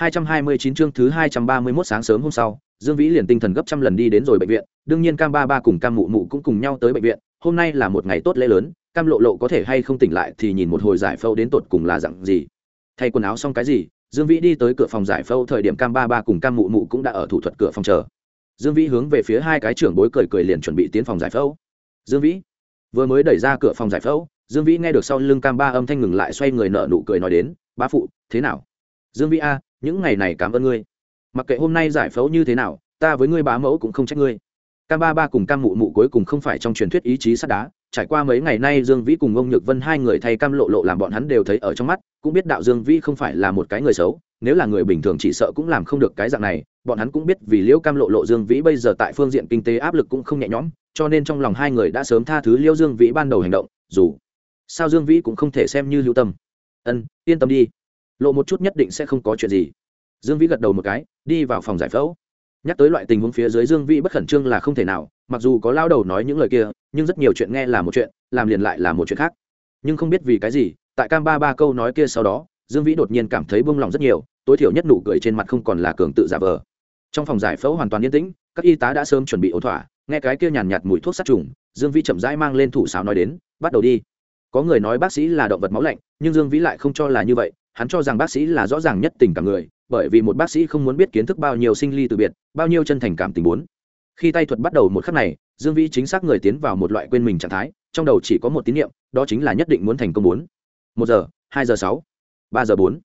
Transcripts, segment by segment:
229 chương thứ 231 sáng sớm hôm sau, Dương Vĩ liền tinh thần gấp trăm lần đi đến rồi bệnh viện, đương nhiên Cam Ba Ba cùng Cam Mụ Mụ cũng cùng nhau tới bệnh viện, hôm nay là một ngày tốt lễ lớn, Cam Lộ Lộ có thể hay không tỉnh lại thì nhìn một hồi giải phẫu đến tột cùng là dạng gì. Thay quần áo xong cái gì, Dương Vĩ đi tới cửa phòng giải phẫu thời điểm Cam Ba Ba cùng Cam Mụ Mụ cũng đã ở thủ thuật cửa phòng chờ. Dương Vĩ hướng về phía hai cái trưởng bối cười cười liền chuẩn bị tiến phòng giải phẫu. Dương Vĩ vừa mới đẩy ra cửa phòng giải phẫu, Dương Vĩ nghe được sau lưng Cam Ba âm thanh ngừng lại xoay người nở nụ cười nói đến, "Bá phụ, thế nào?" Dương Vĩ a, những ngày này cảm ơn ngươi. Mặc kệ hôm nay giải phẫu như thế nào, ta với ngươi bá mẫu cũng không trách ngươi. Cam ba ba cùng cam mụ mụ cuối cùng không phải trong truyền thuyết ý chí sắt đá. Trải qua mấy ngày nay, dương vĩ cùng ông nhược vân hai người thay cam lộ lộ làm bọn hắn đều thấy ở trong mắt, cũng biết đạo dương vĩ không phải là một cái người xấu, nếu là người bình thường chỉ sợ cũng làm không được cái dạng này. Bọn hắn cũng biết vì liễu cam lộ lộ dương vĩ bây giờ tại phương diện kinh tế áp lực cũng không nhẹ nhõm, cho nên trong lòng hai người đã sớm tha thứ liễu dương vĩ ban đầu hành động, dù sao dương vĩ cũng không thể xem như lưu tâm. Ân, yên tâm đi lộ một chút nhất định sẽ không có chuyện gì. Dương vĩ gật đầu một cái, đi vào phòng giải phẫu. Nhắc tới loại tình huống phía dưới dương vĩ bất khẩn trương là không thể nào, mặc dù có lao đầu nói những lời kia, nhưng rất nhiều chuyện nghe là một chuyện, làm liền lại là một chuyện khác. Nhưng không biết vì cái gì, tại cam ba ba câu nói kia sau đó, dương vĩ đột nhiên cảm thấy bông lòng rất nhiều, tối thiểu nhất nụ cười trên mặt không còn là cường tự giả vờ. Trong phòng giải phẫu hoàn toàn yên tĩnh, các y tá đã sớm chuẩn bị ổn thỏa, nghe cái kia nhàn nhạt mùi thuốc sát trùng, dương vĩ chậm rãi mang lên thủ sáo nói đến, bắt đầu đi. Có người nói bác sĩ là động vật máu lạnh, nhưng dương vĩ lại không cho là như vậy hắn cho rằng bác sĩ là rõ ràng nhất tình cảm người, bởi vì một bác sĩ không muốn biết kiến thức bao nhiêu sinh ly từ biệt, bao nhiêu chân thành cảm tình bốn. Khi tay thuật bắt đầu một khắc này, dương vĩ chính xác người tiến vào một loại quên mình trạng thái, trong đầu chỉ có một tín niệm, đó chính là nhất định muốn thành công bốn. Một giờ, hai giờ sáu, ba giờ bốn.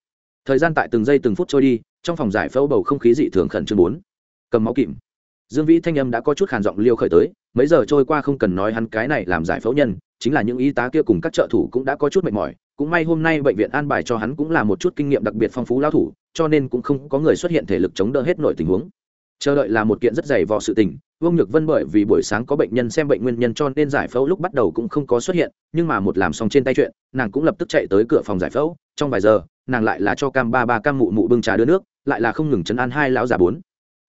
Thời gian tại từng giây từng phút trôi đi, trong phòng giải phẫu bầu không khí dị thường khẩn trương bốn. Cầm máu kìm. Dương vĩ thanh âm đã có chút khàn giọng liêu khởi tới, mấy giờ trôi qua không cần nói hắn cái này làm giải phẫu nhân, chính là những y tá kia cùng các trợ thủ cũng đã có chút mệt mỏi cũng may hôm nay bệnh viện an bài cho hắn cũng là một chút kinh nghiệm đặc biệt phong phú lao thủ, cho nên cũng không có người xuất hiện thể lực chống đỡ hết nội tình huống. Chờ đợi là một kiện rất dày vò sự tình, vương nhược vân bởi vì buổi sáng có bệnh nhân xem bệnh nguyên nhân cho nên giải phẫu lúc bắt đầu cũng không có xuất hiện, nhưng mà một làm xong trên tay chuyện, nàng cũng lập tức chạy tới cửa phòng giải phẫu, trong vài giờ, nàng lại là cho cam ba ba cam mụ mụ bưng trà đưa nước, lại là không ngừng chấn an hai lão già bốn.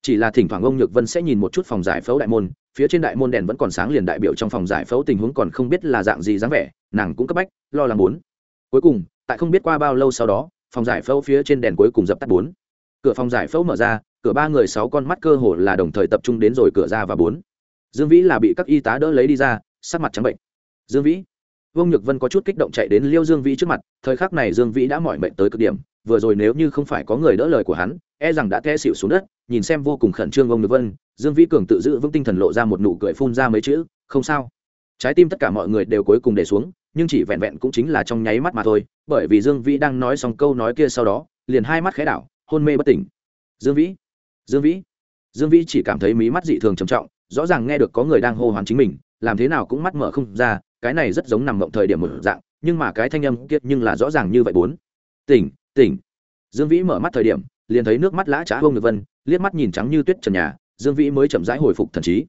Chỉ là thỉnh thoảng ông nhược vân sẽ nhìn một chút phòng giải phẫu đại môn, phía trên đại môn đèn vẫn còn sáng liền đại biểu trong phòng giải phẫu tình huống còn không biết là dạng gì dáng vẻ, nàng cũng cấp bách, lo lắng bốn cuối cùng, tại không biết qua bao lâu sau đó, phòng giải phẫu phía trên đèn cuối cùng dập tắt bốn. Cửa phòng giải phẫu mở ra, cửa ba người sáu con mắt cơ hồ là đồng thời tập trung đến rồi cửa ra và bốn. Dương vĩ là bị các y tá đỡ lấy đi ra, sắc mặt trắng bệnh. Dương vĩ. Vương nhược vân có chút kích động chạy đến liêu dương vĩ trước mặt, thời khắc này dương vĩ đã mỏi mệt tới cực điểm, vừa rồi nếu như không phải có người đỡ lời của hắn e rằng đã té xịu xuống đất, nhìn xem vô cùng khẩn trương ông nhược vân, dương vĩ cường tự giữ vững tinh thần lộ ra một nụ cười phun ra mấy chữ, không sao. Trái tim tất cả mọi người đều cuối cùng để xuống nhưng chỉ vẹn vẹn cũng chính là trong nháy mắt mà thôi, bởi vì dương vĩ đang nói xong câu nói kia sau đó, liền hai mắt khẽ đảo, hôn mê bất tỉnh. Dương vĩ dương vĩ dương vĩ chỉ cảm thấy mí mắt dị thường trầm trọng, rõ ràng nghe được có người đang hô hoán chính mình, làm thế nào cũng mắt mở không ra, cái này rất giống nằm mộng thời điểm một dạng, nhưng mà cái thanh âm kia nhưng là rõ ràng như vậy bốn. Tỉnh tỉnh. Dương vĩ mở mắt thời điểm, liền thấy nước mắt lã trá hông được vân, liếc mắt nhìn trắng như tuyết trần nhà, dương vĩ mới chậm rãi hồi phục thần trí.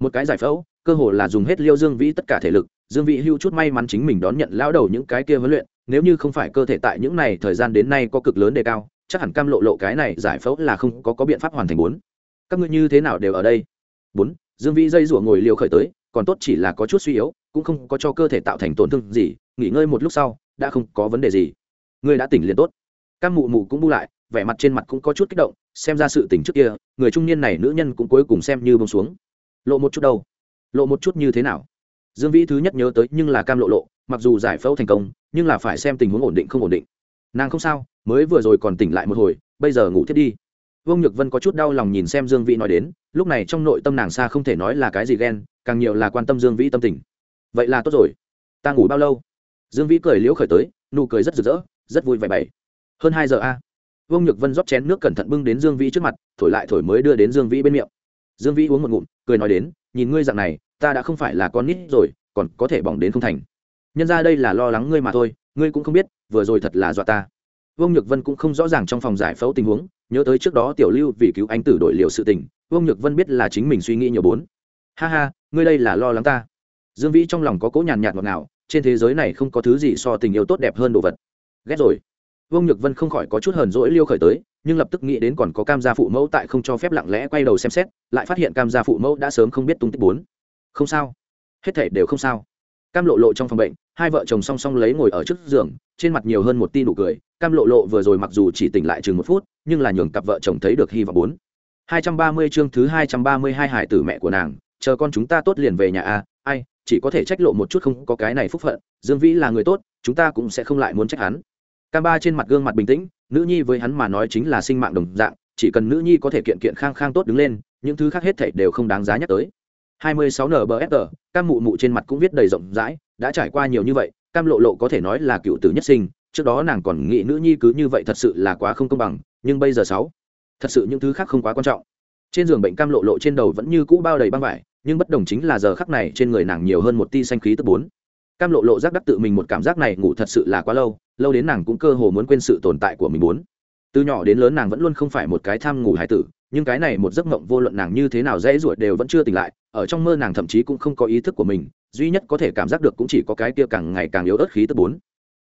Một cái giải phẫu cơ hồ là dùng hết liêu dương vĩ tất cả thể lực dương vĩ hưu chút may mắn chính mình đón nhận lão đầu những cái kia huấn luyện nếu như không phải cơ thể tại những này thời gian đến nay có cực lớn đề cao chắc hẳn cam lộ lộ cái này giải phẫu là không có, có biện pháp hoàn thành bốn. Các ngươi như thế nào đều ở đây? Bốn dương vĩ dây rủa ngồi liều khởi tới còn tốt chỉ là có chút suy yếu cũng không có cho cơ thể tạo thành tổn thương gì nghỉ ngơi một lúc sau đã không có vấn đề gì. Ngươi đã tỉnh liền tốt. Cam mụ mụ cũng bu lại vẻ mặt trên mặt cũng có chút kích động xem ra sự tỉnh trước kia người trung niên này nữ nhân cũng cuối cùng xem như bông xuống. Lộ một chút đâu lộ một chút như thế nào? Dương vĩ thứ nhất nhớ tới nhưng là cam lộ lộ, mặc dù giải phẫu thành công, nhưng là phải xem tình huống ổn định không ổn định. Nàng không sao, mới vừa rồi còn tỉnh lại một hồi, bây giờ ngủ thiết đi. Vương nhược vân có chút đau lòng nhìn xem dương vĩ nói đến, lúc này trong nội tâm nàng xa không thể nói là cái gì ghen, càng nhiều là quan tâm dương vĩ tâm tình. Vậy là tốt rồi. Ta ngủ bao lâu? Dương vĩ cười liễu khởi tới, nụ cười rất rực rỡ, rất vui vẻ bảy hơn hai giờ a. Vương nhược vân rót chén nước cẩn thận bưng đến dương vĩ trước mặt, thổi lại thổi mới đưa đến dương vĩ bên miệng. Dương vĩ uống một ngụm, cười nói đến, nhìn ngươi dạng này ta đã không phải là con nít rồi, còn có thể bỏng đến không thành. Nhân ra đây là lo lắng ngươi mà thôi, ngươi cũng không biết, vừa rồi thật là dọa ta. Vương nhược vân cũng không rõ ràng trong phòng giải phẫu tình huống, nhớ tới trước đó tiểu lưu vì cứu anh tử đổi liều sự tình, vương nhược vân biết là chính mình suy nghĩ nhiều bốn. Ha ha, ngươi đây là lo lắng ta. Dương vĩ trong lòng có cỗ nhàn nhạt ngọt ngào, trên thế giới này không có thứ gì so tình yêu tốt đẹp hơn đồ vật. Ghét rồi. Vương nhược vân không khỏi có chút hờn rỗi liêu khởi tới, nhưng lập tức nghĩ đến còn có cam gia phụ mẫu tại không cho phép lặng lẽ quay đầu xem xét, lại phát hiện cam gia phụ mẫu đã sớm không biết tung tích bốn không sao. Hết thể đều không sao. Cam lộ lộ trong phòng bệnh, hai vợ chồng song song lấy ngồi ở trước giường, trên mặt nhiều hơn một tin nụ cười. Cam lộ lộ vừa rồi mặc dù chỉ tỉnh lại chừng một phút, nhưng là nhường cặp vợ chồng thấy được hy vọng bốn. hai trăm ba mươi chương thứ hai trăm ba mươi hai hải tử mẹ của nàng, chờ con chúng ta tốt liền về nhà a. Ai, chỉ có thể trách lộ một chút không có cái này phúc phận. Dương vĩ là người tốt, chúng ta cũng sẽ không lại muốn trách hắn. Cam ba trên mặt gương mặt bình tĩnh, nữ nhi với hắn mà nói chính là sinh mạng đồng dạng, chỉ cần nữ nhi có thể kiện kiện khang khang tốt đứng lên, những thứ khác hết thảy đều không đáng giá nhắc tới. 26 NBFR, cam mụ mụ trên mặt cũng viết đầy rộng rãi, đã trải qua nhiều như vậy, cam lộ lộ có thể nói là cựu tử nhất sinh, trước đó nàng còn nghĩ nữ nhi cứ như vậy thật sự là quá không công bằng, nhưng bây giờ sáu, thật sự những thứ khác không quá quan trọng. Trên giường bệnh cam lộ lộ trên đầu vẫn như cũ bao đầy băng vải, nhưng bất đồng chính là giờ khắc này trên người nàng nhiều hơn một tia xanh khí tức bốn. Cam lộ lộ giác đắc tự mình một cảm giác này ngủ thật sự là quá lâu, lâu đến nàng cũng cơ hồ muốn quên sự tồn tại của mình bốn. Từ nhỏ đến lớn nàng vẫn luôn không phải một cái tham ngủ hải tử, nhưng cái này một giấc mộng vô luận nàng như thế nào dễ ruột đều vẫn chưa tỉnh lại, ở trong mơ nàng thậm chí cũng không có ý thức của mình, duy nhất có thể cảm giác được cũng chỉ có cái kia càng ngày càng yếu ớt khí tức bốn.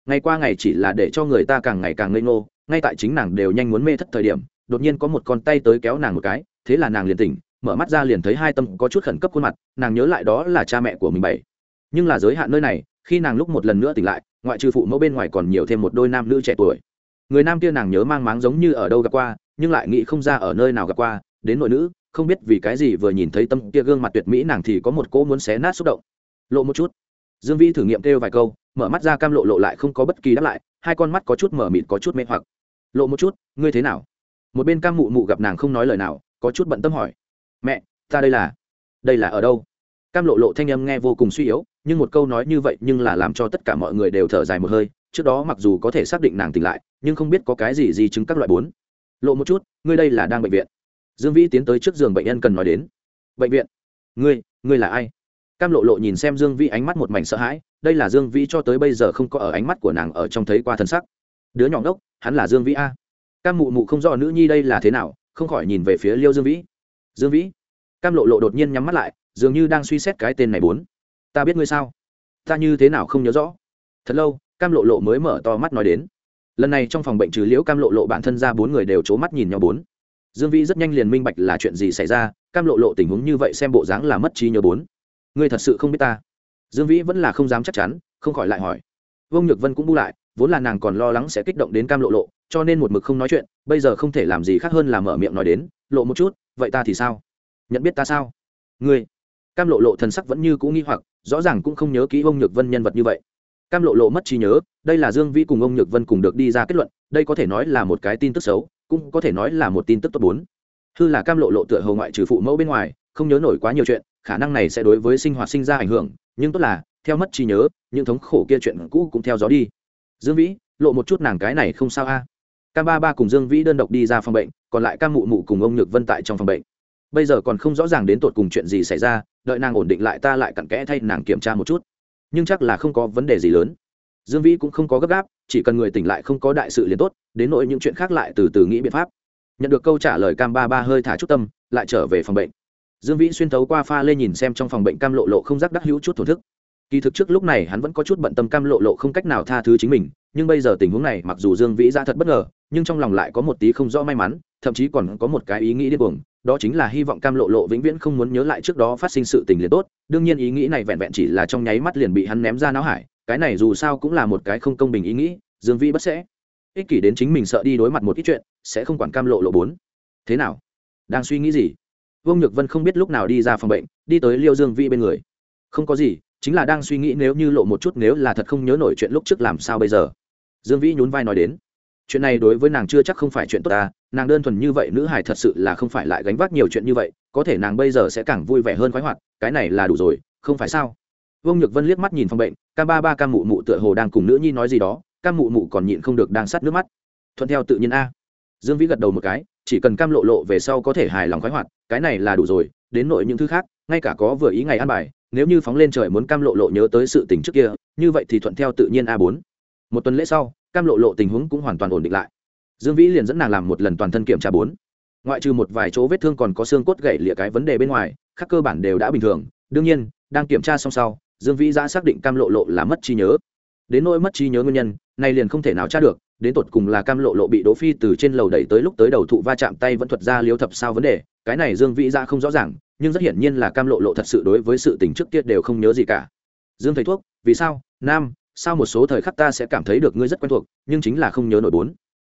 Ngày qua ngày chỉ là để cho người ta càng ngày càng ngây ngô, ngay tại chính nàng đều nhanh muốn mê thất thời điểm, đột nhiên có một con tay tới kéo nàng một cái, thế là nàng liền tỉnh, mở mắt ra liền thấy hai tâm có chút khẩn cấp khuôn mặt, nàng nhớ lại đó là cha mẹ của mình bảy. Nhưng là giới hạn nơi này, khi nàng lúc một lần nữa tỉnh lại, ngoại trừ phụ mẫu bên ngoài còn nhiều thêm một đôi nam nữ trẻ tuổi. Người nam kia nàng nhớ mang máng giống như ở đâu gặp qua nhưng lại nghĩ không ra ở nơi nào gặp qua, đến nội nữ, không biết vì cái gì vừa nhìn thấy tâm kia gương mặt tuyệt mỹ nàng thì có một cỗ muốn xé nát xúc động. Lộ một chút. Dương vĩ thử nghiệm kêu vài câu, mở mắt ra cam lộ lộ lại không có bất kỳ đáp lại, hai con mắt có chút mở mịt có chút mê hoặc. Lộ một chút, ngươi thế nào? Một bên cam mụ mụ gặp nàng không nói lời nào, có chút bận tâm hỏi. Mẹ, ta đây là đây là ở đâu? Cam lộ lộ thanh âm nghe vô cùng suy yếu, nhưng một câu nói như vậy nhưng là làm cho tất cả mọi người đều thở dài một hơi, trước đó mặc dù có thể xác định nàng tỉnh lại, nhưng không biết có cái gì di chứng các loại bốn lộ một chút, ngươi đây là đang bệnh viện. Dương vĩ tiến tới trước giường bệnh nhân cần nói đến. Bệnh viện? Ngươi ngươi là ai? Cam lộ lộ nhìn xem dương vĩ ánh mắt một mảnh sợ hãi, đây là dương vĩ cho tới bây giờ không có ở ánh mắt của nàng ở trong thấy qua thân sắc. Đứa nhỏ ngốc, hắn là dương vĩ a. Cam mụ mụ không rõ nữ nhi đây là thế nào, không khỏi nhìn về phía liêu dương vĩ. Dương vĩ? Cam lộ lộ đột nhiên nhắm mắt lại, dường như đang suy xét cái tên này bốn. Ta biết ngươi sao? Ta như thế nào không nhớ rõ? Thật lâu, cam lộ lộ mới mở to mắt nói đến lần này trong phòng bệnh trừ liễu cam lộ lộ bản thân ra bốn người đều c h ố mắt nhìn nhau bốn. Dương vĩ rất nhanh liền minh bạch là chuyện gì xảy ra, cam lộ lộ tình huống như vậy xem bộ dáng là mất trí nhớ bốn. Ngươi thật sự không biết ta? Dương vĩ vẫn là không dám chắc chắn, không khỏi lại hỏi. Vương nhược vân cũng bu lại, vốn là nàng còn lo lắng sẽ kích động đến cam lộ lộ, cho nên một mực không nói chuyện, bây giờ không thể làm gì khác hơn là mở miệng nói đến, lộ một chút, vậy ta thì sao? Nhận biết ta sao? Ngươi. Cam lộ lộ thần sắc vẫn như cũ nghi hoặc, rõ ràng cũng không nhớ kỹ vương nhược vân nhân vật như vậy cam lộ lộ mất trí nhớ, đây là dương vĩ cùng ông nhược vân cùng được đi ra kết luận, đây có thể nói là một cái tin tức xấu, cũng có thể nói là một tin tức tốt bốn. Hư là cam lộ lộ tựa hầu ngoại trừ phụ mẫu bên ngoài, không nhớ nổi quá nhiều chuyện, khả năng này sẽ đối với sinh hoạt sinh ra ảnh hưởng, nhưng tốt là, theo mất trí nhớ, những thống khổ kia chuyện cũ cũng theo gió đi. Dương vĩ, lộ một chút nàng cái này không sao a. Cam ba ba cùng dương vĩ đơn độc đi ra phòng bệnh, còn lại cam mụ mụ cùng ông nhược vân tại trong phòng bệnh. Bây giờ còn không rõ ràng đến tột cùng chuyện gì xảy ra, đợi nàng ổn định lại ta lại cặn kẽ thay nàng kiểm tra một chút nhưng chắc là không có vấn đề gì lớn. Dương vĩ cũng không có gấp gáp, chỉ cần người tỉnh lại không có đại sự liền tốt, đến nỗi những chuyện khác lại từ từ nghĩ biện pháp. Nhận được câu trả lời cam ba ba hơi thả chút tâm, lại trở về phòng bệnh. Dương vĩ xuyên thấu qua pha lên nhìn xem trong phòng bệnh cam lộ lộ không rắc đắc hữu chút thổn thức kỳ thực trước lúc này hắn vẫn có chút bận tâm cam lộ lộ không cách nào tha thứ chính mình, nhưng bây giờ tình huống này mặc dù dương vĩ ra thật bất ngờ, nhưng trong lòng lại có một tí không rõ may mắn, thậm chí còn có một cái ý nghĩ điên cuồng, đó chính là hy vọng cam lộ lộ vĩnh viễn không muốn nhớ lại trước đó phát sinh sự tình liền tốt. Đương nhiên ý nghĩ này vẹn vẹn chỉ là trong nháy mắt liền bị hắn ném ra não hải, cái này dù sao cũng là một cái không công bình ý nghĩ, dương vĩ bất sẽ ích kỷ đến chính mình sợ đi đối mặt một ít chuyện, sẽ không quản cam lộ lộ bốn. Thế nào? Đang suy nghĩ gì? Vương nhược vân không biết lúc nào đi ra phòng bệnh, đi tới liêu dương vĩ bên người. Không có gì chính là đang suy nghĩ nếu như lộ một chút nếu là thật không nhớ nổi chuyện lúc trước làm sao bây giờ. Dương vĩ nhún vai nói đến, chuyện này đối với nàng chưa chắc không phải chuyện tốt ta, nàng đơn thuần như vậy nữ hải thật sự là không phải lại gánh vác nhiều chuyện như vậy, có thể nàng bây giờ sẽ càng vui vẻ hơn khoái hoạt, cái này là đủ rồi, không phải sao? Vương nhược vân liếc mắt nhìn phòng bệnh cam ba ba cam mụ mụ tựa hồ đang cùng nữ nhi nói gì đó cam mụ mụ còn nhịn không được đang sắt nước mắt. Thuận theo tự nhiên a. Dương vĩ gật đầu một cái, chỉ cần cam lộ lộ về sau có thể hài lòng khoái hoạt, cái này là đủ rồi, đến nội những thứ khác, ngay cả có vừa ý ngày ăn bài nếu như phóng lên trời muốn cam lộ lộ nhớ tới sự tình trước kia, như vậy thì thuận theo tự nhiên a bốn. Một tuần lễ sau, cam lộ lộ tình huống cũng hoàn toàn ổn định lại. Dương vĩ liền dẫn nàng làm một lần toàn thân kiểm tra bốn. Ngoại trừ một vài chỗ vết thương còn có xương cốt gãy lịa cái vấn đề bên ngoài các cơ bản đều đã bình thường. Đương nhiên, đang kiểm tra xong sau, dương vĩ đã xác định cam lộ lộ là mất trí nhớ. Đến nỗi mất trí nhớ nguyên nhân, này liền không thể nào tra được, đến tột cùng là cam lộ lộ bị đỗ phi từ trên lầu đẩy tới lúc tới đầu thụ va chạm tay vẫn thuật ra liếu thập sao vấn đề, cái này dương vĩ ra không rõ ràng nhưng rất hiển nhiên là cam lộ lộ thật sự đối với sự tình trước kia đều không nhớ gì cả. Dương thầy thuốc, vì sao? Nam, sao một số thời khắc ta sẽ cảm thấy được ngươi rất quen thuộc, nhưng chính là không nhớ nổi bốn.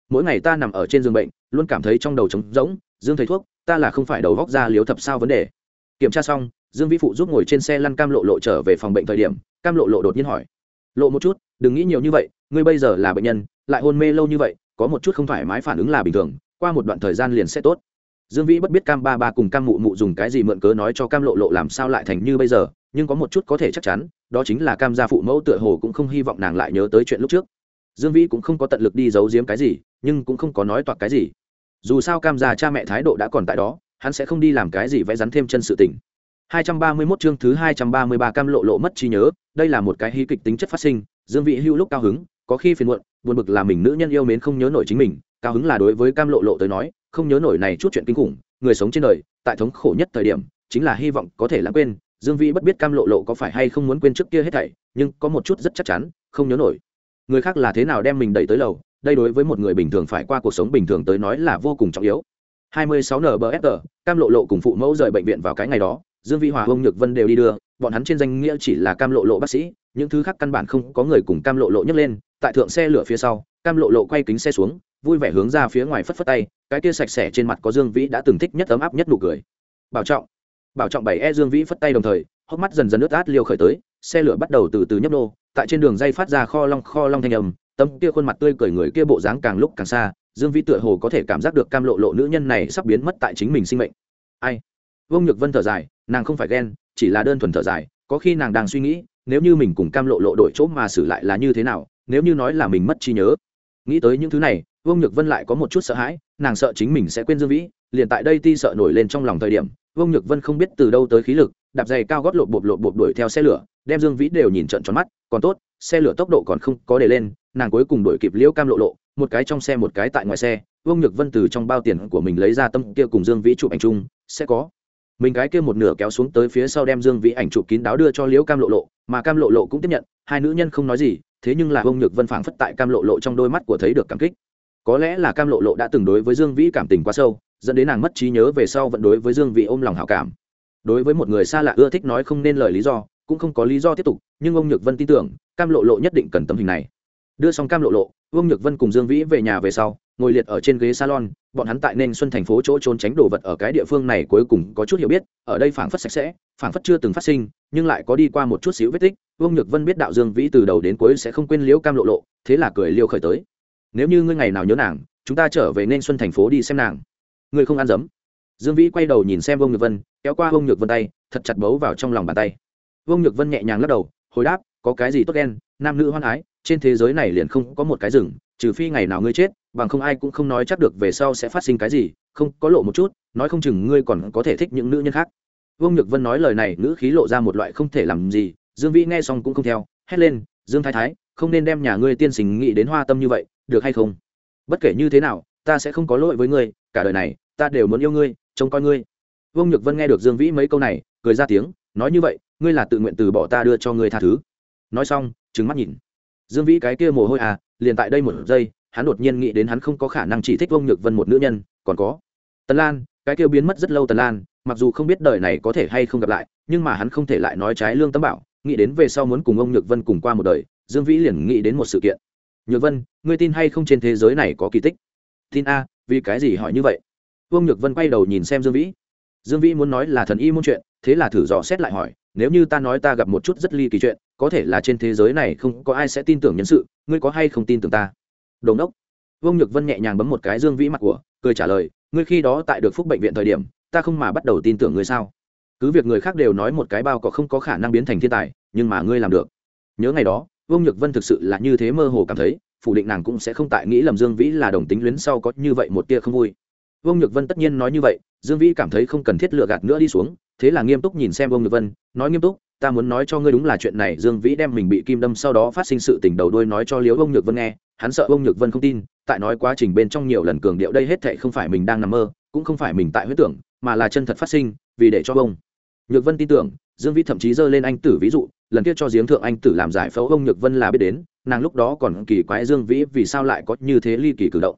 Mỗi ngày ta nằm ở trên giường bệnh, luôn cảm thấy trong đầu trống rỗng, dương thầy thuốc, ta là không phải đầu góc ra liếu thập sao vấn đề. Kiểm tra xong, dương vĩ phụ giúp ngồi trên xe lăn cam lộ lộ trở về phòng bệnh thời điểm, cam lộ lộ đột nhiên hỏi, lộ một chút, đừng nghĩ nhiều như vậy, ngươi bây giờ là bệnh nhân, lại hôn mê lâu như vậy, có một chút không thoải mái phản ứng là bình thường, qua một đoạn thời gian liền sẽ tốt dương vĩ bất biết cam ba ba cùng cam mụ mụ dùng cái gì mượn cớ nói cho cam lộ lộ làm sao lại thành như bây giờ nhưng có một chút có thể chắc chắn đó chính là cam gia phụ mẫu tựa hồ cũng không hy vọng nàng lại nhớ tới chuyện lúc trước. Dương vĩ cũng không có tận lực đi giấu giếm cái gì nhưng cũng không có nói toạc cái gì. Dù sao cam gia cha mẹ thái độ đã còn tại đó hắn sẽ không đi làm cái gì vẽ rắn thêm chân sự tình. 231 chương thứ 233 cam lộ lộ mất trí nhớ, đây là một cái hí kịch tính chất phát sinh, Dương Vĩ Hưu lúc cao hứng, có khi phiền muộn, buồn bực là mình nữ nhân yêu mến không nhớ nổi chính mình, cao hứng là đối với cam lộ lộ tới nói, không nhớ nổi này chút chuyện kinh khủng, người sống trên đời, tại thống khổ nhất thời điểm, chính là hy vọng có thể lãng quên, Dương Vĩ bất biết cam lộ lộ có phải hay không muốn quên trước kia hết thảy, nhưng có một chút rất chắc chắn, không nhớ nổi. Người khác là thế nào đem mình đẩy tới lầu, đây đối với một người bình thường phải qua cuộc sống bình thường tới nói là vô cùng trọng yếu. 26 NBFR, cam lộ lộ cùng phụ mẫu rời bệnh viện vào cái ngày đó, dương vĩ hòa ông nhược vân đều đi đưa bọn hắn trên danh nghĩa chỉ là cam lộ lộ bác sĩ những thứ khác căn bản không có người cùng cam lộ lộ nhấc lên tại thượng xe lửa phía sau, cam lộ lộ quay kính xe xuống, vui vẻ hướng ra phía ngoài phất phất tay, cái kia sạch sẽ trên mặt có dương vĩ đã từng thích nhất ấm áp nhất nụ cười. Bảo trọng bảo trọng bảy e dương vĩ phất tay đồng thời, hốc mắt dần dần nước át liều khởi tới, xe lửa bắt đầu từ từ nhấp nô, tại trên đường dây phát ra kho long kho long thanh âm, tấm kia khuôn mặt tươi cười người kia bộ dáng càng lúc càng xa, dương vĩ tựa hồ có thể cảm giác được cam lộ lộ nữ nhân này sắp biến mất tại chính mình sinh mệnh. Ai? Vương nhược vân thở dài, nàng không phải ghen, chỉ là đơn thuần thở dài, có khi nàng đang suy nghĩ, nếu như mình cùng cam lộ lộ đổi chỗ mà xử lại là như thế nào nếu như nói là mình mất trí nhớ. Nghĩ tới những thứ này, vương nhược vân lại có một chút sợ hãi, nàng sợ chính mình sẽ quên dương vĩ, liền tại đây ti sợ nổi lên trong lòng thời điểm, vương nhược vân không biết từ đâu tới khí lực, đạp giày cao gót lộp bộp lộp bộp đuổi theo xe lửa, đem dương vĩ đều nhìn trận tròn mắt, còn tốt, xe lửa tốc độ còn không có để lên, nàng cuối cùng đuổi kịp liễu cam lộ lộ, một cái trong xe một cái tại ngoài xe, vương nhược vân từ trong bao tiền của mình lấy ra tâm kia cùng dương vĩ chụp ảnh chung, sẽ có. Mình cái kia một nửa kéo xuống tới phía sau đem dương vĩ ảnh chụp kín đáo đưa cho liễu cam lộ lộ, mà cam lộ lộ cũng tiếp nhận, hai nữ nhân không nói gì thế nhưng là ông nhược vân phảng phất tại cam lộ lộ trong đôi mắt của thấy được cảm kích. Có lẽ là cam lộ lộ đã từng đối với dương vĩ cảm tình quá sâu, dẫn đến nàng mất trí nhớ về sau vẫn đối với dương vĩ ôm lòng hảo cảm. Đối với một người xa lạ ưa thích nói không nên lời lý do, cũng không có lý do tiếp tục, nhưng ông nhược vân tin tưởng, cam lộ lộ nhất định cần tấm hình này. Đưa xong cam lộ lộ, ông nhược vân cùng dương vĩ về nhà về sau, ngồi liệt ở trên ghế salon, bọn hắn tại nên xuân thành phố chỗ trốn tránh đồ vật ở cái địa phương này cuối cùng có chút hiểu biết, ở đây phảng phất sạch sẽ, phảng phất chưa từng phát sinh, nhưng lại có đi qua một chút xíu vết tích vương nhược vân biết đạo dương vĩ từ đầu đến cuối sẽ không quên liễu cam lộ lộ, thế là cười liêu khởi tới. Nếu như ngươi ngày nào nhớ nàng, chúng ta trở về nên xuân thành phố đi xem nàng. Ngươi không ăn dấm. Dương vĩ quay đầu nhìn xem vương nhược vân, kéo qua vương nhược vân tay, thật chặt bấu vào trong lòng bàn tay. Vương nhược vân nhẹ nhàng lắc đầu, hồi đáp, có cái gì tốt đen nam nữ hoan ái, trên thế giới này liền không có một cái rừng, trừ phi ngày nào ngươi chết, bằng không ai cũng không nói chắc được về sau sẽ phát sinh cái gì, không, có lộ một chút, nói không chừng ngươi còn có thể thích những nữ nhân khác. Vương nhược vân nói lời này nữ khí lộ ra một loại không thể làm gì dương vĩ nghe xong cũng không theo, hét lên, dương thái thái, không nên đem nhà ngươi tiên sinh nghĩ đến hoa tâm như vậy, được hay không? Bất kể như thế nào, ta sẽ không có lỗi với ngươi, cả đời này, ta đều muốn yêu ngươi, trông coi ngươi. Vương nhược vân nghe được dương vĩ mấy câu này, cười ra tiếng, nói như vậy, ngươi là tự nguyện từ bỏ ta đưa cho ngươi tha thứ. Nói xong trứng mắt nhìn. Dương vĩ cái kia mồ hôi à liền tại đây một giây, hắn đột nhiên nghĩ đến hắn không có khả năng chỉ thích Vương nhược vân một nữ nhân, còn có tần lan, cái kia biến mất rất lâu tần lan, mặc dù không biết đời này có thể hay không gặp lại, nhưng mà hắn không thể lại nói trái lương tâm bảo nghĩ đến về sau muốn cùng ông nhược vân cùng qua một đời, dương vĩ liền nghĩ đến một sự kiện. Nhược vân, ngươi tin hay không trên thế giới này có kỳ tích? Tin a, vì cái gì hỏi như vậy? Vương nhược vân quay đầu nhìn xem dương vĩ. Dương vĩ muốn nói là thần y môn chuyện, thế là thử dò xét lại hỏi, nếu như ta nói ta gặp một chút rất ly kỳ chuyện, có thể là trên thế giới này không có ai sẽ tin tưởng nhân sự, ngươi có hay không tin tưởng ta? Đồn đốc vương nhược vân nhẹ nhàng bấm một cái dương vĩ mặt của, cười trả lời, ngươi khi đó tại được phúc bệnh viện thời điểm, ta không mà bắt đầu tin tưởng ngươi sao? Cứ việc người khác đều nói một cái bao có không có khả năng biến thành thiên tài nhưng mà ngươi làm được. Nhớ ngày đó, vương nhược vân thực sự là như thế mơ hồ cảm thấy, phủ định nàng cũng sẽ không tại nghĩ lầm dương vĩ là đồng tính luyến sau có như vậy một tia không vui. Vương nhược vân tất nhiên nói như vậy, dương vĩ cảm thấy không cần thiết lựa gạt nữa đi xuống, thế là nghiêm túc nhìn xem vương nhược vân, nói nghiêm túc, ta muốn nói cho ngươi đúng là chuyện này, dương vĩ đem mình bị kim đâm sau đó phát sinh sự tình đầu đuôi nói cho liếu vương nhược vân nghe, hắn sợ vương nhược vân không tin, tại nói quá trình bên trong nhiều lần cường điệu đây hết thệ không phải mình đang nằm mơ, cũng không phải mình tại huyết tưởng, mà là chân thật phát sinh, vì để cho vương nhược vân tin tưởng dương vĩ thậm chí giơ lên anh tử ví dụ, lần kia cho giếng thượng anh tử làm giải phẫu ông nhược vân là biết đến, nàng lúc đó còn kỳ quái dương vĩ vì sao lại có như thế ly kỳ cử động.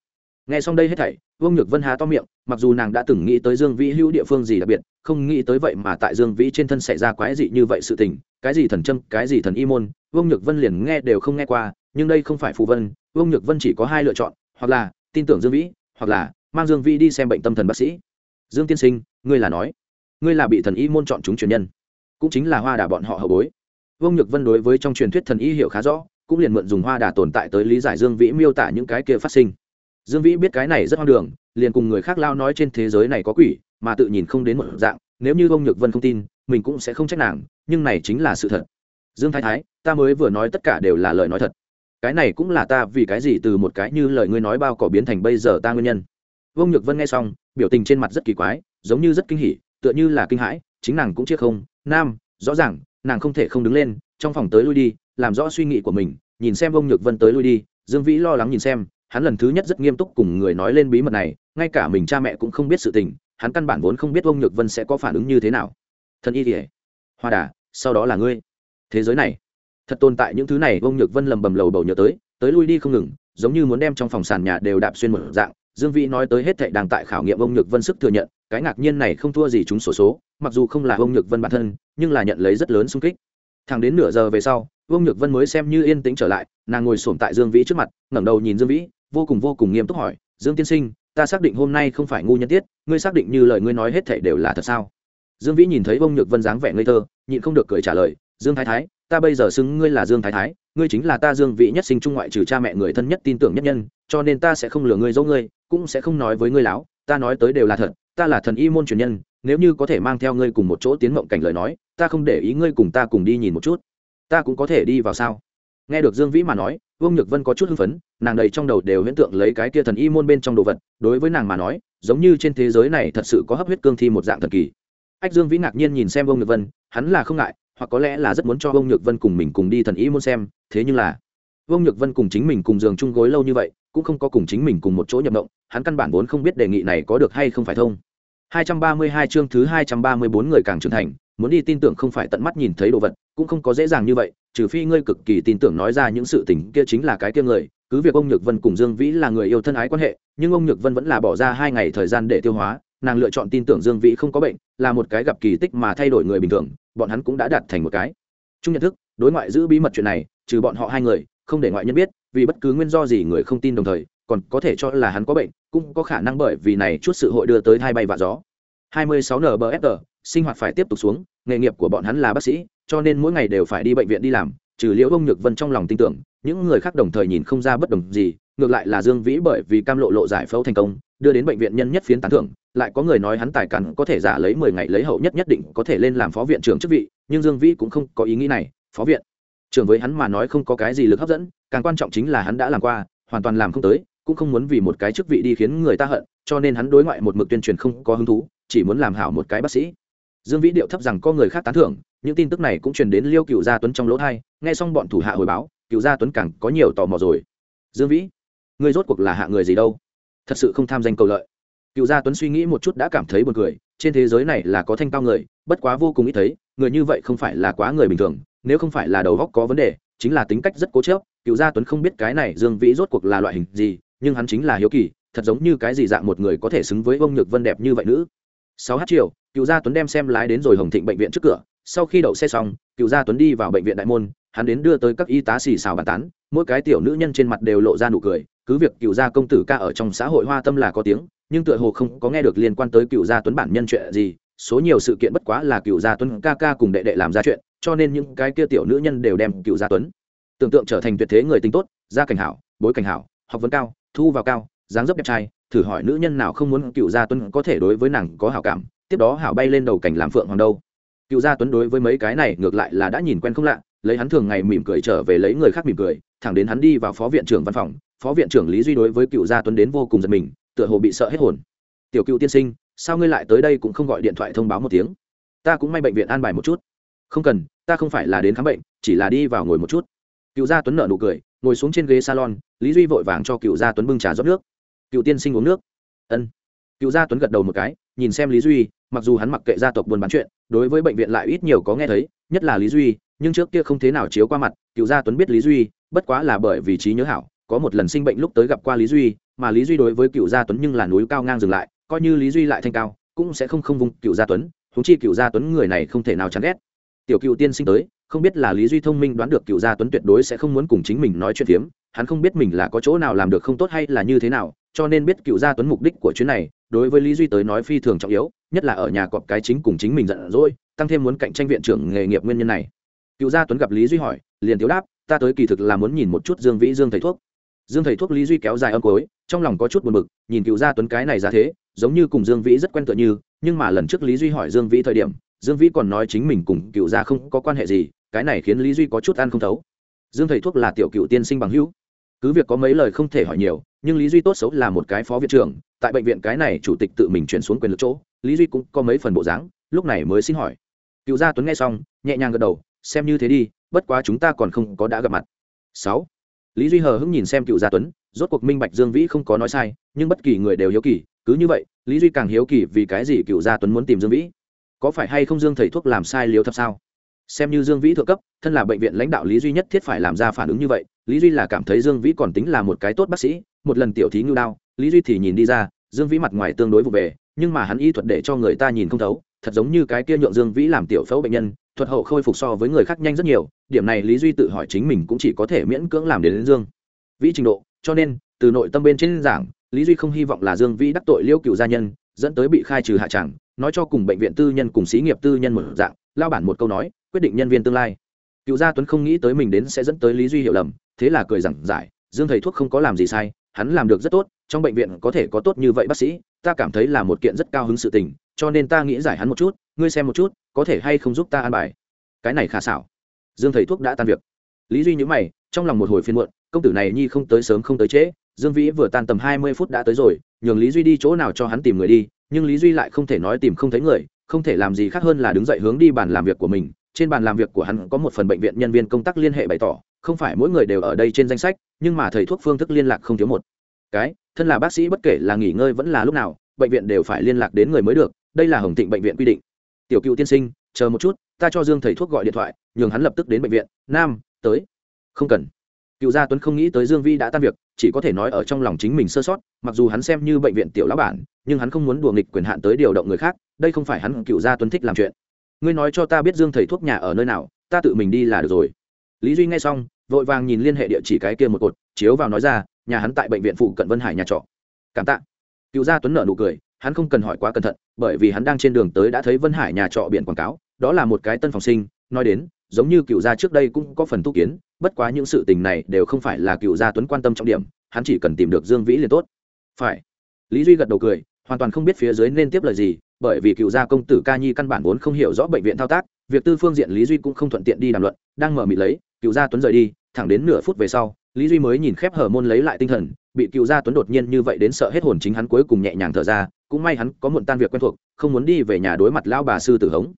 Nghe xong đây hết thảy vương nhược vân há to miệng, mặc dù nàng đã từng nghĩ tới dương vĩ hữu địa phương gì đặc biệt, không nghĩ tới vậy mà tại dương vĩ trên thân xảy ra quái dị như vậy sự tình, cái gì thần châm, cái gì thần y môn vương nhược vân liền nghe đều không nghe qua, nhưng đây không phải phù vân vương nhược vân chỉ có hai lựa chọn, hoặc là tin tưởng dương vĩ, hoặc là mang dương vĩ đi xem bệnh tâm thần bác sĩ. Dương tiên sinh, ngươi là nói, ngươi là bị thần y môn chọn chúng truyền nhân cũng chính là hoa đà bọn họ hậu bối. Vương nhược vân đối với trong truyền thuyết thần y hiểu khá rõ, cũng liền mượn dùng hoa đà tồn tại tới lý giải dương vĩ miêu tả những cái kia phát sinh. Dương vĩ biết cái này rất hoang đường, liền cùng người khác lao nói trên thế giới này có quỷ, mà tự nhìn không đến một dạng, nếu như vương nhược vân không tin, mình cũng sẽ không trách nàng, nhưng này chính là sự thật. Dương thái thái, ta mới vừa nói tất cả đều là lời nói thật. Cái này cũng là ta vì cái gì từ một cái như lời ngươi nói bao cỏ biến thành bây giờ ta nguyên nhân. Vương nhược vân nghe xong, biểu tình trên mặt rất kỳ quái, giống như rất kinh hỉ, tựa như là kinh hãi, chính nàng cũng chia không nam, rõ ràng, nàng không thể không đứng lên, trong phòng tới lui đi, làm rõ suy nghĩ của mình, nhìn xem ông nhược vân tới lui đi, dương vĩ lo lắng nhìn xem, hắn lần thứ nhất rất nghiêm túc cùng người nói lên bí mật này, ngay cả mình cha mẹ cũng không biết sự tình, hắn căn bản vốn không biết ông nhược vân sẽ có phản ứng như thế nào. Thân y thể hoa đà, sau đó là ngươi. Thế giới này. Thật tồn tại những thứ này ông nhược vân lầm bầm lầu bầu nhớ tới tới lui đi không ngừng, giống như muốn đem trong phòng sàn nhà đều đạp xuyên một dạng dương vĩ nói tới hết thệ đang tại khảo nghiệm ông nhược vân sức thừa nhận cái ngạc nhiên này không thua gì chúng sổ số, số mặc dù không là ông nhược vân bản thân nhưng là nhận lấy rất lớn sung kích. Thẳng đến nửa giờ về sau ông nhược vân mới xem như yên tĩnh trở lại nàng ngồi xổm tại dương vĩ trước mặt ngẩng đầu nhìn dương vĩ vô cùng vô cùng nghiêm túc hỏi dương tiên sinh ta xác định hôm nay không phải ngu nhân tiết ngươi xác định như lời ngươi nói hết thảy đều là thật sao? Dương vĩ nhìn thấy ông nhược vân dáng vẻ ngây thơ nhịn không được cười trả lời dương thái thái ta bây giờ xưng ngươi là dương thái thái ngươi chính là ta dương vĩ nhất sinh trung ngoại trừ cha mẹ người thân nhất tin tưởng nhất nhân, cho nên ta sẽ không lừa ngươi dỗ ngươi, cũng sẽ không nói với ngươi láo, ta nói tới đều là thật, ta là thần y môn truyền nhân, nếu như có thể mang theo ngươi cùng một chỗ tiến mộng cảnh lời nói, ta không để ý ngươi cùng ta cùng đi nhìn một chút. Ta cũng có thể đi vào sao? Nghe được dương vĩ mà nói, vương nhược vân có chút hưng phấn, nàng đầy trong đầu đều huyễn tượng lấy cái kia thần y môn bên trong đồ vật, đối với nàng mà nói, giống như trên thế giới này thật sự có hấp huyết cương thi một dạng thần kỳ. Ách dương vĩ ngạc nhiên nhìn xem vương nhược vân, hắn là không ngại, hoặc có lẽ là rất muốn cho vương nhược vân cùng mình cùng đi thần y môn xem thế nhưng là, vương nhược vân cùng chính mình cùng giường chung gối lâu như vậy, cũng không có cùng chính mình cùng một chỗ nhập động, hắn căn bản vốn không biết đề nghị này có được hay không phải thông. 232 chương thứ 234 người càng trưởng thành, muốn đi tin tưởng không phải tận mắt nhìn thấy đồ vật, cũng không có dễ dàng như vậy, trừ phi ngươi cực kỳ tin tưởng nói ra những sự tình kia chính là cái kia người. Cứ việc ông nhược vân cùng dương vĩ là người yêu thân ái quan hệ, nhưng ông nhược vân vẫn là bỏ ra hai ngày thời gian để tiêu hóa, nàng lựa chọn tin tưởng dương vĩ không có bệnh, là một cái gặp kỳ tích mà thay đổi người bình thường, bọn hắn cũng đã đạt thành một cái. Chung nhận thức, đối ngoại giữ bí mật chuyện này trừ bọn họ hai người, không để ngoại nhân biết, vì bất cứ nguyên do gì người không tin đồng thời, còn có thể cho là hắn có bệnh, cũng có khả năng bởi vì này chút sự hội đưa tới hai bay và gió. 26 nbfr sinh hoạt phải tiếp tục xuống, nghề nghiệp của bọn hắn là bác sĩ, cho nên mỗi ngày đều phải đi bệnh viện đi làm, trừ liễu ông nhược vân trong lòng tin tưởng, những người khác đồng thời nhìn không ra bất đồng gì, ngược lại là dương vĩ bởi vì cam lộ lộ giải phẫu thành công, đưa đến bệnh viện nhân nhất phiến tán thưởng, lại có người nói hắn tài cắn có thể giả lấy mười ngày lấy hậu nhất nhất định có thể lên làm phó viện trưởng chức vị, nhưng dương vĩ cũng không có ý nghĩ này, phó viện trường với hắn mà nói không có cái gì lực hấp dẫn, càng quan trọng chính là hắn đã làm qua, hoàn toàn làm không tới, cũng không muốn vì một cái chức vị đi khiến người ta hận, cho nên hắn đối ngoại một mực tuyên truyền không có hứng thú, chỉ muốn làm hảo một cái bác sĩ. Dương vĩ điệu thấp rằng có người khác tán thưởng, những tin tức này cũng truyền đến liêu cựu gia tuấn trong lỗ thai nghe xong bọn thủ hạ hồi báo cựu gia tuấn càng có nhiều tò mò rồi. Dương vĩ, ngươi rốt cuộc là hạ người gì đâu? Thật sự không tham danh cầu lợi. Cựu gia tuấn suy nghĩ một chút đã cảm thấy buồn cười, trên thế giới này là có thanh cao người, bất quá vô cùng ít thấy, người như vậy không phải là quá người bình thường nếu không phải là đầu góc có vấn đề, chính là tính cách rất cố chớp cựu gia tuấn không biết cái này dương vĩ rốt cuộc là loại hình gì, nhưng hắn chính là hiếu kỳ, thật giống như cái gì dạng một người có thể xứng với ông nhược vân đẹp như vậy nữ. Sáu h chiều cựu gia tuấn đem xem lái đến rồi hồng thịnh bệnh viện trước cửa, sau khi đậu xe xong, cựu gia tuấn đi vào bệnh viện đại môn, hắn đến đưa tới các y tá xì xào bàn tán, mỗi cái tiểu nữ nhân trên mặt đều lộ ra nụ cười, cứ việc cựu gia công tử ca ở trong xã hội hoa tâm là có tiếng, nhưng tựa hồ không có nghe được liên quan tới cựu gia tuấn bản nhân chuyện gì, số nhiều sự kiện bất quá là cựu gia tuấn ca ca cùng đệ đệ làm ra chuyện cho nên những cái kia tiểu nữ nhân đều đem cựu gia tuấn tưởng tượng trở thành tuyệt thế người tính tốt, gia cảnh hảo, bối cảnh hảo, học vấn cao, thu vào cao, dáng dấp đẹp trai, thử hỏi nữ nhân nào không muốn cựu gia tuấn có thể đối với nàng có hảo cảm, tiếp đó hảo bay lên đầu cảnh làm phượng hoàng đâu. Cựu gia tuấn đối với mấy cái này ngược lại là đã nhìn quen không lạ, lấy hắn thường ngày mỉm cười trở về lấy người khác mỉm cười, thẳng đến hắn đi vào phó viện trưởng văn phòng, phó viện trưởng lý duy đối với cựu gia tuấn đến vô cùng giật mình, tựa hồ bị sợ hết hồn. Tiểu cựu tiên sinh, sao ngươi lại tới đây cũng không gọi điện thoại thông báo một tiếng? Ta cũng may bệnh viện an bài một chút. Không cần ta không phải là đến khám bệnh, chỉ là đi vào ngồi một chút. Cựu gia tuấn nở nụ cười, ngồi xuống trên ghế salon, lý duy vội vàng cho cựu gia tuấn bưng trà rót nước. Cựu tiên sinh uống nước. Ân. Cựu gia tuấn gật đầu một cái, nhìn xem lý duy, mặc dù hắn mặc kệ gia tộc buôn bán chuyện, đối với bệnh viện lại ít nhiều có nghe thấy, nhất là lý duy, nhưng trước kia không thế nào chiếu qua mặt, cựu gia tuấn biết lý duy, bất quá là bởi vì trí nhớ hảo, có một lần sinh bệnh lúc tới gặp qua lý duy, mà lý duy đối với cựu gia tuấn nhưng là núi cao ngang dừng lại, coi như lý duy lại thanh cao, cũng sẽ không không vùng cựu gia tuấn húng chi cựu gia tuấn người này không thể nào chán ghét tiểu cựu tiên sinh tới, không biết là lý duy thông minh đoán được cựu gia tuấn tuyệt đối sẽ không muốn cùng chính mình nói chuyện phiếm, hắn không biết mình là có chỗ nào làm được không tốt hay là như thế nào, cho nên biết cựu gia tuấn mục đích của chuyến này, đối với lý duy tới nói phi thường trọng yếu, nhất là ở nhà cọp cái chính cùng chính mình giận dỗi, tăng thêm muốn cạnh tranh viện trưởng nghề nghiệp nguyên nhân này. Cựu gia tuấn gặp lý duy hỏi, liền thiếu đáp, ta tới kỳ thực là muốn nhìn một chút dương vĩ, dương thầy thuốc. Dương thầy thuốc lý duy kéo dài âm cối trong lòng có chút buồn bực, nhìn cựu gia tuấn cái này ra thế, giống như cùng dương vĩ rất quen tựa như, nhưng mà lần trước lý duy hỏi dương vĩ thời điểm dương vĩ còn nói chính mình cùng cựu gia không có quan hệ gì, cái này khiến lý duy có chút ăn không thấu. Dương thầy thuốc là tiểu cựu tiên sinh bằng hữu. Cứ việc có mấy lời không thể hỏi nhiều, nhưng lý duy tốt xấu là một cái phó viện trưởng, tại bệnh viện cái này chủ tịch tự mình chuyển xuống quyền lực chỗ, lý duy cũng có mấy phần bộ dáng, lúc này mới xin hỏi. Cựu gia tuấn nghe xong, nhẹ nhàng gật đầu, xem như thế đi, bất quá chúng ta còn không có đã gặp mặt. Sáu. Lý duy hờ hững nhìn xem cựu gia tuấn, rốt cuộc minh bạch dương vĩ không có nói sai, nhưng bất kỳ người đều hiếu kỳ, cứ như vậy, lý duy càng hiếu kỳ vì cái gì cựu gia tuấn muốn tìm dương vĩ có phải hay không dương thầy thuốc làm sai liếu thập sao? Xem như dương vĩ thượng cấp thân là bệnh viện lãnh đạo lý duy nhất thiết phải làm ra phản ứng như vậy lý duy là cảm thấy dương vĩ còn tính là một cái tốt bác sĩ một lần tiểu thí ngưu đao lý duy thì nhìn đi ra dương vĩ mặt ngoài tương đối vụ về nhưng mà hắn y thuật để cho người ta nhìn không thấu thật giống như cái kia nhượng dương vĩ làm tiểu phẫu bệnh nhân thuật hậu khôi phục so với người khác nhanh rất nhiều điểm này lý duy tự hỏi chính mình cũng chỉ có thể miễn cưỡng làm đến, đến dương vĩ trình độ cho nên từ nội tâm bên trên giảng lý duy không hy vọng là dương vĩ đắc tội liêu cựu gia nhân dẫn tới bị khai trừ hạ tràng nói cho cùng bệnh viện tư nhân cùng xí nghiệp tư nhân một dạng, lao bản một câu nói, quyết định nhân viên tương lai. Cựu gia tuấn không nghĩ tới mình đến sẽ dẫn tới lý duy hiểu lầm, thế là cười giảng giải, dương thầy thuốc không có làm gì sai, hắn làm được rất tốt, trong bệnh viện có thể có tốt như vậy bác sĩ, ta cảm thấy là một kiện rất cao hứng sự tình, cho nên ta nghĩ giải hắn một chút, ngươi xem một chút, có thể hay không giúp ta an bài? Cái này khả xảo. Dương thầy thuốc đã tan việc. Lý duy nhữ mày, trong lòng một hồi phiên muộn, công tử này nhi không tới sớm không tới trễ dương vĩ vừa tan tầm hai mươi phút đã tới rồi, nhường lý duy đi chỗ nào cho hắn tìm người đi, nhưng lý duy lại không thể nói tìm không thấy người, không thể làm gì khác hơn là đứng dậy hướng đi bàn làm việc của mình. Trên bàn làm việc của hắn có một phần bệnh viện nhân viên công tác liên hệ bày tỏ, không phải mỗi người đều ở đây trên danh sách, nhưng mà thầy thuốc phương thức liên lạc không thiếu một. Cái, thân là bác sĩ bất kể là nghỉ ngơi vẫn là lúc nào, bệnh viện đều phải liên lạc đến người mới được, đây là hồng thịnh bệnh viện quy định. Tiểu cựu tiên sinh, chờ một chút, ta cho dương thầy thuốc gọi điện thoại, nhường hắn lập tức đến bệnh viện. Nam, tới. Không cần cựu gia tuấn không nghĩ tới dương vi đã tan việc, chỉ có thể nói ở trong lòng chính mình sơ sót, mặc dù hắn xem như bệnh viện tiểu lão bản, nhưng hắn không muốn đùa nghịch quyền hạn tới điều động người khác, đây không phải hắn cựu gia tuấn thích làm chuyện. Ngươi nói cho ta biết dương thầy thuốc nhà ở nơi nào, ta tự mình đi là được rồi. Lý duy nghe xong, vội vàng nhìn liên hệ địa chỉ cái kia một cột, chiếu vào nói ra, nhà hắn tại bệnh viện phụ cận vân hải nhà trọ. Cảm tạ. Cựu gia tuấn nợ nụ cười, hắn không cần hỏi quá cẩn thận, bởi vì hắn đang trên đường tới đã thấy vân hải nhà trọ biển quảng cáo, đó là một cái tân phòng sinh, nói đến giống như cựu gia trước đây cũng có phần tu kiến, bất quá những sự tình này đều không phải là cựu gia tuấn quan tâm trọng điểm, hắn chỉ cần tìm được dương vĩ liền tốt. Phải. Lý duy gật đầu cười, hoàn toàn không biết phía dưới nên tiếp lời gì, bởi vì cựu gia công tử ca nhi căn bản vốn không hiểu rõ bệnh viện thao tác, việc tư phương diện lý duy cũng không thuận tiện đi đàm luận, đang mở mịt lấy, cựu gia tuấn rời đi, thẳng đến nửa phút về sau, lý duy mới nhìn khép hở môn lấy lại tinh thần, bị cựu gia tuấn đột nhiên như vậy đến sợ hết hồn chính hắn cuối cùng nhẹ nhàng thở ra, cũng may hắn có muộn tan việc quen thuộc, không muốn đi về nhà đối mặt lão bà sư tử hống.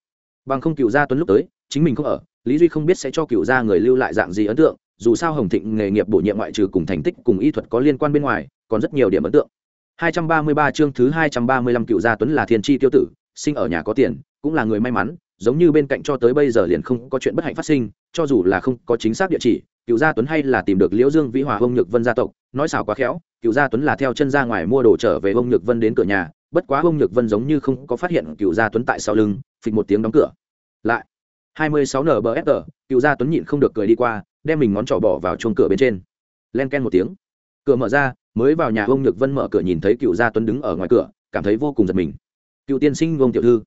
Bằng không cựu gia tuấn lúc tới, chính mình không ở lý duy không biết sẽ cho cựu gia người lưu lại dạng gì ấn tượng, dù sao hồng thịnh nghề nghiệp bổ nhiệm ngoại trừ cùng thành tích cùng y thuật có liên quan bên ngoài, còn rất nhiều điểm ấn tượng. 233 chương thứ 235 cựu gia tuấn là thiên chi tiêu tử, sinh ở nhà có tiền, cũng là người may mắn, giống như bên cạnh cho tới bây giờ liền không có chuyện bất hạnh phát sinh, cho dù là không có chính xác địa chỉ, cựu gia tuấn hay là tìm được liễu dương vĩ hòa ông nhược vân gia tộc, nói xảo quá khéo, cựu gia tuấn là theo chân ra ngoài mua đồ trở về ông nhược vân đến cửa nhà, bất quá ông nhược vân giống như không có phát hiện cựu gia tuấn tại sau lưng, phịch một tiếng đóng cửa. Lại 26 nbfr cựu gia tuấn nhịn không được cười đi qua, đem mình ngón trỏ bỏ vào chuông cửa bên trên. Len ken một tiếng. Cửa mở ra, mới vào nhà ông nhược vân mở cửa nhìn thấy cựu gia tuấn đứng ở ngoài cửa, cảm thấy vô cùng giật mình. Cựu tiên sinh, ông tiểu thư.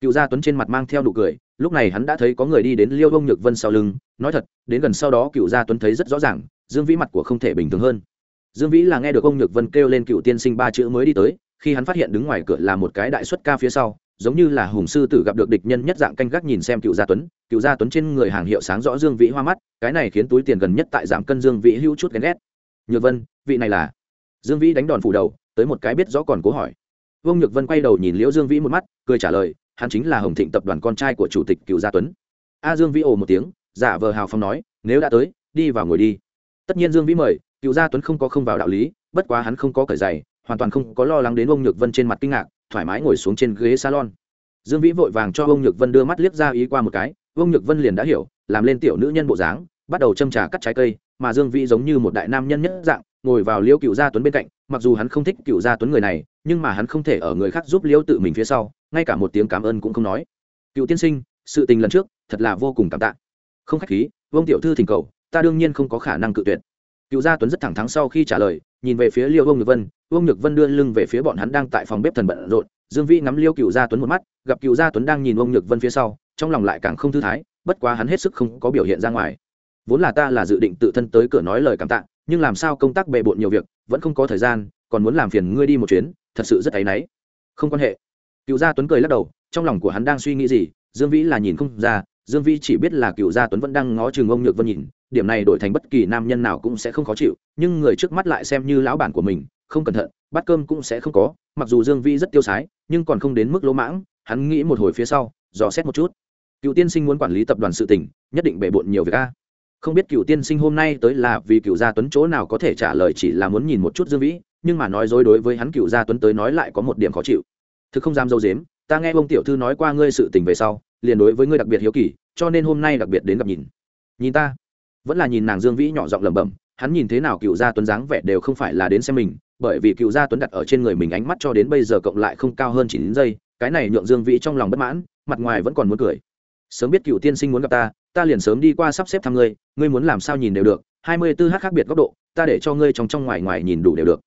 Cựu gia tuấn trên mặt mang theo nụ cười, lúc này hắn đã thấy có người đi đến liêu ông nhược vân sau lưng, nói thật, đến gần sau đó cựu gia tuấn thấy rất rõ ràng, dương vĩ mặt của không thể bình thường hơn. Dương vĩ là nghe được ông nhược vân kêu lên cựu tiên sinh ba chữ mới đi tới khi hắn phát hiện đứng ngoài cửa là một cái đại xuất ca phía sau, giống như là hùng sư tử gặp được địch nhân nhất dạng canh gác nhìn xem cựu gia tuấn. Cựu gia tuấn trên người hàng hiệu sáng rõ dương vĩ hoa mắt, cái này khiến túi tiền gần nhất tại giảm cân dương vĩ hữu chút ghen ghét. Nhược vân, vị này là? Dương vĩ đánh đòn phủ đầu, tới một cái biết rõ còn cố hỏi. Vương nhược vân quay đầu nhìn liễu dương vĩ một mắt, cười trả lời, hắn chính là hồng thịnh tập đoàn con trai của chủ tịch cựu gia tuấn. A dương vĩ ồ một tiếng, giả vờ hào phong nói, nếu đã tới, đi vào ngồi đi. Tất nhiên dương vĩ mời, cựu gia tuấn không có không vào đạo lý, bất quá hắn không có cởi giày hoàn toàn không có lo lắng đến ông nhược vân trên mặt kinh ngạc, thoải mái ngồi xuống trên ghế salon. Dương vĩ vội vàng cho ông nhược vân đưa mắt liếc ra ý qua một cái, ông nhược vân liền đã hiểu, làm lên tiểu nữ nhân bộ dáng, bắt đầu châm trà cắt trái cây, mà dương vĩ giống như một đại nam nhân nhất dạng, ngồi vào liêu cựu gia tuấn bên cạnh, mặc dù hắn không thích cựu gia tuấn người này, nhưng mà hắn không thể ở người khác giúp liêu tự mình phía sau, ngay cả một tiếng cảm ơn cũng không nói. Cựu tiên sinh, sự tình lần trước, thật là vô cùng cảm tạ. Không khách khí vông tiểu thư thỉnh cầu, ta đương nhiên không có khả năng cự tuyệt. Cựu gia tuấn rất thẳng thắn sau khi trả lời nhìn về phía liêu ông nhược vân ông nhược vân đưa lưng về phía bọn hắn đang tại phòng bếp thần bận rộn, dương vĩ ngắm liêu cựu gia tuấn một mắt, gặp cựu gia tuấn đang nhìn ông nhược vân phía sau, trong lòng lại càng không thư thái, bất quá hắn hết sức không có biểu hiện ra ngoài. Vốn là ta là dự định tự thân tới cửa nói lời cảm tạ, nhưng làm sao công tác bề bộn nhiều việc, vẫn không có thời gian, còn muốn làm phiền ngươi đi một chuyến, thật sự rất áy náy. Không quan hệ. Cựu gia tuấn cười lắc đầu, trong lòng của hắn đang suy nghĩ gì, dương vĩ là nhìn không ra dương vĩ chỉ biết là cựu gia tuấn vẫn đang ngó chừng ông nhược vân nhìn, điểm này đổi thành bất kỳ nam nhân nào cũng sẽ không khó chịu, nhưng người trước mắt lại xem như lão bản của mình, không cẩn thận, bát cơm cũng sẽ không có, mặc dù dương vĩ rất tiêu sái, nhưng còn không đến mức lỗ mãng, hắn nghĩ một hồi phía sau, dò xét một chút. Cựu tiên sinh muốn quản lý tập đoàn sự tỉnh nhất định bề bộn nhiều việc a. Không biết cựu tiên sinh hôm nay tới là vì cựu gia tuấn chỗ nào có thể trả lời chỉ là muốn nhìn một chút dương vĩ, nhưng mà nói dối đối với hắn cựu gia tuấn tới nói lại có một điểm khó chịu. Thực không dám dâu dếm, ta nghe ông tiểu thư nói qua ngươi sự tình về sau, liền đối với ngươi đặc biệt hiếu kỳ cho nên hôm nay đặc biệt đến gặp nhìn. Nhìn ta. Vẫn là nhìn nàng dương vĩ nhỏ giọng lẩm bẩm, hắn nhìn thế nào cựu gia tuấn dáng vẻ đều không phải là đến xem mình, bởi vì cựu gia tuấn đặt ở trên người mình ánh mắt cho đến bây giờ cộng lại không cao hơn chỉ giây, cái này nhượng dương vĩ trong lòng bất mãn, mặt ngoài vẫn còn muốn cười. Sớm biết cựu tiên sinh muốn gặp ta ta liền sớm đi qua sắp xếp thăm ngươi ngươi muốn làm sao nhìn đều được, hai mươi tư h khác biệt góc độ, ta để cho ngươi trong trong ngoài ngoài nhìn đủ đều được.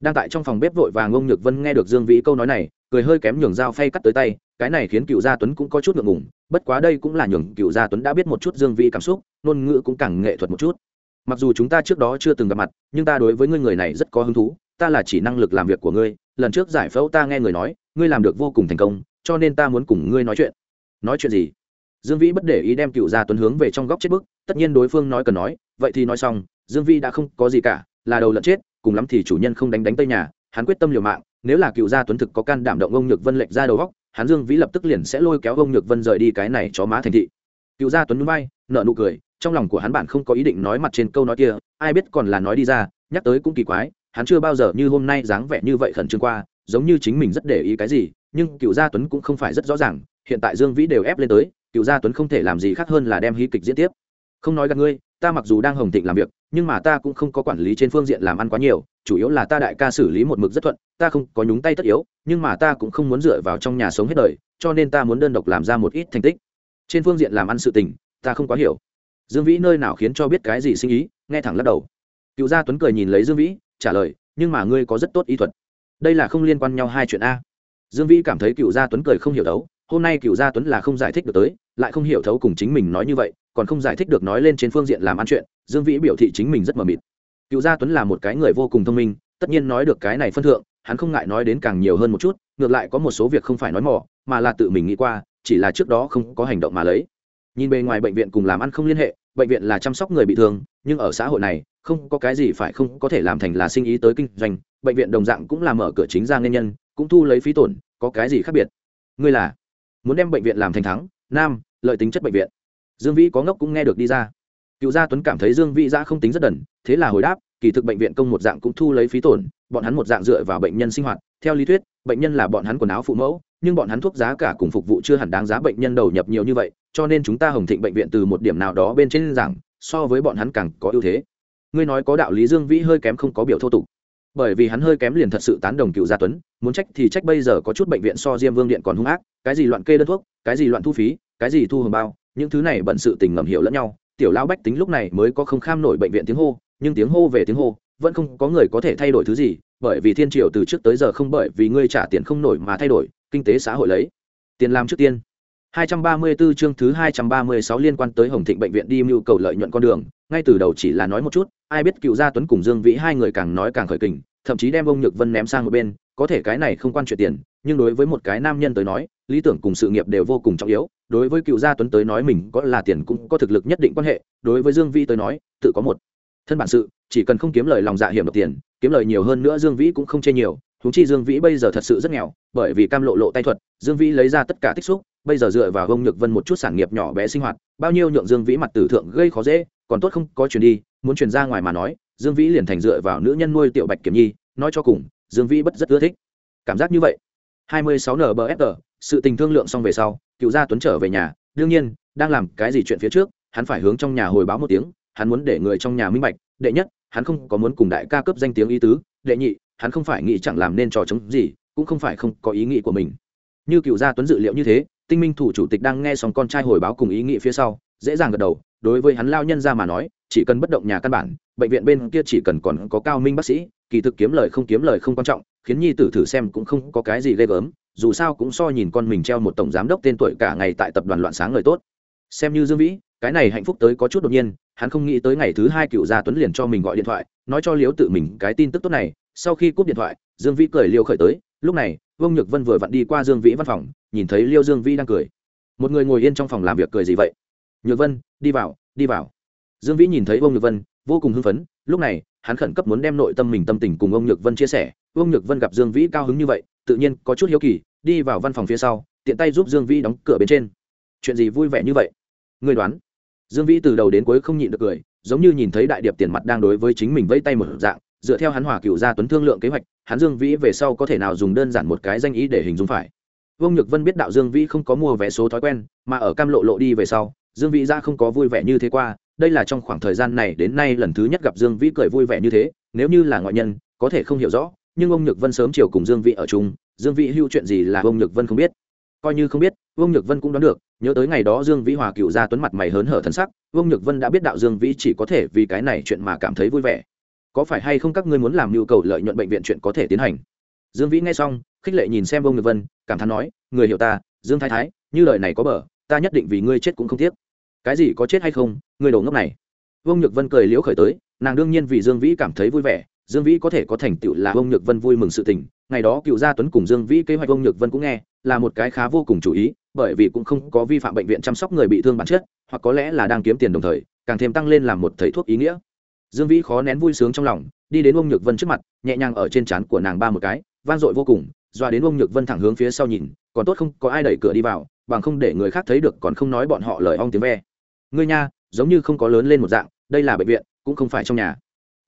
Đang tại trong phòng bếp vội vàng ông nhược vân nghe được dương vĩ câu nói này cười hơi kém nhường dao phay cắt tới tay, cái này khiến cựu gia tuấn cũng có chút ngượng ngùng, bất quá đây cũng là nhường cựu gia tuấn đã biết một chút dương vị cảm xúc, ngôn ngữ cũng càng nghệ thuật một chút. Mặc dù chúng ta trước đó chưa từng gặp mặt, nhưng ta đối với ngươi người này rất có hứng thú, ta là chỉ năng lực làm việc của ngươi, lần trước giải phẫu ta nghe người nói, ngươi làm được vô cùng thành công, cho nên ta muốn cùng ngươi nói chuyện. Nói chuyện gì? Dương vĩ bất để ý đem cựu gia tuấn hướng về trong góc chết bức tất nhiên đối phương nói cần nói, vậy thì nói xong, dương vĩ đã không có gì cả, là đầu lẫn chết, cùng lắm thì chủ nhân không đánh đánh tây nhà hắn quyết tâm liều mạng, nếu là cựu gia tuấn thực có can đảm động ông nhược vân lệnh ra đầu góc, hắn dương vĩ lập tức liền sẽ lôi kéo ông nhược vân rời đi cái này cho má thành thị. Cựu gia tuấn núi bay nợ nụ cười, trong lòng của hắn bạn không có ý định nói mặt trên câu nói kia, ai biết còn là nói đi ra, nhắc tới cũng kỳ quái, hắn chưa bao giờ như hôm nay dáng vẻ như vậy khẩn trương qua, giống như chính mình rất để ý cái gì, nhưng cựu gia tuấn cũng không phải rất rõ ràng, hiện tại dương vĩ đều ép lên tới, cựu gia tuấn không thể làm gì khác hơn là đem hí kịch diễn tiếp. Không nói gặp ngươi ta mặc dù đang hồng thịnh làm việc, nhưng mà ta cũng không có quản lý trên phương diện làm ăn quá nhiều, chủ yếu là ta đại ca xử lý một mực rất thuận, ta không có nhúng tay tất yếu, nhưng mà ta cũng không muốn dựa vào trong nhà sống hết đời, cho nên ta muốn đơn độc làm ra một ít thành tích. Trên phương diện làm ăn sự tình, ta không quá hiểu. Dương vĩ nơi nào khiến cho biết cái gì sinh ý, nghe thẳng lắc đầu. Cựu gia tuấn cười nhìn lấy dương vĩ, trả lời, nhưng mà ngươi có rất tốt ý thuật. Đây là không liên quan nhau hai chuyện a. Dương vĩ cảm thấy cựu gia tuấn cười không hiểu đấu hôm nay cựu gia tuấn là không giải thích được tới, lại không hiểu thấu cùng chính mình nói như vậy còn không giải thích được nói lên trên phương diện làm ăn chuyện, dương vĩ biểu thị chính mình rất mờ mịt. Cựu gia tuấn là một cái người vô cùng thông minh, tất nhiên nói được cái này phân thượng, hắn không ngại nói đến càng nhiều hơn một chút, ngược lại có một số việc không phải nói mỏ mà là tự mình nghĩ qua, chỉ là trước đó không có hành động mà lấy. Nhìn bề ngoài bệnh viện cùng làm ăn không liên hệ, bệnh viện là chăm sóc người bị thương, nhưng ở xã hội này, không có cái gì phải không có thể làm thành là sinh ý tới kinh doanh, bệnh viện đồng dạng cũng là mở cửa chính ra nguyên nhân, cũng thu lấy phí tổn, có cái gì khác biệt? Ngươi là muốn đem bệnh viện làm thành thắng, nam, lợi tính chất bệnh viện dương vĩ có ngốc cũng nghe được đi ra. Cựu gia tuấn cảm thấy dương vĩ ra không tính rất đần, thế là hồi đáp, kỳ thực bệnh viện công một dạng cũng thu lấy phí tổn, bọn hắn một dạng dựa vào bệnh nhân sinh hoạt. Theo lý thuyết, bệnh nhân là bọn hắn quần áo phụ mẫu, nhưng bọn hắn thuốc giá cả cùng phục vụ chưa hẳn đáng giá bệnh nhân đầu nhập nhiều như vậy, cho nên chúng ta hồng thịnh bệnh viện từ một điểm nào đó bên trên rằng so với bọn hắn càng có ưu thế. Ngươi nói có đạo lý dương vĩ hơi kém không có biểu thô tục. Bởi vì hắn hơi kém liền thật sự tán đồng cựu gia tuấn, muốn trách thì trách bây giờ có chút bệnh viện so diêm vương điện còn hung ác, cái gì loạn kê đơn thuốc, cái gì loạn thu phí, cái gì thu hồng bao những thứ này bận sự tình ngầm hiểu lẫn nhau tiểu lao bách tính lúc này mới có không kham nổi bệnh viện tiếng hô nhưng tiếng hô về tiếng hô vẫn không có người có thể thay đổi thứ gì bởi vì thiên triều từ trước tới giờ không bởi vì ngươi trả tiền không nổi mà thay đổi kinh tế xã hội lấy. Tiền làm trước tiên. 234 chương thứ 236 liên quan tới Hồng Thịnh bệnh viện đi mưu cầu lợi nhuận con đường, ngay từ đầu chỉ là nói một chút, ai biết Cựu Gia Tuấn cùng Dương Vĩ hai người càng nói càng khởi kình, thậm chí đem ông Nhược Vân ném sang một bên, có thể cái này không quan chuyện tiền, nhưng đối với một cái nam nhân tới nói, lý tưởng cùng sự nghiệp đều vô cùng trọng yếu, đối với Cựu Gia Tuấn tới nói mình có là tiền cũng có thực lực nhất định quan hệ, đối với Dương Vĩ tới nói, tự có một thân bản sự, chỉ cần không kiếm lời lòng dạ hiểm độc tiền, kiếm lời nhiều hơn nữa Dương Vĩ cũng không chê nhiều, huống chi Dương Vĩ bây giờ thật sự rất nghèo, bởi vì cam lộ lộ tay thuật, Dương Vĩ lấy ra tất cả tích xúc, bây giờ dựa vào ông nhược vân một chút sản nghiệp nhỏ bé sinh hoạt bao nhiêu nhượng dương vĩ mặt tử thượng gây khó dễ còn tốt không có chuyển đi muốn chuyển ra ngoài mà nói dương vĩ liền thành dựa vào nữ nhân nuôi tiểu bạch kiểm nhi nói cho cùng dương vĩ bất rất ưa thích. Cảm giác như vậy. 26 nbfr sự tình thương lượng xong về sau, cựu gia tuấn trở về nhà, đương nhiên, đang làm cái gì chuyện phía trước, hắn phải hướng trong nhà hồi báo một tiếng, hắn muốn để người trong nhà minh bạch, đệ nhất, hắn không có muốn cùng đại ca cấp danh tiếng ý tứ, đệ nhị, hắn không phải nghĩ chẳng làm nên trò chống gì, cũng không phải không có ý nghĩ của mình. Như cựu gia tuấn dự liệu như thế, tinh minh thủ chủ tịch đang nghe xong con trai hồi báo cùng ý nghĩ phía sau, dễ dàng gật đầu, đối với hắn lao nhân ra mà nói, chỉ cần bất động nhà căn bản, bệnh viện bên kia chỉ cần còn có cao minh bác sĩ, kỳ thực kiếm lời không kiếm lời không quan trọng khiến nhi tử thử xem cũng không có cái gì ghê gớm, dù sao cũng so nhìn con mình treo một tổng giám đốc tên tuổi cả ngày tại tập đoàn loạn sáng người tốt. Xem như dương vĩ, cái này hạnh phúc tới có chút đột nhiên, hắn không nghĩ tới ngày thứ hai cựu gia tuấn liền cho mình gọi điện thoại, nói cho liếu tự mình cái tin tức tốt này, sau khi cúp điện thoại, dương vĩ cười liêu khởi tới, lúc này, vương nhược vân vừa vặn đi qua dương vĩ văn phòng, nhìn thấy liêu dương vĩ đang cười. Một người ngồi yên trong phòng làm việc cười gì vậy? Nhược vân, đi vào đi vào. Dương vĩ nhìn thấy Vương nhược vân, vô cùng hưng phấn, lúc này hắn khẩn cấp muốn đem nội tâm mình tâm tình cùng ông nhược vân chia sẻ. Ông nhược vân gặp dương vĩ cao hứng như vậy, tự nhiên có chút hiếu kỳ, đi vào văn phòng phía sau, tiện tay giúp dương vĩ đóng cửa bên trên. Chuyện gì vui vẻ như vậy? Người đoán. Dương vĩ từ đầu đến cuối không nhịn được cười, giống như nhìn thấy đại điệp tiền mặt đang đối với chính mình vẫy tay một dạng, dựa theo hắn hòa cựu gia tuấn thương lượng kế hoạch, hắn dương vĩ về sau có thể nào dùng đơn giản một cái danh ý để hình dung phải. Vương nhược vân biết đạo dương vĩ không có mua vé số thói quen, mà ở cam lộ lộ đi về sau, dương vĩ ra không có vui vẻ như thế qua đây là trong khoảng thời gian này đến nay lần thứ nhất gặp dương vĩ cười vui vẻ như thế, nếu như là ngoại nhân, có thể không hiểu rõ, nhưng ông nhược vân sớm chiều cùng dương vĩ ở chung, dương vĩ hưu chuyện gì là ông nhược vân không biết. Coi như không biết vương nhược vân cũng đoán được, nhớ tới ngày đó dương vĩ hòa cựu ra tuấn mặt mày hớn hở thân sắc vương nhược vân đã biết đạo dương vĩ chỉ có thể vì cái này chuyện mà cảm thấy vui vẻ. Có phải hay không các ngươi muốn làm nhu cầu lợi nhuận bệnh viện chuyện có thể tiến hành? Dương vĩ nghe xong, khích lệ nhìn xem vương nhược vân, cảm thán nói, người hiểu ta, dương thái thái, như lời này có bờ, ta nhất định vì ngươi chết cũng không tiếc cái gì có chết hay không, người đồ ngốc này. Vương nhược vân cười liễu khởi tới, nàng đương nhiên vì dương vĩ cảm thấy vui vẻ, dương vĩ có thể có thành tựu là vương nhược vân vui mừng sự tình, ngày đó cựu gia tuấn cùng dương vĩ kế hoạch vương nhược vân cũng nghe, là một cái khá vô cùng chú ý, bởi vì cũng không có vi phạm bệnh viện chăm sóc người bị thương bản chất, hoặc có lẽ là đang kiếm tiền đồng thời, càng thêm tăng lên làm một thầy thuốc ý nghĩa. Dương vĩ khó nén vui sướng trong lòng, đi đến ông nhược vân trước mặt, nhẹ nhàng ở trên trán của nàng ba một cái, vang dội vô cùng doa đến ông nhược vân thẳng hướng phía sau nhìn, còn tốt không có ai đẩy cửa đi vào, bằng không để người khác thấy được còn không nói bọn họ lời ong tiếng ve ngươi nha, giống như không có lớn lên một dạng, đây là bệnh viện, cũng không phải trong nhà.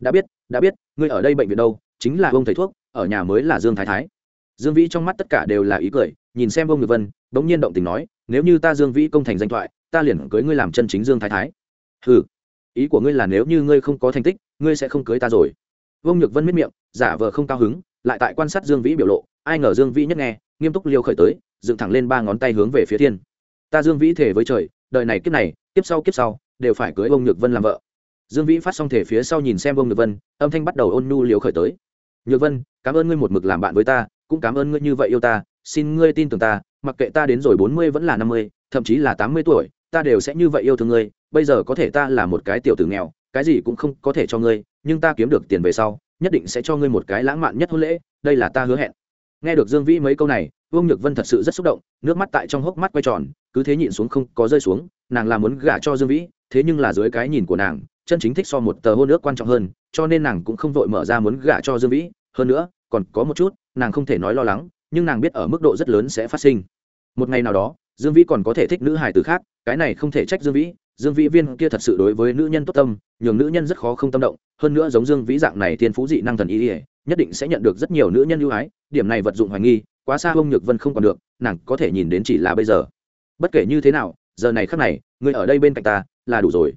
Đã biết đã biết, ngươi ở đây bệnh viện đâu, chính là ông thầy thuốc, ở nhà mới là dương thái thái. Dương vĩ trong mắt tất cả đều là ý cười, nhìn xem ông nhược vân, bỗng nhiên động tình nói, nếu như ta dương vĩ công thành danh thoại, ta liền cưới ngươi làm chân chính dương thái thái. Ừ ý của ngươi là nếu như ngươi không có thành tích, ngươi sẽ không cưới ta rồi. Vương nhược vân miết miệng, giả vờ không cao hứng, lại tại quan sát dương vĩ biểu lộ, ai ngờ dương vĩ nhất nghe, nghiêm túc liêu khởi tới, dựng thẳng lên ba ngón tay hướng về phía thiên. Ta dương vĩ thể với trời, đời này kiếp này kiếp sau kiếp sau, đều phải cưới ông nhược vân làm vợ. Dương vĩ phát xong thể phía sau nhìn xem ông nhược vân, âm thanh bắt đầu ôn nhu liều khởi tới. Nhược vân, cảm ơn ngươi một mực làm bạn với ta, cũng cảm ơn ngươi như vậy yêu ta, xin ngươi tin tưởng ta, mặc kệ ta đến rồi bốn mươi vẫn là năm mươi, thậm chí là tám mươi tuổi, ta đều sẽ như vậy yêu thương ngươi, bây giờ có thể ta là một cái tiểu tử nghèo, cái gì cũng không có thể cho ngươi, nhưng ta kiếm được tiền về sau, nhất định sẽ cho ngươi một cái lãng mạn nhất hôn lễ, đây là ta hứa hẹn. Nghe được dương vĩ mấy câu này, vương nhược vân thật sự rất xúc động, nước mắt tại trong hốc mắt quay tròn, cứ thế nhịn xuống không có rơi xuống nàng là muốn gả cho dương vĩ, thế nhưng là dưới cái nhìn của nàng, chân chính thích so một tờ hôn ước quan trọng hơn, cho nên nàng cũng không vội mở ra muốn gả cho dương vĩ. Hơn nữa, còn có một chút, nàng không thể nói lo lắng, nhưng nàng biết ở mức độ rất lớn sẽ phát sinh. Một ngày nào đó, dương vĩ còn có thể thích nữ hài từ khác, cái này không thể trách dương vĩ. Dương vĩ viên kia thật sự đối với nữ nhân tốt tâm, nhường nữ nhân rất khó không tâm động. Hơn nữa giống dương vĩ dạng này thiên phú dị năng thần ý ỉa nhất định sẽ nhận được rất nhiều nữ nhân ưu ái. Điểm này vật dụng hoài nghi, quá xa ông nhược vân không còn được, nàng có thể nhìn đến chỉ là bây giờ. Bất kể như thế nào giờ này khắc này người ở đây bên cạnh ta là đủ rồi.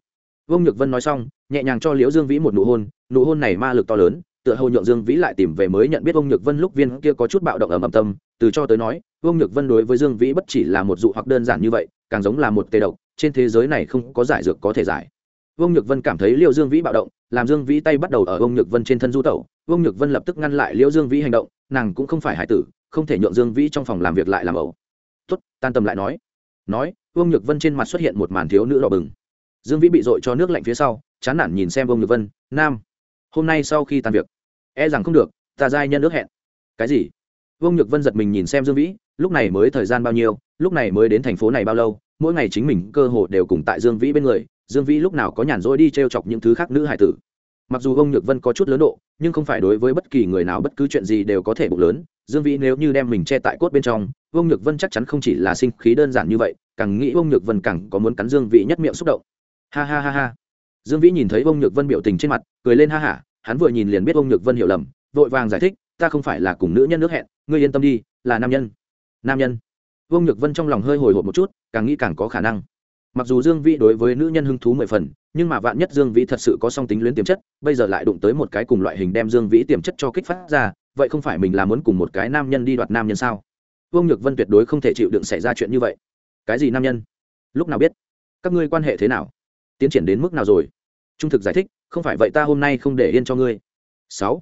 Vương nhược vân nói xong, nhẹ nhàng cho liễu dương vĩ một nụ hôn nụ hôn này ma lực to lớn, tựa hồ nhượng dương vĩ lại tìm về mới nhận biết vương nhược vân lúc viên kia có chút bạo động ở mầm tâm, từ cho tới nói, vương nhược vân đối với dương vĩ bất chỉ là một dụ hoặc đơn giản như vậy, càng giống là một tê độc, trên thế giới này không có giải dược có thể giải. Vương nhược vân cảm thấy liệu dương vĩ bạo động, làm dương vĩ tay bắt đầu ở vương nhược vân trên thân du tẩu, vương nhược vân lập tức ngăn lại liễu dương vĩ hành động, nàng cũng không phải hải tử, không thể nhượng dương vĩ trong phòng làm việc lại làm ẩu. Tuất tan tầm lại nói. Nói vương nhược vân trên mặt xuất hiện một màn thiếu nữ đỏ bừng. Dương vĩ bị dội cho nước lạnh phía sau, chán nản nhìn xem vương nhược vân, nam, hôm nay sau khi tan việc e rằng không được, ta giai nhân ước hẹn. Cái gì? Vương nhược vân giật mình nhìn xem dương vĩ, lúc này mới thời gian bao nhiêu, lúc này mới đến thành phố này bao lâu, mỗi ngày chính mình cơ hồ đều cùng tại dương vĩ bên người, dương vĩ lúc nào có nhàn rỗi đi t r e o chọc những thứ khác nữ hải tử. Mặc dù ông nhược vân có chút lớn độ, nhưng không phải đối với bất kỳ người nào bất cứ chuyện gì đều có thể bụng lớn, dương vĩ nếu như đem mình che tại cốt bên trong ông nhược vân chắc chắn không chỉ là sinh khí đơn giản như vậy càng nghĩ ông nhược vân càng có muốn cắn dương vĩ nhất miệng xúc động. Ha ha ha ha. Dương vĩ nhìn thấy ông nhược vân biểu tình trên mặt, cười lên ha hả hắn vừa nhìn liền biết ông nhược vân hiểu lầm, vội vàng giải thích, ta không phải là cùng nữ nhân nước hẹn, ngươi yên tâm đi, là nam nhân. Nam nhân. Ông nhược vân trong lòng hơi hồi hộp một chút, càng nghĩ càng có khả năng. Mặc dù dương vĩ đối với nữ nhân hứng thú mười phần, nhưng mà vạn nhất dương vĩ thật sự có song tính luyến tiềm chất, bây giờ lại đụng tới một cái cùng loại hình đem dương vĩ tiềm chất cho kích phát ra, vậy không phải mình là muốn cùng một cái nam nhân đi đoạt nam nhân sao? Vương nhược vân tuyệt đối không thể chịu đựng xảy ra chuyện như vậy cái gì nam nhân? Lúc nào biết? Các ngươi quan hệ thế nào? Tiến triển đến mức nào rồi? Trung thực giải thích, không phải vậy ta hôm nay không để yên cho ngươi. Sáu.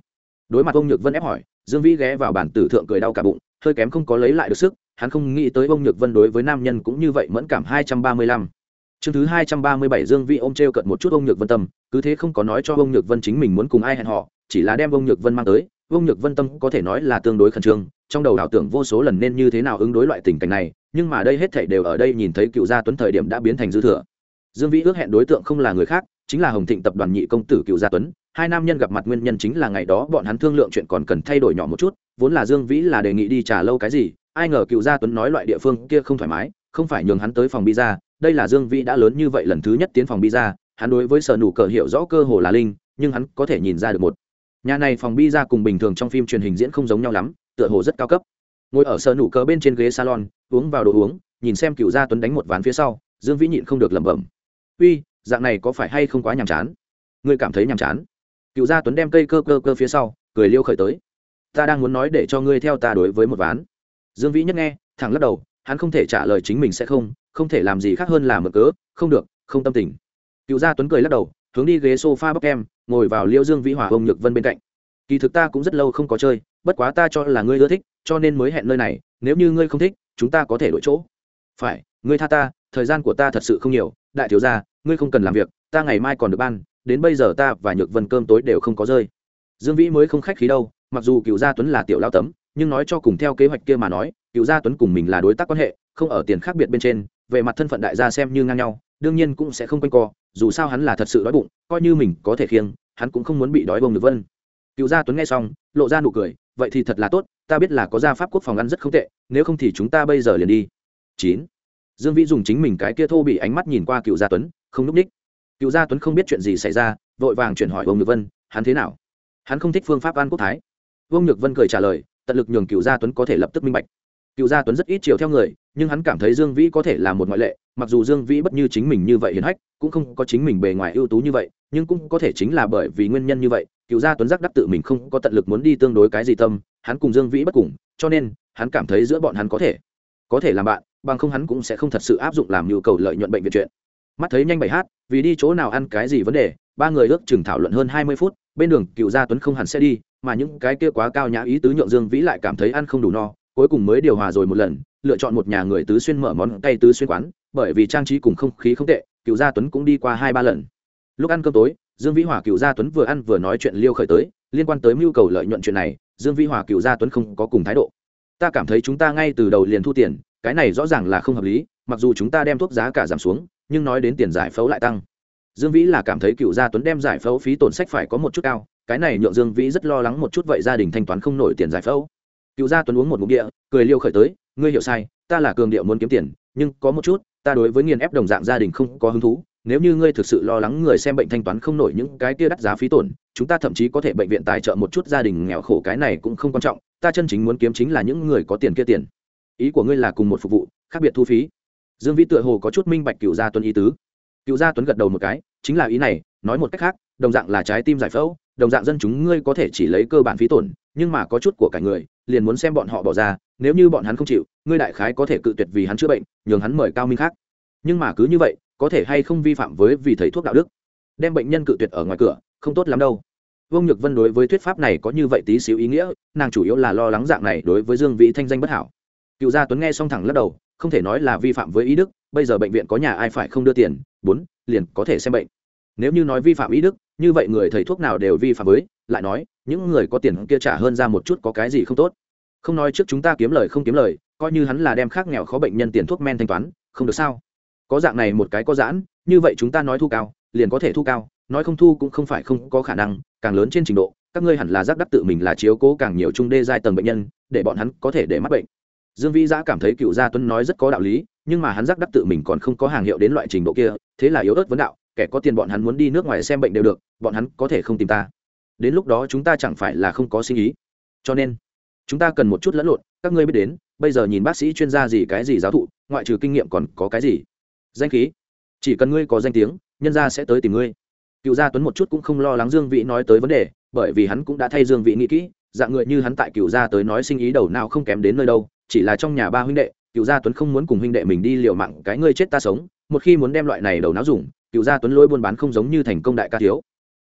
Đối mặt ông nhược vân ép hỏi, dương vĩ ghé vào bản tử thượng cười đau cả bụng, hơi kém không có lấy lại được sức, hắn không nghĩ tới ông nhược vân đối với nam nhân cũng như vậy mẫn cảm hai trăm ba mươi lăm. Chương thứ hai trăm ba mươi bảy dương vĩ ôm t r e o cận một chút ông nhược vân tâm, cứ thế không có nói cho ông nhược vân chính mình muốn cùng ai hẹn họ chỉ là đem ông nhược vân mang tới, ông nhược vân tâm có thể nói là tương đối khẩn trương trong đầu đảo tưởng vô số lần nên như thế nào ứng đối loại tình cảnh này, nhưng mà đây hết thảy đều ở đây nhìn thấy cựu gia tuấn thời điểm đã biến thành dư thừa. Dương vĩ ước hẹn đối tượng không là người khác, chính là hồng thịnh tập đoàn nhị công tử cựu gia tuấn. Hai nam nhân gặp mặt nguyên nhân chính là ngày đó bọn hắn thương lượng chuyện còn cần thay đổi nhỏ một chút, vốn là dương vĩ là đề nghị đi trả lâu cái gì, ai ngờ cựu gia tuấn nói loại địa phương kia không thoải mái, không phải nhường hắn tới phòng bi ra đây là dương vĩ đã lớn như vậy lần thứ nhất tiến phòng bi ra hắn đối với sở nụ cờ hiệu rõ cơ hồ là linh, nhưng hắn có thể nhìn ra được một. Nhà này phòng bi ra cùng bình thường trong phim truyền hình diễn không giống nhau lắm tựa hồ rất cao cấp. Ngồi ở sở nụ cờ bên trên ghế salon, uống vào đồ uống, nhìn xem cựu gia tuấn đánh một ván phía sau, dương vĩ nhịn không được lẩm bẩm. Uy, dạng này có phải hay không quá nhàm chán? Ngươi cảm thấy nhàm chán? Cựu gia tuấn đem cây cơ cơ cơ phía sau, cười liêu khởi tới. Ta đang muốn nói để cho ngươi theo ta đối với một ván. Dương vĩ nhất nghe, thẳng lắc đầu, hắn không thể trả lời chính mình sẽ không không thể làm gì khác hơn là mở cớ, không được, không tâm tình. Cựu gia tuấn cười lắc đầu, hướng đi ghế s o f a bóc em ngồi vào liêu dương vĩ hòa ông nhược vân bên cạnh kỳ thực ta cũng rất lâu không có chơi, bất quá ta cho là ngươi ưa thích, cho nên mới hẹn nơi này, nếu như ngươi không thích, chúng ta có thể đổi chỗ. Phải, ngươi tha ta, thời gian của ta thật sự không nhiều, đại thiếu gia, ngươi không cần làm việc, ta ngày mai còn được ban, đến bây giờ ta và nhược vân cơm tối đều không có rơi. Dương vĩ mới không khách khí đâu, mặc dù cựu gia tuấn là tiểu lao tấm, nhưng nói cho cùng theo kế hoạch kia mà nói cựu gia tuấn cùng mình là đối tác quan hệ, không ở tiền khác biệt bên trên, về mặt thân phận đại gia xem như ngang nhau, đương nhiên cũng sẽ không quanh co, dù sao hắn là thật sự đói bụng, coi như mình có thể khiêng, hắn cũng không muốn bị đói bông được vân cựu gia tuấn nghe xong, lộ ra nụ cười, vậy thì thật là tốt, ta biết là có gia pháp quốc phòng ăn rất không tệ, nếu không thì chúng ta bây giờ liền đi. Chín. Dương vĩ dùng chính mình cái kia thô bị ánh mắt nhìn qua cựu gia tuấn, không núp ních. Cựu gia tuấn không biết chuyện gì xảy ra, vội vàng chuyển hỏi ông nhược vân, hắn thế nào? Hắn không thích phương pháp an quốc thái. Vương nhược vân cười trả lời, tận lực nhường cựu gia tuấn có thể lập tức minh bạch. Cựu gia tuấn rất ít chiều theo người, nhưng hắn cảm thấy dương vĩ có thể là một ngoại lệ, mặc dù dương vĩ bất như chính mình như vậy hiền hách, cũng không có chính mình bề ngoài ưu tú như vậy, nhưng cũng có thể chính là bởi vì nguyên nhân như vậy cựu gia tuấn giác đắc tự mình không có tận lực muốn đi tương đối cái gì tâm, hắn cùng dương vĩ bất cùng, cho nên, hắn cảm thấy giữa bọn hắn có thể có thể làm bạn, bằng không hắn cũng sẽ không thật sự áp dụng làm nhu cầu lợi nhuận bệnh viện chuyện. Mắt thấy nhanh bảy hát, vì đi chỗ nào ăn cái gì vấn đề, ba người ước chừng thảo luận hơn hai mươi phút, bên đường cựu gia tuấn không hẳn sẽ đi, mà những cái kia quá cao nhã ý tứ nhượng dương vĩ lại cảm thấy ăn không đủ no, cuối cùng mới điều hòa rồi một lần, lựa chọn một nhà người tứ xuyên mở món cay tứ xuyên quán, bởi vì trang trí cùng không khí không tệ, cựu gia tuấn cũng đi qua hai ba lần. Lúc ăn cơm tối dương vĩ hòa cựu gia tuấn vừa ăn vừa nói chuyện liêu khởi tới, liên quan tới mưu cầu lợi nhuận chuyện này, dương vĩ hòa cựu gia tuấn không có cùng thái độ. Ta cảm thấy chúng ta ngay từ đầu liền thu tiền, cái này rõ ràng là không hợp lý, mặc dù chúng ta đem thuốc giá cả giảm xuống, nhưng nói đến tiền giải phẫu lại tăng. Dương vĩ là cảm thấy cựu gia tuấn đem giải phẫu phí tổn sách phải có một chút cao, cái này nhượng dương vĩ rất lo lắng một chút vậy gia đình thanh toán không nổi tiền giải phẫu. Cựu gia tuấn uống một mục địa, cười liêu khởi tới, ngươi hiểu sai, ta là cường điệu muốn kiếm tiền, nhưng có một chút, ta đối với nghiền ép đồng dạng gia đình không có hứng thú nếu như ngươi thực sự lo lắng người xem bệnh thanh toán không nổi những cái kia đắt giá phí tổn, chúng ta thậm chí có thể bệnh viện tài trợ một chút gia đình nghèo khổ cái này cũng không quan trọng, ta chân chính muốn kiếm chính là những người có tiền kia tiền. Ý của ngươi là cùng một phục vụ, khác biệt thu phí. Dương vĩ tựa hồ có chút minh bạch cựu gia tuấn ý tứ. Cựu gia tuấn gật đầu một cái, chính là ý này, nói một cách khác, đồng dạng là trái tim giải phẫu, đồng dạng dân chúng ngươi có thể chỉ lấy cơ bản phí tổn, nhưng mà có chút của cả người, liền muốn xem bọn họ bỏ ra, nếu như bọn hắn không chịu, ngươi đại khái có thể cự tuyệt vì hắn chữa bệnh, nhường hắn mời cao minh khác. Nhưng mà cứ như vậy có thể hay không vi phạm với vì thầy thuốc đạo đức? Đem bệnh nhân cự tuyệt ở ngoài cửa, không tốt lắm đâu. Vương nhược vân đối với thuyết pháp này có như vậy tí xíu ý nghĩa, nàng chủ yếu là lo lắng dạng này đối với dương vĩ thanh danh bất hảo. Cựu gia tuấn nghe xong thẳng lắc đầu, không thể nói là vi phạm với ý đức, bây giờ bệnh viện có nhà ai phải không đưa tiền? Bốn, liền có thể xem bệnh. Nếu như nói vi phạm ý đức, như vậy người thầy thuốc nào đều vi phạm với, lại nói, những người có tiền kia trả hơn ra một chút có cái gì không tốt? Không nói trước chúng ta kiếm lời không kiếm lời, coi như hắn là đem khác nghèo khó bệnh nhân tiền thuốc men thanh toán, không được sao? Có dạng này một cái có giãn, như vậy chúng ta nói thu cao, liền có thể thu cao, nói không thu cũng không phải không có khả năng, càng lớn trên trình độ, các ngươi hẳn là giác đắc tự mình là chiếu cố càng nhiều trung đê giai tầng bệnh nhân, để bọn hắn có thể để mắc bệnh. Dương vĩ giã cảm thấy cựu gia tuấn nói rất có đạo lý, nhưng mà hắn giác đắc tự mình còn không có hàng hiệu đến loại trình độ kia, thế là yếu ớt vấn đạo, kẻ có tiền bọn hắn muốn đi nước ngoài xem bệnh đều được, bọn hắn có thể không tìm ta. Đến lúc đó chúng ta chẳng phải là không có suy nghĩ. Cho nên, chúng ta cần một chút lẫn lộn, các ngươi biết đến, bây giờ nhìn bác sĩ chuyên gia gì cái gì giáo thụ, ngoại trừ kinh nghiệm còn có cái gì? Danh khí. Chỉ cần ngươi có danh tiếng, nhân gia sẽ tới tìm ngươi. Cựu gia tuấn một chút cũng không lo lắng dương vĩ nói tới vấn đề, bởi vì hắn cũng đã thay dương vĩ nghĩ kỹ, dạng người như hắn tại cựu gia tới nói sinh ý đầu nào không kém đến nơi đâu, chỉ là trong nhà ba huynh đệ, cựu gia tuấn không muốn cùng huynh đệ mình đi liều mạng cái ngươi chết ta sống, một khi muốn đem loại này đầu não dùng, cựu gia tuấn lôi buôn bán không giống như thành công đại ca thiếu.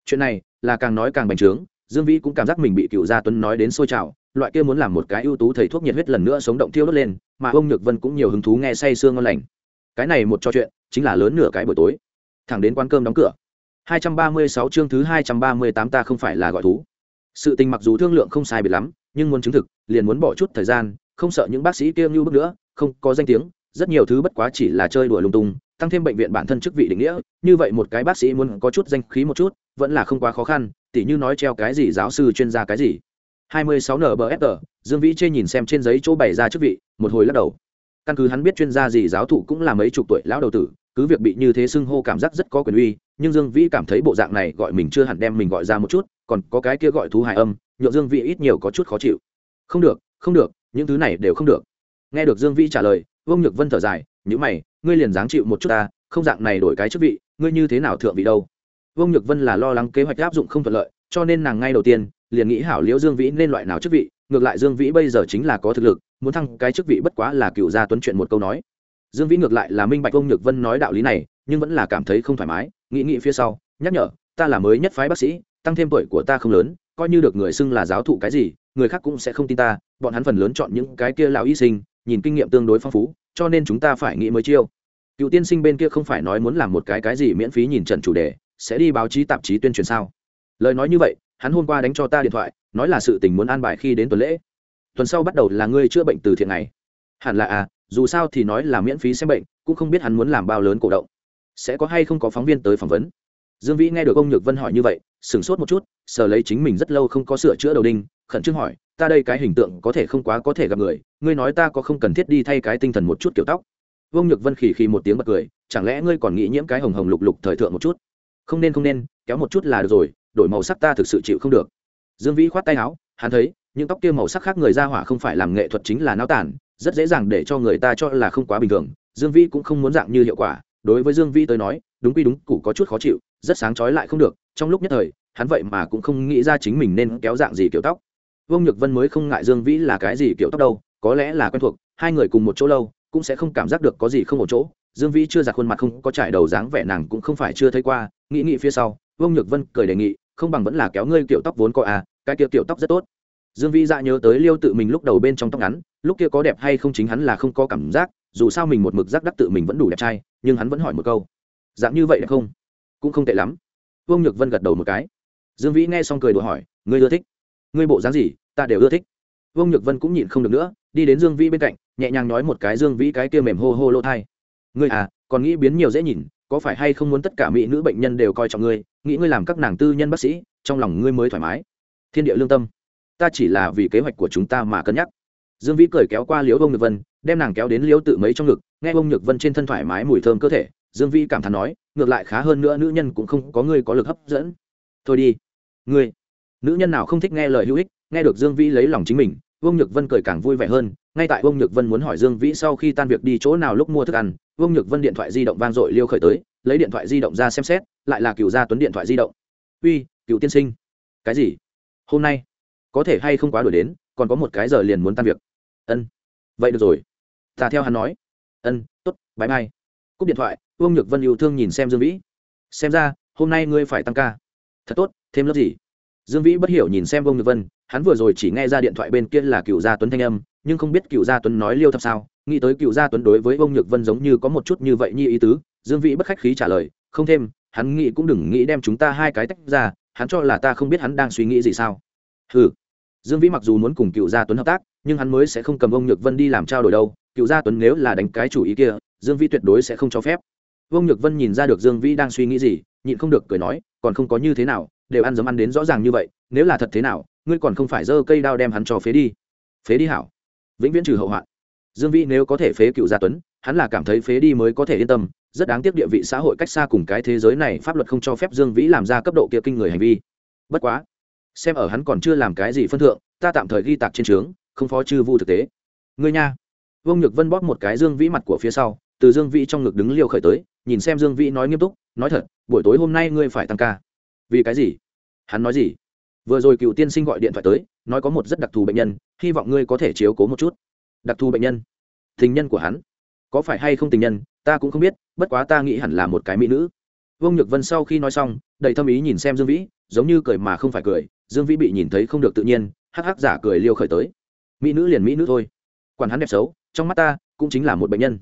Chuyện này là càng nói càng bành trướng, dương vĩ cũng cảm giác mình bị cựu gia tuấn nói đến sôi trào, loại kia muốn làm một cái ưu tú thầy thuốc nhiệt huyết lần nữa sống động thiêu đốt lên, mà ông nhược vân cũng nhiều hứng thú nghe say sương ngon lành cái này một trò chuyện, chính là lớn nửa cái buổi tối. Thẳng đến quán cơm đóng cửa. 236 chương thứ 238 ta không phải là gọi thú. Sự tình mặc dù thương lượng không sai biệt lắm, nhưng muốn chứng thực, liền muốn bỏ chút thời gian, không sợ những bác sĩ kia như bước nữa, không có danh tiếng, rất nhiều thứ bất quá chỉ là chơi đùa lung tung, tăng thêm bệnh viện bản thân chức vị định nghĩa, như vậy một cái bác sĩ muốn có chút danh khí một chút, vẫn là không quá khó khăn, tỉ như nói treo cái gì, giáo sư chuyên gia cái gì. 26 nbfr dương vĩ chê nhìn xem trên giấy chỗ bày ra chức vị, một hồi lắc đầu căn cứ hắn biết chuyên gia gì giáo thụ cũng là mấy chục tuổi lão đầu tử, cứ việc bị như thế xưng hô cảm giác rất có quyền uy, nhưng dương vĩ cảm thấy bộ dạng này gọi mình chưa hẳn đem mình gọi ra một chút, còn có cái kia gọi thú hài âm nhộn dương vĩ ít nhiều có chút khó chịu. Không được không được, những thứ này đều không được. Nghe được dương vĩ trả lời, vương nhược vân thở dài, nhữ mày, ngươi liền dáng chịu một chút ta, không dạng này đổi cái chức vị, ngươi như thế nào thượng vị đâu? Vương nhược vân là lo lắng kế hoạch áp dụng không thuận lợi, cho nên nàng ngay đầu tiên liền nghĩ hảo liễu dương vĩ nên loại nào chức vị ngược lại dương vĩ bây giờ chính là có thực lực, muốn thăng cái chức vị bất quá là cựu gia tuấn chuyện một câu nói. Dương vĩ ngược lại là minh bạch ông nhược vân nói đạo lý này, nhưng vẫn là cảm thấy không thoải mái, nghĩ nghĩ phía sau, nhắc nhở, ta là mới nhất phái bác sĩ, tăng thêm tuổi của ta không lớn, coi như được người xưng là giáo thụ cái gì, người khác cũng sẽ không tin ta, bọn hắn phần lớn chọn những cái kia lão y sinh, nhìn kinh nghiệm tương đối phong phú, cho nên chúng ta phải nghĩ mới chiêu. Cựu tiên sinh bên kia không phải nói muốn làm một cái cái gì miễn phí nhìn trận chủ đề, sẽ đi báo chí tạp chí tuyên truyền sao? Lời nói như vậy hắn hôm qua đánh cho ta điện thoại, nói là sự tình muốn an bài khi đến tuần lễ. Tuần sau bắt đầu là ngươi chữa bệnh từ thiện này hẳn là à dù sao thì nói là miễn phí xem bệnh, cũng không biết hắn muốn làm bao lớn cổ động. Sẽ có hay không có phóng viên tới phỏng vấn. Dương vĩ nghe được ông nhược vân hỏi như vậy, sửng sốt một chút, sờ lấy chính mình rất lâu không có sửa chữa đầu đinh, khẩn trương hỏi, ta đây cái hình tượng có thể không quá có thể gặp người, ngươi nói ta có không cần thiết đi thay cái tinh thần một chút kiểu tóc? Vương nhược vân khỉ khì một tiếng bật cười, chẳng lẽ ngươi còn nghĩ nhiễm cái hồng hồng lục lục thời thượng một chút? Không nên không nên, kéo một chút là được rồi đổi màu sắc ta thực sự chịu không được. Dương vĩ khoát tay áo, hắn thấy, những tóc kia màu sắc khác người ra hỏa không phải làm nghệ thuật chính là náo tản rất dễ dàng để cho người ta cho là không quá bình thường. Dương vĩ cũng không muốn dạng như hiệu quả. Đối với dương vĩ tới nói, đúng quy đúng cụ có chút khó chịu, rất sáng trói lại không được. Trong lúc nhất thời, hắn vậy mà cũng không nghĩ ra chính mình nên kéo dạng gì kiểu tóc. Vương nhược vân mới không ngại dương vĩ là cái gì kiểu tóc đâu, có lẽ là quen thuộc, hai người cùng một chỗ lâu, cũng sẽ không cảm giác được có gì không một chỗ. Dương vĩ chưa giặt khuôn mặt không có trải đầu dáng vẻ nàng cũng không phải chưa thấy qua, nghĩ nghĩ phía sau vương nhược vân cười đề nghị, không bằng vẫn là kéo ngươi kiểu tóc vốn có à cái kiểu kiểu tóc rất tốt. Dương vĩ dạ nhớ tới liêu tự mình lúc đầu bên trong tóc ngắn, lúc kia có đẹp hay không chính hắn là không có cảm giác, dù sao mình một mực giác đắc tự mình vẫn đủ đẹp trai, nhưng hắn vẫn hỏi một câu, dạng như vậy đẹp không? Cũng không tệ lắm. Vương nhược vân gật đầu một cái. Dương vĩ nghe xong cười đùa hỏi, ngươi ưa thích? Ngươi bộ dáng gì? Ta đều ưa thích. Vương nhược vân cũng nhịn không được nữa, đi đến dương vĩ bên cạnh, nhẹ nhàng nói một cái dương vĩ cái kia mềm hô hô lỗ thai ngươi à còn nghĩ biến nhiều dễ nhìn có phải hay không muốn tất cả mỹ nữ bệnh nhân đều coi trọng ngươi, nghĩ ngươi làm các nàng tư nhân bác sĩ, trong lòng ngươi mới thoải mái. Thiên địa lương tâm. Ta chỉ là vì kế hoạch của chúng ta mà cân nhắc. Dương vĩ cười kéo qua liễu bông nhược vân, đem nàng kéo đến liễu tự mấy trong ngực, nghe bông nhược vân trên thân thoải mái mùi thơm cơ thể, dương vĩ cảm thán nói, ngược lại khá hơn nữa nữ nhân cũng không có ngươi có lực hấp dẫn. Thôi đi. Ngươi. Nữ nhân nào không thích nghe lời hữu ích, nghe được dương vĩ lấy lòng chính mình vương nhược vân cười càng vui vẻ hơn, ngay tại vương nhược vân muốn hỏi dương vĩ sau khi tan việc đi chỗ nào lúc mua thức ăn, vương nhược vân điện thoại di động vang dội liêu khởi tới, lấy điện thoại di động ra xem xét, lại là cựu gia tuấn điện thoại di động. Uy cựu tiên sinh. Cái gì? Hôm nay có thể hay không quá đổi đến, còn có một cái giờ liền muốn tan việc. Ân, vậy được rồi. Ta theo hắn nói. Ân t ố t mai. Cúp điện thoại, vương nhược vân yêu thương nhìn xem dương vĩ. Xem ra, hôm nay ngươi phải tăng ca. Thật tốt, thêm lớp gì? Dương vĩ bất hiểu nhìn xem vương nhược vân, hắn vừa rồi chỉ nghe ra điện thoại bên kia là cựu gia tuấn thanh âm, nhưng không biết cựu gia tuấn nói liêu thập sao, nghĩ tới cựu gia tuấn đối với vương nhược vân giống như có một chút như vậy nhi ý tứ, dương vĩ bất khách khí trả lời, không thêm, hắn nghĩ cũng đừng nghĩ đem chúng ta hai cái tách ra, hắn cho là ta không biết hắn đang suy nghĩ gì sao. Ừ dương vĩ mặc dù muốn cùng cựu gia tuấn hợp tác, nhưng hắn mới sẽ không cầm ông nhược vân đi làm trao đổi đâu cựu gia tuấn nếu là đánh cái chủ ý kia, dương vĩ tuyệt đối sẽ không cho phép. Vương nhược vân nhìn ra được dương vĩ đang suy nghĩ gì, nhịn không được cười nói, còn không có như thế nào đều ăn dấm ăn đến rõ ràng như vậy, nếu là thật thế nào, ngươi còn không phải giơ cây đao đem hắn cho phế đi. Phế đi hảo. Vĩnh viễn trừ hậu hoạn. Dương vĩ nếu có thể phế cựu gia tuấn, hắn là cảm thấy phế đi mới có thể yên tâm, rất đáng tiếc địa vị xã hội cách xa cùng cái thế giới này pháp luật không cho phép dương vĩ làm ra cấp độ kia kinh người hành vi. Bất quá, xem ở hắn còn chưa làm cái gì phân thượng, ta tạm thời ghi tạc trên trướng không phó chư vu thực tế. Ngươi nha. Vương nhược vân bóp một cái dương vĩ mặt của phía sau, từ dương vĩ trong ngực đứng liêu khởi tới, nhìn xem dương vĩ nói nghiêm túc, nói thật, buổi tối hôm nay ngươi phải tăng ca vì cái gì? Hắn nói gì? Vừa rồi cựu tiên sinh gọi điện thoại tới, nói có một rất đặc thù bệnh nhân, hy vọng ngươi có thể chiếu cố một chút. Đặc thù bệnh nhân? Tình nhân của hắn. Có phải hay không tình nhân, ta cũng không biết, bất quá ta nghĩ hẳn là một cái mỹ nữ. Vương nhược vân sau khi nói xong, đầy thâm ý nhìn xem dương vĩ, giống như cười mà không phải cười, dương vĩ bị nhìn thấy không được tự nhiên, hắc hắc giả cười liêu khởi tới. Mỹ nữ liền mỹ nữ thôi. Quản hắn đẹp xấu, trong mắt ta cũng chính là một bệnh nhân.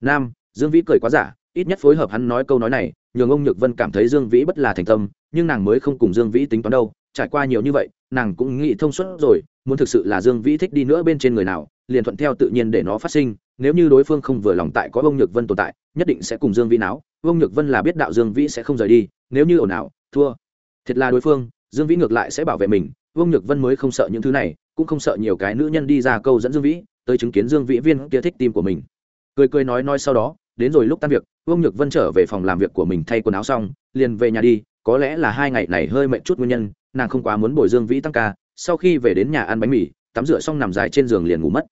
Nam, dương vĩ cười quá giả, ít nhất phối hợp hắn nói câu nói này, nhường ông nhược vân cảm thấy dương vĩ bất là thành tâm nhưng nàng mới không cùng dương vĩ tính toán đâu, trải qua nhiều như vậy, nàng cũng nghĩ thông suốt rồi, muốn thực sự là dương vĩ thích đi nữa bên trên người nào, liền thuận theo tự nhiên để nó phát sinh, nếu như đối phương không vừa lòng tại có ông nhược vân tồn tại, nhất định sẽ cùng dương vĩ náo ông nhược vân là biết đạo dương vĩ sẽ không rời đi, nếu như ồn ào, thua. Thiệt là đối phương, dương vĩ ngược lại sẽ bảo vệ mình ông nhược vân mới không sợ những thứ này, cũng không sợ nhiều cái nữ nhân đi ra câu dẫn dương vĩ, tới chứng kiến dương vĩ viên kia thích tim của mình. Cười cười nói nói sau đó, đến rồi lúc tan việc ông nhược vân trở về phòng làm việc của mình thay quần áo xong, liền về nhà đi có lẽ là hai ngày này hơi mệt chút nguyên nhân, nàng không quá muốn bồi dương vĩ tăng ca, sau khi về đến nhà ăn bánh mì, tắm rửa xong nằm dài trên giường liền ngủ mất.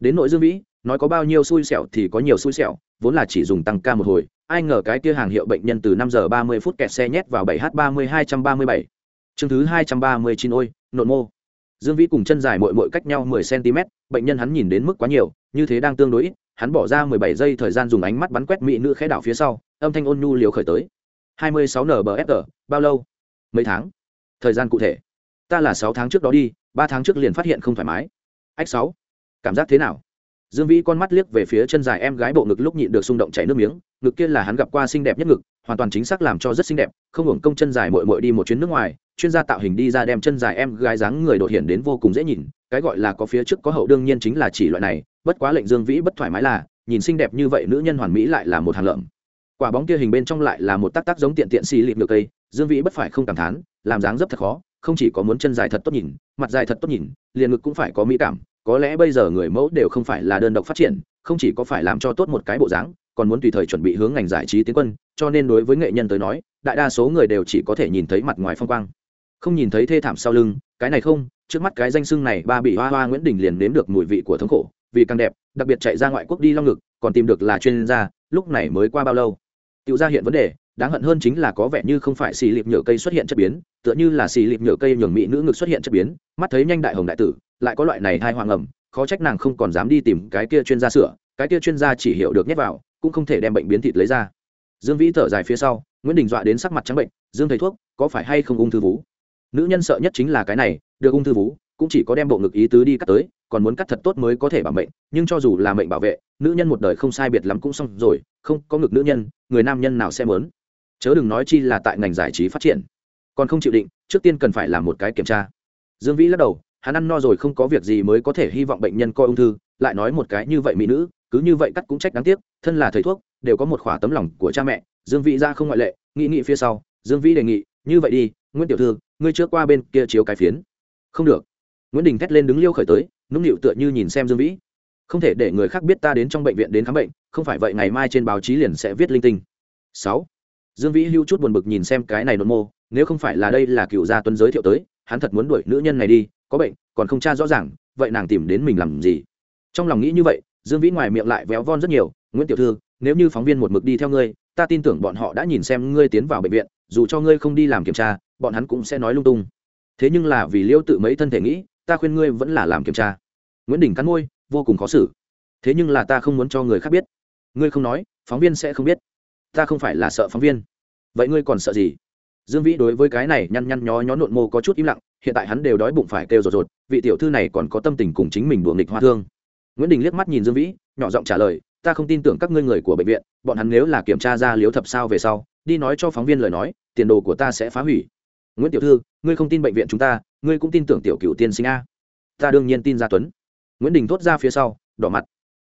Đến nội dương vĩ, nói có bao nhiêu xui xẻo thì có nhiều xui xẻo, vốn là chỉ dùng tăng ca một hồi, ai ngờ cái kia hàng hiệu bệnh nhân từ năm giờ ba mươi phút kẹt xe nhét vào bảy h ba mươi hai trăm ba mươi bảy. Chương thứ hai trăm ba mươi chín ôi nội mô. Dương vĩ cùng chân dài mội mội cách nhau mười cm bệnh nhân hắn nhìn đến mức quá nhiều, như thế đang tương đối ít, hắn bỏ ra mười bảy giây thời gian dùng ánh mắt bắn quét mỹ nữ khẽ đảo phía sau, âm thanh ôn nhu liều khởi tới hai mươi sáu nbfg bao lâu? Mấy tháng? Thời gian cụ thể. Ta là sáu tháng trước đó đi, ba tháng trước liền phát hiện không thoải mái. Ách sáu. Cảm giác thế nào? Dương vĩ con mắt liếc về phía chân dài em gái bộ ngực lúc nhịn được xung động chảy nước miếng, ngực kia là hắn gặp qua xinh đẹp nhất ngực, hoàn toàn chính xác làm cho rất xinh đẹp, không hưởng công chân dài mội mội đi một chuyến nước ngoài, chuyên gia tạo hình đi ra đem chân dài em gái dáng người đột hiện đến vô cùng dễ nhìn, cái gọi là có phía trước có hậu đương nhiên chính là chỉ loại này, bất quá lệnh dương vĩ bất thoải mái là, nhìn xinh đẹp như vậy nữ nhân hoàn mỹ lại là một hàng lợm quả bóng kia hình bên trong lại là một tác tác giống tiện tiện xì lịp được cây, dương vĩ bất phải không cảm thán, làm dáng rất thật khó, không chỉ có muốn chân dài thật tốt nhìn, mặt dài thật tốt nhìn, liền ngực cũng phải có mỹ cảm, có lẽ bây giờ người mẫu đều không phải là đơn độc phát triển, không chỉ có phải làm cho tốt một cái bộ dáng, còn muốn tùy thời chuẩn bị hướng ngành giải trí tiến quân, cho nên đối với nghệ nhân tới nói, đại đa số người đều chỉ có thể nhìn thấy mặt ngoài phong quang. Không nhìn thấy thê thảm sau lưng, cái này không, trước mắt cái danh sưng này ba bị hoa hoa nguyễn đình liền nếm được mùi vị của thống khổ, vì càng đẹp, đặc biệt chạy ra ngoại quốc đi long ngực, còn tìm được là chuyên gia, lúc này mới qua bao lâu? Tự ra hiện vấn đề, đáng hận hơn chính là có vẻ như không phải xì lịp nhựa cây xuất hiện chất biến, tựa như là xì lịp nhựa cây nhường mỹ nữ ngực xuất hiện chất biến, mắt thấy nhanh đại hồng đại tử, lại có loại này hai hoàng ẩm, khó trách nàng không còn dám đi tìm cái kia chuyên gia sửa, cái kia chuyên gia chỉ hiểu được nhét vào, cũng không thể đem bệnh biến thịt lấy ra. Dương vĩ thở dài phía sau, nguyễn đình dọa đến sắc mặt trắng bệnh, dương thầy thuốc, có phải hay không ung thư vú? Nữ nhân sợ nhất chính là cái này, được ung thư vú, cũng chỉ có đem bộ ngực ý tứ đi cắt tới, còn muốn cắt thật tốt mới có thể bảo mệnh, nhưng cho dù là mệnh bảo vệ nữ nhân một đời không sai biệt lắm cũng xong rồi, không, có ngực nữ nhân, người nam nhân nào sẽ mớn chớ đừng nói chi là tại ngành giải trí phát triển. Còn không chịu định, trước tiên cần phải làm một cái kiểm tra. Dương vĩ lắc đầu, hắn ăn no rồi không có việc gì mới có thể hy vọng bệnh nhân coi ung thư, lại nói một cái như vậy mỹ nữ, cứ như vậy cắt cũng trách đáng tiếc, thân là thầy thuốc, đều có một khỏa tấm lòng của cha mẹ. Dương vĩ ra không ngoại lệ, nghĩ nghĩ phía sau, dương vĩ đề nghị, như vậy đi, nguyễn tiểu thư, ngươi trước qua bên kia chiếu cái phiến. Không được. Nguyễn đình thét lên đứng liêu khởi tới, nũng nịu tựa như nhìn xem dương vĩ không thể để người khác biết ta đến trong bệnh viện đến khám bệnh, không phải vậy ngày mai trên báo chí liền sẽ viết linh tinh. Sáu. Dương vĩ hưu chút buồn bực nhìn xem cái này nôn mô, nếu không phải là đây là cựu gia tuấn giới thiệu tới, hắn thật muốn đuổi nữ nhân này đi, có bệnh, còn không tra rõ ràng, vậy nàng tìm đến mình làm gì? Trong lòng nghĩ như vậy, dương vĩ ngoài miệng lại véo von rất nhiều, nguyễn tiểu thư, nếu như phóng viên một mực đi theo ngươi, ta tin tưởng bọn họ đã nhìn xem ngươi tiến vào bệnh viện, dù cho ngươi không đi làm kiểm tra, bọn hắn cũng sẽ nói lung tung. Thế nhưng là vì liêu tự mấy thân thể nghĩ, ta khuyên ngươi vẫn là làm kiểm tra. Nguyễn đình cắn môi vô cùng khó xử. Thế nhưng là ta không muốn cho người khác biết. Ngươi không nói, phóng viên sẽ không biết. Ta không phải là sợ phóng viên. Vậy ngươi còn sợ gì? Dương vĩ đối với cái này nhăn nhăn nhó nhó nộn mô có chút im lặng, hiện tại hắn đều đói bụng phải kêu rột rột, vị tiểu thư này còn có tâm tình cùng chính mình đùa nghịch hoa thương. Nguyễn đình liếc mắt nhìn dương vĩ, nhỏ giọng trả lời, ta không tin tưởng các ngươi người của bệnh viện, bọn hắn nếu là kiểm tra ra liếu thập sao về sau, đi nói cho phóng viên lời nói, tiền đồ của ta sẽ phá hủy. Nguyễn tiểu thư, ngươi không tin bệnh viện chúng ta, ngươi cũng tin tưởng tiểu cựu tiên sinh a. Ta đương nhiên tin gia tuấn nguyễn đình thốt ra phía sau đỏ mặt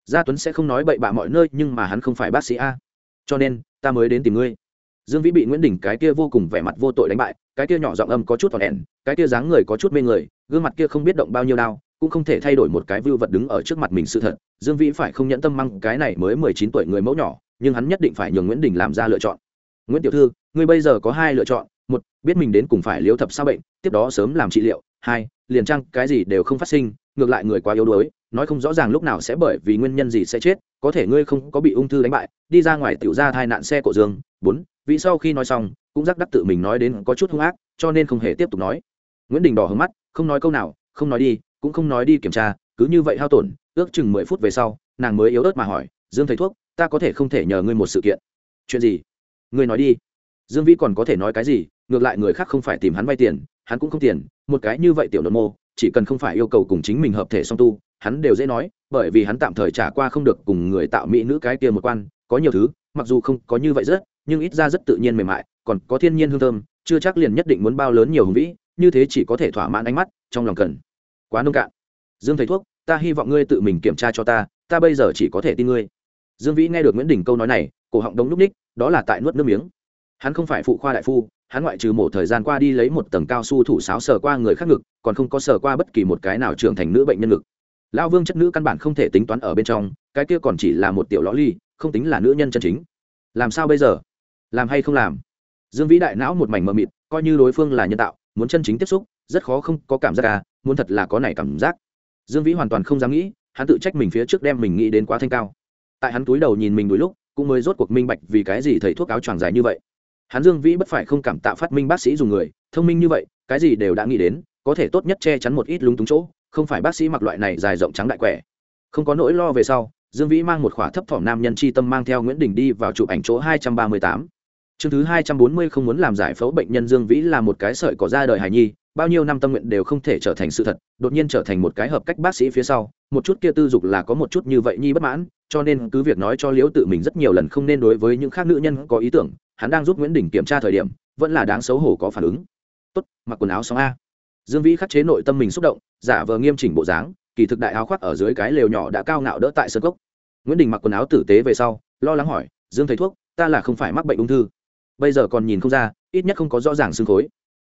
gia tuấn sẽ không nói bậy bạ mọi nơi nhưng mà hắn không phải bác sĩ a cho nên ta mới đến tìm ngươi dương vĩ bị nguyễn đình cái kia vô cùng vẻ mặt vô tội đánh bại cái kia nhỏ giọng âm có chút thòn đèn cái kia dáng người có chút mê người, gương mặt kia không biết động bao nhiêu đau, cũng không thể thay đổi một cái vưu vật đứng ở trước mặt mình sự thật. Dương vĩ phải không nhẫn tâm măng cái này mới mười chín tuổi người mẫu nhỏ, nhưng hắn nhất định phải nhường nguyễn đình làm ra lựa chọn. Nguyễn tiểu thư, ngươi bây giờ có hai lựa chọn, một, biết mình đến cùng phải liễu thập sao bệnh, tiếp đó sớm làm trị liệu, hai, liền trăng cái gì đều không phát sinh ngược lại người quá yếu đuối, nói không rõ ràng lúc nào sẽ bởi vì nguyên nhân gì sẽ chết, có thể ngươi không có bị ung thư đánh bại, đi ra ngoài tiểu ra thai nạn xe cổ dương. Bốn, vì sau khi nói xong, cũng giác đắc tự mình nói đến có chút hung ác, cho nên không hề tiếp tục nói. Nguyễn đình đỏ hướng mắt, không nói câu nào, không nói đi, cũng không nói đi kiểm tra, cứ như vậy hao tổn, ước chừng mười phút về sau, nàng mới yếu ớt mà hỏi, dương thầy thuốc, ta có thể không thể nhờ ngươi một sự kiện. Chuyện gì? Ngươi nói đi. Dương vĩ còn có thể nói cái gì, ngược lại người khác không phải tìm hắn vay tiền, hắn cũng không tiền, một cái như vậy tiểu nội mô chỉ cần không phải yêu cầu cùng chính mình hợp thể song tu, hắn đều dễ nói, bởi vì hắn tạm thời trả qua không được cùng người tạo mỹ nữ cái kia một quan, có nhiều thứ, mặc dù không có như vậy rất, nhưng ít ra rất tự nhiên mềm mại, còn có thiên nhiên hương thơm, chưa chắc liền nhất định muốn bao lớn nhiều hùng vĩ, như thế chỉ có thể thỏa mãn ánh mắt, trong lòng cần. Quá nông cạn. Dương thầy thuốc, ta hy vọng ngươi tự mình kiểm tra cho ta ta bây giờ chỉ có thể tin ngươi. Dương vĩ nghe được nguyễn đình câu nói này, cổ họng đống núp ních, đó là tại nuốt nước miếng. Hắn không phải phụ khoa đại phu hắn ngoại trừ một thời gian qua đi lấy một tầng cao su thủ sáo sờ qua người khác ngực, còn không có sờ qua bất kỳ một cái nào trưởng thành nữ bệnh nhân ngực. Lão vương chất nữ căn bản không thể tính toán ở bên trong, cái kia còn chỉ là một tiểu lõ ly, không tính là nữ nhân chân chính. Làm sao bây giờ? Làm hay không làm? Dương vĩ đại não một mảnh mờ mịt, coi như đối phương là nhân tạo, muốn chân chính tiếp xúc, rất khó không có cảm giác à muốn thật là có này cảm giác. Dương vĩ hoàn toàn không dám nghĩ, hắn tự trách mình phía trước đem mình nghĩ đến quá thanh cao. Tại hắn túi đầu nhìn mình đôi lúc, cũng mới rốt cuộc minh bạch vì cái gì thầy thuốc áo choàng dài như vậy hắn dương vĩ bất phải không cảm tạ phát minh bác sĩ dùng người, thông minh như vậy, cái gì đều đã nghĩ đến, có thể tốt nhất che chắn một ít lúng túng chỗ, không phải bác sĩ mặc loại này dài rộng trắng đại quẻ. Không có nỗi lo về sau, dương vĩ mang một khỏa thấp thỏm nam nhân chi tâm mang theo nguyễn đình đi vào chụp ảnh chỗ hai trăm ba mươi tám. Chương thứ hai trăm bốn mươi không muốn làm giải phẫu bệnh nhân dương vĩ là một cái sợi có ra đời hài nhi, bao nhiêu năm tâm nguyện đều không thể trở thành sự thật, đột nhiên trở thành một cái hợp cách bác sĩ phía sau, một chút kia tư dục là có một chút như vậy nhi bất mãn cho nên cứ việc nói cho liễu tự mình rất nhiều lần không nên đối với những khác nữ nhân có ý tưởng, hắn đang giúp nguyễn đình kiểm tra thời điểm, vẫn là đáng xấu hổ có phản ứng. Tốt, mặc quần áo xong a. Dương vĩ khắc chế nội tâm mình xúc động, giả vờ nghiêm chỉnh bộ dáng, kỳ thực đại áo khoác ở dưới cái lều nhỏ đã cao ngạo đỡ tại sân cốc. Nguyễn đình mặc quần áo tử tế về sau, lo lắng hỏi, dương thầy thuốc, ta là không phải mắc bệnh ung thư. Bây giờ còn nhìn không ra, ít nhất không có rõ ràng xương khối.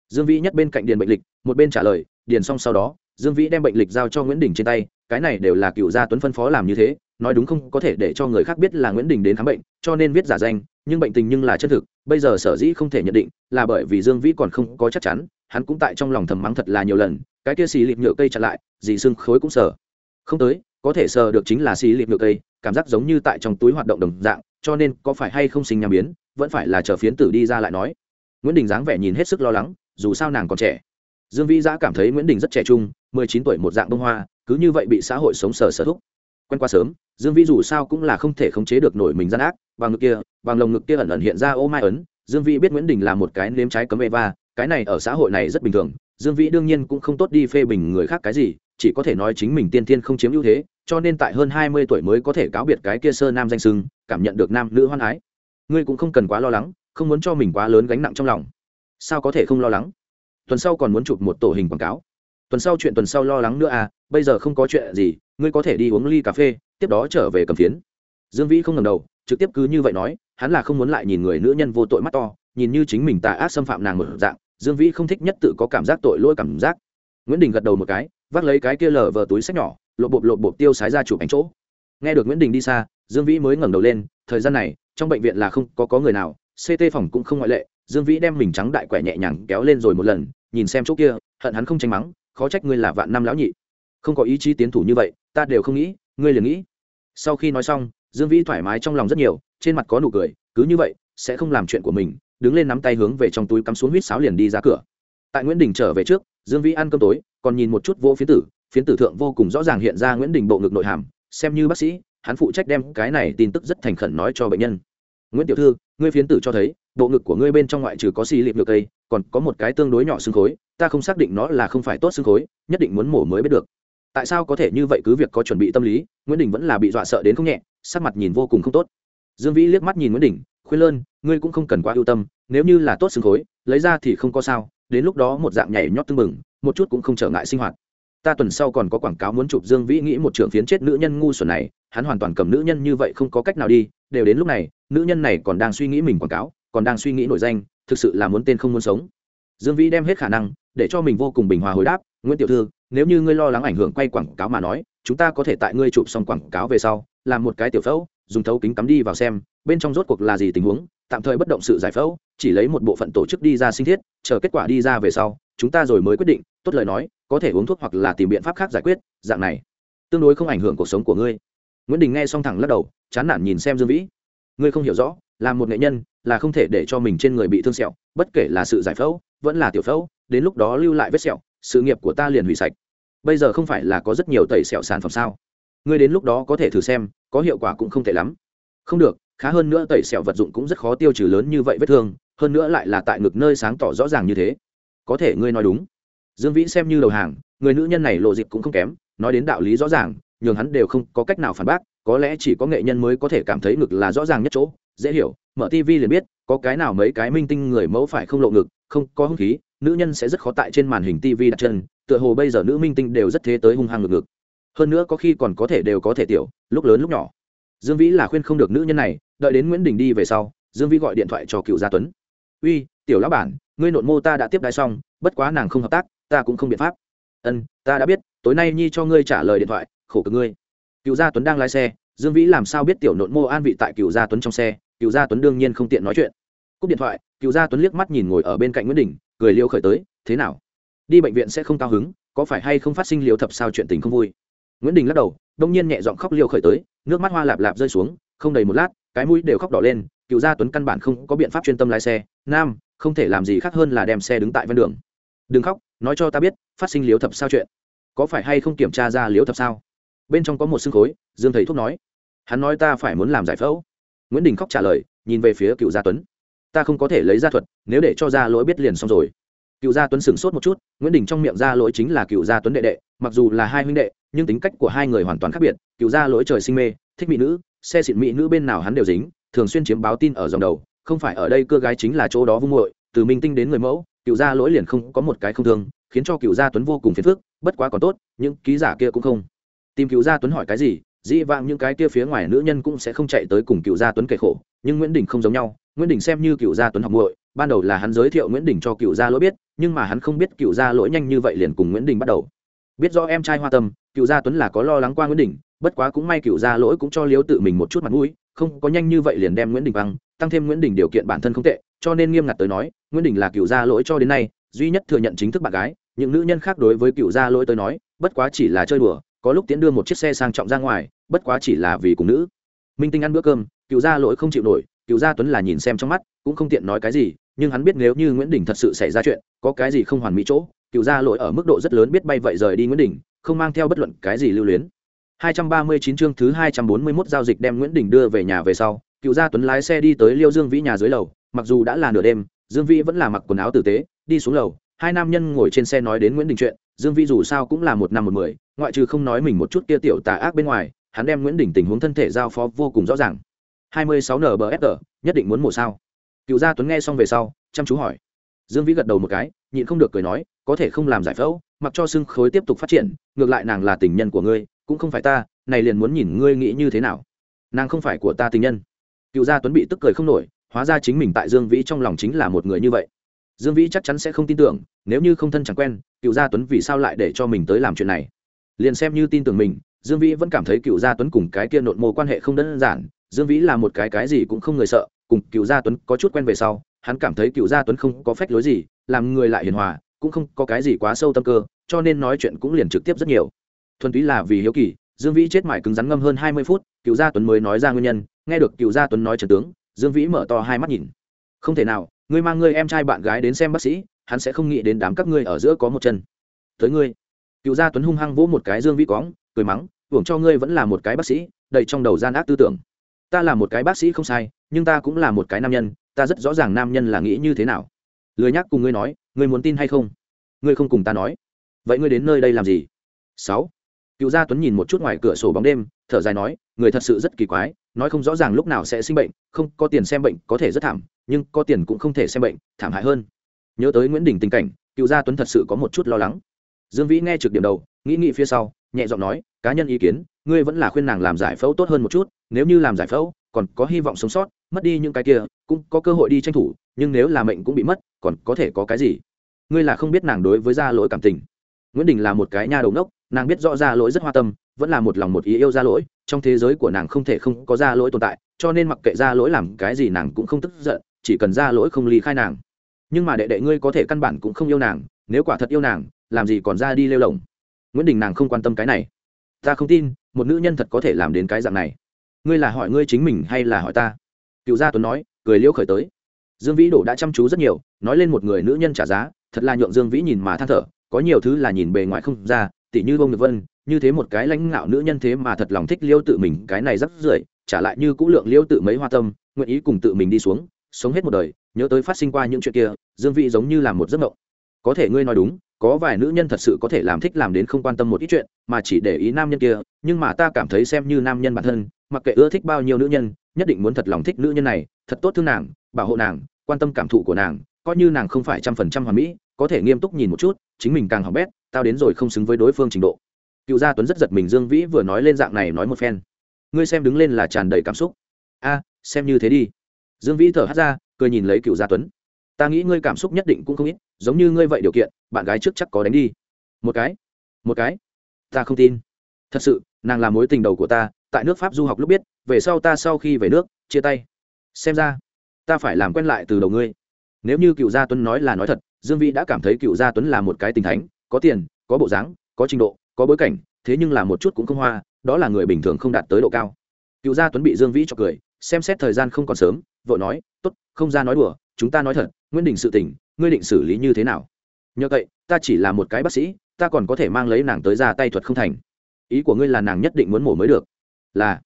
Dương vĩ nhất bên cạnh điền bệnh lịch, một bên trả lời, điền xong sau đó, dương vĩ đem bệnh lịch giao cho nguyễn đình trên tay, cái này đều là cựu gia tuấn phân phó làm như thế nói đúng không có thể để cho người khác biết là nguyễn đình đến khám bệnh, cho nên viết giả danh, nhưng bệnh tình nhưng là chân thực, bây giờ sở dĩ không thể nhận định là bởi vì dương vĩ còn không có chắc chắn, hắn cũng tại trong lòng thầm mắng thật là nhiều lần, cái kia xì lịp nhựa cây chặn lại, dì xương khối cũng sờ không tới, có thể sờ được chính là xì lịp nhựa cây, cảm giác giống như tại trong túi hoạt động đồng dạng, cho nên có phải hay không sinh nhà biến, vẫn phải là chờ phiến tử đi ra lại nói. Nguyễn đình dáng vẻ nhìn hết sức lo lắng, dù sao nàng còn trẻ. Dương vĩ giã cảm thấy nguyễn đình rất trẻ trung, mười chín tuổi một dạng bông hoa, cứ như vậy bị xã hội sống sờ sở thúc quen qua sớm, dương vĩ dù sao cũng là không thể khống chế được nổi mình gian ác, bằng ngực kia, bằng lồng ngực kia ẩn ẩn hiện ra ô mai ấn, dương vĩ biết nguyễn đình là một cái nếm trái cấm eva, cái này ở xã hội này rất bình thường, dương vĩ đương nhiên cũng không tốt đi phê bình người khác cái gì, chỉ có thể nói chính mình tiên tiên không chiếm ưu thế, cho nên tại hơn hai mươi tuổi mới có thể cáo biệt cái kia sơ nam danh sưng, cảm nhận được nam nữ hoan ái. Ngươi cũng không cần quá lo lắng, không muốn cho mình quá lớn gánh nặng trong lòng. Sao có thể không lo lắng? Tuần sau còn muốn chụp một tổ hình quảng cáo tuần sau chuyện tuần sau lo lắng nữa à bây giờ không có chuyện gì ngươi có thể đi uống ly cà phê tiếp đó trở về cầm phiến. Dương vĩ không ngầm đầu trực tiếp cứ như vậy nói hắn là không muốn lại nhìn người nữ nhân vô tội mắt to nhìn như chính mình tà ác xâm phạm nàng một dạng dương vĩ không thích nhất tự có cảm giác tội lỗi cảm giác. Nguyễn đình gật đầu một cái vác lấy cái kia lờ vờ túi sách nhỏ lộp bộp lộp bộp tiêu sái ra chụp ảnh chỗ. Nghe được nguyễn đình đi xa dương vĩ mới ngẩng đầu lên thời gian này trong bệnh viện là không có, có người nào ct phòng cũng không ngoại lệ dương vĩ đem mình trắng đại quẻ nhẹ nhàng kéo lên rồi một lần nhìn xem chỗ kia hận hắn không tranh mắng khó trách ngươi là vạn năm lão nhị. Không có ý chí tiến thủ như vậy, ta đều không nghĩ, ngươi liền nghĩ. Sau khi nói xong, dương vĩ thoải mái trong lòng rất nhiều, trên mặt có nụ cười, cứ như vậy, sẽ không làm chuyện của mình, đứng lên nắm tay hướng về trong túi cắm xuống huýt sáo liền đi ra cửa. Tại nguyễn đình trở về trước, dương vĩ ăn cơm tối, còn nhìn một chút vô phiến tử phiến tử thượng vô cùng rõ ràng hiện ra nguyễn đình bộ ngực nội hàm, xem như bác sĩ, hắn phụ trách đem cái này tin tức rất thành khẩn nói cho bệnh nhân. Nguyễn tiểu thư, ngươi phiến tử cho thấy, bộ ngực của ngươi bên trong ngoại trừ có xì lịp ngược cây, còn có một cái tương đối nhỏ xương khối ta không xác định nó là không phải tốt xương khối, nhất định muốn mổ mới biết được. Tại sao có thể như vậy cứ việc có chuẩn bị tâm lý, nguyễn đình vẫn là bị dọa sợ đến không nhẹ, sắc mặt nhìn vô cùng không tốt. Dương vĩ liếc mắt nhìn nguyễn đình, khuyên lơn, ngươi cũng không cần quá ưu tâm, nếu như là tốt xương khối, lấy ra thì không có sao, đến lúc đó một dạng nhảy nhót tưng bừng, một chút cũng không trở ngại sinh hoạt. Ta tuần sau còn có quảng cáo muốn chụp dương vĩ nghĩ một trưởng phiến chết nữ nhân ngu xuẩn này, hắn hoàn toàn cầm nữ nhân như vậy không có cách nào đi, đều đến lúc này, nữ nhân này còn đang suy nghĩ mình quảng cáo, còn đang suy nghĩ nổi danh, thực sự là muốn tên không muốn sống dương vĩ đem hết khả năng, để cho mình vô cùng bình hòa hồi đáp, nguyễn tiểu thư, nếu như ngươi lo lắng ảnh hưởng quay quảng cáo mà nói, chúng ta có thể tại ngươi chụp xong quảng cáo về sau, làm một cái tiểu phẫu, dùng thấu kính cắm đi vào xem, bên trong rốt cuộc là gì tình huống, tạm thời bất động sự giải phẫu, chỉ lấy một bộ phận tổ chức đi ra sinh thiết, chờ kết quả đi ra về sau, chúng ta rồi mới quyết định, tốt lời nói, có thể uống thuốc hoặc là tìm biện pháp khác giải quyết, dạng này, tương đối không ảnh hưởng cuộc sống của ngươi. Nguyễn đình nghe xong thẳng lắc đầu, chán nản nhìn xem dương vĩ. Ngươi không hiểu rõ, là một nghệ nhân, là không thể để cho mình trên người bị thương sẹo, bất kể là sự giải phẫu vẫn là tiểu phẫu, đến lúc đó lưu lại vết sẹo, sự nghiệp của ta liền hủy sạch. Bây giờ không phải là có rất nhiều tẩy sẹo sản phẩm sao? Ngươi đến lúc đó có thể thử xem, có hiệu quả cũng không tệ lắm. Không được, khá hơn nữa tẩy sẹo vật dụng cũng rất khó tiêu trừ lớn như vậy vết thương, hơn nữa lại là tại ngực nơi sáng tỏ rõ ràng như thế. Có thể ngươi nói đúng. Dương vĩ xem như đầu hàng, người nữ nhân này lộ dịp cũng không kém, nói đến đạo lý rõ ràng, nhường hắn đều không có cách nào phản bác, có lẽ chỉ có nghệ nhân mới có thể cảm thấy ngực là rõ ràng nhất chỗ, dễ hiểu, mở tv liền biết có cái nào mấy cái minh tinh người mẫu phải không lộ ngực, không có hung khí, nữ nhân sẽ rất khó tại trên màn hình tv đặt chân, tựa hồ bây giờ nữ minh tinh đều rất thế tới hung hăng ngực ngực. Hơn nữa có khi còn có thể đều có thể tiểu, lúc lớn lúc nhỏ. Dương vĩ là khuyên không được nữ nhân này, đợi đến nguyễn đình đi về sau, dương vĩ gọi điện thoại cho cựu gia tuấn. Uy, tiểu lão bản, ngươi nộn mô ta đã tiếp đai xong, bất quá nàng không hợp tác, ta cũng không biện pháp. Ân, ta đã biết, tối nay nhi cho ngươi trả lời điện thoại, khổ cực ngươi. Cựu gia tuấn đang lái xe, dương vĩ làm sao biết tiểu nộn mô an vị tại cựu gia tuấn trong xe cựu gia tuấn đương nhiên không tiện nói chuyện. Cúp điện thoại, cựu gia tuấn liếc mắt nhìn ngồi ở bên cạnh nguyễn đình, cười liêu khởi tới, thế nào? Đi bệnh viện sẽ không cao hứng, có phải hay không phát sinh liều thập sao chuyện tình không vui? Nguyễn đình lắc đầu, đông nhiên nhẹ giọng khóc liêu khởi tới, nước mắt hoa lạp lạp rơi xuống, không đầy một lát, cái mũi đều khóc đỏ lên, cựu gia tuấn căn bản không có biện pháp chuyên tâm lái xe, nam, không thể làm gì khác hơn là đem xe đứng tại ven đường. Đừng khóc, nói cho ta biết, phát sinh liếu thập sao chuyện, có phải hay không kiểm tra ra liếu thập sao? Bên trong có một xương khối, dương thầy thuốc nói. Hắn nói ta phải muốn làm giải phẫu nguyễn đình khóc trả lời nhìn về phía cựu gia tuấn ta không có thể lấy ra thuật nếu để cho ra lỗi biết liền xong rồi cựu gia tuấn sửng sốt một chút nguyễn đình trong miệng ra lỗi chính là cựu gia tuấn đệ đệ mặc dù là hai huynh đệ nhưng tính cách của hai người hoàn toàn khác biệt cựu gia lỗi trời sinh mê thích mỹ nữ xe xịn mỹ nữ bên nào hắn đều dính thường xuyên chiếm báo tin ở dòng đầu không phải ở đây cưa gái chính là chỗ đó vung muội từ minh tinh đến người mẫu cựu gia lỗi liền không có một cái không thương khiến cho cựu gia tuấn vô cùng phiền phức bất quá còn tốt những ký giả kia cũng không tìm cựu gia tuấn hỏi cái gì dĩ vãng những cái kia phía ngoài nữ nhân cũng sẽ không chạy tới cùng cựu gia tuấn kể khổ, nhưng nguyễn đình không giống nhau. Nguyễn đình xem như cựu gia tuấn học muội, ban đầu là hắn giới thiệu nguyễn đình cho cựu gia lỗi biết, nhưng mà hắn không biết cựu gia lỗi nhanh như vậy liền cùng nguyễn đình bắt đầu. Biết do em trai hoa tâm, cựu gia tuấn là có lo lắng qua nguyễn đình, bất quá cũng may cựu gia lỗi cũng cho liếu tự mình một chút mặt mũi, không có nhanh như vậy liền đem nguyễn đình băng tăng thêm nguyễn đình điều kiện bản thân không tệ, cho nên nghiêm ngặt tới nói, nguyễn đình là cựu gia lỗi cho đến nay, duy nhất thừa nhận chính thức bạn gái, những nữ nhân khác đối với cựu gia lỗi tới nói, bất quá chỉ là chơi đùa có lúc tiến đưa một chiếc xe sang trọng ra ngoài bất quá chỉ là vì cùng nữ. Minh tinh ăn bữa cơm cựu gia lỗi không chịu nổi cựu gia tuấn là nhìn xem trong mắt cũng không tiện nói cái gì nhưng hắn biết nếu như nguyễn đình thật sự xảy ra chuyện có cái gì không hoàn mỹ chỗ cựu gia lỗi ở mức độ rất lớn biết bay vậy rời đi nguyễn đình không mang theo bất luận cái gì lưu luyến. 239 chương thứ 241 giao dịch đem Nguyễn Đình đưa về nhà về sau, Cựu Gia Tuấn lái xe đi tới Liêu Dương Vĩ nhà dưới lầu, mặc dù đã là nửa đêm, Dương Vĩ vẫn là mặc quần áo tử tế, đi xuống lầu, hai nam nhân ngồi trên xe nói đến Nguyễn Đình chuyện, Dương Vĩ dù sao cũng là một năm một mười, ngoại trừ không nói mình một chút kia tiểu tà ác bên ngoài, hắn đem Nguyễn Đình tình huống thân thể giao phó vô cùng rõ ràng. 26 NBFR, nhất định muốn mổ sao? Cựu Gia Tuấn nghe xong về sau, chăm chú hỏi. Dương Vĩ gật đầu một cái, nhịn không được cười nói, có thể không làm giải phẫu, mặc cho xương khối tiếp tục phát triển, ngược lại nàng là tình nhân của ngươi, cũng không phải ta này liền muốn nhìn ngươi nghĩ như thế nào nàng không phải của ta tình nhân cựu gia tuấn bị tức cười không nổi hóa ra chính mình tại dương vĩ trong lòng chính là một người như vậy dương vĩ chắc chắn sẽ không tin tưởng, nếu như không thân chẳng quen, cựu gia tuấn vì sao lại để cho mình tới làm chuyện này? Liền xem như tin tưởng mình, dương vĩ vẫn cảm thấy cựu gia tuấn cùng cái kia nội mồ quan hệ không đơn giản. Dương vĩ là một cái cái gì cũng không người sợ, cùng cựu gia tuấn có chút quen về sau, hắn cảm thấy cựu gia tuấn không có phách lối gì, làm người lại hiền hòa, cũng không có cái gì quá sâu tâm cơ, cho nên nói chuyện cũng liền trực tiếp rất nhiều. Thuần túy là vì hiếu kỳ, dương vĩ chết mải cứng rắn ngâm hơn hai mươi phút, cựu gia tuấn mới nói ra nguyên nhân, nghe được cựu gia tuấn nói trần tướng, dương vĩ mở to hai mắt nhìn. Không thể nào ngươi mang ngươi em trai bạn gái đến xem bác sĩ, hắn sẽ không nghĩ đến đám các ngươi ở giữa có một chân. Tới ngươi. Cựu gia tuấn hung hăng vỗ một cái dương vĩ cóng cười mắng, hưởng cho ngươi vẫn là một cái bác sĩ, đầy trong đầu gian ác tư tưởng. Ta là một cái bác sĩ không sai, nhưng ta cũng là một cái nam nhân, ta rất rõ ràng nam nhân là nghĩ như thế nào. Lười nhắc cùng ngươi nói, ngươi muốn tin hay không? Ngươi không cùng ta nói. Vậy ngươi đến nơi đây làm gì? Sáu. Cựu gia tuấn nhìn một chút ngoài cửa sổ bóng đêm, thở dài nói, người thật sự rất kỳ quái nói không rõ ràng lúc nào sẽ sinh bệnh, không, có tiền xem bệnh có thể rất thảm, nhưng có tiền cũng không thể xem bệnh, thảm hại hơn. Nhớ tới nguyễn đình tình cảnh, cựu gia tuấn thật sự có một chút lo lắng. Dương vĩ nghe trực điểm đầu, nghĩ nghĩ phía sau, nhẹ giọng nói, cá nhân ý kiến, ngươi vẫn là khuyên nàng làm giải phẫu tốt hơn một chút, nếu như làm giải phẫu, còn có hy vọng sống sót, mất đi những cái kia, cũng có cơ hội đi tranh thủ, nhưng nếu là mệnh cũng bị mất, còn có thể có cái gì? Ngươi là không biết nàng đối với gia lỗi cảm tình. Nguyễn đình là một cái nha đầu ngốc, nàng biết rõ gia lỗi rất hoa tâm, vẫn là một lòng một ý yêu gia lỗi trong thế giới của nàng không thể không có ra lỗi tồn tại, cho nên mặc kệ ra lỗi làm cái gì nàng cũng không tức giận, chỉ cần ra lỗi không ly khai nàng. Nhưng mà đệ đệ ngươi có thể căn bản cũng không yêu nàng, nếu quả thật yêu nàng, làm gì còn ra đi lêu lồng? Nguyễn đình nàng không quan tâm cái này. Ta không tin, một nữ nhân thật có thể làm đến cái dạng này. Ngươi là hỏi ngươi chính mình hay là hỏi ta? Cựu gia tuấn nói, cười liễu khởi tới. Dương vĩ đổ đã chăm chú rất nhiều, nói lên một người nữ nhân trả giá, thật là nhượng dương vĩ nhìn mà than thở, có nhiều thứ là nhìn bề ngoài không ra, tỉ như bông nhược vân như thế một cái lãnh ngạo nữ nhân thế mà thật lòng thích liêu tự mình, cái này rất rưởi, trả lại như cũ lượng liêu tự mấy hoa tâm, nguyện ý cùng tự mình đi xuống, sống hết một đời, nhớ tới phát sinh qua những chuyện kia, dương vị giống như là một giấc mộng. Có thể ngươi nói đúng, có vài nữ nhân thật sự có thể làm thích làm đến không quan tâm một ít chuyện, mà chỉ để ý nam nhân kia, nhưng mà ta cảm thấy xem như nam nhân bản thân, mặc kệ ưa thích bao nhiêu nữ nhân, nhất định muốn thật lòng thích nữ nhân này, thật tốt thương nàng, bảo hộ nàng, quan tâm cảm thụ của nàng, coi như nàng không phải trăm phần trăm hoàn mỹ, có thể nghiêm túc nhìn một chút, chính mình càng hỏng bét, tao đến rồi không xứng với đối phương trình độ cựu gia tuấn rất giật mình dương vĩ vừa nói lên dạng này nói một phen. Ngươi xem đứng lên là tràn đầy cảm xúc. A, xem như thế đi. Dương vĩ thở hát ra, cười nhìn lấy cựu gia tuấn. Ta nghĩ ngươi cảm xúc nhất định cũng không ít, giống như ngươi vậy điều kiện, bạn gái trước chắc có đánh đi. Một cái một cái. Ta không tin. Thật sự, nàng là mối tình đầu của ta, tại nước pháp du học lúc biết, về sau ta sau khi về nước, chia tay. Xem ra, ta phải làm quen lại từ đầu ngươi. Nếu như cựu gia tuấn nói là nói thật, dương vĩ đã cảm thấy cựu gia tuấn là một cái tình thánh, có tiền, có bộ dáng, có trình độ có bối cảnh, thế nhưng là một chút cũng không hoa, đó là người bình thường không đạt tới độ cao. Cựu gia tuấn bị dương vĩ cho cười, xem xét thời gian không còn sớm vợ nói t ố t không ra nói đùa, chúng ta nói thật nguyên định sự tình, ngươi định xử lý như thế nào? Nhờ vậy ta chỉ là một cái bác sĩ, ta còn có thể mang lấy nàng tới ra tay thuật không thành. Ý của ngươi là nàng nhất định muốn mổ mới được. Là.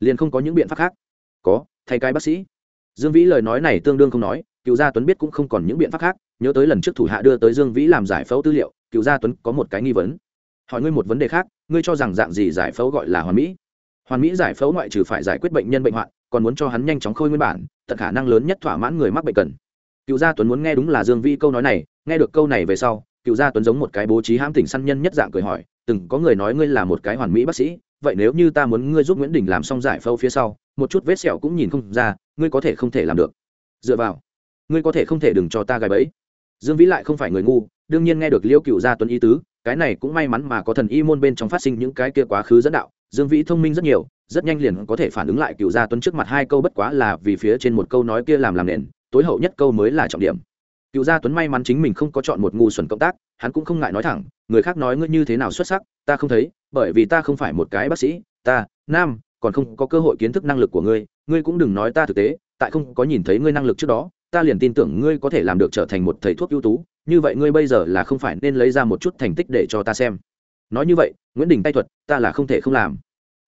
Liền không có những biện pháp khác. Có, thay cái bác sĩ. Dương vĩ lời nói này tương đương không nói, cựu gia tuấn biết cũng không còn những biện pháp khác, nhớ tới lần trước thủ hạ đưa tới dương vĩ làm giải phẫu tư liệu, cựu gia tuấn có một cái nghi vấn hỏi ngươi một vấn đề khác, ngươi cho rằng dạng gì giải phẫu gọi là hoàn mỹ? Hoàn mỹ giải phẫu ngoại trừ phải giải quyết bệnh nhân bệnh hoạn, còn muốn cho hắn nhanh chóng khôi nguyên bản, tận khả năng lớn nhất thỏa mãn người mắc bệnh cần. Cựu gia tuấn muốn nghe đúng là dương Vi câu nói này, nghe được câu này về sau, cựu gia tuấn giống một cái bố trí hãm tỉnh săn nhân nhất dạng cười hỏi, từng có người nói ngươi là một cái hoàn mỹ bác sĩ, vậy nếu như ta muốn ngươi giúp nguyễn đình làm xong giải phẫu phía sau, một chút vết sẹo cũng nhìn không ra, ngươi có thể không thể làm được. Dựa vào, ngươi có thể không thể đừng cho ta gài bẫy. Dương vĩ lại không phải người ngu, đương nhiên nghe được liễu cựu gia tuấn ý tứ cái này cũng may mắn mà có thần y môn bên trong phát sinh những cái kia quá khứ dẫn đạo, dương vĩ thông minh rất nhiều, rất nhanh liền có thể phản ứng lại cựu gia tuấn trước mặt hai câu bất quá là vì phía trên một câu nói kia làm làm nền, tối hậu nhất câu mới là trọng điểm. Cựu gia tuấn may mắn chính mình không có chọn một ngu xuẩn cộng tác, hắn cũng không ngại nói thẳng, người khác nói ngươi như thế nào xuất sắc, ta không thấy, bởi vì ta không phải một cái bác sĩ, ta, nam, còn không có cơ hội kiến thức năng lực của ngươi ngươi cũng đừng nói ta thực tế, tại không có nhìn thấy ngươi năng lực trước đó, ta liền tin tưởng ngươi có thể làm được trở thành một thầy thuốc ưu tú như vậy ngươi bây giờ là không phải nên lấy ra một chút thành tích để cho ta xem. Nói như vậy, nguyễn đình tay thuật, ta là không thể không làm.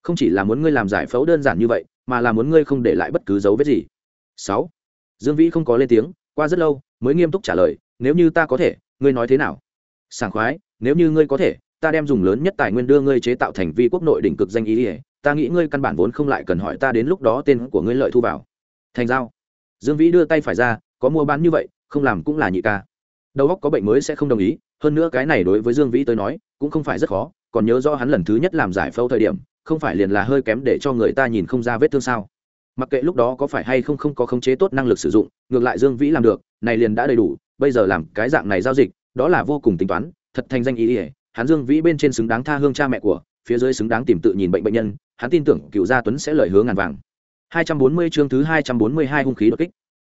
Không chỉ là muốn ngươi làm giải phẫu đơn giản như vậy, mà là muốn ngươi không để lại bất cứ dấu vết gì. Sáu. Dương vĩ không có lên tiếng, qua rất lâu, mới nghiêm túc trả lời, nếu như ta có thể, ngươi nói thế nào? Sảng khoái, nếu như ngươi có thể, ta đem dùng lớn nhất tài nguyên đưa ngươi chế tạo thành vi quốc nội đỉnh cực danh ý ỉa ta nghĩ ngươi căn bản vốn không lại cần hỏi ta đến lúc đó tên của ngươi lợi thu vào. Thành giao. Dương vĩ đưa tay phải ra, có mua bán như vậy, không làm cũng là nhị ca đầu óc có bệnh mới sẽ không đồng ý, hơn nữa cái này đối với dương vĩ tới nói, cũng không phải rất khó, còn nhớ do hắn lần thứ nhất làm giải phẫu thời điểm, không phải liền là hơi kém để cho người ta nhìn không ra vết thương sao. Mặc kệ lúc đó có phải hay không không có khống chế tốt năng lực sử dụng, ngược lại dương vĩ làm được, này liền đã đầy đủ, bây giờ làm cái dạng này giao dịch, đó là vô cùng tính toán, thật thành danh ý ỉa hắn dương vĩ bên trên xứng đáng tha hương cha mẹ của, phía dưới xứng đáng tìm tự nhìn bệnh bệnh nhân, hắn tin tưởng cựu gia tuấn sẽ lời hướng ngàn vàng. 240 chương thứ 242 hung khí đột kích.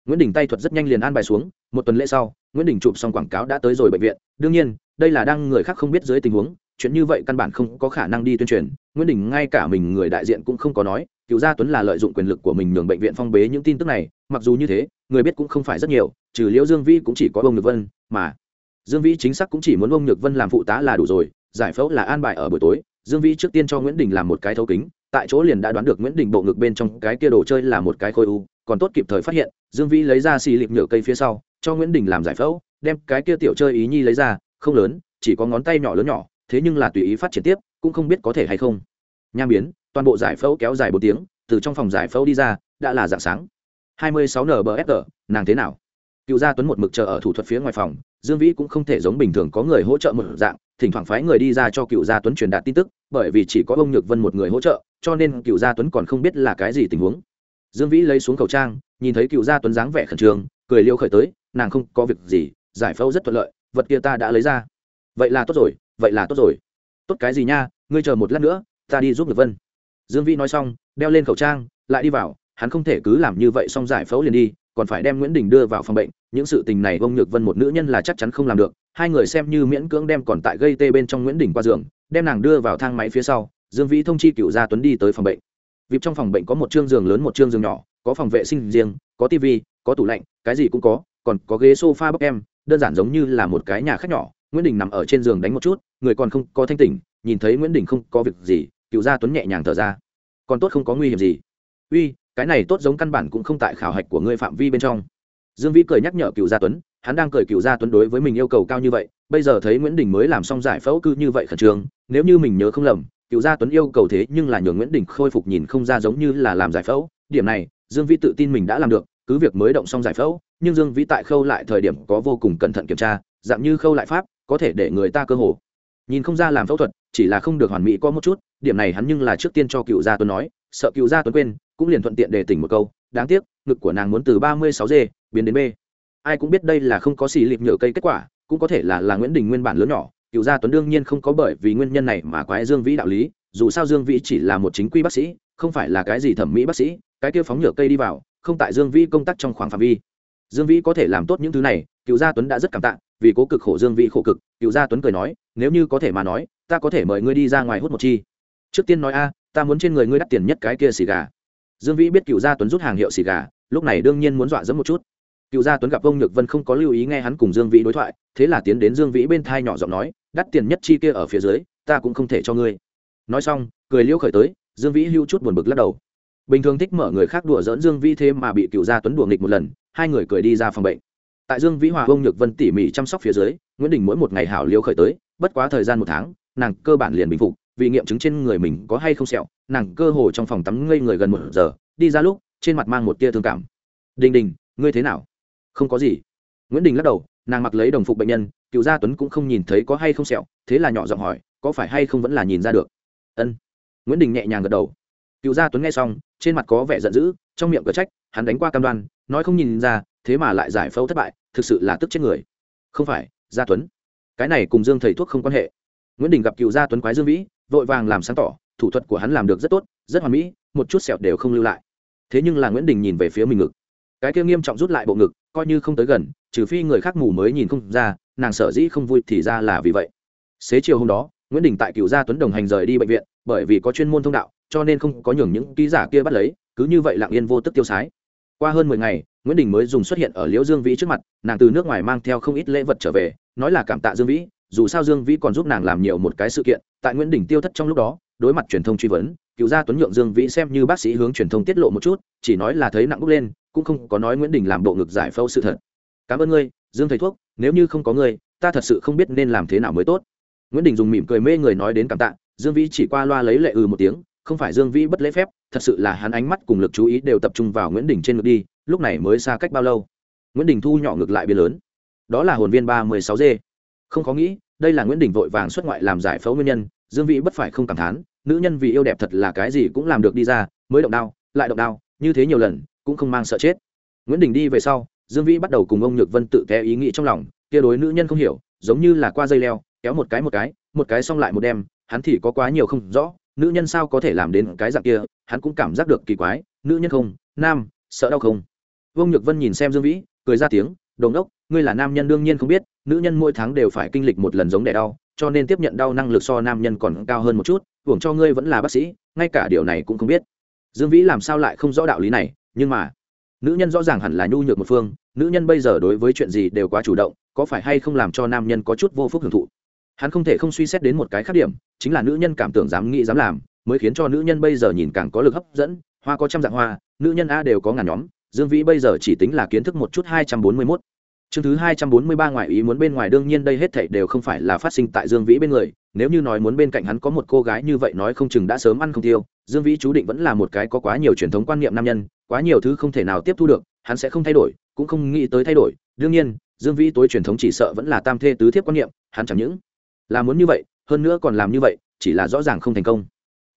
Nguyễn Đình tay thuật rất nhanh liền an bài xuống, một tuần lễ sau, Nguyễn Đình chụp xong quảng cáo đã tới rồi bệnh viện. Đương nhiên, đây là đang người khác không biết dưới tình huống, chuyện như vậy căn bản không có khả năng đi tuyên truyền. Nguyễn Đình ngay cả mình người đại diện cũng không có nói, Cửu Gia Tuấn là lợi dụng quyền lực của mình nhường bệnh viện phong bế những tin tức này, mặc dù như thế, người biết cũng không phải rất nhiều, trừ Liễu Dương Vĩ cũng chỉ có ông Nhược Vân, mà Dương Vĩ chính xác cũng chỉ muốn ông Nhược Vân làm phụ tá là đủ rồi, giải phẫu là an bài ở buổi tối, Dương Vĩ trước tiên cho Nguyễn Đình làm một cái thấu kính, tại chỗ liền đã đoán được Nguyễn Đình bộ ngực bên trong cái kia đồ chơi là một cái khối u, còn tốt kịp thời phát hiện, dương vĩ lấy ra xì lịp nhựa cây phía sau, cho nguyễn đình làm giải phẫu, đem cái kia tiểu chơi ý nhi lấy ra, không lớn, chỉ có ngón tay nhỏ lớn nhỏ, thế nhưng là tùy ý phát triển tiếp, cũng không biết có thể hay không. Nham biến, toàn bộ giải phẫu kéo dài bốn tiếng, từ trong phòng giải phẫu đi ra, đã là dạng sáng. 26 nbfg nàng thế nào? Cựu gia tuấn một mực chờ ở thủ thuật phía ngoài phòng, dương vĩ cũng không thể giống bình thường có người hỗ trợ một dạng, thỉnh thoảng phái người đi ra cho cựu gia tuấn truyền đạt tin tức, bởi vì chỉ có ông nhược vân một người hỗ trợ, cho nên cựu gia tuấn còn không biết là cái gì tình huống dương vĩ lấy xuống khẩu trang, nhìn thấy cựu gia tuấn dáng vẻ khẩn trương, cười liêu khởi tới, nàng không có việc gì, giải phẫu rất thuận lợi, vật kia ta đã lấy ra. Vậy là tốt rồi, vậy là tốt rồi. Tốt cái gì nha, ngươi chờ một lát nữa, ta đi giúp được vân. Dương vĩ nói xong, đeo lên khẩu trang, lại đi vào, hắn không thể cứ làm như vậy xong giải phẫu liền đi, còn phải đem nguyễn đình đưa vào phòng bệnh, những sự tình này ông nhược vân một nữ nhân là chắc chắn không làm được, hai người xem như miễn cưỡng đem còn tại gây tê bên trong nguyễn đình qua giường, đem nàng đưa vào thang máy phía sau, dương vĩ thông chi cựu gia tuấn đi tới phòng bệnh vip trong phòng bệnh có một chương giường lớn, một chương giường nhỏ, có phòng vệ sinh riêng, có tv có tủ lạnh, cái gì cũng có, còn có ghế sofa bốc em, đơn giản giống như là một cái nhà khách nhỏ. Nguyễn đình nằm ở trên giường đánh một chút, người còn không có thanh tỉnh, nhìn thấy nguyễn đình không có việc gì, cựu gia tuấn nhẹ nhàng thở ra. Còn tốt không có nguy hiểm gì. Uy, cái này tốt giống căn bản cũng không tại khảo hạch của ngươi phạm vi bên trong. Dương vĩ cười nhắc nhở cựu gia tuấn, hắn đang cười cựu gia tuấn đối với mình yêu cầu cao như vậy, bây giờ thấy nguyễn đình mới làm xong giải phẫu cư như vậy khẩn trương, nếu như mình nhớ không lầm cựu gia tuấn yêu cầu thế nhưng là nhường nguyễn đình khôi phục nhìn không ra giống như là làm giải phẫu. Điểm này, dương vĩ tự tin mình đã làm được, cứ việc mới động xong giải phẫu, nhưng dương vĩ tại khâu lại thời điểm có vô cùng cẩn thận kiểm tra, dạng như khâu lại pháp, có thể để người ta cơ hồ nhìn không ra làm phẫu thuật, chỉ là không được hoàn mỹ có một chút, điểm này hắn nhưng là trước tiên cho cựu gia tuấn nói, sợ cựu gia tuấn quên, cũng liền thuận tiện để tỉnh một câu, đáng tiếc, ngực của nàng muốn từ ba mươi sáu g biến đến b ai cũng biết đây là không có xì lịp nhựa cây kết quả, cũng có thể là là nguyễn đình nguyên bản lớn nhỏ cựu gia tuấn đương nhiên không có bởi vì nguyên nhân này mà quái dương vĩ đạo lý, dù sao dương vĩ chỉ là một chính quy bác sĩ, không phải là cái gì thẩm mỹ bác sĩ, cái kia phóng nhựa cây đi vào, không tại dương vĩ công tác trong khoảng phạm vi. Dương vĩ có thể làm tốt những thứ này, cựu gia tuấn đã rất cảm tạ, vì cố cực khổ dương vĩ khổ cực, cựu gia tuấn cười nói, nếu như có thể mà nói, ta có thể mời ngươi đi ra ngoài hút một chi. Trước tiên nói a, ta muốn trên người ngươi đắt tiền nhất cái kia xì gà. Dương vĩ biết cựu gia tuấn rút hàng hiệu xì gà, lúc này đương nhiên muốn dọa dẫm một chút. Cựu gia tuấn gặp ông nhược vân không có lưu ý nghe hắn cùng dương vĩ đối thoại, thế là tiến đến dương vĩ bên thai nhỏ giọng nói đắt tiền nhất chi kia ở phía dưới, ta cũng không thể cho ngươi. Nói xong, cười liễu khởi tới, dương vĩ hưu chút buồn bực lắc đầu. Bình thường thích mở người khác đùa dỡn dương vĩ thế mà bị cựu gia tuấn đùa nghịch một lần, hai người cười đi ra phòng bệnh. Tại dương vĩ hòa ông nhược vân tỉ mỉ chăm sóc phía dưới, nguyễn đình mỗi một ngày hảo liễu khởi tới, bất quá thời gian một tháng, nàng cơ bản liền bình phục, vì nghiệm chứng trên người mình có hay không sẹo, nàng cơ hồ trong phòng tắm ngây người gần một giờ, đi ra lúc, trên mặt mang một tia thương cảm. Đình đình, ngươi thế nào? Không có gì. Nguyễn đình lắc đầu nàng mặc lấy đồng phục bệnh nhân, cựu gia tuấn cũng không nhìn thấy có hay không sẹo, thế là nhỏ giọng hỏi, có phải hay không vẫn là nhìn ra được? Ân. Nguyễn đình nhẹ nhàng gật đầu. Cựu gia tuấn nghe xong, trên mặt có vẻ giận dữ, trong miệng cờ trách, hắn đánh qua cam đoan, nói không nhìn ra, thế mà lại giải phẫu thất bại, thực sự là tức chết người. Không phải, gia tuấn. Cái này cùng dương thầy thuốc không quan hệ. Nguyễn đình gặp cựu gia tuấn quái dương vĩ, vội vàng làm sáng tỏ, thủ thuật của hắn làm được rất tốt, rất hoàn mỹ, một chút sẹo đều không lưu lại. Thế nhưng là nguyễn đình nhìn về phía mình ngực. Cái kia nghiêm trọng rút lại bộ ngực, coi như không tới gần trừ phi người khác mù mới nhìn không ra, nàng sợ dĩ không vui thì ra là vì vậy. Xế chiều hôm đó, nguyễn đình tại cựu gia tuấn đồng hành rời đi bệnh viện, bởi vì có chuyên môn thông đạo, cho nên không có nhường những ký giả kia bắt lấy, cứ như vậy lặng yên vô tức tiêu sái. Qua hơn mười ngày, nguyễn đình mới dùng xuất hiện ở liễu dương vĩ trước mặt, nàng từ nước ngoài mang theo không ít lễ vật trở về, nói là cảm tạ dương vĩ, dù sao dương vĩ còn giúp nàng làm nhiều một cái sự kiện, tại nguyễn đình tiêu thất trong lúc đó, đối mặt truyền thông truy vấn cựu gia tuấn nhượng dương vĩ xem như bác sĩ hướng truyền thông tiết lộ một chút, chỉ nói là thấy nặng bốc lên, cũng không có nói nguyễn đình làm bộ ngực giải phẫu sự thật cảm ơn ngươi, dương thầy thuốc, nếu như không có ngươi, ta thật sự không biết nên làm thế nào mới tốt. Nguyễn đình dùng mỉm cười mê người nói đến cảm tạ, dương vĩ chỉ qua loa lấy lệ ừ một tiếng, không phải dương vĩ bất lễ phép, thật sự là hắn ánh mắt cùng lực chú ý đều tập trung vào nguyễn đình trên ngực đi, lúc này mới xa cách bao lâu. Nguyễn đình thu nhỏ ngược lại bia lớn. Đó là hồn viên ba mươi sáu d không có nghĩ, đây là nguyễn đình vội vàng xuất ngoại làm giải phẫu nguyên nhân, dương vĩ bất phải không cảm thán, nữ nhân vì yêu đẹp thật là cái gì cũng làm được đi ra, mới động đao, lại động đao, như thế nhiều lần, cũng không mang sợ chết. Nguyễn đình đi về sau dương vĩ bắt đầu cùng ông nhược vân tự té ý nghĩ trong lòng kia đối nữ nhân không hiểu giống như là qua dây leo kéo một cái một cái một cái xong lại một đêm hắn thì có quá nhiều không rõ nữ nhân sao có thể làm đến cái dạng kia hắn cũng cảm giác được kỳ quái nữ nhân không nam sợ đau không? Vương nhược vân nhìn xem dương vĩ cười ra tiếng Đồn đốc, ngươi là nam nhân đương nhiên không biết nữ nhân mỗi tháng đều phải kinh lịch một lần giống đẻ đau cho nên tiếp nhận đau năng lực so nam nhân còn cao hơn một chút hưởng cho ngươi vẫn là bác sĩ ngay cả điều này cũng không biết. Dương vĩ làm sao lại không rõ đạo lý này nhưng mà nữ nhân rõ ràng hẳn là nhu nhược một phương, nữ nhân bây giờ đối với chuyện gì đều quá chủ động, có phải hay không làm cho nam nhân có chút vô phúc hưởng thụ? Hắn không thể không suy xét đến một cái khác điểm, chính là nữ nhân cảm tưởng dám nghĩ dám làm, mới khiến cho nữ nhân bây giờ nhìn càng có lực hấp dẫn, hoa có trăm dạng hoa, nữ nhân a đều có ngàn nhóm, dương vĩ bây giờ chỉ tính là kiến thức một chút hai trăm bốn mươi mốt chương thứ hai trăm bốn mươi ba ngoại ý muốn bên ngoài đương nhiên đây hết thảy đều không phải là phát sinh tại dương vĩ bên người, nếu như nói muốn bên cạnh hắn có một cô gái như vậy nói không chừng đã sớm ăn không tiêu, dương vĩ chú định vẫn là một cái có quá nhiều truyền thống quan niệm nam nhân, quá nhiều thứ không thể nào tiếp thu được, hắn sẽ không thay đổi, cũng không nghĩ tới thay đổi. Đương nhiên, dương vĩ tối truyền thống chỉ sợ vẫn là tam thê tứ thiếp quan niệm, hắn chẳng những là muốn như vậy, hơn nữa còn làm như vậy, chỉ là rõ ràng không thành công.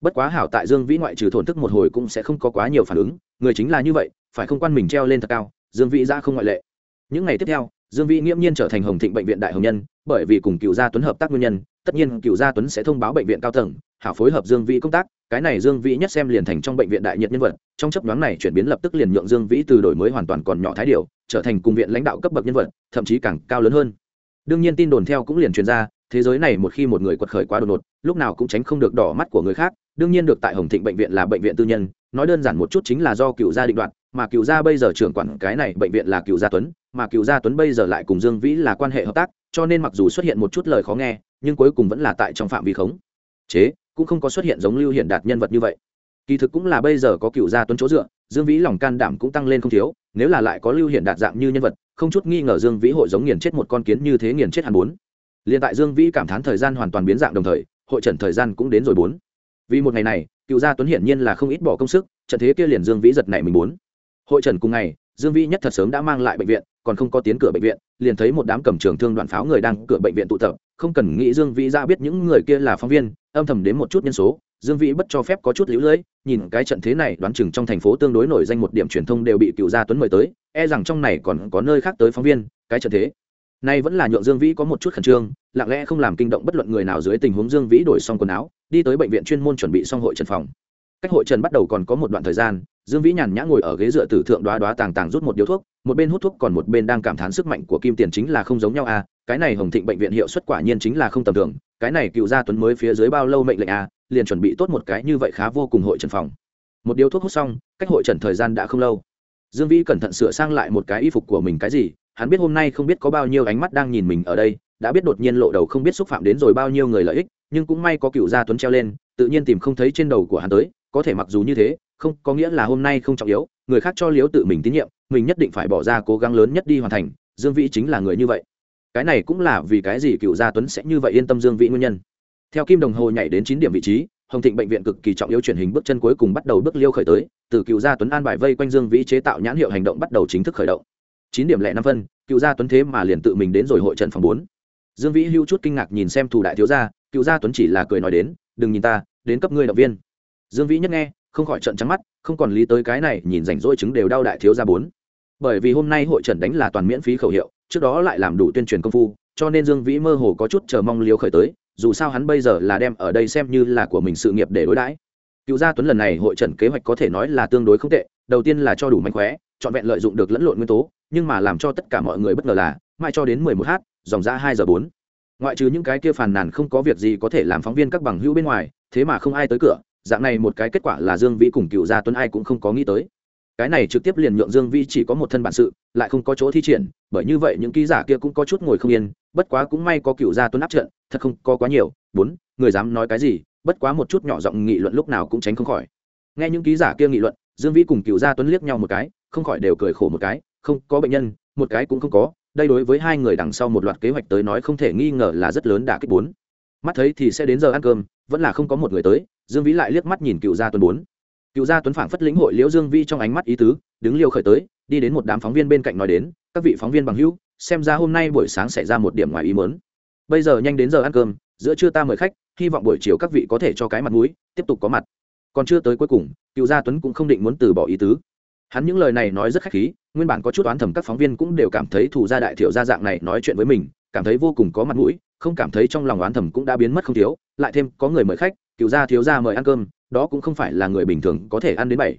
Bất quá hảo tại dương vĩ ngoại trừ thổn thức một hồi cũng sẽ không có quá nhiều phản ứng, người chính là như vậy, phải không quan mình treo lên thật cao, dương vĩ ra không ngoại lệ những ngày tiếp theo, dương vĩ nghiễm nhiên trở thành hồng thịnh bệnh viện đại hồng nhân, bởi vì cùng cựu gia tuấn hợp tác nguyên nhân, tất nhiên cựu gia tuấn sẽ thông báo bệnh viện cao tầng, hảo phối hợp dương vĩ công tác, cái này dương vĩ nhất xem liền thành trong bệnh viện đại nhiệt nhân vật, trong chấp nhoáng này chuyển biến lập tức liền nhượng dương vĩ từ đổi mới hoàn toàn còn nhỏ thái điều trở thành cùng viện lãnh đạo cấp bậc nhân vật, thậm chí càng cao lớn hơn. Đương nhiên tin đồn theo cũng liền truyền ra, thế giới này một khi một người quật khởi quá đột ngột, lúc nào cũng tránh không được đỏ mắt của người khác, đương nhiên được tại hồng thịnh bệnh viện là bệnh viện tư nhân, nói đơn giản một chút chính là do cựu gia định đoạt mà cựu gia bây giờ trưởng quản cái này bệnh viện là cựu gia tuấn, mà cựu gia tuấn bây giờ lại cùng dương vĩ là quan hệ hợp tác, cho nên mặc dù xuất hiện một chút lời khó nghe, nhưng cuối cùng vẫn là tại trong phạm vi khống. Chế, cũng không có xuất hiện giống lưu hiện đạt nhân vật như vậy. Kỳ thực cũng là bây giờ có cựu gia tuấn chỗ dựa, dương vĩ lòng can đảm cũng tăng lên không thiếu, nếu là lại có lưu hiện đạt dạng như nhân vật, không chút nghi ngờ dương vĩ hội giống nghiền chết một con kiến như thế nghiền chết hẳn bốn. Liền tại dương vĩ cảm thán thời gian hoàn toàn biến dạng đồng thời, hội trần thời gian cũng đến rồi bốn. Vì một ngày này, cựu gia tuấn hiển nhiên là không ít bỏ công sức, trận thế kia liền dương vĩ giật này mình bốn hội trần cùng ngày, dương vĩ nhất thật sớm đã mang lại bệnh viện, còn không có tiến cửa bệnh viện, liền thấy một đám cầm trường thương đoạn pháo người đang cửa bệnh viện tụ tập, không cần nghĩ dương vĩ ra biết những người kia là phóng viên, âm thầm đến một chút nhân số, dương vĩ bất cho phép có chút lũ lưỡi nhìn cái trận thế này đoán chừng trong thành phố tương đối nổi danh một điểm truyền thông đều bị cựu gia tuấn mời tới e rằng trong này còn có nơi khác tới phóng viên, cái trận thế. Nay vẫn là nhượng dương vĩ có một chút khẩn trương, lặng lẽ không làm kinh động bất luận người nào dưới tình huống dương vĩ đổi xong quần áo, đi tới bệnh viện chuyên môn chuẩn bị xong hội trần phòng. Cách hội trần bắt đầu còn có một đoạn thời gian dương vĩ nhàn nhã ngồi ở ghế dựa tử thượng đoá đoá tàng tàng rút một điếu thuốc, một bên hút thuốc còn một bên đang cảm thán sức mạnh của kim tiền chính là không giống nhau à cái này hồng thịnh bệnh viện hiệu suất quả nhiên chính là không tầm thường, cái này cựu gia tuấn mới phía dưới bao lâu mệnh lệnh à liền chuẩn bị tốt một cái như vậy khá vô cùng hội trần phòng. Một điếu thuốc hút xong, cách hội trần thời gian đã không lâu. Dương vĩ cẩn thận sửa sang lại một cái y phục của mình cái gì, hắn biết hôm nay không biết có bao nhiêu ánh mắt đang nhìn mình ở đây, đã biết đột nhiên lộ đầu không biết xúc phạm đến rồi bao nhiêu người lợi ích, nhưng cũng may có cựu gia tuấn treo lên, tự nhiên tìm không thấy trên đầu của hắn tới, có thể mặc dù như thế không có nghĩa là hôm nay không trọng yếu, người khác cho liếu tự mình tín nhiệm, mình nhất định phải bỏ ra cố gắng lớn nhất đi hoàn thành, dương vĩ chính là người như vậy. Cái này cũng là vì cái gì cựu gia tuấn sẽ như vậy yên tâm dương vĩ nguyên nhân. Theo kim đồng hồ nhảy đến chín điểm vị trí, hồng thịnh bệnh viện cực kỳ trọng yếu chuyển hình bước chân cuối cùng bắt đầu bước liêu khởi tới, từ cựu gia tuấn an bài vây quanh dương vĩ chế tạo nhãn hiệu hành động bắt đầu chính thức khởi động. Chín điểm lẻ năm phân, cựu gia tuấn thế mà liền tự mình đến rồi hội trận phòng bốn. Dương vĩ hưu chút kinh ngạc nhìn xem thủ đại thiếu gia, cựu gia tuấn chỉ là cười nói đến, đừng nhìn ta, đến cấp ngươi động viên. Dương vĩ nhất nghe không khỏi trận trắng mắt, không còn lý tới cái này, nhìn rảnh rỗi chứng đều đau đại thiếu gia bốn. Bởi vì hôm nay hội trận đánh là toàn miễn phí khẩu hiệu, trước đó lại làm đủ tuyên truyền công phu, cho nên dương vĩ mơ hồ có chút chờ mong liều khởi tới, dù sao hắn bây giờ là đem ở đây xem như là của mình sự nghiệp để đối đãi. Cựu gia tuấn lần này hội trận kế hoạch có thể nói là tương đối không tệ, đầu tiên là cho đủ mạnh khóe, trọn vẹn lợi dụng được lẫn lộn nguyên tố, nhưng mà làm cho tất cả mọi người bất ngờ là, mãi cho đến mười một h, dòng ra hai giờ bốn. Ngoại trừ những cái kia phàn nàn không có việc gì có thể làm phóng viên các bằng hữu bên ngoài, thế mà không ai tới cửa dạng này một cái kết quả là dương vĩ cùng cựu gia tuấn ai cũng không có nghĩ tới. Cái này trực tiếp liền nhượng dương vĩ chỉ có một thân bản sự, lại không có chỗ thi triển, bởi như vậy những ký giả kia cũng có chút ngồi không yên, bất quá cũng may có cựu gia tuấn áp trận, thật không có quá nhiều. Bốn, người dám nói cái gì? Bất quá một chút nhỏ giọng nghị luận lúc nào cũng tránh không khỏi. Nghe những ký giả kia nghị luận, dương vĩ cùng cựu gia tuấn liếc nhau một cái, không khỏi đều cười khổ một cái, không có bệnh nhân, một cái cũng không có. Đây đối với hai người đằng sau một loạt kế hoạch tới nói không thể nghi ngờ là rất lớn đả kích bốn. Mắt thấy thì sẽ đến giờ ăn cơm vẫn là không có một người tới, dương vĩ lại liếc mắt nhìn cựu gia tuấn bốn. Cựu gia tuấn phảng phất lĩnh hội liễu dương Vi trong ánh mắt ý tứ, đứng liều khởi tới, đi đến một đám phóng viên bên cạnh nói đến, các vị phóng viên bằng hữu, xem ra hôm nay buổi sáng xảy ra một điểm ngoài ý mớn bây giờ nhanh đến giờ ăn cơm, giữa trưa ta mời khách, hy vọng buổi chiều các vị có thể cho cái mặt mũi, tiếp tục có mặt. Còn chưa tới cuối cùng, cựu gia tuấn cũng không định muốn từ bỏ ý tứ. Hắn những lời này nói rất khách khí, nguyên bản có chút oán thầm các phóng viên cũng đều cảm thấy thủ gia đại thiểu gia dạng này nói chuyện với mình cảm thấy vô cùng có mặt mũi, không cảm thấy trong lòng oán thầm cũng đã biến mất không thiếu, lại thêm có người mời khách, cựu gia thiếu gia mời ăn cơm, đó cũng không phải là người bình thường có thể ăn đến bảy.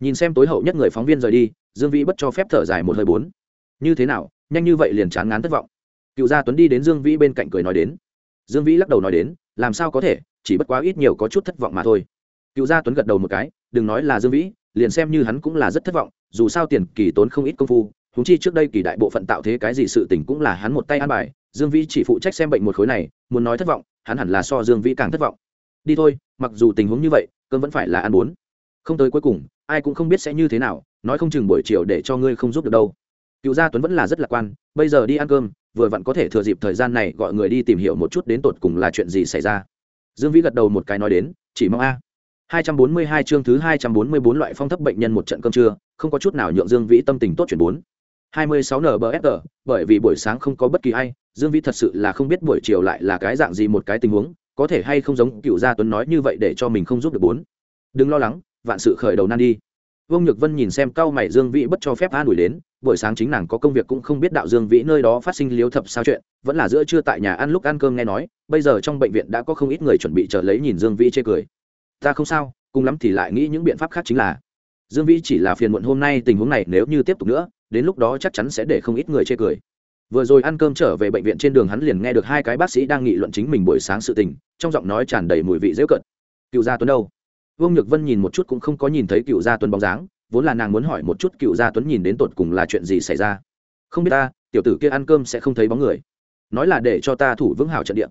Nhìn xem tối hậu nhất người phóng viên rời đi, dương vĩ bất cho phép thở dài một hơi bốn. Như thế nào, nhanh như vậy liền chán ngán thất vọng. Cựu gia tuấn đi đến dương vĩ bên cạnh cười nói đến. Dương vĩ lắc đầu nói đến, làm sao có thể, chỉ bất quá ít nhiều có chút thất vọng mà thôi. Cựu gia tuấn gật đầu một cái, đừng nói là dương vĩ, liền xem như hắn cũng là rất thất vọng, dù sao tiền kỳ tốn không ít công phu húng chi trước đây kỳ đại bộ phận tạo thế cái gì sự tình cũng là hắn một tay ăn bài dương vĩ chỉ phụ trách xem bệnh một khối này muốn nói thất vọng hắn hẳn là so dương vĩ càng thất vọng. Đi thôi mặc dù tình huống như vậy cơn vẫn phải là ăn bốn. Không tới cuối cùng ai cũng không biết sẽ như thế nào nói không chừng buổi chiều để cho ngươi không giúp được đâu. Cựu gia tuấn vẫn là rất lạc quan bây giờ đi ăn cơm vừa vặn có thể thừa dịp thời gian này gọi người đi tìm hiểu một chút đến tột cùng là chuyện gì xảy ra. Dương vĩ gật đầu một cái nói đến chỉ mong a. 242 chương thứ 244 loại phong thấp bệnh nhân một trận cơm trưa, không có chút nào nhượng Dương Vĩ tâm tình tốt chuyển bốn. 26 NBFR, bởi vì buổi sáng không có bất kỳ ai, Dương Vĩ thật sự là không biết buổi chiều lại là cái dạng gì một cái tình huống, có thể hay không giống Cựu Gia Tuấn nói như vậy để cho mình không giúp được bốn. Đừng lo lắng, vạn sự khởi đầu nan đi. Vương Nhược Vân nhìn xem cao mày Dương Vĩ bất cho phép an ủi đến, buổi sáng chính nàng có công việc cũng không biết đạo Dương Vĩ nơi đó phát sinh liếu thập sao chuyện, vẫn là giữa trưa tại nhà ăn lúc ăn cơm nghe nói, bây giờ trong bệnh viện đã có không ít người chuẩn bị chờ lấy nhìn Dương Vĩ chê cười ta không sao cùng lắm thì lại nghĩ những biện pháp khác chính là dương vĩ chỉ là phiền muộn hôm nay tình huống này nếu như tiếp tục nữa đến lúc đó chắc chắn sẽ để không ít người chê cười. Vừa rồi ăn cơm trở về bệnh viện trên đường hắn liền nghe được hai cái bác sĩ đang nghị luận chính mình buổi sáng sự tình, trong giọng nói tràn đầy mùi vị dễ cận cựu gia tuấn đâu? Vương nhược vân nhìn một chút cũng không có nhìn thấy cựu gia tuấn bóng dáng, vốn là nàng muốn hỏi một chút cựu gia tuấn nhìn đến tột cùng là chuyện gì xảy ra. Không biết ta, tiểu tử kia ăn cơm sẽ không thấy bóng người. Nói là để cho ta thủ vững hảo trận địa.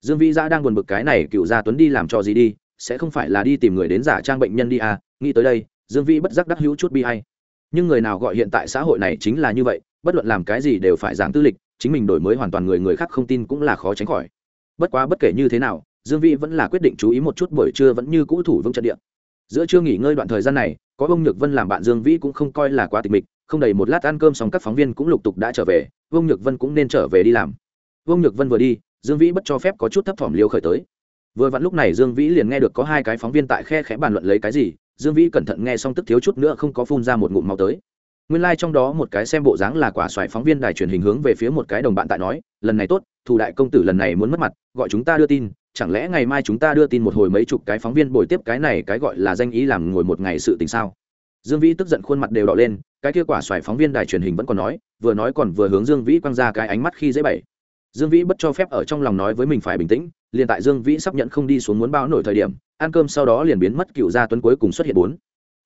Dương vĩ giã đang buồn bực cái này, cựu gia tuấn đi làm cho gì đi? Sẽ không phải là đi tìm người đến giả trang bệnh nhân đi à? Nghĩ tới đây, dương vĩ bất giác đắc hữu chút bi hay nhưng người nào gọi hiện tại xã hội này chính là như vậy, bất luận làm cái gì đều phải giảng tư lịch, chính mình đổi mới hoàn toàn người người khác không tin cũng là khó tránh khỏi. Bất quá bất kể như thế nào, dương vĩ vẫn là quyết định chú ý một chút buổi trưa vẫn như cũ thủ vững trận địa. Giữa trưa nghỉ ngơi đoạn thời gian này, có ông nhược vân làm bạn dương vĩ cũng không coi là quá tịch mịch, không đầy một lát ăn cơm xong các phóng viên cũng lục tục đã trở về ông nhược vân cũng nên trở về đi làm. Ông nhược vân vừa đi, dương vĩ bất cho phép có chút thấp thỏm liêu khởi tới. Vừa vặn lúc này dương vĩ liền nghe được có hai cái phóng viên tại khe khẽ bàn luận lấy cái gì dương vĩ cẩn thận nghe xong tức thiếu chút nữa không có phun ra một ngụm máu tới nguyên lai、like、trong đó một cái xem bộ dáng là quả xoài phóng viên đài truyền hình hướng về phía một cái đồng bạn tại nói, lần này tốt thủ đại công tử lần này muốn mất mặt, gọi chúng ta đưa tin, chẳng lẽ ngày mai chúng ta đưa tin một hồi mấy chục cái phóng viên bồi tiếp cái này cái gọi là danh ý làm ngồi một ngày sự tình sao dương vĩ tức giận khuôn mặt đều đỏ lên, cái kia quả xoài phóng viên đài truyền hình vẫn còn nói, vừa nói còn vừa hướng dương vĩ quăng ra cái ánh mắt khi dễ bậy. dương vĩ bất cho phép ở trong lòng nói với mình phải bình tĩnh liền tại dương vĩ sắp nhận không đi xuống muốn bao nổi thời điểm, ăn cơm sau đó liền biến mất cựu gia tuấn cuối cùng xuất hiện bốn.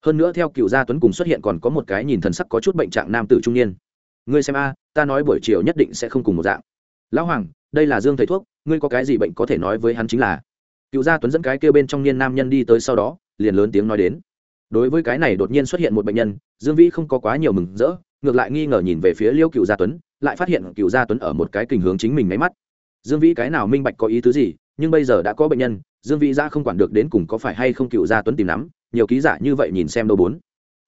Hơn nữa theo cựu gia tuấn cùng xuất hiện còn có một cái nhìn thần sắc có chút bệnh trạng nam tử trung niên. Ngươi xem a, ta nói buổi chiều nhất định sẽ không cùng một dạng. Lão hoàng, đây là dương thầy thuốc, ngươi có cái gì bệnh có thể nói với hắn chính là. Cựu gia tuấn dẫn cái kêu bên trong niên nam nhân đi tới sau đó, liền lớn tiếng nói đến. Đối với cái này đột nhiên xuất hiện một bệnh nhân, dương vĩ không có quá nhiều mừng rỡ, ngược lại nghi ngờ nhìn về phía liêu cựu gia tuấn, lại phát hiện cựu gia tuấn ở một cái kình hướng chính mình máy mắt dương vĩ cái nào minh bạch có ý tứ gì, nhưng bây giờ đã có bệnh nhân, dương vĩ ra không quản được đến cùng có phải hay không cựu gia tuấn tìm nắm, nhiều ký giả như vậy nhìn xem đâu bốn.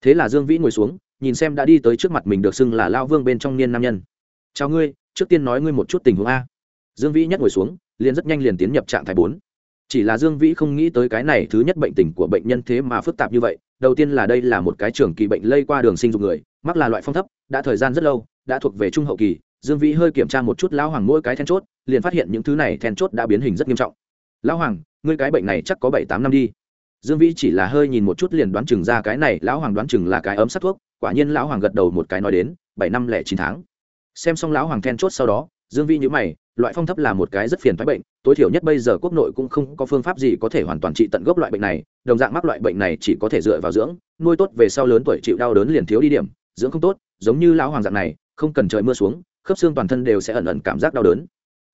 Thế là dương vĩ ngồi xuống, nhìn xem đã đi tới trước mặt mình được xưng là lao vương bên trong niên nam nhân. Chào ngươi, trước tiên nói ngươi một chút tình huống a. Dương vĩ nhất ngồi xuống, liền rất nhanh liền tiến nhập trạng thái bốn. Chỉ là dương vĩ không nghĩ tới cái này thứ nhất bệnh tình của bệnh nhân thế mà phức tạp như vậy, đầu tiên là đây là một cái trường kỳ bệnh lây qua đường sinh dục người, mắc là loại phong thấp, đã thời gian rất lâu, đã thuộc về trung hậu kỳ dương vĩ hơi kiểm tra một chút lão hoàng mỗi cái then chốt, liền phát hiện những thứ này then chốt đã biến hình rất nghiêm trọng. Lão hoàng, ngươi cái bệnh này chắc có bảy tám năm đi. Dương vĩ chỉ là hơi nhìn một chút liền đoán chừng ra cái này, lão hoàng đoán chừng là cái ấm sắt thuốc, quả nhiên lão hoàng gật đầu một cái nói đến, bảy năm lẻ chín tháng. Xem xong lão hoàng then chốt sau đó, dương vĩ nhữ mày, loại phong thấp là một cái rất phiền thoái bệnh, tối thiểu nhất bây giờ quốc nội cũng không có phương pháp gì có thể hoàn toàn trị tận gốc loại bệnh này, đồng dạng mắc loại bệnh này chỉ có thể dựa vào dưỡng, nuôi tốt về sau lớn tuổi chịu đau đớn liền thiếu đi điểm, dưỡng không tốt, giống như lão hoàng dạng này, không cần trời mưa xuống khớp xương toàn thân đều sẽ ẩn ẩn cảm giác đau đớn.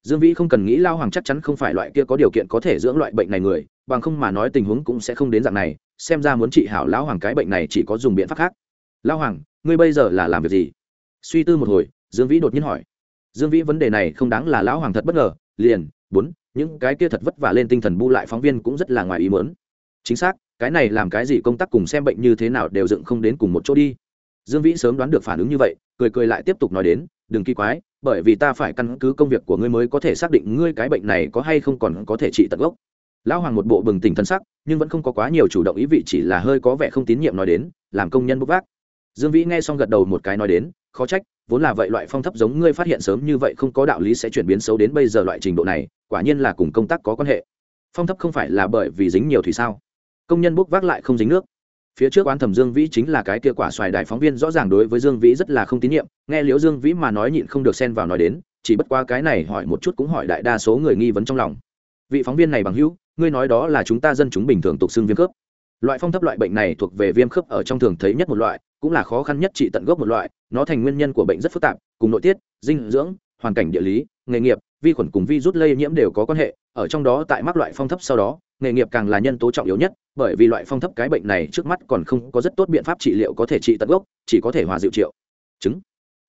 Dương vĩ không cần nghĩ lao hoàng chắc chắn không phải loại kia có điều kiện có thể dưỡng loại bệnh này người, bằng không mà nói tình huống cũng sẽ không đến dạng này, xem ra muốn trị hảo lão hoàng cái bệnh này chỉ có dùng biện pháp khác. Lao hoàng, ngươi bây giờ là làm việc gì? Suy tư một hồi, dương vĩ đột nhiên hỏi. Dương vĩ vấn đề này không đáng là lão hoàng thật bất ngờ, liền, bốn, những cái kia thật vất vả lên tinh thần bu lại phóng viên cũng rất là ngoài ý mớn chính xác, cái này làm cái gì công tác cùng xem bệnh như thế nào đều dựng không đến cùng một chỗ đi. Dương vĩ sớm đoán được phản ứng như vậy, cười cười lại tiếp tục nói đến đừng kỳ quái, bởi vì ta phải căn cứ công việc của ngươi mới có thể xác định ngươi cái bệnh này có hay không còn có thể trị tận gốc. Lão hoàng một bộ bừng tỉnh thân sắc, nhưng vẫn không có quá nhiều chủ động ý vị, chỉ là hơi có vẻ không tín nhiệm nói đến, làm công nhân bốc vác. Dương vĩ nghe xong gật đầu một cái nói đến, khó trách, vốn là vậy loại phong thấp giống ngươi phát hiện sớm như vậy không có đạo lý sẽ chuyển biến xấu đến bây giờ loại trình độ này, quả nhiên là cùng công tác có quan hệ. Phong thấp không phải là bởi vì dính nhiều thì sao? Công nhân bốc vác lại không dính nước phía trước oán thẩm dương vĩ chính là cái kia quả xoài đại phóng viên, rõ ràng đối với dương vĩ rất là không tín nhiệm, nghe liễu dương vĩ mà nói nhịn không được xen vào nói đến, chỉ bất qua cái này hỏi một chút cũng hỏi đại đa số người nghi vấn trong lòng. Vị phóng viên này bằng hữu, ngươi nói đó là chúng ta dân chúng bình thường tục xưng viêm khớp. Loại phong thấp loại bệnh này thuộc về viêm khớp ở trong thường thấy nhất một loại, cũng là khó khăn nhất trị tận gốc một loại, nó thành nguyên nhân của bệnh rất phức tạp, cùng nội tiết, dinh dưỡng, hoàn cảnh địa lý, nghề nghiệp, vi khuẩn cùng vi rút lây nhiễm đều có quan hệ, ở trong đó tại mắc loại phong thấp sau đó, nghề nghiệp càng là nhân tố trọng yếu nhất bởi vì loại phong thấp cái bệnh này trước mắt còn không có rất tốt biện pháp trị liệu có thể trị tận gốc, chỉ có thể hòa dịu triệu. Chứng.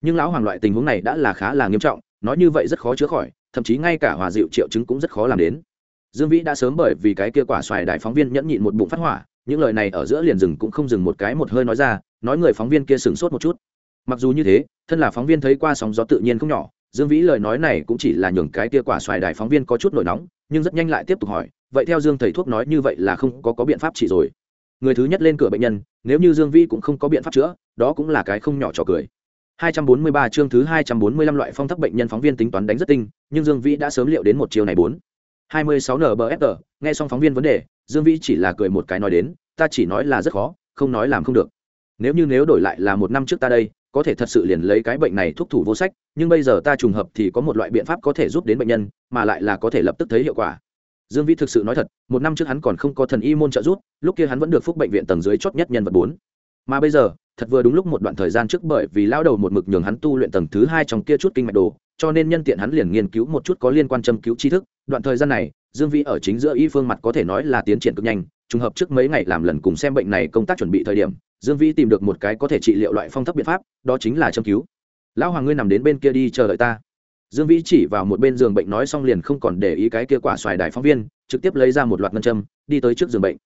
Nhưng lão hoàng loại tình huống này đã là khá là nghiêm trọng, nói như vậy rất khó chữa khỏi, thậm chí ngay cả hòa dịu triệu chứng cũng rất khó làm đến. Dương vĩ đã sớm bởi vì cái kia quả xoài đại phóng viên nhẫn nhịn một bụng phát hỏa, những lời này ở giữa liền rừng cũng không dừng một cái một hơi nói ra, nói người phóng viên kia sửng sốt một chút. Mặc dù như thế, thân là phóng viên thấy qua sóng gió tự nhiên không nhỏ, dương vĩ lời nói này cũng chỉ là nhường cái kia quả xoài đại phóng viên có chút nổi nóng, nhưng rất nhanh lại tiếp tục hỏi vậy theo dương thầy thuốc nói như vậy là không có có biện pháp trị rồi. Người thứ nhất lên cửa bệnh nhân, nếu như dương Vi cũng không có biện pháp chữa, đó cũng là cái không nhỏ trò cười. 243 chương thứ 245 loại phong thấp bệnh nhân phóng viên tính toán đánh rất tinh, nhưng dương vĩ đã sớm liệu đến một chiều này bốn. 26 nbfr nghe xong phóng viên vấn đề, dương vĩ chỉ là cười một cái nói đến, ta chỉ nói là rất khó, không nói làm không được. Nếu như nếu đổi lại là một năm trước ta đây, có thể thật sự liền lấy cái bệnh này thuốc thủ vô sách, nhưng bây giờ ta trùng hợp thì có một loại biện pháp có thể giúp đến bệnh nhân, mà lại là có thể lập tức thấy hiệu quả dương vĩ thực sự nói thật, một năm trước hắn còn không có thần y môn trợ giúp, lúc kia hắn vẫn được phúc bệnh viện tầng dưới chót nhất nhân vật bốn. Mà bây giờ, thật vừa đúng lúc một đoạn thời gian trước bởi vì lao đầu một mực nhường hắn tu luyện tầng thứ hai trong kia chút kinh mạch đồ, cho nên nhân tiện hắn liền nghiên cứu một chút có liên quan châm cứu tri thức. Đoạn thời gian này, dương vĩ ở chính giữa y phương mặt có thể nói là tiến triển cực nhanh, trùng hợp trước mấy ngày làm lần cùng xem bệnh này công tác chuẩn bị thời điểm, dương vĩ tìm được một cái có thể trị liệu loại phong thấp biện pháp, đó chính là châm cứu. Lão hoàng ngươi nằm đến bên kia đi chờ đợi ta dương vĩ chỉ vào một bên giường bệnh nói xong liền không còn để ý cái kia quả xoài đài phóng viên, trực tiếp lấy ra một loạt ngân châm, đi tới trước giường bệnh.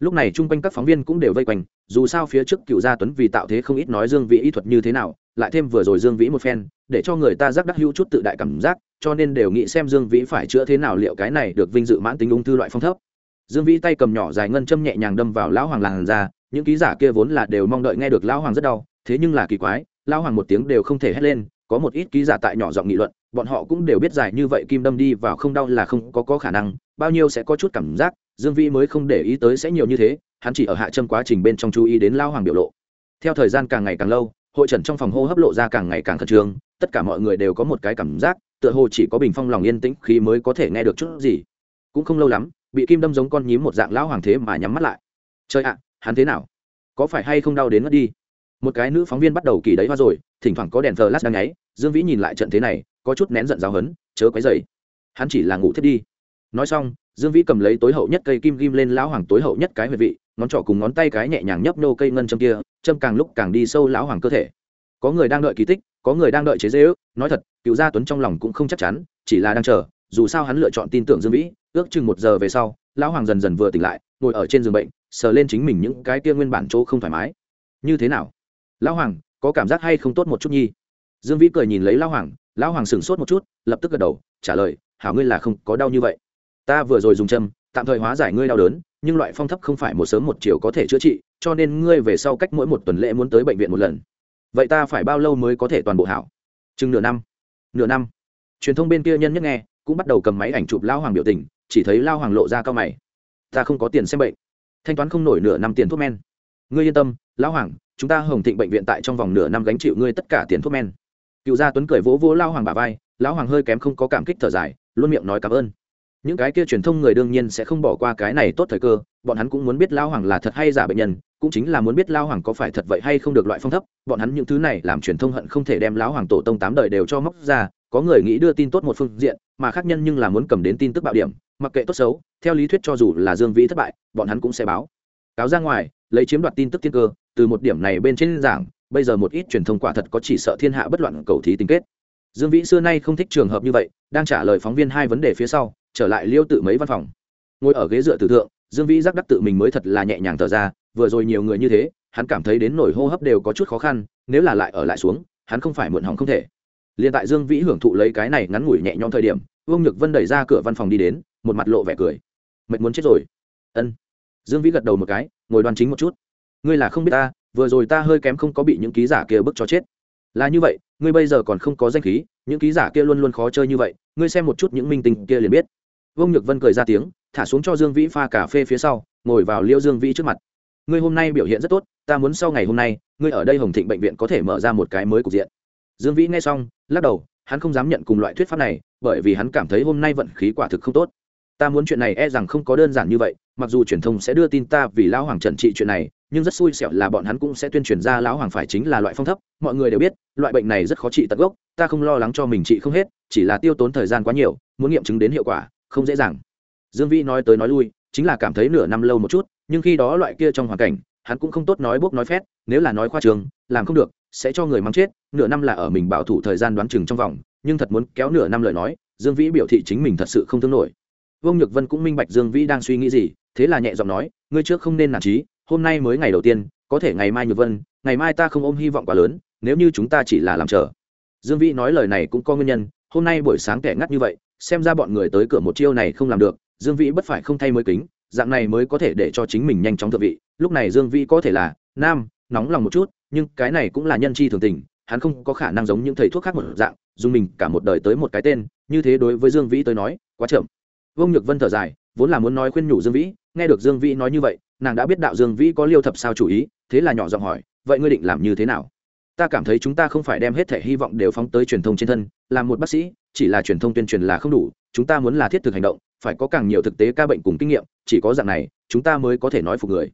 Lúc này chung quanh các phóng viên cũng đều vây quanh, dù sao phía trước cựu gia tuấn vì tạo thế không ít nói dương vĩ y thuật như thế nào, lại thêm vừa rồi dương vĩ một phen, để cho người ta giác đắc hữu chút tự đại cảm giác, cho nên đều nghĩ xem dương vĩ phải chữa thế nào liệu cái này được vinh dự mãn tính ung thư loại phong thấp. Dương vĩ tay cầm nhỏ dài ngân châm nhẹ nhàng đâm vào lão hoàng làn ra, những ký giả kia vốn là đều mong đợi nghe được lão hoàng rất đau, thế nhưng là kỳ quái, lão hoàng một tiếng đều không thể hét lên, có một ít ký giả tại nhỏ giọng nghị luận bọn họ cũng đều biết dài như vậy kim đâm đi vào không đau là không có, có khả năng bao nhiêu sẽ có chút cảm giác dương vĩ mới không để ý tới sẽ nhiều như thế hắn chỉ ở hạ châm quá trình bên trong chú ý đến lao hoàng biểu lộ. Theo thời gian càng ngày càng lâu hội trần trong phòng hô hấp lộ ra càng ngày càng khẩn trương tất cả mọi người đều có một cái cảm giác tựa hồ chỉ có bình phong lòng yên tĩnh khi mới có thể nghe được chút gì. Cũng không lâu lắm bị kim đâm giống con nhím một dạng lão hoàng thế mà nhắm mắt lại. Chơi ạ hắn thế nào? Có phải hay không đau đến mất đi? Một cái nữ phóng viên bắt đầu kỳ đấy hoa rồi thỉnh thoảng có đèn thờ lát đang nháy dương vĩ nhìn lại trận thế này có chút nén giận giáo hấn, chớ quấy dày hắn chỉ là ngủ thiết đi. Nói xong, dương vĩ cầm lấy tối hậu nhất cây kim ghim lên lão hoàng tối hậu nhất cái huyệt vị, ngón trỏ cùng ngón tay cái nhẹ nhàng nhấp nô cây ngân châm kia, châm càng lúc càng đi sâu lão hoàng cơ thể. Có người đang đợi kỳ tích, có người đang đợi chế dễ ước, nói thật, cựu gia tuấn trong lòng cũng không chắc chắn, chỉ là đang chờ, dù sao hắn lựa chọn tin tưởng dương vĩ, ước chừng một giờ về sau, lão hoàng dần dần vừa tỉnh lại, ngồi ở trên giường bệnh, sờ lên chính mình những cái kia nguyên bản chỗ không thoải mái. Như thế nào? Lão hoàng, có cảm giác hay không tốt một chút nhi? Dương vĩ cười nhìn lấy lão hoàng lão hoàng sửng sốt một chút, lập tức gật đầu, trả lời, hảo ngươi là không có đau như vậy. Ta vừa rồi dùng châm, tạm thời hóa giải ngươi đau đớn, nhưng loại phong thấp không phải một sớm một chiều có thể chữa trị, cho nên ngươi về sau cách mỗi một tuần lễ muốn tới bệnh viện một lần. Vậy ta phải bao lâu mới có thể toàn bộ hảo? Chừng nửa năm. Nửa năm. Truyền thông bên kia nhân nhất nghe, cũng bắt đầu cầm máy ảnh chụp lao hoàng biểu tình, chỉ thấy lao hoàng lộ ra cao mày. Ta không có tiền xem bệnh. Thanh toán không nổi nửa năm tiền thuốc men. Ngươi yên tâm, lão hoàng, chúng ta hồng thịnh bệnh viện tại trong vòng nửa năm gánh chịu ngươi tất cả tiền thuốc men cựu gia tuấn cười vỗ vỗ lao hoàng bà vai, lão hoàng hơi kém không có cảm kích thở dài, luôn miệng nói cảm ơn. Những cái kia truyền thông người đương nhiên sẽ không bỏ qua cái này tốt thời cơ, bọn hắn cũng muốn biết lao hoàng là thật hay giả bệnh nhân, cũng chính là muốn biết lao hoàng có phải thật vậy hay không được loại phong thấp, bọn hắn những thứ này làm truyền thông hận không thể đem lão hoàng tổ tông tám đời đều cho móc ra, có người nghĩ đưa tin tốt một phương diện, mà khác nhân nhưng là muốn cầm đến tin tức bạo điểm, mặc kệ tốt xấu, theo lý thuyết cho dù là dương vĩ thất bại, bọn hắn cũng sẽ báo. Cáo ra ngoài, lấy chiếm đoạt tin tức tiên cơ, từ một điểm này bên trên giảng bây giờ một ít truyền thông quả thật có chỉ sợ thiên hạ bất loạn cầu thí tình kết. Dương vĩ xưa nay không thích trường hợp như vậy, đang trả lời phóng viên hai vấn đề phía sau, trở lại liêu tự mấy văn phòng. Ngồi ở ghế dựa tử thượng, dương vĩ giác đắc tự mình mới thật là nhẹ nhàng thở ra, vừa rồi nhiều người như thế, hắn cảm thấy đến nổi hô hấp đều có chút khó khăn, nếu là lại ở lại xuống, hắn không phải muộn hỏng không thể. Liền tại dương vĩ hưởng thụ lấy cái này ngắn ngủi nhẹ nhõm thời điểm, vương nhược vân đẩy ra cửa văn phòng đi đến, một mặt lộ vẻ cười. Mệt muốn chết rồi. Ân. Dương vĩ gật đầu một cái, ngồi đoan chính một chút. Ngươi là không biết ta vừa rồi ta hơi kém không có bị những ký giả kia bức cho chết. Là như vậy, ngươi bây giờ còn không có danh khí, những ký giả kia luôn luôn khó chơi như vậy, ngươi xem một chút những minh tinh kia liền biết. Vương nhược vân cười ra tiếng, thả xuống cho dương vĩ pha cà phê phía sau, ngồi vào liêu dương vĩ trước mặt. Ngươi hôm nay biểu hiện rất tốt, ta muốn sau ngày hôm nay, ngươi ở đây hồng thịnh bệnh viện có thể mở ra một cái mới cục diện. Dương vĩ nghe xong, lắc đầu, hắn không dám nhận cùng loại thuyết pháp này, bởi vì hắn cảm thấy hôm nay vận khí quả thực không tốt. Ta muốn chuyện này e rằng không có đơn giản như vậy, mặc dù truyền thông sẽ đưa tin ta vì lão hoàng trần trị chuyện này nhưng rất xui xẻo là bọn hắn cũng sẽ tuyên truyền ra lão hoàng phải chính là loại phong thấp. Mọi người đều biết, loại bệnh này rất khó trị tận gốc, ta không lo lắng cho mình trị không hết, chỉ là tiêu tốn thời gian quá nhiều, muốn nghiệm chứng đến hiệu quả, không dễ dàng. Dương vĩ nói tới nói lui, chính là cảm thấy nửa năm lâu một chút, nhưng khi đó loại kia trong hoàn cảnh, hắn cũng không tốt nói bốc nói phét, nếu là nói khoa trường, làm không được, sẽ cho người mắng chết, nửa năm là ở mình bảo thủ thời gian đoán chừng trong vòng, nhưng thật muốn kéo nửa năm lời nói, dương vĩ biểu thị chính mình thật sự không thương nổi. Vương nhược vân cũng minh bạch dương vĩ đang suy nghĩ gì, thế là nhẹ giọng nói, ngươi trước không nên nản trí hôm nay mới ngày đầu tiên, có thể ngày mai nhược vân, ngày mai ta không ôm hy vọng quá lớn, nếu như chúng ta chỉ là làm chờ. Dương vĩ nói lời này cũng có nguyên nhân, hôm nay buổi sáng kẻ ngắt như vậy, xem ra bọn người tới cửa một chiêu này không làm được, dương vĩ bất phải không thay mới kính, dạng này mới có thể để cho chính mình nhanh chóng thượng vị, lúc này dương vĩ có thể là nam, nóng lòng một chút, nhưng cái này cũng là nhân chi thường tình, hắn không có khả năng giống những thầy thuốc khác một dạng, dùng mình cả một đời tới một cái tên, như thế đối với dương vĩ tới nói, quá chậm. Vương nhược vân thở dài vốn là muốn nói khuyên nhủ dương vĩ, nghe được dương vĩ nói như vậy, nàng đã biết đạo dương vĩ có liêu thập sao chủ ý, thế là nhỏ giọng hỏi, vậy ngươi định làm như thế nào? Ta cảm thấy chúng ta không phải đem hết thể hy vọng đều phóng tới truyền thông trên thân, làm một bác sĩ, chỉ là truyền thông tuyên truyền là không đủ, chúng ta muốn là thiết thực hành động, phải có càng nhiều thực tế ca bệnh cùng kinh nghiệm, chỉ có dạng này, chúng ta mới có thể nói phục người.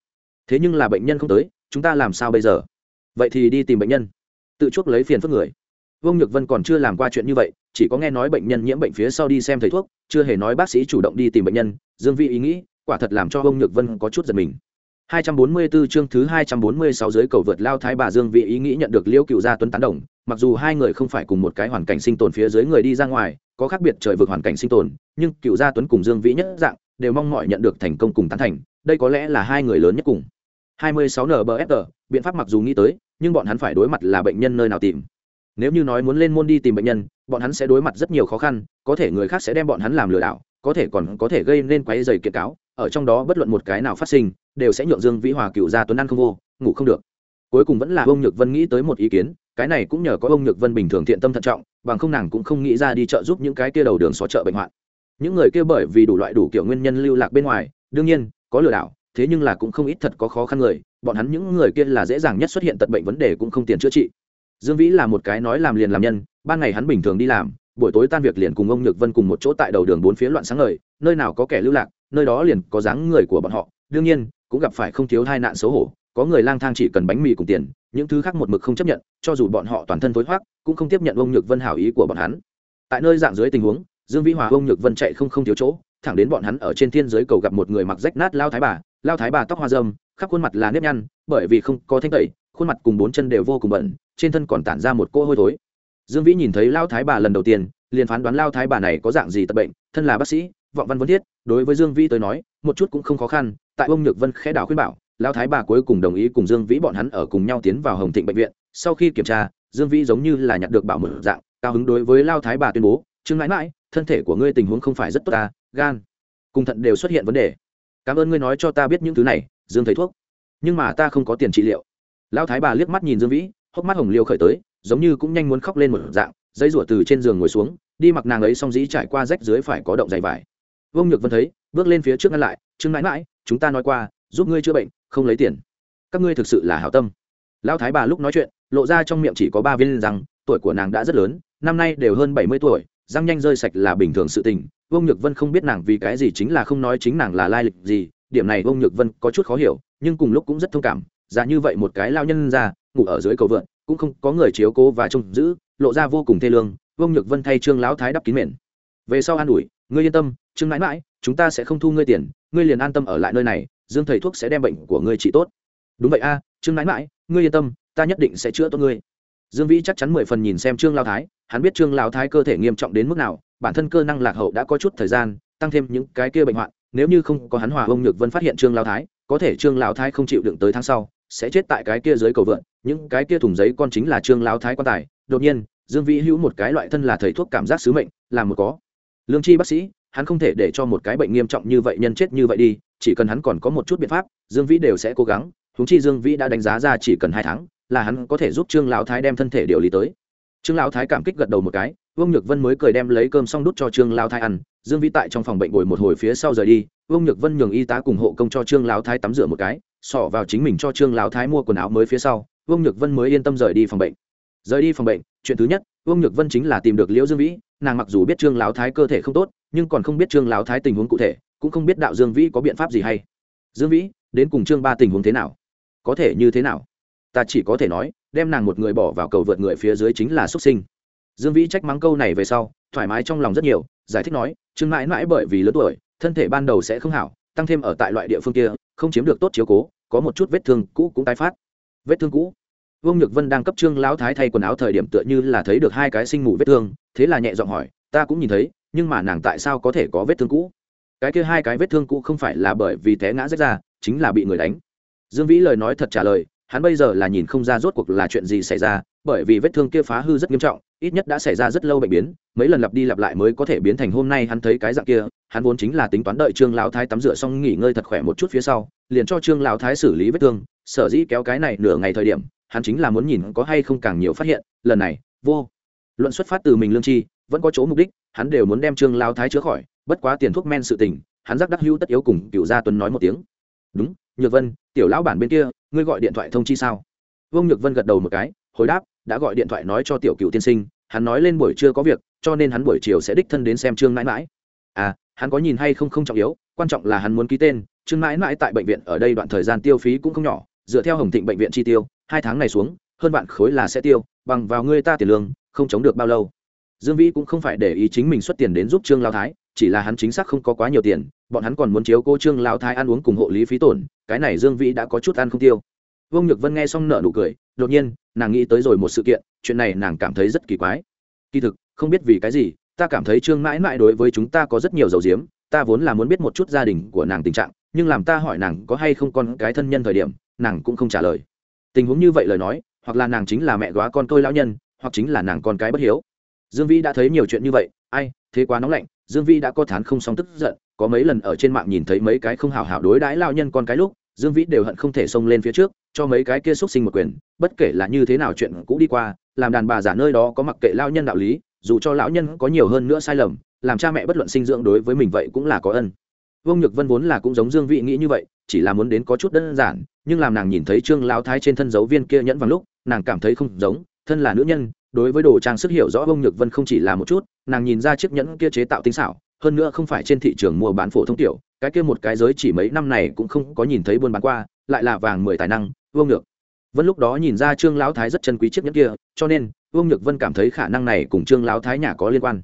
Thế nhưng là bệnh nhân không tới, chúng ta làm sao bây giờ? Vậy thì đi tìm bệnh nhân. Tự chuốc lấy phiền phức người vương nhược vân còn chưa làm qua chuyện như vậy chỉ có nghe nói bệnh nhân nhiễm bệnh phía sau đi xem thầy thuốc chưa hề nói bác sĩ chủ động đi tìm bệnh nhân dương vị ý nghĩ quả thật làm cho vương nhược vân có chút giật mình 244 chương thứ 246 dưới cầu vượt lao thái bà Dương Vị ý nghĩ nhận được Liễu Cựu gia tuấn tán đồng, mặc dù hai người không phải cùng một cái hoàn cảnh sinh tồn phía dưới người đi ra ngoài, có khác biệt trời vực hoàn cảnh sinh tồn, nhưng Cựu gia tuấn cùng Dương Vĩ nhất dạng, đều mong mọi nhận được thành công cùng tán thành, đây có lẽ là hai người lớn nhất cùng. 26 NBFR, biện pháp mặc dù nghĩ tới, nhưng bọn hắn phải đối mặt là bệnh nhân nơi nào tìm. Nếu như nói muốn lên môn đi tìm bệnh nhân, bọn hắn sẽ đối mặt rất nhiều khó khăn, có thể người khác sẽ đem bọn hắn làm lừa đảo, có thể còn có thể gây nên quấy rầy kiện cáo, ở trong đó bất luận một cái nào phát sinh đều sẽ nhượng dương vĩ hòa cựu gia tuấn ăn không vô ngủ không được. Cuối cùng vẫn là ông nhược vân nghĩ tới một ý kiến cái này cũng nhờ có ông nhược vân bình thường thiện tâm thận trọng bằng không nàng cũng không nghĩ ra đi chợ giúp những cái kia đầu đường xó chợ bệnh hoạn. Những người kia bởi vì đủ loại đủ kiểu nguyên nhân lưu lạc bên ngoài đương nhiên có lừa đảo thế nhưng là cũng không ít thật có khó khăn người bọn hắn những người kia là dễ dàng nhất xuất hiện tận bệnh vấn đề cũng không tiền chữa trị dương vĩ là một cái nói làm liền làm nhân, ban ngày hắn bình thường đi làm, buổi tối tan việc liền cùng ông nhược vân cùng một chỗ tại đầu đường bốn phía loạn sáng ngời, nơi nào có kẻ lưu lạc, nơi đó liền có dáng người của bọn họ. Đương nhiên, cũng gặp phải không thiếu tai nạn xấu hổ, có người lang thang chỉ cần bánh mì cùng tiền, những thứ khác một mực không chấp nhận, cho dù bọn họ toàn thân tối thoát cũng không tiếp nhận ông nhược vân hảo ý của bọn hắn. Tại nơi dạng dưới tình huống, dương vĩ hòa ông nhược vân chạy không không thiếu chỗ, thẳng đến bọn hắn ở trên thiên giới cầu gặp một người mặc rách nát lao thái bà, lao thái bà tóc hoa dâm khắp khuôn mặt là nếp nhăn, bởi vì không có thanh tẩy, khuôn mặt cùng bốn chân đều vô cùng bẩn trên thân còn tản ra một cô hôi thối. Dương vĩ nhìn thấy lao thái bà lần đầu tiên, liền phán đoán lao thái bà này có dạng gì tật bệnh, thân là bác sĩ, vọng văn vấn thiết, đối với dương vĩ tới nói, một chút cũng không khó khăn, tại ông nhược vân khẽ đảo khuyên bảo, lao thái bà cuối cùng đồng ý cùng dương vĩ bọn hắn ở cùng nhau tiến vào hồng thịnh bệnh viện. Sau khi kiểm tra, dương vĩ giống như là nhặt được bảo mở dạng, cao hứng đối với lao thái bà tuyên bố chứng mãi mãi thân thể của ngươi tình huống không phải rất tốt ta, gan, cùng thận đều xuất hiện vấn đề. Cảm ơn ngươi nói cho ta biết những thứ này, dương thầy thuốc. Nhưng mà ta không có tiền trị liệu. Lao thái bà liếc mắt nhìn dương vĩ hốc mắt hồng liêu khởi tới, giống như cũng nhanh muốn khóc lên một dạng dây rủa từ trên giường ngồi xuống, đi mặc nàng ấy xong dĩ trải qua rách dưới phải có động dày vải. Vương nhược vân thấy, bước lên phía trước ngăn lại chứng mãi mãi, chúng ta nói qua, giúp ngươi chữa bệnh, không lấy tiền. Các ngươi thực sự là hảo tâm. Lão thái bà lúc nói chuyện, lộ ra trong miệng chỉ có ba viên răng, tuổi của nàng đã rất lớn, năm nay đều hơn bảy mươi tuổi, răng nhanh rơi sạch là bình thường sự tình. Vương nhược vân không biết nàng vì cái gì chính là không nói chính nàng là lai lịch gì, điểm này vương nhược vân có chút khó hiểu, nhưng cùng lúc cũng rất thông cảm ra như vậy một cái lao nhân ra ngủ ở dưới cầu vượn, cũng không có người chiếu cố và trông giữ, lộ ra vô cùng thê lương, vương nhược vân thay trương lão thái đắp kín mền. Về sau an ủi, ngươi yên tâm, trương mãi mãi, chúng ta sẽ không thu ngươi tiền, ngươi liền an tâm ở lại nơi này, dương thầy thuốc sẽ đem bệnh của ngươi trị tốt. Đúng vậy a, trương mãi mãi, ngươi yên tâm, ta nhất định sẽ chữa tốt ngươi. Dương vĩ chắc chắn mười phần nhìn xem trương lao thái, hắn biết trương lao thái cơ thể nghiêm trọng đến mức nào, bản thân cơ năng lạc hậu đã có chút thời gian, tăng thêm những cái kia bệnh hoạn, nếu như không có hắn hòa ông nhược vân phát hiện trương lao thái, có thể trương lao thái không chịu đựng tới tháng sau sẽ chết tại cái kia dưới cầu vượn, những cái kia thùng giấy con chính là trương lao thái quan tài. Đột nhiên, dương vĩ hữu một cái loại thân là thầy thuốc cảm giác sứ mệnh là một có. Lương chi bác sĩ, hắn không thể để cho một cái bệnh nghiêm trọng như vậy nhân chết như vậy đi, chỉ cần hắn còn có một chút biện pháp, dương vĩ đều sẽ cố gắng. Húng chi dương vĩ đã đánh giá ra chỉ cần hai tháng là hắn có thể giúp trương lão thái đem thân thể điều lý tới. Trương lão thái cảm kích gật đầu một cái, vương nhược vân mới cười đem lấy cơm xong đút cho trương lão thái ăn. Dương vĩ tại trong phòng bệnh ngồi một hồi phía sau rời đi, vương nhược vân nhường y tá cùng hộ công cho trương lão thái tắm rửa một cái xỏ vào chính mình cho trương lão thái mua quần áo mới phía sau, vương nhược vân mới yên tâm rời đi phòng bệnh. Rời đi phòng bệnh, chuyện thứ nhất, vương nhược vân chính là tìm được liễu dương vĩ, nàng mặc dù biết trương lão thái cơ thể không tốt, nhưng còn không biết trương lão thái tình huống cụ thể, cũng không biết đạo dương vĩ có biện pháp gì hay. Dương vĩ, đến cùng trương ba tình huống thế nào? Có thể như thế nào? Ta chỉ có thể nói, đem nàng một người bỏ vào cầu vượt người phía dưới chính là xuất sinh. Dương vĩ trách mắng câu này về sau, thoải mái trong lòng rất nhiều, giải thích nói, trương mãi mãi bởi vì lớn tuổi, thân thể ban đầu sẽ không hảo tăng thêm ở tại loại địa phương kia, không chiếm được tốt chiếu cố, có một chút vết thương cũ cũng tái phát. Vết thương cũ? Vương nhược vân đang cấp trương lão thái thay quần áo thời điểm tựa như là thấy được hai cái sinh mù vết thương, thế là nhẹ giọng hỏi, ta cũng nhìn thấy, nhưng mà nàng tại sao có thể có vết thương cũ? Cái kia hai cái vết thương cũ không phải là bởi vì té ngã rách ra, chính là bị người đánh. Dương vĩ lời nói thật trả lời, hắn bây giờ là nhìn không ra rốt cuộc là chuyện gì xảy ra, bởi vì vết thương kia phá hư rất nghiêm trọng, ít nhất đã xảy ra rất lâu bệnh biến, mấy lần lặp đi lặp lại mới có thể biến thành hôm nay hắn thấy cái dạng kia hắn vốn chính là tính toán đợi trương lão thái tắm rửa xong nghỉ ngơi thật khỏe một chút phía sau, liền cho trương lão thái xử lý vết thương. Sở dĩ kéo cái này nửa ngày thời điểm, hắn chính là muốn nhìn có hay không càng nhiều phát hiện. Lần này, vô. Luận xuất phát từ mình lương chi, vẫn có chỗ mục đích, hắn đều muốn đem trương lão thái chữa khỏi. Bất quá tiền thuốc men sự tình, hắn giác đắc hữu tất yếu cùng cựu gia tuấn nói một tiếng. Đúng, nhược vân, tiểu lão bản bên kia, ngươi gọi điện thoại thông chi sao? Vương nhược vân gật đầu một cái, hồi đáp, đã gọi điện thoại nói cho tiểu cựu tiên sinh, hắn nói lên buổi trưa có việc, cho nên hắn buổi chiều sẽ đích thân đến xem trương mãi mãi. À hắn có nhìn hay không không trọng yếu, quan trọng là hắn muốn ký tên trương mãi mãi tại bệnh viện ở đây đoạn thời gian tiêu phí cũng không nhỏ, dựa theo hồng thịnh bệnh viện chi tiêu, hai tháng này xuống, hơn vạn khối là sẽ tiêu, bằng vào người ta tiền lương, không chống được bao lâu. Dương vĩ cũng không phải để ý chính mình xuất tiền đến giúp trương lao thái, chỉ là hắn chính xác không có quá nhiều tiền, bọn hắn còn muốn chiếu cô trương lao thái ăn uống cùng hộ lý phí tổn, cái này dương vĩ đã có chút ăn không tiêu. Vương nhược vân nghe xong nợ nụ cười, đột nhiên, nàng nghĩ tới rồi một sự kiện, chuyện này nàng cảm thấy rất kỳ quái. Kỳ thực, không biết vì cái gì ta cảm thấy trương mãi mãi đối với chúng ta có rất nhiều dầu diếm, ta vốn là muốn biết một chút gia đình của nàng tình trạng, nhưng làm ta hỏi nàng có hay không con cái thân nhân thời điểm, nàng cũng không trả lời. Tình huống như vậy lời nói, hoặc là nàng chính là mẹ góa con tôi lão nhân, hoặc chính là nàng con cái bất hiếu. Dương vĩ đã thấy nhiều chuyện như vậy, ai, thế quá nóng lạnh, dương vĩ đã có thán không song tức giận, có mấy lần ở trên mạng nhìn thấy mấy cái không hào hảo đối đãi lao nhân con cái lúc, dương vĩ đều hận không thể xông lên phía trước, cho mấy cái kia xúc sinh một quyền, bất kể là như thế nào chuyện cũ đi qua, làm đàn bà giả nơi đó có mặc kệ lao nhân đạo lý dù cho lão nhân có nhiều hơn nữa sai lầm, làm cha mẹ bất luận sinh dưỡng đối với mình vậy cũng là có ân. Vương nhược vân vốn là cũng giống dương vị nghĩ như vậy, chỉ là muốn đến có chút đơn giản, nhưng làm nàng nhìn thấy trương lao thái trên thân dấu viên kia nhẫn vào lúc, nàng cảm thấy không giống, thân là nữ nhân, đối với đồ trang sức hiểu rõ vương nhược vân không chỉ là một chút, nàng nhìn ra chiếc nhẫn kia chế tạo tinh xảo, hơn nữa không phải trên thị trường mua bán phổ thông tiểu, cái kia một cái giới chỉ mấy năm này cũng không có nhìn thấy buôn bán qua, lại là vàng mười tài năng, vương nhược vân lúc đó nhìn ra trương lão thái rất chân quý chiếc nhẫn kia, cho nên vương nhược vân cảm thấy khả năng này cùng trương lão thái nhà có liên quan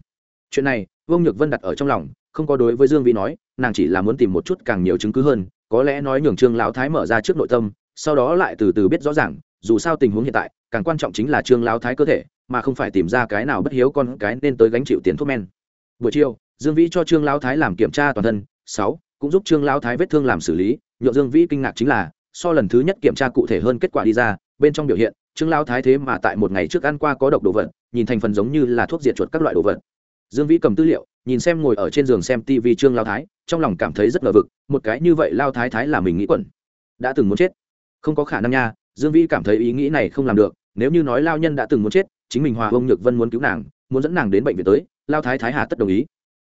chuyện này vương nhược vân đặt ở trong lòng không có đối với dương vĩ nói nàng chỉ là muốn tìm một chút càng nhiều chứng cứ hơn có lẽ nói nhường trương lão thái mở ra trước nội tâm sau đó lại từ từ biết rõ ràng dù sao tình huống hiện tại càng quan trọng chính là trương lão thái cơ thể mà không phải tìm ra cái nào bất hiếu con cái nên tới gánh chịu tiền thuốc men buổi chiều dương vĩ cho trương lão thái làm kiểm tra toàn thân sáu cũng giúp trương lão thái vết thương làm xử lý nhộn dương vĩ kinh ngạc chính là so lần thứ nhất kiểm tra cụ thể hơn kết quả đi ra bên trong biểu hiện trương lão thái thế mà tại một ngày trước ăn qua có độc đồ vật, nhìn thành phần giống như là thuốc diệt chuột các loại đồ vật. Dương vĩ cầm tư liệu, nhìn xem ngồi ở trên giường xem tv trương lao thái, trong lòng cảm thấy rất ngờ vực, một cái như vậy lao thái thái là mình nghĩ quẩn. Đã từng muốn chết. Không có khả năng nha, dương vĩ cảm thấy ý nghĩ này không làm được, nếu như nói lao nhân đã từng muốn chết, chính mình hòa ông nhược vân muốn cứu nàng, muốn dẫn nàng đến bệnh viện tới lao thái thái hà tất đồng ý.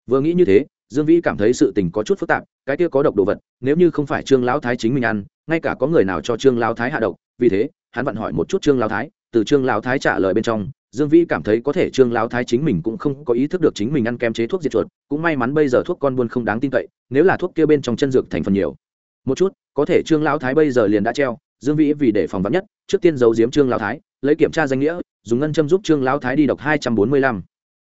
Vừa nghĩ như thế, dương vĩ cảm thấy sự tình có chút phức tạp, cái kia có độc đồ vật, nếu như không phải trương lão thái chính mình ăn ngay cả có người nào cho trương lão thái hạ độc, vì thế, hắn vặn hỏi một chút trương lão thái, từ trương lão thái trả lời bên trong, dương vĩ cảm thấy có thể trương lão thái chính mình cũng không có ý thức được chính mình ăn kem chế thuốc diệt chuột, cũng may mắn bây giờ thuốc con buôn không đáng tin cậy, nếu là thuốc kia bên trong chân dược thành phần nhiều. Một chút, có thể trương lão thái bây giờ liền đã treo, dương vĩ vì để phòng vắn nhất, trước tiên giấu giếm trương lão thái, lấy kiểm tra danh nghĩa, dùng ngân châm giúp trương lão thái đi đọc hai trăm bốn mươi lăm.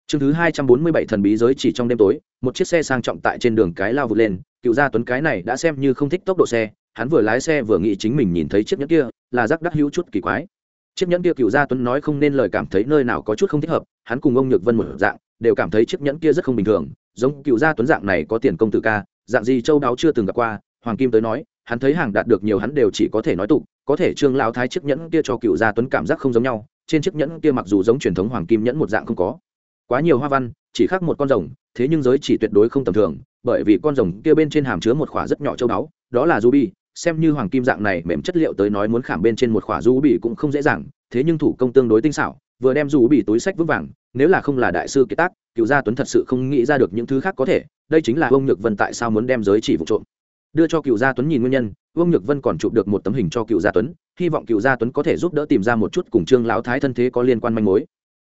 Chương thứ hai trăm bốn mươi bảy thần bí giới chỉ trong đêm tối, một chiếc xe sang trọng tại trên đường cái lao vụt lên, cựu gia tuấn cái này đã xem như không thích tốc độ xe hắn vừa lái xe vừa nghĩ chính mình nhìn thấy chiếc nhẫn kia, là rắc đắc hữu chút kỳ quái. Chiếc nhẫn kia cựu gia tuấn nói không nên lời cảm thấy nơi nào có chút không thích hợp, hắn cùng ông nhược vân một dạng, đều cảm thấy chiếc nhẫn kia rất không bình thường, giống cựu gia tuấn dạng này có tiền công tử ca, dạng gì châu đáo chưa từng gặp qua, hoàng kim tới nói, hắn thấy hàng đạt được nhiều hắn đều chỉ có thể nói tụ có thể trương lao thái chiếc nhẫn kia cho cựu gia tuấn cảm giác không giống nhau, trên chiếc nhẫn kia mặc dù giống truyền thống hoàng kim nhẫn một dạng không có quá nhiều hoa văn, chỉ khác một con rồng, thế nhưng giới chỉ tuyệt đối không tầm thường, bởi vì con rồng kia bên trên hàm chứa một khỏa rất nhỏ châu đáo, đó là ruby xem như hoàng kim dạng này mềm chất liệu tới nói muốn khảm bên trên một khỏa ruby cũng không dễ dàng, thế nhưng thủ công tương đối tinh xảo, vừa đem ruby túi sách vững vàng, nếu là không là đại sư kiệt tác, cựu gia tuấn thật sự không nghĩ ra được những thứ khác có thể, đây chính là ông nhược vân tại sao muốn đem giới chỉ vụ trộm. Đưa cho cựu gia tuấn nhìn nguyên nhân, vương nhược vân còn chụp được một tấm hình cho cựu gia tuấn, hy vọng cựu gia tuấn có thể giúp đỡ tìm ra một chút cùng trương lão thái thân thế có liên quan manh mối.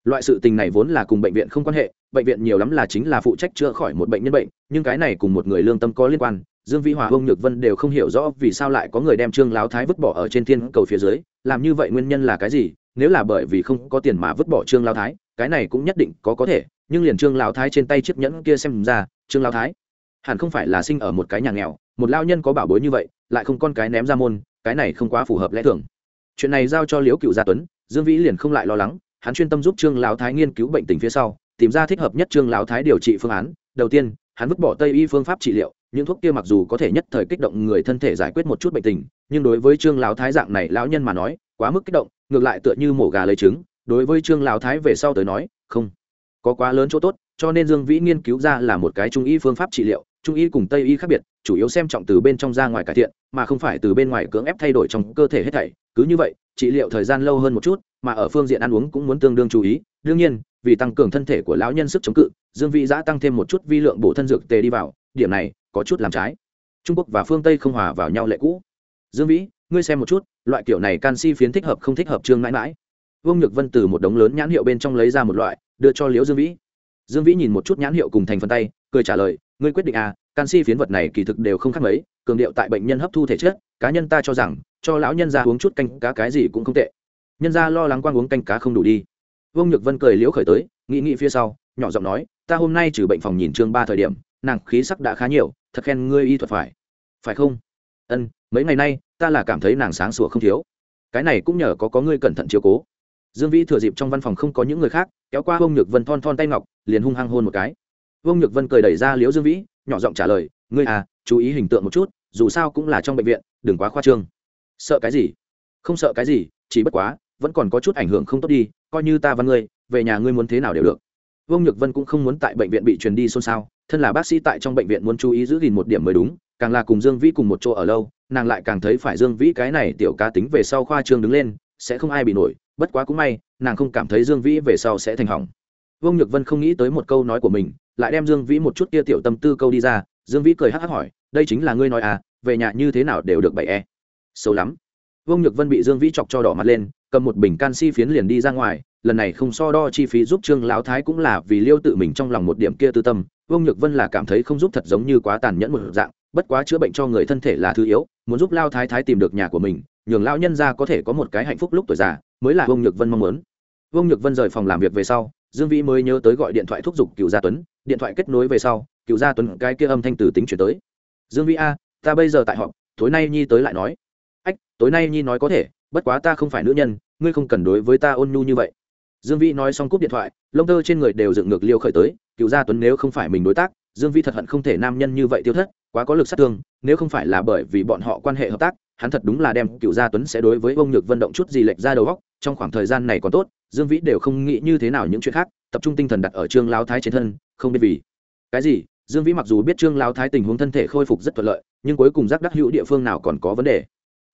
Loại sự tình này vốn là cùng bệnh viện không quan hệ, bệnh viện nhiều lắm là chính là phụ trách chữa khỏi một bệnh nhân bệnh, nhưng cái này cùng một người lương tâm có liên quan dương vĩ hòa ông nhược vân đều không hiểu rõ vì sao lại có người đem trương lão thái vứt bỏ ở trên thiên cầu phía dưới. Làm như vậy nguyên nhân là cái gì? Nếu là bởi vì không có tiền mà vứt bỏ trương lão thái, cái này cũng nhất định có có thể. Nhưng liền trương lão thái trên tay chiếc nhẫn kia xem ra, trương lão thái hẳn không phải là sinh ở một cái nhà nghèo, một lao nhân có bảo bối như vậy, lại không con cái ném ra môn, cái này không quá phù hợp lẽ thường. Chuyện này giao cho liễu cựu gia tuấn, dương vĩ liền không lại lo lắng, hắn chuyên tâm giúp trương lão thái nghiên cứu bệnh tình phía sau, tìm ra thích hợp nhất trương lão thái điều trị phương án. Đầu tiên hắn vứt bỏ tây y phương pháp trị liệu, những thuốc kia mặc dù có thể nhất thời kích động người thân thể giải quyết một chút bệnh tình, nhưng đối với trương lão thái dạng này lão nhân mà nói, quá mức kích động, ngược lại tựa như mổ gà lấy trứng, đối với trương lão thái về sau tới nói, không có quá lớn chỗ tốt, cho nên dương vĩ nghiên cứu ra là một cái trung y phương pháp trị liệu, trung y cùng tây y khác biệt, chủ yếu xem trọng từ bên trong ra ngoài cải thiện, mà không phải từ bên ngoài cưỡng ép thay đổi trong cơ thể hết thảy. Cứ như vậy, trị liệu thời gian lâu hơn một chút, mà ở phương diện ăn uống cũng muốn tương đương chú ý đương nhiên, vì tăng cường thân thể của lão nhân sức chống cự, dương vĩ giã tăng thêm một chút vi lượng bổ thân dược tề đi vào, điểm này, có chút làm trái. Trung quốc và phương tây không hòa vào nhau lệ cũ. Dương vĩ, ngươi xem một chút, loại kiểu này canxi phiến thích hợp không thích hợp trương mãi mãi? Vương nhược vân từ một đống lớn nhãn hiệu bên trong lấy ra một loại, đưa cho liễu dương vĩ. Dương vĩ nhìn một chút nhãn hiệu cùng thành phần tay, cười trả lời, ngươi quyết định à canxi phiến vật này kỳ thực đều không khác mấy, cường điệu tại bệnh nhân hấp thu thể chất, cá nhân ta cho rằng, cho lão nhân ra uống chút canh cá cái gì cũng không tệ. Nhân ra lo lắng quang uống canh cá không đủ đi vương nhược vân cười liễu khởi tới, nghĩ nghĩ phía sau, nhỏ giọng nói, ta hôm nay trừ bệnh phòng nhìn chương ba thời điểm, nàng khí sắc đã khá nhiều, thật khen ngươi y thuật phải. Phải không? Ân, mấy ngày nay, ta là cảm thấy nàng sáng sủa không thiếu. Cái này cũng nhờ có có ngươi cẩn thận chiếu cố. Dương vĩ thừa dịp trong văn phòng không có những người khác, kéo qua vương nhược vân thon thon tay ngọc, liền hung hăng hôn một cái. Vương nhược vân cười đẩy ra liễu dương vĩ, nhỏ giọng trả lời, ngươi à chú ý hình tượng một chút, dù sao cũng là trong bệnh viện, đừng quá khoa trương. Sợ cái gì? Không sợ cái gì, chỉ bất quá vẫn còn có chút ảnh hưởng không tốt đi, coi như ta và ngươi, về nhà ngươi muốn thế nào đều được. Vương nhược vân cũng không muốn tại bệnh viện bị truyền đi xôn xao, thân là bác sĩ tại trong bệnh viện muốn chú ý giữ gìn một điểm mới đúng, càng là cùng dương vĩ cùng một chỗ ở lâu, nàng lại càng thấy phải dương vĩ cái này tiểu cá tính về sau khoa trương đứng lên, sẽ không ai bị nổi, bất quá cũng may, nàng không cảm thấy dương vĩ về sau sẽ thành hỏng. Vương nhược vân không nghĩ tới một câu nói của mình, lại đem dương vĩ một chút kia tiểu tâm tư câu đi ra, dương vĩ cười hắc hắc hỏi, đây chính là ngươi nói à về nhà như thế nào đều được bảy e? Xấu lắm. Vương nhược vân bị dương vĩ chọc cho đỏ mặt lên cầm một bình canxi phiến liền đi ra ngoài, lần này không so đo chi phí giúp trương lão thái cũng là vì liêu tự mình trong lòng một điểm kia tư tâm, vương nhược vân là cảm thấy không giúp thật giống như quá tàn nhẫn một dạng, bất quá chữa bệnh cho người thân thể là thứ yếu, muốn giúp lao thái thái tìm được nhà của mình, nhường lao nhân ra có thể có một cái hạnh phúc lúc tuổi già, mới là vương nhược vân mong muốn. Vương nhược vân rời phòng làm việc về sau, dương vĩ mới nhớ tới gọi điện thoại thúc giục cựu gia tuấn, điện thoại kết nối về sau cựu gia tuấn cái kia âm thanh từ tính chuyển tới. Dương vĩ a, ta bây giờ tại họp, tối nay nhi tới lại nói. Ách, tối nay nhi nói có thể bất quá ta không phải nữ nhân, ngươi không cần đối với ta ôn nhu như vậy. Dương vĩ nói xong cúp điện thoại, lông tơ trên người đều dựng ngược liêu khởi tới, cựu gia tuấn nếu không phải mình đối tác, dương vĩ thật hận không thể nam nhân như vậy tiêu thất, quá có lực sát thương, nếu không phải là bởi vì bọn họ quan hệ hợp tác, hắn thật đúng là đem cựu gia tuấn sẽ đối với ông nhược vận động chút gì lệch ra đầu góc trong khoảng thời gian này còn tốt, dương vĩ đều không nghĩ như thế nào những chuyện khác, tập trung tinh thần đặt ở trương lao thái trên thân, không biết vì cái gì, dương vĩ mặc dù biết trương lao thái tình huống thân thể khôi phục rất thuận lợi, nhưng cuối cùng giác đắc hữu địa phương nào còn có vấn đề.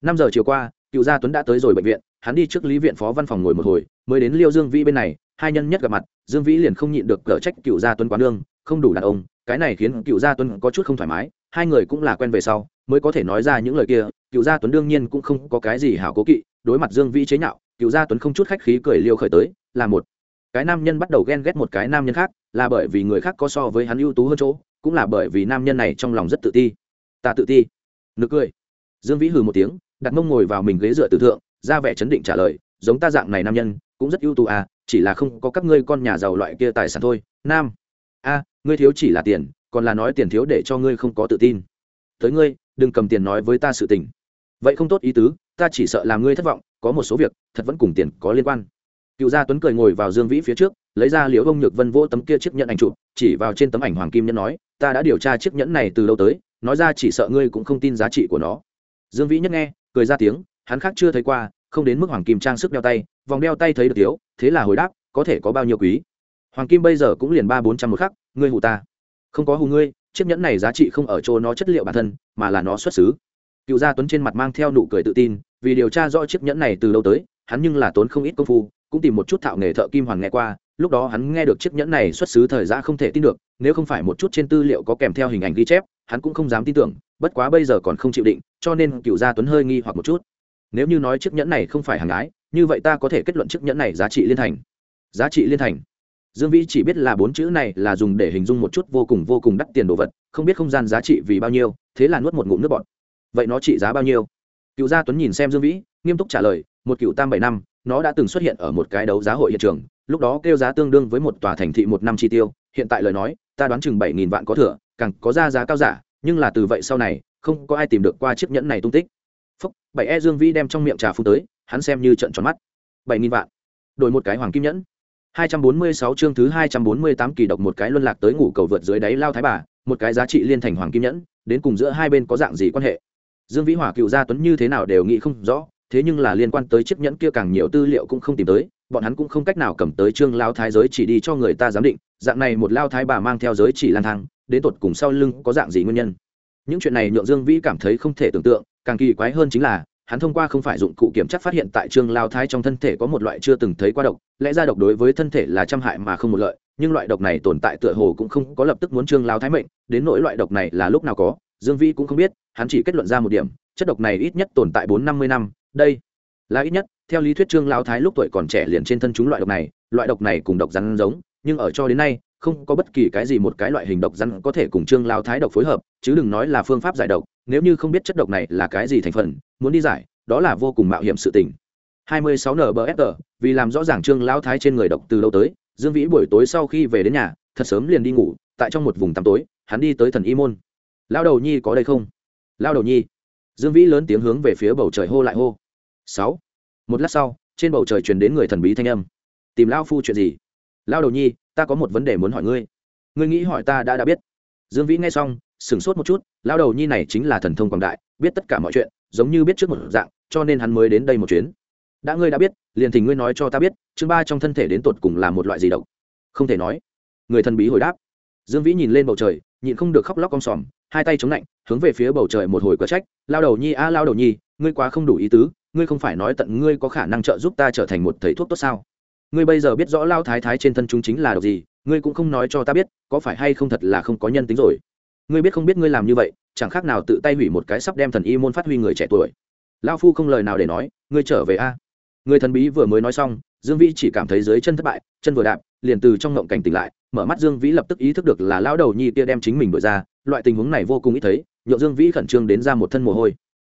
Năm giờ chiều qua cựu gia tuấn đã tới rồi bệnh viện, hắn đi trước lý viện phó văn phòng ngồi một hồi, mới đến liêu dương vĩ bên này, hai nhân nhất gặp mặt, dương vĩ liền không nhịn được cở trách cựu gia tuấn quán đương không đủ đàn ông, cái này khiến cựu gia tuấn có chút không thoải mái, hai người cũng là quen về sau, mới có thể nói ra những lời kia, cựu gia tuấn đương nhiên cũng không có cái gì hảo cố kỵ, đối mặt dương vĩ chế nhạo, cựu gia tuấn không chút khách khí cười liêu khởi tới, là một. Cái nam nhân bắt đầu ghen ghét một cái nam nhân khác, là bởi vì người khác có so với hắn ưu tú hơn chỗ, cũng là bởi vì nam nhân này trong lòng rất tự ti. Ta tự ti. Nực cười. Dương vĩ hừ một tiếng đặt mông ngồi vào mình ghế dựa tử thượng, ra vẻ chấn định trả lời, giống ta dạng này nam nhân, cũng rất ưu tú à chỉ là không có các ngươi con nhà giàu loại kia tài sản thôi, nam. A, ngươi thiếu chỉ là tiền, còn là nói tiền thiếu để cho ngươi không có tự tin. Tới ngươi, đừng cầm tiền nói với ta sự tình. Vậy không tốt ý tứ, ta chỉ sợ làm ngươi thất vọng, có một số việc, thật vẫn cùng tiền có liên quan. Cựu gia tuấn cười ngồi vào dương vĩ phía trước, lấy ra liễu ông nhược vân vỗ tấm kia chiếc nhẫn ảnh chụp, chỉ vào trên tấm ảnh hoàng kim nhẫn nói, ta đã điều tra chiếc nhẫn này từ lâu tới, nói ra chỉ sợ ngươi cũng không tin giá trị của nó. Dương vĩ nhất nghe cười ra tiếng, hắn khác chưa thấy qua, không đến mức hoàng kim trang sức đeo tay, vòng đeo tay thấy được thiếu, thế là hồi đáp, có thể có bao nhiêu quý? Hoàng kim bây giờ cũng liền ba bốn trăm một khắc, ngươi hù ta. Không có hù ngươi, chiếc nhẫn này giá trị không ở chỗ nó chất liệu bản thân, mà là nó xuất xứ. Cựu gia tuấn trên mặt mang theo nụ cười tự tin, vì điều tra rõ chiếc nhẫn này từ lâu tới, hắn nhưng là tốn không ít công phu, cũng tìm một chút thạo nghề thợ kim hoàn nghe qua lúc đó hắn nghe được chiếc nhẫn này xuất xứ thời gian không thể tin được, nếu không phải một chút trên tư liệu có kèm theo hình ảnh ghi chép, hắn cũng không dám tin tưởng, bất quá bây giờ còn không chịu định, cho nên cựu gia tuấn hơi nghi hoặc một chút. Nếu như nói chiếc nhẫn này không phải hàng ái như vậy ta có thể kết luận chiếc nhẫn này giá trị liên thành. Giá trị liên thành? Dương vĩ chỉ biết là bốn chữ này là dùng để hình dung một chút vô cùng vô cùng đắt tiền đồ vật, không biết không gian giá trị vì bao nhiêu, thế là nuốt một ngụm nước bọt. Vậy nó trị giá bao nhiêu? Cựu gia tuấn nhìn xem dương vĩ, nghiêm túc trả lời, một cựu tam bảy năm, nó đã từng xuất hiện ở một cái đấu giá hội hiện trường lúc đó kêu giá tương đương với một tòa thành thị một năm chi tiêu hiện tại lời nói ta đoán chừng bảy nghìn vạn có thừa càng có ra giá cao giả nhưng là từ vậy sau này không có ai tìm được qua chiếc nhẫn này tung tích. Phúc bảy e dương vĩ đem trong miệng trà phun tới hắn xem như trận tròn mắt. bảy nghìn vạn. Đổi một cái hoàng kim nhẫn. 246 chương thứ 248 kỳ độc một cái luân lạc tới ngủ cầu vượt dưới đáy lao thái bà, một cái giá trị liên thành hoàng kim nhẫn, đến cùng giữa hai bên có dạng gì quan hệ. Dương Vĩ Hỏa cựu gia tuấn như thế nào đều nghĩ không rõ, thế nhưng là liên quan tới chiếc nhẫn kia càng nhiều tư liệu cũng không tìm tới, bọn hắn cũng không cách nào cầm tới trương lao thái giới chỉ đi cho người ta giám định, dạng này một lao thái bà mang theo giới chỉ lang thang, đến tột cùng sau lưng có dạng gì nguyên nhân. Những chuyện này nhượng Dương Vĩ cảm thấy không thể tưởng tượng, càng kỳ quái hơn chính là hắn thông qua không phải dụng cụ kiểm chắc phát hiện tại trương lao thái trong thân thể có một loại chưa từng thấy qua độc lẽ ra độc đối với thân thể là trăm hại mà không một lợi nhưng loại độc này tồn tại tựa hồ cũng không có lập tức muốn trương lao thái mệnh đến nỗi loại độc này là lúc nào có dương Vĩ cũng không biết hắn chỉ kết luận ra một điểm chất độc này ít nhất tồn tại bốn năm mươi năm đây là ít nhất theo lý thuyết trương lao thái lúc tuổi còn trẻ liền trên thân chúng loại độc này loại độc này cùng độc rắn giống nhưng ở cho đến nay không có bất kỳ cái gì một cái loại hình độc rắn có thể cùng trương lao thái độc phối hợp chứ đừng nói là phương pháp giải độc nếu như không biết chất độc này là cái gì thành phần muốn đi giải đó là vô cùng mạo hiểm sự tình 26 NBFR, vì làm rõ ràng Trương lão thái trên người độc từ lâu tới, Dương Vĩ buổi tối sau khi về đến nhà, thật sớm liền đi ngủ, tại trong một vùng tăm tối, hắn đi tới thần y môn. Lão đầu nhi có đây không? Lão đầu nhi. Dương Vĩ lớn tiếng hướng về phía bầu trời hô lại hô. 6. Một lát sau, trên bầu trời truyền đến người thần bí thanh âm. Tìm lão phu chuyện gì? Lão đầu nhi, ta có một vấn đề muốn hỏi ngươi. Ngươi nghĩ hỏi ta đã đã biết. Dương Vĩ nghe xong, sửng sốt một chút, lão đầu nhi này chính là thần thông quảng đại, biết tất cả mọi chuyện, giống như biết trước một dạng, cho nên hắn mới đến đây một chuyến đã ngươi đã biết liền thì ngươi nói cho ta biết chương ba trong thân thể đến tột cùng là một loại gì độc không thể nói người thần bí hồi đáp dương vĩ nhìn lên bầu trời nhịn không được khóc lóc con sòm hai tay chống lạnh hướng về phía bầu trời một hồi có trách lao đầu nhi a lao đầu nhi ngươi quá không đủ ý tứ ngươi không phải nói tận ngươi có khả năng trợ giúp ta trở thành một thầy thuốc tốt sao? Ngươi bây giờ biết rõ lao thái thái trên thân chúng chính là độc gì, ngươi cũng không nói cho ta biết, có phải hay không thật là không có nhân tính rồi? Ngươi biết không biết ngươi làm như vậy, chẳng khác nào tự tay hủy một cái sắp đem thần y môn phát huy người trẻ tuổi. Lao phu không lời nào để nói, ngươi trở về a. Người thần bí vừa mới nói xong, dương vĩ chỉ cảm thấy dưới chân thất bại, chân vừa đạp, liền từ trong ngộng cảnh tỉnh lại, mở mắt dương vĩ lập tức ý thức được là lão đầu nhi kia đem chính mình đổi ra, loại tình huống này vô cùng ít thấy nhộn dương vĩ khẩn trương đến ra một thân mồ hôi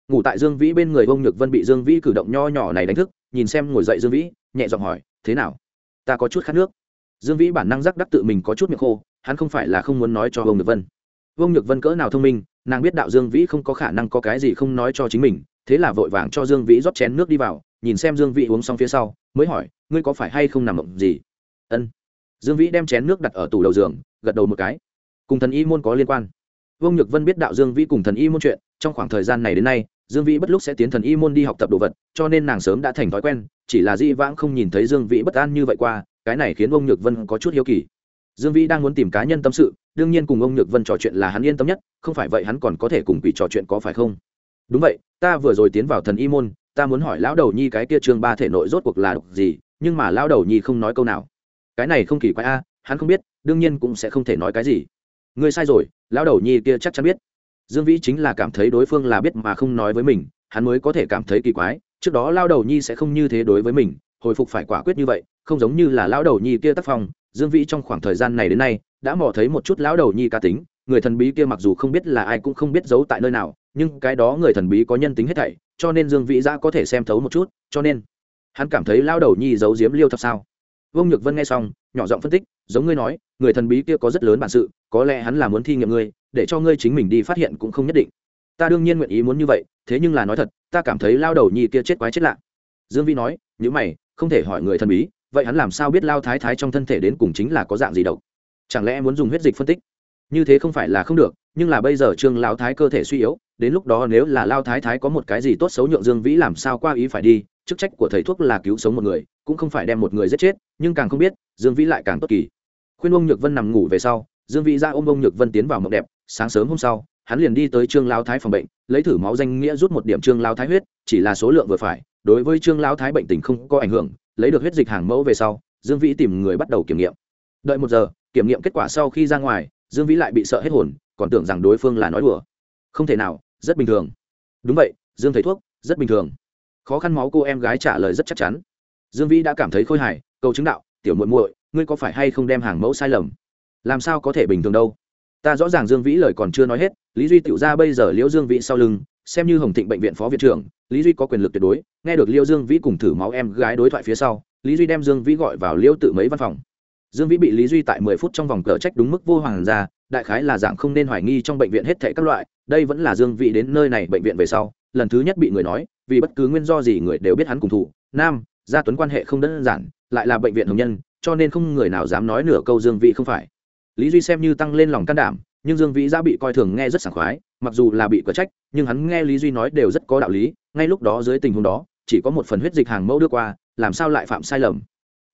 ngủ tại dương vĩ bên người ông nhược vân bị dương vĩ cử động nho nhỏ này đánh thức, nhìn xem ngồi dậy dương vĩ, nhẹ giọng hỏi, thế nào? Ta có chút khát nước. Dương vĩ bản năng giác đắc tự mình có chút miệng khô, hắn không phải là không muốn nói cho ông nhược vân. Ông nhược vân cỡ nào thông minh, nàng biết đạo dương vĩ không có khả năng có cái gì không nói cho chính mình, thế là vội vàng cho dương vĩ rót chén nước đi vào, nhìn xem dương vĩ uống xong phía sau, mới hỏi, ngươi có phải hay không nằm mộng gì? Ân. Dương vĩ đem chén nước đặt ở tủ đầu giường, gật đầu một cái. Cùng thần y môn có liên quan vương nhược vân biết đạo dương vĩ cùng thần y môn chuyện, trong khoảng thời gian này đến nay, dương vĩ bất lúc sẽ tiến thần y môn đi học tập đồ vật, cho nên nàng sớm đã thành thói quen, chỉ là di vãng không nhìn thấy dương vĩ bất an như vậy qua, cái này khiến ông nhược vân có chút hiếu kỳ. Dương vĩ đang muốn tìm cá nhân tâm sự, đương nhiên cùng ông nhược vân trò chuyện là hắn yên tâm nhất, không phải vậy hắn còn có thể cùng quỷ trò chuyện có phải không? Đúng vậy, ta vừa rồi tiến vào thần y môn, ta muốn hỏi lão đầu nhi cái kia chương ba thể nội rốt cuộc là độc gì, nhưng mà lão đầu nhi không nói câu nào. Cái này không kỳ quái a, hắn không biết, đương nhiên cũng sẽ không thể nói cái gì ngươi sai rồi, lão đầu nhi kia chắc chắn biết. Dương vĩ chính là cảm thấy đối phương là biết mà không nói với mình, hắn mới có thể cảm thấy kỳ quái, trước đó lão đầu nhi sẽ không như thế đối với mình, hồi phục phải quả quyết như vậy, không giống như là lão đầu nhi kia tác phong, dương vĩ trong khoảng thời gian này đến nay, đã mò thấy một chút lão đầu nhi cá tính, người thần bí kia mặc dù không biết là ai cũng không biết giấu tại nơi nào, nhưng cái đó người thần bí có nhân tính hết thảy, cho nên dương vĩ giã có thể xem thấu một chút, cho nên, hắn cảm thấy lao đầu nhi giấu giếm liêu thật sao vương nhược vân nghe xong, nhỏ giọng phân tích, giống ngươi nói, người thần bí kia có rất lớn bản sự, có lẽ hắn là muốn thi nghiệm ngươi, để cho ngươi chính mình đi phát hiện cũng không nhất định. Ta đương nhiên nguyện ý muốn như vậy, thế nhưng là nói thật, ta cảm thấy lao đầu nhi kia chết quái chết lạ. Dương vĩ nói nếu mày, không thể hỏi người thần bí, vậy hắn làm sao biết lao thái thái trong thân thể đến cùng chính là có dạng gì độc? Chẳng lẽ muốn dùng huyết dịch phân tích? Như thế không phải là không được, nhưng là bây giờ trương lao thái cơ thể suy yếu, đến lúc đó nếu là lao thái thái có một cái gì tốt xấu nhượng dương vĩ làm sao qua ý phải đi chức trách của thầy thuốc là cứu sống một người, cũng không phải đem một người giết chết, nhưng càng không biết, dương vĩ lại càng tốt kỳ. Khuyên ông nhược vân nằm ngủ về sau, dương vĩ ra ôm ông nhược vân tiến vào mộng đẹp, sáng sớm hôm sau, hắn liền đi tới trương lao thái phòng bệnh, lấy thử máu danh nghĩa rút một điểm trương lao thái huyết, chỉ là số lượng vừa phải, đối với trương lao thái bệnh tình không có ảnh hưởng, lấy được huyết dịch hàng mẫu về sau, dương vĩ tìm người bắt đầu kiểm nghiệm. Đợi một giờ, kiểm nghiệm kết quả sau khi ra ngoài, dương vĩ lại bị sợ hết hồn, còn tưởng rằng đối phương là nói đùa. Không thể nào, rất bình thường. Đúng vậy, dương thầy thuốc, rất bình thường khó khăn máu cô em gái trả lời rất chắc chắn. Dương vĩ đã cảm thấy khôi hài câu chứng đạo, tiểu muội muội, ngươi có phải hay không đem hàng mẫu sai lầm? Làm sao có thể bình thường đâu? Ta rõ ràng dương vĩ lời còn chưa nói hết, lý duy tiểu ra bây giờ liễu dương vĩ sau lưng, xem như hồng thịnh bệnh viện phó viện trưởng, lý duy có quyền lực tuyệt đối, nghe được liễu dương vĩ cùng thử máu em gái đối thoại phía sau, lý duy đem dương vĩ gọi vào liễu tự mấy văn phòng. Dương vĩ bị lý duy tại mười phút trong vòng cờ trách đúng mức vô hoàng ra đại khái là dạng không nên hoài nghi trong bệnh viện hết thảy các loại, đây vẫn là dương vĩ đến nơi này bệnh viện về sau, lần thứ nhất bị người nói, vì bất cứ nguyên do gì người đều biết hắn cùng thủ, nam, gia tuấn quan hệ không đơn giản, lại là bệnh viện hồng nhân, cho nên không người nào dám nói nửa câu dương vĩ không phải. Lý duy xem như tăng lên lòng can đảm, nhưng dương vĩ đã bị coi thường nghe rất sảng khoái, mặc dù là bị cờ trách, nhưng hắn nghe lý duy nói đều rất có đạo lý, ngay lúc đó dưới tình huống đó, chỉ có một phần huyết dịch hàng mẫu đưa qua, làm sao lại phạm sai lầm.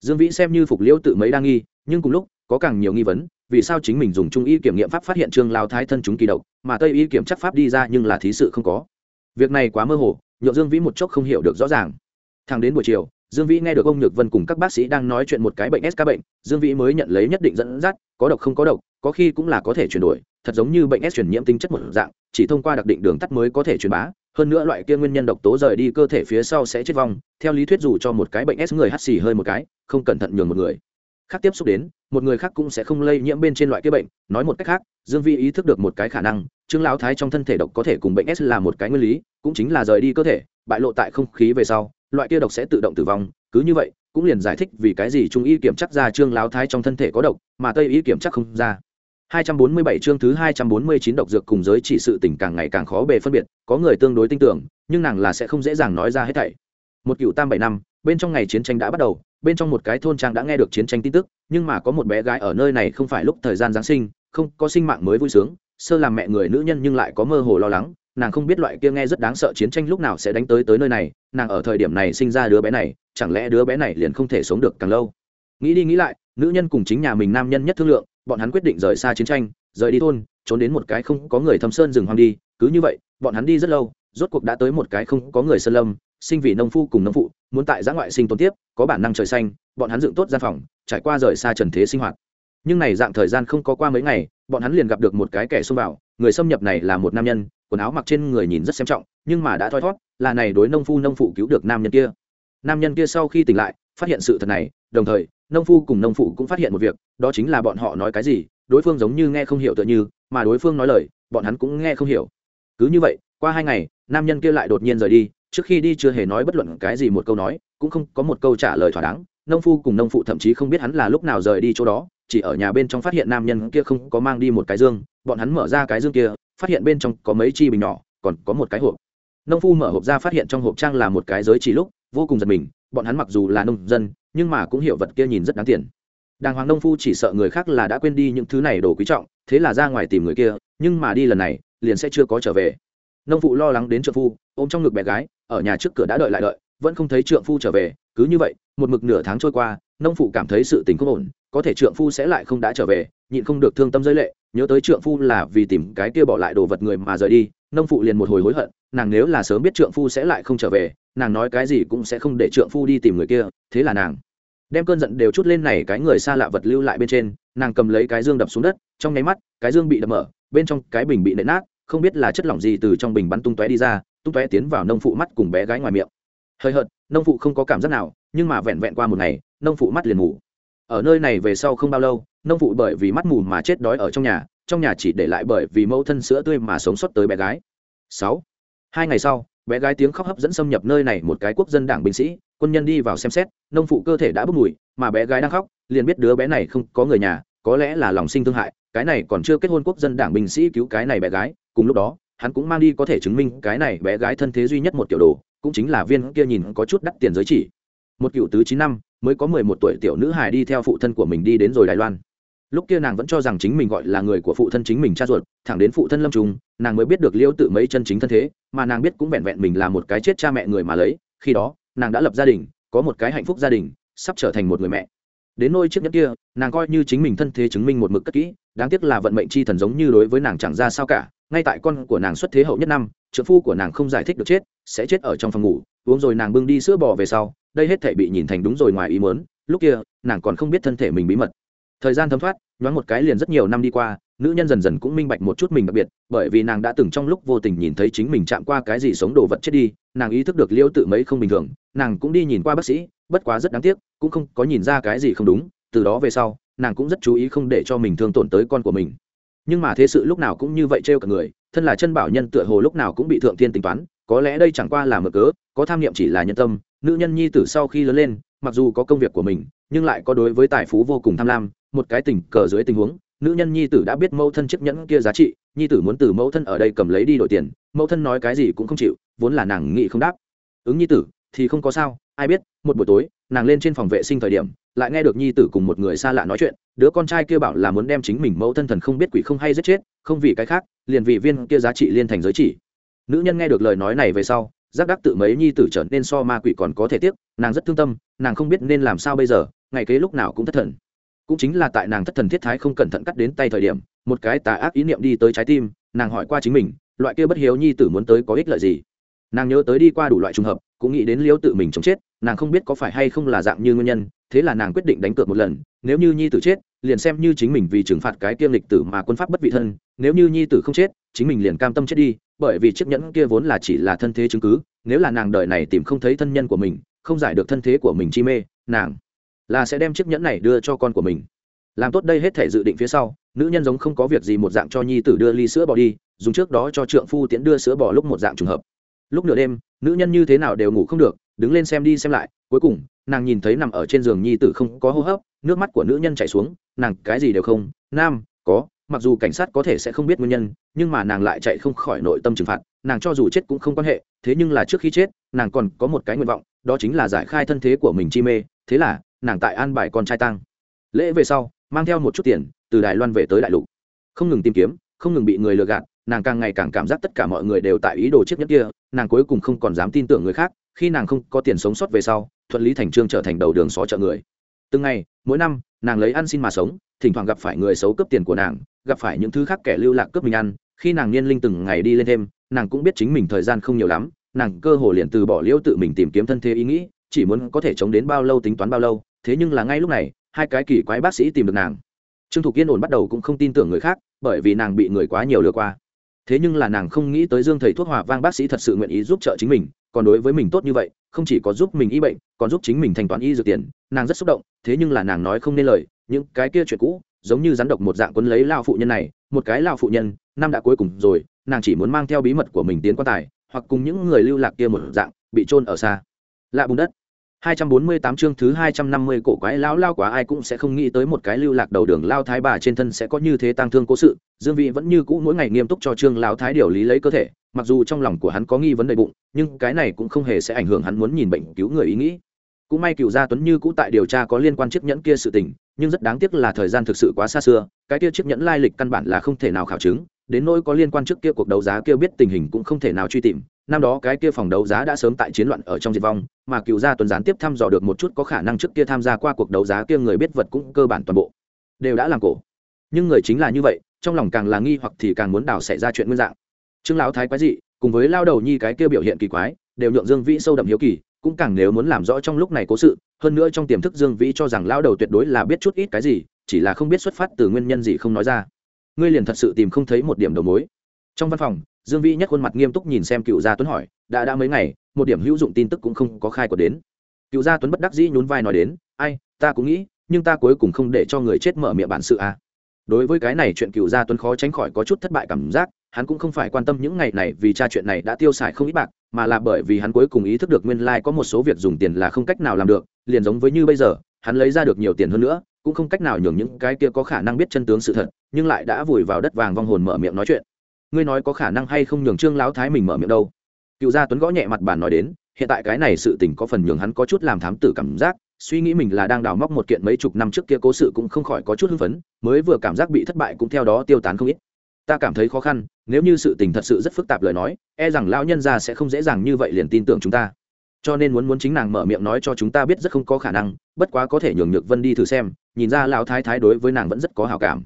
Dương vĩ xem như phục liễu tự mấy đang nghi, nhưng cùng lúc có càng nhiều nghi vấn, vì sao chính mình dùng trung y kiểm nghiệm pháp phát hiện trương lao thái thân chúng kỳ độc, mà tây y kiểm chắc pháp đi ra nhưng là thí sự không có? Việc này quá mơ hồ, nhượng dương vĩ một chốc không hiểu được rõ ràng. Thẳng đến buổi chiều, dương vĩ nghe được ông nhược vân cùng các bác sĩ đang nói chuyện một cái bệnh s ca bệnh, dương vĩ mới nhận lấy nhất định dẫn dắt, có độc không có độc, có khi cũng là có thể chuyển đổi, thật giống như bệnh s chuyển nhiễm tính chất một dạng, chỉ thông qua đặc định đường tắt mới có thể truyền bá, hơn nữa loại kia nguyên nhân độc tố rời đi cơ thể phía sau sẽ chết vong, theo lý thuyết dù cho một cái bệnh s người hắt xì hơi một cái, không cẩn thận nhường một người. Khác tiếp xúc đến một người khác cũng sẽ không lây nhiễm bên trên loại kia bệnh. Nói một cách khác dương vi ý thức được một cái khả năng trương lão thái trong thân thể độc có thể cùng bệnh s là một cái nguyên lý cũng chính là rời đi cơ thể bại lộ tại không khí về sau loại kia độc sẽ tự động tử vong. Cứ như vậy cũng liền giải thích vì cái gì trung y kiểm chắc ra trương lão thái trong thân thể có độc mà tây y kiểm chắc không ra. 247 chương thứ 249 độc dược cùng giới chỉ sự tình càng ngày càng khó bề phân biệt, có người tương đối tin tưởng, nhưng nàng là sẽ không dễ dàng nói ra hết thảy. Một cựu tam bảy năm, bên trong ngày chiến tranh đã bắt đầu, bên trong một cái thôn trang đã nghe được chiến tranh tin tức, nhưng mà có một bé gái ở nơi này không phải lúc thời gian giáng sinh, không có sinh mạng mới vui sướng, sơ làm mẹ người nữ nhân nhưng lại có mơ hồ lo lắng, nàng không biết loại kia nghe rất đáng sợ chiến tranh lúc nào sẽ đánh tới tới nơi này, nàng ở thời điểm này sinh ra đứa bé này, chẳng lẽ đứa bé này liền không thể sống được càng lâu? Nghĩ đi nghĩ lại, nữ nhân cùng chính nhà mình nam nhân nhất thương lượng, bọn hắn quyết định rời xa chiến tranh rời đi thôn trốn đến một cái không có người thâm sơn rừng hoang đi cứ như vậy bọn hắn đi rất lâu rốt cuộc đã tới một cái không có người sơn lâm sinh vì nông phu cùng nông phụ, muốn tại giã ngoại sinh tồn tiếp, có bản năng trời xanh, bọn hắn dựng tốt gian phòng, trải qua rời xa trần thế sinh hoạt. Nhưng này dạng thời gian không có qua mấy ngày, bọn hắn liền gặp được một cái kẻ xông vào, người xâm nhập này là một nam nhân, quần áo mặc trên người nhìn rất xem trọng, nhưng mà đã thoi thót, là này đối nông phu nông phụ cứu được nam nhân kia. Nam nhân kia sau khi tỉnh lại, phát hiện sự thật này, đồng thời, nông phu cùng nông phụ cũng phát hiện một việc, đó chính là bọn họ nói cái gì, đối phương giống như nghe không hiểu tựa như, mà đối phương nói lời, bọn hắn cũng nghe không hiểu. Cứ như vậy, qua hai ngày, nam nhân kia lại đột nhiên rời đi trước khi đi chưa hề nói bất luận cái gì một câu nói, cũng không có một câu trả lời thỏa đáng. Nông phu cùng nông phụ thậm chí không biết hắn là lúc nào rời đi chỗ đó, chỉ ở nhà bên trong phát hiện nam nhân kia không có mang đi một cái dương, bọn hắn mở ra cái dương kia, phát hiện bên trong có mấy chi bình nhỏ, còn có một cái hộp. Nông phu mở hộp ra phát hiện trong hộp trang là một cái giới chỉ lúc, vô cùng giật mình, bọn hắn mặc dù là nông dân, nhưng mà cũng hiểu vật kia nhìn rất đáng tiền. Đàng hoàng nông phu chỉ sợ người khác là đã quên đi những thứ này đồ quý trọng, thế là ra ngoài tìm người kia, nhưng mà đi lần này, liền sẽ chưa có trở về. Nông phụ lo lắng đến trợ phu, ôm trong ngực bé gái ở nhà trước cửa đã đợi lại đợi, vẫn không thấy trượng phu trở về, cứ như vậy, một mực nửa tháng trôi qua, nông phụ cảm thấy sự tình không ổn, có thể trượng phu sẽ lại không đã trở về, nhịn không được thương tâm giới lệ, nhớ tới trượng phu là vì tìm cái kia bỏ lại đồ vật người mà rời đi, nông phụ liền một hồi hối hận, nàng nếu là sớm biết trượng phu sẽ lại không trở về, nàng nói cái gì cũng sẽ không để trượng phu đi tìm người kia, thế là nàng đem cơn giận đều chút lên này cái người xa lạ vật lưu lại bên trên, nàng cầm lấy cái dương đập xuống đất, trong nháy mắt, cái dương bị đập mở, bên trong cái bình bị nện nát, không biết là chất lỏng gì từ trong bình bắn tung tóe đi ra tung tóe tiến vào nông phụ mắt cùng bé gái ngoài miệng. Hơi hợt, nông phụ không có cảm giác nào, nhưng mà vẹn vẹn qua một ngày, nông phụ mắt liền ngủ ở nơi này về sau không bao lâu, nông phụ bởi vì mắt mù mà chết đói ở trong nhà trong nhà chỉ để lại bởi vì mẫu thân sữa tươi mà sống sót tới bé gái. Sáu. Hai ngày sau, bé gái tiếng khóc hấp dẫn xâm nhập nơi này một cái quốc dân đảng binh sĩ, quân nhân đi vào xem xét, nông phụ cơ thể đã bốc mùi, mà bé gái đang khóc, liền biết đứa bé này không có người nhà, có lẽ là lòng sinh thương hại, cái này còn chưa kết hôn quốc dân đảng binh sĩ cứu cái này bé gái, cùng lúc đó hắn cũng mang đi có thể chứng minh cái này bé gái thân thế duy nhất một kiểu đồ, cũng chính là viên kia nhìn có chút đắt tiền giới chỉ. Một cựu tứ chín năm, mới có mười một tuổi tiểu nữ hài đi theo phụ thân của mình đi đến rồi đài loan. Lúc kia nàng vẫn cho rằng chính mình gọi là người của phụ thân chính mình cha ruột, thẳng đến phụ thân lâm trùng, nàng mới biết được liêu tự mấy chân chính thân thế, mà nàng biết cũng vẹn vẹn mình là một cái chết cha mẹ người mà lấy, khi đó, nàng đã lập gia đình, có một cái hạnh phúc gia đình, sắp trở thành một người mẹ. Đến nôi chiếc nhất kia, nàng coi như chính mình thân thế chứng minh một mực cất kỹ, đáng tiếc là vận mệnh chi thần giống như đối với nàng chẳng ra sao cả ngay tại con của nàng xuất thế hậu nhất năm trợ phu của nàng không giải thích được chết, sẽ chết ở trong phòng ngủ, uống rồi nàng bưng đi sữa bò về sau, đây hết thể bị nhìn thành đúng rồi ngoài ý mớn lúc kia, nàng còn không biết thân thể mình bí mật. Thời gian thấm thoát, nhoáng một cái liền rất nhiều năm đi qua, nữ nhân dần dần cũng minh bạch một chút mình đặc biệt, bởi vì nàng đã từng trong lúc vô tình nhìn thấy chính mình chạm qua cái gì sống đồ vật chết đi, nàng ý thức được liêu tự mấy không bình thường, nàng cũng đi nhìn qua bác sĩ, bất quá rất đáng tiếc, cũng không có nhìn ra cái gì không đúng, từ đó về sau, nàng cũng rất chú ý không để cho mình thương tổn tới con của mình nhưng mà thế sự lúc nào cũng như vậy trêu cả người, thân là chân bảo nhân tựa hồ lúc nào cũng bị thượng thiên tính toán, có lẽ đây chẳng qua là mở cớ, có tham niệm chỉ là nhân tâm, nữ nhân nhi tử sau khi lớn lên, mặc dù có công việc của mình, nhưng lại có đối với tài phú vô cùng tham lam, một cái tình cờ dưới tình huống, nữ nhân nhi tử đã biết mẫu thân chiếc nhẫn kia giá trị, nhi tử muốn từ mẫu thân ở đây cầm lấy đi đổi tiền, mẫu thân nói cái gì cũng không chịu, vốn là nàng nghị không đáp. Ứng nhi tử, thì không có sao, ai biết, một buổi tối, nàng lên trên phòng vệ sinh thời điểm lại nghe được nhi tử cùng một người xa lạ nói chuyện, đứa con trai kia bảo là muốn đem chính mình mẫu thân thần không biết quỷ không hay giết chết, không vì cái khác, liền vì viên kia giá trị liên thành giới chỉ. Nữ nhân nghe được lời nói này về sau, giác đắc tự mấy nhi tử trở nên so ma quỷ còn có thể tiếc, nàng rất thương tâm, nàng không biết nên làm sao bây giờ, ngày kế lúc nào cũng thất thần. Cũng chính là tại nàng thất thần thiết thái không cẩn thận cắt đến tay thời điểm, một cái tà ác ý niệm đi tới trái tim, nàng hỏi qua chính mình, loại kia bất hiếu nhi tử muốn tới có ích lợi gì? Nàng nhớ tới đi qua đủ loại trùng hợp, cũng nghĩ đến liễu tự mình chống chết, nàng không biết có phải hay không là dạng như nguyên nhân thế là nàng quyết định đánh cược một lần, nếu như nhi tử chết, liền xem như chính mình vì trừng phạt cái kiêm lịch tử mà quân pháp bất vị thân, nếu như nhi tử không chết, chính mình liền cam tâm chết đi, bởi vì chiếc nhẫn kia vốn là chỉ là thân thế chứng cứ, nếu là nàng đời này tìm không thấy thân nhân của mình, không giải được thân thế của mình chi mê, nàng là sẽ đem chiếc nhẫn này đưa cho con của mình. Làm tốt đây hết thể dự định phía sau, nữ nhân giống không có việc gì một dạng cho nhi tử đưa ly sữa bò đi, dùng trước đó cho trượng phu tiễn đưa sữa bò lúc một dạng trùng hợp. Lúc nửa đêm, nữ nhân như thế nào đều ngủ không được, đứng lên xem đi xem lại cuối cùng, nàng nhìn thấy nằm ở trên giường nhi tử không có hô hấp, nước mắt của nữ nhân chảy xuống, nàng cái gì đều không, nam, có, mặc dù cảnh sát có thể sẽ không biết nguyên nhân, nhưng mà nàng lại chạy không khỏi nội tâm trừng phạt, nàng cho dù chết cũng không quan hệ, thế nhưng là trước khi chết, nàng còn có một cái nguyện vọng, đó chính là giải khai thân thế của mình chi mê, thế là, nàng tại an bài con trai tăng lễ về sau, mang theo một chút tiền, từ đài loan về tới đại lục. Không ngừng tìm kiếm, không ngừng bị người lừa gạt, nàng càng ngày càng cảm giác tất cả mọi người đều tại ý đồ chiếc nhất kia, nàng cuối cùng không còn dám tin tưởng người khác, khi nàng không có tiền sống sót về sau thuận lý thành trương trở thành đầu đường xó chợ người. Từng ngày, mỗi năm, nàng lấy ăn xin mà sống, thỉnh thoảng gặp phải người xấu cướp tiền của nàng, gặp phải những thứ khác kẻ lưu lạc cướp mình ăn. Khi nàng niên linh từng ngày đi lên thêm, nàng cũng biết chính mình thời gian không nhiều lắm, nàng cơ hồ liền từ bỏ liễu tự mình tìm kiếm thân thế ý nghĩ, chỉ muốn có thể chống đến bao lâu tính toán bao lâu. Thế nhưng là ngay lúc này, hai cái kỳ quái bác sĩ tìm được nàng. Trương thục yên ổn bắt đầu cũng không tin tưởng người khác, bởi vì nàng bị người quá nhiều lừa qua thế nhưng là nàng không nghĩ tới dương thầy thuốc hòa vang bác sĩ thật sự nguyện ý giúp trợ chính mình, còn đối với mình tốt như vậy, không chỉ có giúp mình y bệnh, còn giúp chính mình thanh toán y dược tiền, nàng rất xúc động, thế nhưng là nàng nói không nên lời, những cái kia chuyện cũ, giống như rắn độc một dạng quấn lấy lao phụ nhân này, một cái lao phụ nhân, năm đã cuối cùng rồi, nàng chỉ muốn mang theo bí mật của mình tiến quan tài, hoặc cùng những người lưu lạc kia một dạng, bị trôn ở xa. Lạ bùn đất. 248 chương thứ 250 cổ quái lão lao quá ai cũng sẽ không nghĩ tới một cái lưu lạc đầu đường lao thái bà trên thân sẽ có như thế tang thương cố sự, Dương Vị vẫn như cũ mỗi ngày nghiêm túc cho Trương lão thái điều lý lấy cơ thể, mặc dù trong lòng của hắn có nghi vấn đầy bụng, nhưng cái này cũng không hề sẽ ảnh hưởng hắn muốn nhìn bệnh cứu người ý nghĩ. Cũng may cựu gia Tuấn như cũ tại điều tra có liên quan chiếc nhẫn kia sự tình, nhưng rất đáng tiếc là thời gian thực sự quá xa xưa, cái kia chiếc nhẫn lai lịch căn bản là không thể nào khảo chứng, đến nỗi có liên quan trước kia cuộc đấu giá kia biết tình hình cũng không thể nào truy tìm, năm đó cái kia phòng đấu giá đã sớm tại chiến loạn ở trong diệt vong mà cựu gia tuần gián tiếp thăm dò được một chút có khả năng trước kia tham gia qua cuộc đấu giá kia người biết vật cũng cơ bản toàn bộ đều đã làm cổ. Nhưng người chính là như vậy trong lòng càng là nghi hoặc thì càng muốn đào xảy ra chuyện nguyên dạng. Trương lão thái quái dị cùng với lao đầu nhi cái kia biểu hiện kỳ quái đều nhượng dương vĩ sâu đậm hiếu kỳ cũng càng nếu muốn làm rõ trong lúc này cố sự hơn nữa trong tiềm thức dương vĩ cho rằng lao đầu tuyệt đối là biết chút ít cái gì chỉ là không biết xuất phát từ nguyên nhân gì không nói ra ngươi liền thật sự tìm không thấy một điểm đầu mối trong văn phòng, dương vĩ nhất khuôn mặt nghiêm túc nhìn xem cựu gia tuấn hỏi, đã đã mấy ngày, một điểm hữu dụng tin tức cũng không có khai của đến cựu gia tuấn bất đắc dĩ nhún vai nói đến, ai, ta cũng nghĩ, nhưng ta cuối cùng không để cho người chết mở miệng bản sự à. đối với cái này chuyện cựu gia tuấn khó tránh khỏi có chút thất bại cảm giác, hắn cũng không phải quan tâm những ngày này vì cha chuyện này đã tiêu xài không ít bạc, mà là bởi vì hắn cuối cùng ý thức được nguyên lai có một số việc dùng tiền là không cách nào làm được, liền giống với như bây giờ, hắn lấy ra được nhiều tiền hơn nữa cũng không cách nào nhường những cái kia có khả năng biết chân tướng sự thật, nhưng lại đã vùi vào đất vàng vong hồn mở miệng nói chuyện. Ngươi nói có khả năng hay không nhường trương lão thái mình mở miệng đâu? Cựu gia tuấn gõ nhẹ mặt bàn nói đến, hiện tại cái này sự tình có phần nhường hắn có chút làm thám tử cảm giác, suy nghĩ mình là đang đào móc một kiện mấy chục năm trước kia cố sự cũng không khỏi có chút hưng phấn, mới vừa cảm giác bị thất bại cũng theo đó tiêu tán không ít. Ta cảm thấy khó khăn, nếu như sự tình thật sự rất phức tạp lời nói e rằng lão nhân gia sẽ không dễ dàng như vậy liền tin tưởng chúng ta cho nên muốn muốn chính nàng mở miệng nói cho chúng ta biết rất không có khả năng, bất quá có thể nhường nhược vân đi thử xem, nhìn ra lão thái thái đối với nàng vẫn rất có hào cảm.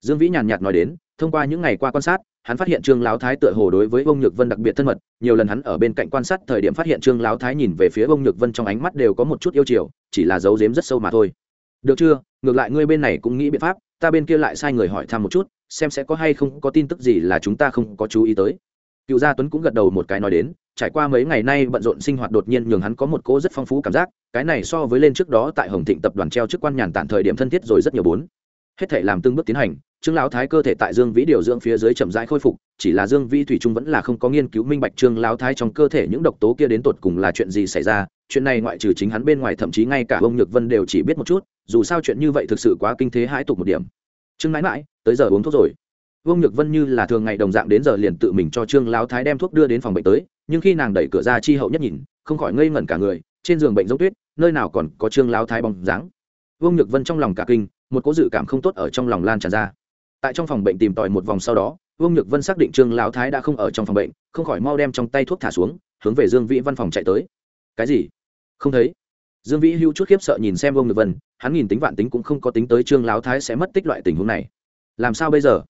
Dương vĩ nhàn nhạt nói đến, thông qua những ngày qua quan sát, hắn phát hiện trương lão thái tựa hồ đối với ông nhược vân đặc biệt thân mật, nhiều lần hắn ở bên cạnh quan sát thời điểm phát hiện trương lão thái nhìn về phía ông nhược vân trong ánh mắt đều có một chút yêu chiều, chỉ là giấu giếm rất sâu mà thôi. Được chưa? Ngược lại ngươi bên này cũng nghĩ biện pháp, ta bên kia lại sai người hỏi thăm một chút, xem sẽ có hay không có tin tức gì là chúng ta không có chú ý tới cựu gia tuấn cũng gật đầu một cái nói đến, trải qua mấy ngày nay bận rộn sinh hoạt đột nhiên nhường hắn có một cố rất phong phú cảm giác, cái này so với lên trước đó tại hồng thịnh tập đoàn treo chức quan nhàn tản thời điểm thân thiết rồi rất nhiều bốn. Hết thể làm từng bước tiến hành, trương lão thái cơ thể tại dương vĩ điều dưỡng phía dưới chậm rãi khôi phục, chỉ là dương vĩ thủy trung vẫn là không có nghiên cứu minh bạch trương lão thái trong cơ thể những độc tố kia đến tột cùng là chuyện gì xảy ra, chuyện này ngoại trừ chính hắn bên ngoài thậm chí ngay cả ông nhược vân đều chỉ biết một chút, dù sao chuyện như vậy thực sự quá kinh thế hãi tục một điểm. Trương mãi mãi, tới giờ uống thuốc rồi vương nhược vân như là thường ngày đồng dạng đến giờ liền tự mình cho trương lão thái đem thuốc đưa đến phòng bệnh tới, nhưng khi nàng đẩy cửa ra chi hậu nhất nhìn, không khỏi ngây ngẩn cả người, trên giường bệnh giống tuyết, nơi nào còn có trương lão thái bóng dáng. Vương nhược vân trong lòng cả kinh, một cố dự cảm không tốt ở trong lòng lan tràn ra. Tại trong phòng bệnh tìm tòi một vòng sau đó, vương nhược vân xác định trương lão thái đã không ở trong phòng bệnh, không khỏi mau đem trong tay thuốc thả xuống, hướng về dương vĩ văn phòng chạy tới. Cái gì? Không thấy. Dương vĩ hưu chút khiếp sợ nhìn xem vương nhược vân, hắn nhìn tính vạn tính cũng không có tính tới trương lão thái sẽ mất tích loại tình huống này. Làm sao bây giờ?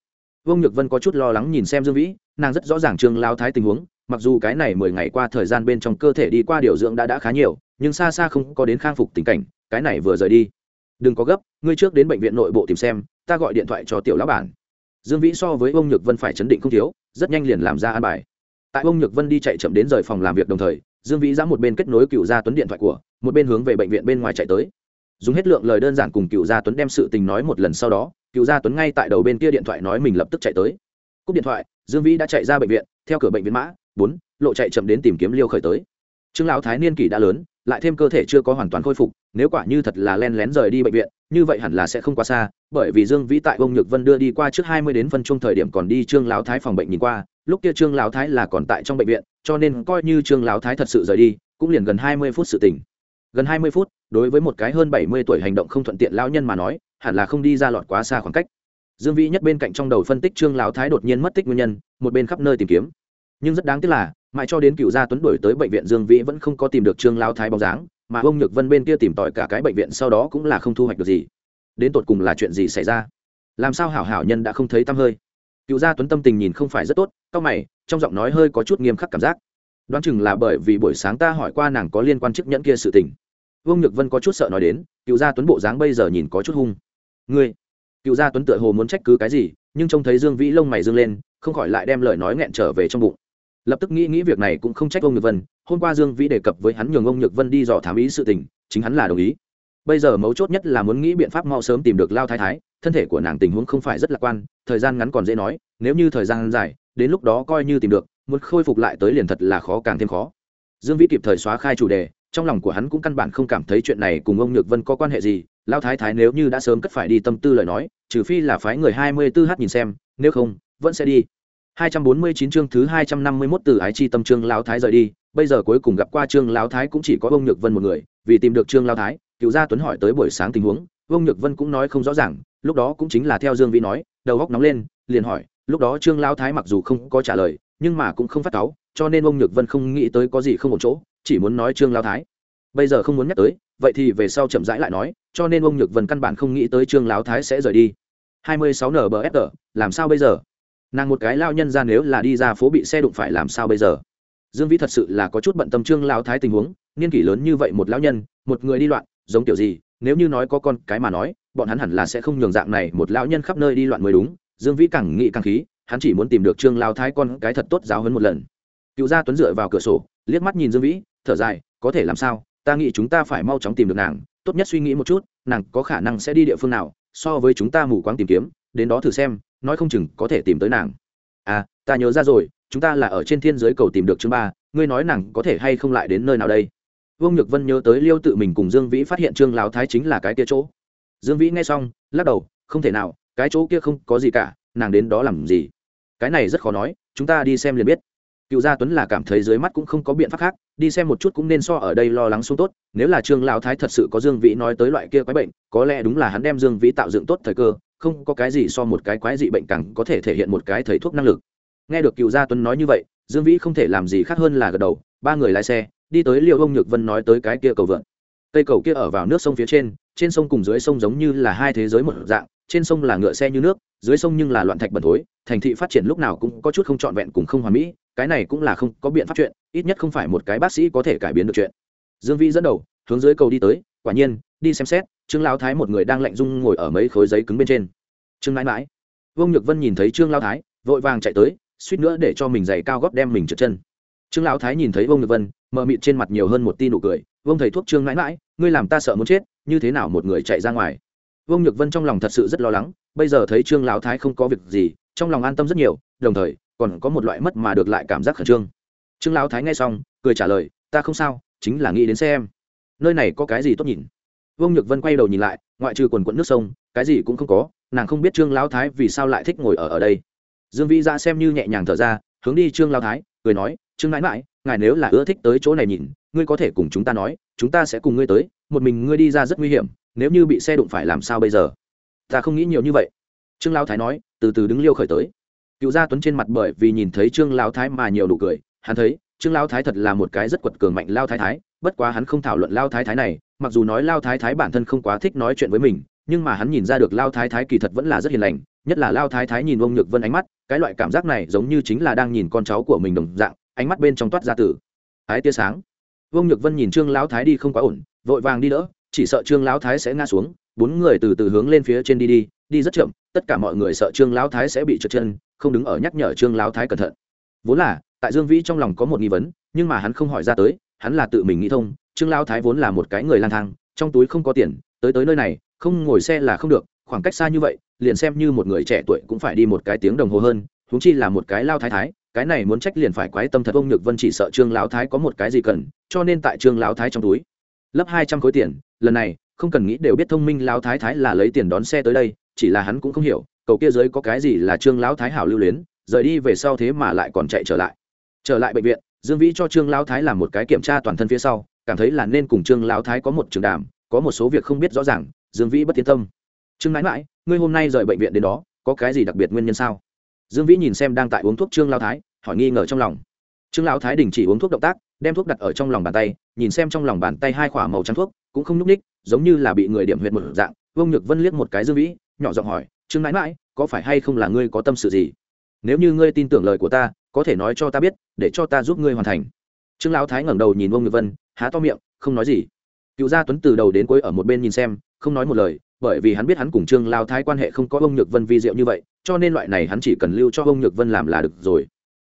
Vương nhược vân có chút lo lắng nhìn xem dương vĩ, nàng rất rõ ràng trương lão thái tình huống, mặc dù cái này mười ngày qua thời gian bên trong cơ thể đi qua điều dưỡng đã đã khá nhiều, nhưng xa xa không có đến khang phục tình cảnh, cái này vừa rời đi. Đừng có gấp, ngươi trước đến bệnh viện nội bộ tìm xem, ta gọi điện thoại cho tiểu lão bản. Dương vĩ so với ông nhược vân phải chấn định không thiếu, rất nhanh liền làm ra an bài. Tại ông nhược vân đi chạy chậm đến rời phòng làm việc đồng thời, dương vĩ ra một bên kết nối cựu gia tuấn điện thoại của, một bên hướng về bệnh viện bên ngoài chạy tới. Dùng hết lượng lời đơn giản cùng cựu gia tuấn đem sự tình nói một lần sau đó cựu gia tuấn ngay tại đầu bên kia điện thoại nói mình lập tức chạy tới. Cúp điện thoại, dương vĩ đã chạy ra bệnh viện, theo cửa bệnh viện mã, bốn, lộ chạy chậm đến tìm kiếm liêu khởi tới. Trương lão thái niên kỷ đã lớn, lại thêm cơ thể chưa có hoàn toàn khôi phục, nếu quả như thật là len lén rời đi bệnh viện, như vậy hẳn là sẽ không quá xa, bởi vì dương vĩ tại ông nhược vân đưa đi qua trước hai mươi đến phân chung thời điểm còn đi trương lão thái phòng bệnh nhìn qua, lúc kia trương lão thái là còn tại trong bệnh viện, cho nên coi như trương lão thái thật sự rời đi, cũng liền gần hai mươi phút sự tỉnh gần hai mươi phút, đối với một cái hơn bảy mươi tuổi hành động không thuận tiện lão nhân mà nói hẳn là không đi ra lọt quá xa khoảng cách. Dương vĩ nhất bên cạnh trong đầu phân tích trương lão thái đột nhiên mất tích nguyên nhân, một bên khắp nơi tìm kiếm. Nhưng rất đáng tiếc là, mãi cho đến cựu gia tuấn đổi tới bệnh viện dương vĩ vẫn không có tìm được trương lão thái bóng dáng, mà ông nhược vân bên kia tìm tòi cả cái bệnh viện sau đó cũng là không thu hoạch được gì. Đến tột cùng là chuyện gì xảy ra? Làm sao hảo hảo nhân đã không thấy tăm hơi? Cựu gia tuấn tâm tình nhìn không phải rất tốt, cau mày, trong giọng nói hơi có chút nghiêm khắc cảm giác. Đoán chừng là bởi vì buổi sáng ta hỏi qua nàng có liên quan chức nhẫn kia sự tình. Vương nhược vân có chút sợ nói đến, cựu gia tuấn bộ dáng bây giờ nhìn có chút hung ngươi. Cựu gia tuấn tựa hồ muốn trách cứ cái gì, nhưng trông thấy dương vĩ lông mày dương lên, không khỏi lại đem lời nói nghẹn trở về trong bụng. Lập tức nghĩ nghĩ việc này cũng không trách ông nhược vân, hôm qua dương vĩ đề cập với hắn nhường ông nhược vân đi dò thám ý sự tình, chính hắn là đồng ý. Bây giờ mấu chốt nhất là muốn nghĩ biện pháp mau sớm tìm được lao thái thái, thân thể của nàng tình huống không phải rất lạc quan, thời gian ngắn còn dễ nói, nếu như thời gian dài, đến lúc đó coi như tìm được, muốn khôi phục lại tới liền thật là khó càng thêm khó. Dương vĩ kịp thời xóa khai chủ đề, trong lòng của hắn cũng căn bản không cảm thấy chuyện này cùng ông nhược vân có quan hệ gì lao thái thái nếu như đã sớm cất phải đi tâm tư lời nói trừ phi là phái người hai mươi 24h nhìn xem nếu không vẫn sẽ đi 249 chương thứ 251 từ ái chi tâm trương lão thái rời đi, bây giờ cuối cùng gặp qua trương lão thái cũng chỉ có ông nhược vân một người, vì tìm được trương lão thái, cựu gia tuấn hỏi tới buổi sáng tình huống, ông nhược vân cũng nói không rõ ràng, lúc đó cũng chính là theo Dương Vĩ nói, đầu góc nóng lên, liền hỏi, lúc đó trương lão thái mặc dù không có trả lời, nhưng mà cũng không phát cáu, cho nên ông nhược vân không nghĩ tới có gì không ổn chỗ, chỉ muốn nói trương lão thái. Bây giờ không muốn nhắc tới, vậy thì về sau chậm rãi lại nói, cho nên ông nhược vân căn bản không nghĩ tới trương lão thái sẽ rời đi. 26 NBFR, làm sao bây giờ? nàng một cái lao nhân ra nếu là đi ra phố bị xe đụng phải làm sao bây giờ dương vĩ thật sự là có chút bận tâm trương lao thái tình huống niên kỷ lớn như vậy một lão nhân một người đi loạn giống kiểu gì nếu như nói có con cái mà nói bọn hắn hẳn là sẽ không nhường dạng này một lão nhân khắp nơi đi loạn mới đúng dương vĩ càng nghĩ càng khí hắn chỉ muốn tìm được trương lao thái con cái thật tốt giáo hơn một lần cựu gia tuấn dựa vào cửa sổ liếc mắt nhìn dương vĩ thở dài có thể làm sao ta nghĩ chúng ta phải mau chóng tìm được nàng, tốt nhất suy nghĩ một chút, nàng có khả năng sẽ đi địa phương nào, so với chúng ta mù quáng tìm kiếm, đến đó thử xem, nói không chừng có thể tìm tới nàng. À ta nhớ ra rồi, chúng ta là ở trên thiên giới cầu tìm được chương ba, ngươi nói nàng có thể hay không lại đến nơi nào đây? Vương nhược vân nhớ tới liêu tự mình cùng dương vĩ phát hiện trương lão thái chính là cái kia chỗ. Dương vĩ nghe xong, lắc đầu, không thể nào, cái chỗ kia không có gì cả, nàng đến đó làm gì? Cái này rất khó nói, chúng ta đi xem liền biết cựu gia tuấn là cảm thấy dưới mắt cũng không có biện pháp khác, đi xem một chút cũng nên so ở đây lo lắng xuống tốt, nếu là trương lão thái thật sự có dương vĩ nói tới loại kia quái bệnh, có lẽ đúng là hắn đem dương vĩ tạo dựng tốt thời cơ, không có cái gì so một cái quái dị bệnh càng có thể thể hiện một cái thầy thuốc năng lực. Nghe được cựu gia tuấn nói như vậy, dương vĩ không thể làm gì khác hơn là gật đầu, ba người lái xe, đi tới liệu ông nhược vân nói tới cái kia cầu vượn. Cây cầu kia ở vào nước sông phía trên trên sông cùng dưới sông giống như là hai thế giới một dạng, trên sông là ngựa xe như nước dưới sông nhưng là loạn thạch bẩn thối, thành thị phát triển lúc nào cũng có chút không trọn vẹn cùng không hoàn mỹ, cái này cũng là không có biện pháp chuyện, ít nhất không phải một cái bác sĩ có thể cải biến được chuyện. Dương vĩ dẫn đầu, hướng dưới cầu đi tới, quả nhiên, đi xem xét, trương lao thái một người đang lạnh rung ngồi ở mấy khối giấy cứng bên trên. Trương mãi mãi, vương nhược vân nhìn thấy trương lao thái, vội vàng chạy tới, suýt nữa để cho mình giày cao góp đem mình trượt chân. Trương lão thái nhìn thấy vương nhược vân mờ mịt trên mặt nhiều hơn một tin nụ cười, vương thầy thuốc trương mãi mãi, ngươi làm ta sợ muốn chết, như thế nào một người chạy ra ngoài? Vương nhược vân trong lòng thật sự rất lo lắng, bây giờ thấy trương lão thái không có việc gì, trong lòng an tâm rất nhiều, đồng thời, còn có một loại mất mà được lại cảm giác khẩn trương. Trương lão thái nghe xong, cười trả lời, ta không sao, chính là nghĩ đến xem. Nơi này có cái gì tốt nhìn? Vương nhược vân quay đầu nhìn lại, ngoại trừ quần quận nước sông, cái gì cũng không có, nàng không biết trương lão thái vì sao lại thích ngồi ở ở đây. Dương vĩ ra xem như nhẹ nhàng thở ra, hướng đi trương lão thái, cười nói, trương mãi mãi, ngài nếu là ưa thích tới chỗ này nhìn, ngươi có thể cùng chúng ta nói, chúng ta sẽ cùng ngươi tới, một mình ngươi đi ra rất nguy hiểm nếu như bị xe đụng phải làm sao bây giờ? Ta không nghĩ nhiều như vậy. Trương lão thái nói, từ từ đứng liêu khởi tới. Cựu gia tuấn trên mặt bởi vì nhìn thấy trương lão thái mà nhiều nụ cười, hắn thấy, trương lão thái thật là một cái rất quật cường mạnh lao thái thái, bất quá hắn không thảo luận lao thái thái này, mặc dù nói lao thái thái bản thân không quá thích nói chuyện với mình, nhưng mà hắn nhìn ra được lao thái thái kỳ thật vẫn là rất hiền lành, nhất là lao thái thái nhìn ông nhược vân ánh mắt, cái loại cảm giác này giống như chính là đang nhìn con cháu của mình đồng dạng, ánh mắt bên trong toát ra tử ái tia sáng. Vương nhược vân nhìn trương lão thái đi không quá ổn, vội vàng đi đỡ chỉ sợ trương lão thái sẽ ngã xuống, bốn người từ từ hướng lên phía trên đi đi đi rất chậm, tất cả mọi người sợ trương lão thái sẽ bị trượt chân, không đứng ở nhắc nhở trương lão thái cẩn thận. Vốn là, tại dương vĩ trong lòng có một nghi vấn, nhưng mà hắn không hỏi ra tới, hắn là tự mình nghĩ thông, trương lão thái vốn là một cái người lang thang, trong túi không có tiền, tới tới nơi này, không ngồi xe là không được, khoảng cách xa như vậy, liền xem như một người trẻ tuổi cũng phải đi một cái tiếng đồng hồ hơn, huống chi là một cái lao thái thái, cái này muốn trách liền phải quái tâm thật, ông nhược vân chỉ sợ trương lão thái có một cái gì cần, cho nên tại trương lão thái trong túi, lấp hai trăm khối tiền lần này, không cần nghĩ đều biết thông minh lão thái thái là lấy tiền đón xe tới đây, chỉ là hắn cũng không hiểu, cầu kia dưới có cái gì là trương lão thái hảo lưu luyến, rời đi về sau thế mà lại còn chạy trở lại. Trở lại bệnh viện, dương vĩ cho trương lão thái làm một cái kiểm tra toàn thân phía sau, cảm thấy là nên cùng trương lão thái có một trường đàm, có một số việc không biết rõ ràng, dương vĩ bất tiến tâm. Trương mãi mãi, ngươi hôm nay rời bệnh viện đến đó, có cái gì đặc biệt nguyên nhân sao? Dương vĩ nhìn xem đang tại uống thuốc trương lão thái, hỏi nghi ngờ trong lòng. Trương lão thái đình chỉ uống thuốc động tác đem thuốc đặt ở trong lòng bàn tay, nhìn xem trong lòng bàn tay hai khoả màu trắng thuốc, cũng không nhúc ních giống như là bị người điểm huyệt một dạng. Vương nhược vân liếc một cái dương vĩ, nhỏ giọng hỏi, trương mãi mãi, có phải hay không là ngươi có tâm sự gì? Nếu như ngươi tin tưởng lời của ta, có thể nói cho ta biết, để cho ta giúp ngươi hoàn thành. Trương lão thái ngẩng đầu nhìn vương nhược vân, há to miệng, không nói gì. Cựu gia tuấn từ đầu đến cuối ở một bên nhìn xem, không nói một lời, bởi vì hắn biết hắn cùng trương lao thái quan hệ không có ông nhược vân vi diệu như vậy, cho nên loại này hắn chỉ cần lưu cho ông nhược vân làm là được rồi.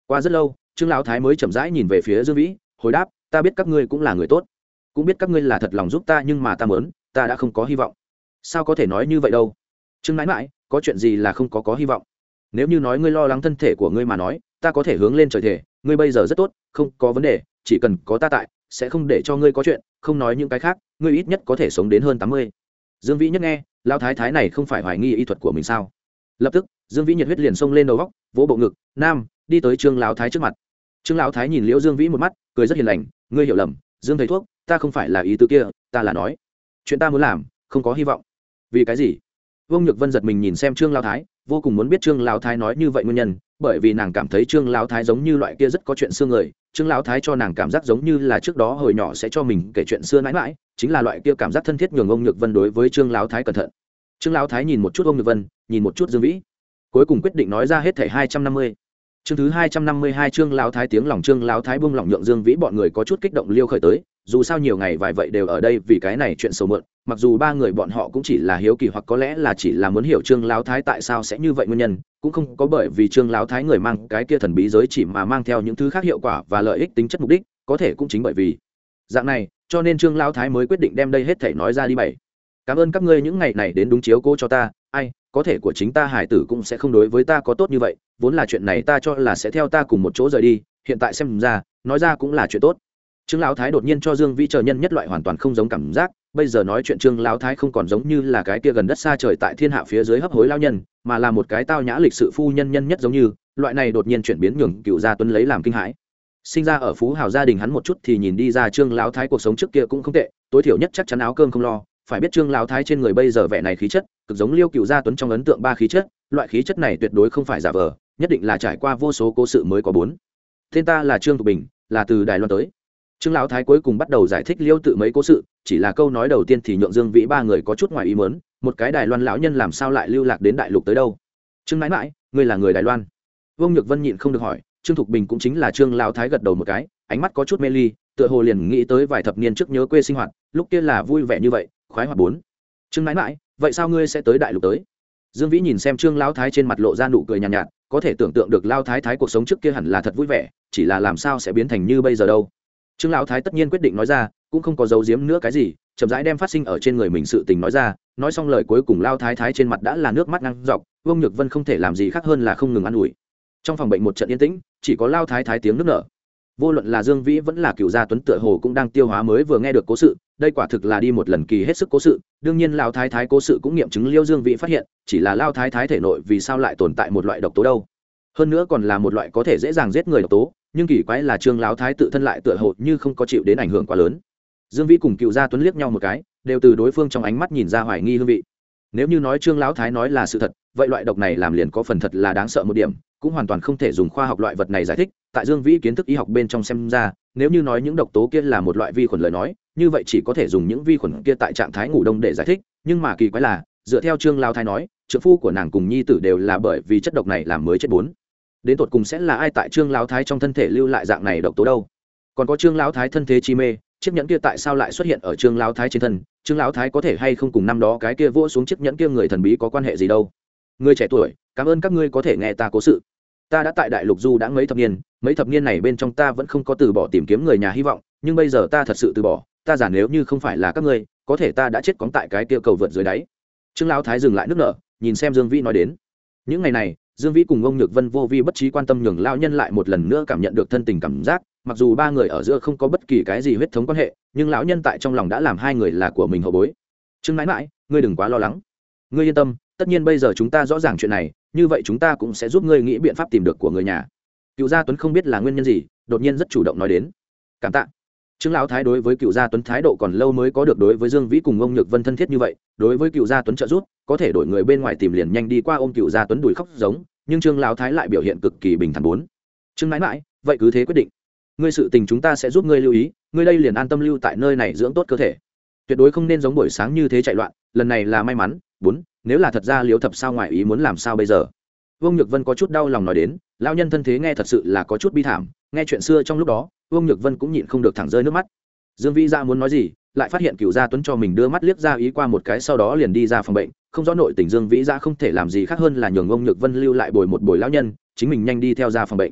Qua rất lâu, trương lão thái mới chậm rãi nhìn về phía dương vĩ hồi đáp, ta biết các ngươi cũng là người tốt. Cũng biết các ngươi là thật lòng giúp ta, nhưng mà ta mớn ta đã không có hy vọng. Sao có thể nói như vậy đâu? Trương mãi mãi có chuyện gì là không có có hy vọng? Nếu như nói ngươi lo lắng thân thể của ngươi mà nói, ta có thể hướng lên trời thể. Ngươi bây giờ rất tốt, không có vấn đề, chỉ cần có ta tại, sẽ không để cho ngươi có chuyện, không nói những cái khác, ngươi ít nhất có thể sống đến hơn tám mươi. Dương vĩ nhất nghe lao thái thái này không phải hoài nghi y thuật của mình sao? Lập tức, dương vĩ nhiệt huyết liền xông lên đầu góc, vỗ bộ ngực, nam, đi tới trương lão thái trước mặt trương lão thái nhìn liễu dương vĩ một mắt, cười rất hiền lành, ngươi hiểu lầm, dương thầy thuốc, ta không phải là ý tứ kia, ta là nói, chuyện ta muốn làm, không có hy vọng. Vì cái gì? Vương nhược vân giật mình nhìn xem trương lão thái, vô cùng muốn biết trương lão thái nói như vậy nguyên nhân, bởi vì nàng cảm thấy trương lão thái giống như loại kia rất có chuyện xương người, trương lão thái cho nàng cảm giác giống như là trước đó hồi nhỏ sẽ cho mình kể chuyện xưa mãi mãi, chính là loại kia cảm giác thân thiết nhường ông nhược vân đối với trương lão thái cẩn thận. Trương lão thái nhìn một chút ông nhược vân, nhìn một chút dương vĩ, cuối cùng quyết định nói ra hết thẻ hai trăm năm mươi chương thứ hai trăm năm mươi hai trương lão thái tiếng lòng, trương lão thái bung lòng nhượng dương vĩ bọn người có chút kích động liêu khởi tới, dù sao nhiều ngày vài vậy đều ở đây vì cái này chuyện sầu mượn, mặc dù ba người bọn họ cũng chỉ là hiếu kỳ hoặc có lẽ là chỉ là muốn hiểu trương lão thái tại sao sẽ như vậy nguyên nhân, cũng không có bởi vì trương lão thái người mang cái kia thần bí giới chỉ mà mang theo những thứ khác hiệu quả và lợi ích tính chất mục đích, có thể cũng chính bởi vì dạng này, cho nên trương lão thái mới quyết định đem đây hết thể nói ra đi bảy cảm ơn các ngươi những ngày này đến đúng chiếu cô cho ta, ai có thể của chính ta hải tử cũng sẽ không đối với ta có tốt như vậy, vốn là chuyện này ta cho là sẽ theo ta cùng một chỗ rời đi, hiện tại xem ra, nói ra cũng là chuyện tốt. Trương lão thái đột nhiên cho dương vĩ chờ nhân nhất loại hoàn toàn không giống cảm giác, bây giờ nói chuyện trương lão thái không còn giống như là cái kia gần đất xa trời tại thiên hạ phía dưới hấp hối lao nhân, mà là một cái tao nhã lịch sự phu nhân nhân nhất giống như, loại này đột nhiên chuyển biến nhường cựu gia tuấn lấy làm kinh hãi. Sinh ra ở phú hào gia đình hắn một chút thì nhìn đi ra trương lão thái cuộc sống trước kia cũng không tệ, tối thiểu nhất chắc chắn áo cơm không lo, phải biết trương lão thái trên người bây giờ vẻ này khí chất cực giống liêu cựu gia tuấn trong ấn tượng ba khí chất, loại khí chất này tuyệt đối không phải giả vờ, nhất định là trải qua vô số cố sự mới có bốn. Tên ta là trương thục bình, là từ đài loan tới. Trương lão thái cuối cùng bắt đầu giải thích liêu tự mấy cố sự, chỉ là câu nói đầu tiên thì nhượng dương vĩ ba người có chút ngoài ý mớn một cái đài loan lão nhân làm sao lại lưu lạc đến đại lục tới đâu? Trương mãi mãi, ngươi là người đài loan? Vương nhược vân nhịn không được hỏi, trương thục bình cũng chính là trương lão thái gật đầu một cái, ánh mắt có chút mê ly, tựa hồ liền nghĩ tới vài thập niên trước nhớ quê sinh hoạt, lúc kia là vui vẻ như vậy, khoái hoạt bốn. Trương mãi mãi vậy sao ngươi sẽ tới đại lục tới? Dương vĩ nhìn xem trương lao thái trên mặt lộ ra nụ cười nhàn nhạt, nhạt có thể tưởng tượng được lao thái thái cuộc sống trước kia hẳn là thật vui vẻ chỉ là làm sao sẽ biến thành như bây giờ đâu. Trương lao thái tất nhiên quyết định nói ra cũng không có giấu giếm nữa cái gì chậm rãi đem phát sinh ở trên người mình sự tình nói ra nói xong lời cuối cùng lao thái thái trên mặt đã là nước mắt ngăn dọc vương nhược vân không thể làm gì khác hơn là không ngừng ă n ủi. Trong phòng bệnh một trận yên tĩnh chỉ có lao thái thái tiếng nước nở. Vô luận là dương vĩ vẫn là cựu gia tuấn tựa hồ cũng đang tiêu hóa mới vừa nghe được cố sự đây quả thực là đi một lần kỳ hết sức cố sự, đương nhiên lao thái thái cố sự cũng nghiệm chứng liêu dương vị phát hiện, chỉ là lao thái thái thể nội vì sao lại tồn tại một loại độc tố đâu. Hơn nữa còn là một loại có thể dễ dàng giết người độc tố, nhưng kỳ quái là trương lão thái tự thân lại tựa hồ như không có chịu đến ảnh hưởng quá lớn. Dương vĩ cùng cựu gia tuấn liếc nhau một cái, đều từ đối phương trong ánh mắt nhìn ra hoài nghi hương vị. Nếu như nói trương lão thái nói là sự thật, vậy loại độc này làm liền có phần thật là đáng sợ một điểm, cũng hoàn toàn không thể dùng khoa học loại vật này giải thích, tại dương vĩ kiến thức y học bên trong xem ra, nếu như nói những độc tố kia là một loại vi khuẩn lời nói như vậy chỉ có thể dùng những vi khuẩn kia tại trạng thái ngủ đông để giải thích, nhưng mà kỳ quái là, dựa theo trương lao thái nói trợ phu của nàng cùng nhi tử đều là bởi vì chất độc này làm mới chết bốn. Đến tột cùng sẽ là ai tại trương lão thái trong thân thể lưu lại dạng này độc tố đâu? Còn có trương lão thái thân thế chi mê, chiếc nhẫn kia tại sao lại xuất hiện ở trương lão thái trên thân? Trương lão thái có thể hay không cùng năm đó cái kia vỗ xuống chiếc nhẫn kia người thần bí có quan hệ gì đâu? Người trẻ tuổi, cảm ơn các ngươi có thể nghe ta cố sự. Ta đã tại đại lục du đã mấy thập niên, mấy thập niên này bên trong ta vẫn không có từ bỏ tìm kiếm người nhà hy vọng, nhưng bây giờ ta thật sự từ bỏ ta giả nếu như không phải là các ngươi, có thể ta đã chết cóng tại cái kia cầu vượt dưới đáy. Trương lão thái dừng lại nước nở, nhìn xem dương vĩ nói đến. Những ngày này, dương vĩ cùng ông nhược vân vô vi bất trí quan tâm nhường lao nhân lại một lần nữa cảm nhận được thân tình cảm giác, mặc dù ba người ở giữa không có bất kỳ cái gì huyết thống quan hệ, nhưng lão nhân tại trong lòng đã làm hai người là của mình hậu bối. Trương mãi mãi, ngươi đừng quá lo lắng. Ngươi yên tâm, tất nhiên bây giờ chúng ta rõ ràng chuyện này, như vậy chúng ta cũng sẽ giúp ngươi nghĩ biện pháp tìm được của người nhà. Cựu gia tuấn không biết là nguyên nhân gì, đột nhiên rất chủ động nói đến. Cảm tạ trương lão thái đối với cựu gia tuấn thái độ còn lâu mới có được đối với dương vĩ cùng ông nhược vân thân thiết như vậy, đối với cựu gia tuấn trợ giúp, có thể đổi người bên ngoài tìm liền nhanh đi qua ôm cựu gia tuấn đùi khóc giống, nhưng trương lão thái lại biểu hiện cực kỳ bình thản bốn. Trương mãi mãi, vậy cứ thế quyết định. Ngươi sự tình chúng ta sẽ giúp ngươi lưu ý, ngươi đây liền an tâm lưu tại nơi này dưỡng tốt cơ thể. Tuyệt đối không nên giống buổi sáng như thế chạy loạn, lần này là may mắn, bốn, nếu là thật ra liếu thập sao ngoài ý muốn làm sao bây giờ? Vương nhược vân có chút đau lòng nói đến, lão nhân thân thế nghe thật sự là có chút bi thảm, nghe chuyện xưa trong lúc đó vương nhược vân cũng nhịn không được thẳng rơi nước mắt. Dương vĩ ra muốn nói gì, lại phát hiện cựu gia tuấn cho mình đưa mắt liếc ra ý qua một cái sau đó liền đi ra phòng bệnh, không rõ nội tình dương vĩ ra không thể làm gì khác hơn là nhường ông nhược vân lưu lại bồi một bồi lão nhân, chính mình nhanh đi theo ra phòng bệnh.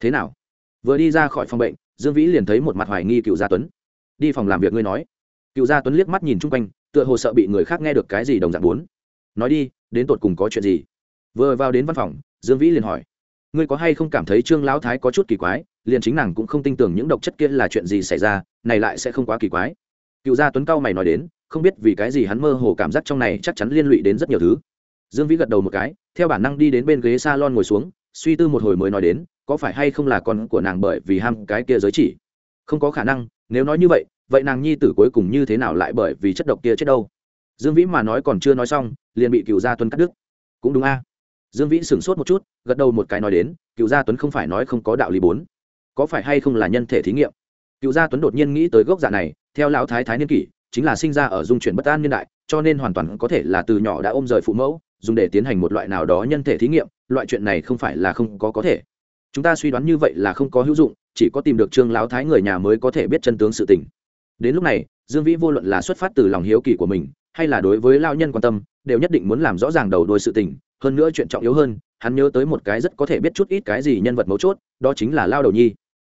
Thế nào? Vừa đi ra khỏi phòng bệnh, dương vĩ liền thấy một mặt hoài nghi cựu gia tuấn. Đi phòng làm việc ngươi nói. Cựu gia tuấn liếc mắt nhìn chung quanh, tựa hồ sợ bị người khác nghe được cái gì đồng dạng bốn nói đi, đến tột cùng có chuyện gì? Vừa vào đến văn phòng, dương vĩ liền hỏi ngươi có hay không cảm thấy trương lão thái có chút kỳ quái, liền chính nàng cũng không tin tưởng những độc chất kia là chuyện gì xảy ra, này lại sẽ không quá kỳ quái. Cựu gia tuấn cao mày nói đến, không biết vì cái gì hắn mơ hồ cảm giác trong này chắc chắn liên lụy đến rất nhiều thứ. Dương vĩ gật đầu một cái, theo bản năng đi đến bên ghế s a lon ngồi xuống, suy tư một hồi mới nói đến, có phải hay không là con của nàng bởi vì ham cái kia giới chỉ? Không có khả năng, nếu nói như vậy vậy nàng nhi tử cuối cùng như thế nào lại bởi vì chất độc kia chết đâu? Dương vĩ mà nói còn chưa nói xong, liền bị cựu gia tuấn cắt đứt. Cũng đúng a dương vĩ sửng sốt một chút, gật đầu một cái nói đến, cựu gia tuấn không phải nói không có đạo lý bốn. Có phải hay không là nhân thể thí nghiệm? Cựu gia tuấn đột nhiên nghĩ tới gốc dạ này, theo lão thái thái niên kỷ, chính là sinh ra ở dung chuyển bất an niên đại, cho nên hoàn toàn có thể là từ nhỏ đã ôm rời phụ mẫu, dùng để tiến hành một loại nào đó nhân thể thí nghiệm, loại chuyện này không phải là không có có thể. Chúng ta suy đoán như vậy là không có hữu dụng, chỉ có tìm được trương lão thái người nhà mới có thể biết chân tướng sự tình. Đến lúc này, dương vĩ vô luận là xuất phát từ lòng hiếu kỳ của mình, hay là đối với lao nhân quan tâm, đều nhất định muốn làm rõ ràng đầu đuôi sự tình hơn nữa chuyện trọng yếu hơn hắn nhớ tới một cái rất có thể biết chút ít cái gì nhân vật mấu chốt đó chính là lao đầu nhi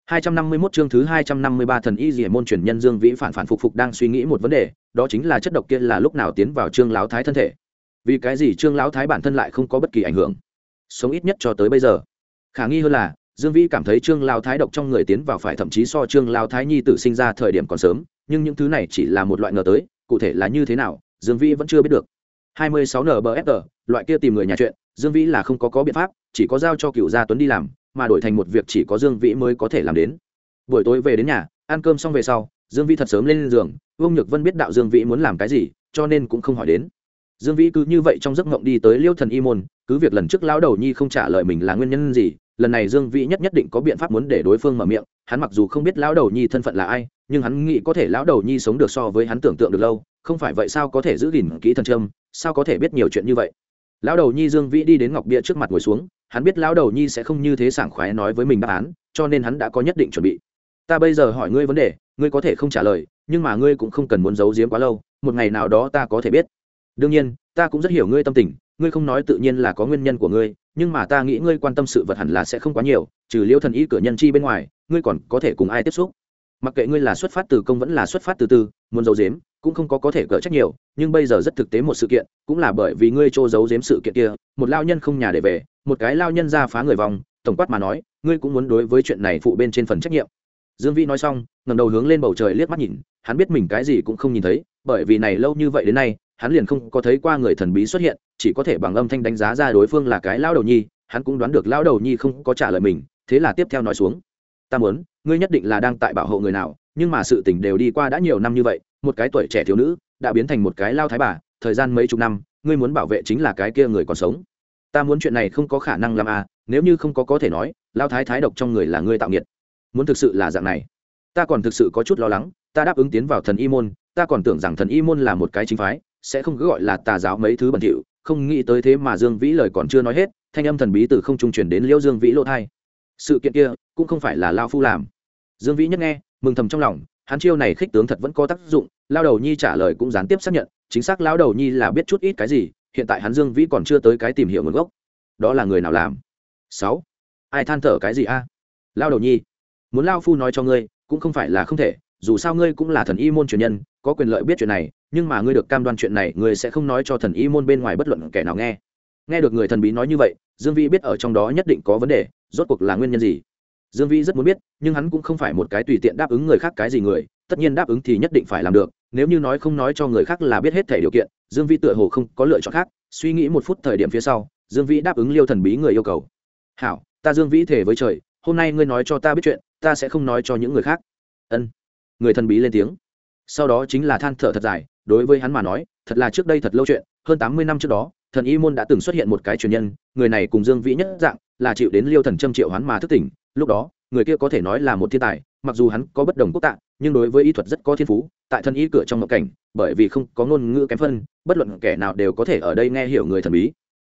251 chương thứ 253 thần y Diệp môn truyền nhân Dương Vĩ phản phản phục phục đang suy nghĩ một vấn đề, đó chính là chất độc kia là lúc nào tiến vào Trương lão thái thân thể. Vì cái gì Trương lão thái bản thân lại không có bất kỳ ảnh hưởng? Sống ít nhất cho tới bây giờ. Khả nghi hơn là, Dương Vĩ cảm thấy Trương lão thái độc trong người tiến vào phải thậm chí so Trương lão thái nhi tử sinh ra thời điểm còn sớm, nhưng những thứ này chỉ là một loại ngờ tới, cụ thể là như thế nào, Dương Vĩ vẫn chưa biết được. 26 NBFR, loại kia tìm người nhà chuyện, Dương Vĩ là không có có biện pháp, chỉ có giao cho Cửu Gia Tuấn đi làm, mà đổi thành một việc chỉ có Dương Vĩ mới có thể làm đến. Buổi tối về đến nhà, ăn cơm xong về sau, Dương Vĩ thật sớm lên giường, Vương Nhược Vân biết đạo Dương Vĩ muốn làm cái gì, cho nên cũng không hỏi đến. Dương Vĩ cứ như vậy trong giấc mộng đi tới Liêu Thần Y môn, cứ việc lần trước lão đầu nhi không trả lời mình là nguyên nhân gì, lần này Dương Vĩ nhất nhất định có biện pháp muốn để đối phương mở miệng, hắn mặc dù không biết lão đầu nhi thân phận là ai, nhưng hắn nghĩ có thể lão đầu nhi sống được so với hắn tưởng tượng được lâu, không phải vậy sao có thể giữ gìn kỹ thần trâm, sao có thể biết nhiều chuyện như vậy. Lão đầu nhi Dương Vĩ đi đến ngọc bia trước mặt ngồi xuống, hắn biết lão đầu nhi sẽ không như thế sảng khoái nói với mình đáp án cho nên hắn đã có nhất định chuẩn bị. Ta bây giờ hỏi ngươi vấn đề ngươi có thể không trả lời nhưng mà ngươi cũng không cần muốn giấu giếm quá lâu một ngày nào đó ta có thể biết. Đương nhiên ta cũng rất hiểu ngươi tâm tình ngươi không nói tự nhiên là có nguyên nhân của ngươi nhưng mà ta nghĩ ngươi quan tâm sự vật hẳn là sẽ không quá nhiều trừ liêu thần y cửa nhân chi bên ngoài ngươi còn có thể cùng ai tiếp xúc? Mặc kệ ngươi là xuất phát từ công vẫn là xuất phát từ tư, muốn giấu giếm, cũng không có có thể cỡ trách nhiều, nhưng bây giờ rất thực tế một sự kiện, cũng là bởi vì ngươi trô giấu giếm sự kiện kia, một lao nhân không nhà để về, một cái lao nhân ra phá người vòng, tổng quát mà nói, ngươi cũng muốn đối với chuyện này phụ bên trên phần trách nhiệm. Dương vĩ nói xong ngầm đầu hướng lên bầu trời liếc mắt nhìn, hắn biết mình cái gì cũng không nhìn thấy, bởi vì này lâu như vậy đến nay, hắn liền không có thấy qua người thần bí xuất hiện, chỉ có thể bằng âm thanh đánh giá ra đối phương là cái lao đầu nhi, hắn cũng đoán được lao đầu nhi không có trả lời mình, thế là tiếp theo nói xuống. Ta muốn ngươi nhất định là đang tại bảo hộ người nào, nhưng mà sự tình đều đi qua đã nhiều năm như vậy, một cái tuổi trẻ thiếu nữ đã biến thành một cái lao thái bà, thời gian mấy chục năm, ngươi muốn bảo vệ chính là cái kia người còn sống. Ta muốn chuyện này không có khả năng làm à nếu như không có có thể nói, lao thái thái độc trong người là ngươi tạo nghiệt. Muốn thực sự là dạng này, ta còn thực sự có chút lo lắng, ta đáp ứng tiến vào thần y môn, ta còn tưởng rằng thần y môn là một cái chính phái, sẽ không cứ gọi là tà giáo mấy thứ bẩn thỉu, không nghĩ tới thế mà dương vĩ lời còn chưa nói hết, thanh âm thần bí từ không trung truyền đến liễu dương vĩ lỗ thai sự kiện kia cũng không phải là lao phu làm dương vĩ nhất nghe, mừng thầm trong lòng, hắn chiêu này khích tướng thật vẫn có tác dụng, lao đầu nhi trả lời cũng gián tiếp xác nhận, chính xác lao đầu nhi là biết chút ít cái gì, hiện tại hắn dương vĩ còn chưa tới cái tìm hiểu nguồn gốc. Đó là người nào làm? Sáu. Ai than thở cái gì a? Lao đầu nhi, muốn lao phu nói cho ngươi, cũng không phải là không thể, dù sao ngươi cũng là thần y môn truyền nhân, có quyền lợi biết chuyện này, nhưng mà ngươi được cam đoan chuyện này, ngươi sẽ không nói cho thần y môn bên ngoài bất luận kẻ nào nghe. Nghe được người thần bí nói như vậy, dương vĩ biết ở trong đó nhất định có vấn đề, rốt cuộc là nguyên nhân gì? Dương vĩ rất muốn biết, nhưng hắn cũng không phải một cái tùy tiện đáp ứng người khác cái gì người, tất nhiên đáp ứng thì nhất định phải làm được, nếu như nói không nói cho người khác là biết hết thể điều kiện, dương vĩ tựa hồ không có lựa chọn khác, suy nghĩ một phút thời điểm phía sau, dương vĩ đáp ứng liêu thần bí người yêu cầu. Hảo, ta dương vĩ thể với trời, hôm nay ngươi nói cho ta biết chuyện, ta sẽ không nói cho những người khác. Ân. Người thần bí lên tiếng. Sau đó chính là than thở thật dài, đối với hắn mà nói, thật là trước đây thật lâu chuyện, hơn tám mươi năm trước đó, thần y môn đã từng xuất hiện một cái truyền nhân, người này cùng dương vĩ nhất dạng, là chịu đến liêu thần châm triệu hắn mà thức tỉnh lúc đó, người kia có thể nói là một thiên tài, mặc dù hắn có bất đồng quốc tạng nhưng đối với y thuật rất có thiên phú, tại thần y cửa trong ngộng cảnh, bởi vì không có ngôn ngữ kém phân, bất luận kẻ nào đều có thể ở đây nghe hiểu người thần bí.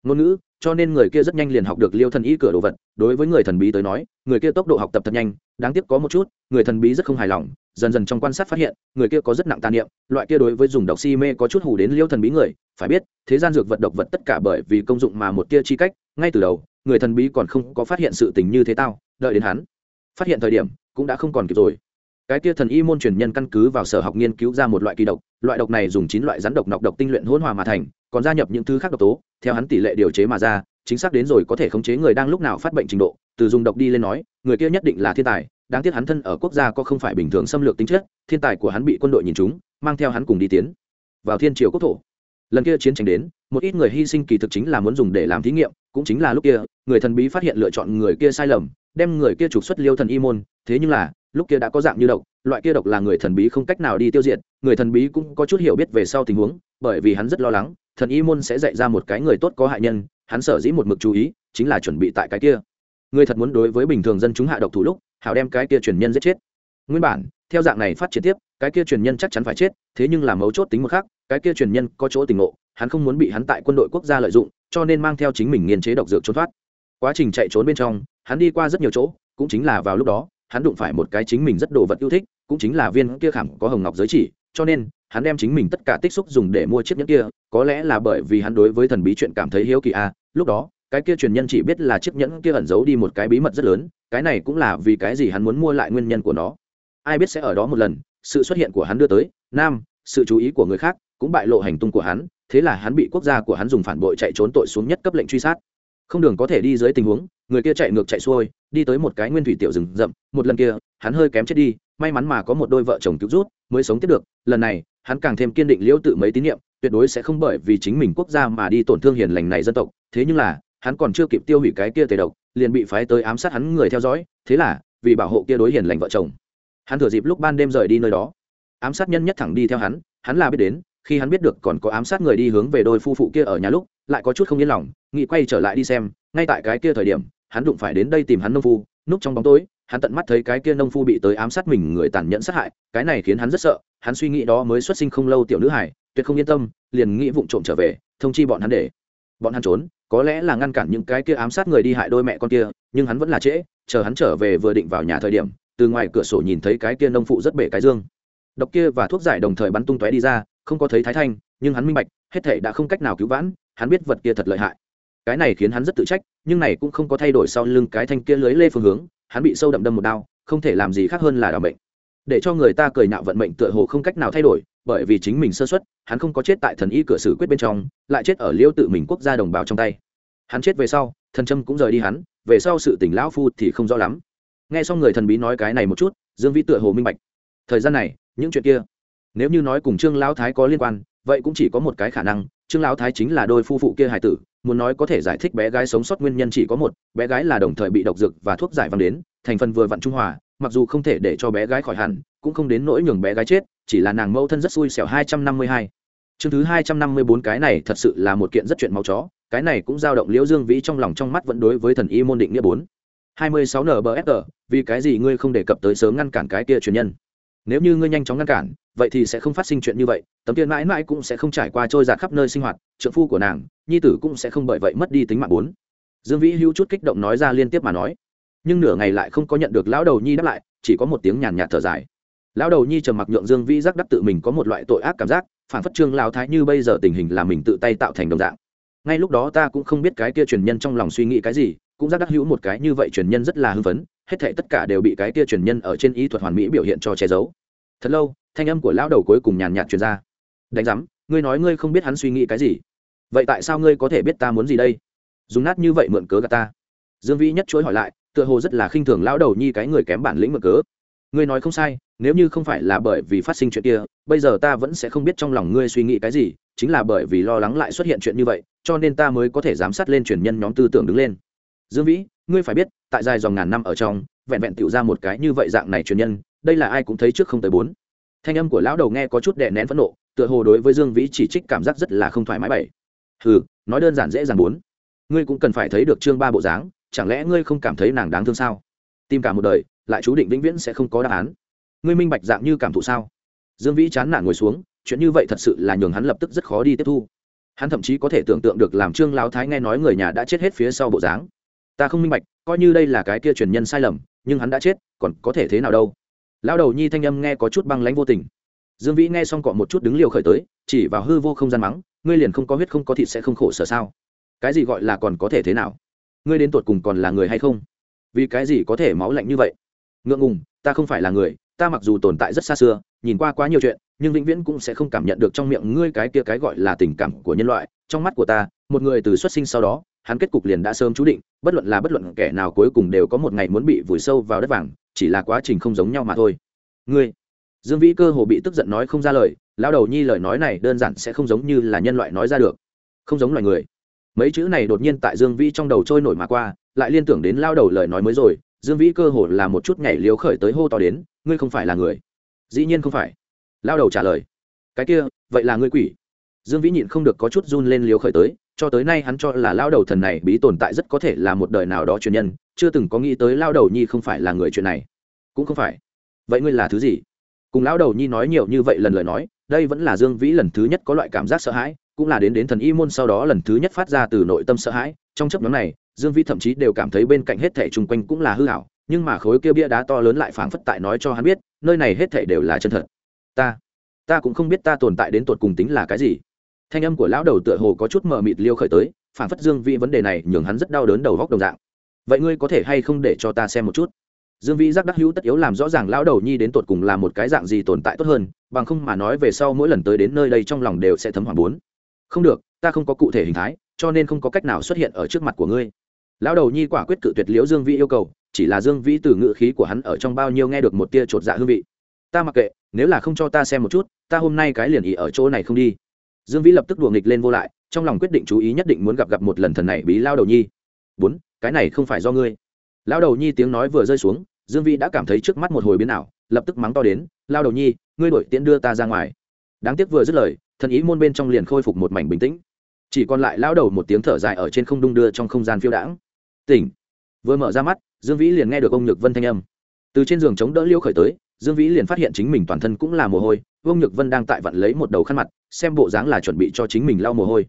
Ngôn ngữ, cho nên người kia rất nhanh liền học được liêu thần y cửa đồ vật, đối với người thần bí tới nói, người kia tốc độ học tập thật nhanh, đáng tiếc có một chút, người thần bí rất không hài lòng, dần dần trong quan sát phát hiện, người kia có rất nặng tàn niệm, loại kia đối với dùng độc si mê có chút hù đến liêu thần bí người, phải biết, thế gian dược vật độc vật tất cả bởi vì công dụng mà một tia chi cách, ngay từ đầu người thần bí còn không có phát hiện sự tình như thế tao, đợi đến hắn phát hiện thời điểm, cũng đã không còn kịp rồi. Cái tia thần y môn truyền nhân căn cứ vào sở học nghiên cứu ra một loại kỳ độc, loại độc này dùng chín loại rắn độc nọc độc tinh luyện hỗn hòa mà thành, còn gia nhập những thứ khác độc tố, theo hắn tỷ lệ điều chế mà ra, chính xác đến rồi có thể khống chế người đang lúc nào phát bệnh trình độ, từ dùng độc đi lên nói, người kia nhất định là thiên tài, đáng tiếc hắn thân ở quốc gia có không phải bình thường xâm lược tính chất, thiên tài của hắn bị quân đội nhìn chúng mang theo hắn cùng đi tiến vào thiên triều quốc thổ lần kia chiến tranh đến, một ít người hy sinh kỳ thực chính là muốn dùng để làm thí nghiệm, cũng chính là lúc kia, người thần bí phát hiện lựa chọn người kia sai lầm, đem người kia trục xuất liêu thần y môn. Thế nhưng là, lúc kia đã có dạng như độc, loại kia độc là người thần bí không cách nào đi tiêu diệt, người thần bí cũng có chút hiểu biết về sau tình huống, bởi vì hắn rất lo lắng, thần y môn sẽ dạy ra một cái người tốt có hại nhân, hắn sở dĩ một mực chú ý, chính là chuẩn bị tại cái kia. Người thật muốn đối với bình thường dân chúng hạ độc thủ lúc, hảo đem cái kia truyền nhân giết chết. Nguyên bản, theo dạng này phát triển tiếp, cái kia truyền nhân chắc chắn phải chết, thế nhưng là mấu chốt tính một khác cái kia truyền nhân có chỗ tình ngộ, hắn không muốn bị hắn tại quân đội quốc gia lợi dụng, cho nên mang theo chính mình nghiên chế độc dược trốn thoát quá trình chạy trốn bên trong, hắn đi qua rất nhiều chỗ, cũng chính là vào lúc đó, hắn đụng phải một cái chính mình rất đồ vật yêu thích, cũng chính là viên kia khảm có hồng ngọc giới chỉ, cho nên, hắn đem chính mình tất cả tích xúc dùng để mua chiếc nhẫn kia, có lẽ là bởi vì hắn đối với thần bí chuyện cảm thấy hiếu kỳ a à. lúc đó, cái kia truyền nhân chỉ biết là chiếc nhẫn kia ẩn giấu đi một cái bí mật rất lớn, cái này cũng là vì cái gì hắn muốn mua lại nguyên nhân của nó ai biết sẽ ở đó một lần, sự xuất hiện của hắn đưa tới, nam, sự chú ý của người khác cũng bại lộ hành tung của hắn, thế là hắn bị quốc gia của hắn dùng phản bội chạy trốn tội xuống nhất cấp lệnh truy sát. Không đường có thể đi dưới tình huống, người kia chạy ngược chạy xuôi, đi tới một cái nguyên thủy tiểu rừng rậm, một lần kia, hắn hơi kém chết đi, may mắn mà có một đôi vợ chồng cứu rút, mới sống tiếp được, lần này, hắn càng thêm kiên định liễu tự mấy tín nhiệm, tuyệt đối sẽ không bởi vì chính mình quốc gia mà đi tổn thương hiền lành này dân tộc, thế nhưng là, hắn còn chưa kịp tiêu hủy cái kia tề độc, liền bị phái tới ám sát hắn người theo dõi, thế là, vì bảo hộ kia đối hiền lành vợ chồng, hắn thừa dịp lúc ban đêm rời đi nơi đó, ám sát nhân nhất thẳng đi theo hắn hắn là biết đến khi hắn biết được còn có ám sát người đi hướng về đôi phu phụ kia ở nhà lúc, lại có chút không yên lòng, nghĩ quay trở lại đi xem, ngay tại cái kia thời điểm, hắn đụng phải đến đây tìm hắn nông phu, núp trong bóng tối, hắn tận mắt thấy cái kia nông phu bị tới ám sát mình người tàn nhẫn sát hại, cái này khiến hắn rất sợ, hắn suy nghĩ đó mới xuất sinh không lâu tiểu nữ hải tuyệt không yên tâm, liền nghĩ vụng trộm trở về, thông chi bọn hắn để. Bọn hắn trốn, có lẽ là ngăn cản những cái kia ám sát người đi hại đôi mẹ con kia, nhưng hắn vẫn là trễ, chờ hắn trở về vừa định vào nhà thời điểm, từ ngoài cửa sổ nhìn thấy cái kia nông phụ rất bể cái dương. Độc kia và thuốc giải đồng thời bắn tung tóe đi ra không có thấy thái thanh nhưng hắn minh bạch hết thể đã không cách nào cứu vãn hắn biết vật kia thật lợi hại. Cái này khiến hắn rất tự trách nhưng này cũng không có thay đổi sau lưng cái thanh kia lưới lê phương hướng hắn bị sâu đậm đâm một đau, không thể làm gì khác hơn là đ bệnh để cho người ta cười nhạo vận mệnh tựa hồ không cách nào thay đổi bởi vì chính mình sơ xuất hắn không có chết tại thần y cửa sử quyết bên trong lại chết ở liêu tự mình quốc gia đồng bào trong tay. Hắn chết về sau thần trâm cũng rời đi hắn về sau sự tỉnh lão phu thì không rõ lắm. Nghe xong người thần bí nói cái này một chút dương vĩ tựa hồ minh bạch. Thời gian này những chuyện kia nếu như nói cùng trương lão thái có liên quan, vậy cũng chỉ có một cái khả năng, trương lão thái chính là đôi phu phụ kia hài tử, muốn nói có thể giải thích bé gái sống sót nguyên nhân chỉ có một, bé gái là đồng thời bị độc dược và thuốc giải văng đến, thành phần vừa vặn trung hòa, mặc dù không thể để cho bé gái khỏi hẳn, cũng không đến nỗi nhường bé gái chết, chỉ là nàng mẫu thân rất xui xẻo hai trăm năm mươi hai. Chương thứ hai trăm năm mươi bốn, cái này thật sự là một kiện rất chuyện máu chó, cái này cũng dao động liễu dương vĩ trong lòng trong mắt vẫn đối với thần y môn định nghĩa bốn. hai mươi sáu nbfg vì cái gì ngươi không đề cập tới sớm ngăn cản cái kia truyền nhân? Nếu như ngươi nhanh chóng ngăn cản, vậy thì sẽ không phát sinh chuyện như vậy, tấm tiền mãi mãi cũng sẽ không trải qua trôi giạt khắp nơi sinh hoạt trợ phu của nàng, nhi tử cũng sẽ không bởi vậy mất đi tính mạng bốn. Dương vĩ hữu chút kích động nói ra liên tiếp mà nói. Nhưng nửa ngày lại không có nhận được lão đầu nhi đáp lại, chỉ có một tiếng nhàn nhạt thở dài. Lão đầu nhi trầm mặc nhượng dương vĩ giác đắc tự mình có một loại tội ác cảm giác, phản phất trương lao thái như bây giờ tình hình là mình tự tay tạo thành đồng dạng. Ngay lúc đó ta cũng không biết cái kia truyền nhân trong lòng suy nghĩ cái gì, cũng giác đắc hữu một cái như vậy truyền nhân rất là hưng phấn hết thảy tất cả đều bị cái kia truyền nhân ở trên ý thuật hoàn mỹ biểu hiện cho che giấu. Thật lâu thanh âm của lão đầu cuối cùng nhàn nhạt truyền ra. Đánh rắm, ngươi nói ngươi không biết hắn suy nghĩ cái gì. Vậy tại sao ngươi có thể biết ta muốn gì đây? Dùng nát như vậy mượn cớ gạt ta. Dương vĩ nhất chuỗi hỏi lại tựa hồ rất là khinh thường lão đầu nhi cái người kém bản lĩnh mượn cớ. Ngươi nói không sai nếu như không phải là bởi vì phát sinh chuyện kia bây giờ ta vẫn sẽ không biết trong lòng ngươi suy nghĩ cái gì chính là bởi vì lo lắng lại xuất hiện chuyện như vậy cho nên ta mới có thể giám sát lên truyền nhân nhóm tư tưởng đứng lên dương vĩ, ngươi phải biết, tại dài dòng ngàn năm ở trong, vẹn vẹn tựu ra một cái như vậy dạng này truyền nhân, đây là ai cũng thấy trước không tới bốn. Thanh âm của lão đầu nghe có chút đè nén phẫn nộ, tựa hồ đối với dương vĩ chỉ trích cảm giác rất là không thoải mái bảy. Hừ, nói đơn giản dễ dàng bốn. Ngươi cũng cần phải thấy được chương ba bộ dáng, chẳng lẽ ngươi không cảm thấy nàng đáng thương sao? Tìm cả một đời, lại chú định vĩnh viễn sẽ không có đáp án. Ngươi minh bạch dạng như cảm thụ sao? Dương vĩ chán nản ngồi xuống, chuyện như vậy thật sự là nhường hắn lập tức rất khó đi tiếp thu. Hắn thậm chí có thể tưởng tượng được làm trương lão thái nghe nói người nhà đã chết hết phía sau bộ dáng ta không minh bạch, coi như đây là cái kia truyền nhân sai lầm, nhưng hắn đã chết, còn có thể thế nào đâu? Lão đầu nhi thanh âm nghe có chút băng lãnh vô tình. Dương vĩ nghe xong cọ một chút đứng liều khởi tới, chỉ vào hư vô không gian mắng, ngươi liền không có huyết không có thịt sẽ không khổ sở sao? Cái gì gọi là còn có thể thế nào? Ngươi đến tột cùng còn là người hay không? Vì cái gì có thể máu lạnh như vậy? Ngượng ngùng, ta không phải là người, ta mặc dù tồn tại rất xa xưa, nhìn qua quá nhiều chuyện, nhưng vĩnh viễn cũng sẽ không cảm nhận được trong miệng ngươi cái kia cái gọi là tình cảm của nhân loại. Trong mắt của ta, một người từ xuất sinh sau đó hắn kết cục liền đã sớm chú định, bất luận là bất luận kẻ nào cuối cùng đều có một ngày muốn bị vùi sâu vào đất vàng, chỉ là quá trình không giống nhau mà thôi. Ngươi, dương vĩ cơ hồ bị tức giận nói không ra lời, lão đầu nhi lời nói này đơn giản sẽ không giống như là nhân loại nói ra được. Không giống loài người. Mấy chữ này đột nhiên tại dương vĩ trong đầu trôi nổi mà qua, lại liên tưởng đến lao đầu lời nói mới rồi, dương vĩ cơ hồ là một chút nhảy liếu khởi tới hô to đến, ngươi không phải là người. Dĩ nhiên không phải. Lao đầu trả lời. Cái kia, vậy là ngươi quỷ. Dương vĩ nhịn không được có chút run lên liếu khởi tới cho tới nay hắn cho là lao đầu thần này bí tồn tại rất có thể là một đời nào đó truyền nhân, chưa từng có nghĩ tới lao đầu nhi không phải là người chuyện này. Cũng không phải. Vậy ngươi là thứ gì? Cùng lão đầu nhi nói nhiều như vậy lần lời nói, đây vẫn là dương vĩ lần thứ nhất có loại cảm giác sợ hãi, cũng là đến đến thần y môn sau đó lần thứ nhất phát ra từ nội tâm sợ hãi. Trong chấp nhóm này, dương vĩ thậm chí đều cảm thấy bên cạnh hết thẻ chung quanh cũng là hư hảo nhưng mà khối kia bia đá to lớn lại phảng phất tại nói cho hắn biết, nơi này hết thảy đều là chân thật. Ta ta cũng không biết ta tồn tại đến tột cùng tính là cái gì thanh âm của lão đầu tựa hồ có chút mờ mịt liêu khởi tới phản phất dương vĩ vấn đề này nhường hắn rất đau đớn đầu góc đồng dạng. Vậy ngươi có thể hay không để cho ta xem một chút? Dương vĩ giác đắc hữu tất yếu làm rõ ràng lão đầu nhi đến tột cùng là một cái dạng gì tồn tại tốt hơn, bằng không mà nói về sau mỗi lần tới đến nơi đây trong lòng đều sẽ thấm hoàng bốn. Không được, ta không có cụ thể hình thái, cho nên không có cách nào xuất hiện ở trước mặt của ngươi. Lão đầu nhi quả quyết cự tuyệt liễu dương vĩ yêu cầu, chỉ là dương vĩ từ ngữ khí của hắn ở trong bao nhiêu nghe được một tia chột dạ hương vị. Ta mặc kệ, nếu là không cho ta xem một chút, ta hôm nay cái liền ý ở chỗ này không đi dương vĩ lập tức đùa nghịch lên vô lại, trong lòng quyết định chú ý nhất định muốn gặp gặp một lần thần này bí lao đầu nhi. Bốn, cái này không phải do ngươi. Lao đầu nhi tiếng nói vừa rơi xuống, dương vĩ đã cảm thấy trước mắt một hồi biến ảo, lập tức mắng to đến, lao đầu nhi, ngươi đổi tiễn đưa ta ra ngoài. Đáng tiếc vừa dứt lời, thần ý môn bên trong liền khôi phục một mảnh bình tĩnh. Chỉ còn lại lao đầu một tiếng thở dài ở trên không đung đưa trong không gian phiêu đãng. Tỉnh. Vừa mở ra mắt, dương vĩ liền nghe được ông nhược vân thanh âm. Từ trên giường chống đỡ liêu khởi tới dương vĩ liền phát hiện chính mình toàn thân cũng là mồ hôi, Vương nhược vân đang tại vặn lấy một đầu khăn mặt, xem bộ dáng là chuẩn bị cho chính mình lau mồ hôi.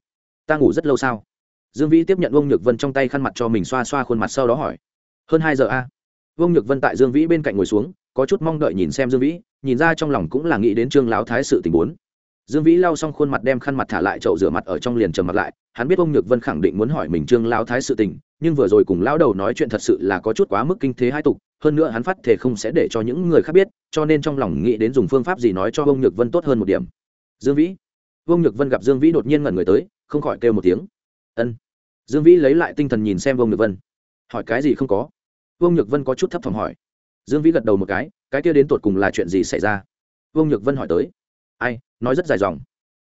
Ta ngủ rất lâu sao? Dương vĩ tiếp nhận Vương nhược vân trong tay khăn mặt cho mình xoa xoa khuôn mặt sau đó hỏi. Hơn hai giờ a? À? Vương nhược vân tại dương vĩ bên cạnh ngồi xuống, có chút mong đợi nhìn xem dương vĩ, nhìn ra trong lòng cũng là nghĩ đến trương Lão thái sự tình bốn. Dương vĩ lau xong khuôn mặt đem khăn mặt thả lại, chậu rửa mặt ở trong liền trầm mặt lại. Hắn biết ông nhược vân khẳng định muốn hỏi mình trương lao thái sự tình, nhưng vừa rồi cùng lão đầu nói chuyện thật sự là có chút quá mức kinh thế hai tục hơn nữa hắn phát thể không sẽ để cho những người khác biết, cho nên trong lòng nghĩ đến dùng phương pháp gì nói cho ông nhược vân tốt hơn một điểm. Dương vĩ. Ông nhược vân gặp dương vĩ đột nhiên ngẩn người tới, không khỏi kêu một tiếng. Ân. Dương vĩ lấy lại tinh thần nhìn xem ông nhược vân. Hỏi cái gì không có? Ông nhược vân có chút thấp thỏm hỏi. Dương vĩ gật đầu một cái cái kia đến tột cùng là chuyện gì xảy ra? Ông nhược vân hỏi tới. Ai, nói rất dài dòng.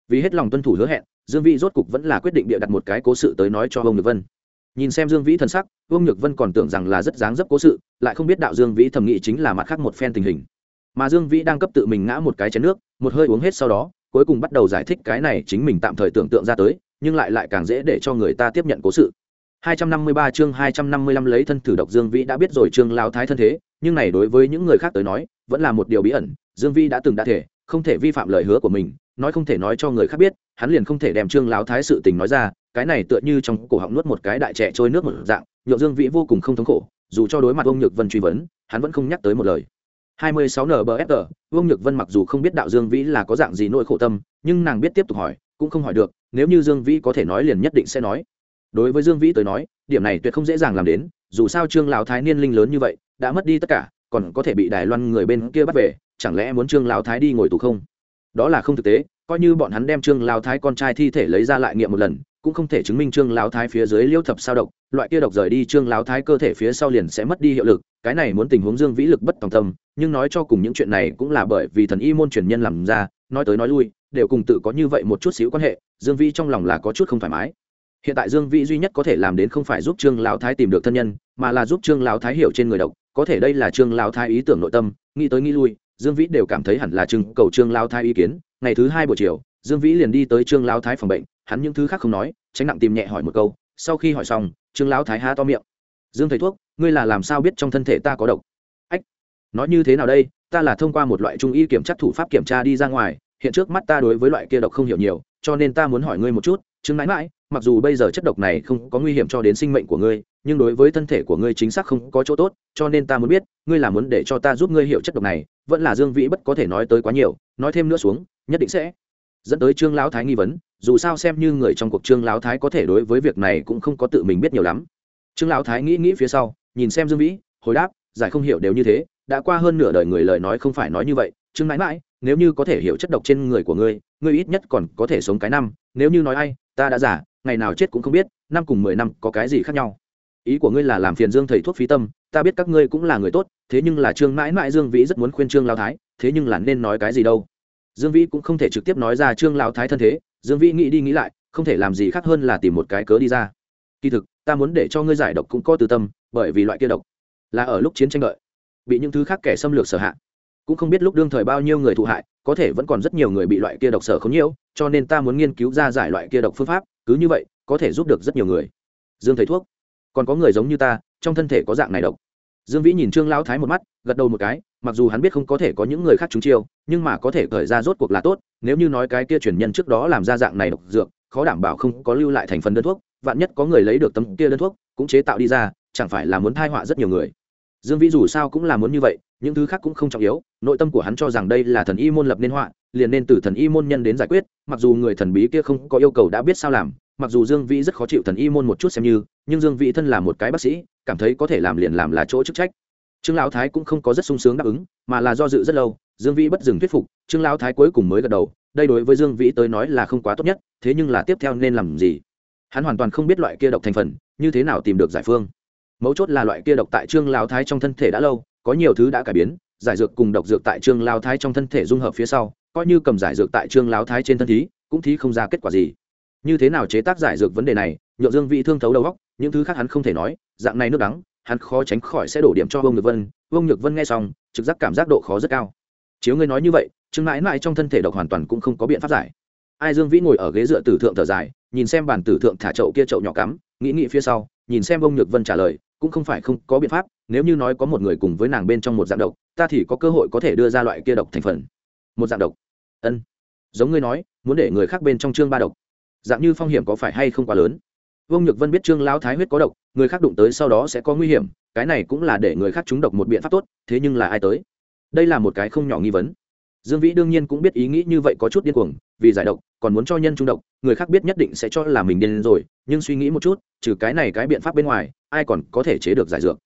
Vì hết lòng tuân thủ hứa hẹn, dương vĩ rốt cục vẫn là quyết định bịa đặt một cái cố sự tới nói cho ông nhược vân nhìn xem dương vĩ thân sắc vương nhược vân còn tưởng rằng là rất dáng dấp cố sự lại không biết đạo dương vĩ thầm nghĩ chính là mặt khác một phen tình hình. Mà dương vĩ đang cấp tự mình ngã một cái chén nước một hơi uống hết sau đó cuối cùng bắt đầu giải thích cái này chính mình tạm thời tưởng tượng ra tới nhưng lại lại càng dễ để cho người ta tiếp nhận cố sự. 253 chương 255 lấy thân thử độc Dương Vĩ đã biết rồi Trương Lão Thái thân thế, nhưng này đối với những người khác tới nói, vẫn là một điều bí ẩn, Dương Vĩ đã từng đã thể, không thể vi phạm lời hứa của mình, nói không thể nói cho người khác biết, hắn liền không thể đem Trương Lão Thái sự tình nói ra, cái này tựa như trong cổ họng nuốt một cái đại trẻ trôi nước một dạng, nhậu Dương Vĩ vô cùng không thống khổ, dù cho đối mặt ông Nhược Vân truy vấn, hắn vẫn không nhắc tới một lời. 26 NBFR, Vương Nhược Vân mặc dù không biết đạo Dương Vĩ là có dạng gì nỗi khổ tâm, nhưng nàng biết tiếp tục hỏi, cũng không hỏi được, nếu như Dương Vĩ có thể nói liền nhất định sẽ nói đối với dương vĩ tới nói điểm này tuyệt không dễ dàng làm đến dù sao trương lão thái niên linh lớn như vậy đã mất đi tất cả còn có thể bị đài loan người bên kia bắt về chẳng lẽ muốn trương lão thái đi ngồi tù không đó là không thực tế coi như bọn hắn đem trương lão thái con trai thi thể lấy ra lại nghiệm một lần cũng không thể chứng minh trương lão thái phía dưới liêu thập sao độc, loại kia độc rời đi trương lão thái cơ thể phía sau liền sẽ mất đi hiệu lực, cái này muốn tình huống dương vĩ lực bất tòng tâm, nhưng nói cho cùng những chuyện này cũng là bởi vì thần y môn truyền nhân làm ra, nói tới nói lui, đều cùng tự có như vậy một chút xíu quan hệ, dương vĩ trong lòng là có chút không thoải mái. Hiện tại dương vĩ duy nhất có thể làm đến không phải giúp trương lão thái tìm được thân nhân, mà là giúp trương lão thái hiểu trên người độc, có thể đây là trương lão thái ý tưởng nội tâm, nghĩ tới nghĩ lui, dương vĩ đều cảm thấy hẳn là trưng cầu trương lão thái ý kiến, ngày thứ hai buổi chiều, dương vĩ liền đi tới trương lão thái phòng bệnh hắn những thứ khác không nói, tránh nặng tìm nhẹ hỏi một câu, sau khi hỏi xong, trương lão thái há to miệng. Dương thầy thuốc, ngươi là làm sao biết trong thân thể ta có độc? Ách, nói như thế nào đây? Ta là thông qua một loại trung y kiểm tra thủ pháp kiểm tra đi ra ngoài, hiện trước mắt ta đối với loại kia độc không hiểu nhiều, cho nên ta muốn hỏi ngươi một chút chứng mãi mãi, mặc dù bây giờ chất độc này không có nguy hiểm cho đến sinh mệnh của ngươi, nhưng đối với thân thể của ngươi chính xác không có chỗ tốt, cho nên ta muốn biết, ngươi là muốn để cho ta giúp ngươi hiểu chất độc này, vẫn là dương vĩ bất có thể nói tới quá nhiều, nói thêm nữa xuống, nhất định sẽ dẫn tới trương lão thái nghi vấn, dù sao xem như người trong cuộc trương lão thái có thể đối với việc này cũng không có tự mình biết nhiều lắm. Trương lão thái nghĩ nghĩ phía sau, nhìn xem dương vĩ, hồi đáp, giải không hiểu đều như thế, đã qua hơn nửa đời người lời nói không phải nói như vậy, trương mãi mãi, nếu như có thể hiểu chất độc trên người của ngươi ngươi ít nhất còn có thể sống cái năm, nếu như nói ai, ta đã giả ngày nào chết cũng không biết, năm cùng mười năm có cái gì khác nhau. Ý của ngươi là làm phiền dương thầy thuốc phí tâm, ta biết các ngươi cũng là người tốt, thế nhưng là trương mãi mãi dương vĩ rất muốn khuyên trương lao thái, thế nhưng là nên nói cái gì đâu dương vĩ cũng không thể trực tiếp nói ra trương lão thái thân thế, dương vĩ nghĩ đi nghĩ lại, không thể làm gì khác hơn là tìm một cái cớ đi ra. Kỳ thực, ta muốn để cho ngươi giải độc cũng có tư tâm, bởi vì loại kia độc là ở lúc chiến tranh đợi, bị những thứ khác kẻ xâm lược sở hạ. Cũng không biết lúc đương thời bao nhiêu người thụ hại, có thể vẫn còn rất nhiều người bị loại kia độc sở không nhiễu, cho nên ta muốn nghiên cứu ra giải loại kia độc phương pháp, cứ như vậy, có thể giúp được rất nhiều người. Dương thầy thuốc, còn có người giống như ta, trong thân thể có dạng này độc dương vĩ nhìn trương lão thái một mắt, gật đầu một cái, mặc dù hắn biết không có thể có những người khác trúng chiêu, nhưng mà có thể cởi ra rốt cuộc là tốt, nếu như nói cái kia truyền nhân trước đó làm ra dạng này độc dược, khó đảm bảo không có lưu lại thành phần đơn thuốc, vạn nhất có người lấy được tấm kia đơn thuốc, cũng chế tạo đi ra, chẳng phải là muốn thai họa rất nhiều người. Dương vĩ dù sao cũng là muốn như vậy, những thứ khác cũng không trọng yếu, nội tâm của hắn cho rằng đây là thần y môn lập nên họa, liền nên từ thần y môn nhân đến giải quyết, mặc dù người thần bí kia không có yêu cầu đã biết sao làm mặc dù dương vĩ rất khó chịu thần y môn một chút xem như, nhưng dương vĩ thân là một cái bác sĩ, cảm thấy có thể làm liền làm là chỗ chức trách. Trương lão thái cũng không có rất sung sướng đáp ứng, mà là do dự rất lâu, dương vĩ bất dừng thuyết phục, trương lão thái cuối cùng mới gật đầu, đây đối với dương vĩ tới nói là không quá tốt nhất, thế nhưng là tiếp theo nên làm gì? Hắn hoàn toàn không biết loại kia độc thành phần, như thế nào tìm được giải phương. Mấu chốt là loại kia độc tại trương lão thái trong thân thể đã lâu, có nhiều thứ đã cải biến, giải dược cùng độc dược tại trương lão thái trong thân thể dung hợp phía sau, coi như cầm giải dược tại trương lão thái trên thân thí, cũng thí không ra kết quả gì như thế nào chế tác giải dược vấn đề này nhộn dương vị thương thấu đầu góc những thứ khác hắn không thể nói, dạng này nước đắng, hắn khó tránh khỏi sẽ đổ điểm cho vương nhược vân. Vương nhược vân nghe xong, trực giác cảm giác độ khó rất cao. Chiếu ngươi nói như vậy chứng mãi mãi trong thân thể độc hoàn toàn cũng không có biện pháp giải. Ai dương vĩ ngồi ở ghế dựa tử thượng thở dài, nhìn xem bàn tử thượng thả chậu kia chậu nhỏ cắm, nghĩ nghĩ phía sau, nhìn xem vương nhược vân trả lời, cũng không phải không có biện pháp, nếu như nói có một người cùng với nàng bên trong một dạng độc, ta thì có cơ hội có thể đưa ra loại kia độc thành phần. Một dạng độc. Ân. Giống ngươi nói, muốn để người khác bên trong chương ba độc dạng như phong hiểm có phải hay không quá lớn? Vương nhược vân biết trương lão thái huyết có độc, người khác đụng tới sau đó sẽ có nguy hiểm, cái này cũng là để người khác trúng độc một biện pháp tốt, thế nhưng là ai tới? Đây là một cái không nhỏ nghi vấn. Dương vĩ đương nhiên cũng biết ý nghĩ như vậy có chút điên cuồng, vì giải độc, còn muốn cho nhân trung độc, người khác biết nhất định sẽ cho là mình điên rồi, nhưng suy nghĩ một chút, trừ cái này cái biện pháp bên ngoài, ai còn có thể chế được giải dược?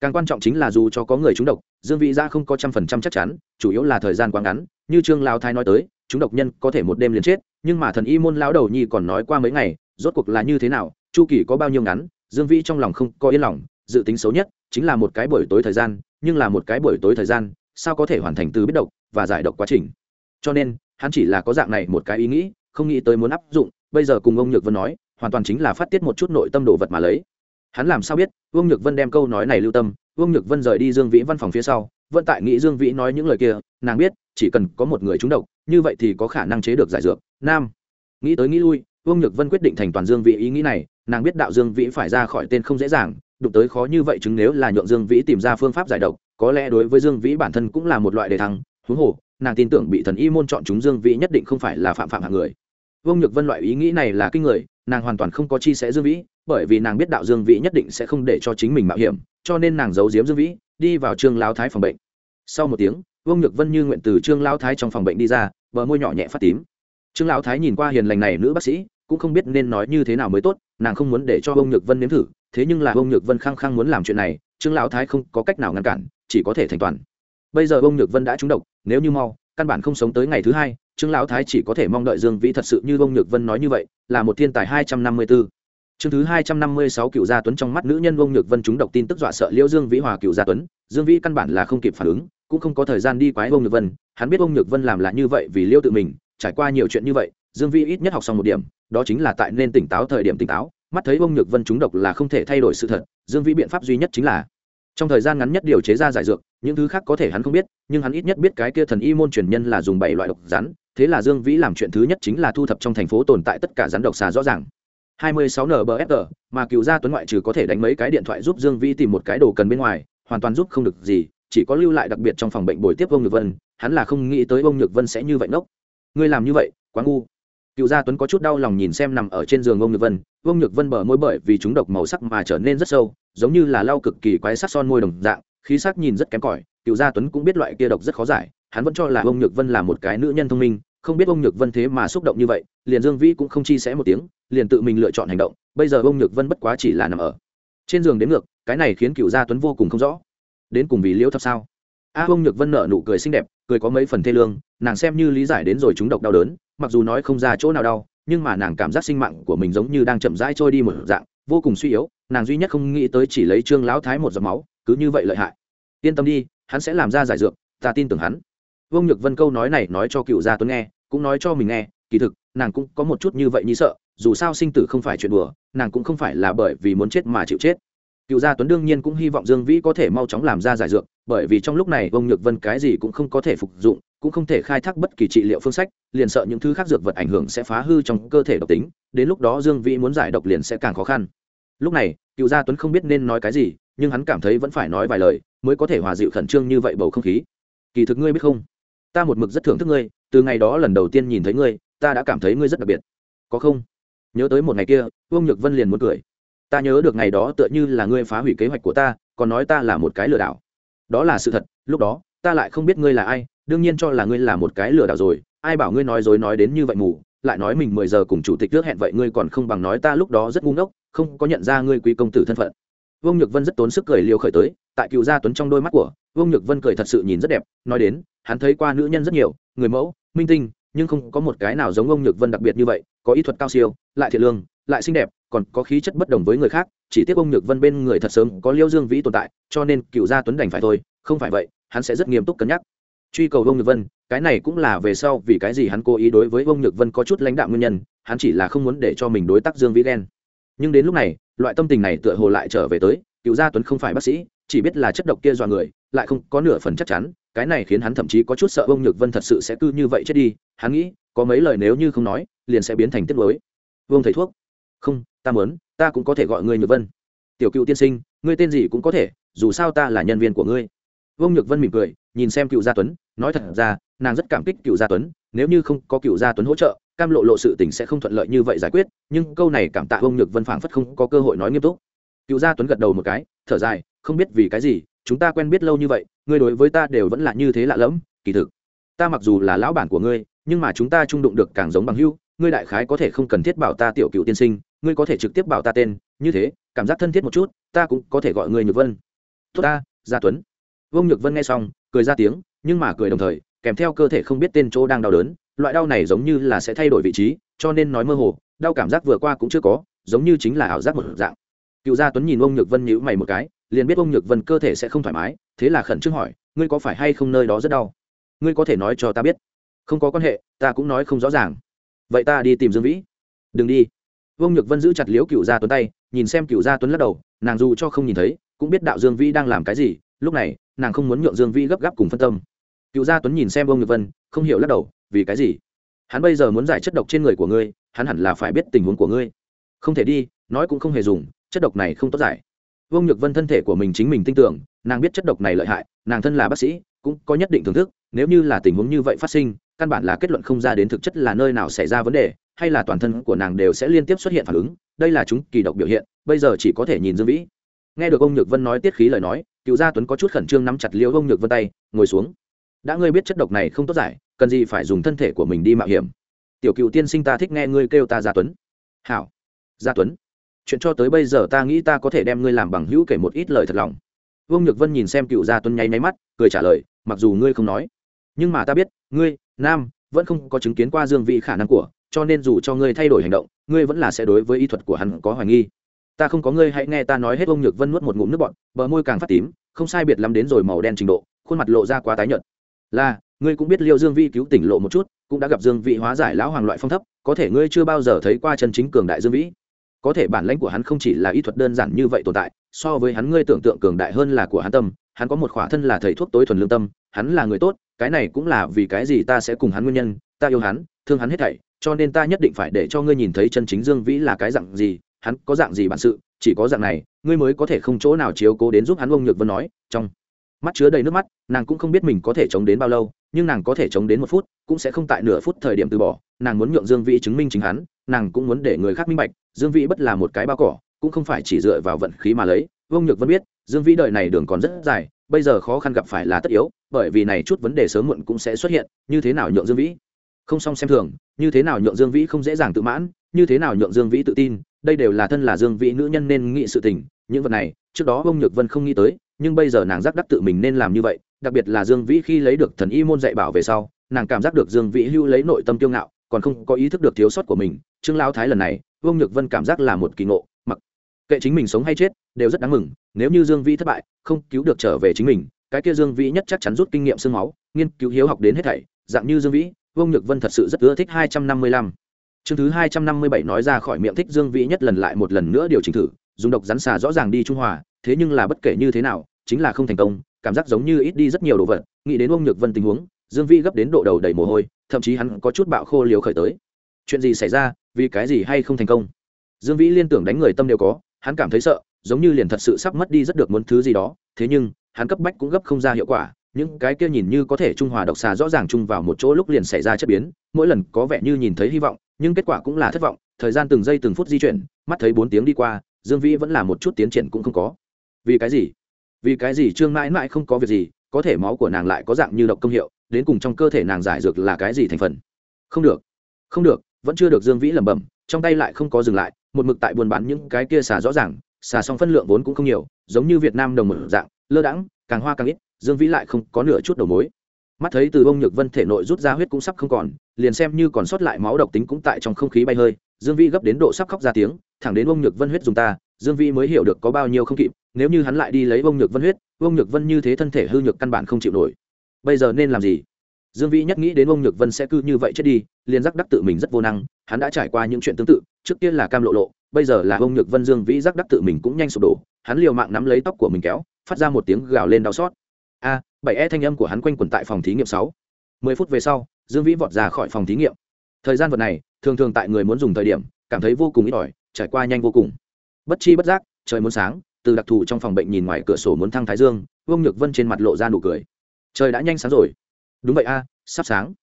Càng quan trọng chính là dù cho có người trúng độc, dương vĩ ra không có trăm phần trăm chắc chắn, chủ yếu là thời gian quá ngắn, như trương lao thái nói tới, trúng độc nhân có thể một đêm liền chết nhưng mà thần y môn lão đầu nhi còn nói qua mấy ngày, rốt cuộc là như thế nào, chu kỳ có bao nhiêu ngắn, dương vĩ trong lòng không có yên lòng, dự tính xấu nhất chính là một cái buổi tối thời gian, nhưng là một cái buổi tối thời gian, sao có thể hoàn thành từ biết độc và giải độc quá trình. Cho nên, hắn chỉ là có dạng này một cái ý nghĩ, không nghĩ tới muốn áp dụng, bây giờ cùng ông nhược vân nói, hoàn toàn chính là phát tiết một chút nội tâm đồ vật mà lấy. Hắn làm sao biết vương nhược vân đem câu nói này lưu tâm vương nhược vân rời đi dương vĩ văn phòng phía sau, vẫn tại nghĩ dương vĩ nói những lời kia, nàng biết, chỉ cần có một người trúng độc, như vậy thì có khả năng chế được giải dược nam. Nghĩ tới nghĩ lui, vương nhược vân quyết định thành toàn dương vĩ ý nghĩ này, nàng biết đạo dương vĩ phải ra khỏi tên không dễ dàng, đụng tới khó như vậy chứng nếu là nhượng dương vĩ tìm ra phương pháp giải độc, có lẽ đối với dương vĩ bản thân cũng là một loại đề thăng, huống hồ, nàng tin tưởng bị thần y môn chọn chúng dương vĩ nhất định không phải là phạm phạm hạng người. Vương nhược vân loại ý nghĩ này là kinh người, nàng hoàn toàn không có chi sẽ dương vĩ, bởi vì nàng biết đạo dương vĩ nhất định sẽ không để cho chính mình mạo hiểm, cho nên nàng giấu giếm dương vĩ, đi vào trương lao thái phòng bệnh. Sau một tiếng, vương nhược vân như nguyện từ trương lao thái trong phòng bệnh đi ra, bờ môi nhỏ nhẹ phát tím trương lão thái nhìn qua hiền lành này nữ bác sĩ, cũng không biết nên nói như thế nào mới tốt, nàng không muốn để cho ông nhược vân nếm thử, thế nhưng là ông nhược vân khăng khăng muốn làm chuyện này, trương lão thái không có cách nào ngăn cản, chỉ có thể thành toàn. Bây giờ ông nhược vân đã trúng độc, nếu như mau, căn bản không sống tới ngày thứ hai, trương lão thái chỉ có thể mong đợi dương vĩ thật sự như ông nhược vân nói như vậy, là một thiên tài hai trăm năm mươi b ố chương thứ hai trăm năm mươi sáu cựu gia tuấn trong mắt nữ nhân ông nhược vân trúng độc tin tức dọa sợ liễu dương vĩ hòa cựu gia tuấn, dương vĩ căn bản là không kịp phản ứng, cũng không có thời gian đi quái ông nhược vân, hắn biết ông nhược vân làm là như vậy vì liễu tự mình trải qua nhiều chuyện như vậy, dương Vi ít nhất học xong một điểm, đó chính là tại nên tỉnh táo thời điểm tỉnh táo, mắt thấy bông nhược vân trúng độc là không thể thay đổi sự thật, dương Vi biện pháp duy nhất chính là trong thời gian ngắn nhất điều chế ra giải dược, những thứ khác có thể hắn không biết, nhưng hắn ít nhất biết cái kia thần y môn truyền nhân là dùng bảy loại độc rắn, thế là dương vĩ làm chuyện thứ nhất chính là thu thập trong thành phố tồn tại tất cả rắn độc xà rõ ràng. 26 nbfg mà cựu gia tuấn ngoại trừ có thể đánh mấy cái điện thoại giúp dương vĩ tìm một cái đồ cần bên ngoài, hoàn toàn giúp không được gì, chỉ có lưu lại đặc biệt trong phòng bệnh bồi tiếp ông nhược vân, hắn là không nghĩ tới ông nhược vân sẽ như vậy ngốc ngươi làm như vậy, quá ngu. Cựu gia tuấn có chút đau lòng nhìn xem nằm ở trên giường ông nhược vân. Ông nhược vân bờ môi bởi vì chúng độc màu sắc mà trở nên rất sâu, giống như là lau cực kỳ quái sắc son môi đồng dạng, khí sắc nhìn rất kém cỏi. Cựu gia tuấn cũng biết loại kia độc rất khó giải, hắn vẫn cho là ông nhược vân là một cái nữ nhân thông minh, không biết ông nhược vân thế mà xúc động như vậy, liền dương vĩ cũng không chi sẻ một tiếng, liền tự mình lựa chọn hành động, bây giờ ông nhược vân bất quá chỉ là nằm ở trên giường đến ngược, cái này khiến cựu gia tuấn vô cùng không rõ. Đến cùng vì liễu thập sao? A hông nhược vân nở nụ cười xinh đẹp, cười có mấy phần thê lương, nàng xem như lý giải đến rồi chúng độc đau đớn, mặc dù nói không ra chỗ nào đau, nhưng mà nàng cảm giác sinh mạng của mình giống như đang chậm rãi trôi đi một dạng, vô cùng suy yếu, nàng duy nhất không nghĩ tới chỉ lấy trương lão thái một giọt máu, cứ như vậy lợi hại. Yên tâm đi, hắn sẽ làm ra giải dược, ta tin tưởng hắn. Vương nhược vân câu nói này nói cho cựu gia tuấn nghe, cũng nói cho mình nghe, kỳ thực, nàng cũng có một chút như vậy như sợ, dù sao sinh tử không phải chuyện đùa, nàng cũng không phải là bởi vì muốn chết mà chịu chết cựu gia tuấn đương nhiên cũng hy vọng dương vĩ có thể mau chóng làm ra giải dược, bởi vì trong lúc này ông nhược vân cái gì cũng không có thể phục dụng, cũng không thể khai thác bất kỳ trị liệu phương sách, liền sợ những thứ khác dược vật ảnh hưởng sẽ phá hư trong cơ thể độc tính, đến lúc đó dương vĩ muốn giải độc liền sẽ càng khó khăn. Lúc này, cựu gia tuấn không biết nên nói cái gì, nhưng hắn cảm thấy vẫn phải nói vài lời, mới có thể hòa dịu khẩn trương như vậy bầu không khí. Kỳ thực ngươi biết không? Ta một mực rất thưởng thức ngươi, từ ngày đó lần đầu tiên nhìn thấy ngươi, ta đã cảm thấy ngươi rất đặc biệt. Có không? Nhớ tới một ngày kia vương nhược vân liền muốn cười ta nhớ được ngày đó tựa như là ngươi phá hủy kế hoạch của ta, còn nói ta là một cái lừa đảo. Đó là sự thật, lúc đó, ta lại không biết ngươi là ai, đương nhiên cho là ngươi là một cái lừa đảo rồi. Ai bảo ngươi nói dối nói đến như vậy mù, lại nói mình mười giờ cùng chủ tịch trước hẹn vậy ngươi còn không bằng nói ta lúc đó rất ngu ngốc, không có nhận ra ngươi quý công tử thân phận. Vương nhược vân rất tốn sức cười liều khởi tới, tại cựu gia tuấn trong đôi mắt của, vương nhược vân cười thật sự nhìn rất đẹp, nói đến, hắn thấy qua nữ nhân rất nhiều, người mẫu, minh tinh, nhưng không có một cái nào giống ông nhược vân đặc biệt như vậy, có ý thuật cao siêu, lại thiện lương lại xinh đẹp, còn có khí chất bất đồng với người khác, chỉ tiếc ông nhược vân bên người thật sớm có liêu dương vĩ tồn tại, cho nên cựu gia tuấn đành phải thôi, không phải vậy, hắn sẽ rất nghiêm túc cân nhắc. Truy cầu ông nhược vân, cái này cũng là về sau vì cái gì hắn cố ý đối với ông nhược vân có chút lãnh đạo nguyên nhân, hắn chỉ là không muốn để cho mình đối tác dương vĩ ghen. Nhưng đến lúc này, loại tâm tình này tựa hồ lại trở về tới, cựu gia tuấn không phải bác sĩ, chỉ biết là chất độc kia dọa người, lại không có nửa phần chắc chắn, cái này khiến hắn thậm chí có chút sợ ông nhược vân thật sự sẽ cư như vậy chết đi, hắn nghĩ, có mấy lời nếu như không nói, liền sẽ biến thành tiết mới vương thầy thuốc không, ta muốn, ta cũng có thể gọi ngươi nhược vân. Tiểu cựu tiên sinh, ngươi tên gì cũng có thể, dù sao ta là nhân viên của ngươi. Vương nhược vân mỉm cười, nhìn xem cựu gia tuấn, nói thật ra, nàng rất cảm kích cựu gia tuấn, nếu như không có cựu gia tuấn hỗ trợ, cam lộ lộ sự tình sẽ không thuận lợi như vậy giải quyết, nhưng câu này cảm tạ vương nhược vân phảng phất không có cơ hội nói nghiêm túc. Cựu gia tuấn gật đầu một cái, thở dài, không biết vì cái gì, chúng ta quen biết lâu như vậy, ngươi đối với ta đều vẫn là như thế lạ lẫm, kỳ thực. Ta mặc dù là lão bản của ngươi, nhưng mà chúng ta trung đụng được càng giống bằng hữu, ngươi đại khái có thể không cần thiết bảo ta tiểu cựu tiên sinh ngươi có thể trực tiếp bảo ta tên, như thế, cảm giác thân thiết một chút, ta cũng có thể gọi ngươi nhược vân. Tốt ta, gia tuấn. Vương nhược vân nghe xong, cười ra tiếng, nhưng mà cười đồng thời, kèm theo cơ thể không biết tên chỗ đang đau đớn, loại đau này giống như là sẽ thay đổi vị trí, cho nên nói mơ hồ, đau cảm giác vừa qua cũng chưa có, giống như chính là ảo giác một dạng. Cựu gia tuấn nhìn ông nhược vân nhíu mày một cái, liền biết ông nhược vân cơ thể sẽ không thoải mái, thế là khẩn trương hỏi, ngươi có phải hay không nơi đó rất đau? Ngươi có thể nói cho ta biết. Không có quan hệ, ta cũng nói không rõ ràng. Vậy ta đi tìm dương vĩ. Đừng đi vương nhược vân giữ chặt liễu cựu gia tuấn tay nhìn xem cựu gia tuấn lắc đầu nàng dù cho không nhìn thấy cũng biết đạo dương vĩ đang làm cái gì lúc này nàng không muốn nhượng dương vĩ gấp gáp cùng phân tâm cựu gia tuấn nhìn xem vương nhược vân không hiểu lắc đầu vì cái gì hắn bây giờ muốn giải chất độc trên người của ngươi hắn hẳn là phải biết tình huống của ngươi không thể đi nói cũng không hề dùng chất độc này không tốt giải vương nhược vân thân thể của mình chính mình tin tưởng nàng biết chất độc này lợi hại nàng thân là bác sĩ cũng có nhất định thưởng thức nếu như là tình huống như vậy phát sinh căn bản là kết luận không ra đến thực chất là nơi nào xảy ra vấn đề hay là toàn thân của nàng đều sẽ liên tiếp xuất hiện phản ứng, đây là chúng kỳ độc biểu hiện, bây giờ chỉ có thể nhìn dương vĩ. Nghe được ông nhược vân nói tiết khí lời nói, cựu gia tuấn có chút khẩn trương nắm chặt liêu ông nhược vân tay, ngồi xuống. Đã ngươi biết chất độc này không tốt giải, cần gì phải dùng thân thể của mình đi mạo hiểm. Tiểu cựu tiên sinh ta thích nghe ngươi kêu ta gia tuấn. Hảo. Gia tuấn. Chuyện cho tới bây giờ ta nghĩ ta có thể đem ngươi làm bằng hữu kể một ít lời thật lòng. Vương nhược vân nhìn xem cựu gia tuấn nháy máy mắt, cười trả lời, mặc dù ngươi không nói, nhưng mà ta biết, ngươi, nam, vẫn không có chứng kiến qua dương vị khả năng của cho nên dù cho ngươi thay đổi hành động, ngươi vẫn là sẽ đối với y thuật của hắn có hoài nghi. Ta không có ngươi, hãy nghe ta nói hết ông nhược vân nuốt một ngụm nước bọn bờ môi càng phát tím, không sai biệt lắm đến rồi màu đen trình độ, khuôn mặt lộ ra quá tái nhợt. Là, ngươi cũng biết liêu dương vi cứu tỉnh lộ một chút, cũng đã gặp dương vị hóa giải lão hoàng loại phong thấp, có thể ngươi chưa bao giờ thấy qua chân chính cường đại dương vĩ. Có thể bản lãnh của hắn không chỉ là y thuật đơn giản như vậy tồn tại, so với hắn ngươi tưởng tượng cường đại hơn là của hắn tâm, hắn có một khỏa thân là thầy thuốc tối thuần lương tâm, hắn là người tốt, cái này cũng là vì cái gì ta sẽ cùng hắn nguyên nhân, ta yêu hắn, thương hắn hết thảy cho nên ta nhất định phải để cho ngươi nhìn thấy chân chính dương vĩ là cái dạng gì, hắn có dạng gì bản sự, chỉ có dạng này, ngươi mới có thể không chỗ nào chiếu cố đến giúp hắn ông nhược vân nói, trong mắt chứa đầy nước mắt, nàng cũng không biết mình có thể chống đến bao lâu, nhưng nàng có thể chống đến một phút, cũng sẽ không tại nửa phút thời điểm từ bỏ, nàng muốn nhượng dương vĩ chứng minh chính hắn, nàng cũng muốn để người khác minh bạch, dương vĩ bất là một cái bao cỏ, cũng không phải chỉ dựa vào vận khí mà lấy vương nhược vân biết, dương vĩ đời này đường còn rất dài, bây giờ khó khăn gặp phải là tất yếu, bởi vì này chút vấn đề sớm muộn cũng sẽ xuất hiện, như thế nào nhượng dương vĩ? Không xong xem thường, như thế nào nhượng dương vĩ không dễ dàng tự mãn, như thế nào nhượng dương vĩ tự tin, đây đều là thân là dương vĩ nữ nhân nên nghĩ sự tình, những vật này, trước đó ông nhược vân không nghĩ tới, nhưng bây giờ nàng giác đắc tự mình nên làm như vậy, đặc biệt là dương vĩ khi lấy được thần y môn dạy bảo về sau, nàng cảm giác được dương vĩ hưu lấy nội tâm kiêu ngạo, còn không có ý thức được thiếu sót của mình, trương lao thái lần này, vương nhược vân cảm giác là một kỳ ngộ, mặc kệ chính mình sống hay chết, đều rất đáng mừng, nếu như dương vĩ thất bại, không cứu được trở về chính mình, cái kia dương vĩ nhất chắc chắn rút kinh nghiệm sương máu, nghiên cứu hiếu học đến hết thảy, dạng như dương vĩ vương nhược vân thật sự rất ưa thích hai trăm năm mươi lăm. Chương thứ hai trăm năm mươi bảy nói ra khỏi miệng thích dương vĩ nhất lần lại một lần nữa điều chỉnh thử, dùng độc rắn xà rõ ràng đi trung hòa thế nhưng là bất kể như thế nào, chính là không thành công, cảm giác giống như ít đi rất nhiều đồ vật, nghĩ đến ông nhược vân tình huống, dương vĩ gấp đến độ đầu đầy mồ hôi, thậm chí hắn có chút bạo khô liều khởi tới. Chuyện gì xảy ra, vì cái gì hay không thành công? Dương vĩ liên tưởng đánh người tâm đều có, hắn cảm thấy sợ, giống như liền thật sự sắp mất đi rất được muốn thứ gì đó, thế nhưng, hắn cấp bách cũng gấp không ra hiệu quả những cái kia nhìn như có thể trung hòa độc xà rõ ràng chung vào một chỗ lúc liền xảy ra chất biến, mỗi lần có vẻ như nhìn thấy hy vọng, nhưng kết quả cũng là thất vọng, thời gian từng giây từng phút di chuyển, mắt thấy bốn tiếng đi qua, dương vĩ vẫn là một chút tiến triển cũng không có. Vì cái gì? Vì cái gì trương mãi mãi không có việc gì, có thể máu của nàng lại có dạng như độc công hiệu, đến cùng trong cơ thể nàng giải dược là cái gì thành phần? Không được. Không được, vẫn chưa được dương vĩ lẩm bẩm, trong tay lại không có dừng lại, một mực tại buôn bán những cái kia xà rõ ràng, xà xong phân lượng vốn cũng không nhiều, giống như việt nam đồng một dạng, lơ đãng, càng hoa càng ít dương vĩ lại không có nửa chút đầu mối. Mắt thấy từ bông nhược vân thể nội rút ra huyết cũng sắp không còn, liền xem như còn sót lại máu độc tính cũng tại trong không khí bay hơi, dương vĩ gấp đến độ sắp khóc ra tiếng, thẳng đến bông nhược vân huyết dùng ta, dương vĩ mới hiểu được có bao nhiêu không kịp, nếu như hắn lại đi lấy bông nhược vân huyết bông nhược vân như thế thân thể hư nhược căn bản không chịu nổi. Bây giờ nên làm gì? Dương vĩ nhất nghĩ đến ông nhược vân sẽ cứ như vậy chết đi, liền giác đắc tự mình rất vô năng, hắn đã trải qua những chuyện tương tự, trước tiên là cam lộ lộ, bây giờ là ông nhược vân dương vĩ giác đắc tự mình cũng nhanh sụp đổ, hắn liều mạng nắm lấy tóc của mình kéo, phát ra một tiếng gào lên đau xót a, bảy e thanh âm của hắn quanh quẩn tại phòng thí nghiệm sáu. Mười phút về sau, dương vĩ vọt ra khỏi phòng thí nghiệm. Thời gian vật này, thường thường tại người muốn dùng thời điểm, cảm thấy vô cùng ít ỏi, trải qua nhanh vô cùng. Bất chi bất giác, trời muốn sáng, từ đặc thù trong phòng bệnh nhìn ngoài cửa sổ muốn thăng thái dương, vương nhược vân trên mặt lộ ra nụ cười. Trời đã nhanh sáng rồi. Đúng vậy a, sắp sáng.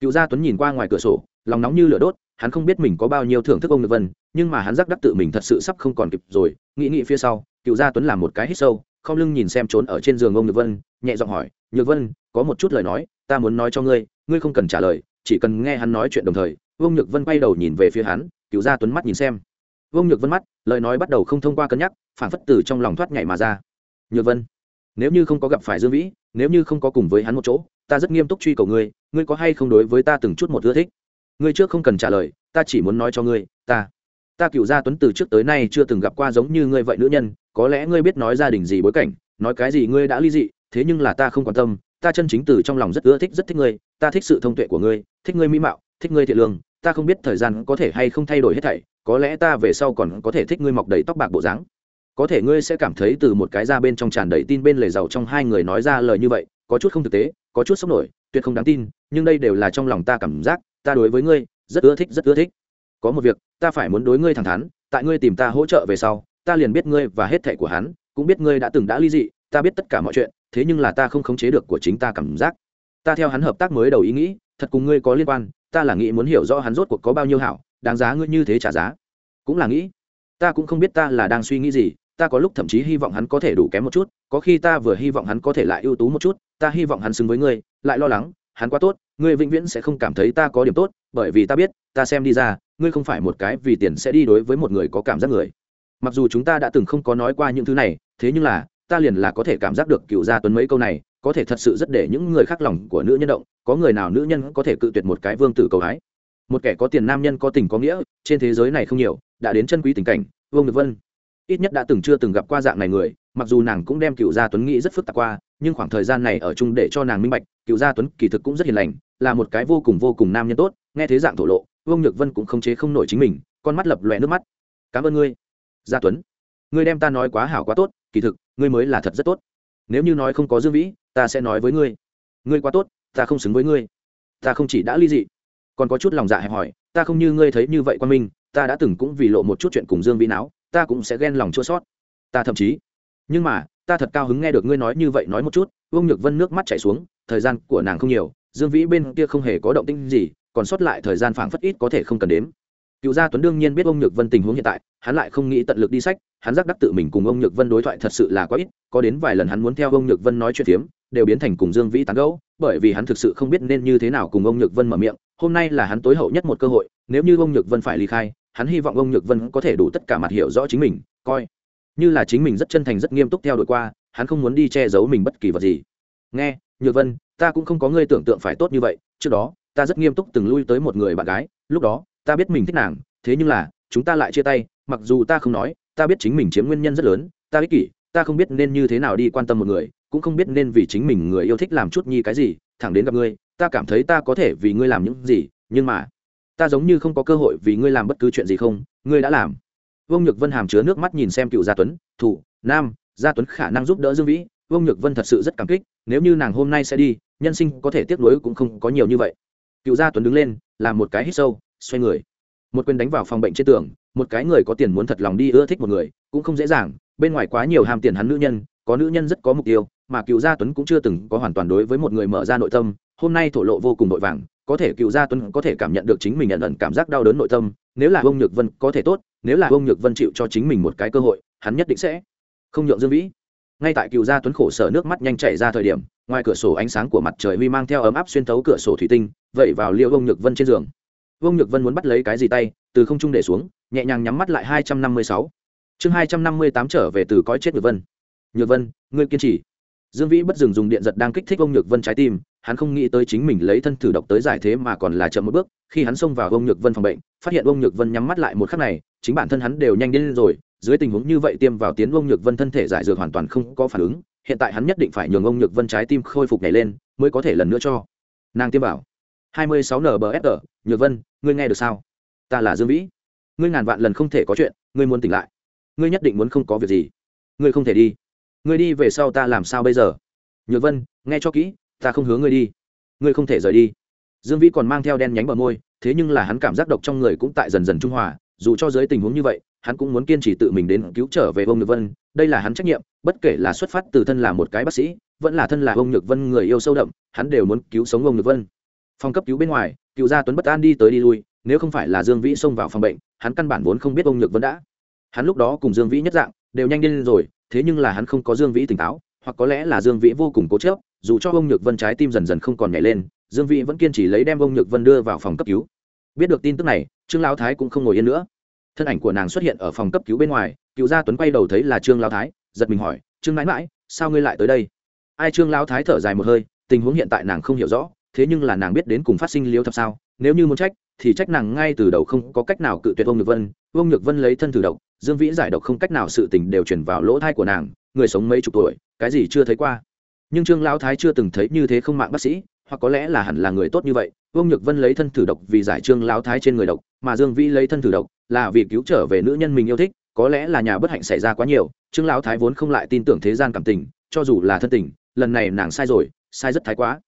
Cựu gia tuấn nhìn qua ngoài cửa sổ, lòng nóng như lửa đốt, hắn không biết mình có bao nhiêu thưởng thức ông nhược vân, nhưng mà hắn giác đắc tự mình thật sự sắp không còn kịp rồi, nghĩ nghĩ phía sau, cựu gia tuấn làm một cái hít sâu, không lưng nhìn xem trốn ở trên giường ông nhược vân nhẹ giọng hỏi, nhược vân, có một chút lời nói, ta muốn nói cho ngươi ngươi không cần trả lời, chỉ cần nghe hắn nói chuyện đồng thời. Vương nhược vân quay đầu nhìn về phía hắn cứu gia tuấn mắt nhìn xem. Vương nhược vân mắt, lời nói bắt đầu không thông qua cân nhắc, phản phất từ trong lòng thoát nhảy mà ra. Nhược vân, nếu như không có gặp phải dương vĩ, nếu như không có cùng với hắn một chỗ, ta rất nghiêm túc truy cầu ngươi ngươi có hay không đối với ta từng chút một ưa thích? Ngươi trước không cần trả lời, ta chỉ muốn nói cho ngươi, ta ta cựu gia tuấn từ trước tới nay chưa từng gặp qua giống như ngươi vậy nữ nhân, có lẽ ngươi biết nói gia đình gì bối cảnh, nói cái gì ngươi đã ly dị thế nhưng là ta không quan tâm, ta chân chính từ trong lòng rất ưa thích, rất thích ngươi, ta thích sự thông tuệ của ngươi, thích ngươi mỹ mạo, thích ngươi thiện lương, ta không biết thời gian có thể hay không thay đổi hết thảy, có lẽ ta về sau còn có thể thích ngươi mọc đầy tóc bạc bộ dáng. Có thể ngươi sẽ cảm thấy từ một cái ra bên trong tràn đầy tin bên lề giàu trong hai người nói ra lời như vậy, có chút không thực tế, có chút sốc nổi, tuyệt không đáng tin, nhưng đây đều là trong lòng ta cảm giác, ta đối với ngươi rất ưa thích, rất ưa thích. Có một việc, ta phải muốn đối ngươi thẳng thắn, tại ngươi tìm ta hỗ trợ về sau, ta liền biết ngươi và hết thệ của hắn, cũng biết ngươi đã từng đã ly dị, ta biết tất cả mọi chuyện thế nhưng là ta không khống chế được của chính ta cảm giác. Ta theo hắn hợp tác mới đầu ý nghĩ, thật cùng ngươi có liên quan, ta là nghĩ muốn hiểu rõ hắn rốt cuộc có bao nhiêu hảo, đáng giá ngươi như thế trả giá. Cũng là nghĩ, ta cũng không biết ta là đang suy nghĩ gì, ta có lúc thậm chí hy vọng hắn có thể đủ kém một chút, có khi ta vừa hy vọng hắn có thể lại ưu tú một chút, ta hy vọng hắn xứng với ngươi, lại lo lắng, hắn quá tốt, ngươi vĩnh viễn sẽ không cảm thấy ta có điểm tốt, bởi vì ta biết, ta xem đi ra, ngươi không phải một cái vì tiền sẽ đi đối với một người có cảm giác người. Mặc dù chúng ta đã từng không có nói qua những thứ này, thế nhưng là ta liền là có thể cảm giác được cựu gia tuấn mấy câu này, có thể thật sự rất để những người khác lòng của nữ nhân động, có người nào nữ nhân có thể cự tuyệt một cái vương tử cầu hái. Một kẻ có tiền nam nhân có tình có nghĩa, trên thế giới này không nhiều, đã đến chân quý tình cảnh, vương nhược vân. Ít nhất đã từng chưa từng gặp qua dạng này người, mặc dù nàng cũng đem cựu gia tuấn nghĩ rất phức tạp qua, nhưng khoảng thời gian này ở chung để cho nàng minh bạch, cựu gia tuấn kỳ thực cũng rất hiền lành, là một cái vô cùng vô cùng nam nhân tốt, nghe thế dạng thổ lộ, vương nhược vân cũng không chế không nổi chính mình, con mắt lập lòe nước mắt. Cảm ơn ngươi, gia tuấn ngươi đem ta nói quá hảo quá tốt, kỳ thực, ngươi mới là thật rất tốt. Nếu như nói không có dương vĩ, ta sẽ nói với ngươi. Ngươi quá tốt, ta không xứng với ngươi. Ta không chỉ đã ly dị, còn có chút lòng dạ hẹp hòi. Ta không như ngươi thấy như vậy quan minh, ta đã từng cũng vì lộ một chút chuyện cùng dương vĩ não ta cũng sẽ ghen lòng chua sót. Ta thậm chí, nhưng mà, ta thật cao hứng nghe được ngươi nói như vậy nói một chút, vương nhược vân nước mắt chảy xuống, thời gian của nàng không nhiều, dương vĩ bên kia không hề có động tinh gì, còn sót lại thời gian phảng phất ít có thể không cần đếm cựu gia tuấn đương nhiên biết ông nhược vân tình huống hiện tại, hắn lại không nghĩ tận lực đi sách, hắn giác đắc tự mình cùng ông nhược vân đối thoại thật sự là quá ít, có đến vài lần hắn muốn theo ông nhược vân nói chuyện phiếm, đều biến thành cùng dương vĩ tán gẫu, bởi vì hắn thực sự không biết nên như thế nào cùng ông nhược vân mở miệng, hôm nay là hắn tối hậu nhất một cơ hội, nếu như ông nhược vân phải ly khai, hắn hy vọng ông nhược vân có thể đủ tất cả mặt hiểu rõ chính mình, coi như là chính mình rất chân thành rất nghiêm túc theo đuổi qua, hắn không muốn đi che giấu mình bất kỳ vật gì. Nghe, nhược vân, ta cũng không có ngươi tưởng tượng phải tốt như vậy, trước đó, ta rất nghiêm túc từng lui tới một người bạn gái, lúc đó ta biết mình thích nàng, thế nhưng là, chúng ta lại chia tay, mặc dù ta không nói, ta biết chính mình chiếm nguyên nhân rất lớn, ta ích kỷ, ta không biết nên như thế nào đi quan tâm một người, cũng không biết nên vì chính mình người yêu thích làm chút nhi cái gì, thẳng đến gặp ngươi, ta cảm thấy ta có thể vì ngươi làm những gì, nhưng mà, ta giống như không có cơ hội vì ngươi làm bất cứ chuyện gì không, ngươi đã làm. Vương nhược vân hàm chứa nước mắt nhìn xem cựu gia tuấn, thủ, nam, gia tuấn khả năng giúp đỡ dương vĩ. Vương nhược vân thật sự rất cảm kích, nếu như nàng hôm nay sẽ đi, nhân sinh có thể tiếp nối cũng không có nhiều như vậy. Cựu gia tuấn đứng lên, làm một cái hít sâu xoay người. Một quyền đánh vào phòng bệnh trên tường, một cái người có tiền muốn thật lòng đi ưa thích một người, cũng không dễ dàng, bên ngoài quá nhiều ham tiền hắn nữ nhân, có nữ nhân rất có mục tiêu, mà cựu gia tuấn cũng chưa từng có hoàn toàn đối với một người mở ra nội tâm, hôm nay thổ lộ vô cùng vội vàng, có thể cựu gia tuấn có thể cảm nhận được chính mình nhận ẩn cảm giác đau đớn nội tâm, nếu là ông nhược vân có thể tốt, nếu là ông nhược vân chịu cho chính mình một cái cơ hội, hắn nhất định sẽ không nhượng dương vĩ. Ngay tại cựu gia tuấn khổ sở nước mắt nhanh chảy ra thời điểm, ngoài cửa sổ ánh sáng của mặt trời huy mang theo ấm áp xuyên thấu cửa sổ thủy tinh vậy vào liêu ông nhược vân trên giường ông nhược vân muốn bắt lấy cái gì tay từ không trung để xuống nhẹ nhàng nhắm mắt lại hai trăm năm mươi sáu. chương hai trăm năm mươi tám trở về từ cõi chết nhược vân. Nhược vân, ngươi kiên trì. Dương vĩ bất dừng dùng điện giật đang kích thích ông nhược vân trái tim, hắn không nghĩ tới chính mình lấy thân thử độc tới giải thế mà còn là chậm một bước, khi hắn xông vào ông nhược vân phòng bệnh, phát hiện ông nhược vân nhắm mắt lại một khắc này, chính bản thân hắn đều nhanh đến rồi, dưới tình huống như vậy tiêm vào tiến ông nhược vân thân thể giải dược hoàn toàn không có phản ứng, hiện tại hắn nhất định phải nhường ông nhược vân trái tim khôi phục nhảy lên, mới có thể lần nữa cho nàng tiêm vào. 26 nbfr nhược vân, ngươi nghe được sao? Ta là dương vĩ. Ngươi ngàn vạn lần không thể có chuyện, ngươi muốn tỉnh lại. Ngươi nhất định muốn không có việc gì. Ngươi không thể đi. Ngươi đi về sau ta làm sao bây giờ? Nhược vân, nghe cho kỹ, ta không hướng ngươi đi. Ngươi không thể rời đi. Dương vĩ còn mang theo đen nhánh bờ môi, thế nhưng là hắn cảm giác độc trong người cũng tại dần dần trung hòa, dù cho dưới tình huống như vậy, hắn cũng muốn kiên trì tự mình đến cứu trở về ông nhược vân. Đây là hắn trách nhiệm, bất kể là xuất phát từ thân là một cái bác sĩ, vẫn là thân là ông nhược vân người yêu sâu đậm, hắn đều muốn cứu sống ông nhược vân phòng cấp cứu bên ngoài, cựu gia tuấn bất an đi tới đi lui, nếu không phải là dương vĩ xông vào phòng bệnh, hắn căn bản vốn không biết ông nhược vân đã. Hắn lúc đó cùng dương vĩ nhất dạng, đều nhanh lên rồi, thế nhưng là hắn không có dương vĩ tỉnh táo, hoặc có lẽ là dương vĩ vô cùng cố chớp dù cho ông nhược vân trái tim dần dần không còn nhảy lên, dương vĩ vẫn kiên trì lấy đem ông nhược vân đưa vào phòng cấp cứu. Biết được tin tức này, trương lão thái cũng không ngồi yên nữa. Thân ảnh của nàng xuất hiện ở phòng cấp cứu bên ngoài, cựu gia tuấn quay đầu thấy là trương lão thái, giật mình hỏi, trương mãi mãi, sao ngươi lại tới đây? Ai trương lão thái thở dài một hơi, tình huống hiện tại nàng không hiểu rõ thế nhưng là nàng biết đến cùng phát sinh liêu thập sao, nếu như muốn trách, thì trách nàng ngay từ đầu không có cách nào cự tuyệt ông nhược vân. Ông nhược vân lấy thân thử độc, dương vĩ giải độc không cách nào sự tình đều chuyển vào lỗ thai của nàng, người sống mấy chục tuổi, cái gì chưa thấy qua. Nhưng trương lão thái chưa từng thấy như thế không mạng bác sĩ, hoặc có lẽ là hẳn là người tốt như vậy. Ông nhược vân lấy thân thử độc vì giải trương lão thái trên người độc, mà dương vĩ lấy thân thử độc là vì cứu trở về nữ nhân mình yêu thích, có lẽ là nhà bất hạnh xảy ra quá nhiều, trương lão thái vốn không lại tin tưởng thế gian cảm tình, cho dù là thân tình, lần này nàng sai rồi, sai rất thái quá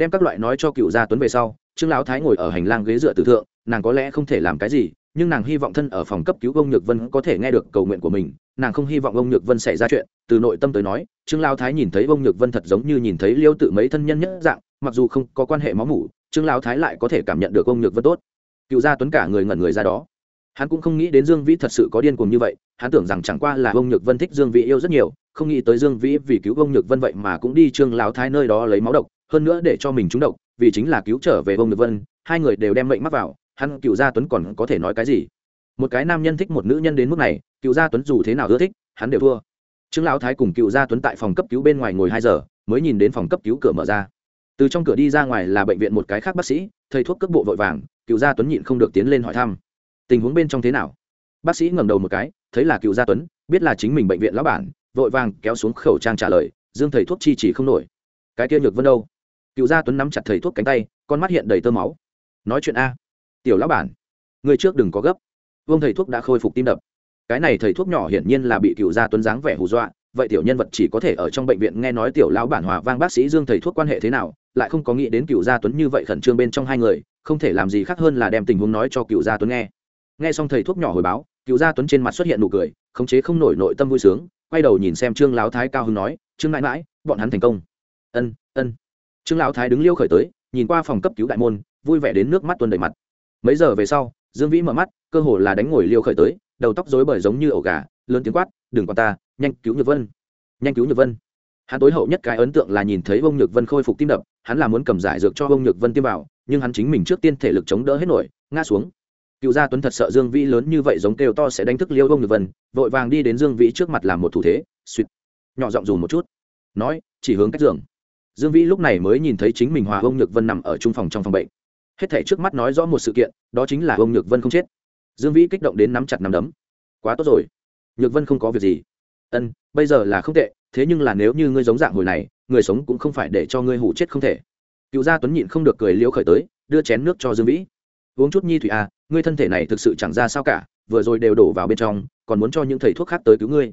đem các loại nói cho cựu gia tuấn về sau, trương lão thái ngồi ở hành lang ghế dựa tử thượng, nàng có lẽ không thể làm cái gì, nhưng nàng hy vọng thân ở phòng cấp cứu ông nhược vân có thể nghe được cầu nguyện của mình, nàng không hy vọng ông nhược vân xảy ra chuyện, từ nội tâm tới nói, trương lao thái nhìn thấy ông nhược vân thật giống như nhìn thấy liêu tự mấy thân nhân nhất dạng, mặc dù không có quan hệ máu mủ, trương lao thái lại có thể cảm nhận được ông nhược vân tốt. Cựu gia tuấn cả người ngẩn người ra đó. Hắn cũng không nghĩ đến dương vĩ thật sự có điên cuồng như vậy, hắn tưởng rằng chẳng qua là ông nhược vân thích dương vĩ yêu rất nhiều, không nghĩ tới dương vĩ vì cứu ông nhược vân vậy mà cũng đi trương lao thái nơi đó lấy máu độc hơn nữa để cho mình trúng độc, vì chính là cứu trở về ông nhược vân, hai người đều đem mệnh mắc vào, hắn cựu gia tuấn còn có thể nói cái gì? Một cái nam nhân thích một nữ nhân đến mức này, cựu gia tuấn dù thế nào ưa thích, hắn đều thua. Trương lão thái cùng cựu gia tuấn tại phòng cấp cứu bên ngoài ngồi hai giờ, mới nhìn đến phòng cấp cứu cửa mở ra. Từ trong cửa đi ra ngoài là bệnh viện một cái khác bác sĩ, thầy thuốc cước bộ vội vàng, cựu gia tuấn nhịn không được tiến lên hỏi thăm. Tình huống bên trong thế nào? Bác sĩ ngẩng đầu một cái, thấy là cựu gia tuấn, biết là chính mình bệnh viện lão bản, vội vàng kéo xuống khẩu trang trả lời, dương thầy thuốc chi chỉ không nổi. Cái kia nhược vân đâu? Cựu gia tuấn nắm chặt thầy thuốc cánh tay, con mắt hiện đầy tơ máu. Nói chuyện a. Tiểu lão bản, người trước đừng có gấp. Vương thầy thuốc đã khôi phục tim đập. Cái này thầy thuốc nhỏ hiển nhiên là bị cựu gia tuấn dáng vẻ hù dọa. Vậy tiểu nhân vật chỉ có thể ở trong bệnh viện nghe nói tiểu lão bản hòa vang bác sĩ dương thầy thuốc quan hệ thế nào, lại không có nghĩ đến cựu gia tuấn như vậy khẩn trương bên trong hai người, không thể làm gì khác hơn là đem tình huống nói cho cựu gia tuấn nghe. Nghe xong thầy thuốc nhỏ hồi báo, cựu gia tuấn trên mặt xuất hiện nụ cười, khống chế không nổi nội tâm vui sướng, quay đầu nhìn xem trương lão thái cao hứng nói, trương mãi mãi, bọn hắn thành công. Ân ân trương lão thái đứng liêu khởi tới, nhìn qua phòng cấp cứu đại môn, vui vẻ đến nước mắt tuôn đầy mặt. Mấy giờ về sau, dương vĩ mở mắt, cơ hồ là đánh ngồi liêu khởi tới, đầu tóc rối bời giống như ổ gà, lớn tiếng quát, đừng còn ta, nhanh cứu nhược vân. Nhanh cứu nhược vân? Hắn tối hậu nhất cái ấn tượng là nhìn thấy bông nhược vân khôi phục tim đập, hắn là muốn cầm giải dược cho bông nhược vân tiêm vào, nhưng hắn chính mình trước tiên thể lực chống đỡ hết nổi, ngã xuống. Cựu gia tuấn thật sợ dương vĩ lớn như vậy giống kêu to sẽ đánh thức liêu bông nhược vân, vội vàng đi đến dương vĩ trước mặt làm một thủ thế, suýt. Nhỏ giọng dùn một chút, nói, chỉ hướng cách giường dương vĩ lúc này mới nhìn thấy chính mình hòa Ung nhược vân nằm ở trung phòng trong phòng bệnh. Hết thể trước mắt nói rõ một sự kiện, đó chính là Ung nhược vân không chết. Dương vĩ kích động đến nắm chặt nắm đấm. Quá tốt rồi. Nhược vân không có việc gì. Ân, bây giờ là không tệ, thế nhưng là nếu như ngươi giống dạng hồi này, người sống cũng không phải để cho ngươi hủ chết không thể. Cựu gia tuấn nhịn không được cười liễu khởi tới, đưa chén nước cho dương vĩ. Uống chút nhi thủy à ngươi thân thể này thực sự chẳng ra sao cả, vừa rồi đều đổ vào bên trong, còn muốn cho những thầy thuốc khác tới cứu ngươi.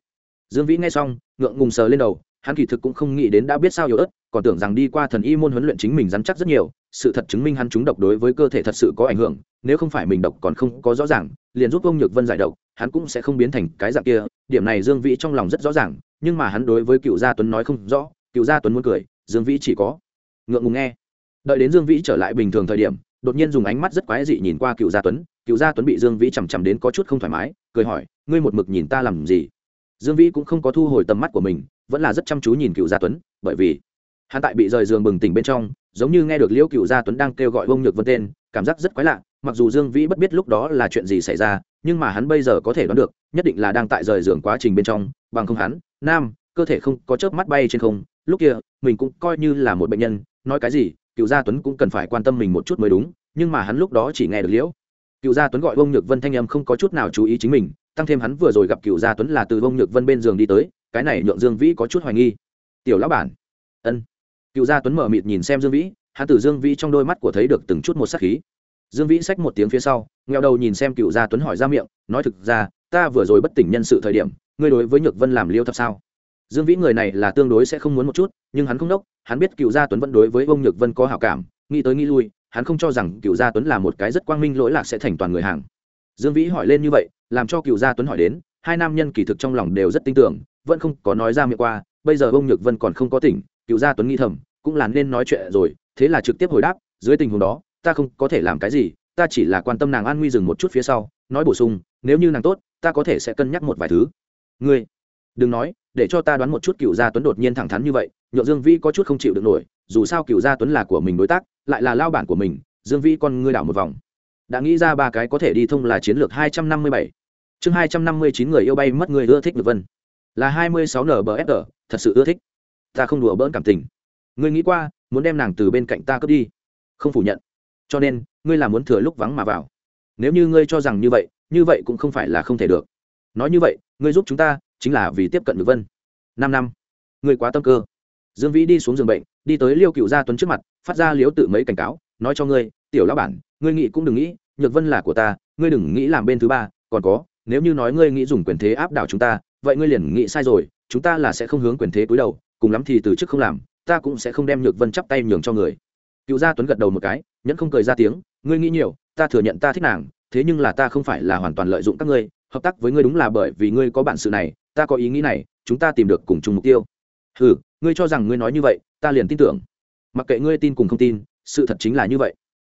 Dương vĩ nghe xong, ngượng ngùng sờ lên đầu hắn kỳ thực cũng không nghĩ đến đã biết sao yếu ớt, còn tưởng rằng đi qua thần y môn huấn luyện chính mình dám chắc rất nhiều, sự thật chứng minh hắn trúng độc đối với cơ thể thật sự có ảnh hưởng, nếu không phải mình độc còn không có rõ ràng, liền giúp ông nhược vân giải độc, hắn cũng sẽ không biến thành cái dạng kia, điểm này dương vĩ trong lòng rất rõ ràng, nhưng mà hắn đối với cựu gia tuấn nói không rõ, cựu gia tuấn muốn cười, dương vĩ chỉ có ngượng ngùng nghe. Đợi đến dương vĩ trở lại bình thường thời điểm, đột nhiên dùng ánh mắt rất quái dị nhìn qua cựu gia tuấn, cựu gia tuấn bị dương vĩ chằm chằm đến có chút không thoải mái, cười hỏi, ngươi một mực nhìn ta làm gì? Dương vĩ cũng không có thu hồi tầm mắt của mình vẫn là rất chăm chú nhìn cựu gia tuấn, bởi vì hắn tại bị rời giường bừng tỉnh bên trong, giống như nghe được liễu cựu gia tuấn đang kêu gọi bông nhược vân tên, cảm giác rất quái lạ, mặc dù dương vĩ bất biết lúc đó là chuyện gì xảy ra, nhưng mà hắn bây giờ có thể đoán được, nhất định là đang tại rời giường quá trình bên trong, bằng không hắn, nam, cơ thể không có chớp mắt bay trên không, lúc kia, mình cũng coi như là một bệnh nhân, nói cái gì, cựu gia tuấn cũng cần phải quan tâm mình một chút mới đúng, nhưng mà hắn lúc đó chỉ nghe được liễu cựu gia tuấn gọi bông nhược vân thanh âm không có chút nào chú ý chính mình, tăng thêm hắn vừa rồi gặp cựu gia tuấn là từ bông nhược vân bên giường đi tới cái này nhượng dương vĩ có chút hoài nghi. Tiểu lão bản. Ân. Cựu gia tuấn mở mịt nhìn xem dương vĩ hắn từ dương vĩ trong đôi mắt của thấy được từng chút một sắc khí. Dương vĩ xách một tiếng phía sau ngheo đầu nhìn xem cựu gia tuấn hỏi ra miệng, nói thực ra, ta vừa rồi bất tỉnh nhân sự thời điểm, ngươi đối với nhược vân làm liêu thập sao? Dương vĩ người này là tương đối sẽ không muốn một chút, nhưng hắn không đốc, hắn biết cựu gia tuấn vẫn đối với ông nhược vân có hảo cảm, nghĩ tới nghĩ lui, hắn không cho rằng cựu gia tuấn là một cái rất quang minh lỗi lạc sẽ thành toàn người hàng. Dương vĩ hỏi lên như vậy, làm cho cựu gia tuấn hỏi đến hai nam nhân kỳ thực trong lòng đều rất tin tưởng, vẫn không có nói ra miệng qua, bây giờ ông nhược vân còn không có tỉnh, cựu gia tuấn nghĩ thầm, cũng là nên nói chuyện rồi, thế là trực tiếp hồi đáp, dưới tình huống đó, ta không có thể làm cái gì, ta chỉ là quan tâm nàng an nguy dừng một chút phía sau, nói bổ sung, nếu như nàng tốt, ta có thể sẽ cân nhắc một vài thứ. Ngươi, đừng nói, để cho ta đoán một chút cựu gia tuấn đột nhiên thẳng thắn như vậy Nhược dương vĩ có chút không chịu được nổi, dù sao cựu gia tuấn là của mình đối tác, lại là lao bản của mình, dương vĩ con ngươi đảo một vòng. Đã nghĩ ra ba cái có thể đi thông là chiến lược hai trăm năm mươi bảy chương hai trăm năm mươi chín người yêu bay mất người ưa thích được vân. Là hai mươi sáu nbfr thật sự ưa thích. Ta không đùa bỡn cảm tình. Ngươi nghĩ qua, muốn đem nàng từ bên cạnh ta cướp đi? Không phủ nhận. Cho nên, ngươi là muốn thừa lúc vắng mà vào. Nếu như ngươi cho rằng như vậy như vậy cũng không phải là không thể được. Nói như vậy, ngươi giúp chúng ta chính là vì tiếp cận được vân. Năm năm. Ngươi quá tâm cơ. Dương vĩ đi xuống giường bệnh, đi tới liêu cựu gia tuấn trước mặt, phát ra liếu tự mấy cảnh cáo, nói cho ngươi, tiểu lão bản, ngươi nghĩ cũng đừng nghĩ, nhược vân là của ta, ngươi đừng nghĩ làm bên thứ ba, còn có nếu như nói ngươi nghĩ dùng quyền thế áp đảo chúng ta, vậy ngươi liền nghĩ sai rồi, chúng ta là sẽ không hướng quyền thế cúi đầu, cùng lắm thì từ chức không làm, ta cũng sẽ không đem nhược vân chắp tay nhường cho người. Cựu gia tuấn gật đầu một cái, nhẫn không cười ra tiếng, ngươi nghĩ nhiều, ta thừa nhận ta thích nàng, thế nhưng là ta không phải là hoàn toàn lợi dụng các ngươi, hợp tác với ngươi đúng là bởi vì ngươi có bản sự này, ta có ý nghĩ này, chúng ta tìm được cùng chung mục tiêu. Ừ ngươi cho rằng ngươi nói như vậy, ta liền tin tưởng. Mặc kệ ngươi tin cùng không tin, sự thật chính là như vậy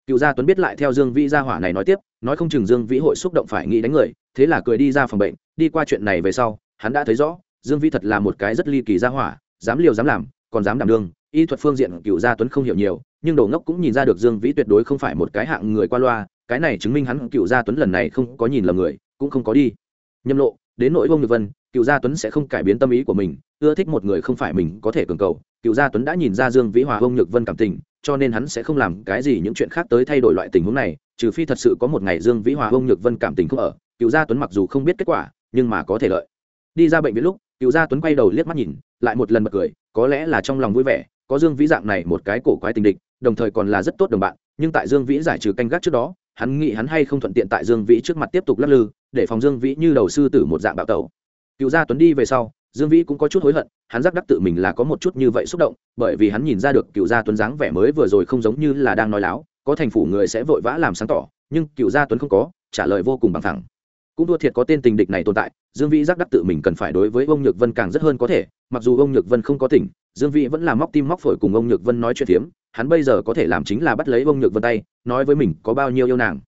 cựu gia tuấn biết lại theo dương vĩ gia hỏa này nói tiếp, nói không chừng dương vĩ hội xúc động phải nghĩ đánh người, thế là cười đi ra phòng bệnh, đi qua chuyện này về sau, hắn đã thấy rõ, dương vĩ thật là một cái rất ly kỳ gia hỏa, dám liều dám làm, còn dám đảm đương, y thuật phương diện cựu gia tuấn không hiểu nhiều, nhưng đồ ngốc cũng nhìn ra được dương vĩ tuyệt đối không phải một cái hạng người qua loa, cái này chứng minh hắn cựu gia tuấn lần này không có nhìn lầm người, cũng không có đi. Nhâm lộ, đến nỗi bông nhược vân, cựu gia tuấn sẽ không cải biến tâm ý của mình, ưa thích một người không phải mình có thể cường cầu. Cựu gia tuấn đã nhìn ra dương vĩ hòa bông nhược vân cảm tình cho nên hắn sẽ không làm cái gì những chuyện khác tới thay đổi loại tình huống này, trừ phi thật sự có một ngày dương vĩ hòa hông nhược vân cảm tình không ở, cựu gia tuấn mặc dù không biết kết quả, nhưng mà có thể lợi. Đi ra bệnh viện lúc, cựu gia tuấn quay đầu liếc mắt nhìn, lại một lần bật cười, có lẽ là trong lòng vui vẻ, có dương vĩ dạng này một cái cổ quái tình địch, đồng thời còn là rất tốt đồng bạn, nhưng tại dương vĩ giải trừ canh gác trước đó, hắn nghĩ hắn hay không thuận tiện tại dương vĩ trước mặt tiếp tục lắc lư, để phòng dương vĩ như đầu sư tử một dạng bạo tẩu. Cựu gia tuấn đi về sau dương vĩ cũng có chút hối hận, hắn giác đắc tự mình là có một chút như vậy xúc động, bởi vì hắn nhìn ra được cựu gia tuấn dáng vẻ mới vừa rồi không giống như là đang nói láo, có thành phủ người sẽ vội vã làm sáng tỏ, nhưng cựu gia tuấn không có, trả lời vô cùng bằng thẳng. Cũng thua thiệt có tên tình địch này tồn tại, dương vĩ giác đắc tự mình cần phải đối với ông nhược vân càng rất hơn có thể, mặc dù ông nhược vân không có tỉnh, dương vĩ vẫn là móc tim móc phổi cùng ông nhược vân nói chuyện phiếm, hắn bây giờ có thể làm chính là bắt lấy ông nhược vân tay, nói với mình có bao nhiêu yêu nàng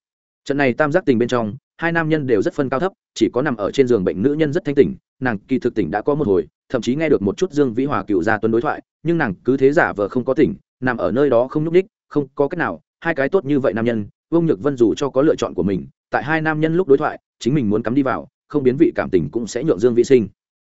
trận này tam giác tình bên trong, hai nam nhân đều rất phân cao thấp, chỉ có nằm ở trên giường bệnh nữ nhân rất thanh tỉnh, nàng kỳ thực tỉnh đã có một hồi, thậm chí nghe được một chút dương vĩ hòa cựu gia tuấn đối thoại, nhưng nàng cứ thế giả vờ không có tỉnh, nằm ở nơi đó không nhúc ních không có cách nào, hai cái tốt như vậy nam nhân, vương nhược vân dù cho có lựa chọn của mình, tại hai nam nhân lúc đối thoại, chính mình muốn cắm đi vào, không biến vị cảm tình cũng sẽ nhượng dương vĩ sinh.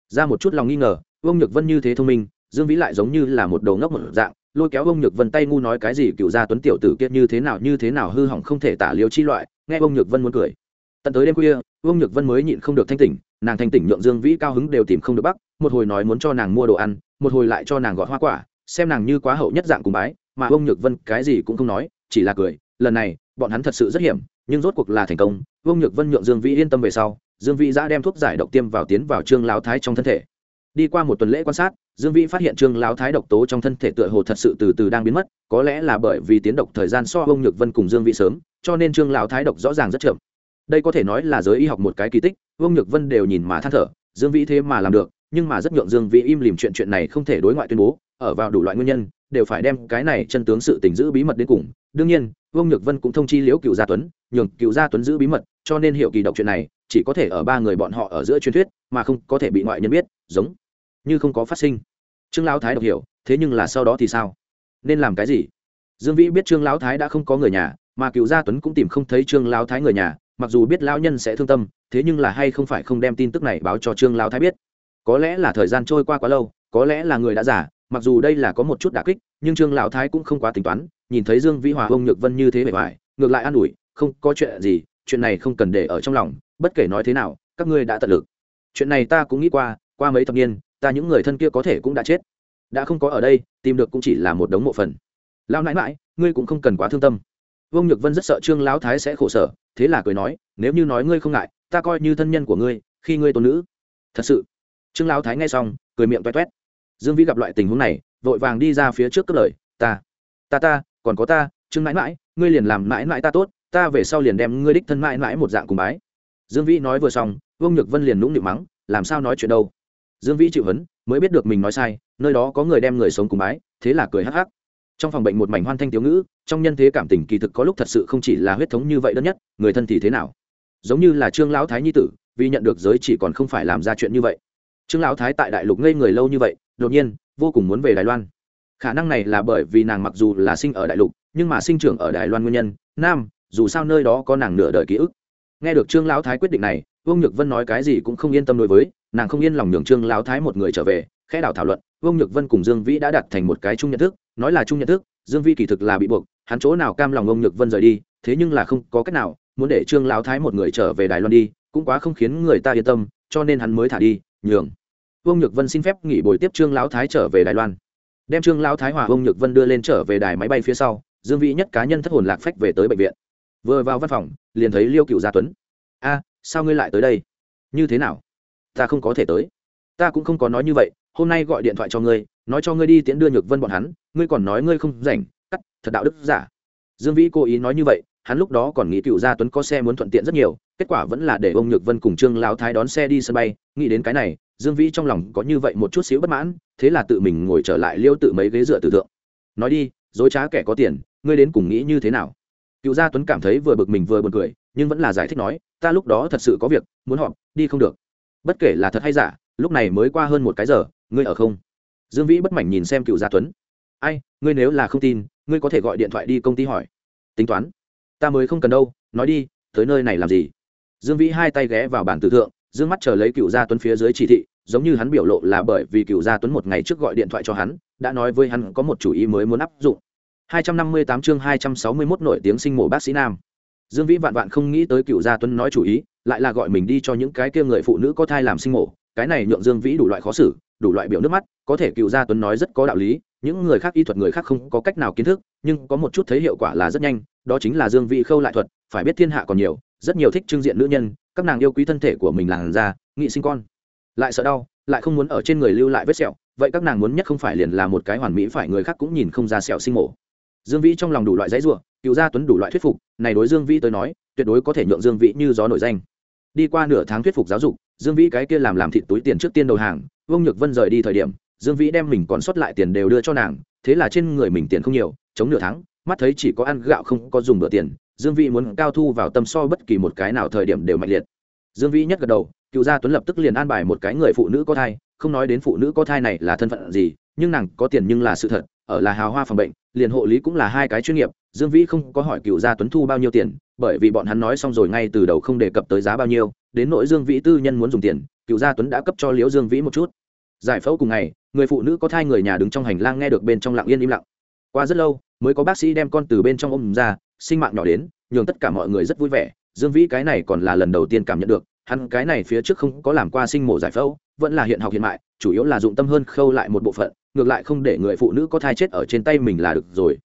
Ra một chút lòng nghi ngờ, vương nhược vân như thế thông minh, dương vĩ lại giống như là một đầu ngốc một dạng, lôi kéo vương nhược vân tay ngu nói cái gì, cựu gia tuấn tiểu tử kia như thế nào, như thế nào, hư hỏng không thể tả liêu chi loại nghe ông nhược vân muốn cười. Tận tới đêm khuya, ông nhược vân mới nhịn không được thanh tỉnh, nàng thanh tỉnh nhượng dương vĩ cao hứng đều tìm không được bắc, một hồi nói muốn cho nàng mua đồ ăn, một hồi lại cho nàng gọt hoa quả, xem nàng như quá hậu nhất dạng cùng bái, mà ông nhược vân cái gì cũng không nói, chỉ là cười, lần này, bọn hắn thật sự rất hiểm, nhưng rốt cuộc là thành công, ông nhược vân nhượng dương vĩ yên tâm về sau, dương vĩ đã đem thuốc giải độc tiêm vào tiến vào trương lão thái trong thân thể. Đi qua một tuần lễ quan sát, dương vĩ phát hiện trương lão thái độc tố trong thân thể tựa hồ thật sự từ từ đang biến mất, có lẽ là bởi vì tiến độc thời gian so ông nhược vân cùng dương vĩ sớm cho nên trương lão thái độc rõ ràng rất chậm. Đây có thể nói là giới y học một cái kỳ tích, vương nhược vân đều nhìn mà than thở, dương vĩ thế mà làm được, nhưng mà rất nhượng dương vĩ im lìm chuyện chuyện này không thể đối ngoại tuyên bố, ở vào đủ loại nguyên nhân, đều phải đem cái này chân tướng sự tình giữ bí mật đến cùng. Đương nhiên, vương nhược vân cũng thông chi liễu cựu gia tuấn, nhường cựu gia tuấn giữ bí mật, cho nên hiệu kỳ độc chuyện này, chỉ có thể ở ba người bọn họ ở giữa truyền thuyết, mà không có thể bị ngoại nhân biết, giống như không có phát sinh. Trương lão thái độc hiểu, thế nhưng là sau đó thì sao? Nên làm cái gì? Dương vĩ biết trương lão thái đã không có người nhà mà cựu gia tuấn cũng tìm không thấy trương lão thái người nhà, mặc dù biết lão nhân sẽ thương tâm, thế nhưng là hay không phải không đem tin tức này báo cho trương lão thái biết. Có lẽ là thời gian trôi qua quá lâu, có lẽ là người đã giả mặc dù đây là có một chút đả kích, nhưng trương lão thái cũng không quá tính toán, nhìn thấy dương vĩ hòa ông nhược vân như thế bề ngoài, ngược lại an ủi, không, có chuyện gì, chuyện này không cần để ở trong lòng, bất kể nói thế nào, các ngươi đã tận lực. Chuyện này ta cũng nghĩ qua qua mấy thập niên, ta những người thân kia có thể cũng đã chết. Đã không có ở đây, tìm được cũng chỉ là một đống mộ phần. Lão nãi mãi ngươi cũng không cần quá thương tâm vương nhược vân rất sợ trương lão thái sẽ khổ sở thế là cười nói nếu như nói ngươi không ngại ta coi như thân nhân của ngươi khi ngươi tôn nữ thật sự trương lão thái nghe xong cười miệng toét toét dương vĩ gặp loại tình huống này vội vàng đi ra phía trước cất lời ta ta ta còn có ta trương mãi mãi ngươi liền làm mãi mãi ta tốt ta về sau liền đem ngươi đích thân mãi mãi một dạng cùng bái dương vĩ nói vừa xong vương nhược vân liền nũng nịu mắng làm sao nói chuyện đâu dương vĩ chịu hấn mới biết được mình nói sai nơi đó có người đem người sống cùng bái thế là cười hắc hắc trong phòng bệnh một mảnh hoan thanh thiếu ngữ, trong nhân thế cảm tình kỳ thực có lúc thật sự không chỉ là huyết thống như vậy đơn nhất, người thân thì thế nào? Giống như là trương lão thái nhi tử, vì nhận được giới chỉ còn không phải làm ra chuyện như vậy. Trương lão thái tại đại lục ngây người lâu như vậy, đột nhiên, vô cùng muốn về đài loan. Khả năng này là bởi vì nàng mặc dù là sinh ở đại lục, nhưng mà sinh trưởng ở đài loan nguyên nhân, nam, dù sao nơi đó có nàng nửa đời ký ức. Nghe được trương lão thái quyết định này, vương nhược vân nói cái gì cũng không yên tâm đối với, nàng không yên lòng nhường trương lão thái một người trở về, khẽ đảo thảo luận vương nhược vân cùng dương vĩ đã đặt thành một cái chung nhận thức, nói là chung nhận thức, dương vĩ kỳ thực là bị buộc, hắn chỗ nào cam lòng Vương nhược vân rời đi, thế nhưng là không có cách nào, muốn để trương lão thái một người trở về đài loan đi, cũng quá không khiến người ta yên tâm, cho nên hắn mới thả đi, nhường. Vương nhược vân xin phép nghỉ buổi tiếp trương lão thái trở về đài loan. Đem trương lão thái hòa vương nhược vân đưa lên trở về đài máy bay phía sau, dương vĩ nhất cá nhân thất hồn lạc phách về tới bệnh viện. Vừa vào văn phòng, liền thấy liêu cựu gia tuấn. A, sao ngươi lại tới đây? Như thế nào? Ta không có thể tới. Ta cũng không có nói như vậy hôm nay gọi điện thoại cho ngươi, nói cho ngươi đi tiễn đưa nhược vân bọn hắn, ngươi còn nói ngươi không rảnh, cắt, thật đạo đức giả. Dương vĩ cố ý nói như vậy, hắn lúc đó còn nghĩ cựu gia tuấn có xe muốn thuận tiện rất nhiều, kết quả vẫn là để ông nhược vân cùng trương lao thái đón xe đi sân bay, nghĩ đến cái này, dương vĩ trong lòng có như vậy một chút xíu bất mãn, thế là tự mình ngồi trở lại liêu tự mấy ghế dựa tử thượng. Nói đi, dối trá kẻ có tiền, ngươi đến cùng nghĩ như thế nào? Cựu gia tuấn cảm thấy vừa bực mình vừa buồn cười, nhưng vẫn là giải thích nói, ta lúc đó thật sự có việc, muốn họp, đi không được. Bất kể là thật hay giả, lúc này mới qua hơn một cái giờ ngươi ở không? Dương vĩ bất mảnh nhìn xem cựu gia tuấn. Ai ngươi nếu là không tin ngươi có thể gọi điện thoại đi công ty hỏi. Tính toán. Ta mới không cần đâu nói đi tới nơi này làm gì? Dương vĩ hai tay ghé vào bản tử thượng dương mắt chờ lấy cựu gia tuấn phía dưới chỉ thị giống như hắn biểu lộ là bởi vì cựu gia tuấn một ngày trước gọi điện thoại cho hắn đã nói với hắn có một chủ ý mới muốn áp dụng. 258 chương 261 nổi tiếng sinh mổ bác sĩ nam. Dương Vĩ vạn vạn không nghĩ tới Cựu Gia Tuấn nói chủ ý, lại là gọi mình đi cho những cái kia người phụ nữ có thai làm sinh mổ, cái này nhượng Dương Vĩ đủ loại khó xử, đủ loại biểu nước mắt, có thể Cựu Gia Tuấn nói rất có đạo lý, những người khác y thuật người khác không có cách nào kiến thức, nhưng có một chút thấy hiệu quả là rất nhanh, đó chính là Dương Vĩ khâu lại thuật, phải biết thiên hạ còn nhiều, rất nhiều thích trưng diện nữ nhân, các nàng yêu quý thân thể của mình làn da, nghị sinh con, lại sợ đau, lại không muốn ở trên người lưu lại vết sẹo, vậy các nàng muốn nhất không phải liền là một cái hoàn mỹ phải người khác cũng nhìn không ra sẹo sinh mổ. Dương vĩ trong lòng đủ loại dãy ruộng cựu gia tuấn đủ loại thuyết phục này đối dương vĩ tới nói tuyệt đối có thể nhượng dương vĩ như gió nổi danh. Đi qua nửa tháng thuyết phục giáo dục dương vĩ cái kia làm làm thịt túi tiền trước tiên đầu hàng, vương nhược vân rời đi thời điểm, dương vĩ đem mình còn sót lại tiền đều đưa cho nàng, thế là trên người mình tiền không nhiều, chống nửa tháng, mắt thấy chỉ có ăn gạo không có dùng bữa tiền, dương vĩ muốn cao thu vào tâm so bất kỳ một cái nào thời điểm đều mạnh liệt. Dương vĩ nhất gật đầu, cựu gia tuấn lập tức liền an bài một cái người phụ nữ có thai, không nói đến phụ nữ có thai này là thân phận gì, nhưng nàng có tiền nhưng là sự thật, ở là hào hoa phòng bệnh, liền hộ lý cũng là hai cái chuyên nghiệp dương vĩ không có hỏi cựu gia tuấn thu bao nhiêu tiền, bởi vì bọn hắn nói xong rồi ngay từ đầu không đề cập tới giá bao nhiêu, đến nỗi dương vĩ tư nhân muốn dùng tiền, cựu gia tuấn đã cấp cho liễu dương vĩ một chút. Giải phẫu cùng ngày, người phụ nữ có thai người nhà đứng trong hành lang nghe được bên trong lặng yên im lặng. Qua rất lâu, mới có bác sĩ đem con từ bên trong ôm ra, sinh mạng nhỏ đến, nhường tất cả mọi người rất vui vẻ. Dương vĩ cái này còn là lần đầu tiên cảm nhận được, hắn cái này phía trước không có làm qua sinh mổ giải phẫu, vẫn là hiện học hiện mại, chủ yếu là dụng tâm hơn khâu lại một bộ phận, ngược lại không để người phụ nữ có thai chết ở trên tay mình là được rồi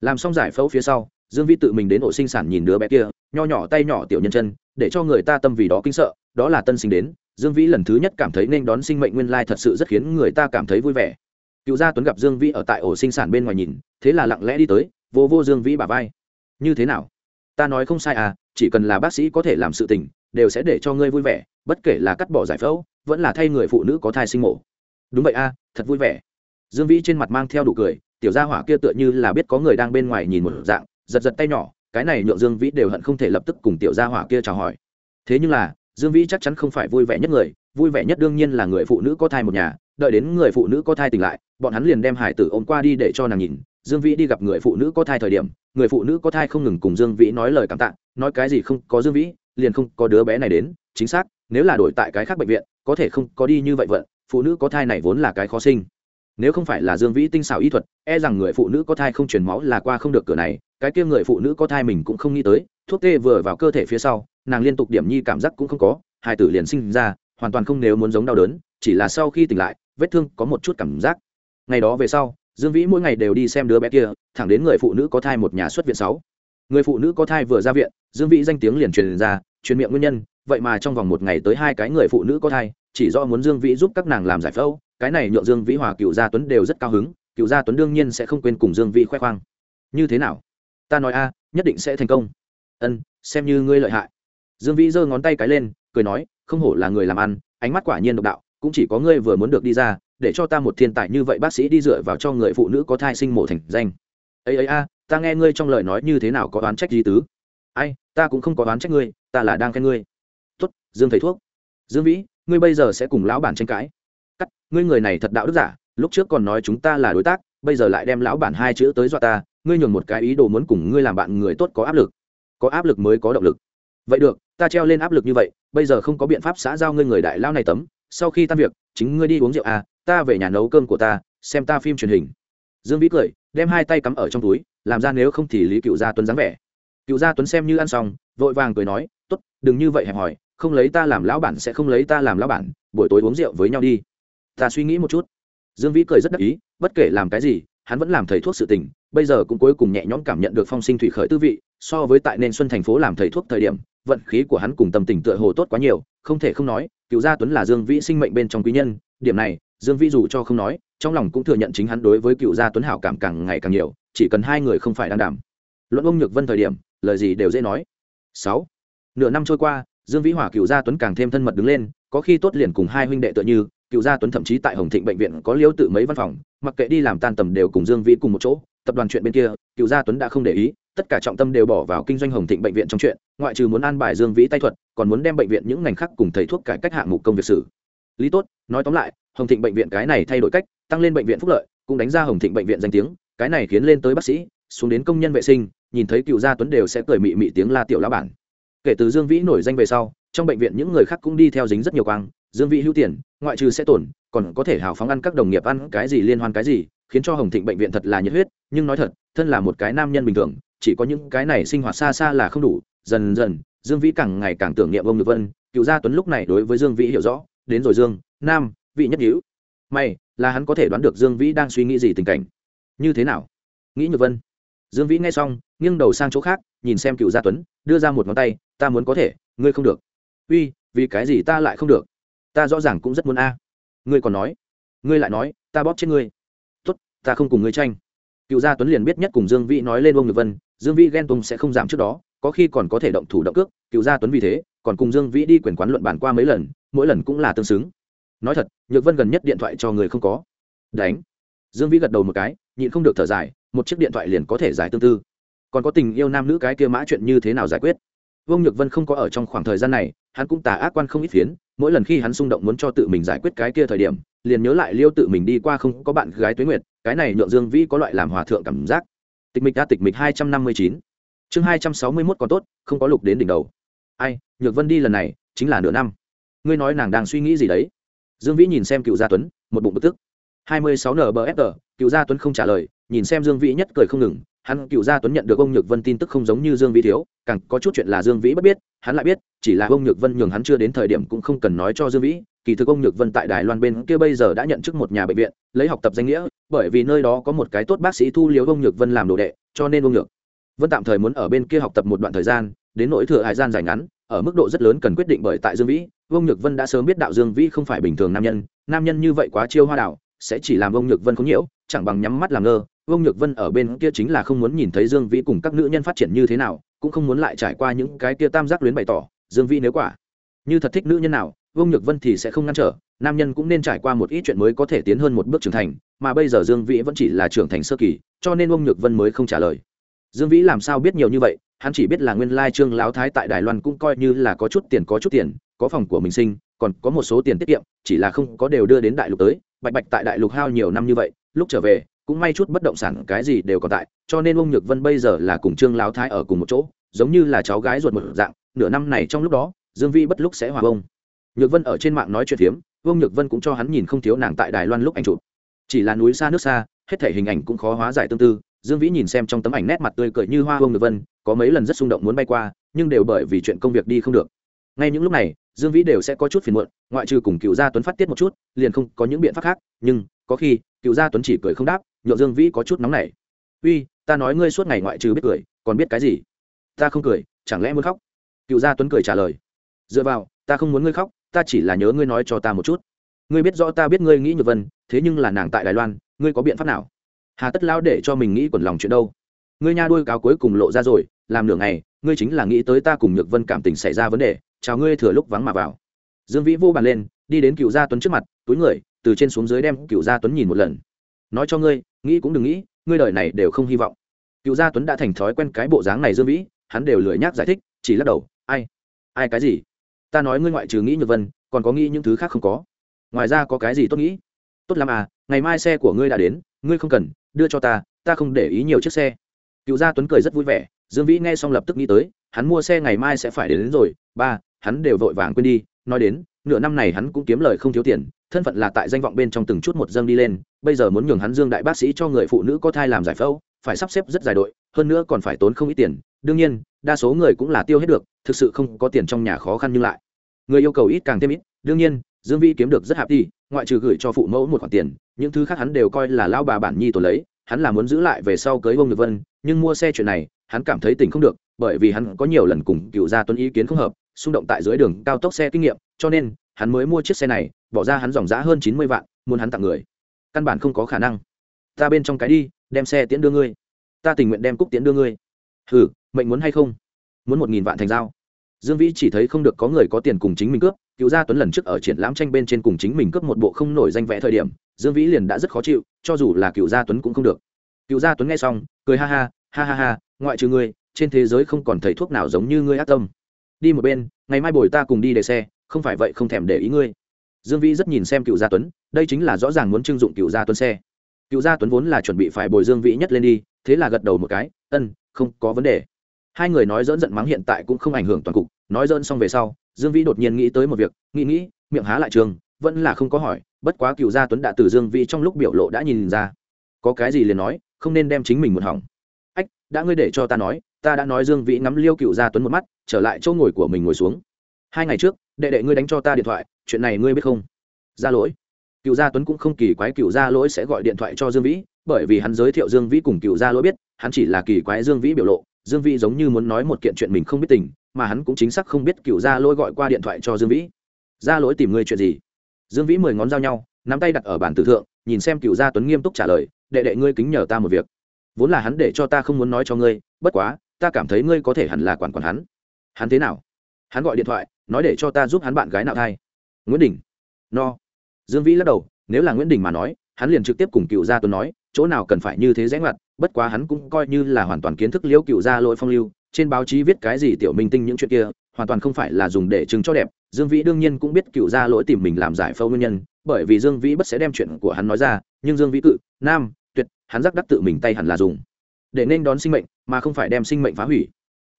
làm xong giải phẫu phía sau, dương vi tự mình đến ổ sinh sản nhìn đứa bé kia, nho nhỏ tay nhỏ tiểu nhân chân, để cho người ta tâm vì đó kinh sợ, đó là tân sinh đến, dương vĩ lần thứ nhất cảm thấy nên đón sinh mệnh nguyên lai thật sự rất khiến người ta cảm thấy vui vẻ. Cựu gia tuấn gặp dương vĩ ở tại ổ sinh sản bên ngoài nhìn, thế là lặng lẽ đi tới, vô vô dương vĩ bà vai. Như thế nào? Ta nói không sai à chỉ cần là bác sĩ có thể làm sự tình, đều sẽ để cho ngươi vui vẻ, bất kể là cắt bỏ giải phẫu, vẫn là thay người phụ nữ có thai sinh mổ. Đúng vậy a thật vui vẻ. Dương vĩ trên mặt mang theo đủ cười tiểu gia hỏa kia tựa như là biết có người đang bên ngoài nhìn một dạng, giật giật tay nhỏ, cái này nhượng dương vĩ đều hận không thể lập tức cùng tiểu gia hỏa kia chào hỏi. Thế nhưng là, dương vĩ chắc chắn không phải vui vẻ nhất người, vui vẻ nhất đương nhiên là người phụ nữ có thai một nhà, đợi đến người phụ nữ có thai tỉnh lại, bọn hắn liền đem hải tử ôm qua đi để cho nàng nhìn. Dương vĩ đi gặp người phụ nữ có thai thời điểm, người phụ nữ có thai không ngừng cùng dương vĩ nói lời cảm tạ, nói cái gì không có dương vĩ, liền không có đứa bé này đến, chính xác, nếu là đổi tại cái khác bệnh viện, có thể không có đi như vậy vận, phụ nữ có thai này vốn là cái khó sinh nếu không phải là dương vĩ tinh xảo y thuật e rằng người phụ nữ có thai không truyền máu là qua không được cửa này, cái kia người phụ nữ có thai mình cũng không nghĩ tới, thuốc tê vừa vào cơ thể phía sau, nàng liên tục điểm nhi cảm giác cũng không có, hai tử liền sinh ra, hoàn toàn không nếu muốn giống đau đớn, chỉ là sau khi tỉnh lại, vết thương có một chút cảm giác. Ngày đó về sau, dương vĩ mỗi ngày đều đi xem đứa bé kia, thẳng đến người phụ nữ có thai một nhà xuất viện sáu. Người phụ nữ có thai vừa ra viện, dương vĩ danh tiếng liền truyền ra, truyền miệng nguyên nhân, vậy mà trong vòng một ngày tới hai cái người phụ nữ có thai, chỉ do muốn dương vĩ giúp các nàng làm giải phẫu cái này nhượng dương vĩ hòa, cựu gia tuấn đều rất cao hứng, cựu gia tuấn đương nhiên sẽ không quên cùng dương vĩ khoe khoang. Như thế nào? Ta nói a, nhất định sẽ thành công. Ân, xem như ngươi lợi hại. Dương vĩ giơ ngón tay cái lên, cười nói, không hổ là người làm ăn, ánh mắt quả nhiên độc đạo, cũng chỉ có ngươi vừa muốn được đi ra, để cho ta một thiên tài như vậy bác sĩ đi dựa vào cho người phụ nữ có thai sinh mổ thành danh. Ấy ấy a, ta nghe ngươi trong lời nói như thế nào có oán trách gì tứ? Ai, ta cũng không có oán trách ngươi, ta là đang khen ngươi. Tuất dương thầy thuốc. Dương vĩ, ngươi bây giờ sẽ cùng lão bản tranh cãi cắt, ngươi người này thật đạo đức giả, lúc trước còn nói chúng ta là đối tác, bây giờ lại đem lão bản hai chữ tới dọa ta, ngươi nhường một cái ý đồ muốn cùng ngươi làm bạn người tốt có áp lực, có áp lực mới có động lực. Vậy được, ta treo lên áp lực như vậy, bây giờ không có biện pháp xã giao ngươi người đại lao này tấm, sau khi tan việc, chính ngươi đi uống rượu à ta về nhà nấu cơm của ta, xem ta phim truyền hình. Dương vĩ cười, đem hai tay cắm ở trong túi, làm ra nếu không thì lý cựu gia tuấn dáng vẻ. Cựu gia tuấn xem như ăn xong, vội vàng cười nói t ố t đừng như vậy hẹp hòi, không lấy ta làm lão bản sẽ không lấy ta làm lão bản, buổi tối uống rượu với nhau đi ta suy nghĩ một chút. Dương vĩ cười rất đắc ý, bất kể làm cái gì, hắn vẫn làm thầy thuốc sự tình, bây giờ cũng cuối cùng nhẹ nhõm cảm nhận được phong sinh thủy khởi tư vị, so với tại nên xuân thành phố làm thầy thuốc thời điểm, vận khí của hắn cùng tâm tình tựa hồ tốt quá nhiều, không thể không nói, cựu gia tuấn là dương vĩ sinh mệnh bên trong quý nhân, điểm này, dương vĩ dù cho không nói, trong lòng cũng thừa nhận chính hắn đối với cựu gia tuấn hảo cảm càng ngày càng nhiều, chỉ cần hai người không phải đang đảm. Luận ông nhược vân thời điểm, lời gì đều dễ nói. Sáu, nửa năm trôi qua, dương vĩ hỏa cựu gia tuấn càng thêm thân mật đứng lên, có khi tốt liền cùng hai huynh đệ tựa như cựu gia tuấn thậm chí tại hồng thịnh bệnh viện có liêu tự mấy văn phòng, mặc kệ đi làm tan tầm đều cùng dương vĩ cùng một chỗ, tập đoàn chuyện bên kia, cựu gia tuấn đã không để ý, tất cả trọng tâm đều bỏ vào kinh doanh hồng thịnh bệnh viện trong chuyện, ngoại trừ muốn an bài dương vĩ tay thuật, còn muốn đem bệnh viện những ngành khác cùng thầy thuốc cải cách hạng mục công việc xử. Lý tốt, nói tóm lại, hồng thịnh bệnh viện cái này thay đổi cách, tăng lên bệnh viện phúc lợi, cũng đánh ra hồng thịnh bệnh viện danh tiếng, cái này khiến lên tới bác sĩ, xuống đến công nhân vệ sinh, nhìn thấy cựu gia tuấn đều sẽ cười mị mị tiếng la tiểu lão bản. Kể từ dương vĩ nổi danh về sau, trong bệnh viện những người khác cũng đi theo dính rất nhiều quang dương vĩ hữu tiền, ngoại trừ sẽ tổn, còn có thể hào phóng ăn các đồng nghiệp ăn cái gì liên hoan cái gì, khiến cho hồng thịnh bệnh viện thật là nhiệt huyết, nhưng nói thật, thân là một cái nam nhân bình thường, chỉ có những cái này sinh hoạt xa xa là không đủ, dần dần, dương vĩ càng ngày càng tưởng niệm ông nhược vân, cựu gia tuấn lúc này đối với dương vĩ hiểu rõ, đến rồi dương, nam vị nhất hữu. May, là hắn có thể đoán được dương vĩ đang suy nghĩ gì tình cảnh. Như thế nào? Nghĩ nhược vân. Dương vĩ nghe xong, nghiêng đầu sang chỗ khác, nhìn xem cựu gia tuấn, đưa ra một ngón tay, ta muốn có thể, ngươi không được. Uy, vì cái gì ta lại không được? Ta rõ ràng cũng rất muốn a. Ngươi còn nói. Ngươi lại nói, ta bóp chết ngươi. Tốt, ta không cùng ngươi tranh. Cựu gia tuấn liền biết nhất cùng dương vĩ nói lên ông nhược vân, dương vĩ ghen tùng sẽ không giảm trước đó, có khi còn có thể động thủ động cước, cựu gia tuấn vì thế, còn cùng dương vĩ đi quyền quán luận bàn qua mấy lần, mỗi lần cũng là tương xứng. Nói thật, nhược vân gần nhất điện thoại cho người không có. Đánh. Dương vĩ gật đầu một cái, nhịn không được thở dài, một chiếc điện thoại liền có thể giải tương tư. Còn có tình yêu nam nữ cái kia mã chuyện như thế nào giải quyết? Vương nhược vân không có ở trong khoảng thời gian này, hắn cũng tà ác quan không ít phiến, mỗi lần khi hắn xung động muốn cho tự mình giải quyết cái kia thời điểm, liền nhớ lại liêu tự mình đi qua không có bạn gái tuế nguyệt, cái này nhượng dương vĩ có loại làm hòa thượng cảm giác. Tịch mịch đã tịch mịch hai trăm năm mươi chín. Chương hai trăm sáu mươi mốt còn tốt, không có lục đến đỉnh đầu. Ai, nhược vân đi lần này, chính là nửa năm. Ngươi nói nàng đang suy nghĩ gì đấy? Dương vĩ nhìn xem cựu gia tuấn, một bụng bực tức. hai mươi sáu nbfr cựu gia tuấn không trả lời, nhìn xem dương vĩ nhất cười không ngừng hắn cựu gia tuấn nhận được ông nhược vân tin tức không giống như dương vĩ thiếu, càng có chút chuyện là dương vĩ bất biết, hắn lại biết, chỉ là ông nhược vân nhường hắn chưa đến thời điểm cũng không cần nói cho dương vĩ, kỳ thực ông nhược vân tại đài loan bên kia bây giờ đã nhận chức một nhà bệnh viện, lấy học tập danh nghĩa, bởi vì nơi đó có một cái tốt bác sĩ thu liếu ông nhược vân làm đồ đệ, cho nên ông nhược vân tạm thời muốn ở bên kia học tập một đoạn thời gian, đến nỗi thừa hải gian dài ngắn, ở mức độ rất lớn cần quyết định bởi tại dương vĩ, ông nhược vân đã sớm biết đạo dương vĩ không phải bình thường nam nhân nam nhân như vậy quá chiêu hoa đạo sẽ chỉ làm ông nhược vân không nhiễu, chẳng bằng nhắm mắt làm ngơ Vương nhược vân ở bên kia chính là không muốn nhìn thấy dương vĩ cùng các nữ nhân phát triển như thế nào, cũng không muốn lại trải qua những cái kia tam giác luyến bày tỏ, dương vĩ nếu quả như thật thích nữ nhân nào, Vương nhược vân thì sẽ không ngăn trở, nam nhân cũng nên trải qua một ít chuyện mới có thể tiến hơn một bước trưởng thành, mà bây giờ dương vĩ vẫn chỉ là trưởng thành sơ kỳ, cho nên Vương nhược vân mới không trả lời. Dương vĩ làm sao biết nhiều như vậy, hắn chỉ biết là nguyên lai trương lão thái tại đài loan cũng coi như là có chút tiền có chút tiền, có phòng của mình sinh, còn có một số tiền tiết kiệm, chỉ là không có đều đưa đến đại lục tới, bạch bạch tại đại lục hao nhiều năm như vậy, lúc trở về cũng may chút bất động sản cái gì đều còn tại, cho nên ông nhược vân bây giờ là cùng trương lão thái ở cùng một chỗ, giống như là cháu gái ruột một dạng, nửa năm này trong lúc đó, dương vĩ bất lúc sẽ hòa bông. Nhược vân ở trên mạng nói chuyện phiếm vương nhược vân cũng cho hắn nhìn không thiếu nàng tại đài loan lúc ảnh chụp. Chỉ là núi xa nước xa, hết thể hình ảnh cũng khó hóa giải tương tư, dương vĩ nhìn xem trong tấm ảnh nét mặt tươi cười như hoa vương nhược vân, có mấy lần rất xung động muốn bay qua, nhưng đều bởi vì chuyện công việc đi không được. Ngay những lúc này, dương vĩ đều sẽ có chút phiền muộn, ngoại trừ cùng cựu gia tuấn phát tiết một chút, liền không có những biện pháp khác, nhưng có khi, cựu gia tuấn chỉ cười không đáp nhộn dương vĩ có chút nóng nảy. Uy, ta nói ngươi suốt ngày ngoại trừ biết cười, còn biết cái gì? Ta không cười, chẳng lẽ muốn khóc? Cựu gia tuấn cười trả lời. Dựa vào, ta không muốn ngươi khóc, ta chỉ là nhớ ngươi nói cho ta một chút. Ngươi biết rõ ta biết ngươi nghĩ nhược vân, thế nhưng là nàng tại đài loan, ngươi có biện pháp nào? Hà tất lao để cho mình nghĩ quẩn lòng chuyện đâu. Ngươi nha đuôi cáo cuối cùng lộ ra rồi, làm nửa ngày, ngươi chính là nghĩ tới ta cùng nhược vân cảm tình xảy ra vấn đề, chào ngươi thừa lúc vắng mà vào. Dương vĩ vô bàn lên, đi đến cựu gia tuấn trước mặt, túi người, từ trên xuống dưới đem cựu gia tuấn nhìn một lần nói cho ngươi nghĩ cũng đừng nghĩ ngươi đời này đều không hy vọng. Cựu gia tuấn đã thành thói quen cái bộ dáng này dương vĩ hắn đều lười nhác giải thích chỉ lắc đầu ai? Ai cái gì? Ta nói ngươi ngoại trừ nghĩ nhược vân còn có nghĩ những thứ khác không có. Ngoài ra có cái gì tốt nghĩ? Tốt lắm à ngày mai xe của ngươi đã đến ngươi không cần đưa cho ta ta không để ý nhiều chiếc xe. Cựu gia tuấn cười rất vui vẻ dương vĩ nghe xong lập tức nghĩ tới hắn mua xe ngày mai sẽ phải đến, đến rồi ba hắn đều vội vàng quên đi nói đến nửa năm này hắn cũng kiếm lời không thiếu tiền thân phận là tại danh vọng bên trong từng chút một dâng đi lên, bây giờ muốn nhường hắn dương đại bác sĩ cho người phụ nữ có thai làm giải phẫu, phải sắp xếp rất dài đội, hơn nữa còn phải tốn không ít tiền. Đương nhiên, đa số người cũng là tiêu hết được, thực sự không có tiền trong nhà khó khăn nhưng lại. Người yêu cầu ít càng thêm ít. Đương nhiên, dương vĩ kiếm được rất hạp đi, ngoại trừ gửi cho phụ mẫu một khoản tiền, những thứ khác hắn đều coi là lao bà bản nhi tổ lấy, hắn là muốn giữ lại về sau cưới ông được vân, nhưng mua xe chuyện này, hắn cảm thấy tình không được, bởi vì hắn có nhiều lần cùng cựu gia tuấn ý kiến không hợp, xung động tại dưới đường cao tốc xe kinh nghiệm, cho nên hắn mới mua chiếc xe này, bỏ ra hắn dòng giá hơn chín mươi vạn, muốn hắn tặng người. Căn bản không có khả năng. Ta bên trong cái đi, đem xe tiễn đưa ngươi. Ta tình nguyện đem cúc tiễn đưa ngươi. Hừ, mệnh muốn hay không? Muốn một nghìn vạn thành giao. Dương vĩ chỉ thấy không được có người có tiền cùng chính mình cướp, cựu gia tuấn lần trước ở triển lãm tranh bên trên cùng chính mình cướp một bộ không nổi danh vẽ thời điểm, dương vĩ liền đã rất khó chịu, cho dù là cựu gia tuấn cũng không được. Cựu gia tuấn nghe xong, cười ha ha ha ha ha, ngoại trừ ngươi, trên thế giới không còn thầy thuốc nào giống như ngươi ác tâm. Đi một bên, ngày mai bồi ta cùng đi để xe không phải vậy không thèm để ý ngươi. Dương vĩ rất nhìn xem cựu gia tuấn, đây chính là rõ ràng muốn trưng dụng cựu gia tuấn xe. Cựu gia tuấn vốn là chuẩn bị phải bồi dương vĩ nhất lên đi, thế là gật đầu một cái, ân, không có vấn đề. Hai người nói dỡn giận mắng hiện tại cũng không ảnh hưởng toàn cục, nói dỡn xong về sau, dương vĩ đột nhiên nghĩ tới một việc, nghĩ nghĩ, miệng há lại trường, vẫn là không có hỏi, bất quá cựu gia tuấn đã từ dương vĩ trong lúc biểu lộ đã nhìn ra. Có cái gì liền nói, không nên đem chính mình một hỏng. Ách, đã ngươi để cho ta nói, ta đã nói dương vĩ ngắm liêu cựu gia tuấn một mắt, trở lại chỗ ngồi của mình ngồi xuống hai ngày trước, đệ đệ ngươi đánh cho ta điện thoại, chuyện này ngươi biết không? Ra lỗi. Cựu gia tuấn cũng không kỳ quái cựu gia lỗi sẽ gọi điện thoại cho dương vĩ, bởi vì hắn giới thiệu dương vĩ cùng cựu gia lỗi biết, hắn chỉ là kỳ quái dương vĩ biểu lộ. Dương vĩ giống như muốn nói một kiện chuyện mình không biết tình, mà hắn cũng chính xác không biết cựu gia lỗi gọi qua điện thoại cho dương vĩ. Gia lỗi tìm ngươi chuyện gì? Dương vĩ mười ngón dao nhau, nắm tay đặt ở bàn tử thượng, nhìn xem cựu gia tuấn nghiêm túc trả lời, đệ đệ ngươi kính nhờ ta một việc. Vốn là hắn để cho ta không muốn nói cho ngươi, bất quá, ta cảm thấy ngươi có thể hẳn là quản quản hắn. Hắn thế nào? Hắn gọi điện thoại nói để cho ta giúp hắn bạn gái nào thai. Nguyễn đình. No. Dương vĩ lắc đầu, nếu là nguyễn đình mà nói, hắn liền trực tiếp cùng cựu gia tuấn nói, chỗ nào cần phải như thế rẽ ngoặt, bất quá hắn cũng coi như là hoàn toàn kiến thức liễu cựu gia lỗi phong lưu, trên báo chí viết cái gì tiểu minh tinh những chuyện kia, hoàn toàn không phải là dùng để chứng cho đẹp. Dương vĩ đương nhiên cũng biết cựu gia lỗi tìm mình làm giải phẫu nguyên nhân, bởi vì dương vĩ bất sẽ đem chuyện của hắn nói ra, nhưng dương vĩ cự nam, tuyệt, hắn giác đắc tự mình tay hẳn là dùng. Để nên đón sinh mệnh, mà không phải đem sinh mệnh phá hủy.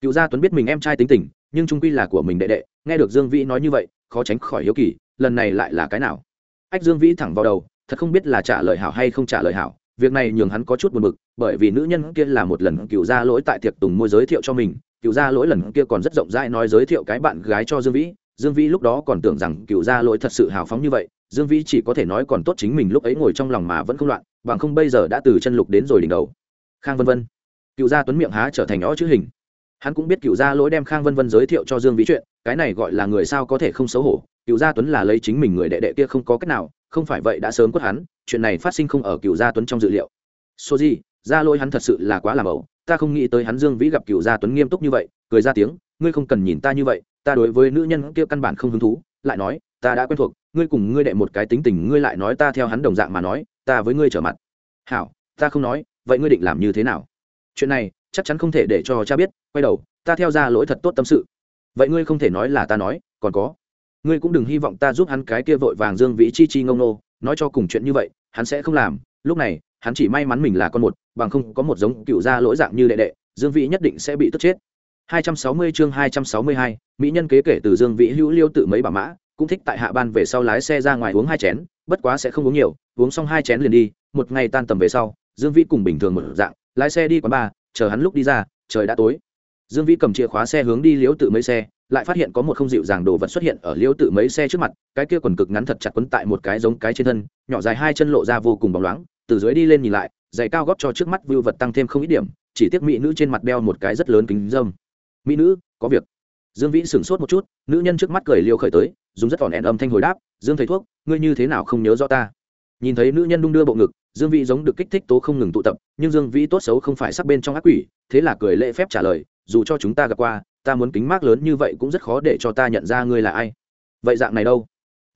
Cựu gia tuấn biết mình em trai tính tình nhưng trung quy là của mình đệ đệ, nghe được dương vĩ nói như vậy, khó tránh khỏi hiếu kỳ, lần này lại là cái nào? Ách dương vĩ thẳng vào đầu, thật không biết là trả lời hảo hay không trả lời hảo, việc này nhường hắn có chút buồn bực, bởi vì nữ nhân kia là một lần cựu gia lỗi tại tiệc tùng môi giới thiệu cho mình, cựu gia lỗi lần kia còn rất rộng rãi nói giới thiệu cái bạn gái cho dương vĩ dương vĩ lúc đó còn tưởng rằng cựu gia lỗi thật sự hào phóng như vậy, dương vĩ chỉ có thể nói còn tốt chính mình lúc ấy ngồi trong lòng mà vẫn không loạn, bằng không bây giờ đã từ chân lục đến rồi đỉnh đầu. Khang vân vân, cựu gia tuấn miệng há trở thành ó chữ hình hắn cũng biết cựu gia lỗi đem khang vân vân giới thiệu cho dương vĩ chuyện, cái này gọi là người sao có thể không xấu hổ, cựu gia tuấn là lấy chính mình người đệ đệ kia không có cách nào, không phải vậy đã sớm quất hắn, chuyện này phát sinh không ở cựu gia tuấn trong dự liệu. Số gì gia lỗi hắn thật sự là quá làm ẩu, ta không nghĩ tới hắn dương vĩ gặp cựu gia tuấn nghiêm túc như vậy, cười ra tiếng, ngươi không cần nhìn ta như vậy, ta đối với nữ nhân kia căn bản không hứng thú, lại nói, ta đã quen thuộc, ngươi cùng ngươi đệ một cái tính tình, ngươi lại nói ta theo hắn đồng dạng mà nói, ta với ngươi trở mặt. Hảo, ta không nói, vậy ngươi định làm như thế nào? Chuyện này chắc chắn không thể để cho cha biết quay đầu ta theo ra lỗi thật tốt tâm sự. Vậy ngươi không thể nói là ta nói còn có. Ngươi cũng đừng hy vọng ta giúp hắn cái kia vội vàng dương vĩ chi chi ngông nô nói cho cùng chuyện như vậy hắn sẽ không làm. Lúc này hắn chỉ may mắn mình là con một bằng không có một giống cựu gia lỗi dạng như đệ đệ dương vĩ nhất định sẽ bị tức chết. 260 chương 262, mỹ nhân kế kể từ dương vĩ hữu liêu tự mấy bà mã cũng thích tại hạ ban về sau lái xe ra ngoài uống hai chén bất quá sẽ không uống nhiều uống xong hai chén liền đi một ngày tan tầm về sau dương vĩ cùng bình thường một dạng lái xe đi quán bar chờ hắn lúc đi ra, trời đã tối. Dương vĩ cầm chìa khóa xe hướng đi liễu tự mấy xe, lại phát hiện có một không dịu dàng đồ vật xuất hiện ở liễu tự mấy xe trước mặt, cái kia quần cực ngắn thật chặt quấn tại một cái giống cái trên thân, nhỏ dài hai chân lộ ra vô cùng bóng loáng, từ dưới đi lên nhìn lại, giày cao góp cho trước mắt vưu vật tăng thêm không ít điểm, chỉ tiếc mỹ nữ trên mặt đeo một cái rất lớn kính dâm mỹ nữ, có việc. Dương vĩ sửng sốt một chút, nữ nhân trước mắt cười liêu khởi tới, dùng rất tỏn ẹn âm thanh hồi đáp, dương thầy thuốc, ngươi như thế nào không nhớ rõ ta? Nhìn thấy nữ nhân đung đưa bộ ngực dương vĩ giống được kích thích tố không ngừng tụ tập, nhưng dương vĩ tốt xấu không phải sắc bên trong ác quỷ, thế là cười lễ phép trả lời, dù cho chúng ta gặp qua, ta muốn kính mác lớn như vậy cũng rất khó để cho ta nhận ra ngươi là ai. Vậy dạng này đâu?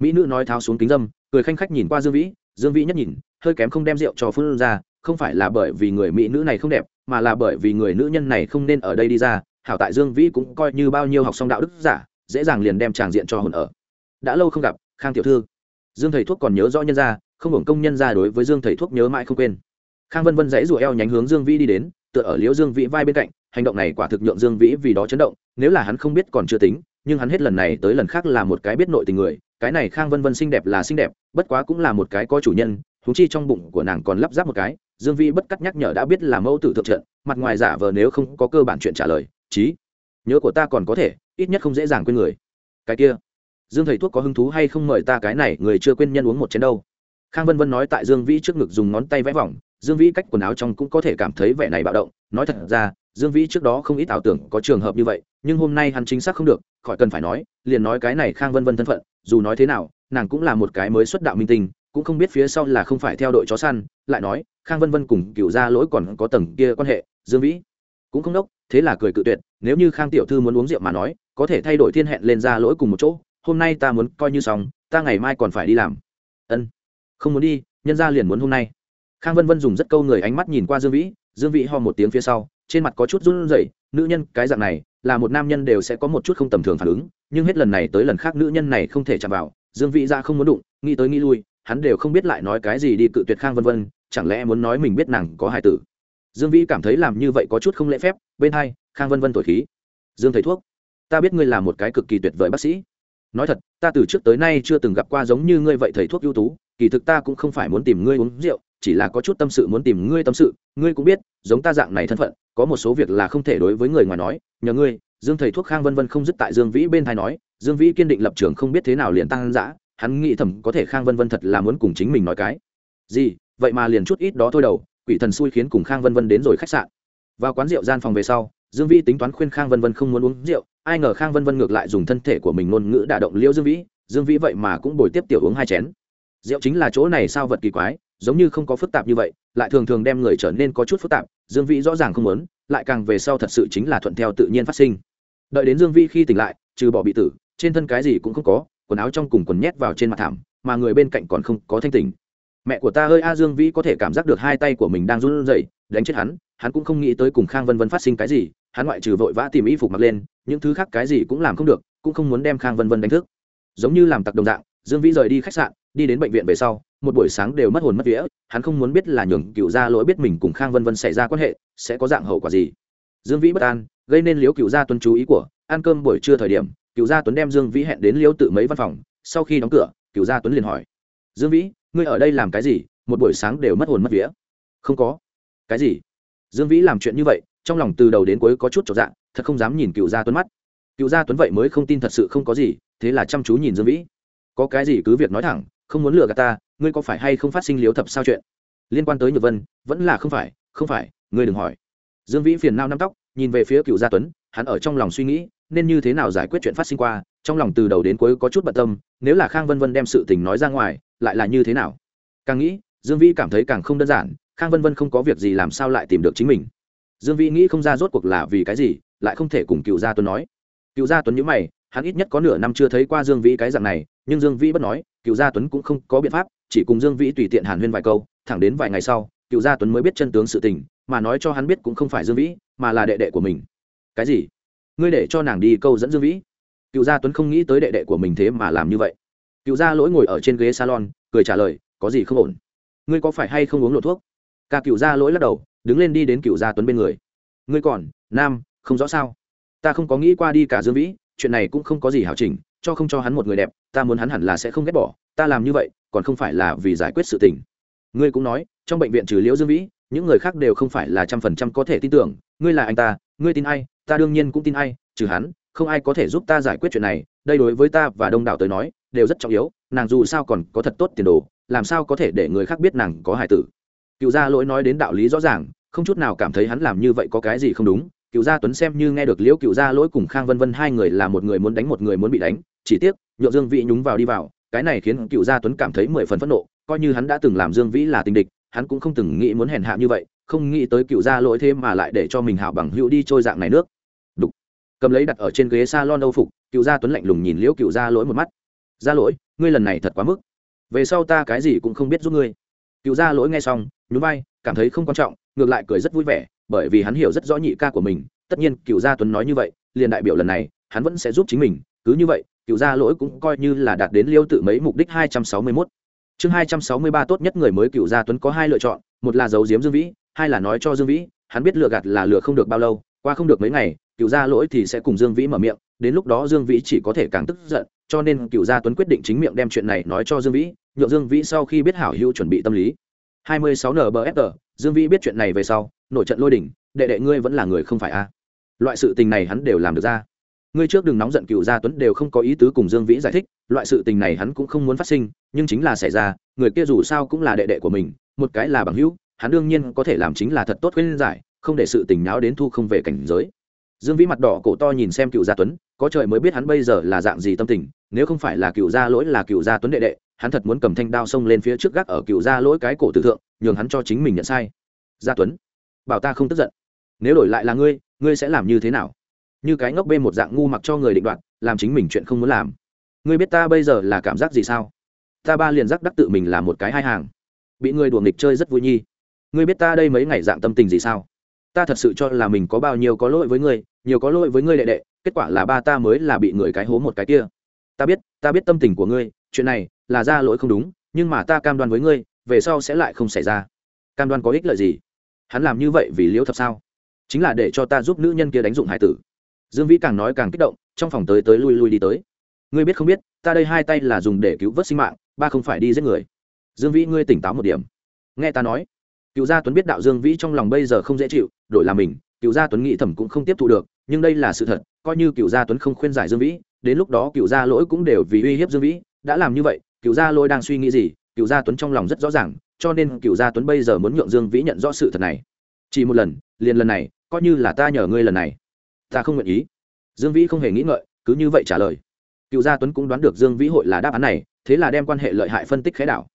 Mỹ nữ nói tháo xuống kính dâm, cười khanh khách nhìn qua dương vĩ dương vĩ nhất nhìn, hơi kém không đem rượu cho phương ra, không phải là bởi vì người mỹ nữ này không đẹp, mà là bởi vì người nữ nhân này không nên ở đây đi ra, hảo tại dương vĩ cũng coi như bao nhiêu học xong đạo đức giả, dễ dàng liền đem tràng diện cho hồn ở. Đã lâu không gặp, khang tiểu thư. Dương thầy thuốc còn nhớ rõ nhân ra không hưởng công nhân ra đối với dương thầy thuốc nhớ mãi không quên. Khang vân vân dãy rủa eo nhánh hướng dương vĩ đi đến, tựa ở liễu dương vĩ vai bên cạnh, hành động này quả thực nhượng dương vĩ vì đó chấn động, nếu là hắn không biết còn chưa tính, nhưng hắn hết lần này tới lần khác là một cái biết nội tình người, cái này khang vân vân xinh đẹp là xinh đẹp, bất quá cũng là một cái có chủ nhân thú chi trong bụng của nàng còn lắp ráp một cái, dương vĩ bất cắt nhắc nhở đã biết là mẫu tử thượng trận, mặt ngoài giả vờ nếu không có cơ bản chuyện trả lời trí nhớ của ta còn có thể, ít nhất không dễ dàng quên người. Cái kia, dương thầy thuốc có hứng thú hay không mời ta cái này, người chưa quên nhân uống một chén đâu? Khang vân vân nói tại dương vĩ trước ngực dùng ngón tay vẽ vòng, dương vĩ cách quần áo trong cũng có thể cảm thấy vẻ này bạo động. Nói thật ra, dương vĩ trước đó không ít ảo tưởng có trường hợp như vậy, nhưng hôm nay hắn chính xác không được, khỏi cần phải nói, liền nói cái này khang vân vân thân phận, dù nói thế nào, nàng cũng là một cái mới xuất đạo minh tinh, cũng không biết phía sau là không phải theo đội chó săn. Lại nói, khang vân vân cùng cựu gia lỗi còn có tầng kia quan hệ, dương vĩ cũng không đốc, thế là cười cự tuyệt, nếu như khang tiểu thư muốn uống rượu mà nói, có thể thay đổi thiên hẹn lên ra lỗi cùng một chỗ, hôm nay ta muốn coi như xong, ta ngày mai còn phải đi làm. Ân không muốn đi, nhân ra liền muốn hôm nay. Khang vân vân dùng rất câu người ánh mắt nhìn qua dương vĩ dương vĩ ho một tiếng phía sau, trên mặt có chút run rẩy, nữ nhân cái dạng này, là một nam nhân đều sẽ có một chút không tầm thường phản ứng, nhưng hết lần này tới lần khác nữ nhân này không thể chạm vào, dương vĩ ra không muốn đụng, nghĩ tới nghĩ lui, hắn đều không biết lại nói cái gì đi cự tuyệt khang vân vân, chẳng lẽ muốn nói mình biết nàng có hải tử. Dương vĩ cảm thấy làm như vậy có chút không lễ phép, bên hai, khang vân vân thổi khí. Dương thầy thuốc, ta biết ngươi là một cái cực kỳ tuyệt vời bác sĩ. Nói thật, ta từ trước tới nay chưa từng gặp qua giống như ngươi vậy thầy thuốc ưu tú kỳ thực ta cũng không phải muốn tìm ngươi uống rượu, chỉ là có chút tâm sự muốn tìm ngươi tâm sự. Ngươi cũng biết, giống ta dạng này thân phận, có một số việc là không thể đối với người ngoài nói. Nhờ ngươi, dương thầy thuốc khang vân vân không dứt tại dương vĩ bên thai nói. Dương vĩ kiên định lập trường không biết thế nào liền tăng dã. Hắn nghĩ thầm có thể khang vân vân thật là muốn cùng chính mình nói cái. Gì? Vậy mà liền chút ít đó thôi đầu. Quỷ thần xui khiến cùng khang vân vân đến rồi khách sạn. Vào quán rượu gian phòng về sau, dương vĩ tính toán khuyên khang vân vân không muốn uống rượu. Ai ngờ khang vân vân ngược lại dùng thân thể của mình ngôn ngữ đả động liễu dương vĩ. Dương vĩ vậy mà cũng bồi tiếp tiểu uống hai chén rượu chính là chỗ này sao vật kỳ quái, giống như không có phức tạp như vậy, lại thường thường đem người trở nên có chút phức tạp, dương vĩ rõ ràng không muốn, lại càng về sau thật sự chính là thuận theo tự nhiên phát sinh. Đợi đến dương vĩ khi tỉnh lại, trừ bỏ bị tử, trên thân cái gì cũng không có, quần áo trong cùng quần nhét vào trên mặt thảm, mà người bên cạnh còn không có thanh tỉnh. Mẹ của ta hơi a, dương vĩ có thể cảm giác được hai tay của mình đang run rẩy, đánh chết hắn hắn cũng không nghĩ tới cùng khang vân vân phát sinh cái gì, hắn ngoại trừ vội vã tìm y phục mặc lên, những thứ khác cái gì cũng làm không được, cũng không muốn đem khang vân vân đánh thức. Giống như làm tặc đồng dạng, dương vĩ rời đi khách sạn đi đến bệnh viện về sau, một buổi sáng đều mất hồn mất vía, hắn không muốn biết là nhường cựu gia lỗi biết mình cùng khang vân vân xảy ra quan hệ, sẽ có dạng hậu quả gì. Dương vĩ bất an, gây nên liếu cựu gia tuân chú ý của, ăn cơm buổi trưa thời điểm, cựu gia tuấn đem dương vĩ hẹn đến liếu tự mấy văn phòng, sau khi đóng cửa, cựu gia tuấn liền hỏi, dương vĩ, ngươi ở đây làm cái gì? Một buổi sáng đều mất hồn mất vía. Không có. Cái gì? Dương vĩ làm chuyện như vậy, trong lòng từ đầu đến cuối có chút trọn dạng thật không dám nhìn cựu gia tuấn mắt. Cựu gia tuấn vậy mới không tin thật sự không có gì, thế là chăm chú nhìn dương vĩ. Có cái gì cứ việc nói thẳng không muốn lừa gạt ta, ngươi có phải hay không phát sinh liếu thập sao chuyện? Liên quan tới nhược vân, vẫn là không phải không phải, ngươi đừng hỏi. Dương vĩ phiền nao nắm tóc, nhìn về phía cựu gia tuấn, hắn ở trong lòng suy nghĩ, nên như thế nào giải quyết chuyện phát sinh qua, trong lòng từ đầu đến cuối có chút bận tâm, nếu là khang vân vân đem sự tình nói ra ngoài, lại là như thế nào? Càng nghĩ, dương vĩ cảm thấy càng không đơn giản, khang vân vân không có việc gì làm sao lại tìm được chính mình. Dương vĩ nghĩ không ra rốt cuộc là vì cái gì, lại không thể cùng cựu gia tuấn nói. Cựu gia tuấn nhữ mày hắn ít nhất có nửa năm chưa thấy qua dương vĩ cái dạng này, nhưng dương vĩ bất nói, cựu gia tuấn cũng không có biện pháp, chỉ cùng dương vĩ tùy tiện hàn huyên vài câu, thẳng đến vài ngày sau, cựu gia tuấn mới biết chân tướng sự tình, mà nói cho hắn biết cũng không phải dương vĩ, mà là đệ đệ của mình. Cái gì? Ngươi để cho nàng đi câu dẫn dương vĩ? Cựu gia tuấn không nghĩ tới đệ đệ của mình thế mà làm như vậy. Cựu gia lỗi ngồi ở trên ghế salon, cười trả lời, có gì không ổn? Ngươi có phải hay không uống lộ thuốc? Ca cựu gia lỗi lắc đầu, đứng lên đi đến cựu gia tuấn bên người. Ngươi còn, nam, không rõ sao? Ta không có nghĩ qua đi cả dương vĩ chuyện này cũng không có gì hảo chỉnh, cho không cho hắn một người đẹp, ta muốn hắn hẳn là sẽ không ghét bỏ, ta làm như vậy, còn không phải là vì giải quyết sự tình. Ngươi cũng nói, trong bệnh viện trừ liễu dương vĩ, những người khác đều không phải là trăm phần trăm có thể tin tưởng, ngươi là anh ta, ngươi tin ai, ta đương nhiên cũng tin ai, trừ hắn, không ai có thể giúp ta giải quyết chuyện này, đây đối với ta và đông đảo tới nói, đều rất trọng yếu, nàng dù sao còn có thật tốt tiền đồ, làm sao có thể để người khác biết nàng có hài tử. Cựu gia lỗi nói đến đạo lý rõ ràng, không chút nào cảm thấy hắn làm như vậy có cái gì không đúng cựu gia tuấn xem như nghe được liễu cựu gia lỗi cùng khang vân vân hai người là một người muốn đánh một người muốn bị đánh, chỉ tiếc, nhượng dương vĩ nhúng vào đi vào, cái này khiến cựu gia tuấn cảm thấy mười phần phẫn nộ, coi như hắn đã từng làm dương vĩ là tình địch, hắn cũng không từng nghĩ muốn hèn hạ như vậy, không nghĩ tới cựu gia lỗi thêm mà lại để cho mình hảo bằng hữu đi trôi dạng này nước. Đục. cầm lấy đặt ở trên ghế s a lon âu phục, cựu gia tuấn lạnh lùng nhìn liễu cựu gia lỗi một mắt. Gia lỗi, ngươi lần này thật quá mức. Về sau ta cái gì cũng không biết giúp ngươi. Cựu gia lỗi nghe xong, nhún vai, cảm thấy không quan trọng, ngược lại cười rất vui vẻ bởi vì hắn hiểu rất rõ nhị ca của mình, tất nhiên cựu gia tuấn nói như vậy, liền đại biểu lần này, hắn vẫn sẽ giúp chính mình, cứ như vậy, cựu gia lỗi cũng coi như là đạt đến liêu tự mấy mục đích hai trăm sáu mươi mốt. Chương hai trăm sáu mươi ba tốt nhất người mới cựu gia tuấn có hai lựa chọn, một là giấu giếm dương vĩ, hai là nói cho dương vĩ, hắn biết lừa gạt là lừa không được bao lâu, qua không được mấy ngày, cựu gia lỗi thì sẽ cùng dương vĩ mở miệng, đến lúc đó dương vĩ chỉ có thể càng tức giận, cho nên cựu gia tuấn quyết định chính miệng đem chuyện này nói cho dương vĩ, nhượng dương vĩ sau khi biết hảo hữu chuẩn bị tâm lý. 26 nbfr dương vĩ biết chuyện này về sau nổi trận lôi đỉnh, đệ đệ ngươi vẫn là người không phải a. Loại sự tình này hắn đều làm được ra. Ngươi trước đừng nóng giận cựu gia tuấn đều không có ý tứ cùng dương vĩ giải thích, loại sự tình này hắn cũng không muốn phát sinh, nhưng chính là xảy ra, người kia dù sao cũng là đệ đệ của mình, một cái là bằng hữu, hắn đương nhiên có thể làm chính là thật tốt khuyên giải, không để sự tình náo đến thu không về cảnh giới. Dương vĩ mặt đỏ cổ to nhìn xem cựu gia tuấn, có trời mới biết hắn bây giờ là dạng gì tâm tình, nếu không phải là cựu gia lỗi là cựu gia tuấn đệ đệ, hắn thật muốn cầm thanh đao xông lên phía trước gác ở cựu gia lỗi cái cổ tử thượng, nhường hắn cho chính mình nhận sai. Gia tuấn bảo ta không tức giận. Nếu đổi lại là ngươi ngươi sẽ làm như thế nào? Như cái ngốc bê một dạng ngu mặc cho người định đoạt, làm chính mình chuyện không muốn làm. Ngươi biết ta bây giờ là cảm giác gì sao? Ta ba liền giác đắc tự mình là một cái hai hàng. Bị ngươi đùa nghịch chơi rất vui nhi. Ngươi biết ta đây mấy ngày dạng tâm tình gì sao? Ta thật sự cho là mình có bao nhiêu có lỗi với ngươi, nhiều có lỗi với ngươi đệ đệ, kết quả là ba ta mới là bị người cái hố một cái kia. Ta biết ta biết tâm tình của ngươi, chuyện này là ra lỗi không đúng, nhưng mà ta cam đoan với ngươi, về sau sẽ lại không xảy ra. Cam đoan có ích lợi gì? Hắn làm như vậy vì liễu thập sao? Chính là để cho ta giúp nữ nhân kia đánh dụng hải tử. Dương vĩ càng nói càng kích động, trong phòng tới tới lui lui đi tới. Ngươi biết không biết, ta đây hai tay là dùng để cứu vớt sinh mạng, ba không phải đi giết người. Dương vĩ, ngươi tỉnh táo một điểm. Nghe ta nói, cựu gia tuấn biết đạo dương vĩ trong lòng bây giờ không dễ chịu, đổi là mình, cựu gia tuấn nghĩ thầm cũng không tiếp thu được, nhưng đây là sự thật, coi như cựu gia tuấn không khuyên giải dương vĩ, đến lúc đó cựu gia lỗi cũng đều vì uy hiếp dương vĩ, đã làm như vậy, cựu gia lỗi đang suy nghĩ gì, cựu gia tuấn trong lòng rất rõ ràng cho nên cựu gia tuấn bây giờ muốn nhượng dương vĩ nhận rõ sự thật này. Chỉ một lần, liền lần này, coi như là ta nhờ ngươi lần này. Ta không nguyện ý. Dương vĩ không hề nghĩ ngợi, cứ như vậy trả lời. Cựu gia tuấn cũng đoán được dương vĩ hội là đáp án này, thế là đem quan hệ lợi hại phân tích khái đảo.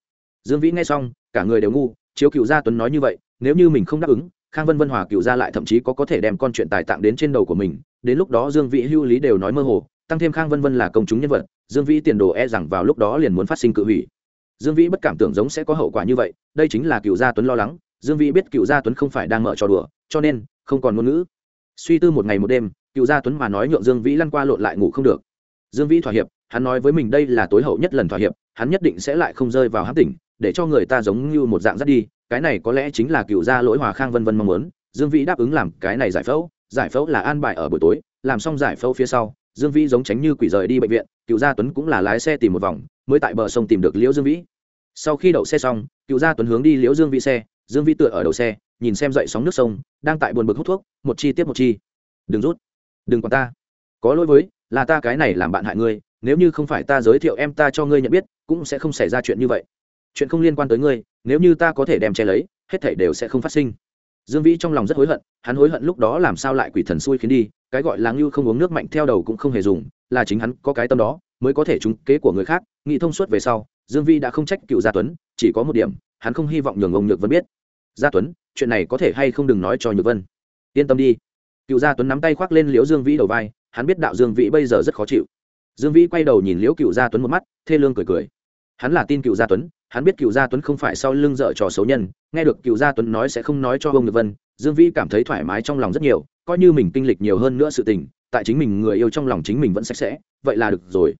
Dương vĩ nghe xong, cả người đều ngu, chiếu cựu gia tuấn nói như vậy, nếu như mình không đáp ứng, khang vân vân hòa cựu gia lại thậm chí có có thể đem con chuyện tài tặng đến trên đầu của mình, đến lúc đó dương vĩ hưu lý đều nói mơ hồ, tăng thêm khang vân vân là công chúng nhân vật, dương vĩ tiền đồ e rằng vào lúc đó liền muốn phát sinh cự hủy dương vĩ bất cảm tưởng giống sẽ có hậu quả như vậy, đây chính là cựu gia tuấn lo lắng, dương vĩ biết cựu gia tuấn không phải đang mở trò đùa, cho nên không còn ngôn ngữ. Suy tư một ngày một đêm cựu gia tuấn mà nói nhượng dương vĩ lăn qua lộn lại ngủ không được. Dương vĩ thỏa hiệp, hắn nói với mình đây là tối hậu nhất lần thỏa hiệp, hắn nhất định sẽ lại không rơi vào hãm tỉnh, để cho người ta giống như một dạng dắt đi, cái này có lẽ chính là cựu gia lỗi hòa khang vân vân mong muốn, dương vĩ đáp ứng làm cái này giải phẫu giải phẫu là an bài ở buổi tối, làm xong giải phẫu phía sau, dương vĩ giống tránh như quỷ rời đi bệnh viện cựu gia tuấn cũng là lái xe tìm một vòng, mới tại bờ sông tìm được liễu dương vĩ sau khi đậu xe xong, cựu gia tuấn hướng đi liễu dương vĩ xe, dương vĩ tựa ở đầu xe, nhìn xem dậy sóng nước sông, đang tại buồn bực hút thuốc, một chi tiếp một chi. Đừng rút, đừng còn ta. Có lỗi với, là ta cái này làm bạn hại ngươi, nếu như không phải ta giới thiệu em ta cho ngươi nhận biết, cũng sẽ không xảy ra chuyện như vậy. Chuyện không liên quan tới ngươi, nếu như ta có thể đem che lấy, hết thảy đều sẽ không phát sinh. Dương vĩ trong lòng rất hối hận, hắn hối hận lúc đó làm sao lại quỷ thần xui khiến đi, cái gọi là ngưu không uống nước mạnh theo đầu cũng không hề dùng, là chính hắn có cái tâm đó, mới có thể trúng kế của người khác, nghĩ thông suốt về sau dương vĩ đã không trách cựu gia tuấn, chỉ có một điểm, hắn không hy vọng nhường ông nhược vân biết. Gia tuấn, chuyện này có thể hay không đừng nói cho nhược vân. Yên tâm đi. Cựu gia tuấn nắm tay khoác lên liễu dương vĩ đầu vai, hắn biết đạo dương vĩ bây giờ rất khó chịu. Dương vĩ quay đầu nhìn liễu cựu gia tuấn một mắt, thê lương cười cười. Hắn là tin cựu gia tuấn, hắn biết cựu gia tuấn không phải sau lưng dợ trò xấu nhân, nghe được cựu gia tuấn nói sẽ không nói cho ông nhược vân, dương vĩ cảm thấy thoải mái trong lòng rất nhiều, coi như mình kinh lịch nhiều hơn nữa sự tình, tại chính mình người yêu trong lòng chính mình vẫn sạch sẽ, vậy là được rồi.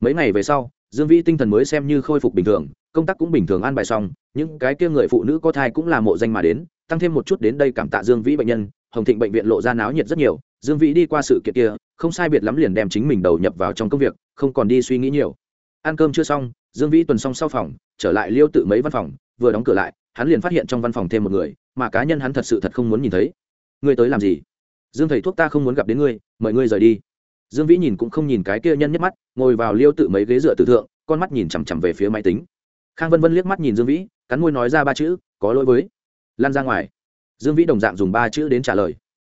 Mấy ngày về sau dương vĩ tinh thần mới xem như khôi phục bình thường, công tác cũng bình thường an bài xong, những cái kia người phụ nữ có thai cũng là mộ danh mà đến, tăng thêm một chút đến đây cảm tạ dương vĩ bệnh nhân, hồng thịnh bệnh viện lộ ra náo nhiệt rất nhiều, dương vĩ đi qua sự kiện kia, không sai biệt lắm liền đem chính mình đầu nhập vào trong công việc, không còn đi suy nghĩ nhiều. Ăn cơm chưa xong, dương vĩ tuần xong sau phòng, trở lại liêu tự mấy văn phòng, vừa đóng cửa lại, hắn liền phát hiện trong văn phòng thêm một người, mà cá nhân hắn thật sự thật không muốn nhìn thấy. Ngươi tới làm gì? Dương thầy thuốc ta không muốn gặp đến ngươi, mời ngươi rời đi dương vĩ nhìn cũng không nhìn cái kia nhân nhất mắt, ngồi vào liêu tự mấy ghế dựa tử thượng, con mắt nhìn chằm chằm về phía máy tính. Khang vân vân liếc mắt nhìn dương vĩ, cắn môi nói ra ba chữ, có lỗi với. Lan ra ngoài. Dương vĩ đồng dạng dùng ba chữ đến trả lời.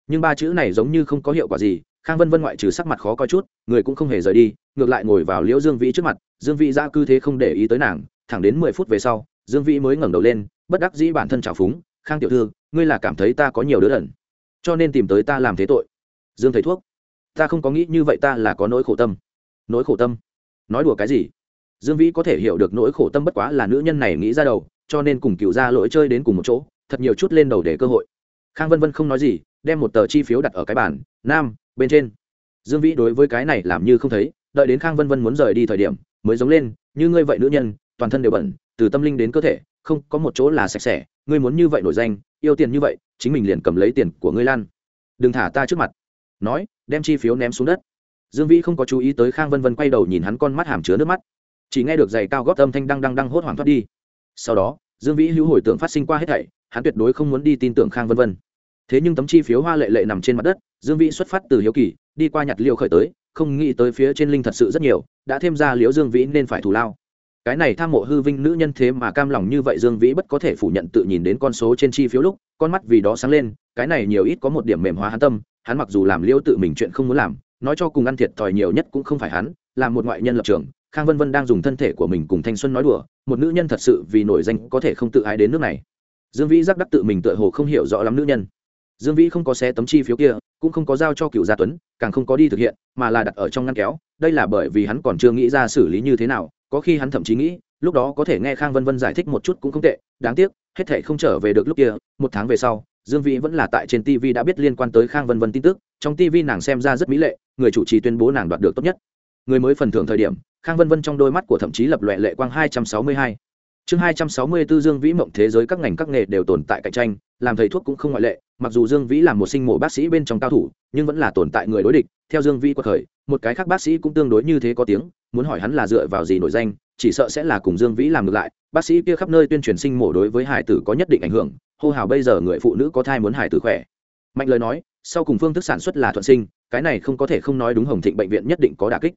Nhưng ba chữ này giống như không có hiệu quả gì, khang vân vân ngoại trừ sắc mặt khó coi chút, người cũng không hề rời đi, ngược lại ngồi vào liễu dương vĩ trước mặt, dương vĩ ra cư thế không để ý tới nàng, thẳng đến mười phút về sau, dương vĩ mới ngẩng đầu lên, bất đắc dĩ bản thân trào phúng, khang tiểu thư, ngươi là cảm thấy ta có nhiều đứa đần cho nên tìm tới ta làm thế tội. Dương thầy thuốc ta không có nghĩ như vậy, ta là có nỗi khổ tâm. Nỗi khổ tâm? Nói đùa cái gì? Dương vĩ có thể hiểu được nỗi khổ tâm bất quá là nữ nhân này nghĩ ra đầu, cho nên cùng cựu ra lỗi chơi đến cùng một chỗ, thật nhiều chút lên đầu để cơ hội. Khang vân vân không nói gì, đem một tờ chi phiếu đặt ở cái bàn, nam, bên trên. Dương vĩ đối với cái này làm như không thấy, đợi đến khang vân vân muốn rời đi thời điểm, mới giống lên, như ngươi vậy nữ nhân, toàn thân đều bẩn, từ tâm linh đến cơ thể, không, có một chỗ là sạch sẽ, ngươi muốn như vậy nổi danh, yêu tiền như vậy, chính mình liền cầm lấy tiền của ngươi lan. Đừng thả ta trước mặt. Nói đem chi phiếu ném xuống đất. Dương vĩ không có chú ý tới khang vân vân quay đầu nhìn hắn con mắt hàm chứa nước mắt. Chỉ nghe được giày cao gót âm thanh đăng đăng đăng hốt hoảng thoát đi. Sau đó, dương vĩ hữu hồi tưởng phát sinh qua hết thảy, hắn tuyệt đối không muốn đi tin tưởng khang vân vân. Thế nhưng tấm chi phiếu hoa lệ lệ nằm trên mặt đất, dương vĩ xuất phát từ hiếu kỳ, đi qua nhặt liêu khởi tới, không nghĩ tới phía trên linh thật sự rất nhiều, đã thêm ra liễu dương vĩ nên phải thù lao. Cái này tham mộ hư vinh nữ nhân thế mà cam lòng như vậy dương vĩ bất có thể phủ nhận tự nhìn đến con số trên chi phiếu lúc, con mắt vì đó sáng lên, cái này nhiều ít có một điểm mềm hóa hắn tâm hắn mặc dù làm liêu tự mình chuyện không muốn làm, nói cho cùng ăn thiệt thòi nhiều nhất cũng không phải hắn, là một ngoại nhân lập trường. Khang vân vân đang dùng thân thể của mình cùng thanh xuân nói đùa, một nữ nhân thật sự vì nổi danh có thể không tự ái đến nước này. Dương vĩ giác đắc tự mình tựa hồ không hiểu rõ lắm nữ nhân. Dương vĩ không có xé tấm chi phiếu kia, cũng không có giao cho cựu gia tuấn, càng không có đi thực hiện, mà là đặt ở trong ngăn kéo. Đây là bởi vì hắn còn chưa nghĩ ra xử lý như thế nào, có khi hắn thậm chí nghĩ, lúc đó có thể nghe khang vân vân giải thích một chút cũng không tệ, đáng tiếc, hết thể không trở về được lúc kia, một tháng về sau dương vĩ vẫn là tại trên tv đã biết liên quan tới khang vân vân tin tức, trong tv nàng xem ra rất mỹ lệ, người chủ trì tuyên bố nàng đoạt được tốt nhất. Người mới phần thưởng thời điểm, khang vân vân trong đôi mắt của thậm chí lập loẹ lệ quang hai trăm sáu mươi hai. Chương hai trăm sáu mươi 264 dương vĩ mộng thế giới các ngành các nghề đều tồn tại cạnh tranh, làm thầy thuốc cũng không ngoại lệ, mặc dù dương vĩ là một sinh mổ bác sĩ bên trong cao thủ, nhưng vẫn là tồn tại người đối địch. Theo dương vĩ quật khởi, một cái khác bác sĩ cũng tương đối như thế có tiếng, muốn hỏi hắn là dựa vào gì nổi danh chỉ sợ sẽ là cùng dương vĩ làm ngược lại, bác sĩ kia khắp nơi tuyên truyền sinh mổ đối với hải tử có nhất định ảnh hưởng, hô hào bây giờ người phụ nữ có thai muốn hải tử khỏe. Mạnh lời nói, sau cùng phương thức sản xuất là thuận sinh, cái này không có thể không nói đúng hồng thịnh bệnh viện nhất định có đà kích.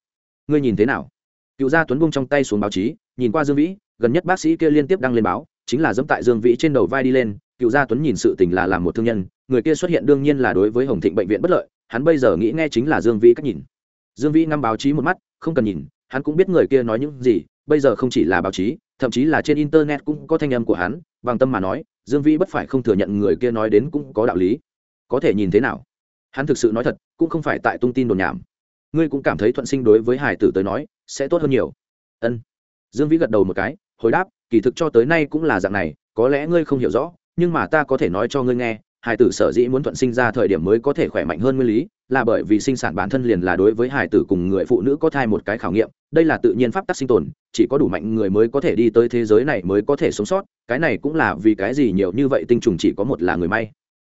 Ngươi nhìn thế nào? Cựu gia tuấn buông trong tay xuống báo chí, nhìn qua dương vĩ, gần nhất bác sĩ kia liên tiếp đăng lên báo, chính là dẫm tại dương vĩ trên đầu vai đi lên, cựu gia tuấn nhìn sự tình là làm một thương nhân, người kia xuất hiện đương nhiên là đối với hồng thịnh bệnh viện bất lợi, hắn bây giờ nghĩ nghe chính là dương vĩ cách nhìn. Dương vĩ ngắm báo chí một mắt, không cần nhìn, hắn cũng biết người kia nói những gì bây giờ không chỉ là báo chí, thậm chí là trên internet cũng có thanh âm của hắn, bằng tâm mà nói, dương vĩ bất phải không thừa nhận người kia nói đến cũng có đạo lý. Có thể nhìn thế nào? Hắn thực sự nói thật, cũng không phải tại tung tin đồn nhảm. Ngươi cũng cảm thấy thuận sinh đối với hải tử tới nói, sẽ tốt hơn nhiều. Ân. Dương vĩ gật đầu một cái, hồi đáp, kỳ thực cho tới nay cũng là dạng này, có lẽ ngươi không hiểu rõ, nhưng mà ta có thể nói cho ngươi nghe hải tử sở dĩ muốn thuận sinh ra thời điểm mới có thể khỏe mạnh hơn nguyên lý, là bởi vì sinh sản bản thân liền là đối với hải tử cùng người phụ nữ có thai một cái khảo nghiệm, đây là tự nhiên pháp tắc sinh tồn, chỉ có đủ mạnh người mới có thể đi tới thế giới này mới có thể sống sót, cái này cũng là vì cái gì nhiều như vậy tinh trùng chỉ có một là người may.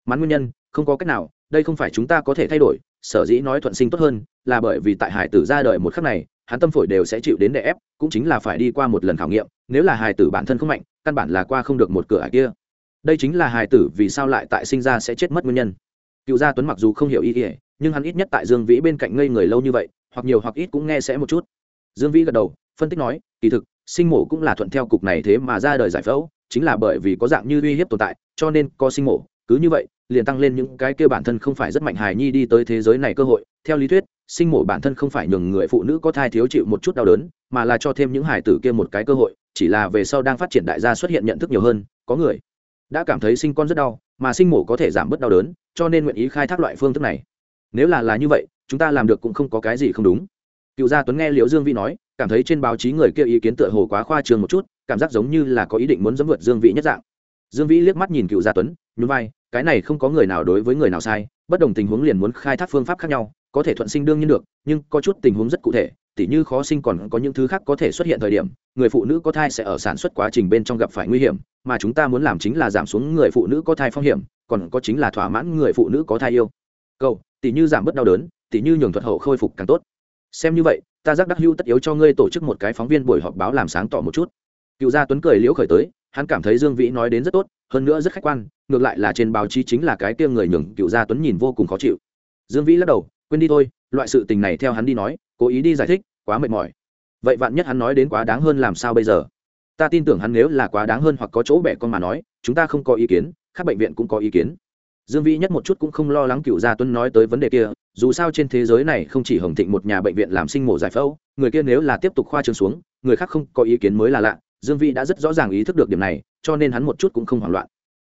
Mắn nguyên nhân, không có cách nào, đây không phải chúng ta có thể thay đổi, sở dĩ nói thuận sinh tốt hơn, là bởi vì tại hải tử ra đời một khắc này, hắn tâm phổi đều sẽ chịu đến đè ép, cũng chính là phải đi qua một lần khảo nghiệm, nếu là hải tử bản thân không mạnh, căn bản là qua không được một cửa ải kia đây chính là hài tử vì sao lại tại sinh ra sẽ chết mất nguyên nhân. Cựu gia tuấn mặc dù không hiểu ý nghĩa, nhưng hắn ít nhất tại dương vĩ bên cạnh ngây người lâu như vậy, hoặc nhiều hoặc ít cũng nghe sẽ một chút. Dương vĩ gật đầu, phân tích nói, kỳ thực, sinh mổ cũng là thuận theo cục này thế mà ra đời giải phẫu, chính là bởi vì có dạng như uy hiếp tồn tại, cho nên có sinh mổ, cứ như vậy, liền tăng lên những cái kia bản thân không phải rất mạnh hài nhi đi tới thế giới này cơ hội. Theo lý thuyết, sinh mổ bản thân không phải nhường người phụ nữ có thai thiếu chịu một chút đau đớn, mà là cho thêm những hài tử kia một cái cơ hội, chỉ là về sau đang phát triển đại gia xuất hiện nhận thức nhiều hơn, có người đã cảm thấy sinh con rất đau, mà sinh mổ có thể giảm bớt đau đớn, cho nên nguyện ý khai thác loại phương thức này. Nếu là là như vậy, chúng ta làm được cũng không có cái gì không đúng. Cựu gia tuấn nghe liễu dương vĩ nói, cảm thấy trên báo chí người kia ý kiến tựa hồ quá khoa trường một chút, cảm giác giống như là có ý định muốn dẫm vượt dương vĩ nhất dạng. Dương vĩ liếc mắt nhìn cựu gia tuấn, nhún vai, cái này không có người nào đối với người nào sai, bất đồng tình huống liền muốn khai thác phương pháp khác nhau, có thể thuận sinh đương nhiên được, nhưng có chút tình huống rất cụ thể, tỉ như khó sinh còn có những thứ khác có thể xuất hiện thời điểm, người phụ nữ có thai sẽ ở sản xuất quá trình bên trong gặp phải nguy hiểm mà chúng ta muốn làm chính là giảm xuống người phụ nữ có thai phong hiểm còn có chính là thỏa mãn người phụ nữ có thai yêu. Cầu, tỉ như giảm bớt đau đớn tỉ như nhường thuật hậu khôi phục càng tốt. Xem như vậy ta giác đắc hưu tất yếu cho ngươi tổ chức một cái phóng viên buổi họp báo làm sáng tỏ một chút. Cựu gia tuấn cười liễu khởi tới hắn cảm thấy dương vĩ nói đến rất tốt hơn nữa rất khách quan ngược lại là trên báo chí chính là cái kia người nhường cựu gia tuấn nhìn vô cùng khó chịu. Dương vĩ lắc đầu quên đi thôi loại sự tình này theo hắn đi nói cố ý đi giải thích quá mệt mỏi. Vậy vạn nhất hắn nói đến quá đáng hơn làm sao bây giờ? Ta tin tưởng hắn nếu là quá đáng hơn hoặc có chỗ bẻ con mà nói, chúng ta không có ý kiến các bệnh viện cũng có ý kiến. Dương vĩ nhất một chút cũng không lo lắng cựu gia tuấn nói tới vấn đề kia, dù sao trên thế giới này không chỉ hồng thịnh một nhà bệnh viện làm sinh mổ giải phẫu, người kia nếu là tiếp tục khoa trương xuống, người khác không có ý kiến mới là lạ, dương vĩ đã rất rõ ràng ý thức được điểm này, cho nên hắn một chút cũng không hoảng loạn.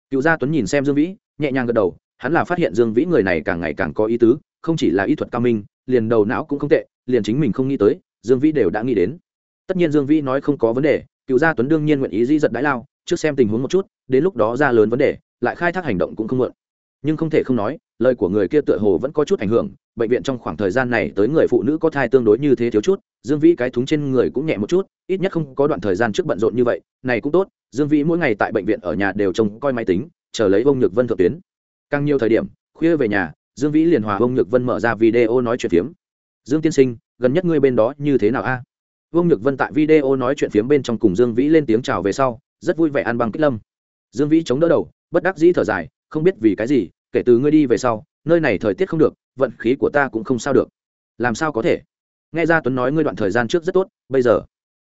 Cựu gia tuấn nhìn xem dương vĩ, nhẹ nhàng gật đầu, hắn là phát hiện dương vĩ người này càng ngày càng có ý tứ, không chỉ là ý thuật cao minh, liền đầu não cũng không tệ, liền chính mình không nghĩ tới, dương vĩ đều đã nghĩ đến. Tất nhiên dương vĩ nói không có vấn đề cựu gia tuấn đương nhiên nguyện ý di giật đãi lao, trước xem tình huống một chút, đến lúc đó ra lớn vấn đề, lại khai thác hành động cũng không mượn. Nhưng không thể không nói, lời của người kia tựa hồ vẫn có chút ảnh hưởng, bệnh viện trong khoảng thời gian này tới người phụ nữ có thai tương đối như thế thiếu chút, dương vĩ cái thúng trên người cũng nhẹ một chút, ít nhất không có đoạn thời gian trước bận rộn như vậy, này cũng tốt, dương vĩ mỗi ngày tại bệnh viện ở nhà đều trông coi máy tính, chờ lấy ông nhược vân thượng tuyến. Càng nhiều thời điểm, khuya về nhà, dương vĩ liền hòa ông nhược vân mở ra video nói chuyện phiếm. Dương tiên sinh, gần nhất ngươi bên đó như thế nào a? Vương nhược vân tại video nói chuyện phiếm bên trong cùng dương vĩ lên tiếng chào về sau, rất vui vẻ ăn bằng kích lâm. Dương vĩ chống đỡ đầu, bất đắc dĩ thở dài, không biết vì cái gì, kể từ ngươi đi về sau, nơi này thời tiết không được, vận khí của ta cũng không sao được. Làm sao có thể? Nghe ra tuấn nói ngươi đoạn thời gian trước rất tốt, bây giờ,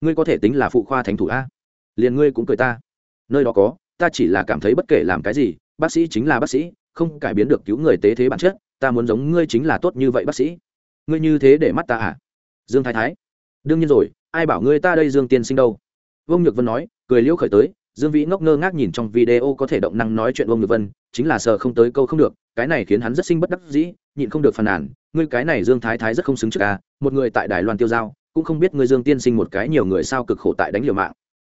ngươi có thể tính là phụ khoa thánh thủ a. Liền ngươi cũng cười ta. Nơi đó có, ta chỉ là cảm thấy bất kể làm cái gì, bác sĩ chính là bác sĩ, không cải biến được cứu người tế thế bản chất, ta muốn giống ngươi chính là tốt như vậy bác sĩ. Ngươi như thế để mắt ta à? Dương thái thái đương nhiên rồi, ai bảo ngươi ta đây dương tiên sinh đâu? Vương nhược vân nói, cười liễu khởi tới, dương vĩ ngốc ngơ ngác nhìn trong video có thể động năng nói chuyện vương nhược vân, chính là sờ không tới câu không được, cái này khiến hắn rất sinh bất đắc dĩ, nhịn không được phàn nàn, ngươi cái này dương thái thái rất không xứng trước à một người tại đài loan tiêu giao, cũng không biết ngươi dương tiên sinh một cái nhiều người sao cực khổ tại đánh liều mạng.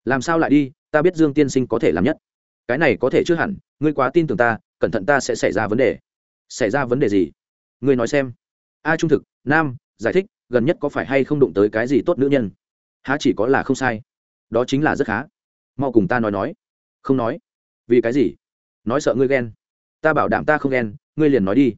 Làm sao lại đi, ta biết dương tiên sinh có thể làm nhất. Cái này có thể chưa hẳn, ngươi quá tin tưởng ta, cẩn thận ta sẽ xảy ra vấn đề. Xảy ra vấn đề gì? Ngươi nói xem. A trung thực, nam, giải thích gần nhất có phải hay không đụng tới cái gì tốt nữ nhân? Há chỉ có là không sai. Đó chính là rất khá. Mau cùng ta nói nói. Không nói. Vì cái gì? Nói sợ ngươi ghen. Ta bảo đảm ta không ghen, ngươi liền nói đi.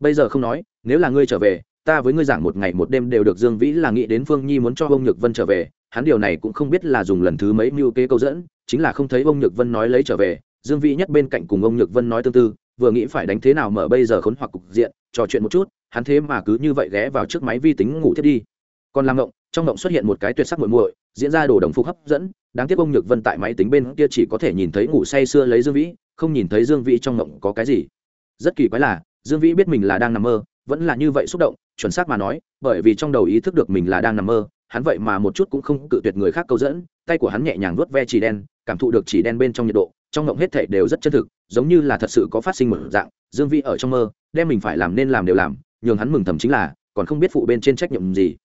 Bây giờ không nói, nếu là ngươi trở về, ta với ngươi giảng một ngày một đêm đều được dương vĩ là nghĩ đến phương nhi muốn cho ông nhược vân trở về. Hắn điều này cũng không biết là dùng lần thứ mấy mưu kế câu dẫn, chính là không thấy ông nhược vân nói lấy trở về. Dương vĩ nhất bên cạnh cùng ông nhược vân nói tương tư, vừa nghĩ phải đánh thế nào mở bây giờ khốn hoặc cục diện, trò chuyện một chút hắn thế mà cứ như vậy ghé vào trước máy vi tính ngủ thiết đi. Còn làm ngộng, trong ngộng xuất hiện một cái tuyệt sắc muội muội, diễn ra đồ đồng phục hấp dẫn, đáng tiếc ông nhược vân tại máy tính bên kia chỉ có thể nhìn thấy ngủ say sưa lấy dương vĩ, không nhìn thấy dương vĩ trong ngộng có cái gì. Rất kỳ quái là, dương vĩ biết mình là đang nằm mơ, vẫn là như vậy xúc động, chuẩn xác mà nói, bởi vì trong đầu ý thức được mình là đang nằm mơ, hắn vậy mà một chút cũng không cự tuyệt người khác câu dẫn, tay của hắn nhẹ nhàng vuốt ve chỉ đen, cảm thụ được chỉ đen bên trong nhiệt độ, trong ngộng hết thảy đều rất chân thực, giống như là thật sự có phát sinh một dạng, dương vĩ ở trong mơ, đem mình phải làm nên làm đều làm nhường hắn mừng thầm chính là còn không biết phụ bên trên trách nhiệm gì.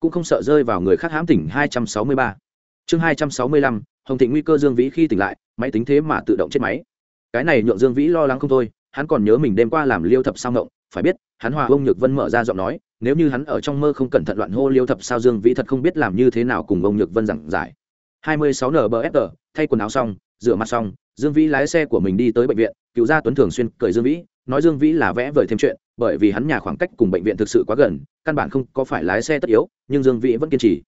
Cũng không sợ rơi vào người khác hãm tỉnh 263. chương 265, hồng thịnh nguy cơ dương vĩ khi tỉnh lại máy tính thế mà tự động chết máy. Cái này nhượng dương vĩ lo lắng không thôi hắn còn nhớ mình đêm qua làm liêu thập sao ngộng phải biết hắn hòa ông nhược vân mở ra giọng nói nếu như hắn ở trong mơ không cẩn thận loạn hô liêu thập sao dương vĩ thật không biết làm như thế nào cùng ông nhược vân giảng giải. 26 nbfr thay quần áo xong rửa mặt xong dương vĩ lái xe của mình đi tới bệnh viện cựu gia tuấn thường xuyên cười dương vĩ nói dương vĩ là vẽ vời thêm chuyện, bởi vì hắn nhà khoảng cách cùng bệnh viện thực sự quá gần, căn bản không có phải lái xe tất yếu, nhưng dương vĩ vẫn kiên trì.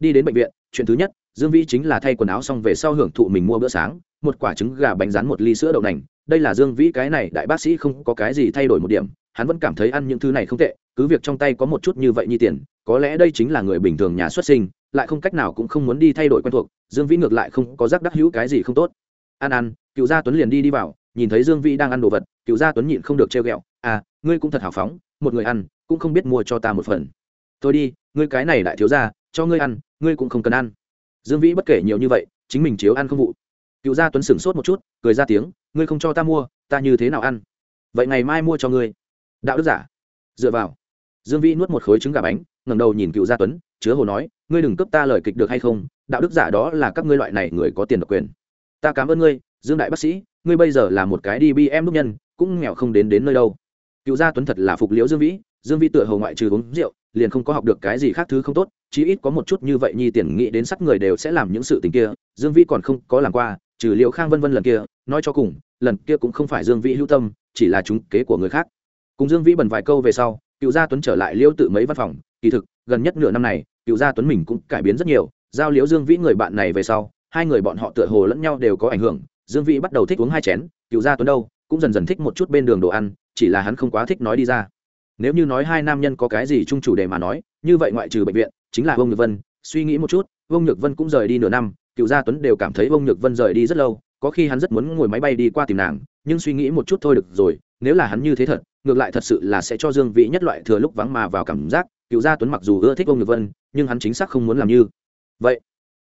Đi đến bệnh viện, chuyện thứ nhất, dương vĩ chính là thay quần áo xong về sau hưởng thụ mình mua bữa sáng, một quả trứng gà bánh rán một ly sữa đậu nành. Đây là dương vĩ cái này đại bác sĩ không có cái gì thay đổi một điểm, hắn vẫn cảm thấy ăn những thứ này không tệ, cứ việc trong tay có một chút như vậy như tiền, có lẽ đây chính là người bình thường nhà xuất sinh, lại không cách nào cũng không muốn đi thay đổi quen thuộc, dương vĩ ngược lại không có giác đắc hữu cái gì không tốt. Ăn ăn cựu gia tuấn liền đi đi vào nhìn thấy dương vĩ đang ăn đồ vật, cựu gia tuấn nhịn không được trêu ghẹo à ngươi cũng thật hào phóng, một người ăn, cũng không biết mua cho ta một phần. Thôi đi, ngươi cái này lại thiếu ra cho ngươi ăn, ngươi cũng không cần ăn. Dương vĩ bất kể nhiều như vậy, chính mình chiếu ăn không vụ. Cựu gia tuấn sửng sốt một chút, cười ra tiếng, ngươi không cho ta mua, ta như thế nào ăn? Vậy ngày mai mua cho ngươi. Đạo đức giả. Dựa vào. Dương vĩ nuốt một khối trứng gà bánh, ngẩng đầu nhìn cựu gia tuấn, chứa hồ nói, ngươi đừng cấp ta lời kịch được hay không, đạo đức giả đó là các ngươi loại này người có tiền độc quyền. Ta cảm ơn ngươi, dương đại bác sĩ ngươi bây giờ là một cái đi bi em đúc nhân, cũng nghèo không đến đến nơi đâu. Cựu gia tuấn thật là phục liễu dương vĩ dương vĩ tựa hầu ngoại trừ uống rượu, liền không có học được cái gì khác thứ không tốt, chí ít có một chút như vậy nhi tiền nghĩ đến sắc người đều sẽ làm những sự tình kia, dương vĩ còn không có làm qua, trừ liễu khang vân vân lần kia, nói cho cùng, lần kia cũng không phải dương vĩ hữu tâm, chỉ là chúng kế của người khác. Cùng dương vĩ bần vài câu về sau, cựu gia tuấn trở lại liễu tự mấy văn phòng, kỳ thực, gần nhất nửa năm này, cựu gia tuấn mình cũng cải biến rất nhiều, giao liễu dương vĩ người bạn này về sau, hai người bọn họ tựa hồ lẫn nhau đều có ảnh hưởng dương vĩ bắt đầu thích uống hai chén, cựu gia tuấn đâu cũng dần dần thích một chút bên đường đồ ăn, chỉ là hắn không quá thích nói đi ra. Nếu như nói hai nam nhân có cái gì chung chủ đề mà nói, như vậy ngoại trừ bệnh viện, chính là ông nhược vân. Suy nghĩ một chút ông nhược vân cũng rời đi nửa năm, cựu gia tuấn đều cảm thấy ông nhược vân rời đi rất lâu, có khi hắn rất muốn ngồi máy bay đi qua tìm nàng, nhưng suy nghĩ một chút thôi được rồi, nếu là hắn như thế thật, ngược lại thật sự là sẽ cho dương vĩ nhất loại thừa lúc vắng mà vào cảm giác, cựu gia tuấn mặc dù ưa thích ông nhược vân, nhưng hắn chính xác không muốn làm như vậy.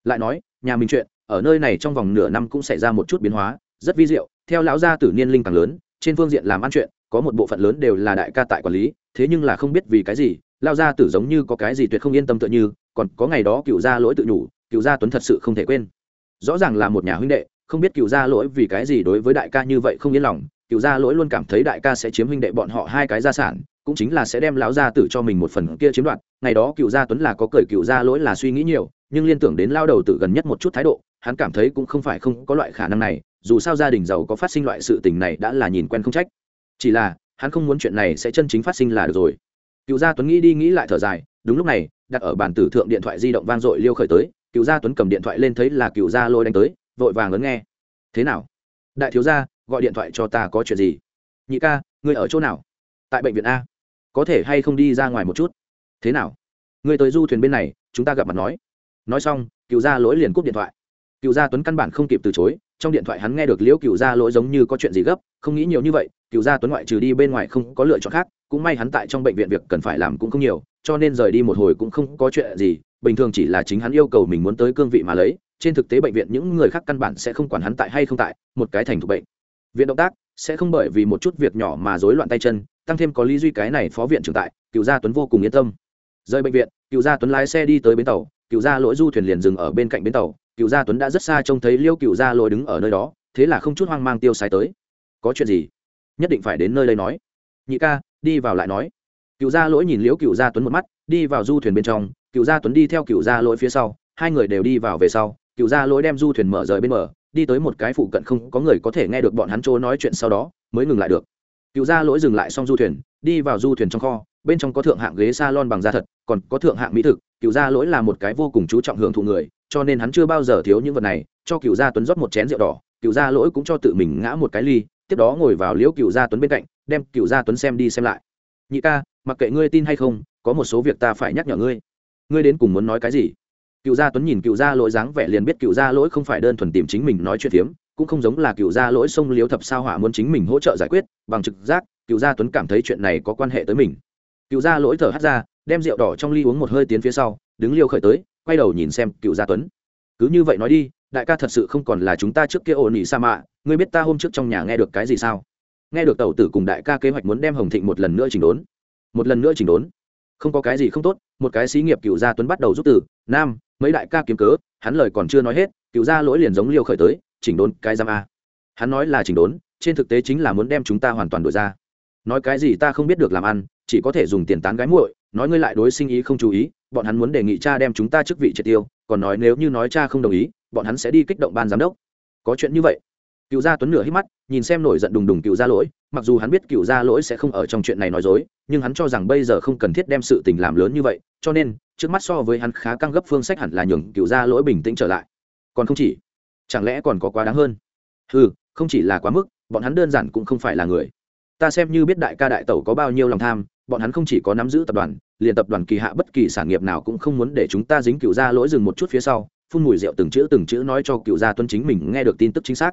Lại nói, nhà mình chuyện ở nơi này trong vòng nửa năm cũng xảy ra một chút biến hóa, rất vi diệu. Theo lão gia tử niên linh càng lớn, trên phương diện làm ăn chuyện, có một bộ phận lớn đều là đại ca tại quản lý, thế nhưng là không biết vì cái gì lao gia tử giống như có cái gì tuyệt không yên tâm tựa như, còn có ngày đó cựu gia lỗi tự nhủ, cựu gia tuấn thật sự không thể quên. Rõ ràng là một nhà huynh đệ, không biết cựu gia lỗi vì cái gì đối với đại ca như vậy không yên lòng, cựu gia lỗi luôn cảm thấy đại ca sẽ chiếm huynh đệ bọn họ hai cái gia sản, cũng chính là sẽ đem lão gia tử cho mình một phần kia chiếm đoạt. Ngày đó cựu gia tuấn là có cười, cựu gia lỗi là suy nghĩ nhiều, nhưng liên tưởng đến lao đầu tử gần nhất một chút thái độ hắn cảm thấy cũng không phải không có loại khả năng này, dù sao gia đình giàu có phát sinh loại sự tình này đã là nhìn quen không trách. Chỉ là, hắn không muốn chuyện này sẽ chân chính phát sinh là được rồi. Cựu gia tuấn nghĩ đi nghĩ lại thở dài, đúng lúc này, đặt ở bàn tử thượng điện thoại di động vang dội liêu khởi tới, cựu gia tuấn cầm điện thoại lên thấy là cựu gia lôi đánh tới, vội vàng lớn nghe. Thế nào? Đại thiếu gia, gọi điện thoại cho ta có chuyện gì? Nhị ca, ngươi ở chỗ nào? Tại bệnh viện a. Có thể hay không đi ra ngoài một chút? Thế nào? Ngươi tới du thuyền bên này, chúng ta gặp mặt nói. Nói xong, cựu gia lỗi liền cúp điện thoại cựu gia tuấn căn bản không kịp từ chối, trong điện thoại hắn nghe được liễu cựu gia lỗi giống như có chuyện gì gấp, không nghĩ nhiều như vậy, cựu gia tuấn ngoại trừ đi bên ngoài không có lựa chọn khác, cũng may hắn tại trong bệnh viện việc cần phải làm cũng không nhiều, cho nên rời đi một hồi cũng không có chuyện gì, bình thường chỉ là chính hắn yêu cầu mình muốn tới cương vị mà lấy, trên thực tế bệnh viện những người khác căn bản sẽ không quản hắn tại hay không tại, một cái thành thuộc bệnh. Viện động tác sẽ không bởi vì một chút việc nhỏ mà rối loạn tay chân, tăng thêm có lý duy cái này phó viện trưởng tại, cựu gia tuấn vô cùng yên tâm. Rời bệnh viện, cựu gia tuấn lái xe đi tới bến tàu, cựu gia lỗi du thuyền liền dừng ở bên cạnh bến tàu cựu gia tuấn đã rất xa trông thấy liêu cựu gia lỗi đứng ở nơi đó, thế là không chút hoang mang tiêu sai tới. Có chuyện gì? Nhất định phải đến nơi đây nói. Nhị ca, đi vào lại nói. Cựu gia lỗi nhìn liễu cựu gia tuấn một mắt, đi vào du thuyền bên trong. Cựu gia tuấn đi theo cựu gia lỗi phía sau, hai người đều đi vào về sau. Cựu gia lỗi đem du thuyền mở rời bên mở đi tới một cái phụ cận không có người có thể nghe được bọn hắn chỗ nói chuyện sau đó, mới ngừng lại được. Cựu gia lỗi dừng lại xong du thuyền, đi vào du thuyền trong kho, bên trong có thượng hạng ghế s a lon bằng da thật, còn có thượng hạng mỹ thực. Cựu gia lỗi là một cái vô cùng chú trọng hưởng thụ người cho nên hắn chưa bao giờ thiếu những vật này cho cựu gia tuấn rót một chén rượu đỏ cựu gia lỗi cũng cho tự mình ngã một cái ly tiếp đó ngồi vào liễu cựu gia tuấn bên cạnh đem cựu gia tuấn xem đi xem lại nhị ca mặc kệ ngươi tin hay không có một số việc ta phải nhắc nhở ngươi ngươi đến cùng muốn nói cái gì cựu gia tuấn nhìn cựu gia lỗi dáng vẻ liền biết cựu gia lỗi không phải đơn thuần tìm chính mình nói chuyện phiếm cũng không giống là cựu gia lỗi sông liếu thập sao hỏa muốn chính mình hỗ trợ giải quyết bằng trực giác cựu gia tuấn cảm thấy chuyện này có quan hệ tới mình cựu gia lỗi thở hắt ra đem rượu đỏ trong ly uống một hơi tiến phía sau đứng liêu khởi tới quay đầu nhìn xem cựu gia tuấn. Cứ như vậy nói đi, đại ca thật sự không còn là chúng ta trước kia ổn ỉ sa mạ, ngươi biết ta hôm trước trong nhà nghe được cái gì sao? Nghe được tàu tử cùng đại ca kế hoạch muốn đem hồng thịnh một lần nữa chỉnh đốn. Một lần nữa chỉnh đốn? Không có cái gì không tốt, một cái xí nghiệp cựu gia tuấn bắt đầu giúp từ, nam, mấy đại ca kiếm cớ, hắn lời còn chưa nói hết, cựu gia lỗi liền giống liêu khởi tới, chỉnh đốn cái giam a. Hắn nói là chỉnh đốn, trên thực tế chính là muốn đem chúng ta hoàn toàn đổi ra. Nói cái gì ta không biết được làm ăn, chỉ có thể dùng tiền tán gái muội nói ngươi lại đối sinh ý không chú ý, bọn hắn muốn đề nghị cha đem chúng ta chức vị triệt tiêu, còn nói nếu như nói cha không đồng ý, bọn hắn sẽ đi kích động ban giám đốc. Có chuyện như vậy. Cựu gia tuấn nửa hít mắt, nhìn xem nổi giận đùng đùng cựu gia lỗi, mặc dù hắn biết cựu gia lỗi sẽ không ở trong chuyện này nói dối, nhưng hắn cho rằng bây giờ không cần thiết đem sự tình làm lớn như vậy, cho nên, trước mắt so với hắn khá căng gấp phương sách hẳn là nhường cựu gia lỗi bình tĩnh trở lại. Còn không chỉ, chẳng lẽ còn có quá đáng hơn? Ừ không chỉ là quá mức, bọn hắn đơn giản cũng không phải là người. Ta xem như biết đại ca đại tẩu có bao nhiêu lòng tham bọn hắn không chỉ có nắm giữ tập đoàn, liền tập đoàn kỳ hạ bất kỳ sản nghiệp nào cũng không muốn để chúng ta dính cựu gia lỗi dừng một chút phía sau, phun mùi rượu từng chữ từng chữ nói cho cựu gia tuân chính mình nghe được tin tức chính xác.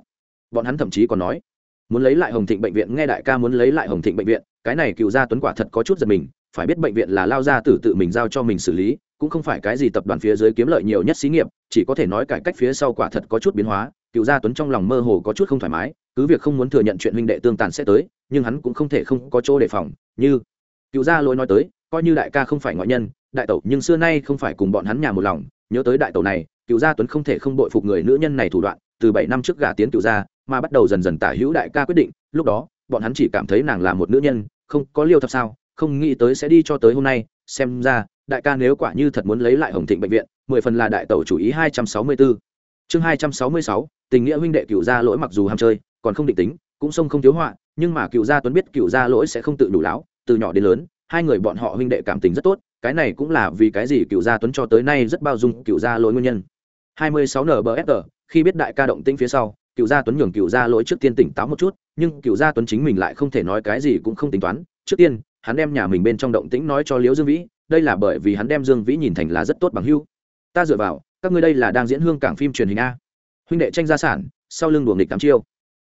Bọn hắn thậm chí còn nói, muốn lấy lại hồng thịnh bệnh viện, nghe đại ca muốn lấy lại hồng thịnh bệnh viện, cái này cựu gia tuấn quả thật có chút giật mình, phải biết bệnh viện là lao gia tử tự mình giao cho mình xử lý, cũng không phải cái gì tập đoàn phía dưới kiếm lợi nhiều nhất xí nghiệp, chỉ có thể nói cải cách phía sau quả thật có chút biến hóa, cựu gia tuấn trong lòng mơ hồ có chút không thoải mái, cứ việc không muốn thừa nhận chuyện huynh đệ tương tàn sẽ tới, nhưng hắn cũng không thể không có chỗ đề phòng, như cựu gia lỗi nói tới, coi như đại ca không phải ngoại nhân, đại tẩu nhưng xưa nay không phải cùng bọn hắn nhà một lòng. Nhớ tới đại tẩu này, cựu gia tuấn không thể không bội phục người nữ nhân này thủ đoạn, từ bảy năm trước gả tiến cựu gia, mà bắt đầu dần dần tả hữu đại ca quyết định. Lúc đó, bọn hắn chỉ cảm thấy nàng là một nữ nhân, không có liêu thật sao, không nghĩ tới sẽ đi cho tới hôm nay. Xem ra, đại ca nếu quả như thật muốn lấy lại hồng thịnh bệnh viện, mười phần là đại tẩu chủ ý hai trăm sáu mươi bốn chương hai trăm sáu mươi sáu, tình nghĩa huynh đệ cựu gia lỗi mặc dù ham chơi, còn không định tính, cũng sông không thiếu họa, nhưng mà cựu gia tuấn biết cựu gia lỗi sẽ không tự đủ láo từ nhỏ đến lớn, hai người bọn họ huynh đệ cảm tình rất tốt, cái này cũng là vì cái gì cựu gia tuấn cho tới nay rất bao dung cựu gia lỗi nguyên nhân. 26 mươi sáu khi biết đại ca động tĩnh phía sau, cựu gia tuấn nhường cựu gia lỗi trước tiên tỉnh táo một chút, nhưng cựu gia tuấn chính mình lại không thể nói cái gì cũng không tính toán. Trước tiên, hắn đem nhà mình bên trong động tĩnh nói cho liễu dương vĩ, đây là bởi vì hắn đem dương vĩ nhìn thành là rất tốt bằng hưu ta dựa vào, các ngươi đây là đang diễn hương cảng phim truyền hình a. Huynh đệ tranh gia sản, sau lưng đuồng địch tám chiêu.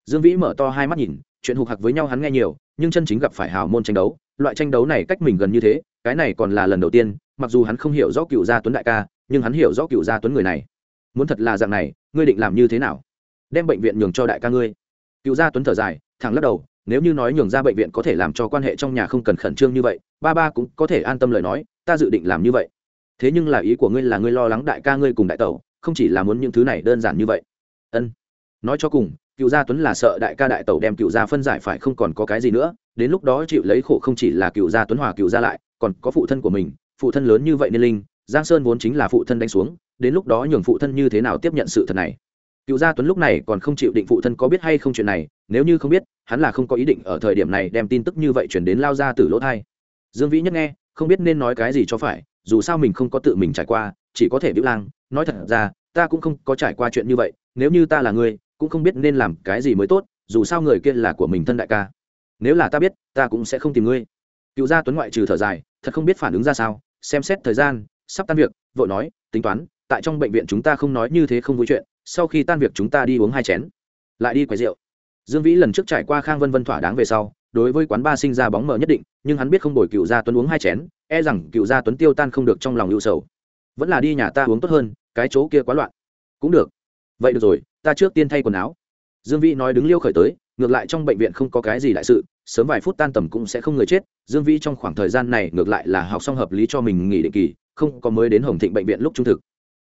Dương vĩ mở to hai mắt nhìn, chuyện hụt hặc với nhau hắn nghe nhiều, nhưng chân chính gặp phải hào môn tranh đấu loại tranh đấu này cách mình gần như thế, cái này còn là lần đầu tiên, mặc dù hắn không hiểu rõ cựu gia tuấn đại ca, nhưng hắn hiểu rõ cựu gia tuấn người này. Muốn thật là dạng này, ngươi định làm như thế nào? Đem bệnh viện nhường cho đại ca ngươi. Cựu gia tuấn thở dài, thẳng lắc đầu, nếu như nói nhường ra bệnh viện có thể làm cho quan hệ trong nhà không cần khẩn trương như vậy, ba ba cũng có thể an tâm lời nói, ta dự định làm như vậy. Thế nhưng là ý của ngươi là ngươi lo lắng đại ca ngươi cùng đại tẩu, không chỉ là muốn những thứ này đơn giản như vậy. Ân. Nói cho cùng cựu gia tuấn là sợ đại ca đại tẩu đem cựu gia phân giải phải không còn có cái gì nữa, đến lúc đó chịu lấy khổ không chỉ là cựu gia tuấn hòa cựu gia lại, còn có phụ thân của mình, phụ thân lớn như vậy nên linh, giang sơn vốn chính là phụ thân đánh xuống, đến lúc đó nhường phụ thân như thế nào tiếp nhận sự thật này? Cựu gia tuấn lúc này còn không chịu định phụ thân có biết hay không chuyện này, nếu như không biết, hắn là không có ý định ở thời điểm này đem tin tức như vậy chuyển đến lao ra từ lỗ thai. Dương vĩ nhất nghe, không biết nên nói cái gì cho phải, dù sao mình không có tự mình trải qua, chỉ có thể biểu lang, nói thật ra, ta cũng không có trải qua chuyện như vậy, nếu như ta là người cũng không biết nên làm cái gì mới tốt, dù sao người kia là của mình thân đại ca. Nếu là ta biết, ta cũng sẽ không tìm ngươi. Cựu gia tuấn ngoại trừ thở dài, thật không biết phản ứng ra sao, xem xét thời gian, sắp tan việc, vội nói, tính toán, tại trong bệnh viện chúng ta không nói như thế không vui chuyện, sau khi tan việc chúng ta đi uống hai chén. Lại đi quầy rượu. Dương vĩ lần trước trải qua khang vân vân thỏa đáng về sau, đối với quán ba sinh ra bóng mờ nhất định, nhưng hắn biết không đổi cựu gia tuấn uống hai chén e rằng cựu gia tuấn tiêu tan không được trong lòng lưu sầu. Vẫn là đi nhà ta uống tốt hơn, cái chỗ kia quá loạn. Cũng được. Vậy được rồi ta trước tiên thay quần áo. Dương vĩ nói đứng liêu khởi tới, ngược lại trong bệnh viện không có cái gì đại sự, sớm vài phút tan tầm cũng sẽ không người chết. Dương vĩ trong khoảng thời gian này ngược lại là học xong hợp lý cho mình nghỉ định kỳ, không có mới đến hồng thịnh bệnh viện lúc trung thực.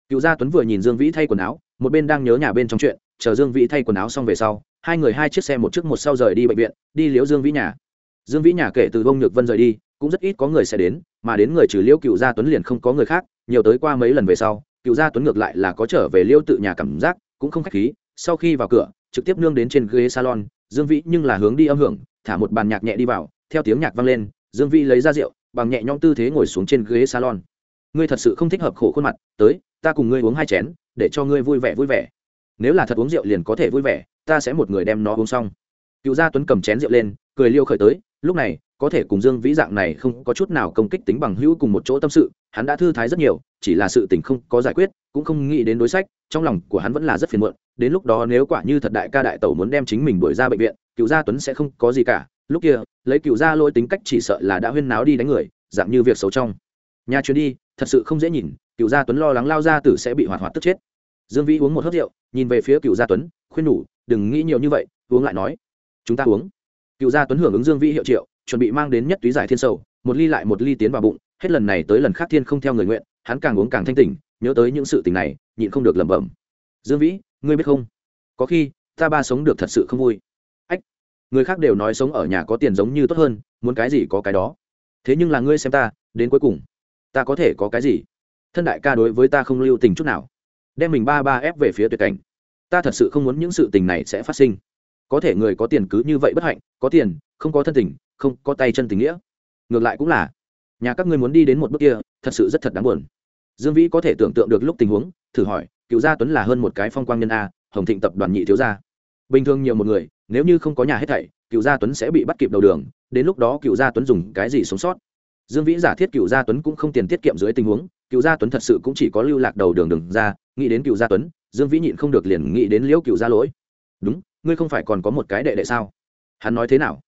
Cựu gia tuấn vừa nhìn dương vĩ thay quần áo, một bên đang nhớ nhà bên trong chuyện, chờ dương vĩ thay quần áo xong về sau, hai người hai chiếc xe một trước một sau rời đi bệnh viện, đi liễu dương vĩ nhà. Dương vĩ nhà kể từ bông nhược vân rời đi, cũng rất ít có người sẽ đến, mà đến người trừ liễu cựu gia tuấn liền không có người khác, nhiều tới qua mấy lần về sau, cựu gia tuấn ngược lại là có trở về liễu tự nhà cảm giác cũng không khách khí, sau khi vào cửa, trực tiếp nương đến trên ghế salon, dương vĩ nhưng là hướng đi âm hưởng, thả một bàn nhạc nhẹ đi vào, theo tiếng nhạc vang lên, dương vĩ lấy ra rượu, bằng nhẹ nhõm tư thế ngồi xuống trên ghế salon. Ngươi thật sự không thích hợp khổ khuôn mặt, tới, ta cùng ngươi uống hai chén, để cho ngươi vui vẻ vui vẻ. Nếu là thật uống rượu liền có thể vui vẻ, ta sẽ một người đem nó uống xong. Cựu gia tuấn cầm chén rượu lên, cười liêu khởi tới, lúc này có thể cùng dương vĩ dạng này không có chút nào công kích tính bằng hữu cùng một chỗ tâm sự, hắn đã thư thái rất nhiều, chỉ là sự tình không có giải quyết, cũng không nghĩ đến đối sách, trong lòng của hắn vẫn là rất phiền muộn, đến lúc đó nếu quả như thật đại ca đại tẩu muốn đem chính mình đuổi ra bệnh viện, cựu gia tuấn sẽ không có gì cả, lúc kia, lấy cựu gia lỗi tính cách chỉ sợ là đã huyên náo đi đánh người, dạng như việc xấu trong. Nhà chuyến đi, thật sự không dễ nhìn, cựu gia tuấn lo lắng lao ra tử sẽ bị hoạt hoạt tức chết. Dương vĩ uống một hớt rượu, nhìn về phía cựu gia tuấn, khuyên nhủ, đừng nghĩ nhiều như vậy, uống lại nói. Chúng ta uống. Cựu gia tuấn hưởng ứng dương vĩ hiệu triệu chuẩn bị mang đến nhất túy giải thiên sầu, một ly lại một ly tiến vào bụng, hết lần này tới lần khác thiên không theo người nguyện, hắn càng uống càng thanh tỉnh, nhớ tới những sự tình này, nhịn không được lẩm bẩm. Dương vĩ, ngươi biết không? Có khi, ta ba sống được thật sự không vui. Ách, người khác đều nói sống ở nhà có tiền giống như tốt hơn, muốn cái gì có cái đó. Thế nhưng là ngươi xem ta, đến cuối cùng, ta có thể có cái gì? Thân đại ca đối với ta không lưu tình chút nào. Đem mình ba ba ép về phía tuyệt cảnh. Ta thật sự không muốn những sự tình này sẽ phát sinh. Có thể người có tiền cứ như vậy bất hạnh, có tiền không có thân tình, không có tay chân tình nghĩa. Ngược lại cũng là, nhà các ngươi muốn đi đến một bước kia, thật sự rất thật đáng buồn. Dương vĩ có thể tưởng tượng được lúc tình huống, thử hỏi, cựu gia tuấn là hơn một cái phong quang nhân a, hồng thịnh tập đoàn nhị thiếu gia. Bình thường nhiều một người, nếu như không có nhà hết thảy, cựu gia tuấn sẽ bị bắt kịp đầu đường, đến lúc đó cựu gia tuấn dùng cái gì sống sót? Dương vĩ giả thiết cựu gia tuấn cũng không tiền tiết kiệm dưới tình huống, cựu gia tuấn thật sự cũng chỉ có lưu lạc đầu đường đường ra, nghĩ đến cựu gia tuấn, dương vĩ nhịn không được liền nghĩ đến liễu cựu gia lỗi. Đúng, ngươi không phải còn có một cái đệ đệ sao? Hắn nói thế nào?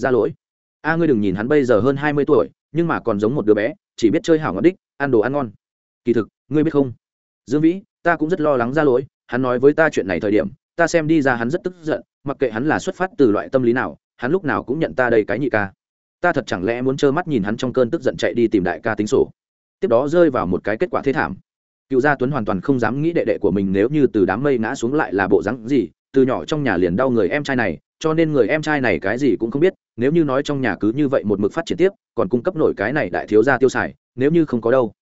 Gia lỗi. A, ngươi đừng nhìn hắn bây giờ hơn hai mươi tuổi, nhưng mà còn giống một đứa bé, chỉ biết chơi hảo ngọt đích, ăn đồ ăn ngon. Kỳ thực, ngươi biết không? Dương vĩ, ta cũng rất lo lắng gia lỗi, hắn nói với ta chuyện này thời điểm, ta xem đi ra hắn rất tức giận, mặc kệ hắn là xuất phát từ loại tâm lý nào, hắn lúc nào cũng nhận ta đây cái nhị ca. Ta thật chẳng lẽ muốn trơ mắt nhìn hắn trong cơn tức giận chạy đi tìm đại ca tính sổ. Tiếp đó rơi vào một cái kết quả thế thảm. Cựu gia tuấn hoàn toàn không dám nghĩ đệ đệ của mình nếu như từ đám mây ngã xuống lại là bộ rắn gì, từ nhỏ trong nhà liền đau người em trai này cho nên người em trai này cái gì cũng không biết, nếu như nói trong nhà cứ như vậy một mực phát triển tiếp, còn cung cấp nổi cái này đại thiếu gia tiêu xài, nếu như không có đâu.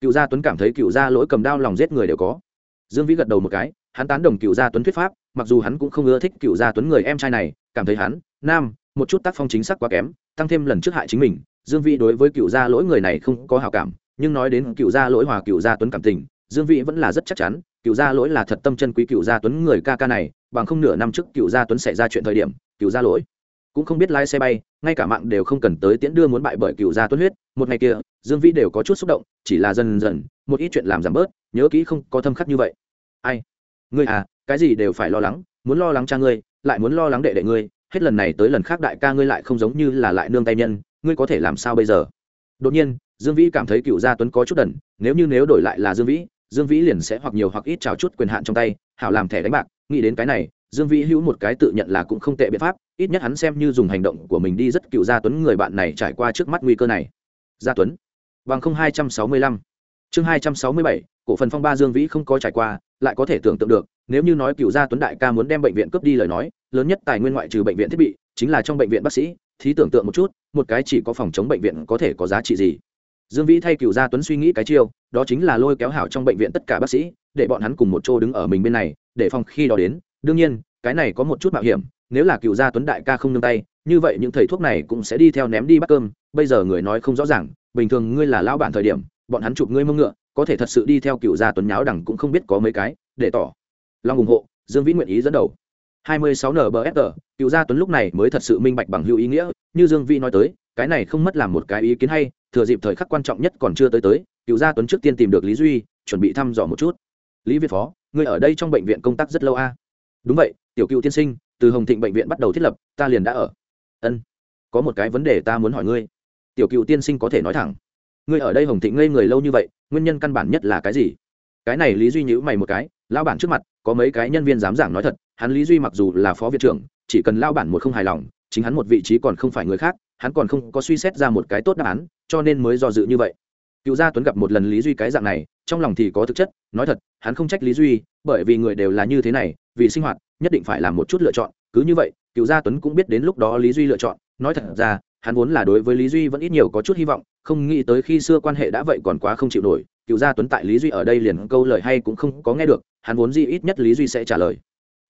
Cựu gia tuấn cảm thấy cựu gia lỗi cầm đao lòng giết người đều có. Dương vĩ gật đầu một cái, hắn tán đồng cựu gia tuấn thuyết pháp, mặc dù hắn cũng không ưa thích cựu gia tuấn người em trai này, cảm thấy hắn, nam, một chút tác phong chính xác quá kém, tăng thêm lần trước hại chính mình, dương vĩ đối với cựu gia lỗi người này không có hào cảm, nhưng nói đến cựu gia lỗi hòa cựu gia tuấn cảm tình, dương vĩ vẫn là rất chắc chắn, cựu gia lỗi là thật tâm chân quý cựu gia tuấn người ca ca này bằng không nửa năm trước cựu gia tuấn xảy ra chuyện thời điểm, cựu gia lỗi. Cũng không biết lái xe bay, ngay cả mạng đều không cần tới tiễn đưa muốn bại bởi cựu gia tuấn huyết. Một ngày kia, dương vĩ đều có chút xúc động, chỉ là dần dần, một ít chuyện làm giảm bớt, nhớ kỹ không có thâm khắc như vậy. Ai? Ngươi à cái gì đều phải lo lắng, muốn lo lắng cha ngươi, lại muốn lo lắng đệ đệ ngươi, hết lần này tới lần khác đại ca ngươi lại không giống như là lại nương tay nhân, ngươi có thể làm sao bây giờ? Đột nhiên, dương vĩ cảm thấy cựu gia tuấn có chút đần, nếu như nếu đổi lại là dương vĩ dương vĩ liền sẽ hoặc nhiều hoặc ít trào chút quyền hạn trong tay, hảo làm thẻ đánh bạc nghĩ đến cái này, dương vĩ hữu một cái tự nhận là cũng không tệ biện pháp, ít nhất hắn xem như dùng hành động của mình đi rất cựu gia tuấn người bạn này trải qua trước mắt nguy cơ này. Gia tuấn, bằng không hai trăm sáu mươi lăm. Chương hai trăm sáu mươi bảy, cổ phần phong ba dương vĩ không có trải qua, lại có thể tưởng tượng được, nếu như nói cựu gia tuấn đại ca muốn đem bệnh viện cướp đi lời nói, lớn nhất tài nguyên ngoại trừ bệnh viện thiết bị, chính là trong bệnh viện bác sĩ thì tưởng tượng một chút, một cái chỉ có phòng chống bệnh viện có thể có giá trị gì. Dương vĩ thay cựu gia tuấn suy nghĩ cái chiêu, đó chính là lôi kéo hảo trong bệnh viện tất cả bác sĩ để bọn hắn cùng một chỗ đứng ở mình bên này, để phòng khi đó đến. Đương nhiên, cái này có một chút mạo hiểm, nếu là cựu gia tuấn đại ca không nương tay, như vậy những thầy thuốc này cũng sẽ đi theo ném đi bắt cơm. Bây giờ người nói không rõ ràng, bình thường ngươi là lão bản thời điểm, bọn hắn chụp ngươi mông ngựa, có thể thật sự đi theo cựu gia tuấn nháo đẳng cũng không biết có mấy cái, để tỏ. Lòng ủng hộ, dương vĩ nguyện ý dẫn đầu. 26 nbfr cựu gia tuấn lúc này mới thật sự minh bạch bằng hữu ý nghĩa. Như dương vĩ nói tới, cái này không mất làm một cái ý kiến hay, thừa dịp thời khắc quan trọng nhất còn chưa tới tới, cựu gia tuấn trước tiên tìm được lý duy, chuẩn bị thăm dò một chút lý việt phó ngươi ở đây trong bệnh viện công tác rất lâu a à? đúng vậy tiểu cựu tiên sinh từ hồng thịnh bệnh viện bắt đầu thiết lập ta liền đã ở ân có một cái vấn đề ta muốn hỏi ngươi tiểu cựu tiên sinh có thể nói thẳng ngươi ở đây hồng thịnh ngây người lâu như vậy nguyên nhân căn bản nhất là cái gì cái này lý duy nhữ mày một cái lao bản trước mặt có mấy cái nhân viên dám giảng nói thật hắn lý duy mặc dù là phó viện trưởng chỉ cần lao bản một không hài lòng chính hắn một vị trí còn không phải người khác hắn còn không có suy xét ra một cái tốt đáp án cho nên mới do dự như vậy cựu gia tuấn gặp một lần lý duy cái dạng này, trong lòng thì có thực chất, nói thật, hắn không trách lý duy, bởi vì người đều là như thế này, vì sinh hoạt, nhất định phải làm một chút lựa chọn, cứ như vậy, cựu gia tuấn cũng biết đến lúc đó lý duy lựa chọn, nói thật ra, hắn vốn là đối với lý duy vẫn ít nhiều có chút hy vọng, không nghĩ tới khi xưa quan hệ đã vậy còn quá không chịu nổi, cựu gia tuấn tại lý duy ở đây liền câu lời hay cũng không có nghe được, hắn vốn gì ít nhất lý duy sẽ trả lời.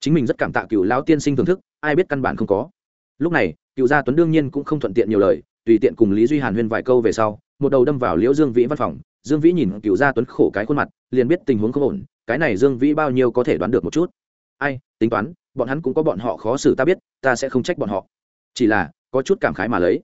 Chính mình rất cảm tạ cựu lão tiên sinh thưởng thức, ai biết căn bản không có. Lúc này, cựu gia tuấn đương nhiên cũng không thuận tiện nhiều lời, tùy tiện cùng lý duy hàn huyên vài câu về sau một đầu đâm vào liễu dương vĩ văn phòng, dương vĩ nhìn cựu gia tuấn khổ cái khuôn mặt, liền biết tình huống không ổn, cái này dương vĩ bao nhiêu có thể đoán được một chút. Ai, tính toán, bọn hắn cũng có bọn họ khó xử ta biết, ta sẽ không trách bọn họ. Chỉ là, có chút cảm khái mà lấy.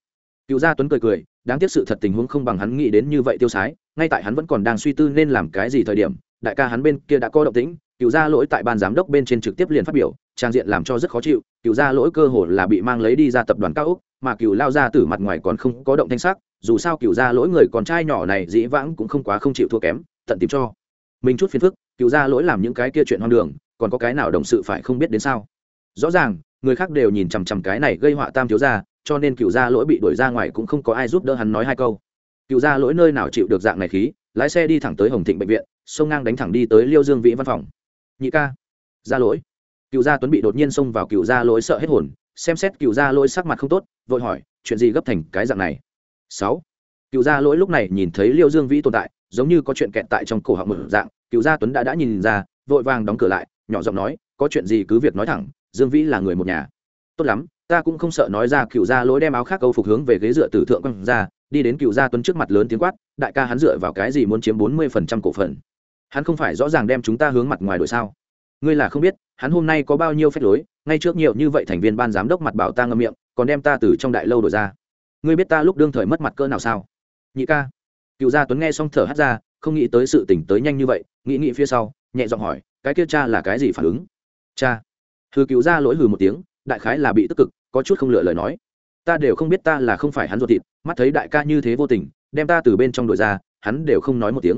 Cựu gia tuấn cười cười, đáng tiếc sự thật tình huống không bằng hắn nghĩ đến như vậy tiêu sái, ngay tại hắn vẫn còn đang suy tư nên làm cái gì thời điểm, đại ca hắn bên kia đã có động tĩnh cựu gia lỗi tại ban giám đốc bên trên trực tiếp liền phát biểu, trang diện làm cho rất khó chịu cựu gia lỗi cơ hồ là bị mang lấy đi ra tập đoàn cao úc mà cựu lao ra từ mặt ngoài còn không có động thanh sắc, dù sao cựu gia lỗi người con trai nhỏ này dĩ vãng cũng không quá không chịu thua kém, tận tìm cho. Mình chút phiền phức, cựu gia lỗi làm những cái kia chuyện hoang đường, còn có cái nào đồng sự phải không biết đến sao? Rõ ràng, người khác đều nhìn chằm chằm cái này gây họa tam thiếu gia, cho nên cựu gia lỗi bị đuổi ra ngoài cũng không có ai giúp đỡ hắn nói hai câu. Cựu gia lỗi nơi nào chịu được dạng này khí, lái xe đi thẳng tới hồng thịnh bệnh viện xông ngang đánh thẳng đi tới liêu dương vĩ văn phòng. Nhị ca, gia lỗi. Cựu gia tuấn bị đột nhiên xông vào cựu gia lỗi sợ hết hồn xem xét cựu gia lỗi sắc mặt không tốt, vội hỏi, chuyện gì gấp thành cái dạng này? Sáu. Cựu gia lỗi lúc này nhìn thấy liêu dương vĩ tồn tại, giống như có chuyện kẹt tại trong cổ họng mở dạng, cựu gia tuấn đã đã nhìn ra, vội vàng đóng cửa lại, nhỏ giọng nói, có chuyện gì cứ việc nói thẳng, dương vĩ là người một nhà. Tốt lắm, ta cũng không sợ nói ra cựu gia lỗi đem áo khác câu phục hướng về ghế dựa tử thượng quăng ra, đi đến cựu gia tuấn trước mặt lớn tiếng quát, đại ca hắn dựa vào cái gì muốn chiếm bốn mươi phần trăm cổ phần? Hắn không phải rõ ràng đem chúng ta hướng mặt ngoài đội sao? Ngươi là không biết, hắn hôm nay có bao nhiêu phép lối ngay trước nhiều như vậy thành viên ban giám đốc mặt bảo ta ngâm miệng, còn đem ta từ trong đại lâu đổi ra. Ngươi biết ta lúc đương thời mất mặt cỡ nào sao? Nhị ca. Cựu gia tuấn nghe xong thở hắt ra, không nghĩ tới sự tỉnh tới nhanh như vậy, nghĩ nghĩ phía sau, nhẹ giọng hỏi, cái kia cha là cái gì phản ứng? Cha. Hừ, cựu gia lỗi hừ một tiếng, đại khái là bị tức cực, có chút không lựa lời nói. Ta đều không biết ta là không phải hắn ruột thịt, mắt thấy đại ca như thế vô tình, đem ta từ bên trong đội ra, hắn đều không nói một tiếng.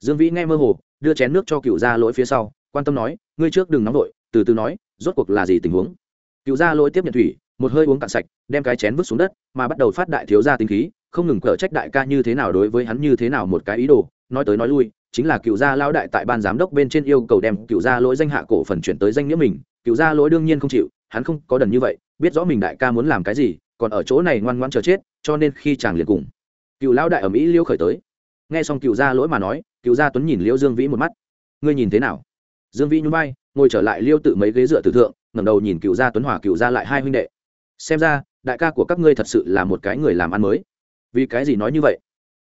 Dương vĩ nghe mơ hồ, đưa chén nước cho cựu gia lỗi phía sau, quan tâm nói, ngươi trước đừng nóng vội từ từ nói, rốt cuộc là gì tình huống? Cựu gia lỗi tiếp nhận thủy, một hơi uống cạn sạch, đem cái chén vứt xuống đất, mà bắt đầu phát đại thiếu gia tính khí, không ngừng cở trách đại ca như thế nào đối với hắn như thế nào một cái ý đồ, nói tới nói lui, chính là cựu gia lao đại tại ban giám đốc bên trên yêu cầu đem cựu gia lỗi danh hạ cổ phần chuyển tới danh nghĩa mình, cựu gia lỗi đương nhiên không chịu, hắn không có đần như vậy, biết rõ mình đại ca muốn làm cái gì, còn ở chỗ này ngoan ngoan chờ chết, cho nên khi chàng liền cùng cựu lão đại ở mỹ liêu khởi tới. Nghe xong cựu gia lỗi mà nói, cựu gia tuấn nhìn liêu dương vĩ một mắt. Ngươi nhìn thế nào? Dương vĩ nhún vai ngồi trở lại liêu tự mấy ghế dựa tử thượng, ngẩng đầu nhìn cựu gia tuấn hòa, cựu gia lại hai huynh đệ. Xem ra, đại ca của các ngươi thật sự là một cái người làm ăn mới. Vì cái gì nói như vậy?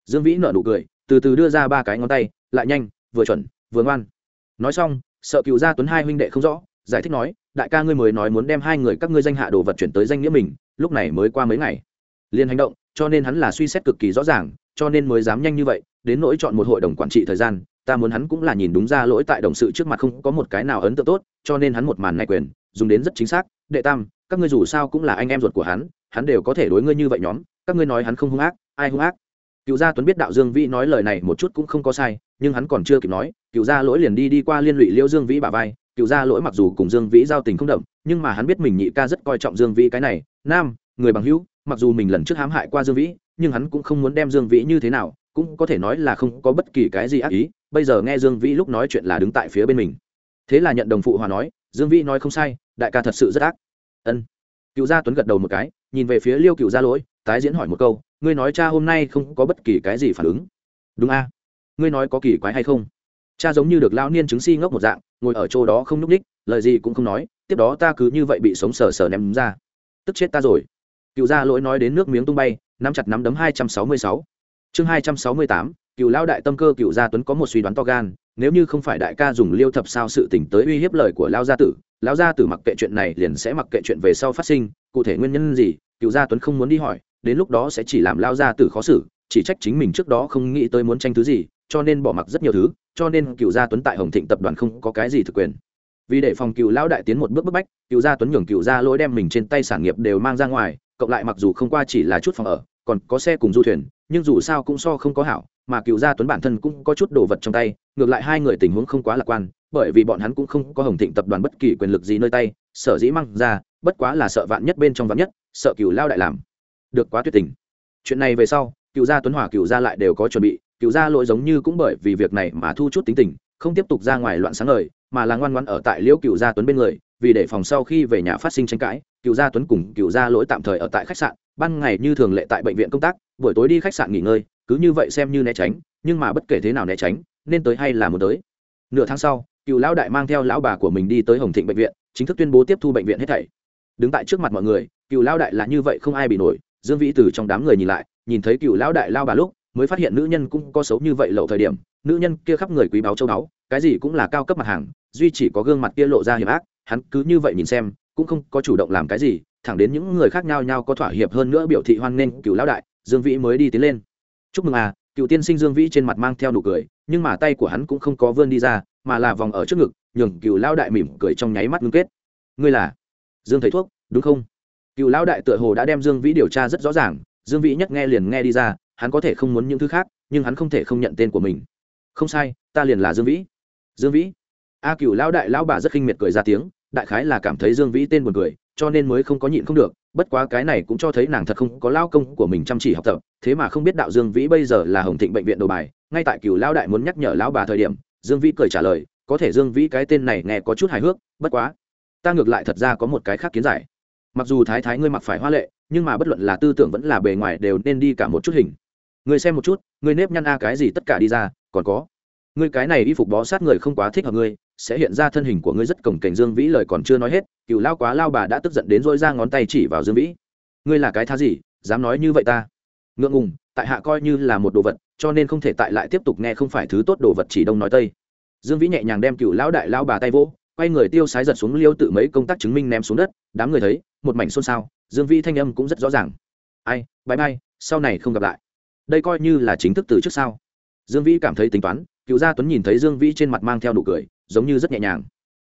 Dương vĩ nở nụ cười, từ từ đưa ra ba cái ngón tay, lại nhanh, vừa chuẩn, vừa ngoan. Nói xong, sợ cựu gia tuấn hai huynh đệ không rõ, giải thích nói, đại ca ngươi mới nói muốn đem hai người các ngươi danh hạ đồ vật chuyển tới danh nghĩa mình, lúc này mới qua mấy ngày. Liền hành động, cho nên hắn là suy xét cực kỳ rõ ràng, cho nên mới dám nhanh như vậy, đến nỗi chọn một hội đồng quản trị thời gian ta muốn hắn cũng là nhìn đúng ra lỗi tại đồng sự trước mặt không có một cái nào ấn tượng tốt, cho nên hắn một màn này quyền, dùng đến rất chính xác. Đệ tam, các ngươi dù sao cũng là anh em ruột của hắn hắn đều có thể đối ngươi như vậy nhóm, các ngươi nói hắn không hung ác, ai hung ác? Cựu gia tuấn biết đạo dương vĩ nói lời này một chút cũng không có sai, nhưng hắn còn chưa kịp nói, cựu gia lỗi liền đi đi qua liên lụy liễu dương vĩ bà vai. Cựu gia lỗi mặc dù cùng dương vĩ giao tình không đậm, nhưng mà hắn biết mình nhị ca rất coi trọng dương vĩ cái này. Nam, người bằng hữu, mặc dù mình lần trước hãm hại qua dương vĩ, nhưng hắn cũng không muốn đem dương vĩ như thế nào, cũng có thể nói là không có bất kỳ cái gì ác ý bây giờ nghe dương vĩ lúc nói chuyện là đứng tại phía bên mình. Thế là nhận đồng phụ hòa nói, dương vĩ nói không sai, đại ca thật sự rất ác. Ân. Cựu gia tuấn gật đầu một cái, nhìn về phía liêu cựu gia lỗi, tái diễn hỏi một câu, ngươi nói cha hôm nay không có bất kỳ cái gì phản ứng? Đúng a. Ngươi nói có kỳ quái hay không? Cha giống như được lao niên chứng si ngốc một dạng, ngồi ở chỗ đó không nhúc ních, lời gì cũng không nói, tiếp đó ta cứ như vậy bị sống sờ sờ ném ra. Tức chết ta rồi. Cựu gia lỗi nói đến nước miếng tung bay, nắm chặt nắm đấm hai trăm sáu mươi sáu. Chương hai trăm sáu mươi tám cựu lao đại tâm cơ cựu gia tuấn có một suy đoán to gan, nếu như không phải đại ca dùng liêu thập sao sự tỉnh tới uy hiếp lời của lao gia tử lao gia tử mặc kệ chuyện này liền sẽ mặc kệ chuyện về sau phát sinh, cụ thể nguyên nhân gì cựu gia tuấn không muốn đi hỏi, đến lúc đó sẽ chỉ làm lao gia tử khó xử, chỉ trách chính mình trước đó không nghĩ tới muốn tranh thứ gì, cho nên bỏ mặc rất nhiều thứ, cho nên cựu gia tuấn tại hồng thịnh tập đoàn không có cái gì thực quyền. Vì để phòng cựu lão đại tiến một bước bức bách cựu gia tuấn nhường cựu gia lỗi đem mình trên tay sản nghiệp đều mang ra ngoài, cộng lại mặc dù không qua chỉ là chút phòng ở, còn có xe cùng du thuyền, nhưng dù sao cũng so không có hảo mà cựu gia tuấn bản thân cũng có chút đồ vật trong tay, ngược lại hai người tình huống không quá lạc quan, bởi vì bọn hắn cũng không có hồng thịnh tập đoàn bất kỳ quyền lực gì nơi tay, sở dĩ mang ra, bất quá là sợ vạn nhất bên trong vạn nhất, sợ cựu lao đại làm. Được quá tuyệt tình. Chuyện này về sau, cựu gia tuấn hòa cựu gia lại đều có chuẩn bị, cựu gia lỗi giống như cũng bởi vì việc này mà thu chút tính tình, không tiếp tục ra ngoài loạn sáng lời mà là ngoan ngoan ở tại liễu cựu gia tuấn bên người, vì để phòng sau khi về nhà phát sinh tranh cãi, cựu gia tuấn cùng cựu gia lỗi tạm thời ở tại khách sạn, ban ngày như thường lệ tại bệnh viện công tác, buổi tối đi khách sạn nghỉ ngơi cứ như vậy xem như né tránh, nhưng mà bất kể thế nào né tránh, nên tới hay là muốn tới. Nửa tháng sau, cựu lão đại mang theo lão bà của mình đi tới hồng thịnh bệnh viện, chính thức tuyên bố tiếp thu bệnh viện hết thảy. Đứng tại trước mặt mọi người, cựu lão đại là như vậy không ai bị nổi, dương vĩ từ trong đám người nhìn lại, nhìn thấy cựu lão đại lao bà lúc, mới phát hiện nữ nhân cũng có xấu như vậy lậu thời điểm, nữ nhân kia khắp người quý báo châu báu, cái gì cũng là cao cấp mặt hàng, duy chỉ có gương mặt kia lộ ra hiểm ác, hắn cứ như vậy nhìn xem, cũng không có chủ động làm cái gì, thẳng đến những người khác nhau nhau có thỏa hiệp hơn nữa biểu thị hoan nghênh cựu lão đại, dương vĩ mới đi tiến lên chúc mừng à cựu tiên sinh dương vĩ trên mặt mang theo nụ cười, nhưng mà tay của hắn cũng không có vươn đi ra, mà là vòng ở trước ngực, nhường cựu lão đại mỉm cười trong nháy mắt ngưng kết. Ngươi là dương thầy thuốc, đúng không? Cựu lão đại tựa hồ đã đem dương vĩ điều tra rất rõ ràng, dương vĩ nhất nghe liền nghe đi ra, hắn có thể không muốn những thứ khác, nhưng hắn không thể không nhận tên của mình. Không sai, ta liền là dương vĩ. Dương vĩ? A cựu lão đại lão bà rất khinh miệt cười ra tiếng, đại khái là cảm thấy dương vĩ tên buồn cười, cho nên mới không có nhịn không được bất quá cái này cũng cho thấy nàng thật không có lao công của mình chăm chỉ học tập, thế mà không biết đạo dương vĩ bây giờ là hồng thịnh bệnh viện đồ bài, ngay tại cựu lao đại muốn nhắc nhở lão bà thời điểm, dương vĩ cười trả lời, có thể dương vĩ cái tên này nghe có chút hài hước, bất quá, ta ngược lại thật ra có một cái khác kiến giải. Mặc dù thái thái ngươi mặc phải hoa lệ, nhưng mà bất luận là tư tưởng vẫn là bề ngoài đều nên đi cả một chút hình. Người xem một chút người nếp nhăn a cái gì tất cả đi ra, còn có. Ngươi cái này y phục bó sát người không quá thích hợp ngươi sẽ hiện ra thân hình của ngươi rất cổng cảnh dương vĩ lời còn chưa nói hết cựu lao quá lao bà đã tức giận đến dỗi ra ngón tay chỉ vào dương vĩ. Ngươi là cái thá gì, dám nói như vậy ta? Ngượng ngùng, tại hạ coi như là một đồ vật, cho nên không thể tại lại tiếp tục nghe không phải thứ tốt đồ vật chỉ đông nói tây. Dương vĩ nhẹ nhàng đem cựu lão đại lao bà tay vỗ, quay người tiêu sái giật xuống liêu tự mấy công tác chứng minh ném xuống đất, đám người thấy, một mảnh xôn xao, dương vĩ thanh âm cũng rất rõ ràng. Ai bãi bay sau này không gặp lại. Đây coi như là chính thức từ trước sau dương vĩ cảm thấy tính toán cựu gia tuấn nhìn thấy dương vĩ trên mặt mang theo nụ cười giống như rất nhẹ nhàng.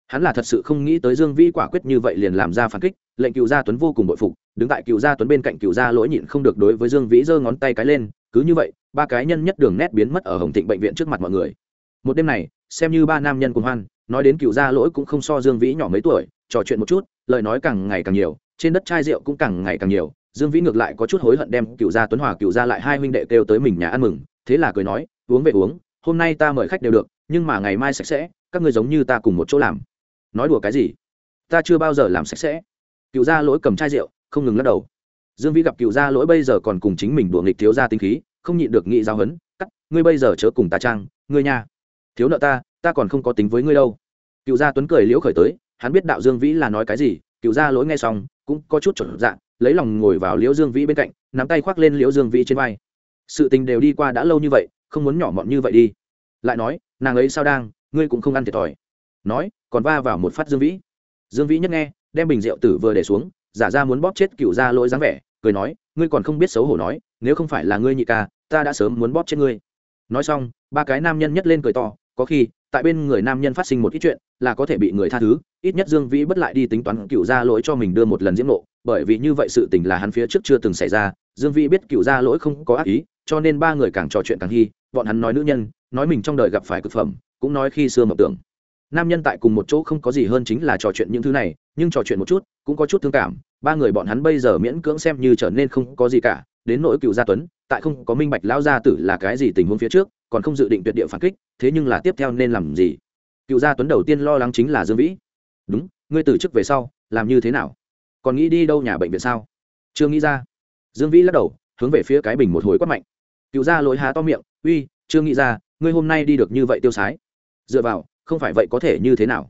Hắn là thật sự không nghĩ tới dương vĩ quả quyết như vậy liền làm ra phản kích, lệnh cựu gia tuấn vô cùng bội phục, đứng tại cựu gia tuấn bên cạnh cựu gia lỗi nhịn không được đối với dương vĩ giơ ngón tay cái lên, cứ như vậy, ba cái nhân nhất đường nét biến mất ở hồng thịnh bệnh viện trước mặt mọi người. Một đêm này, xem như ba nam nhân cùng hoan, nói đến cựu gia lỗi cũng không so dương vĩ nhỏ mấy tuổi, trò chuyện một chút, lời nói càng ngày càng nhiều, trên đất chai rượu cũng càng ngày càng nhiều, dương vĩ ngược lại có chút hối hận đem cựu gia tuấn hòa, cựu gia lại hai huynh đệ kêu tới mình nhà ăn mừng, thế là cười nói, uống về uống, hôm nay ta mời khách đều được, nhưng mà ngày mai sạch sẽ các ngươi giống như ta cùng một chỗ làm. Nói đùa cái gì? Ta chưa bao giờ làm sạch sẽ. Cựu gia lỗi cầm chai rượu, không ngừng lắc đầu. Dương vĩ gặp cựu gia lỗi bây giờ còn cùng chính mình đùa nghịch thiếu gia tinh khí, không nhịn được nghị giao hấn cắt, ngươi bây giờ chớ cùng ta trang, ngươi nha. Thiếu nợ ta ta còn không có tính với ngươi đâu. Cựu gia tuấn cười liễu khởi tới, hắn biết đạo dương vĩ là nói cái gì, cựu gia lỗi nghe xong, cũng có chút chuẩn dạng lấy lòng ngồi vào liễu dương vĩ bên cạnh, nắm tay khoác lên liễu dương vĩ trên vai. Sự tình đều đi qua đã lâu như vậy, không muốn nhỏ mọn như vậy đi. Lại nói, nàng ấy sao đang? Ngươi cũng không ăn thiệt thòi. Nói, còn va vào một phát dương vĩ. Dương vĩ nhất nghe, đem bình rượu tử vừa để xuống, giả ra muốn bóp chết cựu gia lỗi dáng vẻ, cười nói, ngươi còn không biết xấu hổ nói, nếu không phải là ngươi nhị ca, ta đã sớm muốn bóp chết ngươi. Nói xong, ba cái nam nhân nhất lên cười to, có khi, tại bên người nam nhân phát sinh một ít chuyện, là có thể bị người tha thứ, ít nhất dương vĩ bất lại đi tính toán cựu gia lỗi cho mình đưa một lần diễm nộ bởi vì như vậy sự tình là hắn phía trước chưa từng xảy ra, dương vĩ biết cựu gia lỗi không có ác ý, cho nên ba người càng trò chuyện càng hy bọn hắn nói nữ nhân, nói mình trong đời gặp phải cực phẩm cũng nói khi xưa mộng tưởng. Nam nhân tại cùng một chỗ không có gì hơn chính là trò chuyện những thứ này, nhưng trò chuyện một chút, cũng có chút thương cảm, ba người bọn hắn bây giờ miễn cưỡng xem như trở nên không có gì cả, đến nỗi cựu gia tuấn, tại không có minh bạch lão gia tử là cái gì tình huống phía trước, còn không dự định tuyệt địa phản kích, thế nhưng là tiếp theo nên làm gì? Cựu gia tuấn đầu tiên lo lắng chính là dương vĩ. Đúng, ngươi từ chức về sau, làm như thế nào? Còn nghĩ đi đâu nhà bệnh viện sao? Chưa nghĩ ra. Dương vĩ lắc đầu, hướng về phía cái bình một hồi quát mạnh. Cựu gia lỗi há to miệng, uy, chưa nghĩ ra, ngươi hôm nay đi được như vậy tiêu sái dựa vào, không phải vậy có thể như thế nào?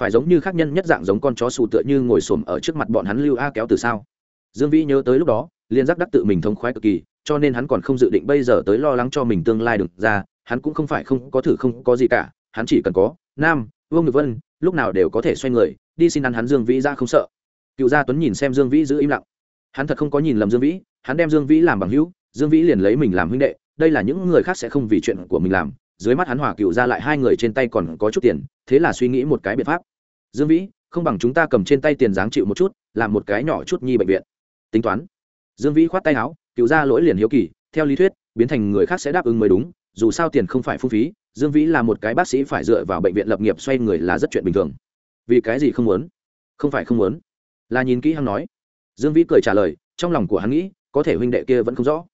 Phải giống như khác nhân nhất dạng giống con chó xù tựa như ngồi xổm ở trước mặt bọn hắn lưu a kéo từ sao dương vĩ nhớ tới lúc đó liên giác đắc tự mình thông khoái cực kỳ, cho nên hắn còn không dự định bây giờ tới lo lắng cho mình tương lai được ra, hắn cũng không phải không có thử không có gì cả, hắn chỉ cần có nam, vương ngực vân, lúc nào đều có thể xoay người, đi xin ăn hắn dương vĩ ra không sợ. Cựu gia tuấn nhìn xem dương vĩ giữ im lặng. Hắn thật không có nhìn lầm dương vĩ, hắn đem dương vĩ làm bằng hữu, dương vĩ liền lấy mình làm huynh đệ, đây là những người khác sẽ không vì chuyện của mình làm dưới mắt hắn hòa cựu ra lại hai người trên tay còn có chút tiền, thế là suy nghĩ một cái biện pháp. Dương vĩ, không bằng chúng ta cầm trên tay tiền giáng chịu một chút, làm một cái nhỏ chút nhi bệnh viện. Tính toán. Dương vĩ khoát tay áo, cựu ra lỗi liền hiếu kỳ, theo lý thuyết, biến thành người khác sẽ đáp ứng mới đúng, dù sao tiền không phải phung phí, dương vĩ là một cái bác sĩ phải dựa vào bệnh viện lập nghiệp xoay người là rất chuyện bình thường. Vì cái gì không muốn? Không phải không muốn. Là nhìn kỹ hắn nói. Dương vĩ cười trả lời, trong lòng của hắn nghĩ, có thể huynh đệ kia vẫn không rõ.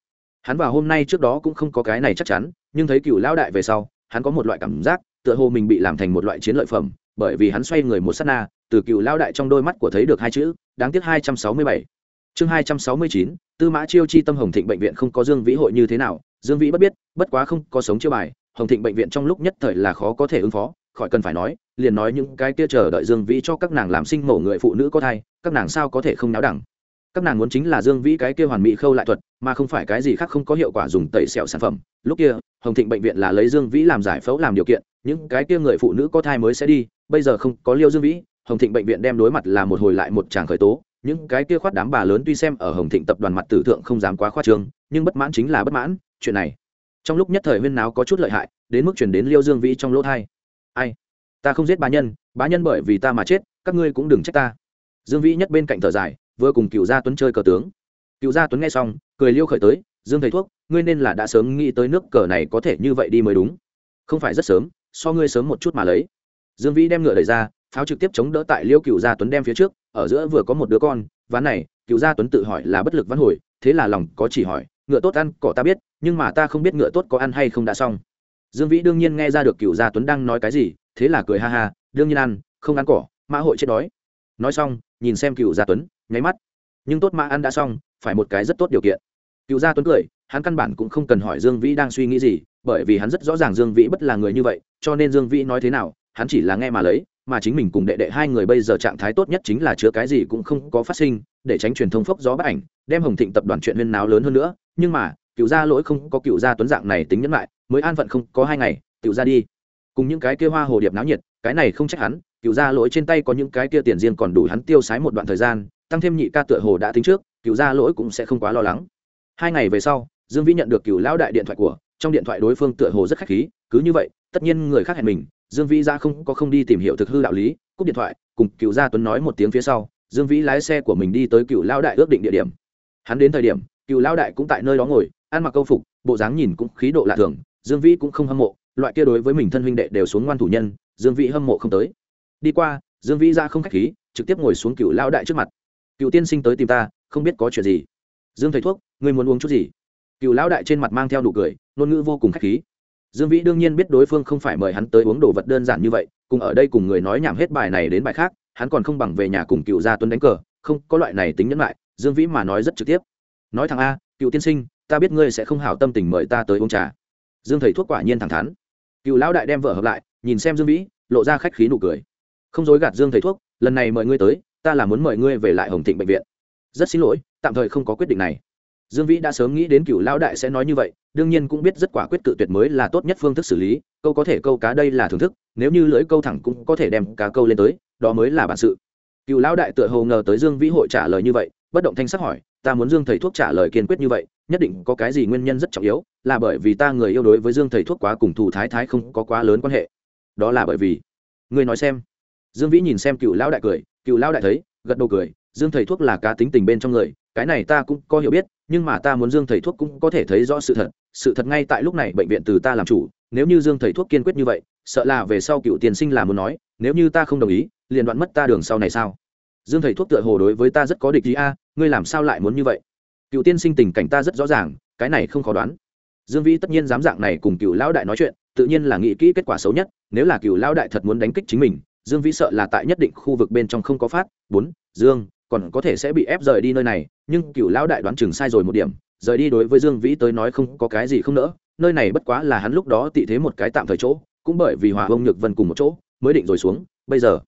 Hắn vào hôm nay trước đó cũng không có cái này chắc chắn nhưng thấy cựu lão đại về sau, hắn có một loại cảm giác, tựa hồ mình bị làm thành một loại chiến lợi phẩm, bởi vì hắn xoay người một s á t na, từ cựu lão đại trong đôi mắt của thấy được hai chữ, đáng tiếc hai trăm sáu mươi bảy. Chương hai trăm sáu mươi chín, tư mã chiêu chi tâm hồng thịnh bệnh viện không có dương vĩ hội như thế nào, dương vĩ bất biết, bất quá không có sống chiêu bài, hồng thịnh bệnh viện trong lúc nhất thời là khó có thể ứng phó, khỏi cần phải nói, liền nói những cái kia chờ đợi dương vĩ cho các nàng làm sinh mổ người phụ nữ có thai, các nàng sao có thể không náo đẳng các nàng muốn chính là dương vĩ cái kia hoàn mỹ khâu lại thuật, mà không phải cái gì khác không có hiệu quả dùng tẩy xẹo sản phẩm. Lúc kia, hồng thịnh bệnh viện là lấy dương vĩ làm giải phẫu làm điều kiện, những cái kia người phụ nữ có thai mới sẽ đi, bây giờ không có liêu dương vĩ, hồng thịnh bệnh viện đem đối mặt là một hồi lại một tràng khởi tố. Những cái kia khoát đám bà lớn tuy xem ở hồng thịnh tập đoàn mặt tử thượng không dám quá khoa trương, nhưng bất mãn chính là bất mãn, chuyện này. Trong lúc nhất thời huyên náo có chút lợi hại, đến mức chuyển đến liêu dương vĩ trong lỗ thai. Ai? Ta không giết bá nhân bá nhân bởi vì ta mà chết, các ngươi cũng đừng trách ta. Dương vĩ nhất bên cạnh thở dài vừa cùng cựu gia tuấn chơi cờ tướng. Cựu gia tuấn nghe xong, cười liêu khởi tới, dương thầy thuốc, ngươi nên là đã sớm nghĩ tới nước cờ này có thể như vậy đi mới đúng. Không phải rất sớm, so ngươi sớm một chút mà lấy. Dương vĩ đem ngựa đẩy ra, pháo trực tiếp chống đỡ tại liêu cựu gia tuấn đem phía trước, ở giữa vừa có một đứa con, ván này, cựu gia tuấn tự hỏi là bất lực văn hồi, thế là lòng có chỉ hỏi, ngựa tốt ăn, cỏ ta biết, nhưng mà ta không biết ngựa tốt có ăn hay không đã xong. Dương vĩ đương nhiên nghe ra được cựu gia tuấn đang nói cái gì, thế là cười ha ha, đương nhiên ăn, không ăn cỏ, mã hội chết đói. Nói xong, nhìn xem cựu gia tuấn nháy mắt. Nhưng tốt mã ăn đã xong, phải một cái rất tốt điều kiện. Cựu gia tuấn cười, hắn căn bản cũng không cần hỏi dương vĩ đang suy nghĩ gì, bởi vì hắn rất rõ ràng dương vĩ bất là người như vậy, cho nên dương vĩ nói thế nào, hắn chỉ là nghe mà lấy, mà chính mình cùng đệ đệ hai người bây giờ trạng thái tốt nhất chính là chứa cái gì cũng không có phát sinh, để tránh truyền thông phốc gió bất ảnh, đem hồng thịnh tập đoàn chuyện huyên náo lớn hơn nữa. Nhưng mà, cựu gia lỗi không có cựu gia tuấn dạng này tính nhẫn lại, mới an phận không có hai ngày, cựu gia đi. Cùng những cái kia hoa hồ điệp náo nhiệt, cái này không trách hắn, cựu gia lỗi trên tay có những cái kia tiền riêng còn đủ hắn tiêu sái một đoạn thời gian tăng thêm nhị ca tựa hồ đã tính trước, cựu gia lỗi cũng sẽ không quá lo lắng. Hai ngày về sau, dương vĩ nhận được cựu lão đại điện thoại của, trong điện thoại đối phương tựa hồ rất khách khí, cứ như vậy, tất nhiên người khác hẹn mình, dương vĩ ra không có không đi tìm hiểu thực hư đạo lý, cúp điện thoại, cùng cựu gia tuấn nói một tiếng phía sau, dương vĩ lái xe của mình đi tới cựu lão đại ước định địa điểm. Hắn đến thời điểm, cựu lão đại cũng tại nơi đó ngồi, ăn mặc câu phục, bộ dáng nhìn cũng khí độ lạ thường, dương vĩ cũng không hâm mộ, loại kia đối với mình thân huynh đệ đều xuống ngoan thủ nhân, dương vĩ hâm mộ không tới. Đi qua, dương vĩ ra không khách khí, trực tiếp ngồi xuống cựu lão đại trước mặt cựu tiên sinh tới tìm ta, không biết có chuyện gì. Dương thầy thuốc, ngươi muốn uống chút gì? Cựu lão đại trên mặt mang theo đủ cười, ngôn ngữ vô cùng khách khí. Dương vĩ đương nhiên biết đối phương không phải mời hắn tới uống đồ vật đơn giản như vậy, cùng ở đây cùng người nói nhảm hết bài này đến bài khác, hắn còn không bằng về nhà cùng cựu gia tuấn đánh cờ, không, có loại này tính nhẫn lại, dương vĩ mà nói rất trực tiếp. Nói thằng a, cựu tiên sinh, ta biết ngươi sẽ không hảo tâm tình mời ta tới uống trà. Dương thầy thuốc quả nhiên thẳng thắn. Cựu lão đại đem vợ hợp lại, nhìn xem dương vĩ, lộ ra khách khí nụ cười. Không dối gạt dương thầy thuốc, lần này mời ngươi tới ta là muốn mời ngươi về lại hồng thịnh bệnh viện. Rất xin lỗi, tạm thời không có quyết định này. Dương vĩ đã sớm nghĩ đến cựu lão đại sẽ nói như vậy, đương nhiên cũng biết rất quả quyết cự tuyệt mới là tốt nhất phương thức xử lý, câu có thể câu cá đây là thưởng thức, nếu như lưỡi câu thẳng cũng có thể đem cá câu lên tới, đó mới là bản sự. Cựu lão đại tựa hồ ngờ tới dương vĩ hội trả lời như vậy, bất động thanh sắc hỏi, ta muốn dương thầy thuốc trả lời kiên quyết như vậy, nhất định có cái gì nguyên nhân rất trọng yếu, là bởi vì ta người yêu đối với dương thầy thuốc quá cùng thù thái thái không có quá lớn quan hệ. Đó là bởi vì? Người nói xem. Dương vĩ nhìn xem cựu lão đại cười cựu lão đại thấy, gật đầu cười, dương thầy thuốc là cá tính tình bên trong người, cái này ta cũng có hiểu biết, nhưng mà ta muốn dương thầy thuốc cũng có thể thấy rõ sự thật sự thật ngay tại lúc này bệnh viện từ ta làm chủ, nếu như dương thầy thuốc kiên quyết như vậy, sợ là về sau cựu tiền sinh là muốn nói, nếu như ta không đồng ý, liền đoạn mất ta đường sau này sao? Dương thầy thuốc tựa hồ đối với ta rất có địch ý a, ngươi làm sao lại muốn như vậy? Cựu tiên sinh tình cảnh ta rất rõ ràng, cái này không khó đoán. Dương vĩ tất nhiên dám dạng này cùng cựu lão đại nói chuyện, tự nhiên là nghĩ kỹ kết quả xấu nhất, nếu là cựu lão đại thật muốn đánh kích chính mình dương vĩ sợ là tại nhất định khu vực bên trong không có phát, bốn, dương, còn có thể sẽ bị ép rời đi nơi này, nhưng cựu lão đại đoán chừng sai rồi một điểm, rời đi đối với dương vĩ tới nói không có cái gì không nỡ, nơi này bất quá là hắn lúc đó tị thế một cái tạm thời chỗ, cũng bởi vì hòa vông nhược vân cùng một chỗ, mới định rồi xuống, bây giờ,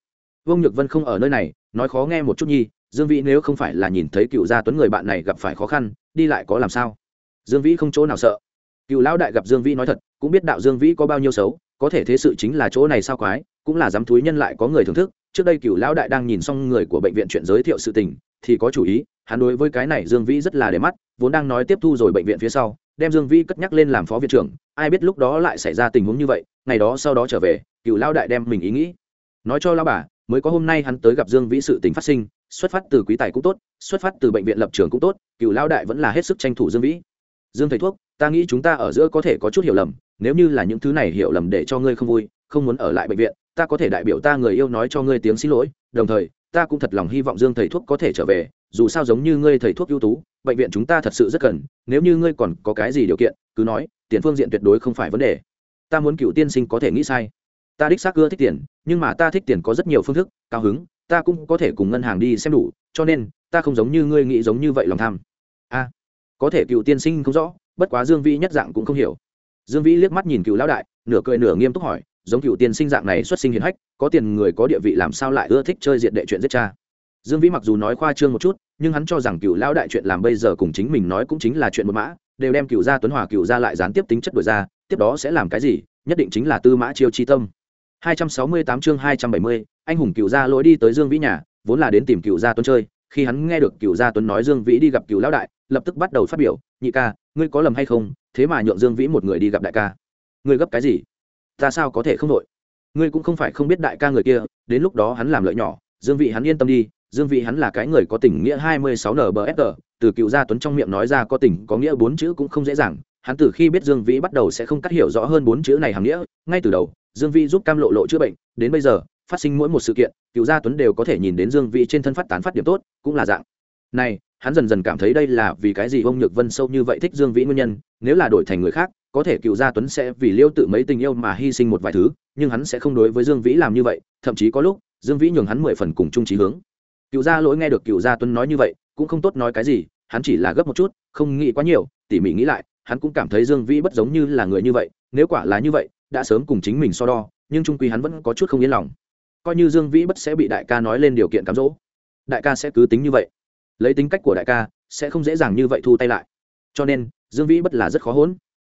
vương nhược vân không ở nơi này, nói khó nghe một chút nhi, dương vĩ nếu không phải là nhìn thấy cựu gia tuấn người bạn này gặp phải khó khăn, đi lại có làm sao? Dương vĩ không chỗ nào sợ. Cựu lão đại gặp dương vĩ nói thật, cũng biết đạo dương vĩ có bao nhiêu xấu có thể thế sự chính là chỗ này sao quái, cũng là dám thúi nhân lại có người thưởng thức. Trước đây cựu lão đại đang nhìn xong người của bệnh viện chuyện giới thiệu sự tình, thì có chủ ý, hắn đối với cái này dương vĩ rất là để mắt, vốn đang nói tiếp thu rồi bệnh viện phía sau, đem dương vĩ cất nhắc lên làm phó viện trưởng, ai biết lúc đó lại xảy ra tình huống như vậy, ngày đó sau đó trở về, cựu lão đại đem mình ý nghĩ nói cho lão bà, mới có hôm nay hắn tới gặp dương vĩ sự tình phát sinh, xuất phát từ quý tài cũng tốt, xuất phát từ bệnh viện lập trường cũng tốt, cựu lão đại vẫn là hết sức tranh thủ dương vĩ. Dương thầy thuốc, ta nghĩ chúng ta ở giữa có thể có chút hiểu lầm nếu như là những thứ này hiểu lầm để cho ngươi không vui, không muốn ở lại bệnh viện, ta có thể đại biểu ta người yêu nói cho ngươi tiếng xin lỗi, đồng thời, ta cũng thật lòng hy vọng dương thầy thuốc có thể trở về, dù sao giống như ngươi thầy thuốc ưu tú, bệnh viện chúng ta thật sự rất cần, nếu như ngươi còn có cái gì điều kiện, cứ nói, tiền phương diện tuyệt đối không phải vấn đề. Ta muốn cựu tiên sinh có thể nghĩ sai. Ta đích xác ưa thích tiền, nhưng mà ta thích tiền có rất nhiều phương thức, cao hứng, ta cũng có thể cùng ngân hàng đi xem đủ, cho nên, ta không giống như ngươi nghĩ giống như vậy lòng tham. A có thể cựu tiên sinh không rõ, bất quá dương vĩ nhất dạng cũng không hiểu dương vĩ liếc mắt nhìn cựu lão đại nửa cười nửa nghiêm túc hỏi giống cựu tiên sinh dạng này xuất sinh hiền hách có tiền người có địa vị làm sao lại ưa thích chơi diện đệ chuyện giết cha? Dương vĩ mặc dù nói khoa trương một chút nhưng hắn cho rằng cựu lão đại chuyện làm bây giờ cùng chính mình nói cũng chính là chuyện một mã đều đem cựu gia tuấn hòa cựu gia lại gián tiếp tính chất đổi ra tiếp đó sẽ làm cái gì nhất định chính là tư mã chiêu chi tâm. 268 chương 270, anh hùng cựu gia lỗi đi tới dương vĩ nhà vốn là đến tìm cựu gia tuấn chơi khi hắn nghe được cựu gia tuấn nói dương vĩ đi gặp cựu lão đại lập tức bắt đầu phát biểu nhị ca ngươi có lầm hay không, thế mà nhượng dương vĩ một người đi gặp đại ca. Ngươi gấp cái gì? Ta sao có thể không đội ngươi cũng không phải không biết đại ca người kia, đến lúc đó hắn làm lợi nhỏ, dương vị hắn yên tâm đi, dương vị hắn là cái người có tình nghĩa hai mươi sáu nbfg từ cựu gia tuấn trong miệng nói ra có tình, có nghĩa bốn chữ cũng không dễ dàng, hắn từ khi biết dương vĩ bắt đầu sẽ không cắt hiểu rõ hơn bốn chữ này hàm nghĩa, ngay từ đầu, dương vĩ giúp cam lộ lộ chữa bệnh, đến bây giờ, phát sinh mỗi một sự kiện, cựu gia tuấn đều có thể nhìn đến dương vĩ trên thân phát tán phát điểm tốt, cũng là dạng. Này hắn dần dần cảm thấy đây là vì cái gì ông nhược vân sâu như vậy thích dương vĩ nguyên nhân, nếu là đổi thành người khác, có thể cựu gia tuấn sẽ vì liêu tự mấy tình yêu mà hy sinh một vài thứ, nhưng hắn sẽ không đối với dương vĩ làm như vậy, thậm chí có lúc, dương vĩ nhường hắn mười phần cùng chung trí hướng. Cựu gia lỗi nghe được cựu gia tuấn nói như vậy, cũng không tốt nói cái gì, hắn chỉ là gấp một chút, không nghĩ quá nhiều, tỉ mỉ nghĩ lại, hắn cũng cảm thấy dương vĩ bất giống như là người như vậy, nếu quả là như vậy, đã sớm cùng chính mình so đo, nhưng trung quy hắn vẫn có chút không yên lòng. Coi như dương vĩ bất sẽ bị đại ca nói lên điều kiện cám dỗ, đại ca sẽ cứ tính như vậy lấy tính cách của đại ca, sẽ không dễ dàng như vậy thu tay lại. Cho nên, dương vĩ bất là rất khó hỗn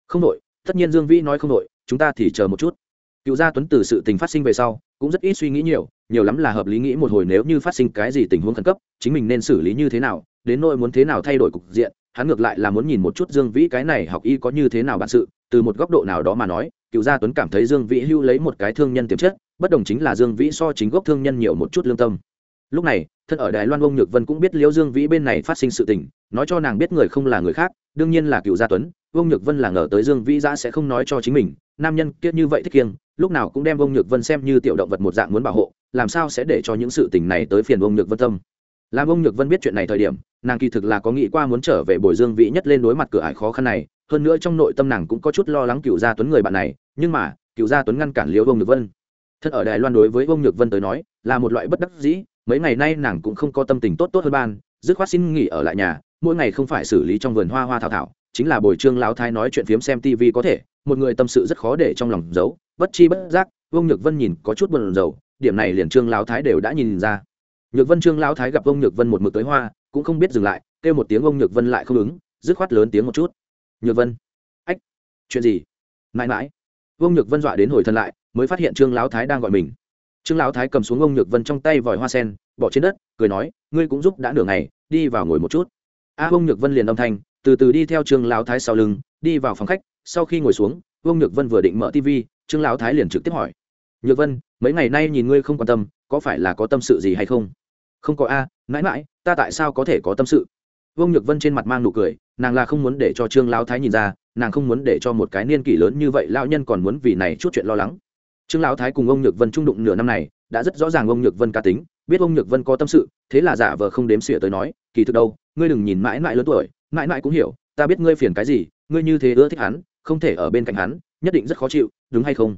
không đội tất nhiên dương vĩ nói không đội chúng ta thì chờ một chút. Cựu gia tuấn từ sự tình phát sinh về sau, cũng rất ít suy nghĩ nhiều nhiều lắm là hợp lý nghĩ một hồi nếu như phát sinh cái gì tình huống khẩn cấp, chính mình nên xử lý như thế nào, đến nỗi muốn thế nào thay đổi cục diện, hắn ngược lại là muốn nhìn một chút dương vĩ cái này học y có như thế nào bản sự, từ một góc độ nào đó mà nói, cựu gia tuấn cảm thấy dương vĩ hưu lấy một cái thương nhân tiềm chất, bất đồng chính là dương vĩ so chính gốc thương nhân nhiều một chút lương tâm. Lúc này thân ở đài loan ông nhược vân cũng biết liễu dương vĩ bên này phát sinh sự tình, nói cho nàng biết người không là người khác, đương nhiên là cựu gia tuấn ông nhược vân là ngờ tới dương vĩ giã sẽ không nói cho chính mình, nam nhân kiết như vậy thích kiêng, lúc nào cũng đem ông nhược vân xem như tiểu động vật một dạng muốn bảo hộ, làm sao sẽ để cho những sự tình này tới phiền ông nhược vân tâm. Làm ông nhược vân biết chuyện này thời điểm, nàng kỳ thực là có nghĩ qua muốn trở về bồi dương vĩ nhất lên đối mặt cửa ải khó khăn này, hơn nữa trong nội tâm nàng cũng có chút lo lắng cựu gia tuấn người bạn này, nhưng mà cựu gia tuấn ngăn cản liễu ông nhược vân. Thân ở đài loan đối với ông nhược vân tới nói, là một loại bất đắc dĩ mấy ngày nay nàng cũng không có tâm tình tốt tốt hơn ban, dứt khoát xin nghỉ ở lại nhà, mỗi ngày không phải xử lý trong vườn hoa hoa thảo thảo, chính là bồi trương lão thái nói chuyện phiếm xem tv có thể, một người tâm sự rất khó để trong lòng giấu, bất chi bất giác, vương nhược vân nhìn có chút buồn rầu, điểm này liền trương lão thái đều đã nhìn ra. Nhược vân trương lão thái gặp ông nhược vân một mực tới hoa, cũng không biết dừng lại, kêu một tiếng ông nhược vân lại không ứng, dứt khoát lớn tiếng một chút. Nhược vân, ách, chuyện gì? Mãi mãi. Vương nhược vân dọa đến hồi thân lại, mới phát hiện trương lão thái đang gọi mình trương lão thái cầm xuống ông nhược vân trong tay vòi hoa sen, bỏ trên đất, cười nói, ngươi cũng giúp đã nửa ngày, đi vào ngồi một chút. A ông nhược vân liền âm thanh, từ từ đi theo trương lão thái sau lưng, đi vào phòng khách, sau khi ngồi xuống ông nhược vân vừa định mở tv trương lão thái liền trực tiếp hỏi, nhược vân, mấy ngày nay nhìn ngươi không quan tâm, có phải là có tâm sự gì hay không? Không có a, mãi mãi, ta tại sao có thể có tâm sự? Vương nhược vân trên mặt mang nụ cười, nàng là không muốn để cho trương lão thái nhìn ra, nàng không muốn để cho một cái niên kỷ lớn như vậy lão nhân còn muốn vì này chút chuyện lo lắng trương lão thái cùng ông nhược vân trung đụng nửa năm này, đã rất rõ ràng ông nhược vân cá tính, biết ông nhược vân có tâm sự, thế là giả vờ không đếm xỉa tới nói, kỳ thực đâu, ngươi đừng nhìn mãi mãi lớn tuổi, mãi mãi cũng hiểu, ta biết ngươi phiền cái gì, ngươi như thế ưa thích hắn, không thể ở bên cạnh hắn, nhất định rất khó chịu, đúng hay không?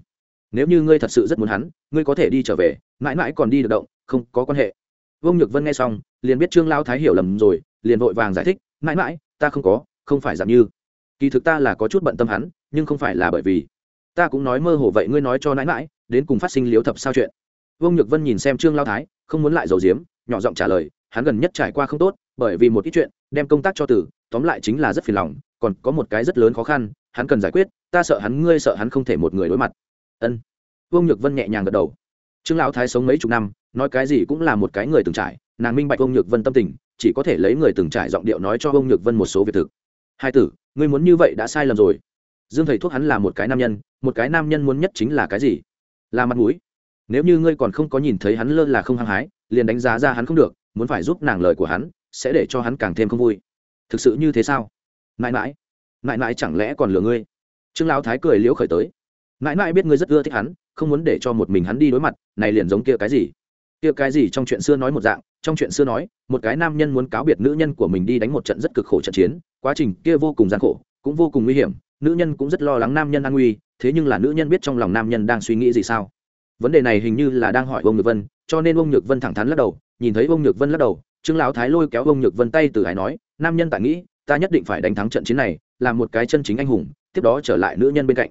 Nếu như ngươi thật sự rất muốn hắn, ngươi có thể đi trở về, mãi mãi còn đi được động, không có quan hệ. Vương nhược vân nghe xong, liền biết trương lao thái hiểu lầm rồi, liền vội vàng giải thích, mãi mãi, ta không có, không phải giảm như. Kỳ thực ta là có chút bận tâm hắn, nhưng không phải là bởi vì ta cũng nói mơ hồ vậy ngươi nói cho nãi mãi đến cùng phát sinh liếu thập sao chuyện. Vương nhược vân nhìn xem trương lao thái, không muốn lại dầu diếm, nhỏ giọng trả lời, hắn gần nhất trải qua không tốt, bởi vì một ít chuyện, đem công tác cho tử tóm lại chính là rất phiền lòng, còn có một cái rất lớn khó khăn, hắn cần giải quyết, ta sợ hắn, ngươi sợ hắn không thể một người đối mặt. Ân. Vương nhược vân nhẹ nhàng gật đầu. Trương lão thái sống mấy chục năm, nói cái gì cũng là một cái người từng trải, nàng minh bạch Vương nhược vân tâm tình, chỉ có thể lấy người từng trải giọng điệu nói cho Vương nhược vân một số việc thực. Hai tử, ngươi muốn như vậy đã sai lầm rồi. Dương thầy thuốc hắn là một cái nam nhân một cái nam nhân muốn nhất chính là cái gì? Là mặt mũi. Nếu như ngươi còn không có nhìn thấy hắn lơ là không hăng hái, liền đánh giá ra hắn không được, muốn phải giúp nàng lời của hắn, sẽ để cho hắn càng thêm không vui. Thực sự như thế sao? Mãi mãi. Mãi mãi chẳng lẽ còn lừa ngươi? Trương lão thái cười liễu khởi tới. Mãi mãi biết ngươi rất ưa thích hắn, không muốn để cho một mình hắn đi đối mặt, này liền giống kia cái gì? Kia cái gì trong chuyện xưa nói một dạng, trong chuyện xưa nói, một cái nam nhân muốn cáo biệt nữ nhân của mình đi đánh một trận rất cực khổ trận chiến, quá trình kia vô cùng gian khổ, cũng vô cùng nguy hiểm nữ nhân cũng rất lo lắng nam nhân an nguy, thế nhưng là nữ nhân biết trong lòng nam nhân đang suy nghĩ gì sao? Vấn đề này hình như là đang hỏi ông nhược vân, cho nên ông nhược vân thẳng thắn lắc đầu, nhìn thấy ông nhược vân lắc đầu, trương lão thái lôi kéo ông nhược vân tay từ hải nói, nam nhân tại nghĩ, ta nhất định phải đánh thắng trận chiến này làm một cái chân chính anh hùng, tiếp đó trở lại nữ nhân bên cạnh.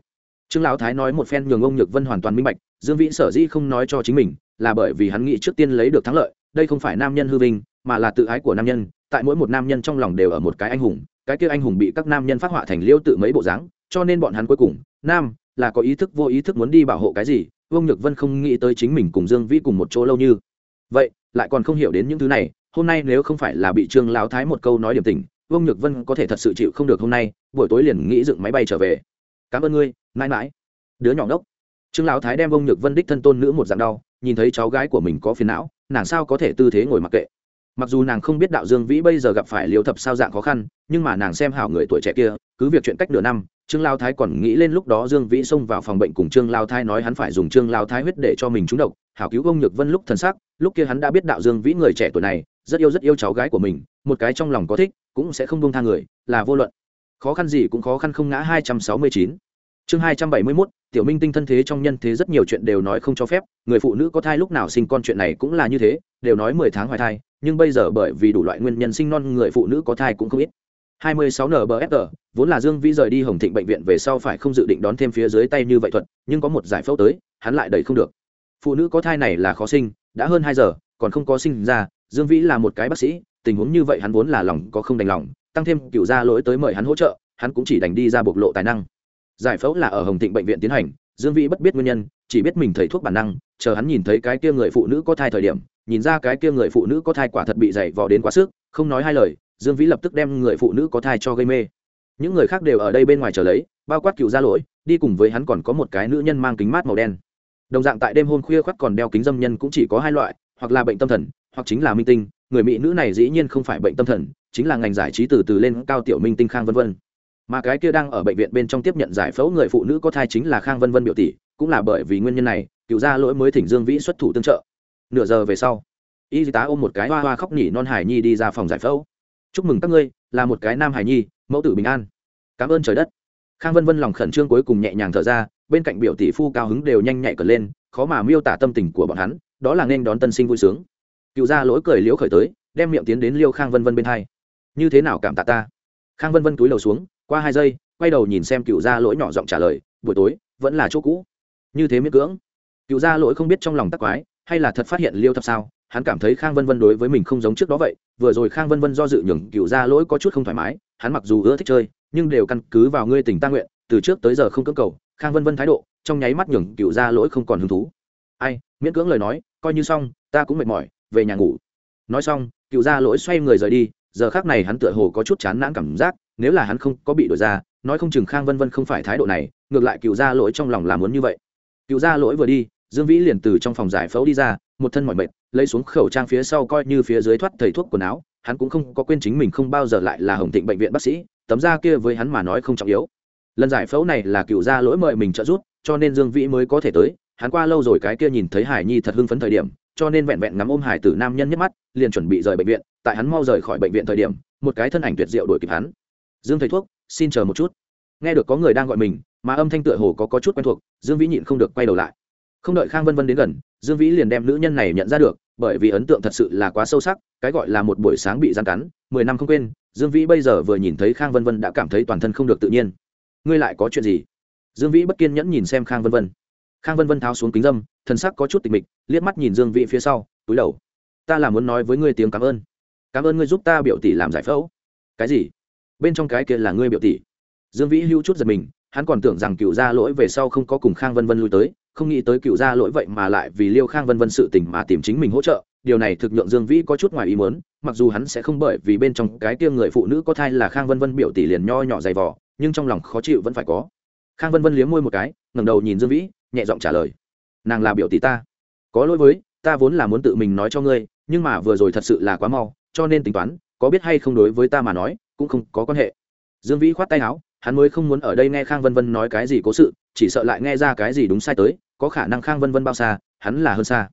Trương lão thái nói một phen nhường ông nhược vân hoàn toàn minh bạch, dương vĩ sở dĩ không nói cho chính mình, là bởi vì hắn nghĩ trước tiên lấy được thắng lợi, đây không phải nam nhân hư vinh, mà là tự ái của nam nhân, tại mỗi một nam nhân trong lòng đều ở một cái anh hùng cái kia anh hùng bị các nam nhân phát họa thành liêu tự mấy bộ dáng, cho nên bọn hắn cuối cùng, nam, là có ý thức vô ý thức muốn đi bảo hộ cái gì, vương nhược vân không nghĩ tới chính mình cùng dương vĩ cùng một chỗ lâu như. Vậy, lại còn không hiểu đến những thứ này, hôm nay nếu không phải là bị trương lão thái một câu nói điểm tình vương nhược vân có thể thật sự chịu không được hôm nay, buổi tối liền nghĩ dựng máy bay trở về. Cảm ơn ngươi, mãi mãi. Đứa nhỏ ngốc. Trương lão thái đem vương nhược vân đích thân tôn nữ một dạng đau, nhìn thấy cháu gái của mình có phiền não, nàng sao có thể tư thế ngồi mặc kệ mặc dù nàng không biết đạo dương vĩ bây giờ gặp phải liều thập sao dạng khó khăn, nhưng mà nàng xem hảo người tuổi trẻ kia, cứ việc chuyện cách nửa năm, trương lao thái còn nghĩ lên lúc đó dương vĩ xông vào phòng bệnh cùng trương lao thái nói hắn phải dùng trương lao thái huyết để cho mình trúng độc. Hảo cứu ông nhược vân lúc thần sắc, lúc kia hắn đã biết đạo dương vĩ người trẻ tuổi này, rất yêu rất yêu cháu gái của mình, một cái trong lòng có thích, cũng sẽ không buông tha người, là vô luận. Khó khăn gì cũng khó khăn không ngã hai trăm sáu mươi chín. Chương hai trăm bảy mươi mốt, tiểu minh tinh thân thế trong nhân thế rất nhiều chuyện đều nói không cho phép, người phụ nữ có thai lúc nào sinh con chuyện này cũng là như thế, đều nói mười tháng hoài thai nhưng bây giờ bởi vì đủ loại nguyên nhân sinh non người phụ nữ có thai cũng không ít 26 NBFR, vốn là Dương Vĩ rời đi Hồng Thịnh bệnh viện về sau phải không dự định đón thêm phía dưới tay như vậy thuật, nhưng có một giải phẫu tới, hắn lại đẩy không được. Phụ nữ có thai này là khó sinh, đã hơn 2 giờ, còn không có sinh ra, Dương Vĩ là một cái bác sĩ, tình huống như vậy hắn vốn là lòng có không đành lòng, tăng thêm cửu gia lỗi tới mời hắn hỗ trợ, hắn cũng chỉ đành đi ra bộc lộ tài năng. Giải phẫu là ở Hồng Thịnh bệnh viện tiến hành, Dương Vĩ bất biết nguyên nhân, chỉ biết mình thầy thuốc bản năng, chờ hắn nhìn thấy cái kia người phụ nữ có thai thời điểm, nhìn ra cái kia người phụ nữ có thai quả thật bị dày vò đến quá sức, không nói hai lời, dương vĩ lập tức đem người phụ nữ có thai cho gây mê. Những người khác đều ở đây bên ngoài chờ lấy bao quát cựu gia lỗi đi cùng với hắn còn có một cái nữ nhân mang kính mát màu đen. Đồng dạng tại đêm hôm khuya khoắt còn đeo kính dâm nhân cũng chỉ có hai loại hoặc là bệnh tâm thần hoặc chính là minh tinh. Người mỹ nữ này dĩ nhiên không phải bệnh tâm thần chính là ngành giải trí từ từ lên cao tiểu minh tinh khang vân vân. Mà cái kia đang ở bệnh viện bên trong tiếp nhận giải phẫu người phụ nữ có thai chính là khang vân vân biểu tỷ cũng là bởi vì nguyên nhân này cựu gia lỗi mới thỉnh dương vĩ xuất thủ tương trợ nửa giờ về sau, y tá ôm một cái hoa hoa khóc nhỉ non hải nhi đi ra phòng giải phẫu. Chúc mừng các ngươi, là một cái nam hải nhi, mẫu tử bình an. Cảm ơn trời đất. Khang vân vân lòng khẩn trương cuối cùng nhẹ nhàng thở ra, bên cạnh biểu tỷ phu cao hứng đều nhanh nhạy cờ lên, khó mà miêu tả tâm tình của bọn hắn, đó là nên đón tân sinh vui sướng. Cựu gia lỗi cười liễu khởi tới, đem miệng tiến đến liêu khang vân vân bên hai. Như thế nào cảm tạ ta? Khang vân vân túi đầu xuống, qua hai giây, quay đầu nhìn xem cựu gia lỗi nhỏ giọng trả lời, buổi tối, vẫn là chỗ cũ. Như thế miễn cưỡng. Cựu gia lỗi không biết trong lòng tắc quái hay là thật phát hiện liêu thập sao? Hắn cảm thấy khang vân vân đối với mình không giống trước đó vậy. Vừa rồi khang vân vân do dự nhường cựu ra lỗi có chút không thoải mái, hắn mặc dù ưa thích chơi, nhưng đều căn cứ vào ngươi tình ta nguyện, từ trước tới giờ không cưỡng cầu. Khang vân vân thái độ, trong nháy mắt nhường cựu ra lỗi không còn hứng thú. Ai, miễn cưỡng lời nói, coi như xong, ta cũng mệt mỏi, về nhà ngủ. Nói xong cựu ra lỗi xoay người rời đi. Giờ khác này hắn tựa hồ có chút chán nản cảm giác, nếu là hắn không có bị đổi ra, nói không chừng khang vân vân không phải thái độ này, ngược lại cựu ra lỗi trong lòng là muốn như vậy. Cựu ra lỗi vừa đi dương vĩ liền từ trong phòng giải phẫu đi ra một thân mỏi mệt lấy xuống khẩu trang phía sau coi như phía dưới thoát thầy thuốc quần áo hắn cũng không có quên chính mình không bao giờ lại là hồng thịnh bệnh viện bác sĩ tấm da kia với hắn mà nói không trọng yếu. Lần giải phẫu này là cựu gia lỗi mời mình trợ giúp cho nên dương vĩ mới có thể tới hắn qua lâu rồi cái kia nhìn thấy hải nhi thật hưng phấn thời điểm cho nên vẹn vẹn ngắm ôm hải tử nam nhân nhấc mắt liền chuẩn bị rời bệnh viện tại hắn mau rời khỏi bệnh viện thời điểm một cái thân ảnh tuyệt diệu đuổi kịp hắn. Dương thầy thuốc xin chờ một chút. Nghe được có người đang gọi mình mà âm thanh tựa hồ có, có chút quen thuộc dương vĩ nhịn không được quay đầu lại không đợi khang vân vân đến gần, dương vĩ liền đem nữ nhân này nhận ra được, bởi vì ấn tượng thật sự là quá sâu sắc, cái gọi là một buổi sáng bị gian cắn, mười năm không quên, dương vĩ bây giờ vừa nhìn thấy khang vân vân đã cảm thấy toàn thân không được tự nhiên. Ngươi lại có chuyện gì? Dương vĩ bất kiên nhẫn nhìn xem khang vân vân. Khang vân vân tháo xuống kính dâm thân sắc có chút tịch mịch, liếc mắt nhìn dương vĩ phía sau, túi đầu. Ta là muốn nói với ngươi tiếng cảm ơn. Cảm ơn ngươi giúp ta biểu tỷ làm giải phẫu. Cái gì? Bên trong cái kia là ngươi biểu tỷ. Dương vĩ hưu chút giật mình, hắn còn tưởng rằng cựu gia lỗi về sau không có cùng khang vân vân lui tới không nghĩ tới cựu gia lỗi vậy mà lại vì liêu khang vân vân sự tình mà tìm chính mình hỗ trợ. Điều này thực nhượng dương vĩ có chút ngoài ý muốn, mặc dù hắn sẽ không bởi vì bên trong cái kia người phụ nữ có thai là khang vân vân biểu tỷ liền nho nhỏ dày vỏ nhưng trong lòng khó chịu vẫn phải có. Khang vân vân liếm môi một cái, ngẩng đầu nhìn dương vĩ, nhẹ giọng trả lời. Nàng là biểu tỷ ta. Có lỗi với, ta vốn là muốn tự mình nói cho ngươi, nhưng mà vừa rồi thật sự là quá mau, cho nên tính toán, có biết hay không đối với ta mà nói, cũng không có quan hệ. Dương vĩ khoát tay áo, hắn mới không muốn ở đây nghe khang vân vân nói cái gì cố sự chỉ sợ lại nghe ra cái gì đúng sai tới, có khả năng khang vân vân bao xa, hắn là hơn xa.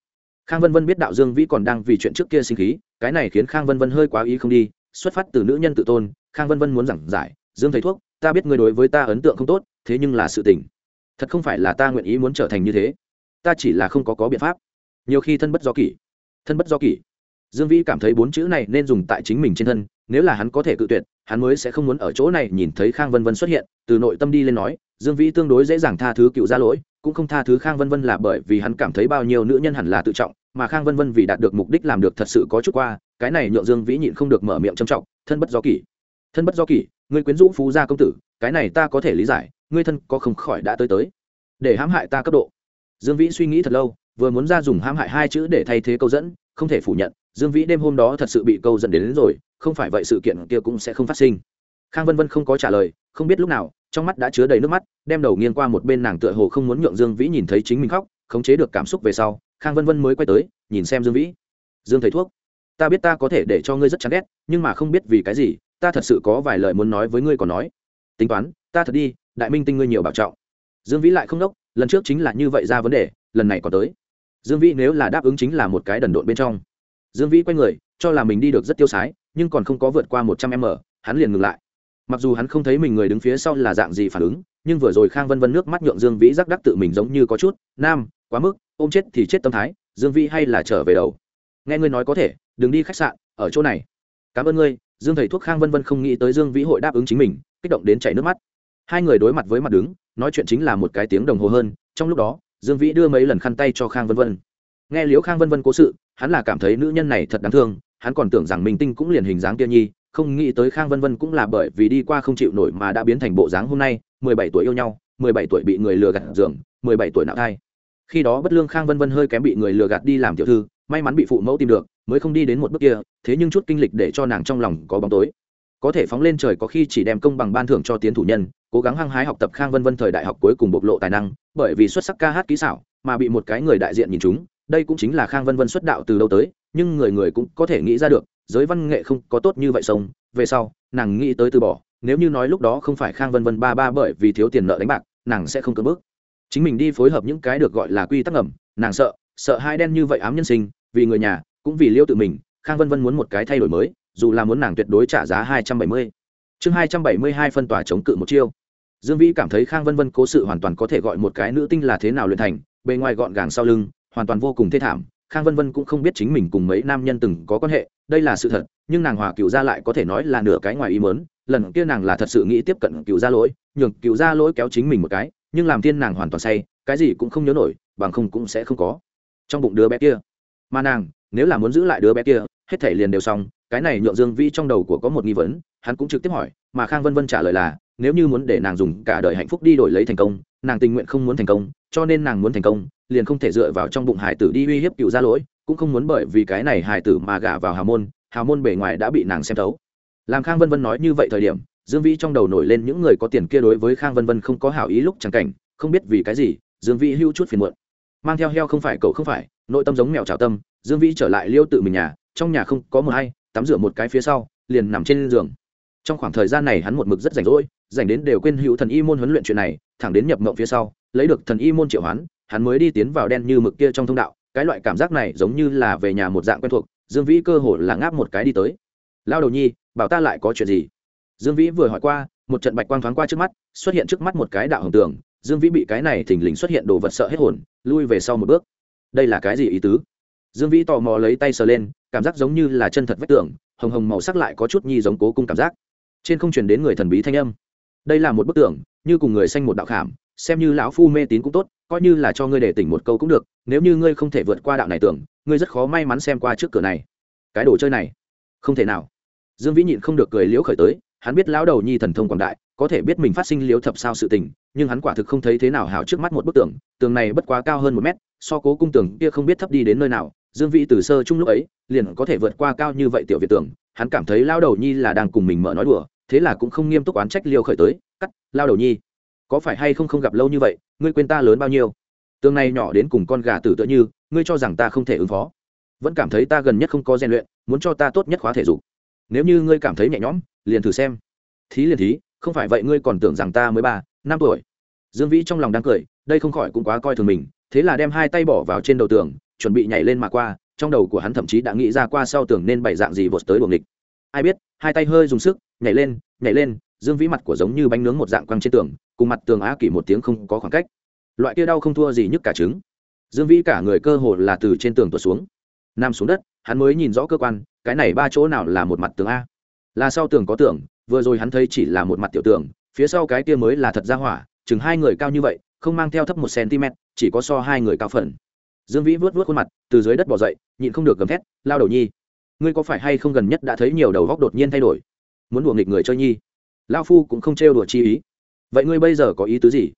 Khang vân vân biết đạo dương vĩ còn đang vì chuyện trước kia sinh khí, cái này khiến khang vân vân hơi quá ý không đi, xuất phát từ nữ nhân tự tôn, khang vân vân muốn giảng giải, dương thầy thuốc, ta biết ngươi đối với ta ấn tượng không tốt, thế nhưng là sự tình. Thật không phải là ta nguyện ý muốn trở thành như thế. Ta chỉ là không có có biện pháp. Nhiều khi thân bất do kỷ. Thân bất do kỷ. Dương vĩ cảm thấy bốn chữ này nên dùng tại chính mình trên thân, nếu là hắn có thể cự tuyệt hắn mới sẽ không muốn ở chỗ này nhìn thấy khang vân vân xuất hiện từ nội tâm đi lên nói dương vĩ tương đối dễ dàng tha thứ cựu gia lỗi cũng không tha thứ khang vân vân là bởi vì hắn cảm thấy bao nhiêu nữ nhân hẳn là tự trọng mà khang vân vân vì đạt được mục đích làm được thật sự có chút qua cái này nhượng dương vĩ nhịn không được mở miệng trầm trọng thân bất do kỷ thân bất do kỷ ngươi quyến rũ phú gia công tử cái này ta có thể lý giải ngươi thân có không khỏi đã tới tới để hãm hại ta cấp độ. Dương vĩ suy nghĩ thật lâu vừa muốn ra dùng hãm hại hai chữ để thay thế câu dẫn không thể phủ nhận dương vĩ đêm hôm đó thật sự bị câu dẫn đến, đến rồi không phải vậy sự kiện kia cũng sẽ không phát sinh. Khang vân vân không có trả lời, không biết lúc nào, trong mắt đã chứa đầy nước mắt, đem đầu nghiêng qua một bên nàng tựa hồ không muốn nhượng dương vĩ nhìn thấy chính mình khóc, khống chế được cảm xúc về sau, khang vân vân mới quay tới, nhìn xem dương vĩ. Dương thầy thuốc, ta biết ta có thể để cho ngươi rất chán ghét, nhưng mà không biết vì cái gì, ta thật sự có vài lời muốn nói với ngươi còn nói. Tính toán, ta thật đi, đại minh tinh ngươi nhiều bảo trọng. Dương vĩ lại không đốc, lần trước chính là như vậy ra vấn đề, lần này còn tới. Dương vĩ nếu là đáp ứng chính là một cái đần độn bên trong. Dương vĩ quay người, cho là mình đi được rất tiêu sái nhưng còn không có vượt qua một trăm m, hắn liền ngừng lại. Mặc dù hắn không thấy mình người đứng phía sau là dạng gì phản ứng, nhưng vừa rồi khang vân vân nước mắt nhượng dương vĩ rắc đắc tự mình giống như có chút, nam, quá mức, ôm chết thì chết tâm thái, dương vĩ hay là trở về đầu? Nghe ngươi nói có thể, đừng đi khách sạn, ở chỗ này. Cảm ơn ngươi. Dương thầy thuốc khang vân vân không nghĩ tới dương vĩ hội đáp ứng chính mình, kích động đến chảy nước mắt. Hai người đối mặt với mặt đứng, nói chuyện chính là một cái tiếng đồng hồ hơn, trong lúc đó, dương vĩ đưa mấy lần khăn tay cho khang vân vân. Nghe liễu khang vân vân cố sự, hắn là cảm thấy nữ nhân này thật đáng thương hắn còn tưởng rằng minh tinh cũng liền hình dáng kia nhi, không nghĩ tới khang vân vân cũng là bởi vì đi qua không chịu nổi mà đã biến thành bộ dáng hôm nay, mười bảy tuổi yêu nhau, mười bảy tuổi bị người lừa gạt giường, mười bảy tuổi nạo thai. Khi đó bất lương khang vân vân hơi kém bị người lừa gạt đi làm tiểu thư, may mắn bị phụ mẫu tìm được, mới không đi đến một bước kia, thế nhưng chút kinh lịch để cho nàng trong lòng có bóng tối. Có thể phóng lên trời có khi chỉ đem công bằng ban thưởng cho tiến thủ nhân, cố gắng hăng hái học tập khang vân vân thời đại học cuối cùng bộc lộ tài năng, bởi vì xuất sắc ca hát kỹ xảo mà bị một cái người đại diện nhìn chúng, đây cũng chính là khang vân vân xuất đạo từ đâu tới nhưng người người cũng có thể nghĩ ra được, giới văn nghệ không có tốt như vậy sống. Về sau, nàng nghĩ tới từ bỏ, nếu như nói lúc đó không phải khang vân vân ba ba bởi vì thiếu tiền nợ đánh bạc, nàng sẽ không cưỡng bước chính mình đi phối hợp những cái được gọi là quy tắc ẩm nàng sợ sợ hai đen như vậy ám nhân sinh, vì người nhà, cũng vì liêu tự mình, khang vân vân muốn một cái thay đổi mới, dù là muốn nàng tuyệt đối trả giá hai trăm bảy mươi. Chương hai trăm bảy mươi hai phân tòa chống cự một chiêu. Dương vĩ cảm thấy khang vân vân cố sự hoàn toàn có thể gọi một cái nữ tinh là thế nào luyện thành, bề ngoài gọn gàng sau lưng, hoàn toàn vô cùng thê thảm khang vân vân cũng không biết chính mình cùng mấy nam nhân từng có quan hệ, đây là sự thật, nhưng nàng hòa cựu gia lại có thể nói là nửa cái ngoài ý mớn lần kia nàng là thật sự nghĩ tiếp cận cựu gia lỗi, nhường cựu gia lỗi kéo chính mình một cái, nhưng làm tiên nàng hoàn toàn say, cái gì cũng không nhớ nổi, bằng không cũng sẽ không có. Trong bụng đứa bé kia, mà nàng, nếu là muốn giữ lại đứa bé kia, hết thể liền đều xong, cái này nhượng dương vĩ trong đầu của có một nghi vấn, hắn cũng trực tiếp hỏi, mà khang vân vân trả lời là nếu như muốn để nàng dùng cả đời hạnh phúc đi đổi lấy thành công, nàng tình nguyện không muốn thành công, cho nên nàng muốn thành công, liền không thể dựa vào trong bụng hải tử đi uy hiếp cựu gia lỗi, cũng không muốn bởi vì cái này hải tử mà gả vào hào môn hào môn bề ngoài đã bị nàng xem thấu. Làm khang vân vân nói như vậy thời điểm, dương vĩ trong đầu nổi lên những người có tiền kia đối với khang vân vân không có hảo ý lúc chẳng cảnh, không biết vì cái gì, dương vĩ hưu chút phiền muộn. Mang theo heo không phải cậu không phải, nội tâm giống mèo trào tâm, dương vĩ trở lại liêu tự mình nhà, trong nhà không có mờ hay tắm rửa một cái phía sau, liền nằm trên giường trong khoảng thời gian này hắn một mực rất rảnh rỗi, rảnh đến đều quên hữu thần y môn huấn luyện chuyện này, thẳng đến nhập mộng phía sau, lấy được thần y môn triệu hoán, hắn mới đi tiến vào đen như mực kia trong thông đạo. Cái loại cảm giác này giống như là về nhà một dạng quen thuộc, dương vĩ cơ hồ là ngáp một cái đi tới. Lao đầu nhi, bảo ta lại có chuyện gì? Dương vĩ vừa hỏi qua, một trận bạch quang thoáng qua trước mắt, xuất hiện trước mắt một cái đạo hồng tường. Dương vĩ bị cái này thình lình xuất hiện đồ vật sợ hết hồn, lui về sau một bước. Đây là cái gì ý tứ? Dương vĩ tò mò lấy tay sờ lên, cảm giác giống như là chân thật vách tường, hồng hồng màu sắc lại có chút nhi giống cố cung cảm giác trên không truyền đến người thần bí thanh âm. Đây là một bức tường, như cùng người xanh một đạo khảm, xem như lão phu mê tín cũng tốt, coi như là cho ngươi để tỉnh một câu cũng được, nếu như ngươi không thể vượt qua đạo này tưởng ngươi rất khó may mắn xem qua trước cửa này. Cái đồ chơi này, không thể nào. Dương vĩ nhịn không được cười liễu khởi tới, hắn biết lão đầu nhi thần thông quảng đại, có thể biết mình phát sinh liễu thập sao sự tình, nhưng hắn quả thực không thấy thế nào hảo trước mắt một bức tường tường này bất quá cao hơn một mét, so cố cung tường kia không biết thấp đi đến nơi nào, dương vĩ từ sơ chung lúc ấy, liền có thể vượt qua cao như vậy tiểu việt tường hắn cảm thấy lao đầu nhi là đang cùng mình mở nói đùa, thế là cũng không nghiêm túc oán trách liêu khởi tới, cắt, lao đầu nhi, có phải hay không không gặp lâu như vậy, ngươi quên ta lớn bao nhiêu? Tương này nhỏ đến cùng con gà tử tựa như, ngươi cho rằng ta không thể ứng phó. Vẫn cảm thấy ta gần nhất không có rèn luyện, muốn cho ta tốt nhất khóa thể dục. Nếu như ngươi cảm thấy nhẹ nhõm, liền thử xem. Thí liền thí, không phải vậy ngươi còn tưởng rằng ta mới ba, năm tuổi. Dương vĩ trong lòng đang cười, đây không khỏi cũng quá coi thường mình, thế là đem hai tay bỏ vào trên đầu tường, chuẩn bị nhảy lên mà qua trong đầu của hắn thậm chí đã nghĩ ra qua sau tường nên bày dạng gì vượt tới luồng địch ai biết, hai tay hơi dùng sức, nhảy lên nhảy lên, dương vĩ mặt của giống như bánh nướng một dạng quăng trên tường, cùng mặt tường á kỷ một tiếng không có khoảng cách. Loại kia đau không thua gì nhức cả trứng. Dương vĩ cả người cơ hồ là từ trên tường tuột xuống. Nằm xuống đất, hắn mới nhìn rõ cơ quan, cái này ba chỗ nào là một mặt tường a? Là sau tường có tường, vừa rồi hắn thấy chỉ là một mặt tiểu tường, phía sau cái kia mới là thật ra hỏa, chừng hai người cao như vậy, không mang theo thấp một cm chỉ có so hai người cao phần dương vĩ vớt vớt khuôn mặt, từ dưới đất bỏ dậy, nhịn không được gầm thét, lao đầu nhi, ngươi có phải hay không gần nhất đã thấy nhiều đầu góc đột nhiên thay đổi? Muốn đùa nghịch người chơi nhi. Lao phu cũng không trêu đùa chi ý. Vậy ngươi bây giờ có ý tứ gì?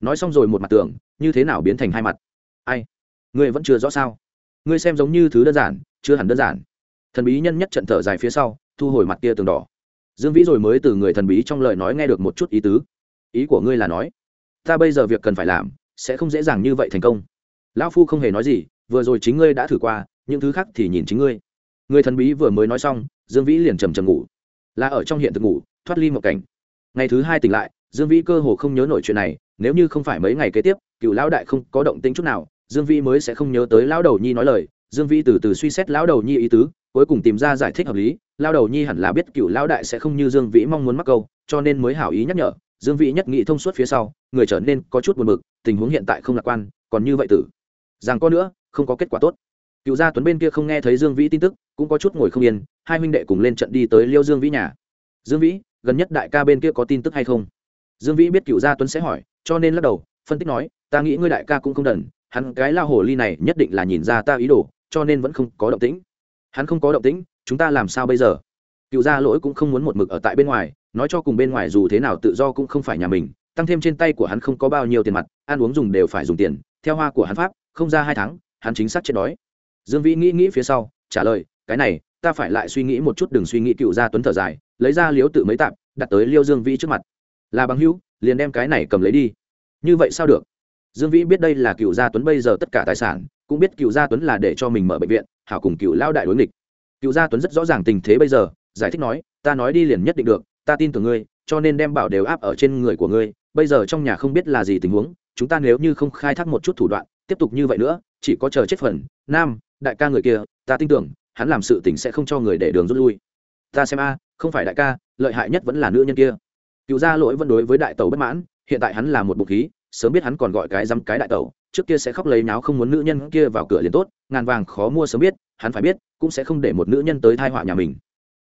Nói xong rồi một mặt tưởng, như thế nào biến thành hai mặt? Ai? Ngươi vẫn chưa rõ sao? Ngươi xem giống như thứ đơn giản, chưa hẳn đơn giản. Thần bí nhân nhất trận thở dài phía sau, thu hồi mặt kia tường đỏ. Dương vĩ rồi mới từ người thần bí trong lời nói nghe được một chút ý tứ. Ý của ngươi là nói, ta bây giờ việc cần phải làm, sẽ không dễ dàng như vậy thành công lão phu không hề nói gì, vừa rồi chính ngươi đã thử qua, những thứ khác thì nhìn chính ngươi. Người thần bí vừa mới nói xong, dương vĩ liền trầm trầm ngủ. Là ở trong hiện thực ngủ, thoát ly một cảnh. Ngày thứ hai tỉnh lại, dương vĩ cơ hồ không nhớ nổi chuyện này, nếu như không phải mấy ngày kế tiếp, cựu lão đại không có động tĩnh chút nào, dương vĩ mới sẽ không nhớ tới lão đầu nhi nói lời. Dương vĩ từ từ suy xét lão đầu nhi ý tứ, cuối cùng tìm ra giải thích hợp lý. Lão đầu nhi hẳn là biết cựu lão đại sẽ không như dương vĩ mong muốn mắc câu, cho nên mới hảo ý nhắc nhở. Dương vĩ nhất nghị thông suốt phía sau, người trở nên có chút buồn bực, tình huống hiện tại không lạc quan, còn như vậy tử rằng có nữa, không có kết quả tốt. Cựu gia tuấn bên kia không nghe thấy dương vĩ tin tức, cũng có chút ngồi không yên, hai huynh đệ cùng lên trận đi tới liêu dương vĩ nhà. Dương vĩ, gần nhất đại ca bên kia có tin tức hay không? Dương vĩ biết cựu gia tuấn sẽ hỏi, cho nên lắc đầu, phân tích nói, ta nghĩ ngươi đại ca cũng không đần, hắn cái lao hồ ly này nhất định là nhìn ra ta ý đồ, cho nên vẫn không có động tĩnh. Hắn không có động tĩnh, chúng ta làm sao bây giờ? Cựu gia lỗi cũng không muốn một mực ở tại bên ngoài, nói cho cùng bên ngoài dù thế nào tự do cũng không phải nhà mình, tăng thêm trên tay của hắn không có bao nhiêu tiền mặt, ăn uống dùng đều phải dùng tiền, theo hoa của hắn pháp không ra hai tháng, hắn chính xác chết đói. Dương vĩ nghĩ nghĩ phía sau, trả lời, cái này, ta phải lại suy nghĩ một chút, đừng suy nghĩ cựu gia tuấn thở dài, lấy ra liếu tự mấy tạm đặt tới liêu dương vĩ trước mặt. Là bằng hữu, liền đem cái này cầm lấy đi. Như vậy sao được? Dương vĩ biết đây là cựu gia tuấn bây giờ tất cả tài sản, cũng biết cựu gia tuấn là để cho mình mở bệnh viện, hảo cùng cựu lao đại đối nghịch. Cựu gia tuấn rất rõ ràng tình thế bây giờ, giải thích nói, ta nói đi liền nhất định được, ta tin tưởng ngươi, cho nên đem bảo đều áp ở trên người của ngươi, bây giờ trong nhà không biết là gì tình huống, chúng ta nếu như không khai thác một chút thủ đoạn tiếp tục như vậy nữa, chỉ có chờ chết phần, nam, đại ca người kia, ta tin tưởng, hắn làm sự tình sẽ không cho người để đường rút lui. Ta xem a, không phải đại ca, lợi hại nhất vẫn là nữ nhân kia. Cựu gia lỗi vẫn đối với đại tàu bất mãn, hiện tại hắn là một bụng khí, sớm biết hắn còn gọi cái dăm cái đại tàu trước kia sẽ khóc lấy náo không muốn nữ nhân kia vào cửa liền tốt, ngàn vàng khó mua sớm biết, hắn phải biết, cũng sẽ không để một nữ nhân tới thai họa nhà mình.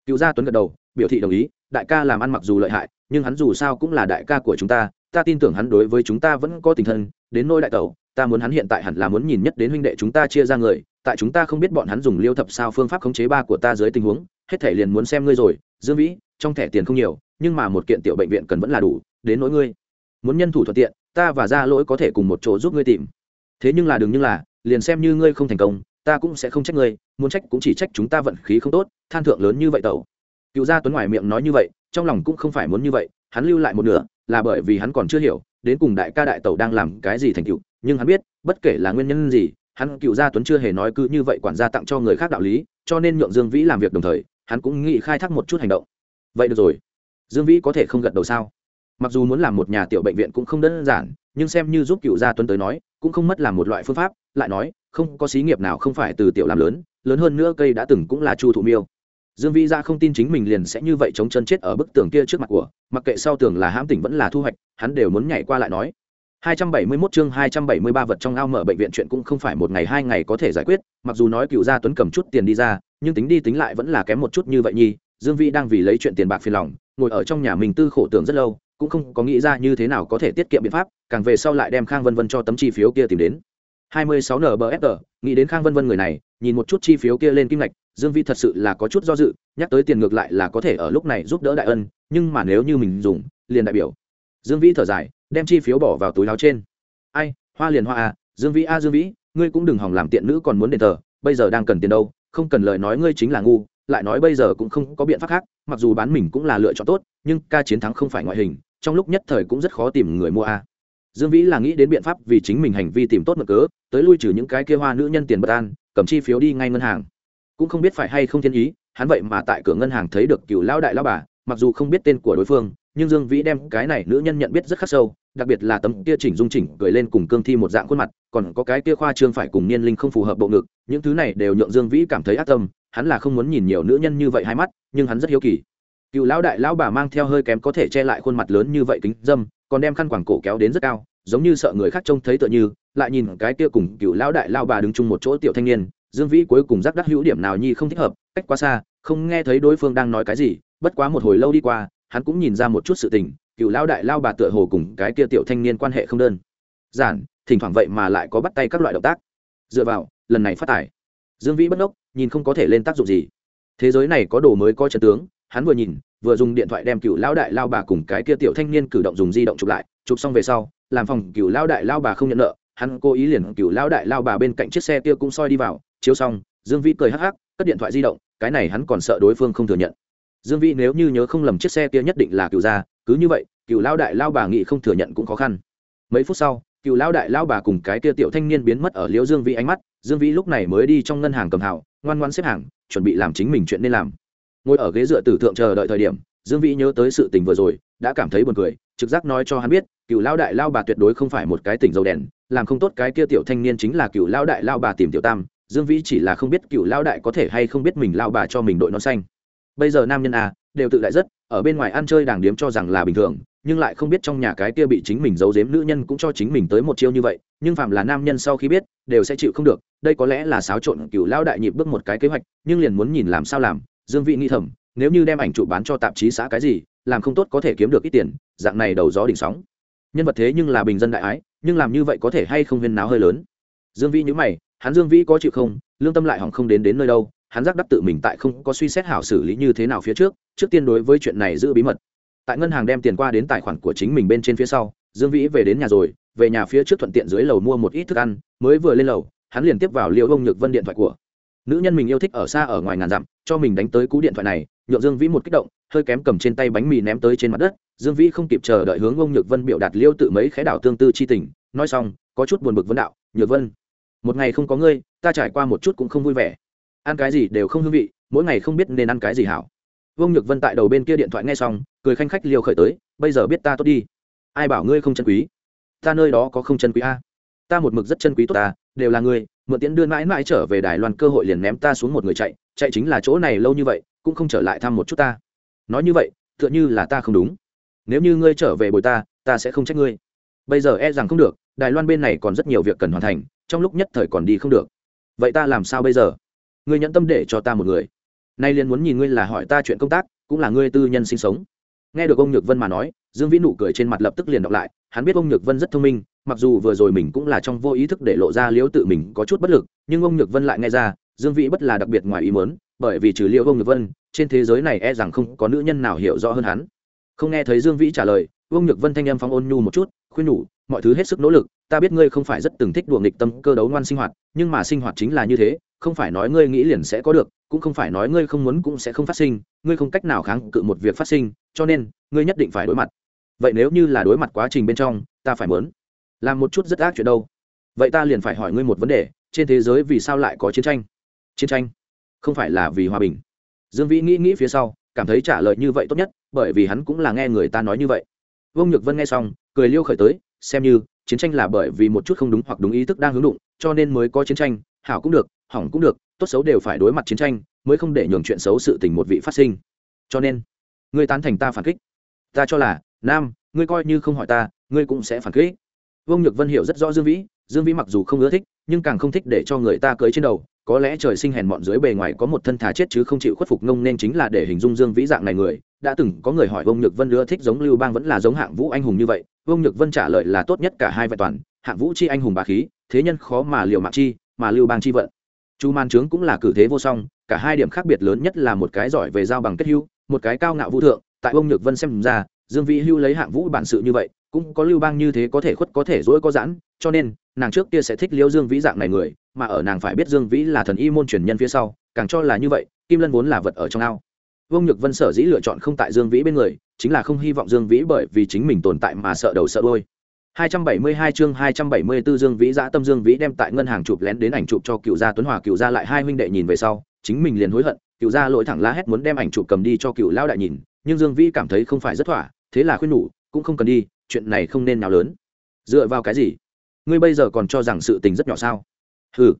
Cựu gia tuấn gật đầu, biểu thị đồng ý, đại ca làm ăn mặc dù lợi hại, nhưng hắn dù sao cũng là đại ca của chúng ta ta tin tưởng hắn đối với chúng ta vẫn có tình thân, đến nôi đại tẩu ta muốn hắn hiện tại hẳn là muốn nhìn nhất đến huynh đệ chúng ta chia ra người, tại chúng ta không biết bọn hắn dùng liêu thập sao phương pháp khống chế ba của ta dưới tình huống, hết thể liền muốn xem ngươi rồi, dương vĩ, trong thẻ tiền không nhiều, nhưng mà một kiện tiểu bệnh viện cần vẫn là đủ, đến nỗi ngươi. Muốn nhân thủ thuận tiện, ta và ra lỗi có thể cùng một chỗ giúp ngươi tìm. Thế nhưng là đừng như là, liền xem như ngươi không thành công, ta cũng sẽ không trách ngươi, muốn trách cũng chỉ trách chúng ta vận khí không tốt, than thượng lớn như vậy tẩu. Cựu gia tuấn ngoài miệng nói như vậy, trong lòng cũng không phải muốn như vậy, hắn lưu lại một nửa, là bởi vì hắn còn chưa hiểu, đến cùng đại ca đại tẩu đang làm cái gì thành cựu nhưng hắn biết, bất kể là nguyên nhân gì, hắn cựu gia tuấn chưa hề nói cứ như vậy quản gia tặng cho người khác đạo lý, cho nên nhượng dương vĩ làm việc đồng thời, hắn cũng nghĩ khai thác một chút hành động. Vậy được rồi. Dương vĩ có thể không gật đầu sao? Mặc dù muốn làm một nhà tiểu bệnh viện cũng không đơn giản, nhưng xem như giúp cựu gia tuấn tới nói, cũng không mất làm một loại phương pháp, lại nói, không có xí nghiệp nào không phải từ tiểu làm lớn lớn hơn nữa cây đã từng cũng là chu thụ miêu. Dương vĩ ra không tin chính mình liền sẽ như vậy chống chân chết ở bức tường kia trước mặt của, mặc kệ sau tường là hãm tỉnh vẫn là thu hoạch, hắn đều muốn nhảy qua lại nói. 271 chương 273 vật trong ao mở bệnh viện chuyện cũng không phải một ngày hai ngày có thể giải quyết, mặc dù nói cựu gia Tuấn cầm chút tiền đi ra, nhưng tính đi tính lại vẫn là kém một chút như vậy nhi, Dương Vĩ đang vì lấy chuyện tiền bạc phiền lòng, ngồi ở trong nhà mình tư khổ tưởng rất lâu, cũng không có nghĩ ra như thế nào có thể tiết kiệm biện pháp, càng về sau lại đem Khang Vân Vân cho tấm chi phiếu kia tìm đến. 26 NBFR, nghĩ đến Khang Vân Vân người này, nhìn một chút chi phiếu kia lên kim ngạch, Dương Vĩ thật sự là có chút do dự, nhắc tới tiền ngược lại là có thể ở lúc này giúp đỡ đại ân, nhưng mà nếu như mình dùng, liền đại biểu. Dương Vĩ thở dài, đem chi phiếu bỏ vào túi áo trên. Ai, hoa liền hoa à dương vĩ a dương vĩ, ngươi cũng đừng hỏng làm tiện nữ còn muốn đền tờ bây giờ đang cần tiền đâu, không cần lời nói ngươi chính là ngu, lại nói bây giờ cũng không có biện pháp khác, mặc dù bán mình cũng là lựa chọn tốt, nhưng ca chiến thắng không phải ngoại hình, trong lúc nhất thời cũng rất khó tìm người mua a dương vĩ là nghĩ đến biện pháp vì chính mình hành vi tìm tốt mực cớ, tới lui trừ những cái kia hoa nữ nhân tiền bất an, cầm chi phiếu đi ngay ngân hàng. Cũng không biết phải hay không thiên ý, hắn vậy mà tại cửa ngân hàng thấy được cựu lão đại lão bà, mặc dù không biết tên của đối phương nhưng dương vĩ đem cái này nữ nhân nhận biết rất khắc sâu, đặc biệt là tấm kia chỉnh dung chỉnh cười lên cùng cương thi một dạng khuôn mặt, còn có cái kia khoa trương phải cùng niên linh không phù hợp bộ ngực, những thứ này đều nhượng dương vĩ cảm thấy ác tâm, hắn là không muốn nhìn nhiều nữ nhân như vậy hai mắt, nhưng hắn rất hiếu kỳ. Cựu lão đại lão bà mang theo hơi kém có thể che lại khuôn mặt lớn như vậy kính dâm, còn đem khăn quảng cổ kéo đến rất cao, giống như sợ người khác trông thấy tựa như, lại nhìn cái kia cùng cựu lão đại lao bà đứng chung một chỗ tiểu thanh niên, dương vĩ cuối cùng giác đắc hữu điểm nào nhi không thích hợp, cách quá xa, không nghe thấy đối phương đang nói cái gì, bất quá một hồi lâu đi qua hắn cũng nhìn ra một chút sự tình, cựu lão đại lao bà tựa hồ cùng cái kia tiểu thanh niên quan hệ không đơn. Giản, thỉnh thoảng vậy mà lại có bắt tay các loại động tác. Dựa vào, lần này phát tải dương vĩ bất ốc nhìn không có thể lên tác dụng gì. Thế giới này có đồ mới có chân tướng, hắn vừa nhìn, vừa dùng điện thoại đem cựu lão đại lao bà cùng cái kia tiểu thanh niên cử động dùng di động chụp lại, chụp xong về sau, làm phòng cựu lão đại lao bà không nhận nợ, hắn cố ý liền cựu lão đại lao bà bên cạnh chiếc xe kia cũng soi đi vào, chiếu xong, dương vĩ cười hắc hắc, cất điện thoại di động, cái này hắn còn sợ đối phương không thừa nhận dương vĩ nếu như nhớ không lầm chiếc xe kia nhất định là cựu gia, cứ như vậy cựu lão đại lao bà nghĩ không thừa nhận cũng khó khăn. Mấy phút sau cựu lão đại lao bà cùng cái kia tiểu thanh niên biến mất ở liễu dương vĩ ánh mắt, dương vĩ lúc này mới đi trong ngân hàng cầm hào, ngoan ngoan xếp hàng, chuẩn bị làm chính mình chuyện nên làm. Ngồi ở ghế dựa tử thượng chờ đợi thời điểm, dương vĩ nhớ tới sự tình vừa rồi, đã cảm thấy buồn cười, trực giác nói cho hắn biết cựu lao đại lao bà tuyệt đối không phải một cái tỉnh dầu đèn, làm không tốt cái kia tiểu thanh niên chính là cựu lao đại lao bà tìm tiểu tam, dương vĩ chỉ là không biết cựu lao đại có thể hay không biết mình lao bà cho mình đội non xanh bây giờ nam nhân a, đều tự đại rất, ở bên ngoài ăn chơi đàng điếm cho rằng là bình thường, nhưng lại không biết trong nhà cái kia bị chính mình giấu giếm nữ nhân cũng cho chính mình tới một chiêu như vậy, nhưng phạm là nam nhân sau khi biết, đều sẽ chịu không được. Đây có lẽ là xáo trộn cựu lao đại nhịp bước một cái kế hoạch, nhưng liền muốn nhìn làm sao làm. Dương vị nghĩ thầm, nếu như đem ảnh trụ bán cho tạp chí xã cái gì, làm không tốt có thể kiếm được ít tiền, dạng này đầu gió đỉnh sóng. Nhân vật thế nhưng là bình dân đại ái, nhưng làm như vậy có thể hay không huyên náo hơi lớn? Dương vĩ nhữ mày, hắn dương vĩ có chịu không? Lương tâm lại hỏng không đến đến nơi đâu hắn giác đắc tự mình tại không có suy xét hảo xử lý như thế nào phía trước trước tiên đối với chuyện này giữ bí mật. Tại ngân hàng đem tiền qua đến tài khoản của chính mình bên trên phía sau, dương vĩ về đến nhà rồi, về nhà phía trước thuận tiện dưới lầu mua một ít thức ăn, mới vừa lên lầu, hắn liền tiếp vào liệu ông nhược vân điện thoại của. Nữ nhân mình yêu thích ở xa ở ngoài ngàn dặm, cho mình đánh tới cú điện thoại này, nhượng dương vĩ một kích động, hơi kém cầm trên tay bánh mì ném tới trên mặt đất, dương vĩ không kịp chờ đợi hướng ông nhược vân biểu đạt liêu tự mấy khẽ đảo tương tư chi tình, nói xong, có chút buồn bực vấn đạo, nhược vân, một ngày không có ngươi, ta trải qua một chút cũng không vui vẻ ăn cái gì đều không hương vị, mỗi ngày không biết nên ăn cái gì hảo. Vương nhược vân tại đầu bên kia điện thoại nghe xong, cười khanh khách liều khởi tới, bây giờ biết ta tốt đi. Ai bảo ngươi không chân quý? Ta nơi đó có không chân quý a? Ta một mực rất chân quý tốt ta, đều là ngươi, mượn tiễn đưa mãi mãi trở về đài loan cơ hội liền ném ta xuống một người chạy chạy chính là chỗ này lâu như vậy, cũng không trở lại thăm một chút ta. Nói như vậy, tựa như là ta không đúng. Nếu như ngươi trở về bồi ta ta sẽ không trách ngươi. Bây giờ e rằng không được, đài loan bên này còn rất nhiều việc cần hoàn thành, trong lúc nhất thời còn đi không được. Vậy ta làm sao bây giờ? Ngươi nhận tâm để cho ta một người. Nay liền muốn nhìn ngươi là hỏi ta chuyện công tác, cũng là ngươi tư nhân sinh sống. Nghe được ông nhược vân mà nói, dương vĩ nụ cười trên mặt lập tức liền đọc lại, hắn biết ông nhược vân rất thông minh, mặc dù vừa rồi mình cũng là trong vô ý thức để lộ ra liễu tự mình có chút bất lực, nhưng ông nhược vân lại nghe ra, dương vĩ bất là đặc biệt ngoài ý mớn bởi vì trừ liễu ông nhược vân, trên thế giới này e rằng không có nữ nhân nào hiểu rõ hơn hắn. Không nghe thấy dương vĩ trả lời, ông nhược vân thanh em phóng ôn nhu một chút, khuyên nhủ, mọi thứ hết sức nỗ lực, ta biết ngươi không phải rất từng thích đùa nghịch tâm cơ đấu ngoan sinh hoạt, nhưng mà sinh hoạt chính là như thế không phải nói ngươi nghĩ liền sẽ có được, cũng không phải nói ngươi không muốn cũng sẽ không phát sinh, ngươi không cách nào kháng cự một việc phát sinh, cho nên, ngươi nhất định phải đối mặt. Vậy nếu như là đối mặt quá trình bên trong, ta phải mớn làm một chút rất ác chuyện đâu. Vậy ta liền phải hỏi ngươi một vấn đề, trên thế giới vì sao lại có chiến tranh? Chiến tranh không phải là vì hòa bình. Dương vĩ nghĩ nghĩ phía sau, cảm thấy trả lời như vậy tốt nhất, bởi vì hắn cũng là nghe người ta nói như vậy. Vương nhược vân nghe xong, cười liêu khởi tới, xem như, chiến tranh là bởi vì một chút không đúng hoặc đúng ý thức đang hướng đụng, cho nên mới có chiến tranh, hảo cũng được hỏng cũng được, tốt xấu đều phải đối mặt chiến tranh, mới không để nhường chuyện xấu sự tình một vị phát sinh. Cho nên, ngươi tán thành ta phản kích. Ta cho là, nam, ngươi coi như không hỏi ta, ngươi cũng sẽ phản kích. Vương nhược vân hiểu rất rõ dương vĩ dương vĩ mặc dù không ưa thích, nhưng càng không thích để cho người ta cưới trên đầu, có lẽ trời sinh hèn mọn dưới bề ngoài có một thân thà chết chứ không chịu khuất phục ngông nên chính là để hình dung dương vĩ dạng này người. Đã từng có người hỏi vương nhược vân ưa thích giống lưu bang vẫn là giống hạng vũ anh hùng như vậy, vương nhược vân trả lời là tốt nhất cả hai vẹn toàn, hạng vũ chi anh hùng bà khí, thế nhân khó mà liều mạng chi, mà lưu bang chi vận chu man trướng cũng là cử thế vô song, cả hai điểm khác biệt lớn nhất là một cái giỏi về giao bằng kết hưu một cái cao ngạo vũ thượng, tại ông nhược vân xem ra, dương vĩ hưu lấy hạng vũ bản sự như vậy, cũng có lưu bang như thế có thể khuất có thể dỗi có giãn, cho nên, nàng trước kia sẽ thích liêu dương vĩ dạng này người, mà ở nàng phải biết dương vĩ là thần y môn truyền nhân phía sau, càng cho là như vậy, kim lân vốn là vật ở trong ao. Vương nhược vân sở dĩ lựa chọn không tại dương vĩ bên người, chính là không hy vọng dương vĩ bởi vì chính mình tồn tại mà sợ đầu sợ đôi 272 chương 274 Dương Vĩ Dã Tâm Dương Vĩ đem tại ngân hàng chụp lén đến ảnh chụp cho Cựu gia Tuấn Hòa Cựu gia lại hai huynh đệ nhìn về sau, chính mình liền hối hận, Cựu gia lỗi thẳng la hét muốn đem ảnh chụp cầm đi cho Cựu lão đại nhìn, nhưng Dương Vĩ cảm thấy không phải rất thỏa, thế là khuyên nhủ, cũng không cần đi, chuyện này không nên nào lớn. Dựa vào cái gì? Ngươi bây giờ còn cho rằng sự tình rất nhỏ sao? Hừ.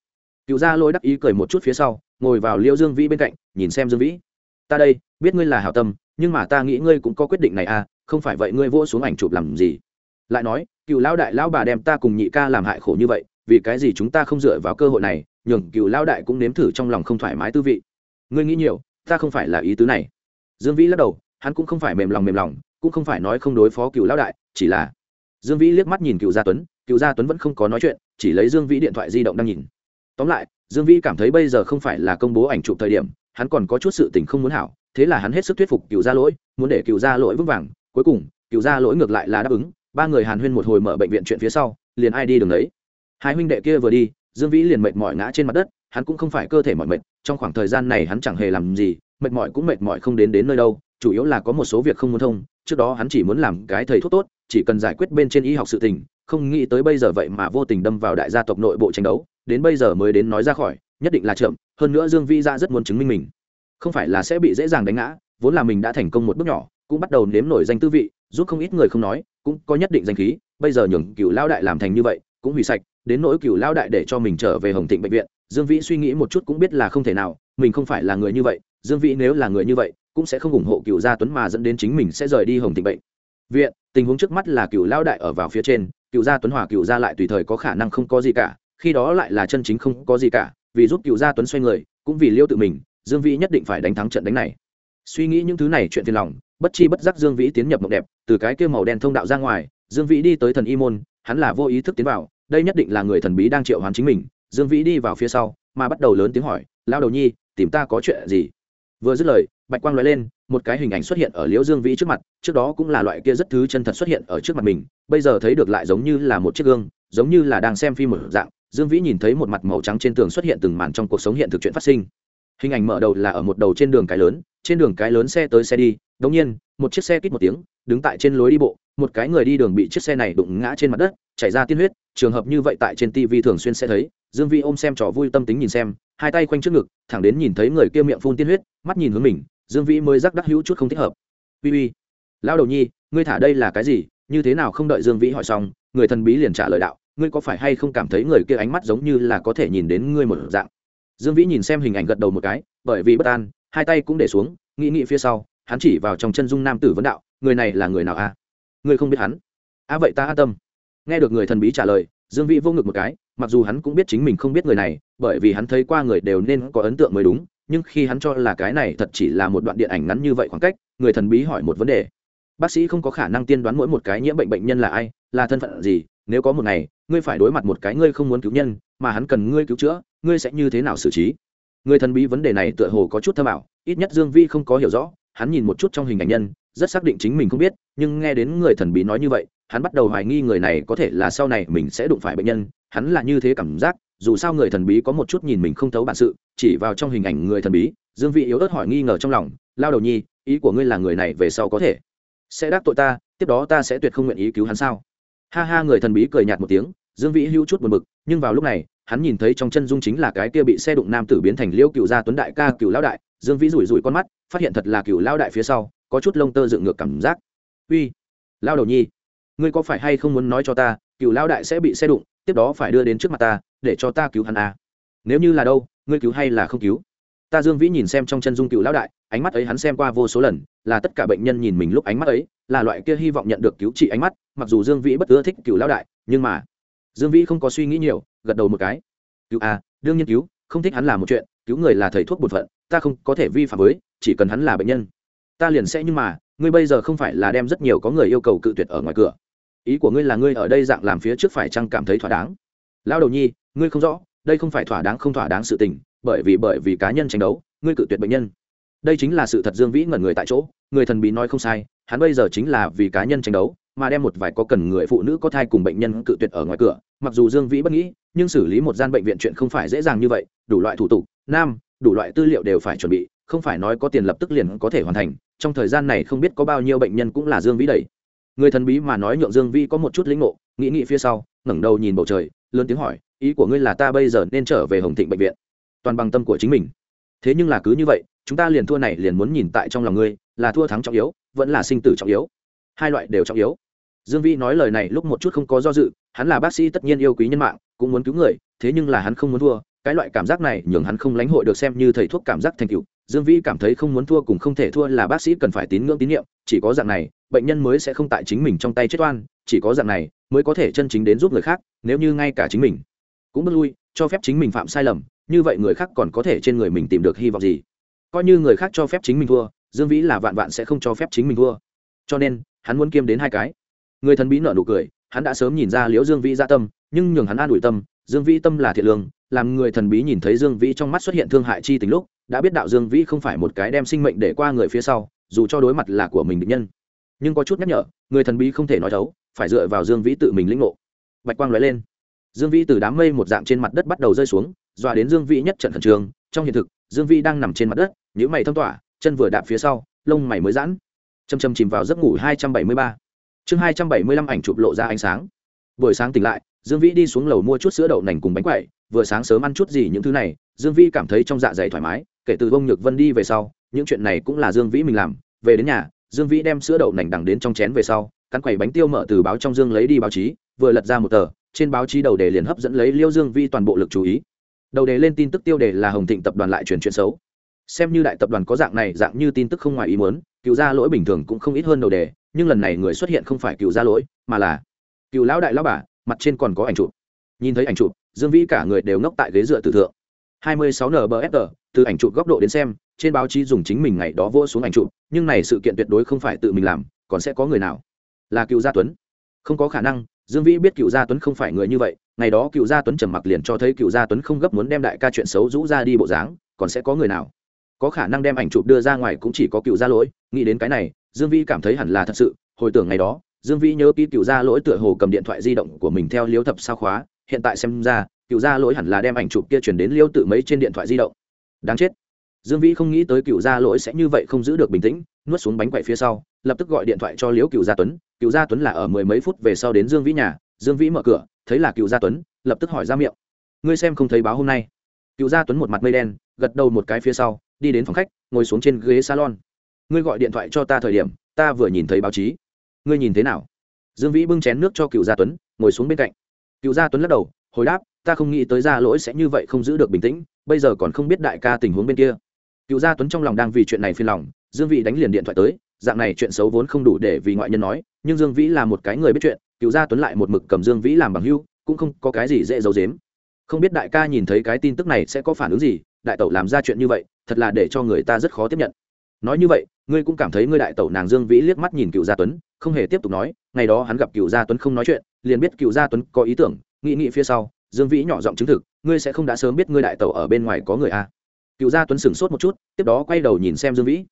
Cựu gia lỗi đắc ý cười một chút phía sau, ngồi vào liễu Dương Vĩ bên cạnh, nhìn xem Dương Vĩ. Ta đây, biết ngươi là hảo tâm, nhưng mà ta nghĩ ngươi cũng có quyết định này à, không phải vậy ngươi vỗ xuống ảnh chụp làm gì? Lại nói, cựu lão đại lão bà đem ta cùng nhị ca làm hại khổ như vậy, vì cái gì chúng ta không dựa vào cơ hội này, nhường cựu lão đại cũng nếm thử trong lòng không thoải mái tư vị. Ngươi nghĩ nhiều, ta không phải là ý tứ này. Dương vĩ lắc đầu, hắn cũng không phải mềm lòng mềm lòng, cũng không phải nói không đối phó cựu lão đại, chỉ là dương vĩ liếc mắt nhìn cựu gia tuấn, cựu gia tuấn vẫn không có nói chuyện, chỉ lấy dương vĩ điện thoại di động đang nhìn. Tóm lại, dương vĩ cảm thấy bây giờ không phải là công bố ảnh chụp thời điểm, hắn còn có chút sự tình không muốn hảo, thế là hắn hết sức thuyết phục cựu gia lỗi, muốn để cựu gia lỗi vững vàng, cuối cùng, cựu gia lỗi ngược lại là đáp ứng ba người hàn huyên một hồi mở bệnh viện chuyện phía sau, liền ai đi đường đấy. Hai huynh đệ kia vừa đi, dương vĩ liền mệt mỏi ngã trên mặt đất, hắn cũng không phải cơ thể mỏi mệt, trong khoảng thời gian này hắn chẳng hề làm gì, mệt mỏi cũng mệt mỏi không đến đến nơi đâu, chủ yếu là có một số việc không muốn thông, trước đó hắn chỉ muốn làm cái thầy thuốc tốt, chỉ cần giải quyết bên trên y học sự tình, không nghĩ tới bây giờ vậy mà vô tình đâm vào đại gia tộc nội bộ tranh đấu, đến bây giờ mới đến nói ra khỏi, nhất định là chậm, hơn nữa dương vĩ ra rất muốn chứng minh mình. Không phải là sẽ bị dễ dàng đánh ngã, vốn là mình đã thành công một bước nhỏ, cũng bắt đầu nếm nổi danh tư vị giúp không ít người không nói, cũng có nhất định danh khí, bây giờ nhường cựu lao đại làm thành như vậy, cũng hủy sạch, đến nỗi cựu lao đại để cho mình trở về hồng thịnh bệnh viện, dương vĩ suy nghĩ một chút cũng biết là không thể nào, mình không phải là người như vậy, dương vĩ nếu là người như vậy, cũng sẽ không ủng hộ cựu gia tuấn mà dẫn đến chính mình sẽ rời đi hồng thịnh bệnh viện. Tình huống trước mắt là cựu lao đại ở vào phía trên cựu gia tuấn hòa cựu gia lại tùy thời có khả năng không có gì cả, khi đó lại là chân chính không có gì cả, vì giúp cựu gia tuấn xoay người, cũng vì liêu tự mình, dương vĩ nhất định phải đánh thắng trận đánh này. Suy nghĩ những thứ này chuyện phiền lòng bất chi bất giác dương vĩ tiến nhập mộng đẹp, từ cái kia màu đen thông đạo ra ngoài, dương vĩ đi tới thần y môn, hắn là vô ý thức tiến vào, đây nhất định là người thần bí đang triệu hoán chính mình. Dương vĩ đi vào phía sau, mà bắt đầu lớn tiếng hỏi lao đầu nhi, tìm ta có chuyện gì? Vừa dứt lời, bạch quang nói lên, một cái hình ảnh xuất hiện ở liễu dương vĩ trước mặt, trước đó cũng là loại kia rất thứ chân thật xuất hiện ở trước mặt mình, bây giờ thấy được lại giống như là một chiếc gương, giống như là đang xem phim một dạng. Dương vĩ nhìn thấy một mặt màu trắng trên tường xuất hiện từng màn trong cuộc sống hiện thực chuyện phát sinh hình ảnh mở đầu là ở một đầu trên đường cái lớn, trên đường cái lớn xe tới xe đi, đống nhiên, một chiếc xe kít một tiếng, đứng tại trên lối đi bộ, một cái người đi đường bị chiếc xe này đụng ngã trên mặt đất, chảy ra tiên huyết, trường hợp như vậy tại trên tv thường xuyên sẽ thấy, dương Vi ôm xem trò vui tâm tính nhìn xem, hai tay quanh trước ngực, thẳng đến nhìn thấy người kia miệng phun tiên huyết, mắt nhìn hướng mình, dương vĩ mới rắc đắc hữu chút không thích hợp. Vi vi lao đầu nhi, ngươi thả đây là cái gì? Như thế nào không đợi dương vĩ hỏi xong, người thần bí liền trả lời đạo, ngươi có phải hay không cảm thấy người kia ánh mắt giống như là có thể nhìn đến ngươi một dạng? Dương vĩ nhìn xem hình ảnh gật đầu một cái, bởi vì bất an, hai tay cũng để xuống, nghĩ nghĩ phía sau, hắn chỉ vào trong chân dung nam tử vấn đạo, người này là người nào a? À? ngươi không biết hắn. A à vậy ta an tâm. Nghe được người thần bí trả lời, dương vĩ vô ngực một cái, mặc dù hắn cũng biết chính mình không biết người này, bởi vì hắn thấy qua người đều nên có ấn tượng mới đúng, nhưng khi hắn cho là cái này thật chỉ là một đoạn điện ảnh ngắn như vậy khoảng cách, người thần bí hỏi một vấn đề. Bác sĩ không có khả năng tiên đoán mỗi một cái nhiễm bệnh bệnh nhân là ai, là thân phận gì, nếu có một ngày, ngươi phải đối mặt một cái ngươi không muốn cứu nhân, mà hắn cần ngươi cứu chữa ngươi sẽ như thế nào xử trí? Người thần bí vấn đề này tựa hồ có chút thâm ảo, ít nhất dương vi không có hiểu rõ, hắn nhìn một chút trong hình ảnh nhân, rất xác định chính mình không biết, nhưng nghe đến người thần bí nói như vậy, hắn bắt đầu hoài nghi người này có thể là sau này mình sẽ đụng phải bệnh nhân, hắn là như thế cảm giác, dù sao người thần bí có một chút nhìn mình không thấu bản sự, chỉ vào trong hình ảnh người thần bí, dương vị yếu ớt hỏi nghi ngờ trong lòng, lao đầu nhi, ý của ngươi là người này về sau có thể sẽ đắc tội ta, tiếp đó ta sẽ tuyệt không nguyện ý cứu hắn sao? Ha ha, người thần bí cười nhạt một tiếng dương vĩ hữu chút buồn bực, nhưng vào lúc này, hắn nhìn thấy trong chân dung chính là cái kia bị xe đụng nam tử biến thành liêu cựu gia tuấn đại ca cựu lão đại. Dương vĩ rủi rủi con mắt, phát hiện thật là cựu lão đại phía sau, có chút lông tơ dựng ngược cảm giác. Uy lao đầu nhi, ngươi có phải hay không muốn nói cho ta cựu lão đại sẽ bị xe đụng, tiếp đó phải đưa đến trước mặt ta, để cho ta cứu hắn à. nếu như là đâu, ngươi cứu hay là không cứu? Ta dương vĩ nhìn xem trong chân dung cựu lão đại, ánh mắt ấy hắn xem qua vô số lần, là tất cả bệnh nhân nhìn mình lúc ánh mắt ấy, là loại kia hy vọng nhận được cứu trị ánh mắt, mặc dù dương vĩ bất ưa thích cựu lão đại, nhưng mà dương vĩ không có suy nghĩ nhiều, gật đầu một cái. Cứu à đương nhiên cứu, không thích hắn là một chuyện, cứu người là thầy thuốc bột phận, ta không có thể vi phạm với, chỉ cần hắn là bệnh nhân. Ta liền sẽ nhưng mà, ngươi bây giờ không phải là đem rất nhiều có người yêu cầu cự tuyệt ở ngoài cửa. Ý của ngươi là ngươi ở đây dạng làm phía trước phải chăng cảm thấy thỏa đáng? Lao đầu nhi, ngươi không rõ, đây không phải thỏa đáng không thỏa đáng sự tình, bởi vì bởi vì cá nhân tranh đấu, ngươi cự tuyệt bệnh nhân. Đây chính là sự thật dương vĩ ngẩn người tại chỗ, người thần bí nói không sai, hắn bây giờ chính là vì cá nhân tranh đấu mà đem một vài có cần người phụ nữ có thai cùng bệnh nhân cự tuyệt ở ngoài cửa. Mặc dù dương vĩ bất nghĩ, nhưng xử lý một gian bệnh viện chuyện không phải dễ dàng như vậy. Đủ loại thủ tục, nam, đủ loại tư liệu đều phải chuẩn bị, không phải nói có tiền lập tức liền có thể hoàn thành. Trong thời gian này không biết có bao nhiêu bệnh nhân cũng là dương vĩ đẩy. Người thần bí mà nói nhượng dương vĩ có một chút lĩnh ngộ, nghĩ nghĩ phía sau, ngẩng đầu nhìn bầu trời, lớn tiếng hỏi, ý của ngươi là ta bây giờ nên trở về hồng thịnh bệnh viện? Toàn bằng tâm của chính mình. Thế nhưng là cứ như vậy, chúng ta liền thua này liền muốn nhìn tại trong lòng ngươi, là thua thắng trọng yếu, vẫn là sinh tử trọng yếu. Hai loại đều trọng yếu dương vĩ nói lời này lúc một chút không có do dự, hắn là bác sĩ tất nhiên yêu quý nhân mạng, cũng muốn cứu người, thế nhưng là hắn không muốn thua, cái loại cảm giác này nhường hắn không lãnh hội được xem như thầy thuốc cảm giác thành cựu dương vĩ cảm thấy không muốn thua cùng không thể thua là bác sĩ cần phải tín ngưỡng tín nhiệm, chỉ có dạng này, bệnh nhân mới sẽ không tại chính mình trong tay chết oan, chỉ có dạng này mới có thể chân chính đến giúp người khác, nếu như ngay cả chính mình cũng bước lui, cho phép chính mình phạm sai lầm, như vậy người khác còn có thể trên người mình tìm được hy vọng gì? Coi như người khác cho phép chính mình thua, dương vĩ là vạn vạn sẽ không cho phép chính mình thua. Cho nên, hắn muốn kiêm đến hai cái người thần bí nợ nụ cười, hắn đã sớm nhìn ra liễu dương vĩ gia tâm, nhưng nhường hắn an ủi tâm, dương vĩ tâm là thiện lương, làm người thần bí nhìn thấy dương vĩ trong mắt xuất hiện thương hại chi tình lúc, đã biết đạo dương vĩ không phải một cái đem sinh mệnh để qua người phía sau, dù cho đối mặt là của mình định nhân. Nhưng có chút nhắc nhở, người thần bí không thể nói thấu phải dựa vào dương vĩ tự mình lĩnh ngộ. Bạch quang nói lên. Dương vĩ từ đám mây một dạng trên mặt đất bắt đầu rơi xuống, dọa đến dương vĩ nhất trận khẩn trương. Trong hiện thực, dương vĩ đang nằm trên mặt đất nhữ mày thông tỏa chân vừa đạp phía sau, lông mày mới giãn. Chầm chầm chìm vào giấc ngủ hai trăm bảy mươi ba chương hai trăm bảy mươi lăm ảnh chụp lộ ra ánh sáng. Buổi sáng tỉnh lại, dương vĩ đi xuống lầu mua chút sữa đậu nành cùng bánh quậy vừa sáng sớm ăn chút gì những thứ này, dương vĩ cảm thấy trong dạ dày thoải mái, kể từ bông nhược vân đi về sau, những chuyện này cũng là dương vĩ mình làm. Về đến nhà, dương vĩ đem sữa đậu nành đằng đến trong chén về sau, cắn quẩy bánh tiêu mở từ báo trong dương lấy đi báo chí, vừa lật ra một tờ, trên báo chí đầu đề liền hấp dẫn lấy liêu dương vĩ toàn bộ lực chú ý. Đầu đề lên tin tức tiêu đề là hồng thịnh tập đoàn lại truyền chuyện xấu. Xem như đại tập đoàn có dạng này, dạng như tin tức không ngoài ý muốn cựu gia lỗi bình thường cũng không ít hơn đầu đề, nhưng lần này người xuất hiện không phải cựu gia lỗi, mà là cựu lão đại lão bà, mặt trên còn có ảnh chụp. Nhìn thấy ảnh chụp, dương vĩ cả người đều ngốc tại ghế dựa tử thượng. 26 nbfr từ ảnh chụp góc độ đến xem, trên báo chí dùng chính mình ngày đó vỗ xuống ảnh chụp, nhưng này sự kiện tuyệt đối không phải tự mình làm, còn sẽ có người nào? Là cựu gia tuấn. Không có khả năng, dương vĩ biết cựu gia tuấn không phải người như vậy, ngày đó cựu gia tuấn trầm mặc liền cho thấy cựu gia tuấn không gấp muốn đem đại ca chuyện xấu rũ ra đi bộ dáng, còn sẽ có người nào? Có khả năng đem ảnh chụp đưa ra ngoài cũng chỉ có cựu gia lỗi. Nghĩ đến cái này, dương vi cảm thấy hẳn là thật sự. Hồi tưởng ngày đó, dương vi nhớ ký cựu gia lỗi tựa hồ cầm điện thoại di động của mình theo liếu thập sao khóa. Hiện tại xem ra, cựu gia lỗi hẳn là đem ảnh chụp kia chuyển đến liêu tự mấy trên điện thoại di động. Đáng chết. Dương vĩ không nghĩ tới cựu gia lỗi sẽ như vậy không giữ được bình tĩnh, nuốt xuống bánh quậy phía sau, lập tức gọi điện thoại cho liễu cựu gia tuấn. Cựu gia tuấn là ở mười mấy phút về sau đến dương vĩ nhà. Dương vĩ mở cửa, thấy là cựu gia tuấn, lập tức hỏi ra miệng. Ngươi xem không thấy báo hôm nay? Cựu gia tuấn một mặt mây đen, gật đầu một cái phía sau đi đến phòng khách, ngồi xuống trên ghế salon. Ngươi gọi điện thoại cho ta thời điểm, ta vừa nhìn thấy báo chí. Ngươi nhìn thế nào? Dương vĩ bưng chén nước cho cựu gia tuấn, ngồi xuống bên cạnh. Cựu gia tuấn lắc đầu, hồi đáp, ta không nghĩ tới gia lỗi sẽ như vậy không giữ được bình tĩnh, bây giờ còn không biết đại ca tình huống bên kia. Cựu gia tuấn trong lòng đang vì chuyện này phiền lòng, dương vĩ đánh liền điện thoại tới, dạng này chuyện xấu vốn không đủ để vì ngoại nhân nói, nhưng dương vĩ là một cái người biết chuyện, cựu gia tuấn lại một mực cầm dương vĩ làm bằng hưu, cũng không có cái gì dễ giấu dếm không biết đại ca nhìn thấy cái tin tức này sẽ có phản ứng gì đại tẩu làm ra chuyện như vậy, thật là để cho người ta rất khó tiếp nhận nói như vậy, ngươi cũng cảm thấy ngươi đại tẩu nàng dương vĩ liếc mắt nhìn cựu gia tuấn, không hề tiếp tục nói, ngày đó hắn gặp cựu gia tuấn không nói chuyện, liền biết cựu gia tuấn có ý tưởng, nghĩ nghĩ phía sau, dương vĩ nhỏ giọng chứng thực, ngươi sẽ không đã sớm biết ngươi đại tẩu ở bên ngoài có người a à. cựu gia tuấn sửng sốt một chút, tiếp đó quay đầu nhìn xem dương vĩ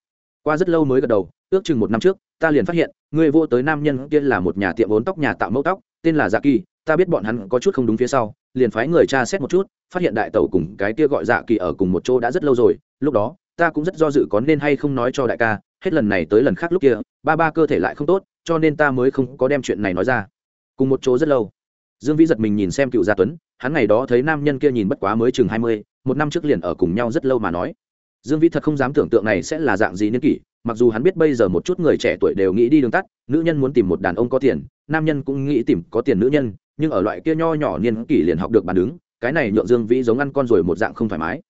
qua rất lâu mới gật đầu, ước chừng một năm trước, ta liền phát hiện, ngươi vô tới nam nhân kia là một nhà tiệm vốn tóc nhà tạo mẫu tóc, tên là dạ kỳ, ta biết bọn hắn có chút không đúng phía sau liền phái người tra xét một chút, phát hiện đại tẩu cùng cái kia gọi dạ kỳ ở cùng một chỗ đã rất lâu rồi, lúc đó, ta cũng rất do dự có nên hay không nói cho đại ca, hết lần này tới lần khác lúc kia, ba ba cơ thể lại không tốt, cho nên ta mới không có đem chuyện này nói ra. Cùng một chỗ rất lâu. Dương vĩ giật mình nhìn xem cựu gia tuấn, hắn ngày đó thấy nam nhân kia nhìn bất quá mới chừng hai mươi, một năm trước liền ở cùng nhau rất lâu mà nói. Dương vĩ thật không dám tưởng tượng này sẽ là dạng gì niên kỷ, mặc dù hắn biết bây giờ một chút người trẻ tuổi đều nghĩ đi đường tắt, nữ nhân muốn tìm một đàn ông có tiền, nam nhân cũng nghĩ tìm có tiền nữ nhân nhưng ở loại kia nho nhỏ niên kỷ liền học được bàn đứng, cái này nhượng dương vĩ giống ăn con rồi một dạng không thoải mái.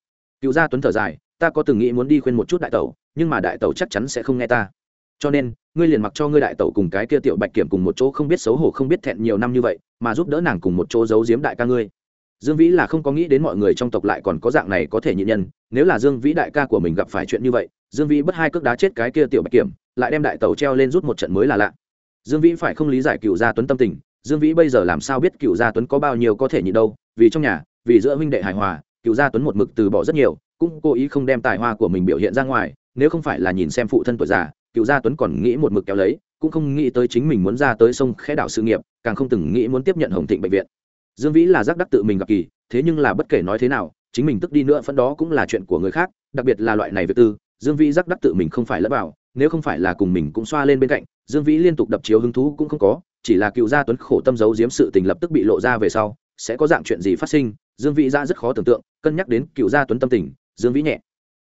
Cựu gia tuấn thở dài, ta có từng nghĩ muốn đi khuyên một chút đại tẩu, nhưng mà đại tẩu chắc chắn sẽ không nghe ta. Cho nên, ngươi liền mặc cho ngươi đại tẩu cùng cái kia tiểu bạch kiểm cùng một chỗ không biết xấu hổ không biết thẹn nhiều năm như vậy, mà giúp đỡ nàng cùng một chỗ giấu giếm đại ca ngươi. Dương vĩ là không có nghĩ đến mọi người trong tộc lại còn có dạng này có thể nhịn nhân, nếu là dương vĩ đại ca của mình gặp phải chuyện như vậy, dương vĩ bất hai cước đá chết cái kia tiểu bạch kiểm, lại đem đại tẩu treo lên rút một trận mới là lạ. Dương vĩ phải không lý giải cựu gia tuấn tâm tình dương vĩ bây giờ làm sao biết cựu gia tuấn có bao nhiêu có thể nhịn đâu, vì trong nhà, vì giữa huynh đệ hài hòa, cựu gia tuấn một mực từ bỏ rất nhiều, cũng cố ý không đem tài hoa của mình biểu hiện ra ngoài, nếu không phải là nhìn xem phụ thân tuổi già, cựu gia tuấn còn nghĩ một mực kéo lấy, cũng không nghĩ tới chính mình muốn ra tới sông khẽ đảo sự nghiệp, càng không từng nghĩ muốn tiếp nhận hồng thịnh bệnh viện. Dương vĩ là giác đắc tự mình gặp kỳ, thế nhưng là bất kể nói thế nào, chính mình tức đi nữa phân đó cũng là chuyện của người khác, đặc biệt là loại này việc tư, dương vĩ giác đắc tự mình không phải lẫn vào, nếu không phải là cùng mình cũng xoa lên bên cạnh, dương vĩ liên tục đập chiếu hứng thú cũng không có chỉ là cựu gia tuấn khổ tâm giấu giếm sự tình lập tức bị lộ ra về sau, sẽ có dạng chuyện gì phát sinh, dương vĩ ra rất khó tưởng tượng, cân nhắc đến cựu gia tuấn tâm tình, dương vĩ nhẹ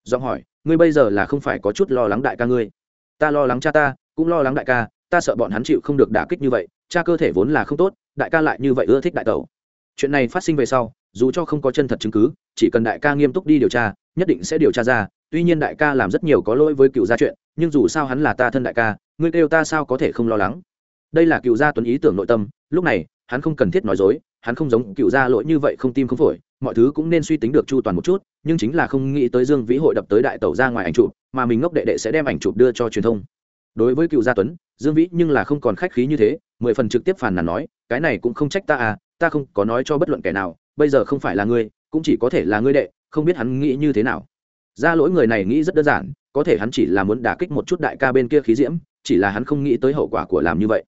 giọng hỏi, ngươi bây giờ là không phải có chút lo lắng đại ca ngươi? Ta lo lắng cha ta, cũng lo lắng đại ca, ta sợ bọn hắn chịu không được đả kích như vậy, cha cơ thể vốn là không tốt, đại ca lại như vậy ưa thích đại tẩu. Chuyện này phát sinh về sau, dù cho không có chân thật chứng cứ, chỉ cần đại ca nghiêm túc đi điều tra, nhất định sẽ điều tra ra, tuy nhiên đại ca làm rất nhiều có lỗi với cựu gia chuyện, nhưng dù sao hắn là ta thân đại ca, ngươi kêu ta sao có thể không lo lắng? Đây là cựu gia tuấn ý tưởng nội tâm, lúc này, hắn không cần thiết nói dối, hắn không giống cựu gia lỗi như vậy không tim không phổi, mọi thứ cũng nên suy tính được chu toàn một chút, nhưng chính là không nghĩ tới dương vĩ hội đập tới đại tẩu ra ngoài ảnh chụp, mà mình ngốc đệ đệ sẽ đem ảnh chụp đưa cho truyền thông. Đối với cựu gia tuấn, dương vĩ nhưng là không còn khách khí như thế, mười phần trực tiếp phản nàn nói, cái này cũng không trách ta à ta không có nói cho bất luận kẻ nào, bây giờ không phải là ngươi, cũng chỉ có thể là ngươi đệ, không biết hắn nghĩ như thế nào. Ra lỗi người này nghĩ rất đơn giản, có thể hắn chỉ là muốn đả kích một chút đại ca bên kia khí diễm, chỉ là hắn không nghĩ tới hậu quả của làm như vậy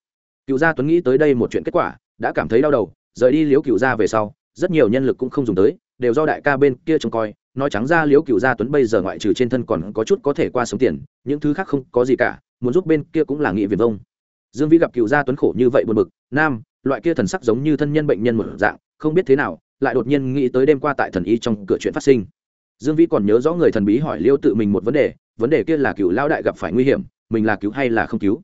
cựu gia tuấn nghĩ tới đây một chuyện kết quả, đã cảm thấy đau đầu, rời đi liếu cựu gia về sau, rất nhiều nhân lực cũng không dùng tới, đều do đại ca bên kia trông coi, nói trắng ra liếu cựu gia tuấn bây giờ ngoại trừ trên thân còn có chút có thể qua sống tiền, những thứ khác không có gì cả, muốn giúp bên kia cũng là nghị viền vông. Dương vĩ gặp cựu gia tuấn khổ như vậy buồn bực, nam, loại kia thần sắc giống như thân nhân bệnh nhân một dạng, không biết thế nào, lại đột nhiên nghĩ tới đêm qua tại thần y trong cửa chuyện phát sinh. Dương vĩ còn nhớ rõ người thần bí hỏi liêu tự mình một vấn đề vấn đề kia là cựu lao đại gặp phải nguy hiểm, mình là cứu hay là không cứu?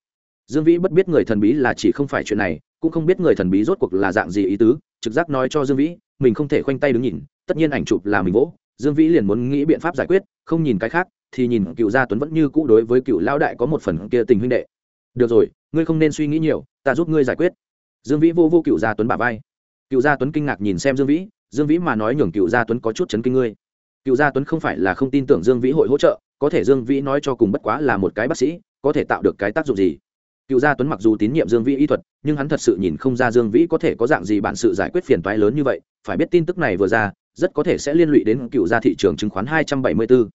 Dương vĩ bất biết người thần bí là chỉ không phải chuyện này, cũng không biết người thần bí rốt cuộc là dạng gì ý tứ, trực giác nói cho dương vĩ, mình không thể khoanh tay đứng nhìn, tất nhiên ảnh chụp là mình vỗ. Dương vĩ liền muốn nghĩ biện pháp giải quyết, không nhìn cái khác, thì nhìn cựu gia tuấn vẫn như cũ đối với cựu lão đại có một phần kia tình huynh đệ. Được rồi, ngươi không nên suy nghĩ nhiều, ta giúp ngươi giải quyết. Dương vĩ vô vô cựu gia tuấn bà vai. Cựu gia tuấn kinh ngạc nhìn xem dương vĩ dương vĩ mà nói nhường cựu gia tuấn có chút chấn kinh ngươi. Cựu gia tuấn không phải là không tin tưởng dương vĩ hội hỗ trợ, có thể dương vĩ nói cho cùng bất quá là một cái bác sĩ, có thể tạo được cái tác dụng gì? Cựu gia tuấn mặc dù tín nhiệm dương vĩ y thuật, nhưng hắn thật sự nhìn không ra dương vĩ có thể có dạng gì bản sự giải quyết phiền toái lớn như vậy, phải biết tin tức này vừa ra, rất có thể sẽ liên lụy đến cựu gia thị trường chứng khoán 274.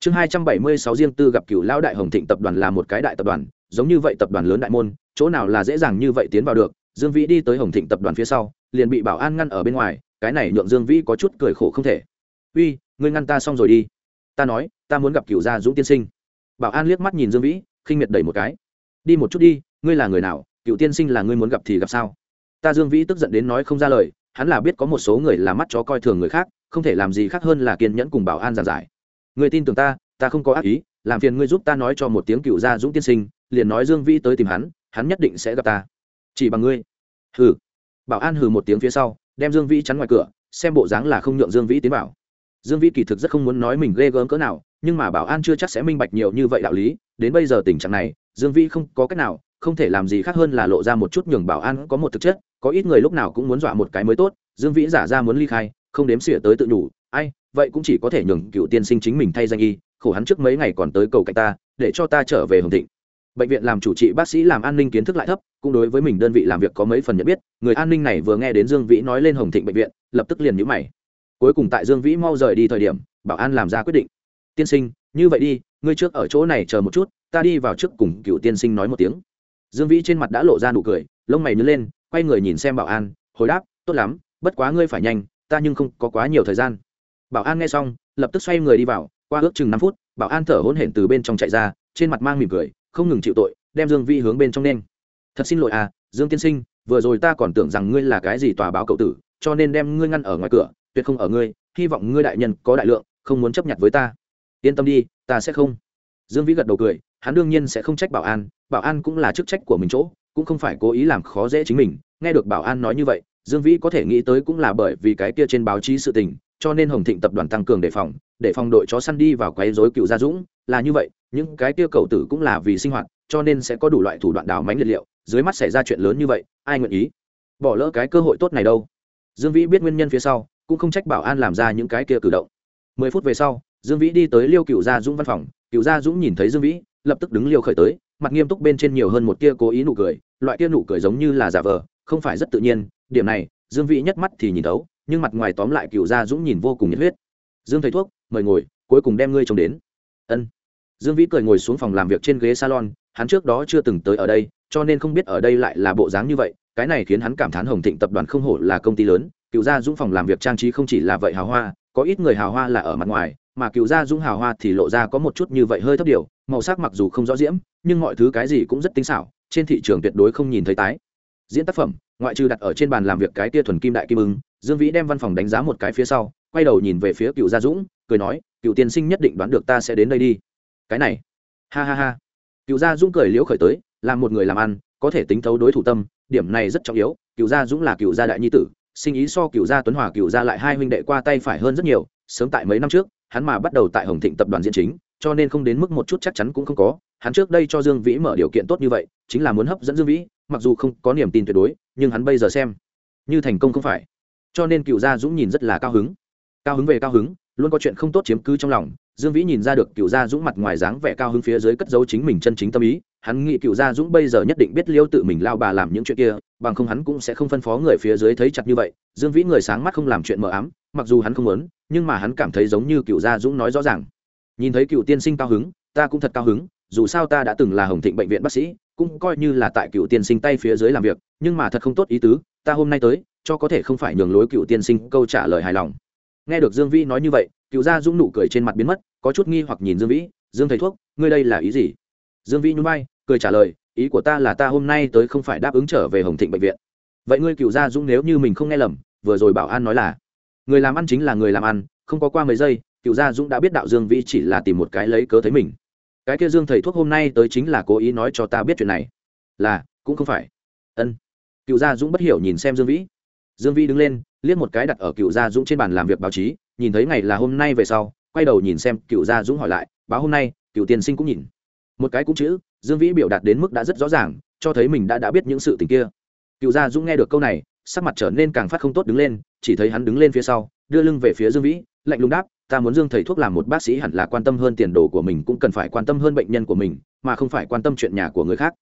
chương 276 riêng tư gặp cựu lão đại hồng thịnh tập đoàn là một cái đại tập đoàn, giống như vậy tập đoàn lớn đại môn, chỗ nào là dễ dàng như vậy tiến vào được, dương vĩ đi tới hồng thịnh tập đoàn phía sau, liền bị bảo an ngăn ở bên ngoài, cái này nhượng dương vĩ có chút cười khổ không thể. Uy, ngươi ngăn ta xong rồi đi. Ta nói, ta muốn gặp cựu gia dũng tiên sinh. Bảo an liếc mắt nhìn dương vĩ, khinh miệt đẩy một cái đi một chút đi, ngươi là người nào, cựu tiên sinh là ngươi muốn gặp thì gặp sao? Ta dương vĩ tức giận đến nói không ra lời, hắn là biết có một số người là mắt chó coi thường người khác, không thể làm gì khác hơn là kiên nhẫn cùng bảo an giàn giải. Người tin tưởng ta ta không có ác ý, làm phiền ngươi giúp ta nói cho một tiếng cựu gia dũng tiên sinh, liền nói dương vĩ tới tìm hắn hắn nhất định sẽ gặp ta. Chỉ bằng ngươi. Hừ. Bảo an hừ một tiếng phía sau, đem dương vĩ chắn ngoài cửa, xem bộ dáng là không nhượng dương vĩ tiến vào. Dương vĩ kỳ thực rất không muốn nói mình ghê gớm cỡ nào, nhưng mà bảo an chưa chắc sẽ minh bạch nhiều như vậy đạo lý, đến bây giờ tình trạng này dương vĩ không có cách nào, không thể làm gì khác hơn là lộ ra một chút nhường bảo an có một thực chất, có ít người lúc nào cũng muốn dọa một cái mới tốt. Dương vĩ giả ra muốn ly khai, không đếm xỉa tới tự nhủ, ai, vậy cũng chỉ có thể nhường cựu tiên sinh chính mình thay danh y, khổ hắn trước mấy ngày còn tới cầu cạnh ta, để cho ta trở về hồng thịnh. Bệnh viện làm chủ trị bác sĩ làm an ninh kiến thức lại thấp, cũng đối với mình đơn vị làm việc có mấy phần nhận biết, người an ninh này vừa nghe đến dương vĩ nói lên hồng thịnh bệnh viện, lập tức liền nhữ mày. Cuối cùng tại dương vĩ mau rời đi thời điểm, bảo an làm ra quyết định. Tiên sinh như vậy đi, ngươi trước ở chỗ này chờ một chút, ta đi vào trước cùng cựu tiên sinh nói một tiếng. Dương vĩ trên mặt đã lộ ra nụ cười, lông mày nhớ lên, quay người nhìn xem bảo an, hồi đáp, tốt lắm, bất quá ngươi phải nhanh, ta nhưng không có quá nhiều thời gian. Bảo an nghe xong, lập tức xoay người đi vào, qua ước chừng năm phút, bảo an thở hôn hển từ bên trong chạy ra, trên mặt mang mỉm cười, không ngừng chịu tội, đem dương vĩ hướng bên trong nên thật xin lỗi à dương tiên sinh, vừa rồi ta còn tưởng rằng ngươi là cái gì tòa báo cậu tử, cho nên đem ngươi ngăn ở ngoài cửa, tuyệt không ở ngươi, hy vọng ngươi đại nhân có đại lượng, không muốn chấp nhận với ta yên tâm đi, ta sẽ không. Dương vĩ gật đầu cười, hắn đương nhiên sẽ không trách bảo an bảo an cũng là chức trách của mình chỗ, cũng không phải cố ý làm khó dễ chính mình. Nghe được bảo an nói như vậy, dương vĩ có thể nghĩ tới cũng là bởi vì cái kia trên báo chí sự tình, cho nên hồng thịnh tập đoàn tăng cường đề phòng, để phòng đội chó săn đi vào quấy rối cựu gia dũng. Là như vậy, những cái kia cầu tử cũng là vì sinh hoạt, cho nên sẽ có đủ loại thủ đoạn đào mánh liệt liệu. Dưới mắt xảy ra chuyện lớn như vậy, ai nguyện ý bỏ lỡ cái cơ hội tốt này đâu? Dương vĩ biết nguyên nhân phía sau, cũng không trách bảo an làm ra những cái kia cử động. Mười phút về sau dương vĩ đi tới liêu cựu gia dũng văn phòng, cựu gia dũng nhìn thấy dương vĩ, lập tức đứng liêu khởi tới, mặt nghiêm túc bên trên nhiều hơn một tia cố ý nụ cười, loại kia nụ cười giống như là giả vờ, không phải rất tự nhiên, điểm này, dương vĩ nhất mắt thì nhìn thấu, nhưng mặt ngoài tóm lại cựu gia dũng nhìn vô cùng nhiệt huyết. Dương thầy thuốc, mời ngồi, cuối cùng đem ngươi trông đến. Ân. Dương vĩ cười ngồi xuống phòng làm việc trên ghế salon, hắn trước đó chưa từng tới ở đây, cho nên không biết ở đây lại là bộ dáng như vậy, cái này khiến hắn cảm thán hồng thịnh tập đoàn không hổ là công ty lớn, cựu gia dũng phòng làm việc trang trí không chỉ là vậy hào hoa, có ít người hào hoa là ở mặt ngoài mà cựu gia dũng hào hoa thì lộ ra có một chút như vậy hơi thấp điều, màu sắc mặc dù không rõ diễm, nhưng mọi thứ cái gì cũng rất tinh xảo, trên thị trường tuyệt đối không nhìn thấy tái. Diễn tác phẩm, ngoại trừ đặt ở trên bàn làm việc cái tia thuần kim đại kim ưng, dương vĩ đem văn phòng đánh giá một cái phía sau, quay đầu nhìn về phía cựu gia dũng, cười nói, cựu tiên sinh nhất định đoán được ta sẽ đến đây đi. Cái này, ha ha ha. Cựu gia dũng cười liễu khởi tới là một người làm ăn, có thể tính thấu đối thủ tâm, điểm này rất trọng yếu, cựu gia dũng là cựu gia đại nhi tử, sinh ý so cựu gia tuấn hòa, cựu gia lại hai huynh đệ qua tay phải hơn rất nhiều, sớm tại mấy năm trước hắn mà bắt đầu tại hồng thịnh tập đoàn diễn chính, cho nên không đến mức một chút chắc chắn cũng không có. Hắn trước đây cho dương vĩ mở điều kiện tốt như vậy, chính là muốn hấp dẫn dương vĩ, mặc dù không có niềm tin tuyệt đối, nhưng hắn bây giờ xem như thành công không phải. Cho nên cựu gia dũng nhìn rất là cao hứng. Cao hứng về cao hứng luôn có chuyện không tốt chiếm cứ trong lòng, dương vĩ nhìn ra được cựu gia dũng mặt ngoài dáng vẻ cao hứng phía dưới cất giấu chính mình chân chính tâm ý, hắn nghĩ cựu gia dũng bây giờ nhất định biết liêu tự mình lao bà làm những chuyện kia, bằng không hắn cũng sẽ không phân phó người phía dưới thấy chặt như vậy. Dương vĩ người sáng mắt không làm chuyện mờ ám, mặc dù hắn không muốn, nhưng mà hắn cảm thấy giống như cựu gia dũng nói rõ ràng. Nhìn thấy cựu tiên sinh cao hứng, ta cũng thật cao hứng, dù sao ta đã từng là hồng thịnh bệnh viện bác sĩ, cũng coi như là tại cựu tiên sinh tay phía dưới làm việc, nhưng mà thật không tốt ý tứ, ta hôm nay tới, cho có thể không phải nhường lối cựu tiên sinh câu trả lời hài lòng nghe được dương vĩ nói như vậy, cựu gia dũng nụ cười trên mặt biến mất, có chút nghi hoặc nhìn dương vĩ, dương thầy thuốc, ngươi đây là ý gì? Dương vĩ nhún vai, cười trả lời, ý của ta là ta hôm nay tới không phải đáp ứng trở về hồng thịnh bệnh viện. Vậy ngươi cựu gia dũng nếu như mình không nghe lầm, vừa rồi bảo an nói là, người làm ăn chính là người làm ăn, không có qua mấy giây, cựu gia dũng đã biết đạo dương vĩ chỉ là tìm một cái lấy cớ thấy mình. Cái kia dương thầy thuốc hôm nay tới chính là cố ý nói cho ta biết chuyện này. Là, cũng không phải. Ân. Cựu gia dũng bất hiểu nhìn xem dương vĩ dương vĩ đứng lên, liếc một cái đặt ở cựu gia dũng trên bàn làm việc báo chí, nhìn thấy ngày là hôm nay về sau, quay đầu nhìn xem cựu gia dũng hỏi lại, báo hôm nay, cựu tiên sinh cũng nhìn. Một cái cũng chữ, dương vĩ biểu đạt đến mức đã rất rõ ràng, cho thấy mình đã đã biết những sự tình kia. Cựu gia dũng nghe được câu này, sắc mặt trở nên càng phát không tốt đứng lên, chỉ thấy hắn đứng lên phía sau, đưa lưng về phía dương vĩ, lạnh lùng đáp, ta muốn dương thầy thuốc làm một bác sĩ hẳn là quan tâm hơn tiền đồ của mình cũng cần phải quan tâm hơn bệnh nhân của mình, mà không phải quan tâm chuyện nhà của người khác.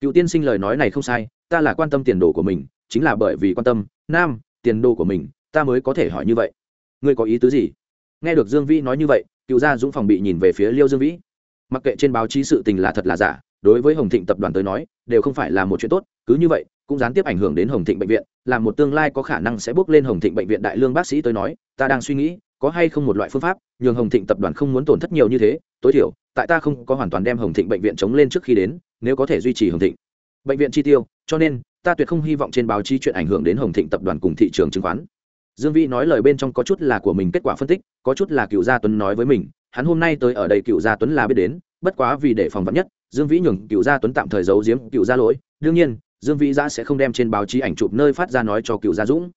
Cựu tiên sinh lời nói này không sai, ta là quan tâm tiền đồ của mình chính là bởi vì quan tâm, nam, tiền đồ của mình, ta mới có thể hỏi như vậy. Ngươi có ý tứ gì? Nghe được dương vĩ nói như vậy, cựu gia dũng phòng bị nhìn về phía liêu dương vĩ. Mặc kệ trên báo chí sự tình là thật là giả, đối với hồng thịnh tập đoàn tới nói, đều không phải là một chuyện tốt, cứ như vậy, cũng gián tiếp ảnh hưởng đến hồng thịnh bệnh viện, là một tương lai có khả năng sẽ bước lên hồng thịnh bệnh viện đại lương bác sĩ tới nói, ta đang suy nghĩ, có hay không một loại phương pháp, nhường hồng thịnh tập đoàn không muốn tổn thất nhiều như thế, tối thiểu, tại ta không có hoàn toàn đem hồng thịnh bệnh viện chống lên trước khi đến, nếu có thể duy trì hồng thịnh. Bệnh viện chi tiêu, cho nên ta tuyệt không hy vọng trên báo chí chuyện ảnh hưởng đến hồng thịnh tập đoàn cùng thị trường chứng khoán. Dương vĩ nói lời bên trong có chút là của mình kết quả phân tích, có chút là cựu gia tuấn nói với mình, hắn hôm nay tới ở đây cựu gia tuấn là biết đến, bất quá vì để phòng vắn nhất, dương vĩ nhường cựu gia tuấn tạm thời giấu giếm cựu gia lỗi, đương nhiên, dương vĩ giã sẽ không đem trên báo chí ảnh chụp nơi phát ra nói cho cựu gia dũng.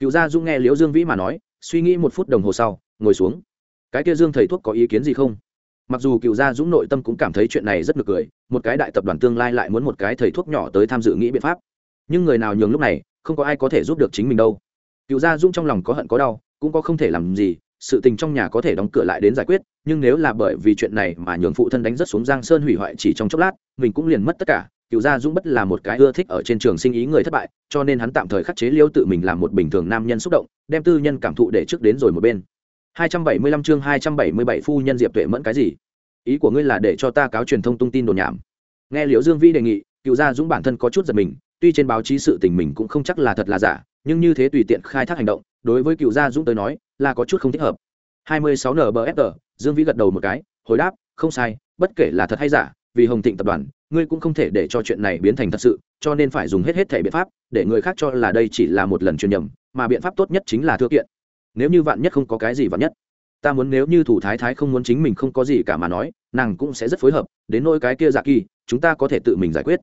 Cựu gia dũng nghe liễu dương vĩ mà nói, suy nghĩ một phút đồng hồ sau, ngồi xuống. Cái kia dương thầy thuốc có ý kiến gì không? Mặc dù cựu gia dũng nội tâm cũng cảm thấy chuyện này rất nực cười, một cái đại tập đoàn tương lai lại muốn một cái thầy thuốc nhỏ tới tham dự nghĩ biện pháp nhưng người nào nhường lúc này, không có ai có thể giúp được chính mình đâu. Cựu gia dũng trong lòng có hận có đau, cũng có không thể làm gì, sự tình trong nhà có thể đóng cửa lại đến giải quyết, nhưng nếu là bởi vì chuyện này mà nhường phụ thân đánh rất xuống giang sơn hủy hoại chỉ trong chốc lát, mình cũng liền mất tất cả, cựu gia dũng bất là một cái ưa thích ở trên trường sinh ý người thất bại, cho nên hắn tạm thời khắc chế liêu tự mình làm một bình thường nam nhân xúc động, đem tư nhân cảm thụ để trước đến rồi một bên. 275 chương 277 phu nhân diệp tuệ mẫn cái gì? Ý của ngươi là để cho ta cáo truyền thông tung tin đồn nhảm. Nghe liễu dương vĩ đề nghị, cựu gia dũng bản thân có chút giật mình tuy trên báo chí sự tình mình cũng không chắc là thật là giả, nhưng như thế tùy tiện khai thác hành động, đối với cựu gia dũng tới nói, là có chút không thích hợp. 26 nbfr dương vĩ gật đầu một cái, hồi đáp, không sai, bất kể là thật hay giả, vì hồng thịnh tập đoàn, ngươi cũng không thể để cho chuyện này biến thành thật sự, cho nên phải dùng hết hết thể biện pháp, để người khác cho là đây chỉ là một lần truyền nhầm, mà biện pháp tốt nhất chính là thừa kiện. Nếu như vạn nhất không có cái gì vạn nhất, ta muốn nếu như thủ thái thái không muốn chính mình không có gì cả mà nói, nàng cũng sẽ rất phối hợp, đến nỗi cái kia dạ kỳ, chúng ta có thể tự mình giải quyết.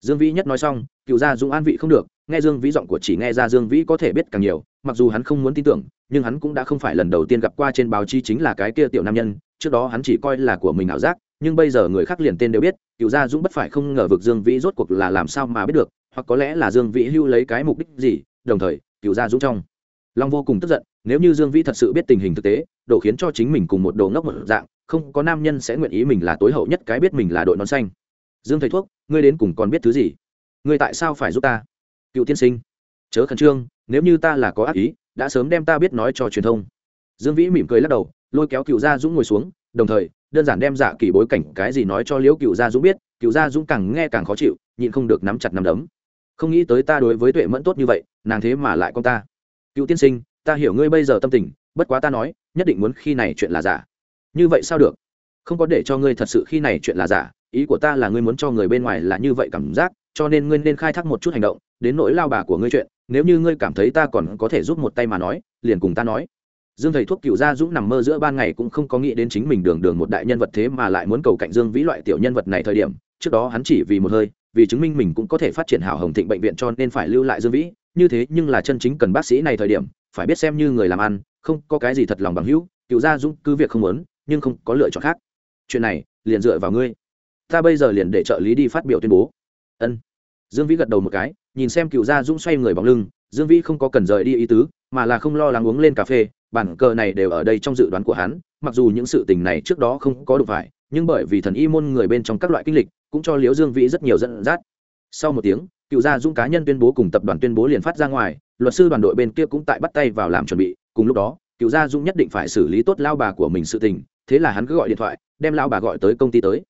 Dương vĩ nhất nói xong cựu gia dũng an vị không được, nghe dương vĩ giọng của chỉ nghe ra dương vĩ có thể biết càng nhiều, mặc dù hắn không muốn tin tưởng, nhưng hắn cũng đã không phải lần đầu tiên gặp qua trên báo chí chính là cái kia tiểu nam nhân, trước đó hắn chỉ coi là của mình ảo giác, nhưng bây giờ người khác liền tên đều biết, cựu gia dũng bất phải không ngờ vực dương vĩ rốt cuộc là làm sao mà biết được, hoặc có lẽ là dương vĩ hưu lấy cái mục đích gì, đồng thời, cựu gia dũng trong long vô cùng tức giận, nếu như dương vĩ thật sự biết tình hình thực tế đổ khiến cho chính mình cùng một đồ ngốc một dạng, không có nam nhân sẽ nguyện ý mình là tối hậu nhất cái biết mình là đội nón xanh. Dương thầy thuốc, ngươi đến cùng còn biết thứ gì? Ngươi tại sao phải giúp ta? Cựu tiên sinh, chớ khẩn trương, nếu như ta là có ác ý, đã sớm đem ta biết nói cho truyền thông. Dương vĩ mỉm cười lắc đầu, lôi kéo cựu gia dũng ngồi xuống, đồng thời, đơn giản đem giả kỳ bối cảnh cái gì nói cho liễu cựu gia dũng biết, cựu gia dũng càng nghe càng khó chịu, nhịn không được nắm chặt nắm đấm. Không nghĩ tới ta đối với tuệ mẫn tốt như vậy, nàng thế mà lại con ta. Cựu tiên sinh, ta hiểu ngươi bây giờ tâm tình, bất quá ta nói, nhất định muốn khi này chuyện là giả. Như vậy sao được? Không có để cho ngươi thật sự khi này chuyện là giả, ý của ta là ngươi muốn cho người bên ngoài là như vậy cảm giác cho nên ngươi nên khai thác một chút hành động, đến nỗi lao bà của ngươi chuyện, nếu như ngươi cảm thấy ta còn có thể giúp một tay mà nói, liền cùng ta nói. Dương thầy thuốc cựu gia dũng nằm mơ giữa ban ngày cũng không có nghĩ đến chính mình đường đường một đại nhân vật thế mà lại muốn cầu cạnh dương vĩ loại tiểu nhân vật này thời điểm, trước đó hắn chỉ vì một hơi, vì chứng minh mình cũng có thể phát triển hảo hồng thịnh bệnh viện cho nên phải lưu lại dương vĩ, như thế nhưng là chân chính cần bác sĩ này thời điểm, phải biết xem như người làm ăn, không có cái gì thật lòng bằng hữu, cựu gia dũng cứ việc không muốn, nhưng không có lựa chọn khác. Chuyện này, liền dựa vào ngươi. Ta bây giờ liền để trợ lý đi phát biểu tuyên bố ân. Dương vĩ gật đầu một cái, nhìn xem cựu gia dũng xoay người bóng lưng, dương vĩ không có cần rời đi ý tứ, mà là không lo lắng uống lên cà phê, bản cờ này đều ở đây trong dự đoán của hắn, mặc dù những sự tình này trước đó không có được phải, nhưng bởi vì thần y môn người bên trong các loại kinh lịch, cũng cho liễu dương vĩ rất nhiều dẫn dắt. Sau một tiếng, cựu gia dũng cá nhân tuyên bố cùng tập đoàn tuyên bố liền phát ra ngoài, luật sư đoàn đội bên kia cũng tại bắt tay vào làm chuẩn bị, cùng lúc đó, cựu gia dũng nhất định phải xử lý tốt lao bà của mình sự tình, thế là hắn cứ gọi điện thoại, đem lao bà gọi tới công ty tới.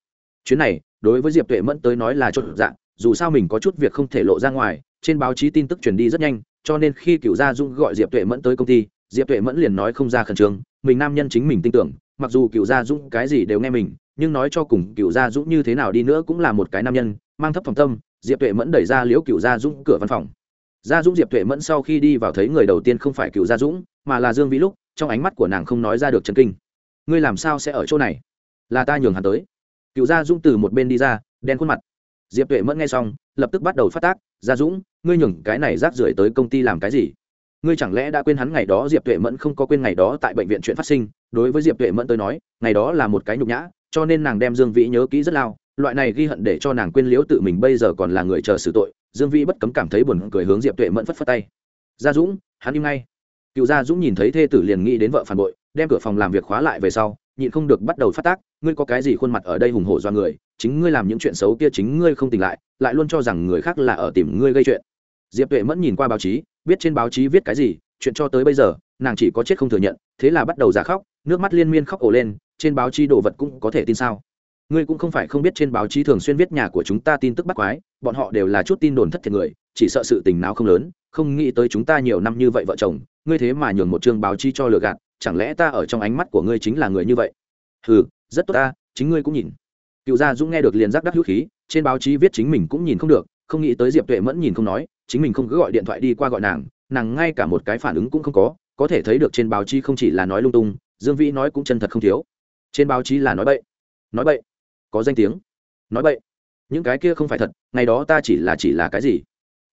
Chuyến này, đối với diệp tuệ mẫn tới nói là chốt dạng dù sao mình có chút việc không thể lộ ra ngoài, trên báo chí tin tức truyền đi rất nhanh, cho nên khi cựu gia Dung gọi diệp tuệ mẫn tới công ty, diệp tuệ mẫn liền nói không ra khẩn trương, mình nam nhân chính mình tin tưởng, mặc dù cựu gia dũng cái gì đều nghe mình, nhưng nói cho cùng cựu gia dũng như thế nào đi nữa cũng là một cái nam nhân, mang thấp phòng tâm, diệp tuệ mẫn đẩy ra liễu cựu gia dũng cửa văn phòng. Gia dũng diệp tuệ mẫn sau khi đi vào thấy người đầu tiên không phải cựu gia dũng mà là dương vĩ lúc, trong ánh mắt của nàng không nói ra được chân kinh. Ngươi làm sao sẽ ở chỗ này? Là ta nhường hắn tới. Cựu gia dũng từ một bên đi ra, đen khuôn mặt diệp tuệ mẫn nghe xong, lập tức bắt đầu phát tác, gia dũng, ngươi nhường cái này rác rưởi tới công ty làm cái gì? Ngươi chẳng lẽ đã quên hắn ngày đó diệp tuệ mẫn không có quên ngày đó tại bệnh viện chuyện phát sinh? Đối với diệp tuệ mẫn tới nói, ngày đó là một cái nhục nhã, cho nên nàng đem dương vĩ nhớ kỹ rất lao. Loại này ghi hận để cho nàng quên liễu tự mình bây giờ còn là người chờ xử tội. Dương vĩ bất cấm cảm thấy buồn cười hướng diệp tuệ mẫn phất phất tay. Gia dũng, hắn im ngay. Cựu gia dũng nhìn thấy thê tử liền nghĩ đến vợ phản bội, đem cửa phòng làm việc khóa lại về sau nhịn không được bắt đầu phát tác, ngươi có cái gì khuôn mặt ở đây hùng hổ do người, chính ngươi làm những chuyện xấu kia chính ngươi không tỉnh lại lại luôn cho rằng người khác là ở tìm ngươi gây chuyện. Diệp tuệ mẫn nhìn qua báo chí, biết trên báo chí viết cái gì, chuyện cho tới bây giờ, nàng chỉ có chết không thừa nhận, thế là bắt đầu giả khóc, nước mắt liên miên khóc ổ lên, trên báo chí đồ vật cũng có thể tin sao? Ngươi cũng không phải không biết trên báo chí thường xuyên viết nhà của chúng ta tin tức bắt quái, bọn họ đều là chút tin đồn thất thiệt người, chỉ sợ sự tình nào không lớn, không nghĩ tới chúng ta nhiều năm như vậy vợ chồng, ngươi thế mà nhường một chương báo chí cho lừa gạt chẳng lẽ ta ở trong ánh mắt của ngươi chính là người như vậy? Ừ rất tốt ta, chính ngươi cũng nhìn. Cựu gia dũng nghe được liền giác đắc hữu khí, trên báo chí viết chính mình cũng nhìn không được, không nghĩ tới diệp tuệ mẫn nhìn không nói, chính mình không cứ gọi điện thoại đi qua gọi nàng nàng ngay cả một cái phản ứng cũng không có có thể thấy được trên báo chí không chỉ là nói lung tung, dương vĩ nói cũng chân thật không thiếu. Trên báo chí là nói bậy. Nói bậy. Có danh tiếng. Nói bậy. Những cái kia không phải thật, ngày đó ta chỉ là chỉ là cái gì?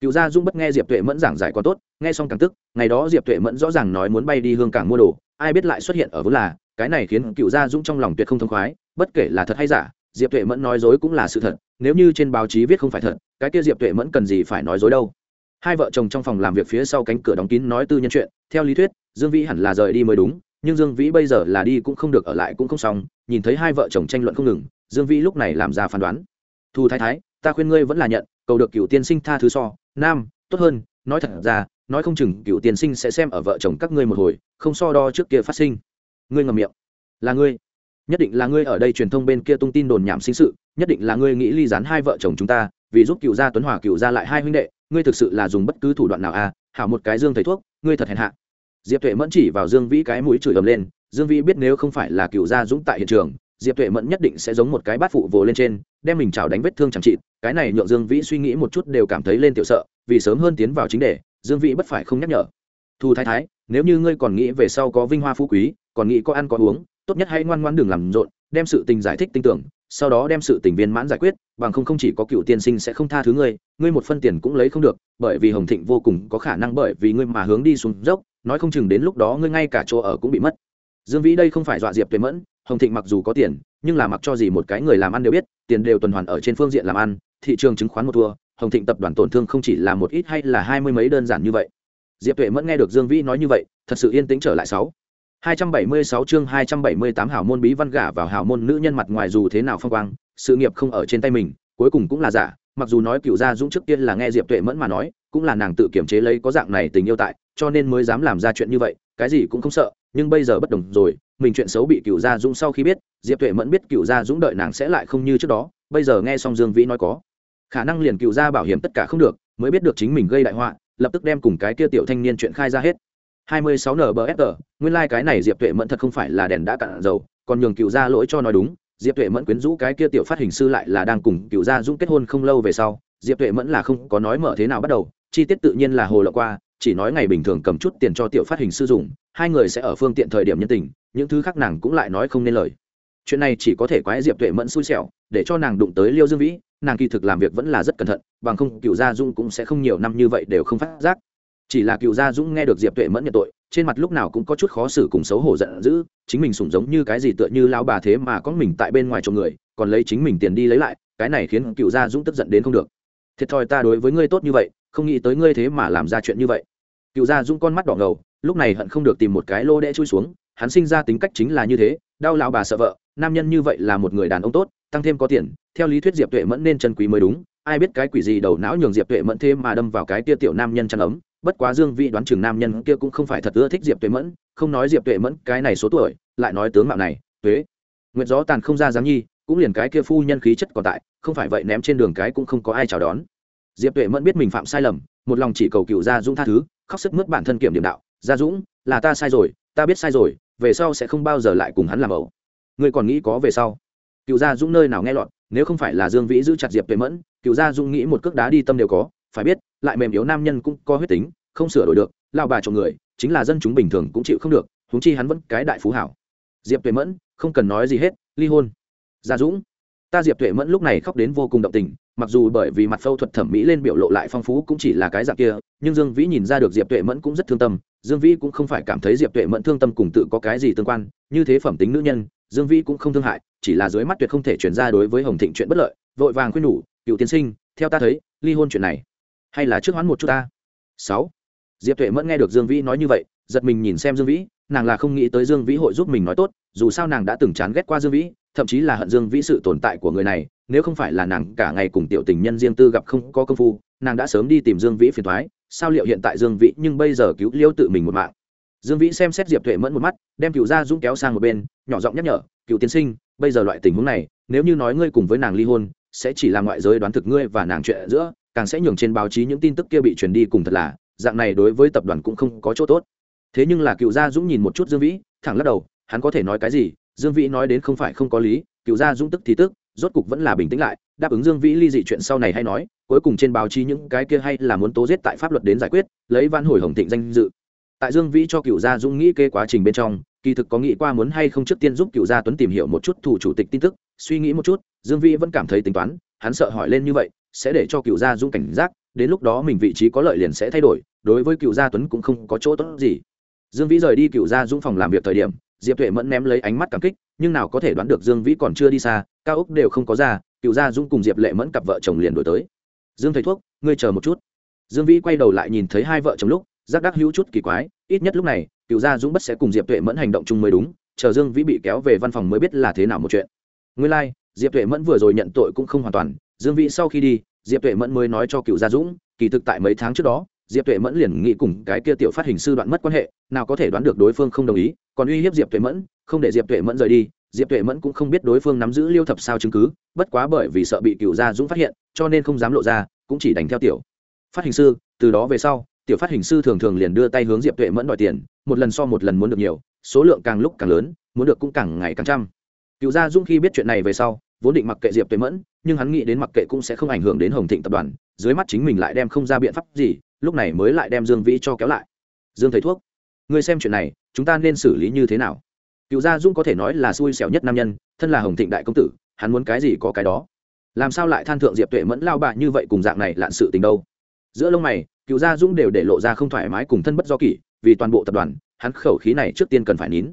Cựu gia dung bất nghe diệp tuệ mẫn giảng giải còn tốt, nghe xong càng tức, ngày đó diệp tuệ mẫn rõ ràng nói muốn bay đi hương cảng mua đồ ai biết lại xuất hiện ở vốn là, cái này khiến cựu gia dung trong lòng tuyệt không thông khoái, bất kể là thật hay giả, diệp tuệ mẫn nói dối cũng là sự thật, nếu như trên báo chí viết không phải thật, cái kia diệp tuệ mẫn cần gì phải nói dối đâu. Hai vợ chồng trong phòng làm việc phía sau cánh cửa đóng kín nói tư nhân chuyện, theo lý thuyết, dương vĩ hẳn là rời đi mới đúng, nhưng dương vĩ bây giờ là đi cũng không được ở lại cũng không xong, nhìn thấy hai vợ chồng tranh luận không ngừng, dương vĩ lúc này làm ra phán đoán. Thu thái thái, ta khuyên ngươi vẫn là nhận, cầu được cựu tiên sinh tha thứ so, nam, tốt hơn, nói thật ra nói không chừng cựu tiên sinh sẽ xem ở vợ chồng các ngươi một hồi, không so đo trước kia phát sinh. Ngươi ngầm miệng. Là ngươi. Nhất định là ngươi ở đây truyền thông bên kia tung tin đồn nhảm sinh sự, nhất định là ngươi nghĩ ly dán hai vợ chồng chúng ta, vì giúp cựu gia tuấn hòa cựu gia lại hai huynh đệ, ngươi thực sự là dùng bất cứ thủ đoạn nào à hảo một cái dương thầy thuốc, ngươi thật hèn hạ. Diệp tuệ mẫn chỉ vào dương vĩ cái mũi chửi ầm lên, dương vĩ biết nếu không phải là cựu gia dũng tại hiện trường, diệp tuệ mẫn nhất định sẽ giống một cái bát phụ vồ lên trên, đem mình chảo đánh vết thương chẳng trị, cái này nhượng dương vĩ suy nghĩ một chút đều cảm thấy lên tiểu sợ, vì sớm hơn tiến vào chính đề dương vĩ bất phải không nhắc nhở. Thu thái thái, nếu như ngươi còn nghĩ về sau có vinh hoa phú quý, còn nghĩ có ăn có uống, tốt nhất hãy ngoan ngoan đừng làm rộn, đem sự tình giải thích tin tưởng, sau đó đem sự tình viên mãn giải quyết, bằng không không chỉ có cựu tiên sinh sẽ không tha thứ ngươi ngươi một phân tiền cũng lấy không được, bởi vì hồng thịnh vô cùng có khả năng bởi vì ngươi mà hướng đi xuống dốc, nói không chừng đến lúc đó ngươi ngay cả chỗ ở cũng bị mất. Dương vĩ đây không phải dọa diệp tuyệt mẫn, hồng thịnh mặc dù có tiền, nhưng là mặc cho gì một cái người làm ăn đều biết, tiền đều tuần hoàn ở trên phương diện làm ăn, thị trường chứng khoán một thua hồng thịnh tập đoàn tổn thương không chỉ là một ít hay là hai mươi mấy đơn giản như vậy. Diệp tuệ mẫn nghe được dương vĩ nói như vậy thật sự yên tĩnh trở lại sáu. 276 chương 278 hảo môn bí văn gả vào hảo môn nữ nhân mặt ngoài dù thế nào phong quang, sự nghiệp không ở trên tay mình, cuối cùng cũng là giả, mặc dù nói cựu gia dũng trước tiên là nghe Diệp Tuệ mẫn mà nói, cũng là nàng tự kiểm chế lấy có dạng này tình yêu tại, cho nên mới dám làm ra chuyện như vậy, cái gì cũng không sợ, nhưng bây giờ bất đồng rồi, mình chuyện xấu bị cựu gia dũng sau khi biết, Diệp Tuệ mẫn biết cựu gia dũng đợi nàng sẽ lại không như trước đó, bây giờ nghe xong Dương Vĩ nói có, khả năng liền cựu gia bảo hiểm tất cả không được, mới biết được chính mình gây đại họa, lập tức đem cùng cái kia tiểu thanh niên chuyện khai ra hết. 26 NBFR, nguyên lai like cái này Diệp Tuệ Mẫn thật không phải là đèn đã cạn dầu, còn nhường cựu gia lỗi cho nói đúng, Diệp Tuệ Mẫn quyến rũ cái kia tiểu phát hình sư lại là đang cùng cựu gia Dũng kết hôn không lâu về sau, Diệp Tuệ Mẫn là không có nói mở thế nào bắt đầu, chi tiết tự nhiên là hồ lộ qua, chỉ nói ngày bình thường cầm chút tiền cho tiểu phát hình sư dùng, hai người sẽ ở phương tiện thời điểm nhân tình, những thứ khác nàng cũng lại nói không nên lời. Chuyện này chỉ có thể quái Diệp Tuệ Mẫn xui xẻo, để cho nàng đụng tới Liêu Dương Vĩ, nàng kỳ thực làm việc vẫn là rất cẩn thận, bằng không Cựu gia Dung cũng sẽ không nhiều năm như vậy đều không phát giác. Chỉ là cựu gia dũng nghe được diệp tuệ mẫn nhận tội trên mặt lúc nào cũng có chút khó xử cùng xấu hổ giận dữ chính mình sủng giống như cái gì tựa như lão bà thế mà có mình tại bên ngoài chồng người còn lấy chính mình tiền đi lấy lại cái này khiến cựu gia dũng tức giận đến không được. Thiệt thòi ta đối với ngươi tốt như vậy không nghĩ tới ngươi thế mà làm ra chuyện như vậy. Cựu gia dũng con mắt đỏ ngầu lúc này hận không được tìm một cái lô đẽ chui xuống hắn sinh ra tính cách chính là như thế đau lão bà sợ vợ nam nhân như vậy là một người đàn ông tốt tăng thêm có tiền, theo lý thuyết diệp tuệ mẫn nên chân quý mới đúng, ai biết cái quỷ gì đầu não nhường diệp tuệ mẫn thêm mà đâm vào cái tia tiểu nam nhân chăn ấm, bất quá dương vị đoán chừng nam nhân kia cũng không phải thật ưa thích diệp tuệ mẫn, không nói diệp tuệ mẫn cái này số tuổi, lại nói tướng mạo này, tuế. Nguyện gió tàn không ra dáng nhi, cũng liền cái kia phu nhân khí chất còn tại, không phải vậy ném trên đường cái cũng không có ai chào đón. Diệp tuệ mẫn biết mình phạm sai lầm, một lòng chỉ cầu cựu gia dũng tha thứ, khóc sức mướt bản thân kiểm điểm đạo, gia dũng, là ta sai rồi, ta biết sai rồi, về sau sẽ không bao giờ lại cùng hắn làm ẩu. Ngươi còn nghĩ có về sau? Cựu gia dũng nơi nào nghe lọt, nếu không phải là dương vĩ giữ chặt diệp tuệ mẫn, cựu gia dũng nghĩ một cước đá đi tâm đều có, phải biết, lại mềm yếu nam nhân cũng có huyết tính, không sửa đổi được, lao bà chồng người, chính là dân chúng bình thường cũng chịu không được, huống chi hắn vẫn cái đại phú hảo. Diệp tuệ mẫn, không cần nói gì hết, ly hôn. Gia dũng, ta diệp tuệ mẫn lúc này khóc đến vô cùng động tình, mặc dù bởi vì mặt phẫu thuật thẩm mỹ lên biểu lộ lại phong phú cũng chỉ là cái dạng kia, nhưng dương vĩ nhìn ra được diệp tuệ mẫn cũng rất thương tâm, dương vĩ cũng không phải cảm thấy diệp tuệ mẫn thương tâm cùng tự có cái gì tương quan, như thế phẩm tính nữ nhân, dương vĩ cũng không thương hại chỉ là dưới mắt tuyệt không thể chuyển ra đối với hồng thịnh chuyện bất lợi, vội vàng khuyên nhủ, cựu tiến sinh, theo ta thấy, ly hôn chuyện này, hay là trước hoãn một chút ta? Sáu. Diệp tuệ mẫn nghe được dương vĩ nói như vậy, giật mình nhìn xem dương vĩ, nàng là không nghĩ tới dương vĩ hội giúp mình nói tốt, dù sao nàng đã từng chán ghét qua dương vĩ, thậm chí là hận dương vĩ sự tồn tại của người này, nếu không phải là nàng cả ngày cùng tiểu tình nhân riêng tư gặp không có công phu, nàng đã sớm đi tìm dương vĩ phiền thoái sao liệu hiện tại dương vĩ nhưng bây giờ cứu liêu tự mình một mạng? Dương vĩ xem xét diệp tuệ mẫn một mắt, đem cựu gia dũng kéo sang một bên, nhỏ giọng nhắc nhở, cựu tiên sinh bây giờ loại tình huống này, nếu như nói ngươi cùng với nàng ly hôn, sẽ chỉ là ngoại giới đoán thực ngươi và nàng chuyện giữa, càng sẽ nhường trên báo chí những tin tức kia bị truyền đi cùng thật là, dạng này đối với tập đoàn cũng không có chỗ tốt. Thế nhưng là cựu gia dũng nhìn một chút dương vĩ, thẳng lắc đầu, hắn có thể nói cái gì? Dương vĩ nói đến không phải không có lý, cựu gia dũng tức thì tức, rốt cục vẫn là bình tĩnh lại, đáp ứng dương vĩ ly dị chuyện sau này hay nói, cuối cùng trên báo chí những cái kia hay là muốn tố giết tại pháp luật đến giải quyết, lấy van hồi hồng thịnh danh dự. Tại dương vĩ cho cựu gia dũng nghĩ kê quá trình bên trong kỳ thực có nghĩ qua muốn hay không trước tiên giúp cựu gia tuấn tìm hiểu một chút thủ chủ tịch tin tức, suy nghĩ một chút, dương vĩ vẫn cảm thấy tính toán, hắn sợ hỏi lên như vậy, sẽ để cho cựu gia dũng cảnh giác, đến lúc đó mình vị trí có lợi liền sẽ thay đổi, đối với cựu gia tuấn cũng không có chỗ tốt gì. Dương vĩ rời đi cựu gia dũng phòng làm việc thời điểm, diệp tuệ mẫn ném lấy ánh mắt cảm kích, nhưng nào có thể đoán được dương vĩ còn chưa đi xa, cao úc đều không có ra, cựu gia dũng cùng diệp lệ mẫn cặp vợ chồng liền đổi tới. Dương thầy thuốc, ngươi chờ một chút. Dương vĩ quay đầu lại nhìn thấy hai vợ chồng lúc giác đắc hữu chút kỳ quái ít nhất lúc này cựu gia dũng bất sẽ cùng diệp tuệ mẫn hành động chung mới đúng chờ dương vĩ bị kéo về văn phòng mới biết là thế nào một chuyện. Nguyên lai、like, diệp tuệ mẫn vừa rồi nhận tội cũng không hoàn toàn dương vĩ sau khi đi diệp tuệ mẫn mới nói cho cựu gia dũng kỳ thực tại mấy tháng trước đó diệp tuệ mẫn liền nghĩ cùng cái kia tiểu phát hình sư đoạn mất quan hệ nào có thể đoán được đối phương không đồng ý còn uy hiếp diệp tuệ mẫn không để diệp tuệ mẫn rời đi diệp tuệ mẫn cũng không biết đối phương nắm giữ liêu thập sao chứng cứ bất quá bởi vì sợ bị cựu gia dũng phát hiện cho nên không dám lộ ra cũng chỉ đánh theo tiểu phát hình sư từ đó về sau tiểu phát hình sư thường thường liền đưa tay hướng diệp tuệ mẫn đòi tiền, một lần so một lần muốn được nhiều, số lượng càng lúc càng lớn, muốn được cũng càng ngày càng trăm. Cựu gia Dung khi biết chuyện này về sau, vốn định mặc kệ diệp tuệ mẫn, nhưng hắn nghĩ đến mặc kệ cũng sẽ không ảnh hưởng đến hồng thịnh tập đoàn, dưới mắt chính mình lại đem không ra biện pháp gì, lúc này mới lại đem dương vĩ cho kéo lại. Dương thầy thuốc người xem chuyện này, chúng ta nên xử lý như thế nào? Cựu gia dung có thể nói là xui xẻo nhất nam nhân, thân là hồng thịnh đại công tử, hắn muốn cái gì có cái đó. Làm sao lại than thượng diệp tuệ mẫn lao bạ như vậy cùng dạng này lạn sự tình đâu? Giữa lông mày, cựu gia dung đều để lộ ra không thoải mái cùng thân bất do kỷ, vì toàn bộ tập đoàn, hắn khẩu khí này trước tiên cần phải nín.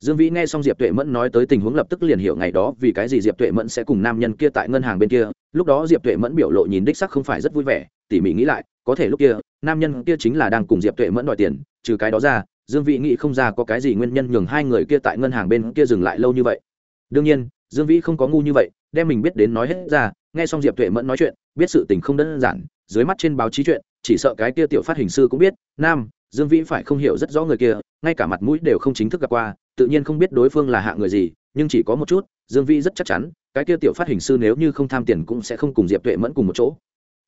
Dương vĩ nghe xong diệp tuệ mẫn nói tới tình huống lập tức liền hiểu ngày đó vì cái gì diệp tuệ mẫn sẽ cùng nam nhân kia tại ngân hàng bên kia. Lúc đó diệp tuệ mẫn biểu lộ nhìn đích sắc không phải rất vui vẻ, tỉ mỉ nghĩ lại, có thể lúc kia, nam nhân kia chính là đang cùng diệp tuệ mẫn đòi tiền, trừ cái đó ra, dương vĩ nghĩ không ra có cái gì nguyên nhân nhường hai người kia tại ngân hàng bên kia dừng lại lâu như vậy. Đương nhiên, dương vĩ không có ngu như vậy, đem mình biết đến nói hết ra nghe xong diệp tuệ mẫn nói chuyện, biết sự tình không đơn giản, dưới mắt trên báo chí chuyện, chỉ sợ cái kia tiểu phát hình sư cũng biết, nam, dương vĩ phải không hiểu rất rõ người kia, ngay cả mặt mũi đều không chính thức gặp qua, tự nhiên không biết đối phương là hạ người gì, nhưng chỉ có một chút, dương vĩ rất chắc chắn, cái kia tiểu phát hình sư nếu như không tham tiền cũng sẽ không cùng diệp tuệ mẫn cùng một chỗ.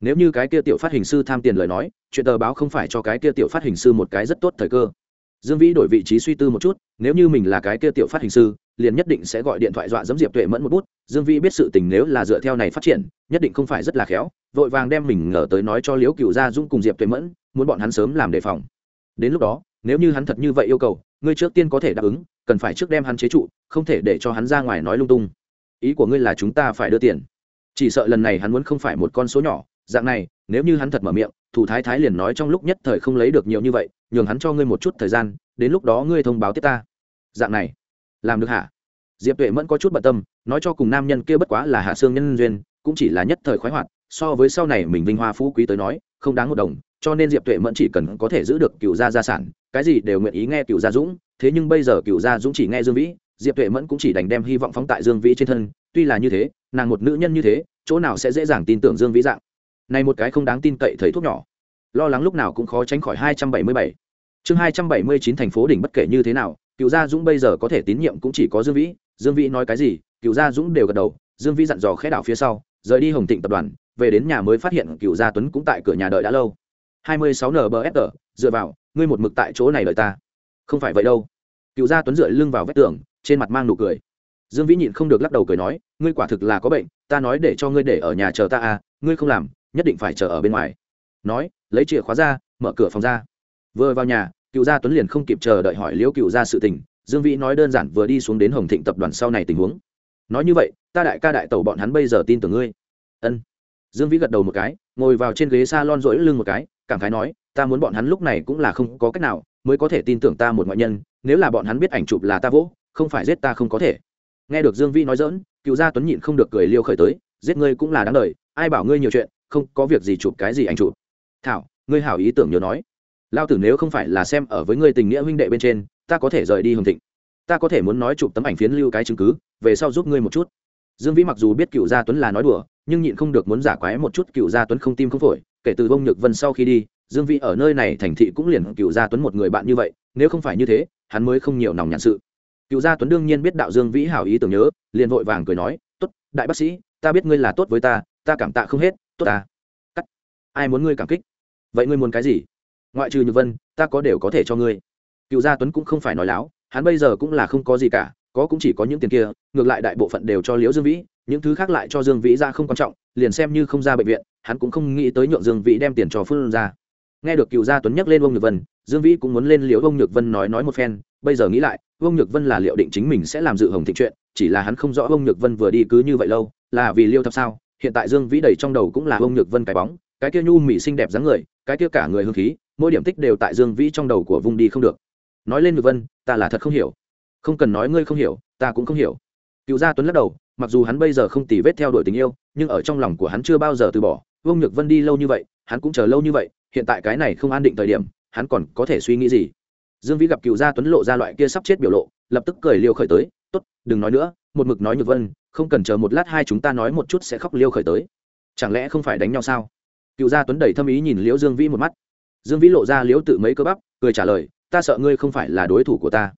Nếu như cái kia tiểu phát hình sư tham tiền lời nói, chuyện tờ báo không phải cho cái kia tiểu phát hình sư một cái rất tốt thời cơ. Dương vĩ đổi vị trí suy tư một chút, nếu như mình là cái kia tiểu phát hình sư, liền nhất định sẽ gọi điện thoại dọa dẫm diệp tuệ mẫn một bút dương vĩ biết sự tình nếu là dựa theo này phát triển, nhất định không phải rất là khéo, vội vàng đem mình ngờ tới nói cho liễu cựu gia dung cùng diệp tuệ mẫn, muốn bọn hắn sớm làm đề phòng. Đến lúc đó, nếu như hắn thật như vậy yêu cầu, ngươi trước tiên có thể đáp ứng, cần phải trước đem hắn chế trụ, không thể để cho hắn ra ngoài nói lung tung. Ý của ngươi là chúng ta phải đưa tiền. Chỉ sợ lần này hắn muốn không phải một con số nhỏ, dạng này, nếu như hắn thật mở miệng, thủ thái thái liền nói trong lúc nhất thời không lấy được nhiều như vậy, nhường hắn cho ngươi một chút thời gian, đến lúc đó ngươi thông báo tiếp ta. Dạng này. Làm được hả? Diệp tuệ mẫn có chút bận tâm, nói cho cùng nam nhân kia bất quá là hạ xương nhân duyên, cũng chỉ là nhất thời khoái hoạt, so với sau này mình vinh hoa phú quý tới nói, không đáng một đồng, cho nên diệp tuệ mẫn chỉ cần có thể giữ được cựu gia gia sản, cái gì đều nguyện ý nghe cựu gia dũng, thế nhưng bây giờ cựu gia dũng chỉ nghe dương vĩ, diệp tuệ mẫn cũng chỉ đành đem hy vọng phóng tại dương vĩ trên thân, tuy là như thế, nàng một nữ nhân như thế, chỗ nào sẽ dễ dàng tin tưởng dương vĩ dạng. Này một cái không đáng tin cậy thầy thuốc nhỏ. Lo lắng lúc nào cũng khó tránh khỏi hai trăm bảy mươi bảy. Chương hai trăm bảy mươi chín thành phố đỉnh bất kể như thế nào cựu gia dũng bây giờ có thể tín nhiệm cũng chỉ có dương vĩ dương vĩ nói cái gì? Cựu gia dũng đều gật đầu, dương vĩ dặn dò khẽ đảo phía sau, rời đi hồng thịnh tập đoàn, về đến nhà mới phát hiện cựu gia tuấn cũng tại cửa nhà đợi đã lâu. Hai mươi sáu nbfr dựa vào, ngươi một mực tại chỗ này đợi ta. Không phải vậy đâu. Cựu gia tuấn dựa lưng vào vách tường, trên mặt mang nụ cười. Dương vĩ nhịn không được lắc đầu cười nói, ngươi quả thực là có bệnh, ta nói để cho ngươi để ở nhà chờ ta à ngươi không làm, nhất định phải chờ ở bên ngoài. Nói, lấy chìa khóa ra, mở cửa phòng ra. Vừa vào nhà, cựu gia tuấn liền không kịp chờ đợi hỏi liễu cựu gia sự tình dương vĩ nói đơn giản vừa đi xuống đến hồng thịnh tập đoàn sau này tình huống. Nói như vậy, ta đại ca đại tẩu bọn hắn bây giờ tin tưởng ngươi. Ân. Dương vĩ gật đầu một cái, ngồi vào trên ghế s a lon rỗi lưng một cái, cảm khái nói, ta muốn bọn hắn lúc này cũng là không có cách nào, mới có thể tin tưởng ta một ngoại nhân, nếu là bọn hắn biết ảnh chụp là ta vỗ, không phải giết ta không có thể. Nghe được dương vĩ nói dỡn cựu gia tuấn nhịn không được cười liêu khởi tới, giết ngươi cũng là đáng đời, ai bảo ngươi nhiều chuyện, không có việc gì chụp cái gì ảnh chụp. Thảo, ngươi hảo ý tưởng nhớ nói. Lao tử nếu không phải là xem ở với ngươi tình nghĩa huynh đệ bên trên ta có thể rời đi hồng thịnh. Ta có thể muốn nói chụp tấm ảnh phiến lưu cái chứng cứ, về sau giúp ngươi một chút. Dương vĩ mặc dù biết cựu gia tuấn là nói đùa, nhưng nhịn không được muốn giả quái một chút cựu gia tuấn không tim không phổi, kể từ bông nhược vân sau khi đi, dương vĩ ở nơi này thành thị cũng liền cựu gia tuấn một người bạn như vậy, nếu không phải như thế, hắn mới không nhiều nòng nhàn sự. Cựu gia tuấn đương nhiên biết đạo dương vĩ hảo ý tưởng nhớ, liền vội vàng cười nói, tốt, đại bác sĩ, ta biết ngươi là tốt với ta ta cảm tạ không hết, tốt ta. Cắt. Ai muốn ngươi cảm kích? Vậy ngươi muốn cái gì? Ngoại trừ nhược vân, ta có đều có thể cho ngươi cựu gia tuấn cũng không phải nói láo, hắn bây giờ cũng là không có gì cả, có cũng chỉ có những tiền kia, ngược lại đại bộ phận đều cho liễu dương vĩ, những thứ khác lại cho dương vĩ ra không quan trọng, liền xem như không ra bệnh viện, hắn cũng không nghĩ tới nhượng dương vĩ đem tiền cho phương ra nghe được cựu gia tuấn nhắc lên ông nhược vân, dương vĩ cũng muốn lên liễu ông nhược vân nói nói một phen, bây giờ nghĩ lại ông nhược vân là liệu định chính mình sẽ làm dự hồng thịnh chuyện, chỉ là hắn không rõ ông nhược vân vừa đi cứ như vậy lâu, là vì liêu thập sao, hiện tại dương vĩ đầy trong đầu cũng là ông nhược vân cái bóng, cái kia nhu mỹ xinh đẹp dáng người, cái kia cả người hương khí, mỗi điểm tích đều tại dương vĩ trong đầu của vùng đi không được nói lên nhược vân, ta là thật không hiểu. Không cần nói ngươi không hiểu, ta cũng không hiểu. Cựu gia tuấn lắc đầu, mặc dù hắn bây giờ không tì vết theo đuổi tình yêu, nhưng ở trong lòng của hắn chưa bao giờ từ bỏ. Vương nhược vân đi lâu như vậy, hắn cũng chờ lâu như vậy, hiện tại cái này không an định thời điểm, hắn còn có thể suy nghĩ gì? Dương vĩ gặp cựu gia tuấn lộ ra loại kia sắp chết biểu lộ, lập tức cười liêu khởi tới, tốt, đừng nói nữa, một mực nói nhược vân, không cần chờ một lát hai chúng ta nói một chút sẽ khóc liêu khởi tới. Chẳng lẽ không phải đánh nhau sao? Cựu gia tuấn đẩy thâm ý nhìn liễu dương vĩ một mắt. Dương vĩ lộ ra liễu tự mấy cơ bắp, cười trả lời ta sợ ngươi không phải là đối thủ của ta.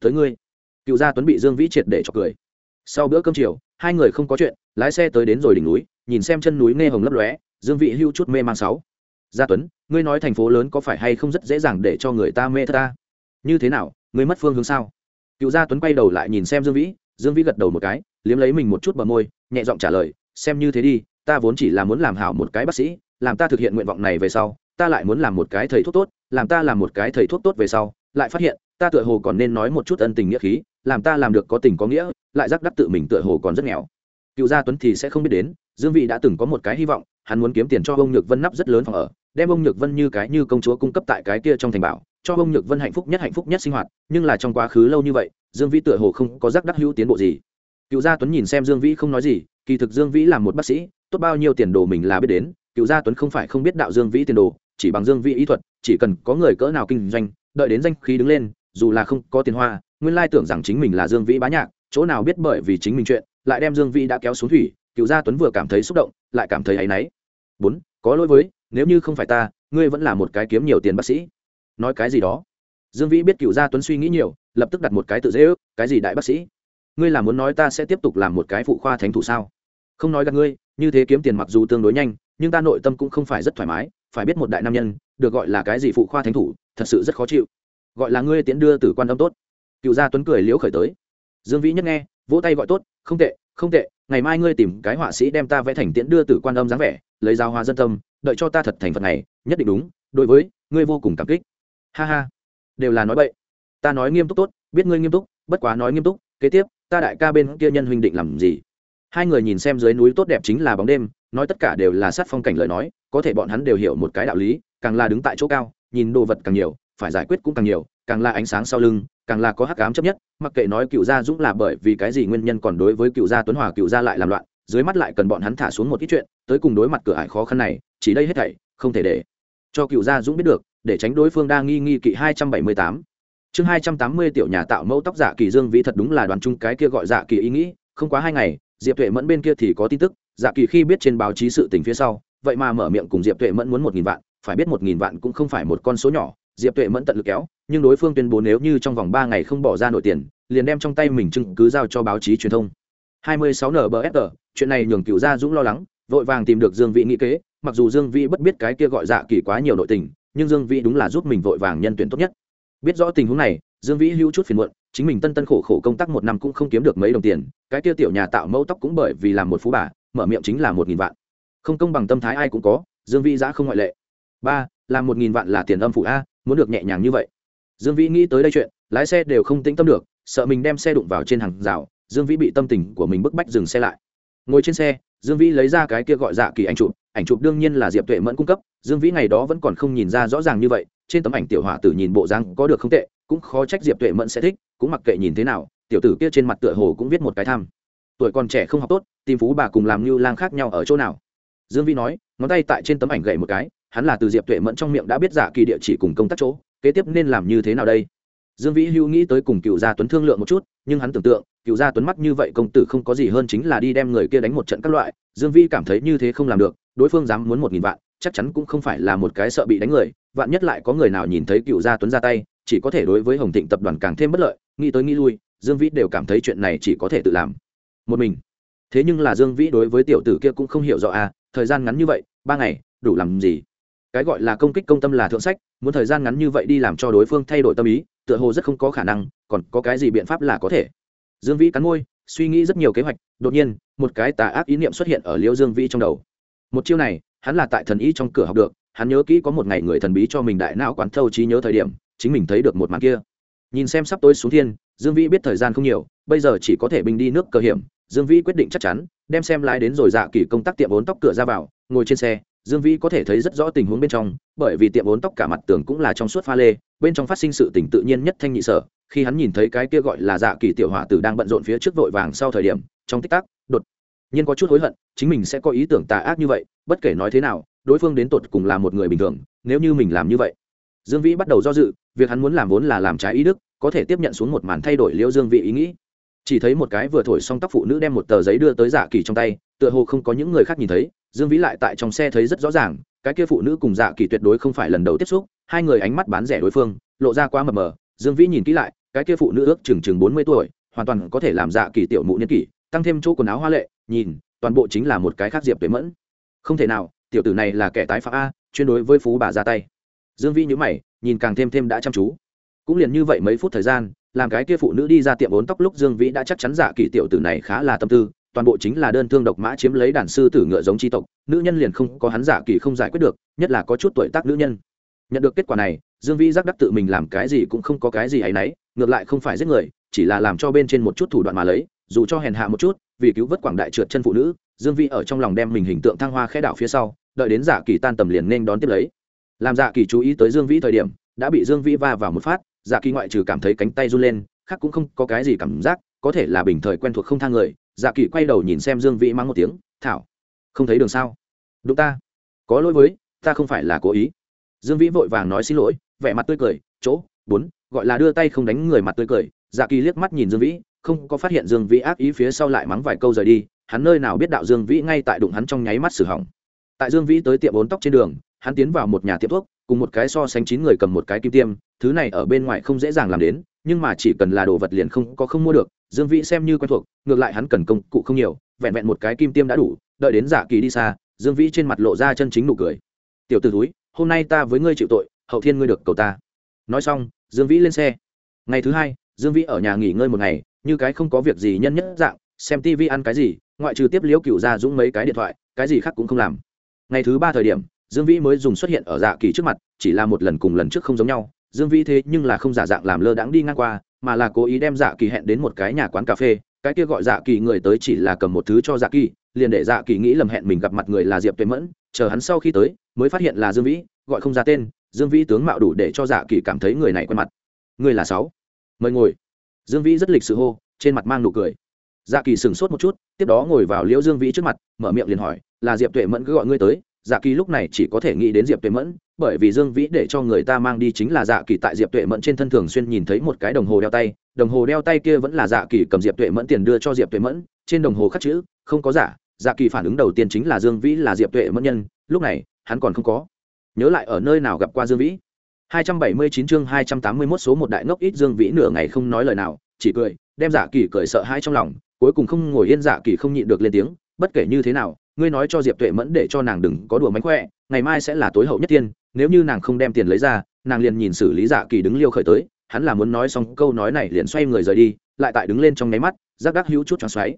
Tới ngươi. Cựu gia tuấn bị dương vĩ triệt để cho cười. Sau bữa cơm chiều, hai người không có chuyện, lái xe tới đến rồi đỉnh núi, nhìn xem chân núi nghe hồng lấp lóe, dương vị hưu chút mê man sáu. Gia tuấn, ngươi nói thành phố lớn có phải hay không rất dễ dàng để cho người ta mê ta? Như thế nào, ngươi mất phương hướng sao? Cựu gia tuấn quay đầu lại nhìn xem dương vĩ dương vĩ gật đầu một cái, liếm lấy mình một chút bờ môi, nhẹ giọng trả lời, xem như thế đi, ta vốn chỉ là muốn làm hảo một cái bác sĩ, làm ta thực hiện nguyện vọng này về sau ta lại muốn làm một cái thầy thuốc tốt, làm ta làm một cái thầy thuốc tốt về sau, lại phát hiện, ta tựa hồ còn nên nói một chút ân tình nghĩa khí, làm ta làm được có tình có nghĩa, lại giác đắc tự mình tựa hồ còn rất nghèo. Cựu gia tuấn thì sẽ không biết đến, dương vị đã từng có một cái hy vọng, hắn muốn kiếm tiền cho ông nhược vân nắp rất lớn phòng ở, đem ông nhược vân như cái như công chúa cung cấp tại cái kia trong thành bảo, cho ông nhược vân hạnh phúc nhất hạnh phúc nhất sinh hoạt, nhưng là trong quá khứ lâu như vậy, dương vĩ tựa hồ không có giác đắc hữu tiến bộ gì. Cựu gia tuấn nhìn xem dương vĩ không nói gì, kỳ thực dương vĩ là một bác sĩ, tốt bao nhiêu tiền đồ mình là biết đến, cựu gia tuấn không phải không biết đạo dương vĩ tiền đồ chỉ bằng dương vị ý thuật, chỉ cần có người cỡ nào kinh doanh, đợi đến danh khí đứng lên, dù là không có tiền hoa, nguyên lai tưởng rằng chính mình là dương vĩ bá nhạc, chỗ nào biết bởi vì chính mình chuyện, lại đem dương vĩ đã kéo xuống thủy, cựu gia tuấn vừa cảm thấy xúc động, lại cảm thấy áy náy. Bốn, có lỗi với, nếu như không phải ta, ngươi vẫn là một cái kiếm nhiều tiền bác sĩ. Nói cái gì đó? Dương vĩ biết cựu gia tuấn suy nghĩ nhiều, lập tức đặt một cái tự dễ ước, cái gì đại bác sĩ? Ngươi là muốn nói ta sẽ tiếp tục làm một cái phụ khoa thánh thủ sao? Không nói gặp ngươi, như thế kiếm tiền mặc dù tương đối nhanh, nhưng ta nội tâm cũng không phải rất thoải mái phải biết một đại nam nhân, được gọi là cái gì phụ khoa thánh thủ, thật sự rất khó chịu. Gọi là ngươi tiễn đưa từ quan tâm tốt. Cựu gia tuấn cười liễu khởi tới. Dương vĩ nhất nghe, vỗ tay gọi tốt, không tệ không tệ, ngày mai ngươi tìm cái họa sĩ đem ta vẽ thành tiễn đưa từ quan âm dáng vẻ, lấy giáo hóa dân tâm, đợi cho ta thật thành phật này, nhất định đúng, đối với, ngươi vô cùng cảm kích. Ha ha, đều là nói bậy. Ta nói nghiêm túc tốt, biết ngươi nghiêm túc, bất quá nói nghiêm túc, kế tiếp, ta đại ca bên kia nhân huynh định làm gì? Hai người nhìn xem dưới núi tốt đẹp chính là bóng đêm nói tất cả đều là sát phong cảnh lời nói, có thể bọn hắn đều hiểu một cái đạo lý, càng là đứng tại chỗ cao, nhìn đồ vật càng nhiều, phải giải quyết cũng càng nhiều, càng là ánh sáng sau lưng, càng là có hắc ám chấp nhất, mặc kệ nói cựu gia dũng là bởi vì cái gì nguyên nhân còn đối với cựu gia tuấn hòa, cựu gia lại làm loạn, dưới mắt lại cần bọn hắn thả xuống một ít chuyện, tới cùng đối mặt cửa ải khó khăn này, chỉ đây hết thảy, không thể để cho cựu gia dũng biết được, để tránh đối phương đa nghi nghi kỵ hai trăm bảy mươi tám. Chương hai trăm tám mươi tiểu nhà tạo mẫu tóc giả kỳ dương vĩ thật đúng là đoàn chung cái kia gọi giả kỳ ý nghĩ, không quá hai ngày, diệp tuệ mẫn bên kia thì có tin tức dạ kỳ khi biết trên báo chí sự tình phía sau, vậy mà mở miệng cùng diệp tuệ mẫn muốn một nghìn vạn, phải biết một nghìn vạn cũng không phải một con số nhỏ. Diệp tuệ mẫn tận lực kéo, nhưng đối phương tuyên bố nếu như trong vòng ba ngày không bỏ ra nổi tiền, liền đem trong tay mình chứng cứ giao cho báo chí truyền thông. 26 nbsg chuyện này nhường cựu gia dũng lo lắng, vội vàng tìm được dương Vị nghĩ kế, mặc dù dương Vị bất biết cái kia gọi dạ kỳ quá nhiều nội tình, nhưng dương Vị đúng là giúp mình vội vàng nhân tuyển tốt nhất. Biết rõ tình huống này, dương vĩ hữu chút phiền muộn, chính mình tân tân khổ khổ công tác một năm cũng không kiếm được mấy đồng tiền, cái kia tiểu nhà tạo mẫu tóc cũng bởi vì làm một phú bà mở miệng chính là một nghìn vạn. Không công bằng tâm thái ai cũng có, dương vĩ giã không ngoại lệ. Ba, là một nghìn vạn là tiền âm phủ a, muốn được nhẹ nhàng như vậy. Dương vĩ nghĩ tới đây chuyện, lái xe đều không tĩnh tâm được, sợ mình đem xe đụng vào trên hàng rào, dương vĩ bị tâm tình của mình bức bách dừng xe lại. Ngồi trên xe, dương vĩ lấy ra cái kia gọi dạ kỳ ảnh chụp ảnh chụp đương nhiên là diệp tuệ mẫn cung cấp, dương vĩ ngày đó vẫn còn không nhìn ra rõ ràng như vậy, trên tấm ảnh tiểu hỏa tử nhìn bộ dáng có được không tệ, cũng khó trách diệp tuệ mẫn sẽ thích, cũng mặc kệ nhìn thế nào, tiểu tử kia trên mặt tựa hồ cũng viết một cái tham tuổi còn trẻ không học tốt, tìm phú bà cùng làm như lang khác nhau ở chỗ nào? Dương Vi nói, ngón tay tại trên tấm ảnh gậy một cái, hắn là từ diệp tuệ mẫn trong miệng đã biết giả kỳ địa chỉ cùng công tác chỗ, kế tiếp nên làm như thế nào đây? Dương vĩ hữu nghĩ tới cùng cựu gia tuấn thương lượng một chút, nhưng hắn tưởng tượng, cựu gia tuấn mắt như vậy công tử không có gì hơn chính là đi đem người kia đánh một trận các loại, dương vĩ cảm thấy như thế không làm được, đối phương dám muốn một nghìn vạn, chắc chắn cũng không phải là một cái sợ bị đánh người, vạn nhất lại có người nào nhìn thấy cựu gia tuấn ra tay, chỉ có thể đối với hồng thịnh tập đoàn càng thêm bất lợi, nghĩ tới nghĩ lui, dương vĩ đều cảm thấy chuyện này chỉ có thể tự làm một mình. Thế nhưng là dương vĩ đối với tiểu tử kia cũng không hiểu rõ à thời gian ngắn như vậy, ba ngày, đủ làm gì? Cái gọi là công kích công tâm là thượng sách, muốn thời gian ngắn như vậy đi làm cho đối phương thay đổi tâm ý, tựa hồ rất không có khả năng, còn có cái gì biện pháp là có thể? Dương vĩ cắn môi, suy nghĩ rất nhiều kế hoạch, đột nhiên, một cái tà ác ý niệm xuất hiện ở liễu dương vĩ trong đầu. Một chiêu này, hắn là tại thần ý trong cửa học được, hắn nhớ kỹ có một ngày người thần bí cho mình đại não quán thâu trí nhớ thời điểm, chính mình thấy được một màn kia. Nhìn xem sắp tối xuống thiên, dương vĩ biết thời gian không nhiều bây giờ chỉ có thể bình đi nước cơ hiểm, dương vĩ quyết định chắc chắn, đem xem lái đến rồi dạ kỳ công tác tiệm vốn tóc cửa ra vào, ngồi trên xe, dương vĩ có thể thấy rất rõ tình huống bên trong, bởi vì tiệm vốn tóc cả mặt tường cũng là trong suốt pha lê, bên trong phát sinh sự tình tự nhiên nhất thanh nhị sở, khi hắn nhìn thấy cái kia gọi là dạ kỳ tiểu hỏa tử đang bận rộn phía trước vội vàng sau thời điểm, trong tích tắc, đột nhiên có chút hối hận, chính mình sẽ có ý tưởng tà ác như vậy, bất kể nói thế nào, đối phương đến tột cùng là một người bình thường, nếu như mình làm như vậy. Dương vĩ bắt đầu do dự, việc hắn muốn làm vốn là làm trái ý đức, có thể tiếp nhận xuống một màn thay đổi liễu dương vị ý nghĩ chỉ thấy một cái vừa thổi xong tóc phụ nữ đem một tờ giấy đưa tới dạ kỳ trong tay, tựa hồ không có những người khác nhìn thấy, dương vĩ lại tại trong xe thấy rất rõ ràng, cái kia phụ nữ cùng dạ kỳ tuyệt đối không phải lần đầu tiếp xúc, hai người ánh mắt bán rẻ đối phương, lộ ra quá mờ mờ, dương vĩ nhìn kỹ lại, cái kia phụ nữ ước chừng chừng bốn mươi tuổi, hoàn toàn có thể làm dạ kỳ tiểu mụ niên kỷ, tăng thêm chỗ quần áo hoa lệ, nhìn, toàn bộ chính là một cái khác diệp tuệ mẫn. Không thể nào, tiểu tử này là kẻ tái phạm a, chuyên đối với phú bà ra tay. Dương vĩ nhữ mày, nhìn càng thêm thêm đã chăm chú. Cũng liền như vậy mấy phút thời gian làm cái kia phụ nữ đi ra tiệm bốn tóc lúc dương vĩ đã chắc chắn dạ kỳ tiểu tử này khá là tâm tư, toàn bộ chính là đơn thương độc mã chiếm lấy đàn sư tử ngựa giống tri tộc, nữ nhân liền không có hắn giả kỳ không giải quyết được, nhất là có chút tuổi tác nữ nhân. Nhận được kết quả này, dương vĩ giác đắc tự mình làm cái gì cũng không có cái gì hay nấy ngược lại không phải giết người, chỉ là làm cho bên trên một chút thủ đoạn mà lấy, dù cho hèn hạ một chút, vì cứu vớt quảng đại trượt chân phụ nữ, dương vĩ ở trong lòng đem mình hình tượng thăng hoa khẽ đảo phía sau, đợi đến giả kỳ tan tầm liền nên đón tiếp lấy. Làm giả kỳ chú ý tới dương vĩ thời điểm, đã bị dương vĩ va vào một phát Dạ kỳ ngoại trừ cảm thấy cánh tay run lên, khác cũng không có cái gì cảm giác, có thể là bình thời quen thuộc không thang người dạ kỳ quay đầu nhìn xem dương vĩ mắng một tiếng, thảo, không thấy đường sao? Đúng ta. Có lỗi với, ta không phải là cố ý. Dương vĩ vội vàng nói xin lỗi, vẻ mặt tươi cười, chỗ, bốn, gọi là đưa tay không đánh người mặt tươi cười. Dạ kỳ liếc mắt nhìn dương vĩ, không có phát hiện dương vĩ ác ý phía sau lại mắng vài câu rời đi, hắn nơi nào biết đạo dương vĩ ngay tại đụng hắn trong nháy mắt xử hỏng. Tại dương vĩ tới tiệm bốn tóc trên đường, hắn tiến vào một nhà tiệm thuốc, cùng một cái so sánh chín người cầm một cái kim tiêm thứ này ở bên ngoài không dễ dàng làm đến, nhưng mà chỉ cần là đồ vật liền không có không mua được, dương vĩ xem như quen thuộc, ngược lại hắn cần công cụ không nhiều, vẹn vẹn một cái kim tiêm đã đủ, đợi đến giả kỳ đi xa, dương vĩ trên mặt lộ ra chân chính nụ cười. Tiểu t ử túi hôm nay ta với ngươi chịu tội, hậu thiên ngươi được cầu ta. Nói xong, dương vĩ lên xe. Ngày thứ hai, dương vĩ ở nhà nghỉ ngơi một ngày, như cái không có việc gì nhân nhất dạng, xem tv ăn cái gì, ngoại trừ tiếp liễu cựu ra dũng mấy cái điện thoại, cái gì khác cũng không làm. Ngày thứ ba thời điểm, dương vĩ mới dùng xuất hiện ở dạ kỳ trước mặt, chỉ là một lần cùng lần trước không giống nhau dương vĩ thế nhưng là không giả dạng làm lơ đãng đi ngang qua, mà là cố ý đem dạ kỳ hẹn đến một cái nhà quán cà phê, cái kia gọi dạ kỳ người tới chỉ là cầm một thứ cho dạ kỳ, liền để dạ kỳ nghĩ lầm hẹn mình gặp mặt người là diệp tuệ mẫn, chờ hắn sau khi tới, mới phát hiện là dương vĩ, gọi không ra tên, dương vĩ tướng mạo đủ để cho dạ kỳ cảm thấy người này quen mặt. Người là sáu. Mời ngồi. Dương vĩ rất lịch sự hô, trên mặt mang nụ cười. Dạ kỳ sửng sốt một chút, tiếp đó ngồi vào liễu dương vĩ trước mặt, mở miệng liền hỏi, là diệp tuệ mẫn cứ gọi ngươi tới dạ kỳ lúc này chỉ có thể nghĩ đến diệp tuệ mẫn, bởi vì dương vĩ để cho người ta mang đi chính là dạ kỳ tại diệp tuệ mẫn trên thân thường xuyên nhìn thấy một cái đồng hồ đeo tay, đồng hồ đeo tay kia vẫn là dạ kỳ cầm diệp tuệ mẫn tiền đưa cho diệp tuệ mẫn, trên đồng hồ khắc chữ, không có giả dạ kỳ phản ứng đầu tiên chính là dương vĩ là diệp tuệ mẫn nhân, lúc này, hắn còn không có. Nhớ lại ở nơi nào gặp qua dương vĩ? 279 chương 281 số một đại ngốc ít dương vĩ nửa ngày không nói lời nào, chỉ cười, đem dạ kỳ cười sợ hãi trong lòng, cuối cùng không ngồi yên dạ kỳ không nhịn được lên tiếng, bất kể như thế nào ngươi nói cho diệp tuệ mẫn để cho nàng đừng có đùa mánh khỏe, ngày mai sẽ là tối hậu nhất tiên, nếu như nàng không đem tiền lấy ra, nàng liền nhìn xử lý dạ kỳ đứng liêu khởi tới, hắn là muốn nói xong câu nói này liền xoay người rời đi, lại tại đứng lên trong nháy mắt, giác đắc hữu chút choáng xoáy.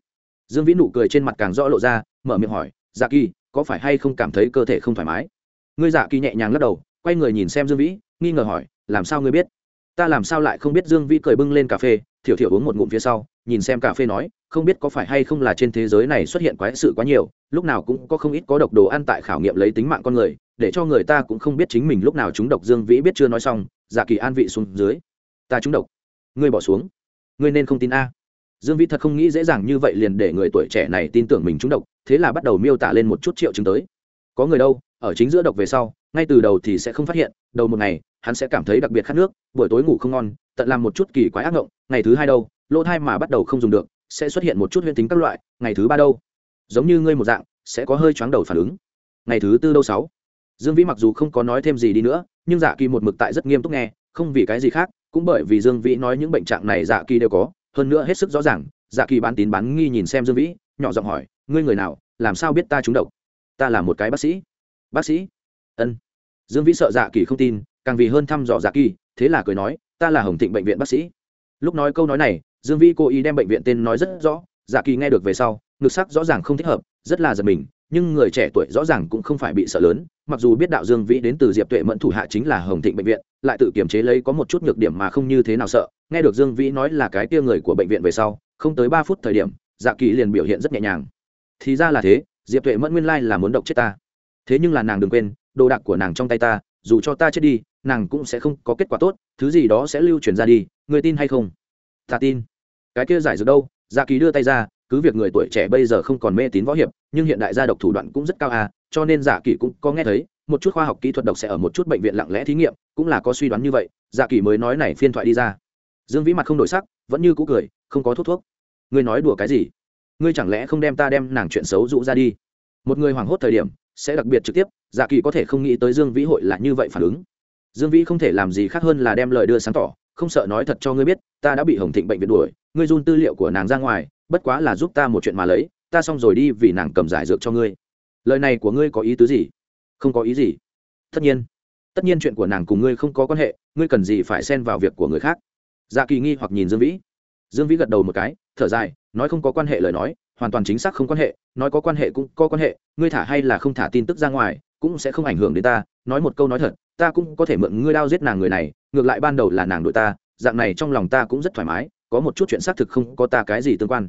Dương vĩ nụ cười trên mặt càng rõ lộ ra, mở miệng hỏi dạ kỳ, có phải hay không cảm thấy cơ thể không thoải mái? Ngươi dạ kỳ nhẹ nhàng lắc đầu, quay người nhìn xem dương vĩ, nghi ngờ hỏi, làm sao ngươi biết? Ta làm sao lại không biết? Dương vĩ cười bưng lên cà phê, thiểu thiểu uống một ngụm phía sau, nhìn xem cà phê nói không biết có phải hay không là trên thế giới này xuất hiện quái sự quá nhiều, lúc nào cũng có không ít có độc đồ ăn tại khảo nghiệm lấy tính mạng con người, để cho người ta cũng không biết chính mình lúc nào chúng độc dương vĩ biết chưa nói xong dạ kỳ an vị xuống dưới. Ta chúng độc. Ngươi bỏ xuống. Ngươi nên không tin a. Dương vĩ thật không nghĩ dễ dàng như vậy liền để người tuổi trẻ này tin tưởng mình chúng độc, thế là bắt đầu miêu tả lên một chút triệu chứng tới. Có người đâu, ở chính giữa độc về sau, ngay từ đầu thì sẽ không phát hiện, đầu một ngày, hắn sẽ cảm thấy đặc biệt khát nước, buổi tối ngủ không ngon, tận làm một chút kỳ quái ác ngộng, ngày thứ hai đâu, lỗ thai mà bắt đầu không dùng được sẽ xuất hiện một chút huyễn tính các loại, ngày thứ ba đâu? Giống như ngươi một dạng, sẽ có hơi chóng đầu phản ứng. Ngày thứ tư đâu sáu? Dương vĩ mặc dù không có nói thêm gì đi nữa, nhưng dạ kỳ một mực tại rất nghiêm túc nghe, không vì cái gì khác, cũng bởi vì dương vĩ nói những bệnh trạng này dạ kỳ đều có, hơn nữa hết sức rõ ràng dạ kỳ bán tín bán nghi nhìn xem dương vĩ, nhỏ giọng hỏi, ngươi người nào, làm sao biết ta trúng độc? Ta là một cái bác sĩ. Bác sĩ? Ân. Dương vĩ sợ dạ kỳ không tin, càng vì hơn thăm dò dạ kỳ, thế là cười nói, ta là hồng thịnh bệnh viện bác sĩ. Lúc nói câu nói này dương vĩ cố ý đem bệnh viện tên nói rất rõ dạ kỳ nghe được về sau, ngực sắc rõ ràng không thích hợp, rất là giật mình, nhưng người trẻ tuổi rõ ràng cũng không phải bị sợ lớn, mặc dù biết đạo dương vĩ đến từ diệp tuệ mẫn thủ hạ chính là hồng thịnh bệnh viện, lại tự kiềm chế lấy có một chút nhược điểm mà không như thế nào sợ, nghe được dương vĩ nói là cái tia người của bệnh viện về sau, không tới ba phút thời điểm dạ kỳ liền biểu hiện rất nhẹ nhàng. Thì ra là thế, diệp tuệ mẫn nguyên lai là muốn độc chết ta. Thế nhưng là nàng đừng quên, đồ đạc của nàng trong tay ta, dù cho ta chết đi, nàng cũng sẽ không có kết quả tốt, thứ gì đó sẽ lưu truyền ra đi người tin hay không? Ta tin cái kia giải dược đâu? Dạ kỳ đưa tay ra, cứ việc người tuổi trẻ bây giờ không còn mê tín võ hiệp, nhưng hiện đại gia độc thủ đoạn cũng rất cao à cho nên dạ kỳ cũng có nghe thấy, một chút khoa học kỹ thuật độc sẽ ở một chút bệnh viện lặng lẽ thí nghiệm, cũng là có suy đoán như vậy dạ kỳ mới nói này phiên thoại đi ra. Dương vĩ mặt không đổi sắc, vẫn như cũ cười, không có thuốc thuốc. Ngươi nói đùa cái gì? Ngươi chẳng lẽ không đem ta đem nàng chuyện xấu rũ ra đi? Một người hoảng hốt thời điểm, sẽ đặc biệt trực tiếp dạ kỳ có thể không nghĩ tới dương vĩ hội là như vậy phản ứng. Dương vĩ không thể làm gì khác hơn là đem lời đưa sáng tỏ không sợ nói thật cho ngươi biết, ta đã bị hồng thịnh bệnh viện đuổi, ngươi run tư liệu của nàng ra ngoài, bất quá là giúp ta một chuyện mà lấy, ta xong rồi đi vì nàng cầm giải dược cho ngươi. Lời này của ngươi có ý tứ gì? Không có ý gì. Tất nhiên. Tất nhiên chuyện của nàng cùng ngươi không có quan hệ, ngươi cần gì phải xen vào việc của người khác. Dạ kỳ nghi hoặc nhìn dương vĩ. Dương vĩ gật đầu một cái, thở dài, nói không có quan hệ lời nói, hoàn toàn chính xác không quan hệ, nói có quan hệ cũng có quan hệ, ngươi thả hay là không thả tin tức ra ngoài, cũng sẽ không ảnh hưởng đến ta, nói một câu nói thật ta cũng có thể mượn ngươi đao giết nàng người này, ngược lại ban đầu là nàng đội ta, dạng này trong lòng ta cũng rất thoải mái, có một chút chuyện xác thực không có ta cái gì tương quan.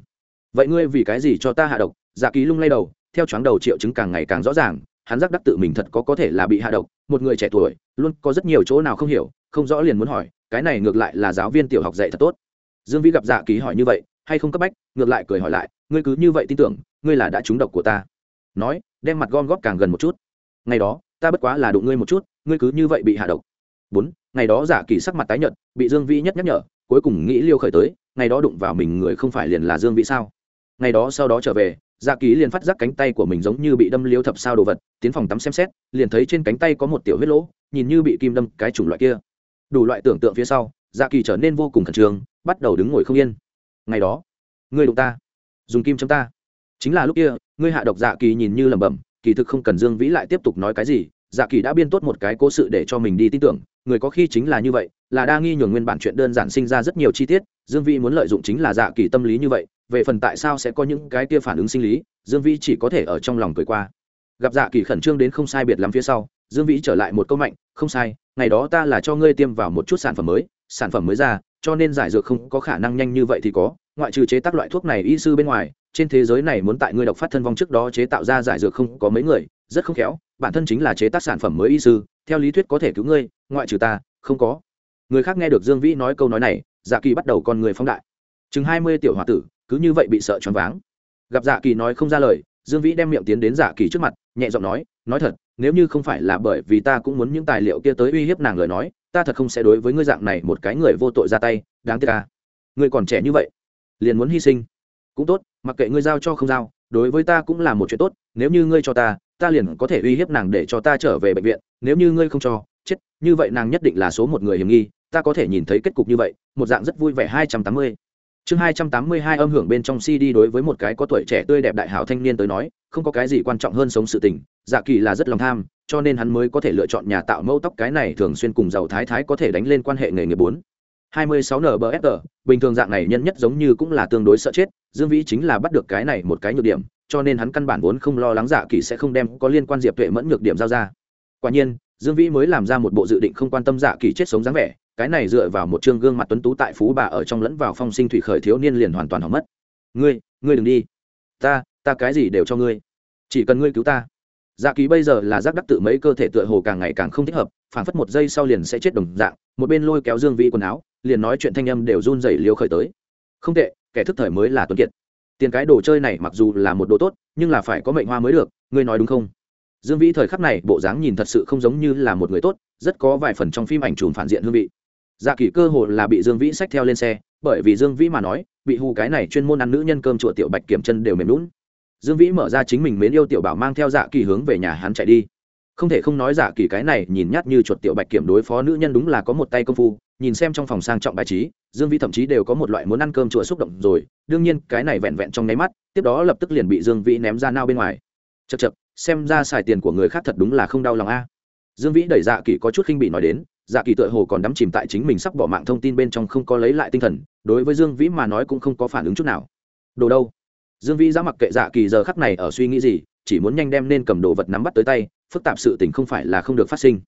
Vậy ngươi vì cái gì cho ta hạ độc? Dạ ký lung lay đầu, theo chóng đầu triệu chứng càng ngày càng rõ ràng, hắn giác đắc tự mình thật có có thể là bị hạ độc, một người trẻ tuổi, luôn có rất nhiều chỗ nào không hiểu, không rõ liền muốn hỏi, cái này ngược lại là giáo viên tiểu học dạy thật tốt. Dương vĩ gặp dạ ký hỏi như vậy, hay không cấp bách, ngược lại cười hỏi lại, ngươi cứ như vậy tin tưởng, ngươi là đã trúng độc của ta. Nói, đem mặt gom góp càng gần một chút. Ngày đó ta bất quá là đụng ngươi một chút, ngươi cứ như vậy bị hạ độc. Bốn, ngày đó giả kỳ sắc mặt tái nhợt, bị dương vĩ nhất nhắc nhở, cuối cùng nghĩ liêu khởi tới, ngày đó đụng vào mình người không phải liền là dương vĩ sao? Ngày đó sau đó trở về dạ kỳ liền phát giác cánh tay của mình giống như bị đâm liêu thập sao đồ vật, tiến phòng tắm xem xét, liền thấy trên cánh tay có một tiểu huyết lỗ, nhìn như bị kim đâm cái chủng loại kia. Đủ loại tưởng tượng phía sau dạ kỳ trở nên vô cùng khẩn trương, bắt đầu đứng ngồi không yên. Ngày đó, ngươi đụng ta, dùng kim châm ta. Chính là lúc kia, ngươi hạ độc dạ kỳ nhìn như lẩm bẩm kỳ thực không cần dương vĩ lại tiếp tục nói cái gì dạ kỳ đã biên tốt một cái cố sự để cho mình đi tin tưởng, người có khi chính là như vậy, là đa nghi nhường nguyên bản chuyện đơn giản sinh ra rất nhiều chi tiết, dương vĩ muốn lợi dụng chính là dạ kỳ tâm lý như vậy, về phần tại sao sẽ có những cái kia phản ứng sinh lý, dương vĩ chỉ có thể ở trong lòng cười qua. Gặp dạ kỳ khẩn trương đến không sai biệt lắm phía sau, dương vĩ trở lại một câu mạnh, không sai, ngày đó ta là cho ngươi tiêm vào một chút sản phẩm mới, sản phẩm mới ra, cho nên giải dược không có khả năng nhanh như vậy thì có, ngoại trừ chế tác loại thuốc này y sư bên ngoài trên thế giới này muốn tại ngươi độc phát thân vong trước đó chế tạo ra giải dược không có mấy người, rất không khéo, bản thân chính là chế tác sản phẩm mới y sư, theo lý thuyết có thể cứu ngươi, ngoại trừ ta, không có. Người khác nghe được dương vĩ nói câu nói này dạ kỳ bắt đầu con người phóng đại. Chừng hai mươi tiểu h o a tử, cứ như vậy bị sợ choáng váng. Gặp dạ kỳ nói không ra lời, dương vĩ đem miệng tiến đến dạ kỳ trước mặt, nhẹ giọng nói nói thật, nếu như không phải là bởi vì ta cũng muốn những tài liệu kia tới uy hiếp nàng lời nói, ta thật không sẽ đối với ngươi dạng này một cái người vô tội ra tay, đáng tiếc ta. Ngươi còn trẻ như vậy, liền muốn hy sinh. Cũng tốt mặc kệ ngươi giao cho không giao, đối với ta cũng là một chuyện tốt, nếu như ngươi cho ta ta liền có thể uy hiếp nàng để cho ta trở về bệnh viện, nếu như ngươi không cho, chết, như vậy nàng nhất định là số một người hiểm nghi, ta có thể nhìn thấy kết cục như vậy, một dạng rất vui vẻ, hai trăm tám mươi. Chương hai trăm tám mươi hai âm hưởng bên trong cd đối với một cái có tuổi trẻ tươi đẹp đại hảo thanh niên tới nói, không có cái gì quan trọng hơn sống sự tình dạ kỳ là rất lòng tham, cho nên hắn mới có thể lựa chọn nhà tạo mẫu tóc cái này thường xuyên cùng giàu thái thái có thể đánh lên quan hệ nghề nghiệp bốn. 26 NBFR, bình thường dạng này nhân nhất giống như cũng là tương đối sợ chết, Dương Vĩ chính là bắt được cái này một cái nhược điểm, cho nên hắn căn bản vốn không lo lắng Dạ Kỳ sẽ không đem có liên quan Diệp Tuệ mẫn nhược điểm giao ra. Quả nhiên, Dương Vĩ mới làm ra một bộ dự định không quan tâm Dạ Kỳ chết sống dáng vẻ, cái này dựa vào một trương gương mặt tuấn tú tại phú bà ở trong lẫn vào phong sinh thủy khởi thiếu niên liền hoàn toàn hỏng mất. "Ngươi, ngươi đừng đi. Ta, ta cái gì đều cho ngươi. Chỉ cần ngươi cứu ta." Dạ Kỳ bây giờ là giác đắc tự mấy cơ thể tựa hồ càng ngày càng không thích hợp, phản phất một giây sau liền sẽ chết đồng dạng, một bên lôi kéo Dương Vĩ quần áo, liền nói chuyện thanh âm đều run rẩy liêu khởi tới. Không tệ, kẻ thức thời mới là tuấn kiệt. Tiền cái đồ chơi này mặc dù là một đồ tốt, nhưng là phải có mệnh hoa mới được, ngươi nói đúng không? Dương vĩ thời khắc này, bộ dáng nhìn thật sự không giống như là một người tốt, rất có vài phần trong phim ảnh trùm phản diện hương vị. Dạ kỳ cơ hồ là bị dương vĩ xách theo lên xe, bởi vì dương vĩ mà nói, bị hù cái này chuyên môn ăn nữ nhân cơm chùa tiểu bạch kiểm chân đều mềm lún dương vĩ mở ra chính mình mến yêu tiểu bảo mang theo dạ kỳ hướng về nhà hắn chạy đi không thể không nói giả kỳ cái này, nhìn nhát như chuột tiểu bạch kiểm đối phó nữ nhân đúng là có một tay công phu, nhìn xem trong phòng sang trọng bài trí, dương vĩ thậm chí đều có một loại muốn ăn cơm chùa xúc động rồi, đương nhiên, cái này vẹn vẹn trong nháy mắt, tiếp đó lập tức liền bị dương vĩ ném ra nao bên ngoài. Chật chật xem ra xài tiền của người khác thật đúng là không đau lòng a. Dương vĩ đẩy dạ kỳ có chút khinh bị nói đến dạ kỳ tựa hồ còn đắm chìm tại chính mình sắp bỏ mạng thông tin bên trong không có lấy lại tinh thần, đối với dương vĩ mà nói cũng không có phản ứng chút nào. Đồ đâu? Dương vĩ ra mặc kệ dạ kỳ giờ khắc này ở suy nghĩ gì, chỉ muốn nhanh đem nên cầm đồ vật nắm bắt tới tay phức tạp sự tình không phải là không được phát sinh.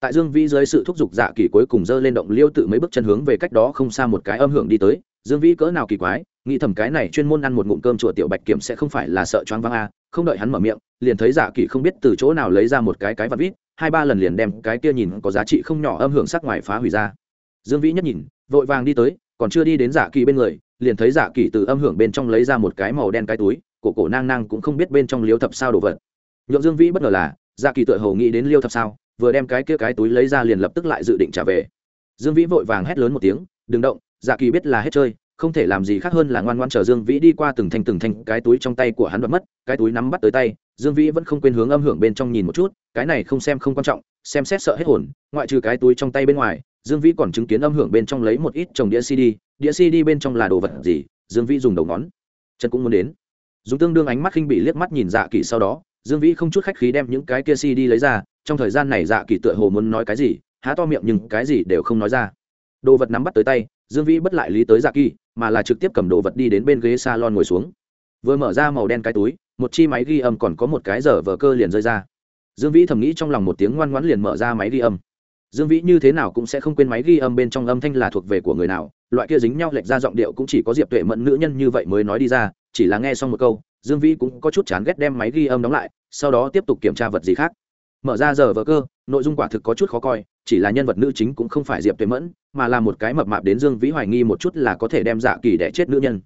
Tại dương vĩ dưới sự thúc giục dạ kỳ cuối cùng dơ lên động liêu tự mấy bước chân hướng về cách đó không xa một cái âm hưởng đi tới. Dương vĩ cỡ nào kỳ quái, nghĩ thầm cái này chuyên môn ăn một ngụm cơm chùa tiểu bạch kiểm sẽ không phải là sợ choáng váng a, không đợi hắn mở miệng, liền thấy dạ kỳ không biết từ chỗ nào lấy ra một cái cái vặt vít, hai ba lần liền đem cái kia nhìn có giá trị không nhỏ âm hưởng sắc ngoài phá hủy ra. Dương vĩ nhất nhìn, vội vàng đi tới, còn chưa đi đến dạ kỳ bên người, liền thấy dạ kỳ từ âm hưởng bên trong lấy ra một cái màu đen cái túi, cổ cổ nang nang cũng không biết bên trong liếu thập sao đồ vật. Nhượng dương vĩ bất ngờ là dạ kỳ tựa hồ nghĩ đến liêu thập sao, vừa đem cái kia cái túi lấy ra liền lập tức lại dự định trả về. Dương vĩ vội vàng hét lớn một tiếng, đừng động dạ kỳ biết là hết chơi, không thể làm gì khác hơn là ngoan ngoan chờ dương vĩ đi qua từng thanh từng thanh cái túi trong tay của hắn đoạt mất, cái túi nắm bắt tới tay, dương vĩ vẫn không quên hướng âm hưởng bên trong nhìn một chút, cái này không xem không quan trọng, xem xét sợ hết hồn, ngoại trừ cái túi trong tay bên ngoài, dương vĩ còn chứng kiến âm hưởng bên trong lấy một ít trồng đĩa cd đĩa cd bên trong là đồ vật gì, dương vĩ dùng đầu ngón, chân cũng muốn đến. Dùng tương đương ánh mắt khinh bị liếc mắt nhìn dạ kỳ sau đó dương vĩ không chút khách khí đem những cái kia cd lấy ra, trong thời gian này dạ kỳ tựa hồ muốn nói cái gì, há to miệng nhưng cái gì đều không nói ra. Đồ vật nắm bắt tới tay, dương vĩ bất lại lý tới dạ kỳ, mà là trực tiếp cầm đồ vật đi đến bên ghế s a lon ngồi xuống. Vừa mở ra màu đen cái túi, một chi máy ghi âm còn có một cái giờ vờ cơ liền rơi ra. Dương vĩ thầm nghĩ trong lòng một tiếng ngoan ngoãn liền mở ra máy ghi âm. Dương vĩ như thế nào cũng sẽ không quên máy ghi âm bên trong âm thanh là thuộc về của người nào, loại kia dính nhau lệch ra giọng điệu cũng chỉ có diệp tuệ mẫn nữ nhân như vậy mới nói đi ra, chỉ là nghe xong một câu dương vĩ cũng có chút chán ghét đem máy ghi âm đóng lại, sau đó tiếp tục kiểm tra vật gì khác. Mở ra giờ vờ cơ, nội dung quả thực có chút khó coi, chỉ là nhân vật nữ chính cũng không phải diệp tuệ mẫn, mà là một cái mập mạp đến dương vĩ hoài nghi một chút là có thể đem dạ kỳ đẻ chết nữ nhân.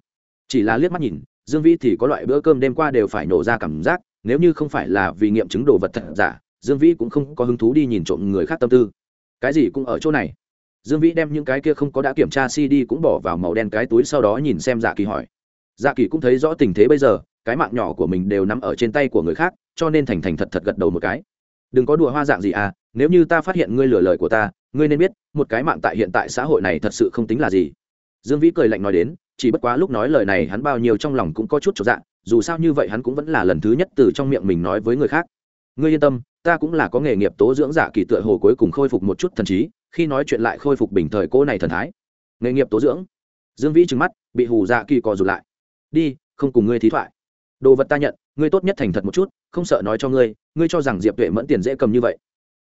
Chỉ là liếc mắt nhìn, dương vĩ thì có loại bữa cơm đêm qua đều phải nổ ra cảm giác, nếu như không phải là vì nghiệm chứng đồ vật thật giả, dương vĩ cũng không có hứng thú đi nhìn trộm người khác tâm tư. Cái gì cũng ở chỗ này. Dương vĩ đem những cái kia không có đã kiểm tra cd cũng bỏ vào màu đen cái túi sau đó nhìn xem dạ kỳ hỏi. Dạ kỳ cũng thấy rõ tình thế bây giờ cái mạng nhỏ của mình đều nằm ở trên tay của người khác, cho nên thành thành thật thật gật đầu một cái. Đừng có đùa hoa dạng gì à nếu như ta phát hiện ngươi lừa lời của ta, ngươi nên biết, một cái mạng tại hiện tại xã hội này thật sự không tính là gì. Dương vĩ cười lạnh nói đến, chỉ bất quá lúc nói lời này hắn bao nhiêu trong lòng cũng có chút trọn dạng dù sao như vậy hắn cũng vẫn là lần thứ nhất từ trong miệng mình nói với người khác. Ngươi yên tâm, ta cũng là có nghề nghiệp tố dưỡng giả kỳ tựa hồ cuối cùng khôi phục một chút thần trí, khi nói chuyện lại khôi phục bình thời cô này thần thái. Nghề nghiệp tố dưỡng. Dương vĩ trừng mắt, bị hù dạ kỳ cò rụt lại. Đi, không cùng ngươi thí thoại đồ vật ta nhận ngươi tốt nhất thành thật một chút không sợ nói cho ngươi ngươi cho rằng diệp tuệ mẫn tiền dễ cầm như vậy.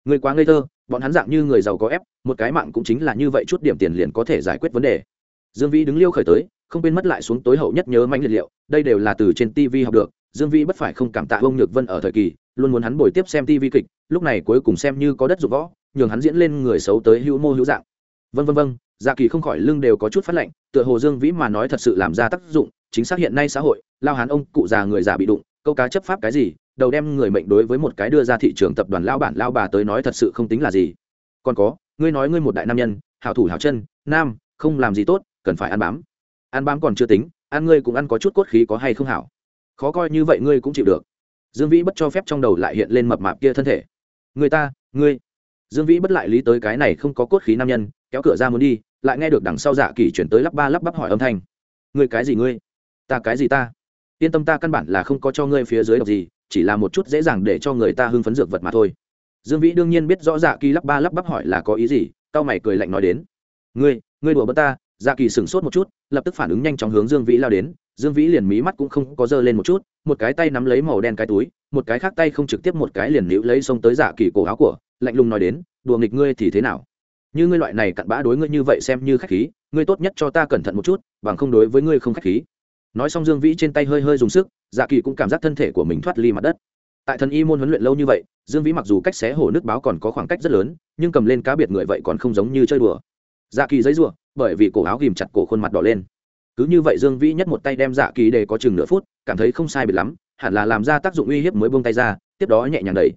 Ngươi quá ngây thơ bọn hắn dạng như người giàu có ép một cái mạng cũng chính là như vậy chút điểm tiền liền có thể giải quyết vấn đề. Dương vĩ đứng liêu khởi tới không quên mất lại xuống tối hậu nhất nhớ manh liệt liệu đây đều là từ trên tv học được dương vĩ bất phải không cảm tạ ông nhược vân ở thời kỳ luôn muốn hắn bồi tiếp xem tv kịch lúc này cuối cùng xem như có đất dụng võ nhường hắn diễn lên người xấu tới hữu mô hữu dạng. Vân vân vân dạ kỳ không khỏi lưng đều có chút phát lạnh, tựa hồ dương vĩ mà nói thật sự làm ra tác dụng chính xác hiện nay xã hội, lao hán ông cụ già người già bị đụng, câu cá chấp pháp cái gì, đầu đem người mệnh đối với một cái đưa ra thị trường tập đoàn lao bản, lao bà tới nói thật sự không tính là gì. Còn có, ngươi nói ngươi một đại nam nhân, hảo thủ hảo chân, nam, không làm gì tốt, cần phải ăn bám. Ăn bám còn chưa tính, ăn ngươi cũng ăn có chút cốt khí có hay không hảo. Khó coi như vậy ngươi cũng chịu được. Dương vĩ bất cho phép trong đầu lại hiện lên mập mạp kia thân thể. Người ta, ngươi. Dương vĩ bất lại lý tới cái này không có cốt khí nam nhân, kéo cửa ra muốn đi, lại nghe được đằng sau dạ kỳ chuyển tới lắp ba lắp bắp hỏi âm thanh. Ngươi cái gì ngươi? Ta cái gì ta? Yên tâm ta căn bản là không có cho ngươi phía dưới độc gì, chỉ là một chút dễ dàng để cho người ta hưng phấn dược vật mà thôi. Dương vĩ đương nhiên biết rõ dạ kỳ lắp ba lắp bắp hỏi là có ý gì tao mày cười lạnh nói đến. Ngươi ngươi đùa bất ta dạ kỳ sửng sốt một chút, lập tức phản ứng nhanh chóng hướng dương vĩ lao đến. Dương vĩ liền mí mắt cũng không có dơ lên một chút, một cái tay nắm lấy màu đen cái túi, một cái khác tay không trực tiếp một cái liền níu lấy xông tới dạ kỳ cổ áo của, lạnh lùng nói đến, đùa nghịch ngươi thì thế nào? Như ngươi loại này cặn bã đối ngươi như vậy xem như khách khí, ngươi tốt nhất cho ta cẩn thận một chút, bằng không đối với ngươi không khách khí nói xong dương vĩ trên tay hơi hơi dùng sức dạ kỳ cũng cảm giác thân thể của mình thoát ly mặt đất. Tại thần y môn huấn luyện lâu như vậy, dương vĩ mặc dù cách xé hổ nước báo còn có khoảng cách rất lớn, nhưng cầm lên cá biệt người vậy còn không giống như chơi đùa. Dạ kỳ giấy rủa bởi vì cổ áo ghìm chặt cổ khuôn mặt đỏ lên. Cứ như vậy dương vĩ nhất một tay đem dạ kỳ để có chừng nửa phút, cảm thấy không sai biệt lắm, hẳn là làm ra tác dụng uy hiếp mới buông tay ra, tiếp đó nhẹ nhàng đẩy.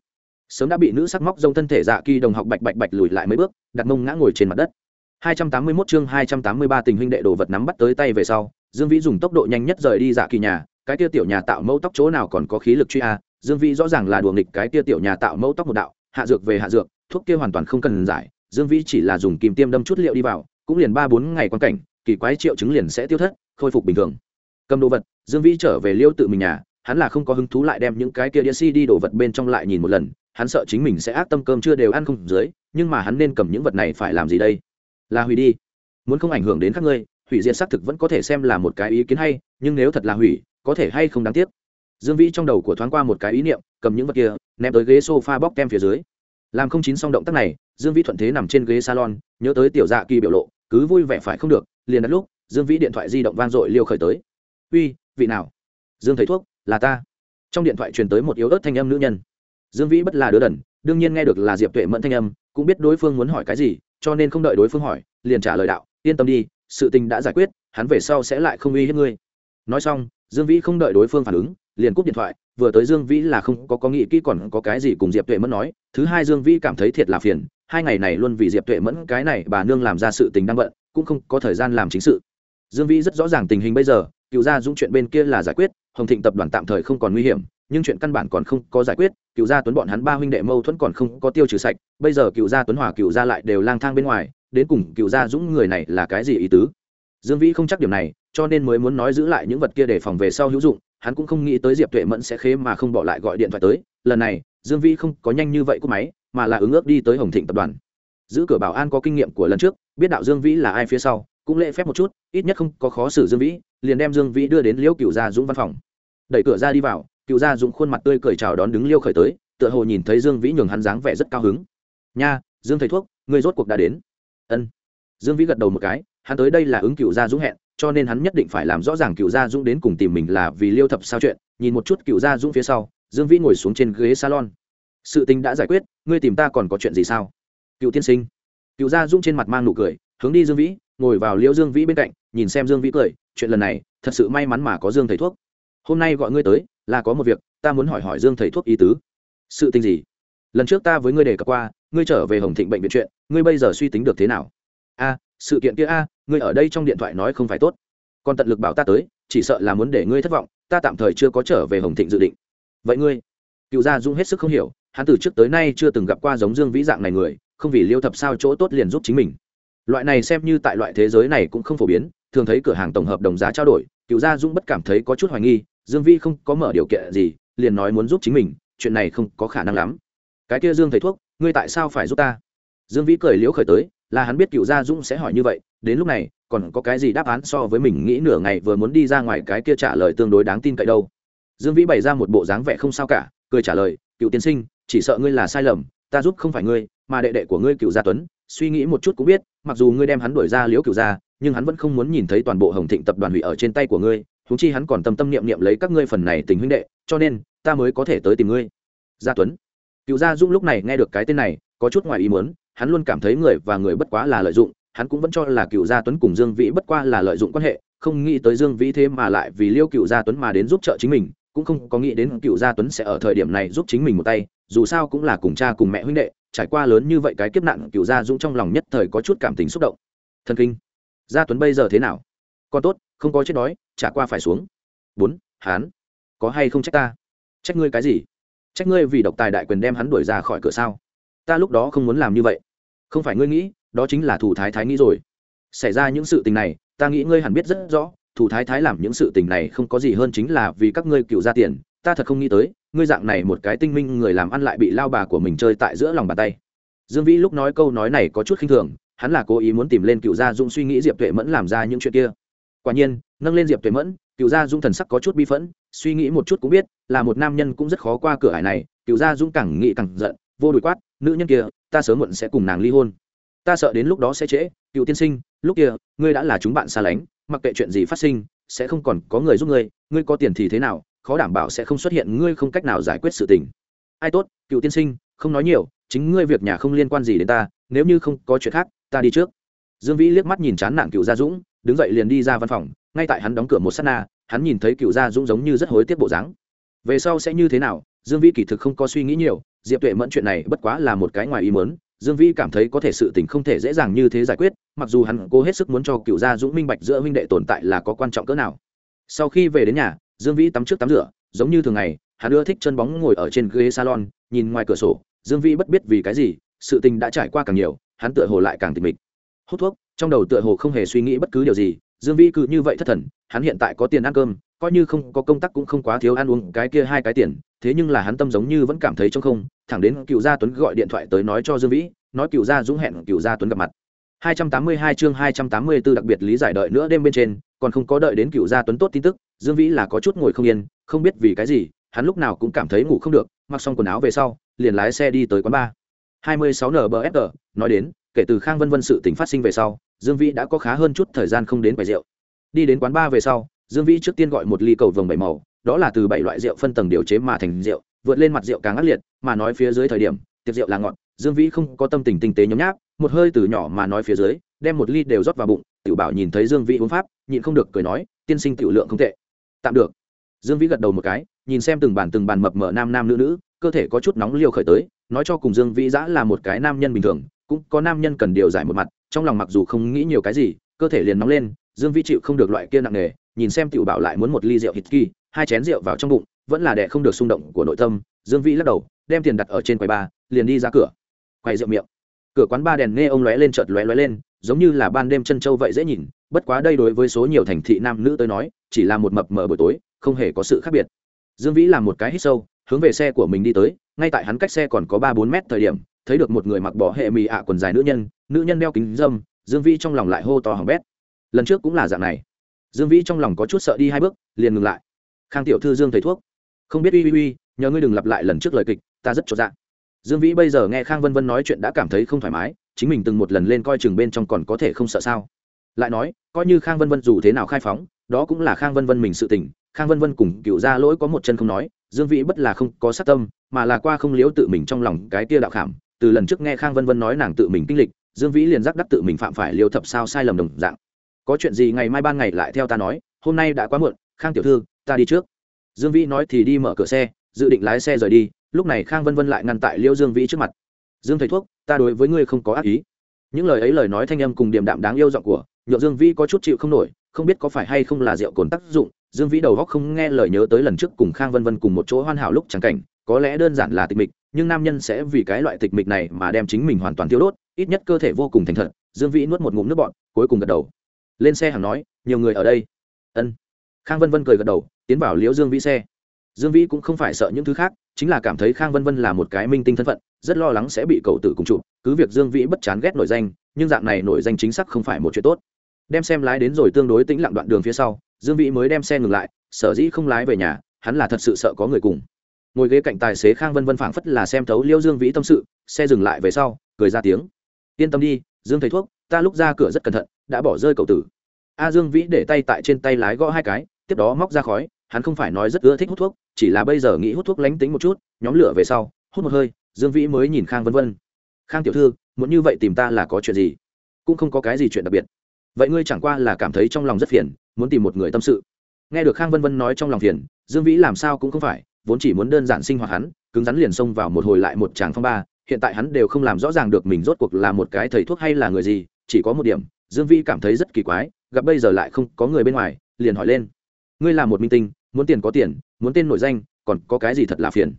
Sớm đã bị nữ sắc móc rông thân thể dạ kỳ đồng học bạch bạch bạch lùi lại mấy bước, đặt mông ngã ngồi trên mặt đất. 281 chương 283 tình huynh đệ đồ vật nắm bắt tới tay về sau dương vĩ dùng tốc độ nhanh nhất rời đi dạ kỳ nhà, cái tia tiểu nhà tạo mẫu tóc chỗ nào còn có khí lực truy a? Dương vĩ rõ ràng là đùa nghịch cái tia tiểu nhà tạo mẫu tóc một đạo, hạ dược về hạ dược, thuốc kia hoàn toàn không cần giải. Dương vĩ chỉ là dùng kìm tiêm đâm chút liệu đi vào, cũng liền ba bốn ngày quan cảnh, kỳ quái triệu chứng liền sẽ tiêu thất, khôi phục bình thường. Cầm đồ vật, dương vĩ trở về liêu tự mình nhà, hắn là không có hứng thú lại đem những cái kia đĩa si đi đồ vật bên trong lại nhìn một lần, hắn sợ chính mình sẽ ác tâm cơm chưa đều ăn không dưới, nhưng mà hắn nên cầm những vật này phải làm gì đây? Là hủy đi. Muốn không ảnh hưởng đến các ngươi hủy diệt xác thực vẫn có thể xem là một cái ý kiến hay, nhưng nếu thật là hủy, có thể hay không đáng tiếc. Dương vĩ trong đầu của thoáng qua một cái ý niệm, cầm những vật kia, ném tới ghế s o f a bóc kem phía dưới. Làm không chín xong động tác này, dương vĩ thuận thế nằm trên ghế salon, nhớ tới tiểu dạ kỳ biểu lộ, cứ vui vẻ phải không được, liền đặt lúc, dương vĩ điện thoại di động vang dội liêu khởi tới. Uy, vị nào? Dương thấy thuốc, là ta. Trong điện thoại truyền tới một yếu ớt thanh âm nữ nhân. Dương vĩ bất là đứa đần, đương nhiên nghe được là diệp tuệ mẫn thanh âm, cũng biết đối phương muốn hỏi cái gì, cho nên không đợi đối phương hỏi, liền trả lời đạo, yên tâm đi sự tình đã giải quyết, hắn về sau sẽ lại không uy hiếp ngươi. Nói xong, dương vĩ không đợi đối phương phản ứng, liền cúp điện thoại, vừa tới dương vĩ là không có có nghĩ kỹ còn có cái gì cùng diệp tuệ mẫn nói. Thứ hai, dương vĩ cảm thấy thiệt là phiền, hai ngày này luôn vì diệp tuệ mẫn cái này bà nương làm ra sự tình đang bận, cũng không có thời gian làm chính sự. Dương vĩ rất rõ ràng tình hình bây giờ, cựu gia dũng chuyện bên kia là giải quyết, hồng thịnh tập đoàn tạm thời không còn nguy hiểm, nhưng chuyện căn bản còn không có giải quyết, cựu gia tuấn bọn hắn ba huynh đệ mâu thuẫn còn không có tiêu trừ sạch, bây giờ cựu gia tuấn hòa, cựu gia lại đều lang thang bên ngoài đến cùng cựu gia dũng người này là cái gì ý tứ? Dương vĩ không chắc điểm này, cho nên mới muốn nói giữ lại những vật kia để phòng về sau hữu dụng, hắn cũng không nghĩ tới diệp tuệ mẫn sẽ khế mà không bỏ lại gọi điện thoại tới. Lần này, dương vĩ không có nhanh như vậy cúp máy, mà là ứng ước đi tới hồng thịnh tập đoàn. Giữ cửa bảo an có kinh nghiệm của lần trước, biết đạo dương vĩ là ai phía sau, cũng lễ phép một chút, ít nhất không có khó xử dương vĩ, liền đem dương vĩ đưa đến liễu cựu gia dũng văn phòng. Đẩy cửa ra đi vào cựu gia dũng khuôn mặt tươi cười chào đón đứng liêu khởi tới, tựa hồ nhìn thấy dương vĩ nhường hắn dáng vẻ rất cao hứng. Nha, dương thầy thuốc người rốt cuộc đã đến ân. Dương vĩ gật đầu một cái, hắn tới đây là ứng cựu gia dũng hẹn, cho nên hắn nhất định phải làm rõ ràng cựu gia dũng đến cùng tìm mình là vì liêu thập sao chuyện, nhìn một chút cựu gia dũng phía sau, dương vĩ ngồi xuống trên ghế salon. Sự tình đã giải quyết, ngươi tìm ta còn có chuyện gì sao? Cựu tiên sinh. Cựu gia dũng trên mặt mang nụ cười, hướng đi dương vĩ, ngồi vào liêu dương vĩ bên cạnh, nhìn xem dương vĩ cười, chuyện lần này, thật sự may mắn mà có dương thầy thuốc. Hôm nay gọi ngươi tới, là có một việc, ta muốn hỏi hỏi dương thầy thuốc ý tứ. Sự tình gì? Lần trước ta với ngươi đề cập qua, ngươi trở về hồng thịnh bệnh viện chuyện ngươi bây giờ suy tính được thế nào? A, sự kiện kia a, ngươi ở đây trong điện thoại nói không phải tốt. Còn tận lực bảo ta tới, chỉ sợ là muốn để ngươi thất vọng, ta tạm thời chưa có trở về hồng thịnh dự định. Vậy ngươi? Cựu gia dung hết sức không hiểu, hắn từ trước tới nay chưa từng gặp qua giống dương vĩ dạng này người, không vì liêu thập sao chỗ tốt liền giúp chính mình. Loại này xem như tại loại thế giới này cũng không phổ biến, thường thấy cửa hàng tổng hợp đồng giá trao đổi, cựu gia dung bất cảm thấy có chút hoài nghi, dương vĩ không có mở điều kiện gì, liền nói muốn giúp chính mình, chuyện này không có khả năng lắm. Cái kia dương thầy thuốc, ngươi tại sao phải giúp ta? Dương vĩ cười liễu khởi tới, là hắn biết cựu gia dũng sẽ hỏi như vậy, đến lúc này, còn có cái gì đáp án so với mình nghĩ nửa ngày vừa muốn đi ra ngoài cái kia trả lời tương đối đáng tin cậy đâu. Dương vĩ bày ra một bộ dáng vẻ không sao cả, cười trả lời, cựu tiên sinh, chỉ sợ ngươi là sai lầm, ta giúp không phải ngươi, mà đệ đệ của ngươi cựu gia tuấn, suy nghĩ một chút cũng biết, mặc dù ngươi đem hắn đuổi ra liễu cựu gia, nhưng hắn vẫn không muốn nhìn thấy toàn bộ hồng thịnh tập đoàn hủy ở trên tay của ngươi thú chi hắn còn tâm tâm niệm niệm lấy các ngươi phần này tình huynh đệ, cho nên, ta mới có thể tới tìm ngươi. Gia tuấn. Cựu gia dũng lúc này nghe được cái tên này, có chút ngoài ý muốn hắn luôn cảm thấy người và người bất quá là lợi dụng, hắn cũng vẫn cho là cựu gia tuấn cùng dương vĩ bất qua là lợi dụng quan hệ, không nghĩ tới dương vĩ thế mà lại vì liêu cựu gia tuấn mà đến giúp trợ chính mình, cũng không có nghĩ đến cựu gia tuấn sẽ ở thời điểm này giúp chính mình một tay, dù sao cũng là cùng cha cùng mẹ huynh đệ, trải qua lớn như vậy cái kiếp nạn, cựu gia dũng trong lòng nhất thời có chút cảm tình xúc động. Thần kinh. Gia tuấn bây giờ thế nào? Còn tốt, không có chết đói trả qua phải xuống. Bốn hán có hay không trách ta? Trách ngươi cái gì? Trách ngươi vì độc tài đại quyền đem hắn đuổi ra khỏi cửa sao? Ta lúc đó không muốn làm như vậy không phải ngươi nghĩ, đó chính là thủ thái thái nghĩ rồi. Xảy ra những sự tình này, ta nghĩ ngươi hẳn biết rất rõ, thủ thái thái làm những sự tình này không có gì hơn chính là vì các ngươi cựu ra tiền, ta thật không nghĩ tới, ngươi dạng này một cái tinh minh người làm ăn lại bị lao bà của mình chơi tại giữa lòng bàn tay. Dương vĩ lúc nói câu nói này có chút khinh thường, hắn là cố ý muốn tìm lên cựu gia dung suy nghĩ diệp tuệ mẫn làm ra những chuyện kia. Quả nhiên, nâng lên diệp tuệ mẫn, cựu gia dung thần sắc có chút bi phẫn, suy nghĩ một chút cũng biết, là một nam nhân cũng rất khó qua cửa hải này, cựu gia dung càng nghĩ càng giận, vô đùi quát, nữ nhân kia ta sớm muộn sẽ cùng nàng ly hôn. Ta sợ đến lúc đó sẽ trễ, cựu tiên sinh, lúc kia, ngươi đã là chúng bạn xa lánh, mặc kệ chuyện gì phát sinh, sẽ không còn có người giúp ngươi ngươi có tiền thì thế nào, khó đảm bảo sẽ không xuất hiện, ngươi không cách nào giải quyết sự tình. Ai tốt, cựu tiên sinh, không nói nhiều, chính ngươi việc nhà không liên quan gì đến ta, nếu như không có chuyện khác, ta đi trước. Dương vĩ liếc mắt nhìn chán nản cựu gia dũng, đứng dậy liền đi ra văn phòng, ngay tại hắn đóng cửa một s á t na, hắn nhìn thấy cựu gia dũng giống như rất hối tiếc bộ dáng. Về sau sẽ như thế nào, dương vĩ kỳ thực không có suy nghĩ nhiều diệp tuệ mẫn chuyện này bất quá là một cái ngoài ý mớn dương vĩ cảm thấy có thể sự tình không thể dễ dàng như thế giải quyết, mặc dù hắn cố hết sức muốn cho cựu gia dũng minh bạch giữa huynh đệ tồn tại là có quan trọng cỡ nào. Sau khi về đến nhà, dương vĩ tắm trước tắm rửa, giống như thường ngày, hắn ưa thích chân bóng ngồi ở trên ghế salon, nhìn ngoài cửa sổ, dương vĩ bất biết vì cái gì, sự tình đã trải qua càng nhiều, hắn tựa hồ lại càng tịch mịch. Hút thuốc, trong đầu tựa hồ không hề suy nghĩ bất cứ điều gì, dương vĩ cứ như vậy thất thần hắn hiện tại có tiền ăn cơm, coi như không có công tác cũng không quá thiếu ăn uống cái kia hai cái tiền, thế nhưng là hắn tâm giống như vẫn cảm thấy trong không, thẳng đến cựu gia tuấn gọi điện thoại tới nói cho dương vĩ, nói cựu gia dũng hẹn cựu gia tuấn gặp mặt. 282 chương 284 đặc biệt lý giải đợi nữa đêm bên trên, còn không có đợi đến cựu gia tuấn tốt tin tức, dương vĩ là có chút ngồi không yên, không biết vì cái gì, hắn lúc nào cũng cảm thấy ngủ không được, mặc xong quần áo về sau, liền lái xe đi tới quán bar. 26 nbfg nói đến, kể từ khang vân vân sự tình phát sinh về sau, dương vĩ đã có khá hơn chút thời gian không đến quầy rượu đi đến quán ba về sau dương vĩ trước tiên gọi một ly cầu vồng bảy màu đó là từ bảy loại rượu phân tầng điều chế mà thành rượu vượt lên mặt rượu càng ác liệt mà nói phía dưới thời điểm tiệc rượu là ngọn, dương vĩ không có tâm tình tinh tế nhấm nháp một hơi từ nhỏ mà nói phía dưới đem một ly đều rót vào bụng tiểu bảo nhìn thấy dương vĩ uống pháp nhịn không được cười nói tiên sinh tiểu lượng không tệ. Tạm được. Dương vĩ gật đầu một cái nhìn xem từng bàn từng bàn mập mờ nam nam nữ nữ cơ thể có chút nóng liều khởi tới nói cho cùng dương vĩ giã là một cái nam nhân bình thường cũng có nam nhân cần điều giải một mặt trong lòng mặc dù không nghĩ nhiều cái gì cơ thể liền nóng lên dương vĩ chịu không được loại kia nặng nề, nhìn xem tiểu bảo lại muốn một ly rượu hít kỳ, hai chén rượu vào trong bụng, vẫn là đẻ không được xung động của nội tâm, dương vĩ lắc đầu, đem tiền đặt ở trên quầy ba, liền đi ra cửa. Quầy rượu miệng. Cửa quán ba đèn nghe ông lóe lên chợt lóe lóe lên, giống như là ban đêm chân châu vậy dễ nhìn, bất quá đây đối với số nhiều thành thị nam nữ tới nói, chỉ là một mập mờ buổi tối, không hề có sự khác biệt. Dương vĩ làm một cái hít sâu, hướng về xe của mình đi tới, ngay tại hắn cách xe còn có ba bốn mét thời điểm, thấy được một người mặc bỏ hệ mì ạ quần dài nữ nhân nữ nhân đeo kính dâm dương vĩ trong lòng lại hô to hỏng bét lần trước cũng là dạng này. Dương vĩ trong lòng có chút sợ đi hai bước, liền ngừng lại. Khang tiểu thư dương thầy thuốc. Không biết uy uy uy, nhờ ngươi đừng lặp lại lần trước lời kịch, ta rất cho dạ. Dương vĩ bây giờ nghe khang vân vân nói chuyện đã cảm thấy không thoải mái, chính mình từng một lần lên coi chừng bên trong còn có thể không sợ sao. Lại nói, coi như khang vân vân dù thế nào khai phóng, đó cũng là khang vân vân mình sự tình. Khang vân vân cùng cựu ra lỗi có một chân không nói, dương vĩ bất là không có sát tâm, mà là qua không liếu tự mình trong lòng cái tia đạo khảm. Từ lần trước nghe khang vân vân nói nàng tự mình kinh lịch, dương vĩ liền giác đắc tự mình phạm phải liêu thập sao sai lầm đồng dạng có chuyện gì ngày mai ban ngày lại theo ta nói, hôm nay đã quá muộn, khang tiểu thư, ta đi trước. Dương vĩ nói thì đi mở cửa xe, dự định lái xe rời đi, lúc này khang vân vân lại ngăn tại liêu dương vĩ trước mặt. Dương thầy thuốc, ta đối với ngươi không có ác ý. Những lời ấy lời nói thanh âm cùng điểm đạm đáng yêu giọng của nhựa dương vĩ có chút chịu không nổi, không biết có phải hay không là rượu cồn tác dụng, dương vĩ đầu góc không nghe lời nhớ tới lần trước cùng khang vân vân cùng một chỗ hoàn hảo lúc chẳng cảnh, có lẽ đơn giản là tịch mịch, nhưng nam nhân sẽ vì cái loại tịch mịch này mà đem chính mình hoàn toàn tiêu đốt, ít nhất cơ thể vô cùng thành thật. Dương vĩ nuốt một ngụm nước bọn cuối cùng gật đầu lên xe hàng nói, nhiều người ở đây. Ân. Khang vân vân cười gật đầu, tiến vào liễu dương vĩ xe. Dương vĩ cũng không phải sợ những thứ khác, chính là cảm thấy khang vân vân là một cái minh tinh thân phận, rất lo lắng sẽ bị cậu tử cùng chụp, cứ việc dương vĩ bất chán ghét nổi danh, nhưng dạng này nổi danh chính xác không phải một chuyện tốt. Đem xem lái đến rồi tương đối tĩnh lặng đoạn đường phía sau, dương vĩ mới đem xe ngừng lại, sở dĩ không lái về nhà, hắn là thật sự sợ có người cùng. Ngồi ghế cạnh tài xế khang vân vân phảng phất là xem thấu liêu dương vĩ tâm sự, xe dừng lại về sau, cười ra tiếng. Yên tâm đi, dương thầy thuốc ta lúc ra cửa rất cẩn thận, đã bỏ rơi cậu tử. A dương vĩ để tay tại trên tay lái gõ hai cái, tiếp đó móc ra khói, hắn không phải nói rất ưa thích hút thuốc, chỉ là bây giờ nghĩ hút thuốc lánh tính một chút, nhóm lửa về sau, hút một hơi, dương vĩ mới nhìn khang vân vân. Khang tiểu thư, muốn như vậy tìm ta là có chuyện gì? Cũng không có cái gì chuyện đặc biệt. Vậy ngươi chẳng qua là cảm thấy trong lòng rất phiền, muốn tìm một người tâm sự. Nghe được khang vân vân nói trong lòng phiền, dương vĩ làm sao cũng không phải, vốn chỉ muốn đơn giản sinh hoạt hắn, cứng rắn liền xông vào một hồi lại một tràng phong ba, hiện tại hắn đều không làm rõ ràng được mình rốt cuộc là một cái thầy thuốc hay là người gì chỉ có một điểm, dương Vi cảm thấy rất kỳ quái, gặp bây giờ lại không có người bên ngoài, liền hỏi lên. Ngươi là một minh tinh, muốn tiền có tiền, muốn tên nổi danh, còn có cái gì thật là phiền?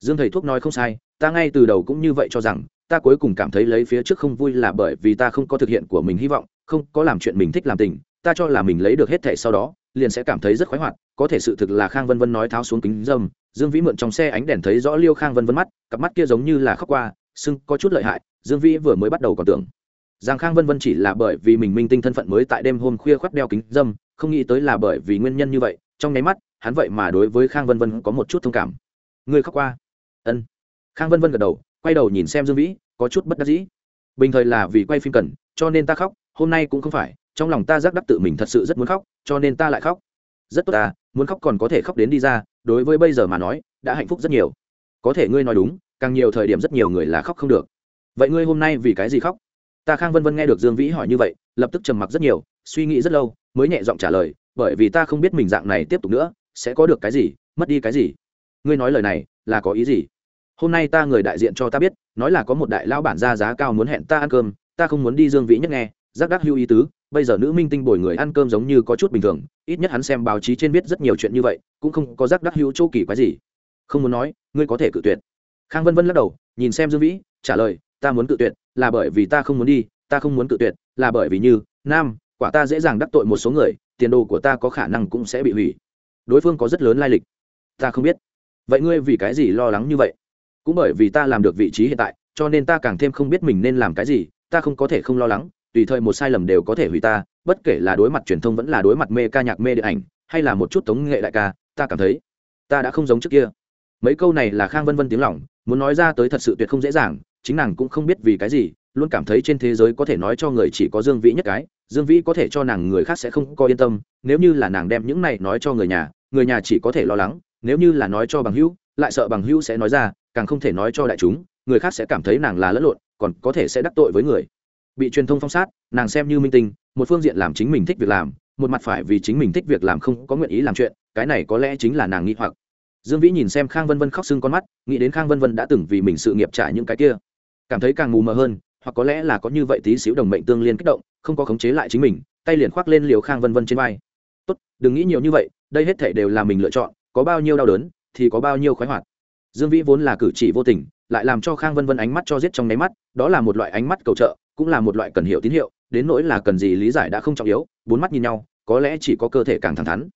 Dương thầy thuốc nói không sai, ta ngay từ đầu cũng như vậy cho rằng, ta cuối cùng cảm thấy lấy phía trước không vui là bởi vì ta không có thực hiện của mình hy vọng, không có làm chuyện mình thích làm tình, ta cho là mình lấy được hết thẻ sau đó, liền sẽ cảm thấy rất khoái hoạt, có thể sự thực là khang vân vân nói tháo xuống kính dâm, dương vĩ mượn trong xe ánh đèn thấy rõ liêu khang vân vân mắt, cặp mắt kia giống như là khóc qua sưng có chút lợi hại, dương vĩ vừa mới bắt đầu còn tưởng. Giang khang vân vân chỉ là bởi vì mình minh tinh thân phận mới tại đêm hôm khuya khoác đeo kính dâm, không nghĩ tới là bởi vì nguyên nhân như vậy, trong nháy mắt, hắn vậy mà đối với khang vân vân có một chút thông cảm. Người khóc qua. Ân. Khang vân vân gật đầu, quay đầu nhìn xem dương vĩ, có chút bất đắc dĩ. Bình thời là vì quay phim cần, cho nên ta khóc, hôm nay cũng không phải, trong lòng ta giác đắc tự mình thật sự rất muốn khóc, cho nên ta lại khóc. Rất tốt ta muốn khóc còn có thể khóc đến đi ra, đối với bây giờ mà nói, đã hạnh phúc rất nhiều. Có thể ngươi nói đúng, càng nhiều thời điểm rất nhiều người là khóc không được. Vậy ngươi hôm nay vì cái gì khóc? Ta khang vân vân nghe được dương vĩ hỏi như vậy, lập tức trầm mặc rất nhiều, suy nghĩ rất lâu, mới nhẹ giọng trả lời, bởi vì ta không biết mình dạng này tiếp tục nữa, sẽ có được cái gì, mất đi cái gì. Ngươi nói lời này, là có ý gì? Hôm nay ta người đại diện cho ta biết, nói là có một đại lao bản ra giá cao muốn hẹn ta ăn cơm, ta không muốn đi dương vĩ nhất nghe, giác đắc hưu ý tứ, bây giờ nữ minh tinh bồi người ăn cơm giống như có chút bình thường, ít nhất hắn xem báo chí trên biết rất nhiều chuyện như vậy, cũng không có giác đắc hưu chỗ kỳ quái gì. Không muốn nói, ngươi có thể cự tuyệt. Khang vân vân lắc đầu, nhìn xem dương vĩ, trả lời ta muốn cự tuyệt, là bởi vì ta không muốn đi, ta không muốn cự tuyệt, là bởi vì như, nam, quả ta dễ dàng đắc tội một số người, tiền đồ của ta có khả năng cũng sẽ bị hủy. Đối phương có rất lớn lai lịch. Ta không biết. Vậy ngươi vì cái gì lo lắng như vậy? Cũng bởi vì ta làm được vị trí hiện tại, cho nên ta càng thêm không biết mình nên làm cái gì, ta không có thể không lo lắng, tùy thời một sai lầm đều có thể hủy ta, bất kể là đối mặt truyền thông vẫn là đối mặt mê ca nhạc mê điện ảnh, hay là một chút tống nghệ đại ca, ta cảm thấy, ta đã không giống trước kia. Mấy câu này là khang vân vân tiếng lỏng muốn nói ra tới thật sự tuyệt không dễ dàng chính nàng cũng không biết vì cái gì, luôn cảm thấy trên thế giới có thể nói cho người chỉ có dương vĩ nhất cái, dương vĩ có thể cho nàng người khác sẽ không có yên tâm, nếu như là nàng đem những này nói cho người nhà người nhà chỉ có thể lo lắng, nếu như là nói cho bằng hữu, lại sợ bằng hữu sẽ nói ra, càng không thể nói cho đại chúng, người khác sẽ cảm thấy nàng là lẫn lộn, còn có thể sẽ đắc tội với người. Bị truyền thông phong sát, nàng xem như minh tinh, một phương diện làm chính mình thích việc làm, một mặt phải vì chính mình thích việc làm không có nguyện ý làm chuyện, cái này có lẽ chính là nàng nghĩ hoặc. Dương vĩ nhìn xem khang vân vân khóc sưng con mắt, nghĩ đến khang vân vân đã từng vì mình sự nghiệp trả những cái kia cảm thấy càng mù mờ hơn, hoặc có lẽ là có như vậy tí xíu đồng mệnh tương liên kích động, không có khống chế lại chính mình, tay liền khoác lên liều khang vân vân trên vai. Tốt, đừng nghĩ nhiều như vậy, đây hết thể đều là mình lựa chọn, có bao nhiêu đau đớn thì có bao nhiêu khoái hoạt. Dương vĩ vốn là cử chỉ vô tình, lại làm cho khang vân vân ánh mắt cho giết trong nháy mắt, đó là một loại ánh mắt cầu trợ, cũng là một loại cần hiểu tín hiệu, đến nỗi là cần gì lý giải đã không trọng yếu, bốn mắt nhìn nhau, có lẽ chỉ có cơ thể càng thẳng thắn.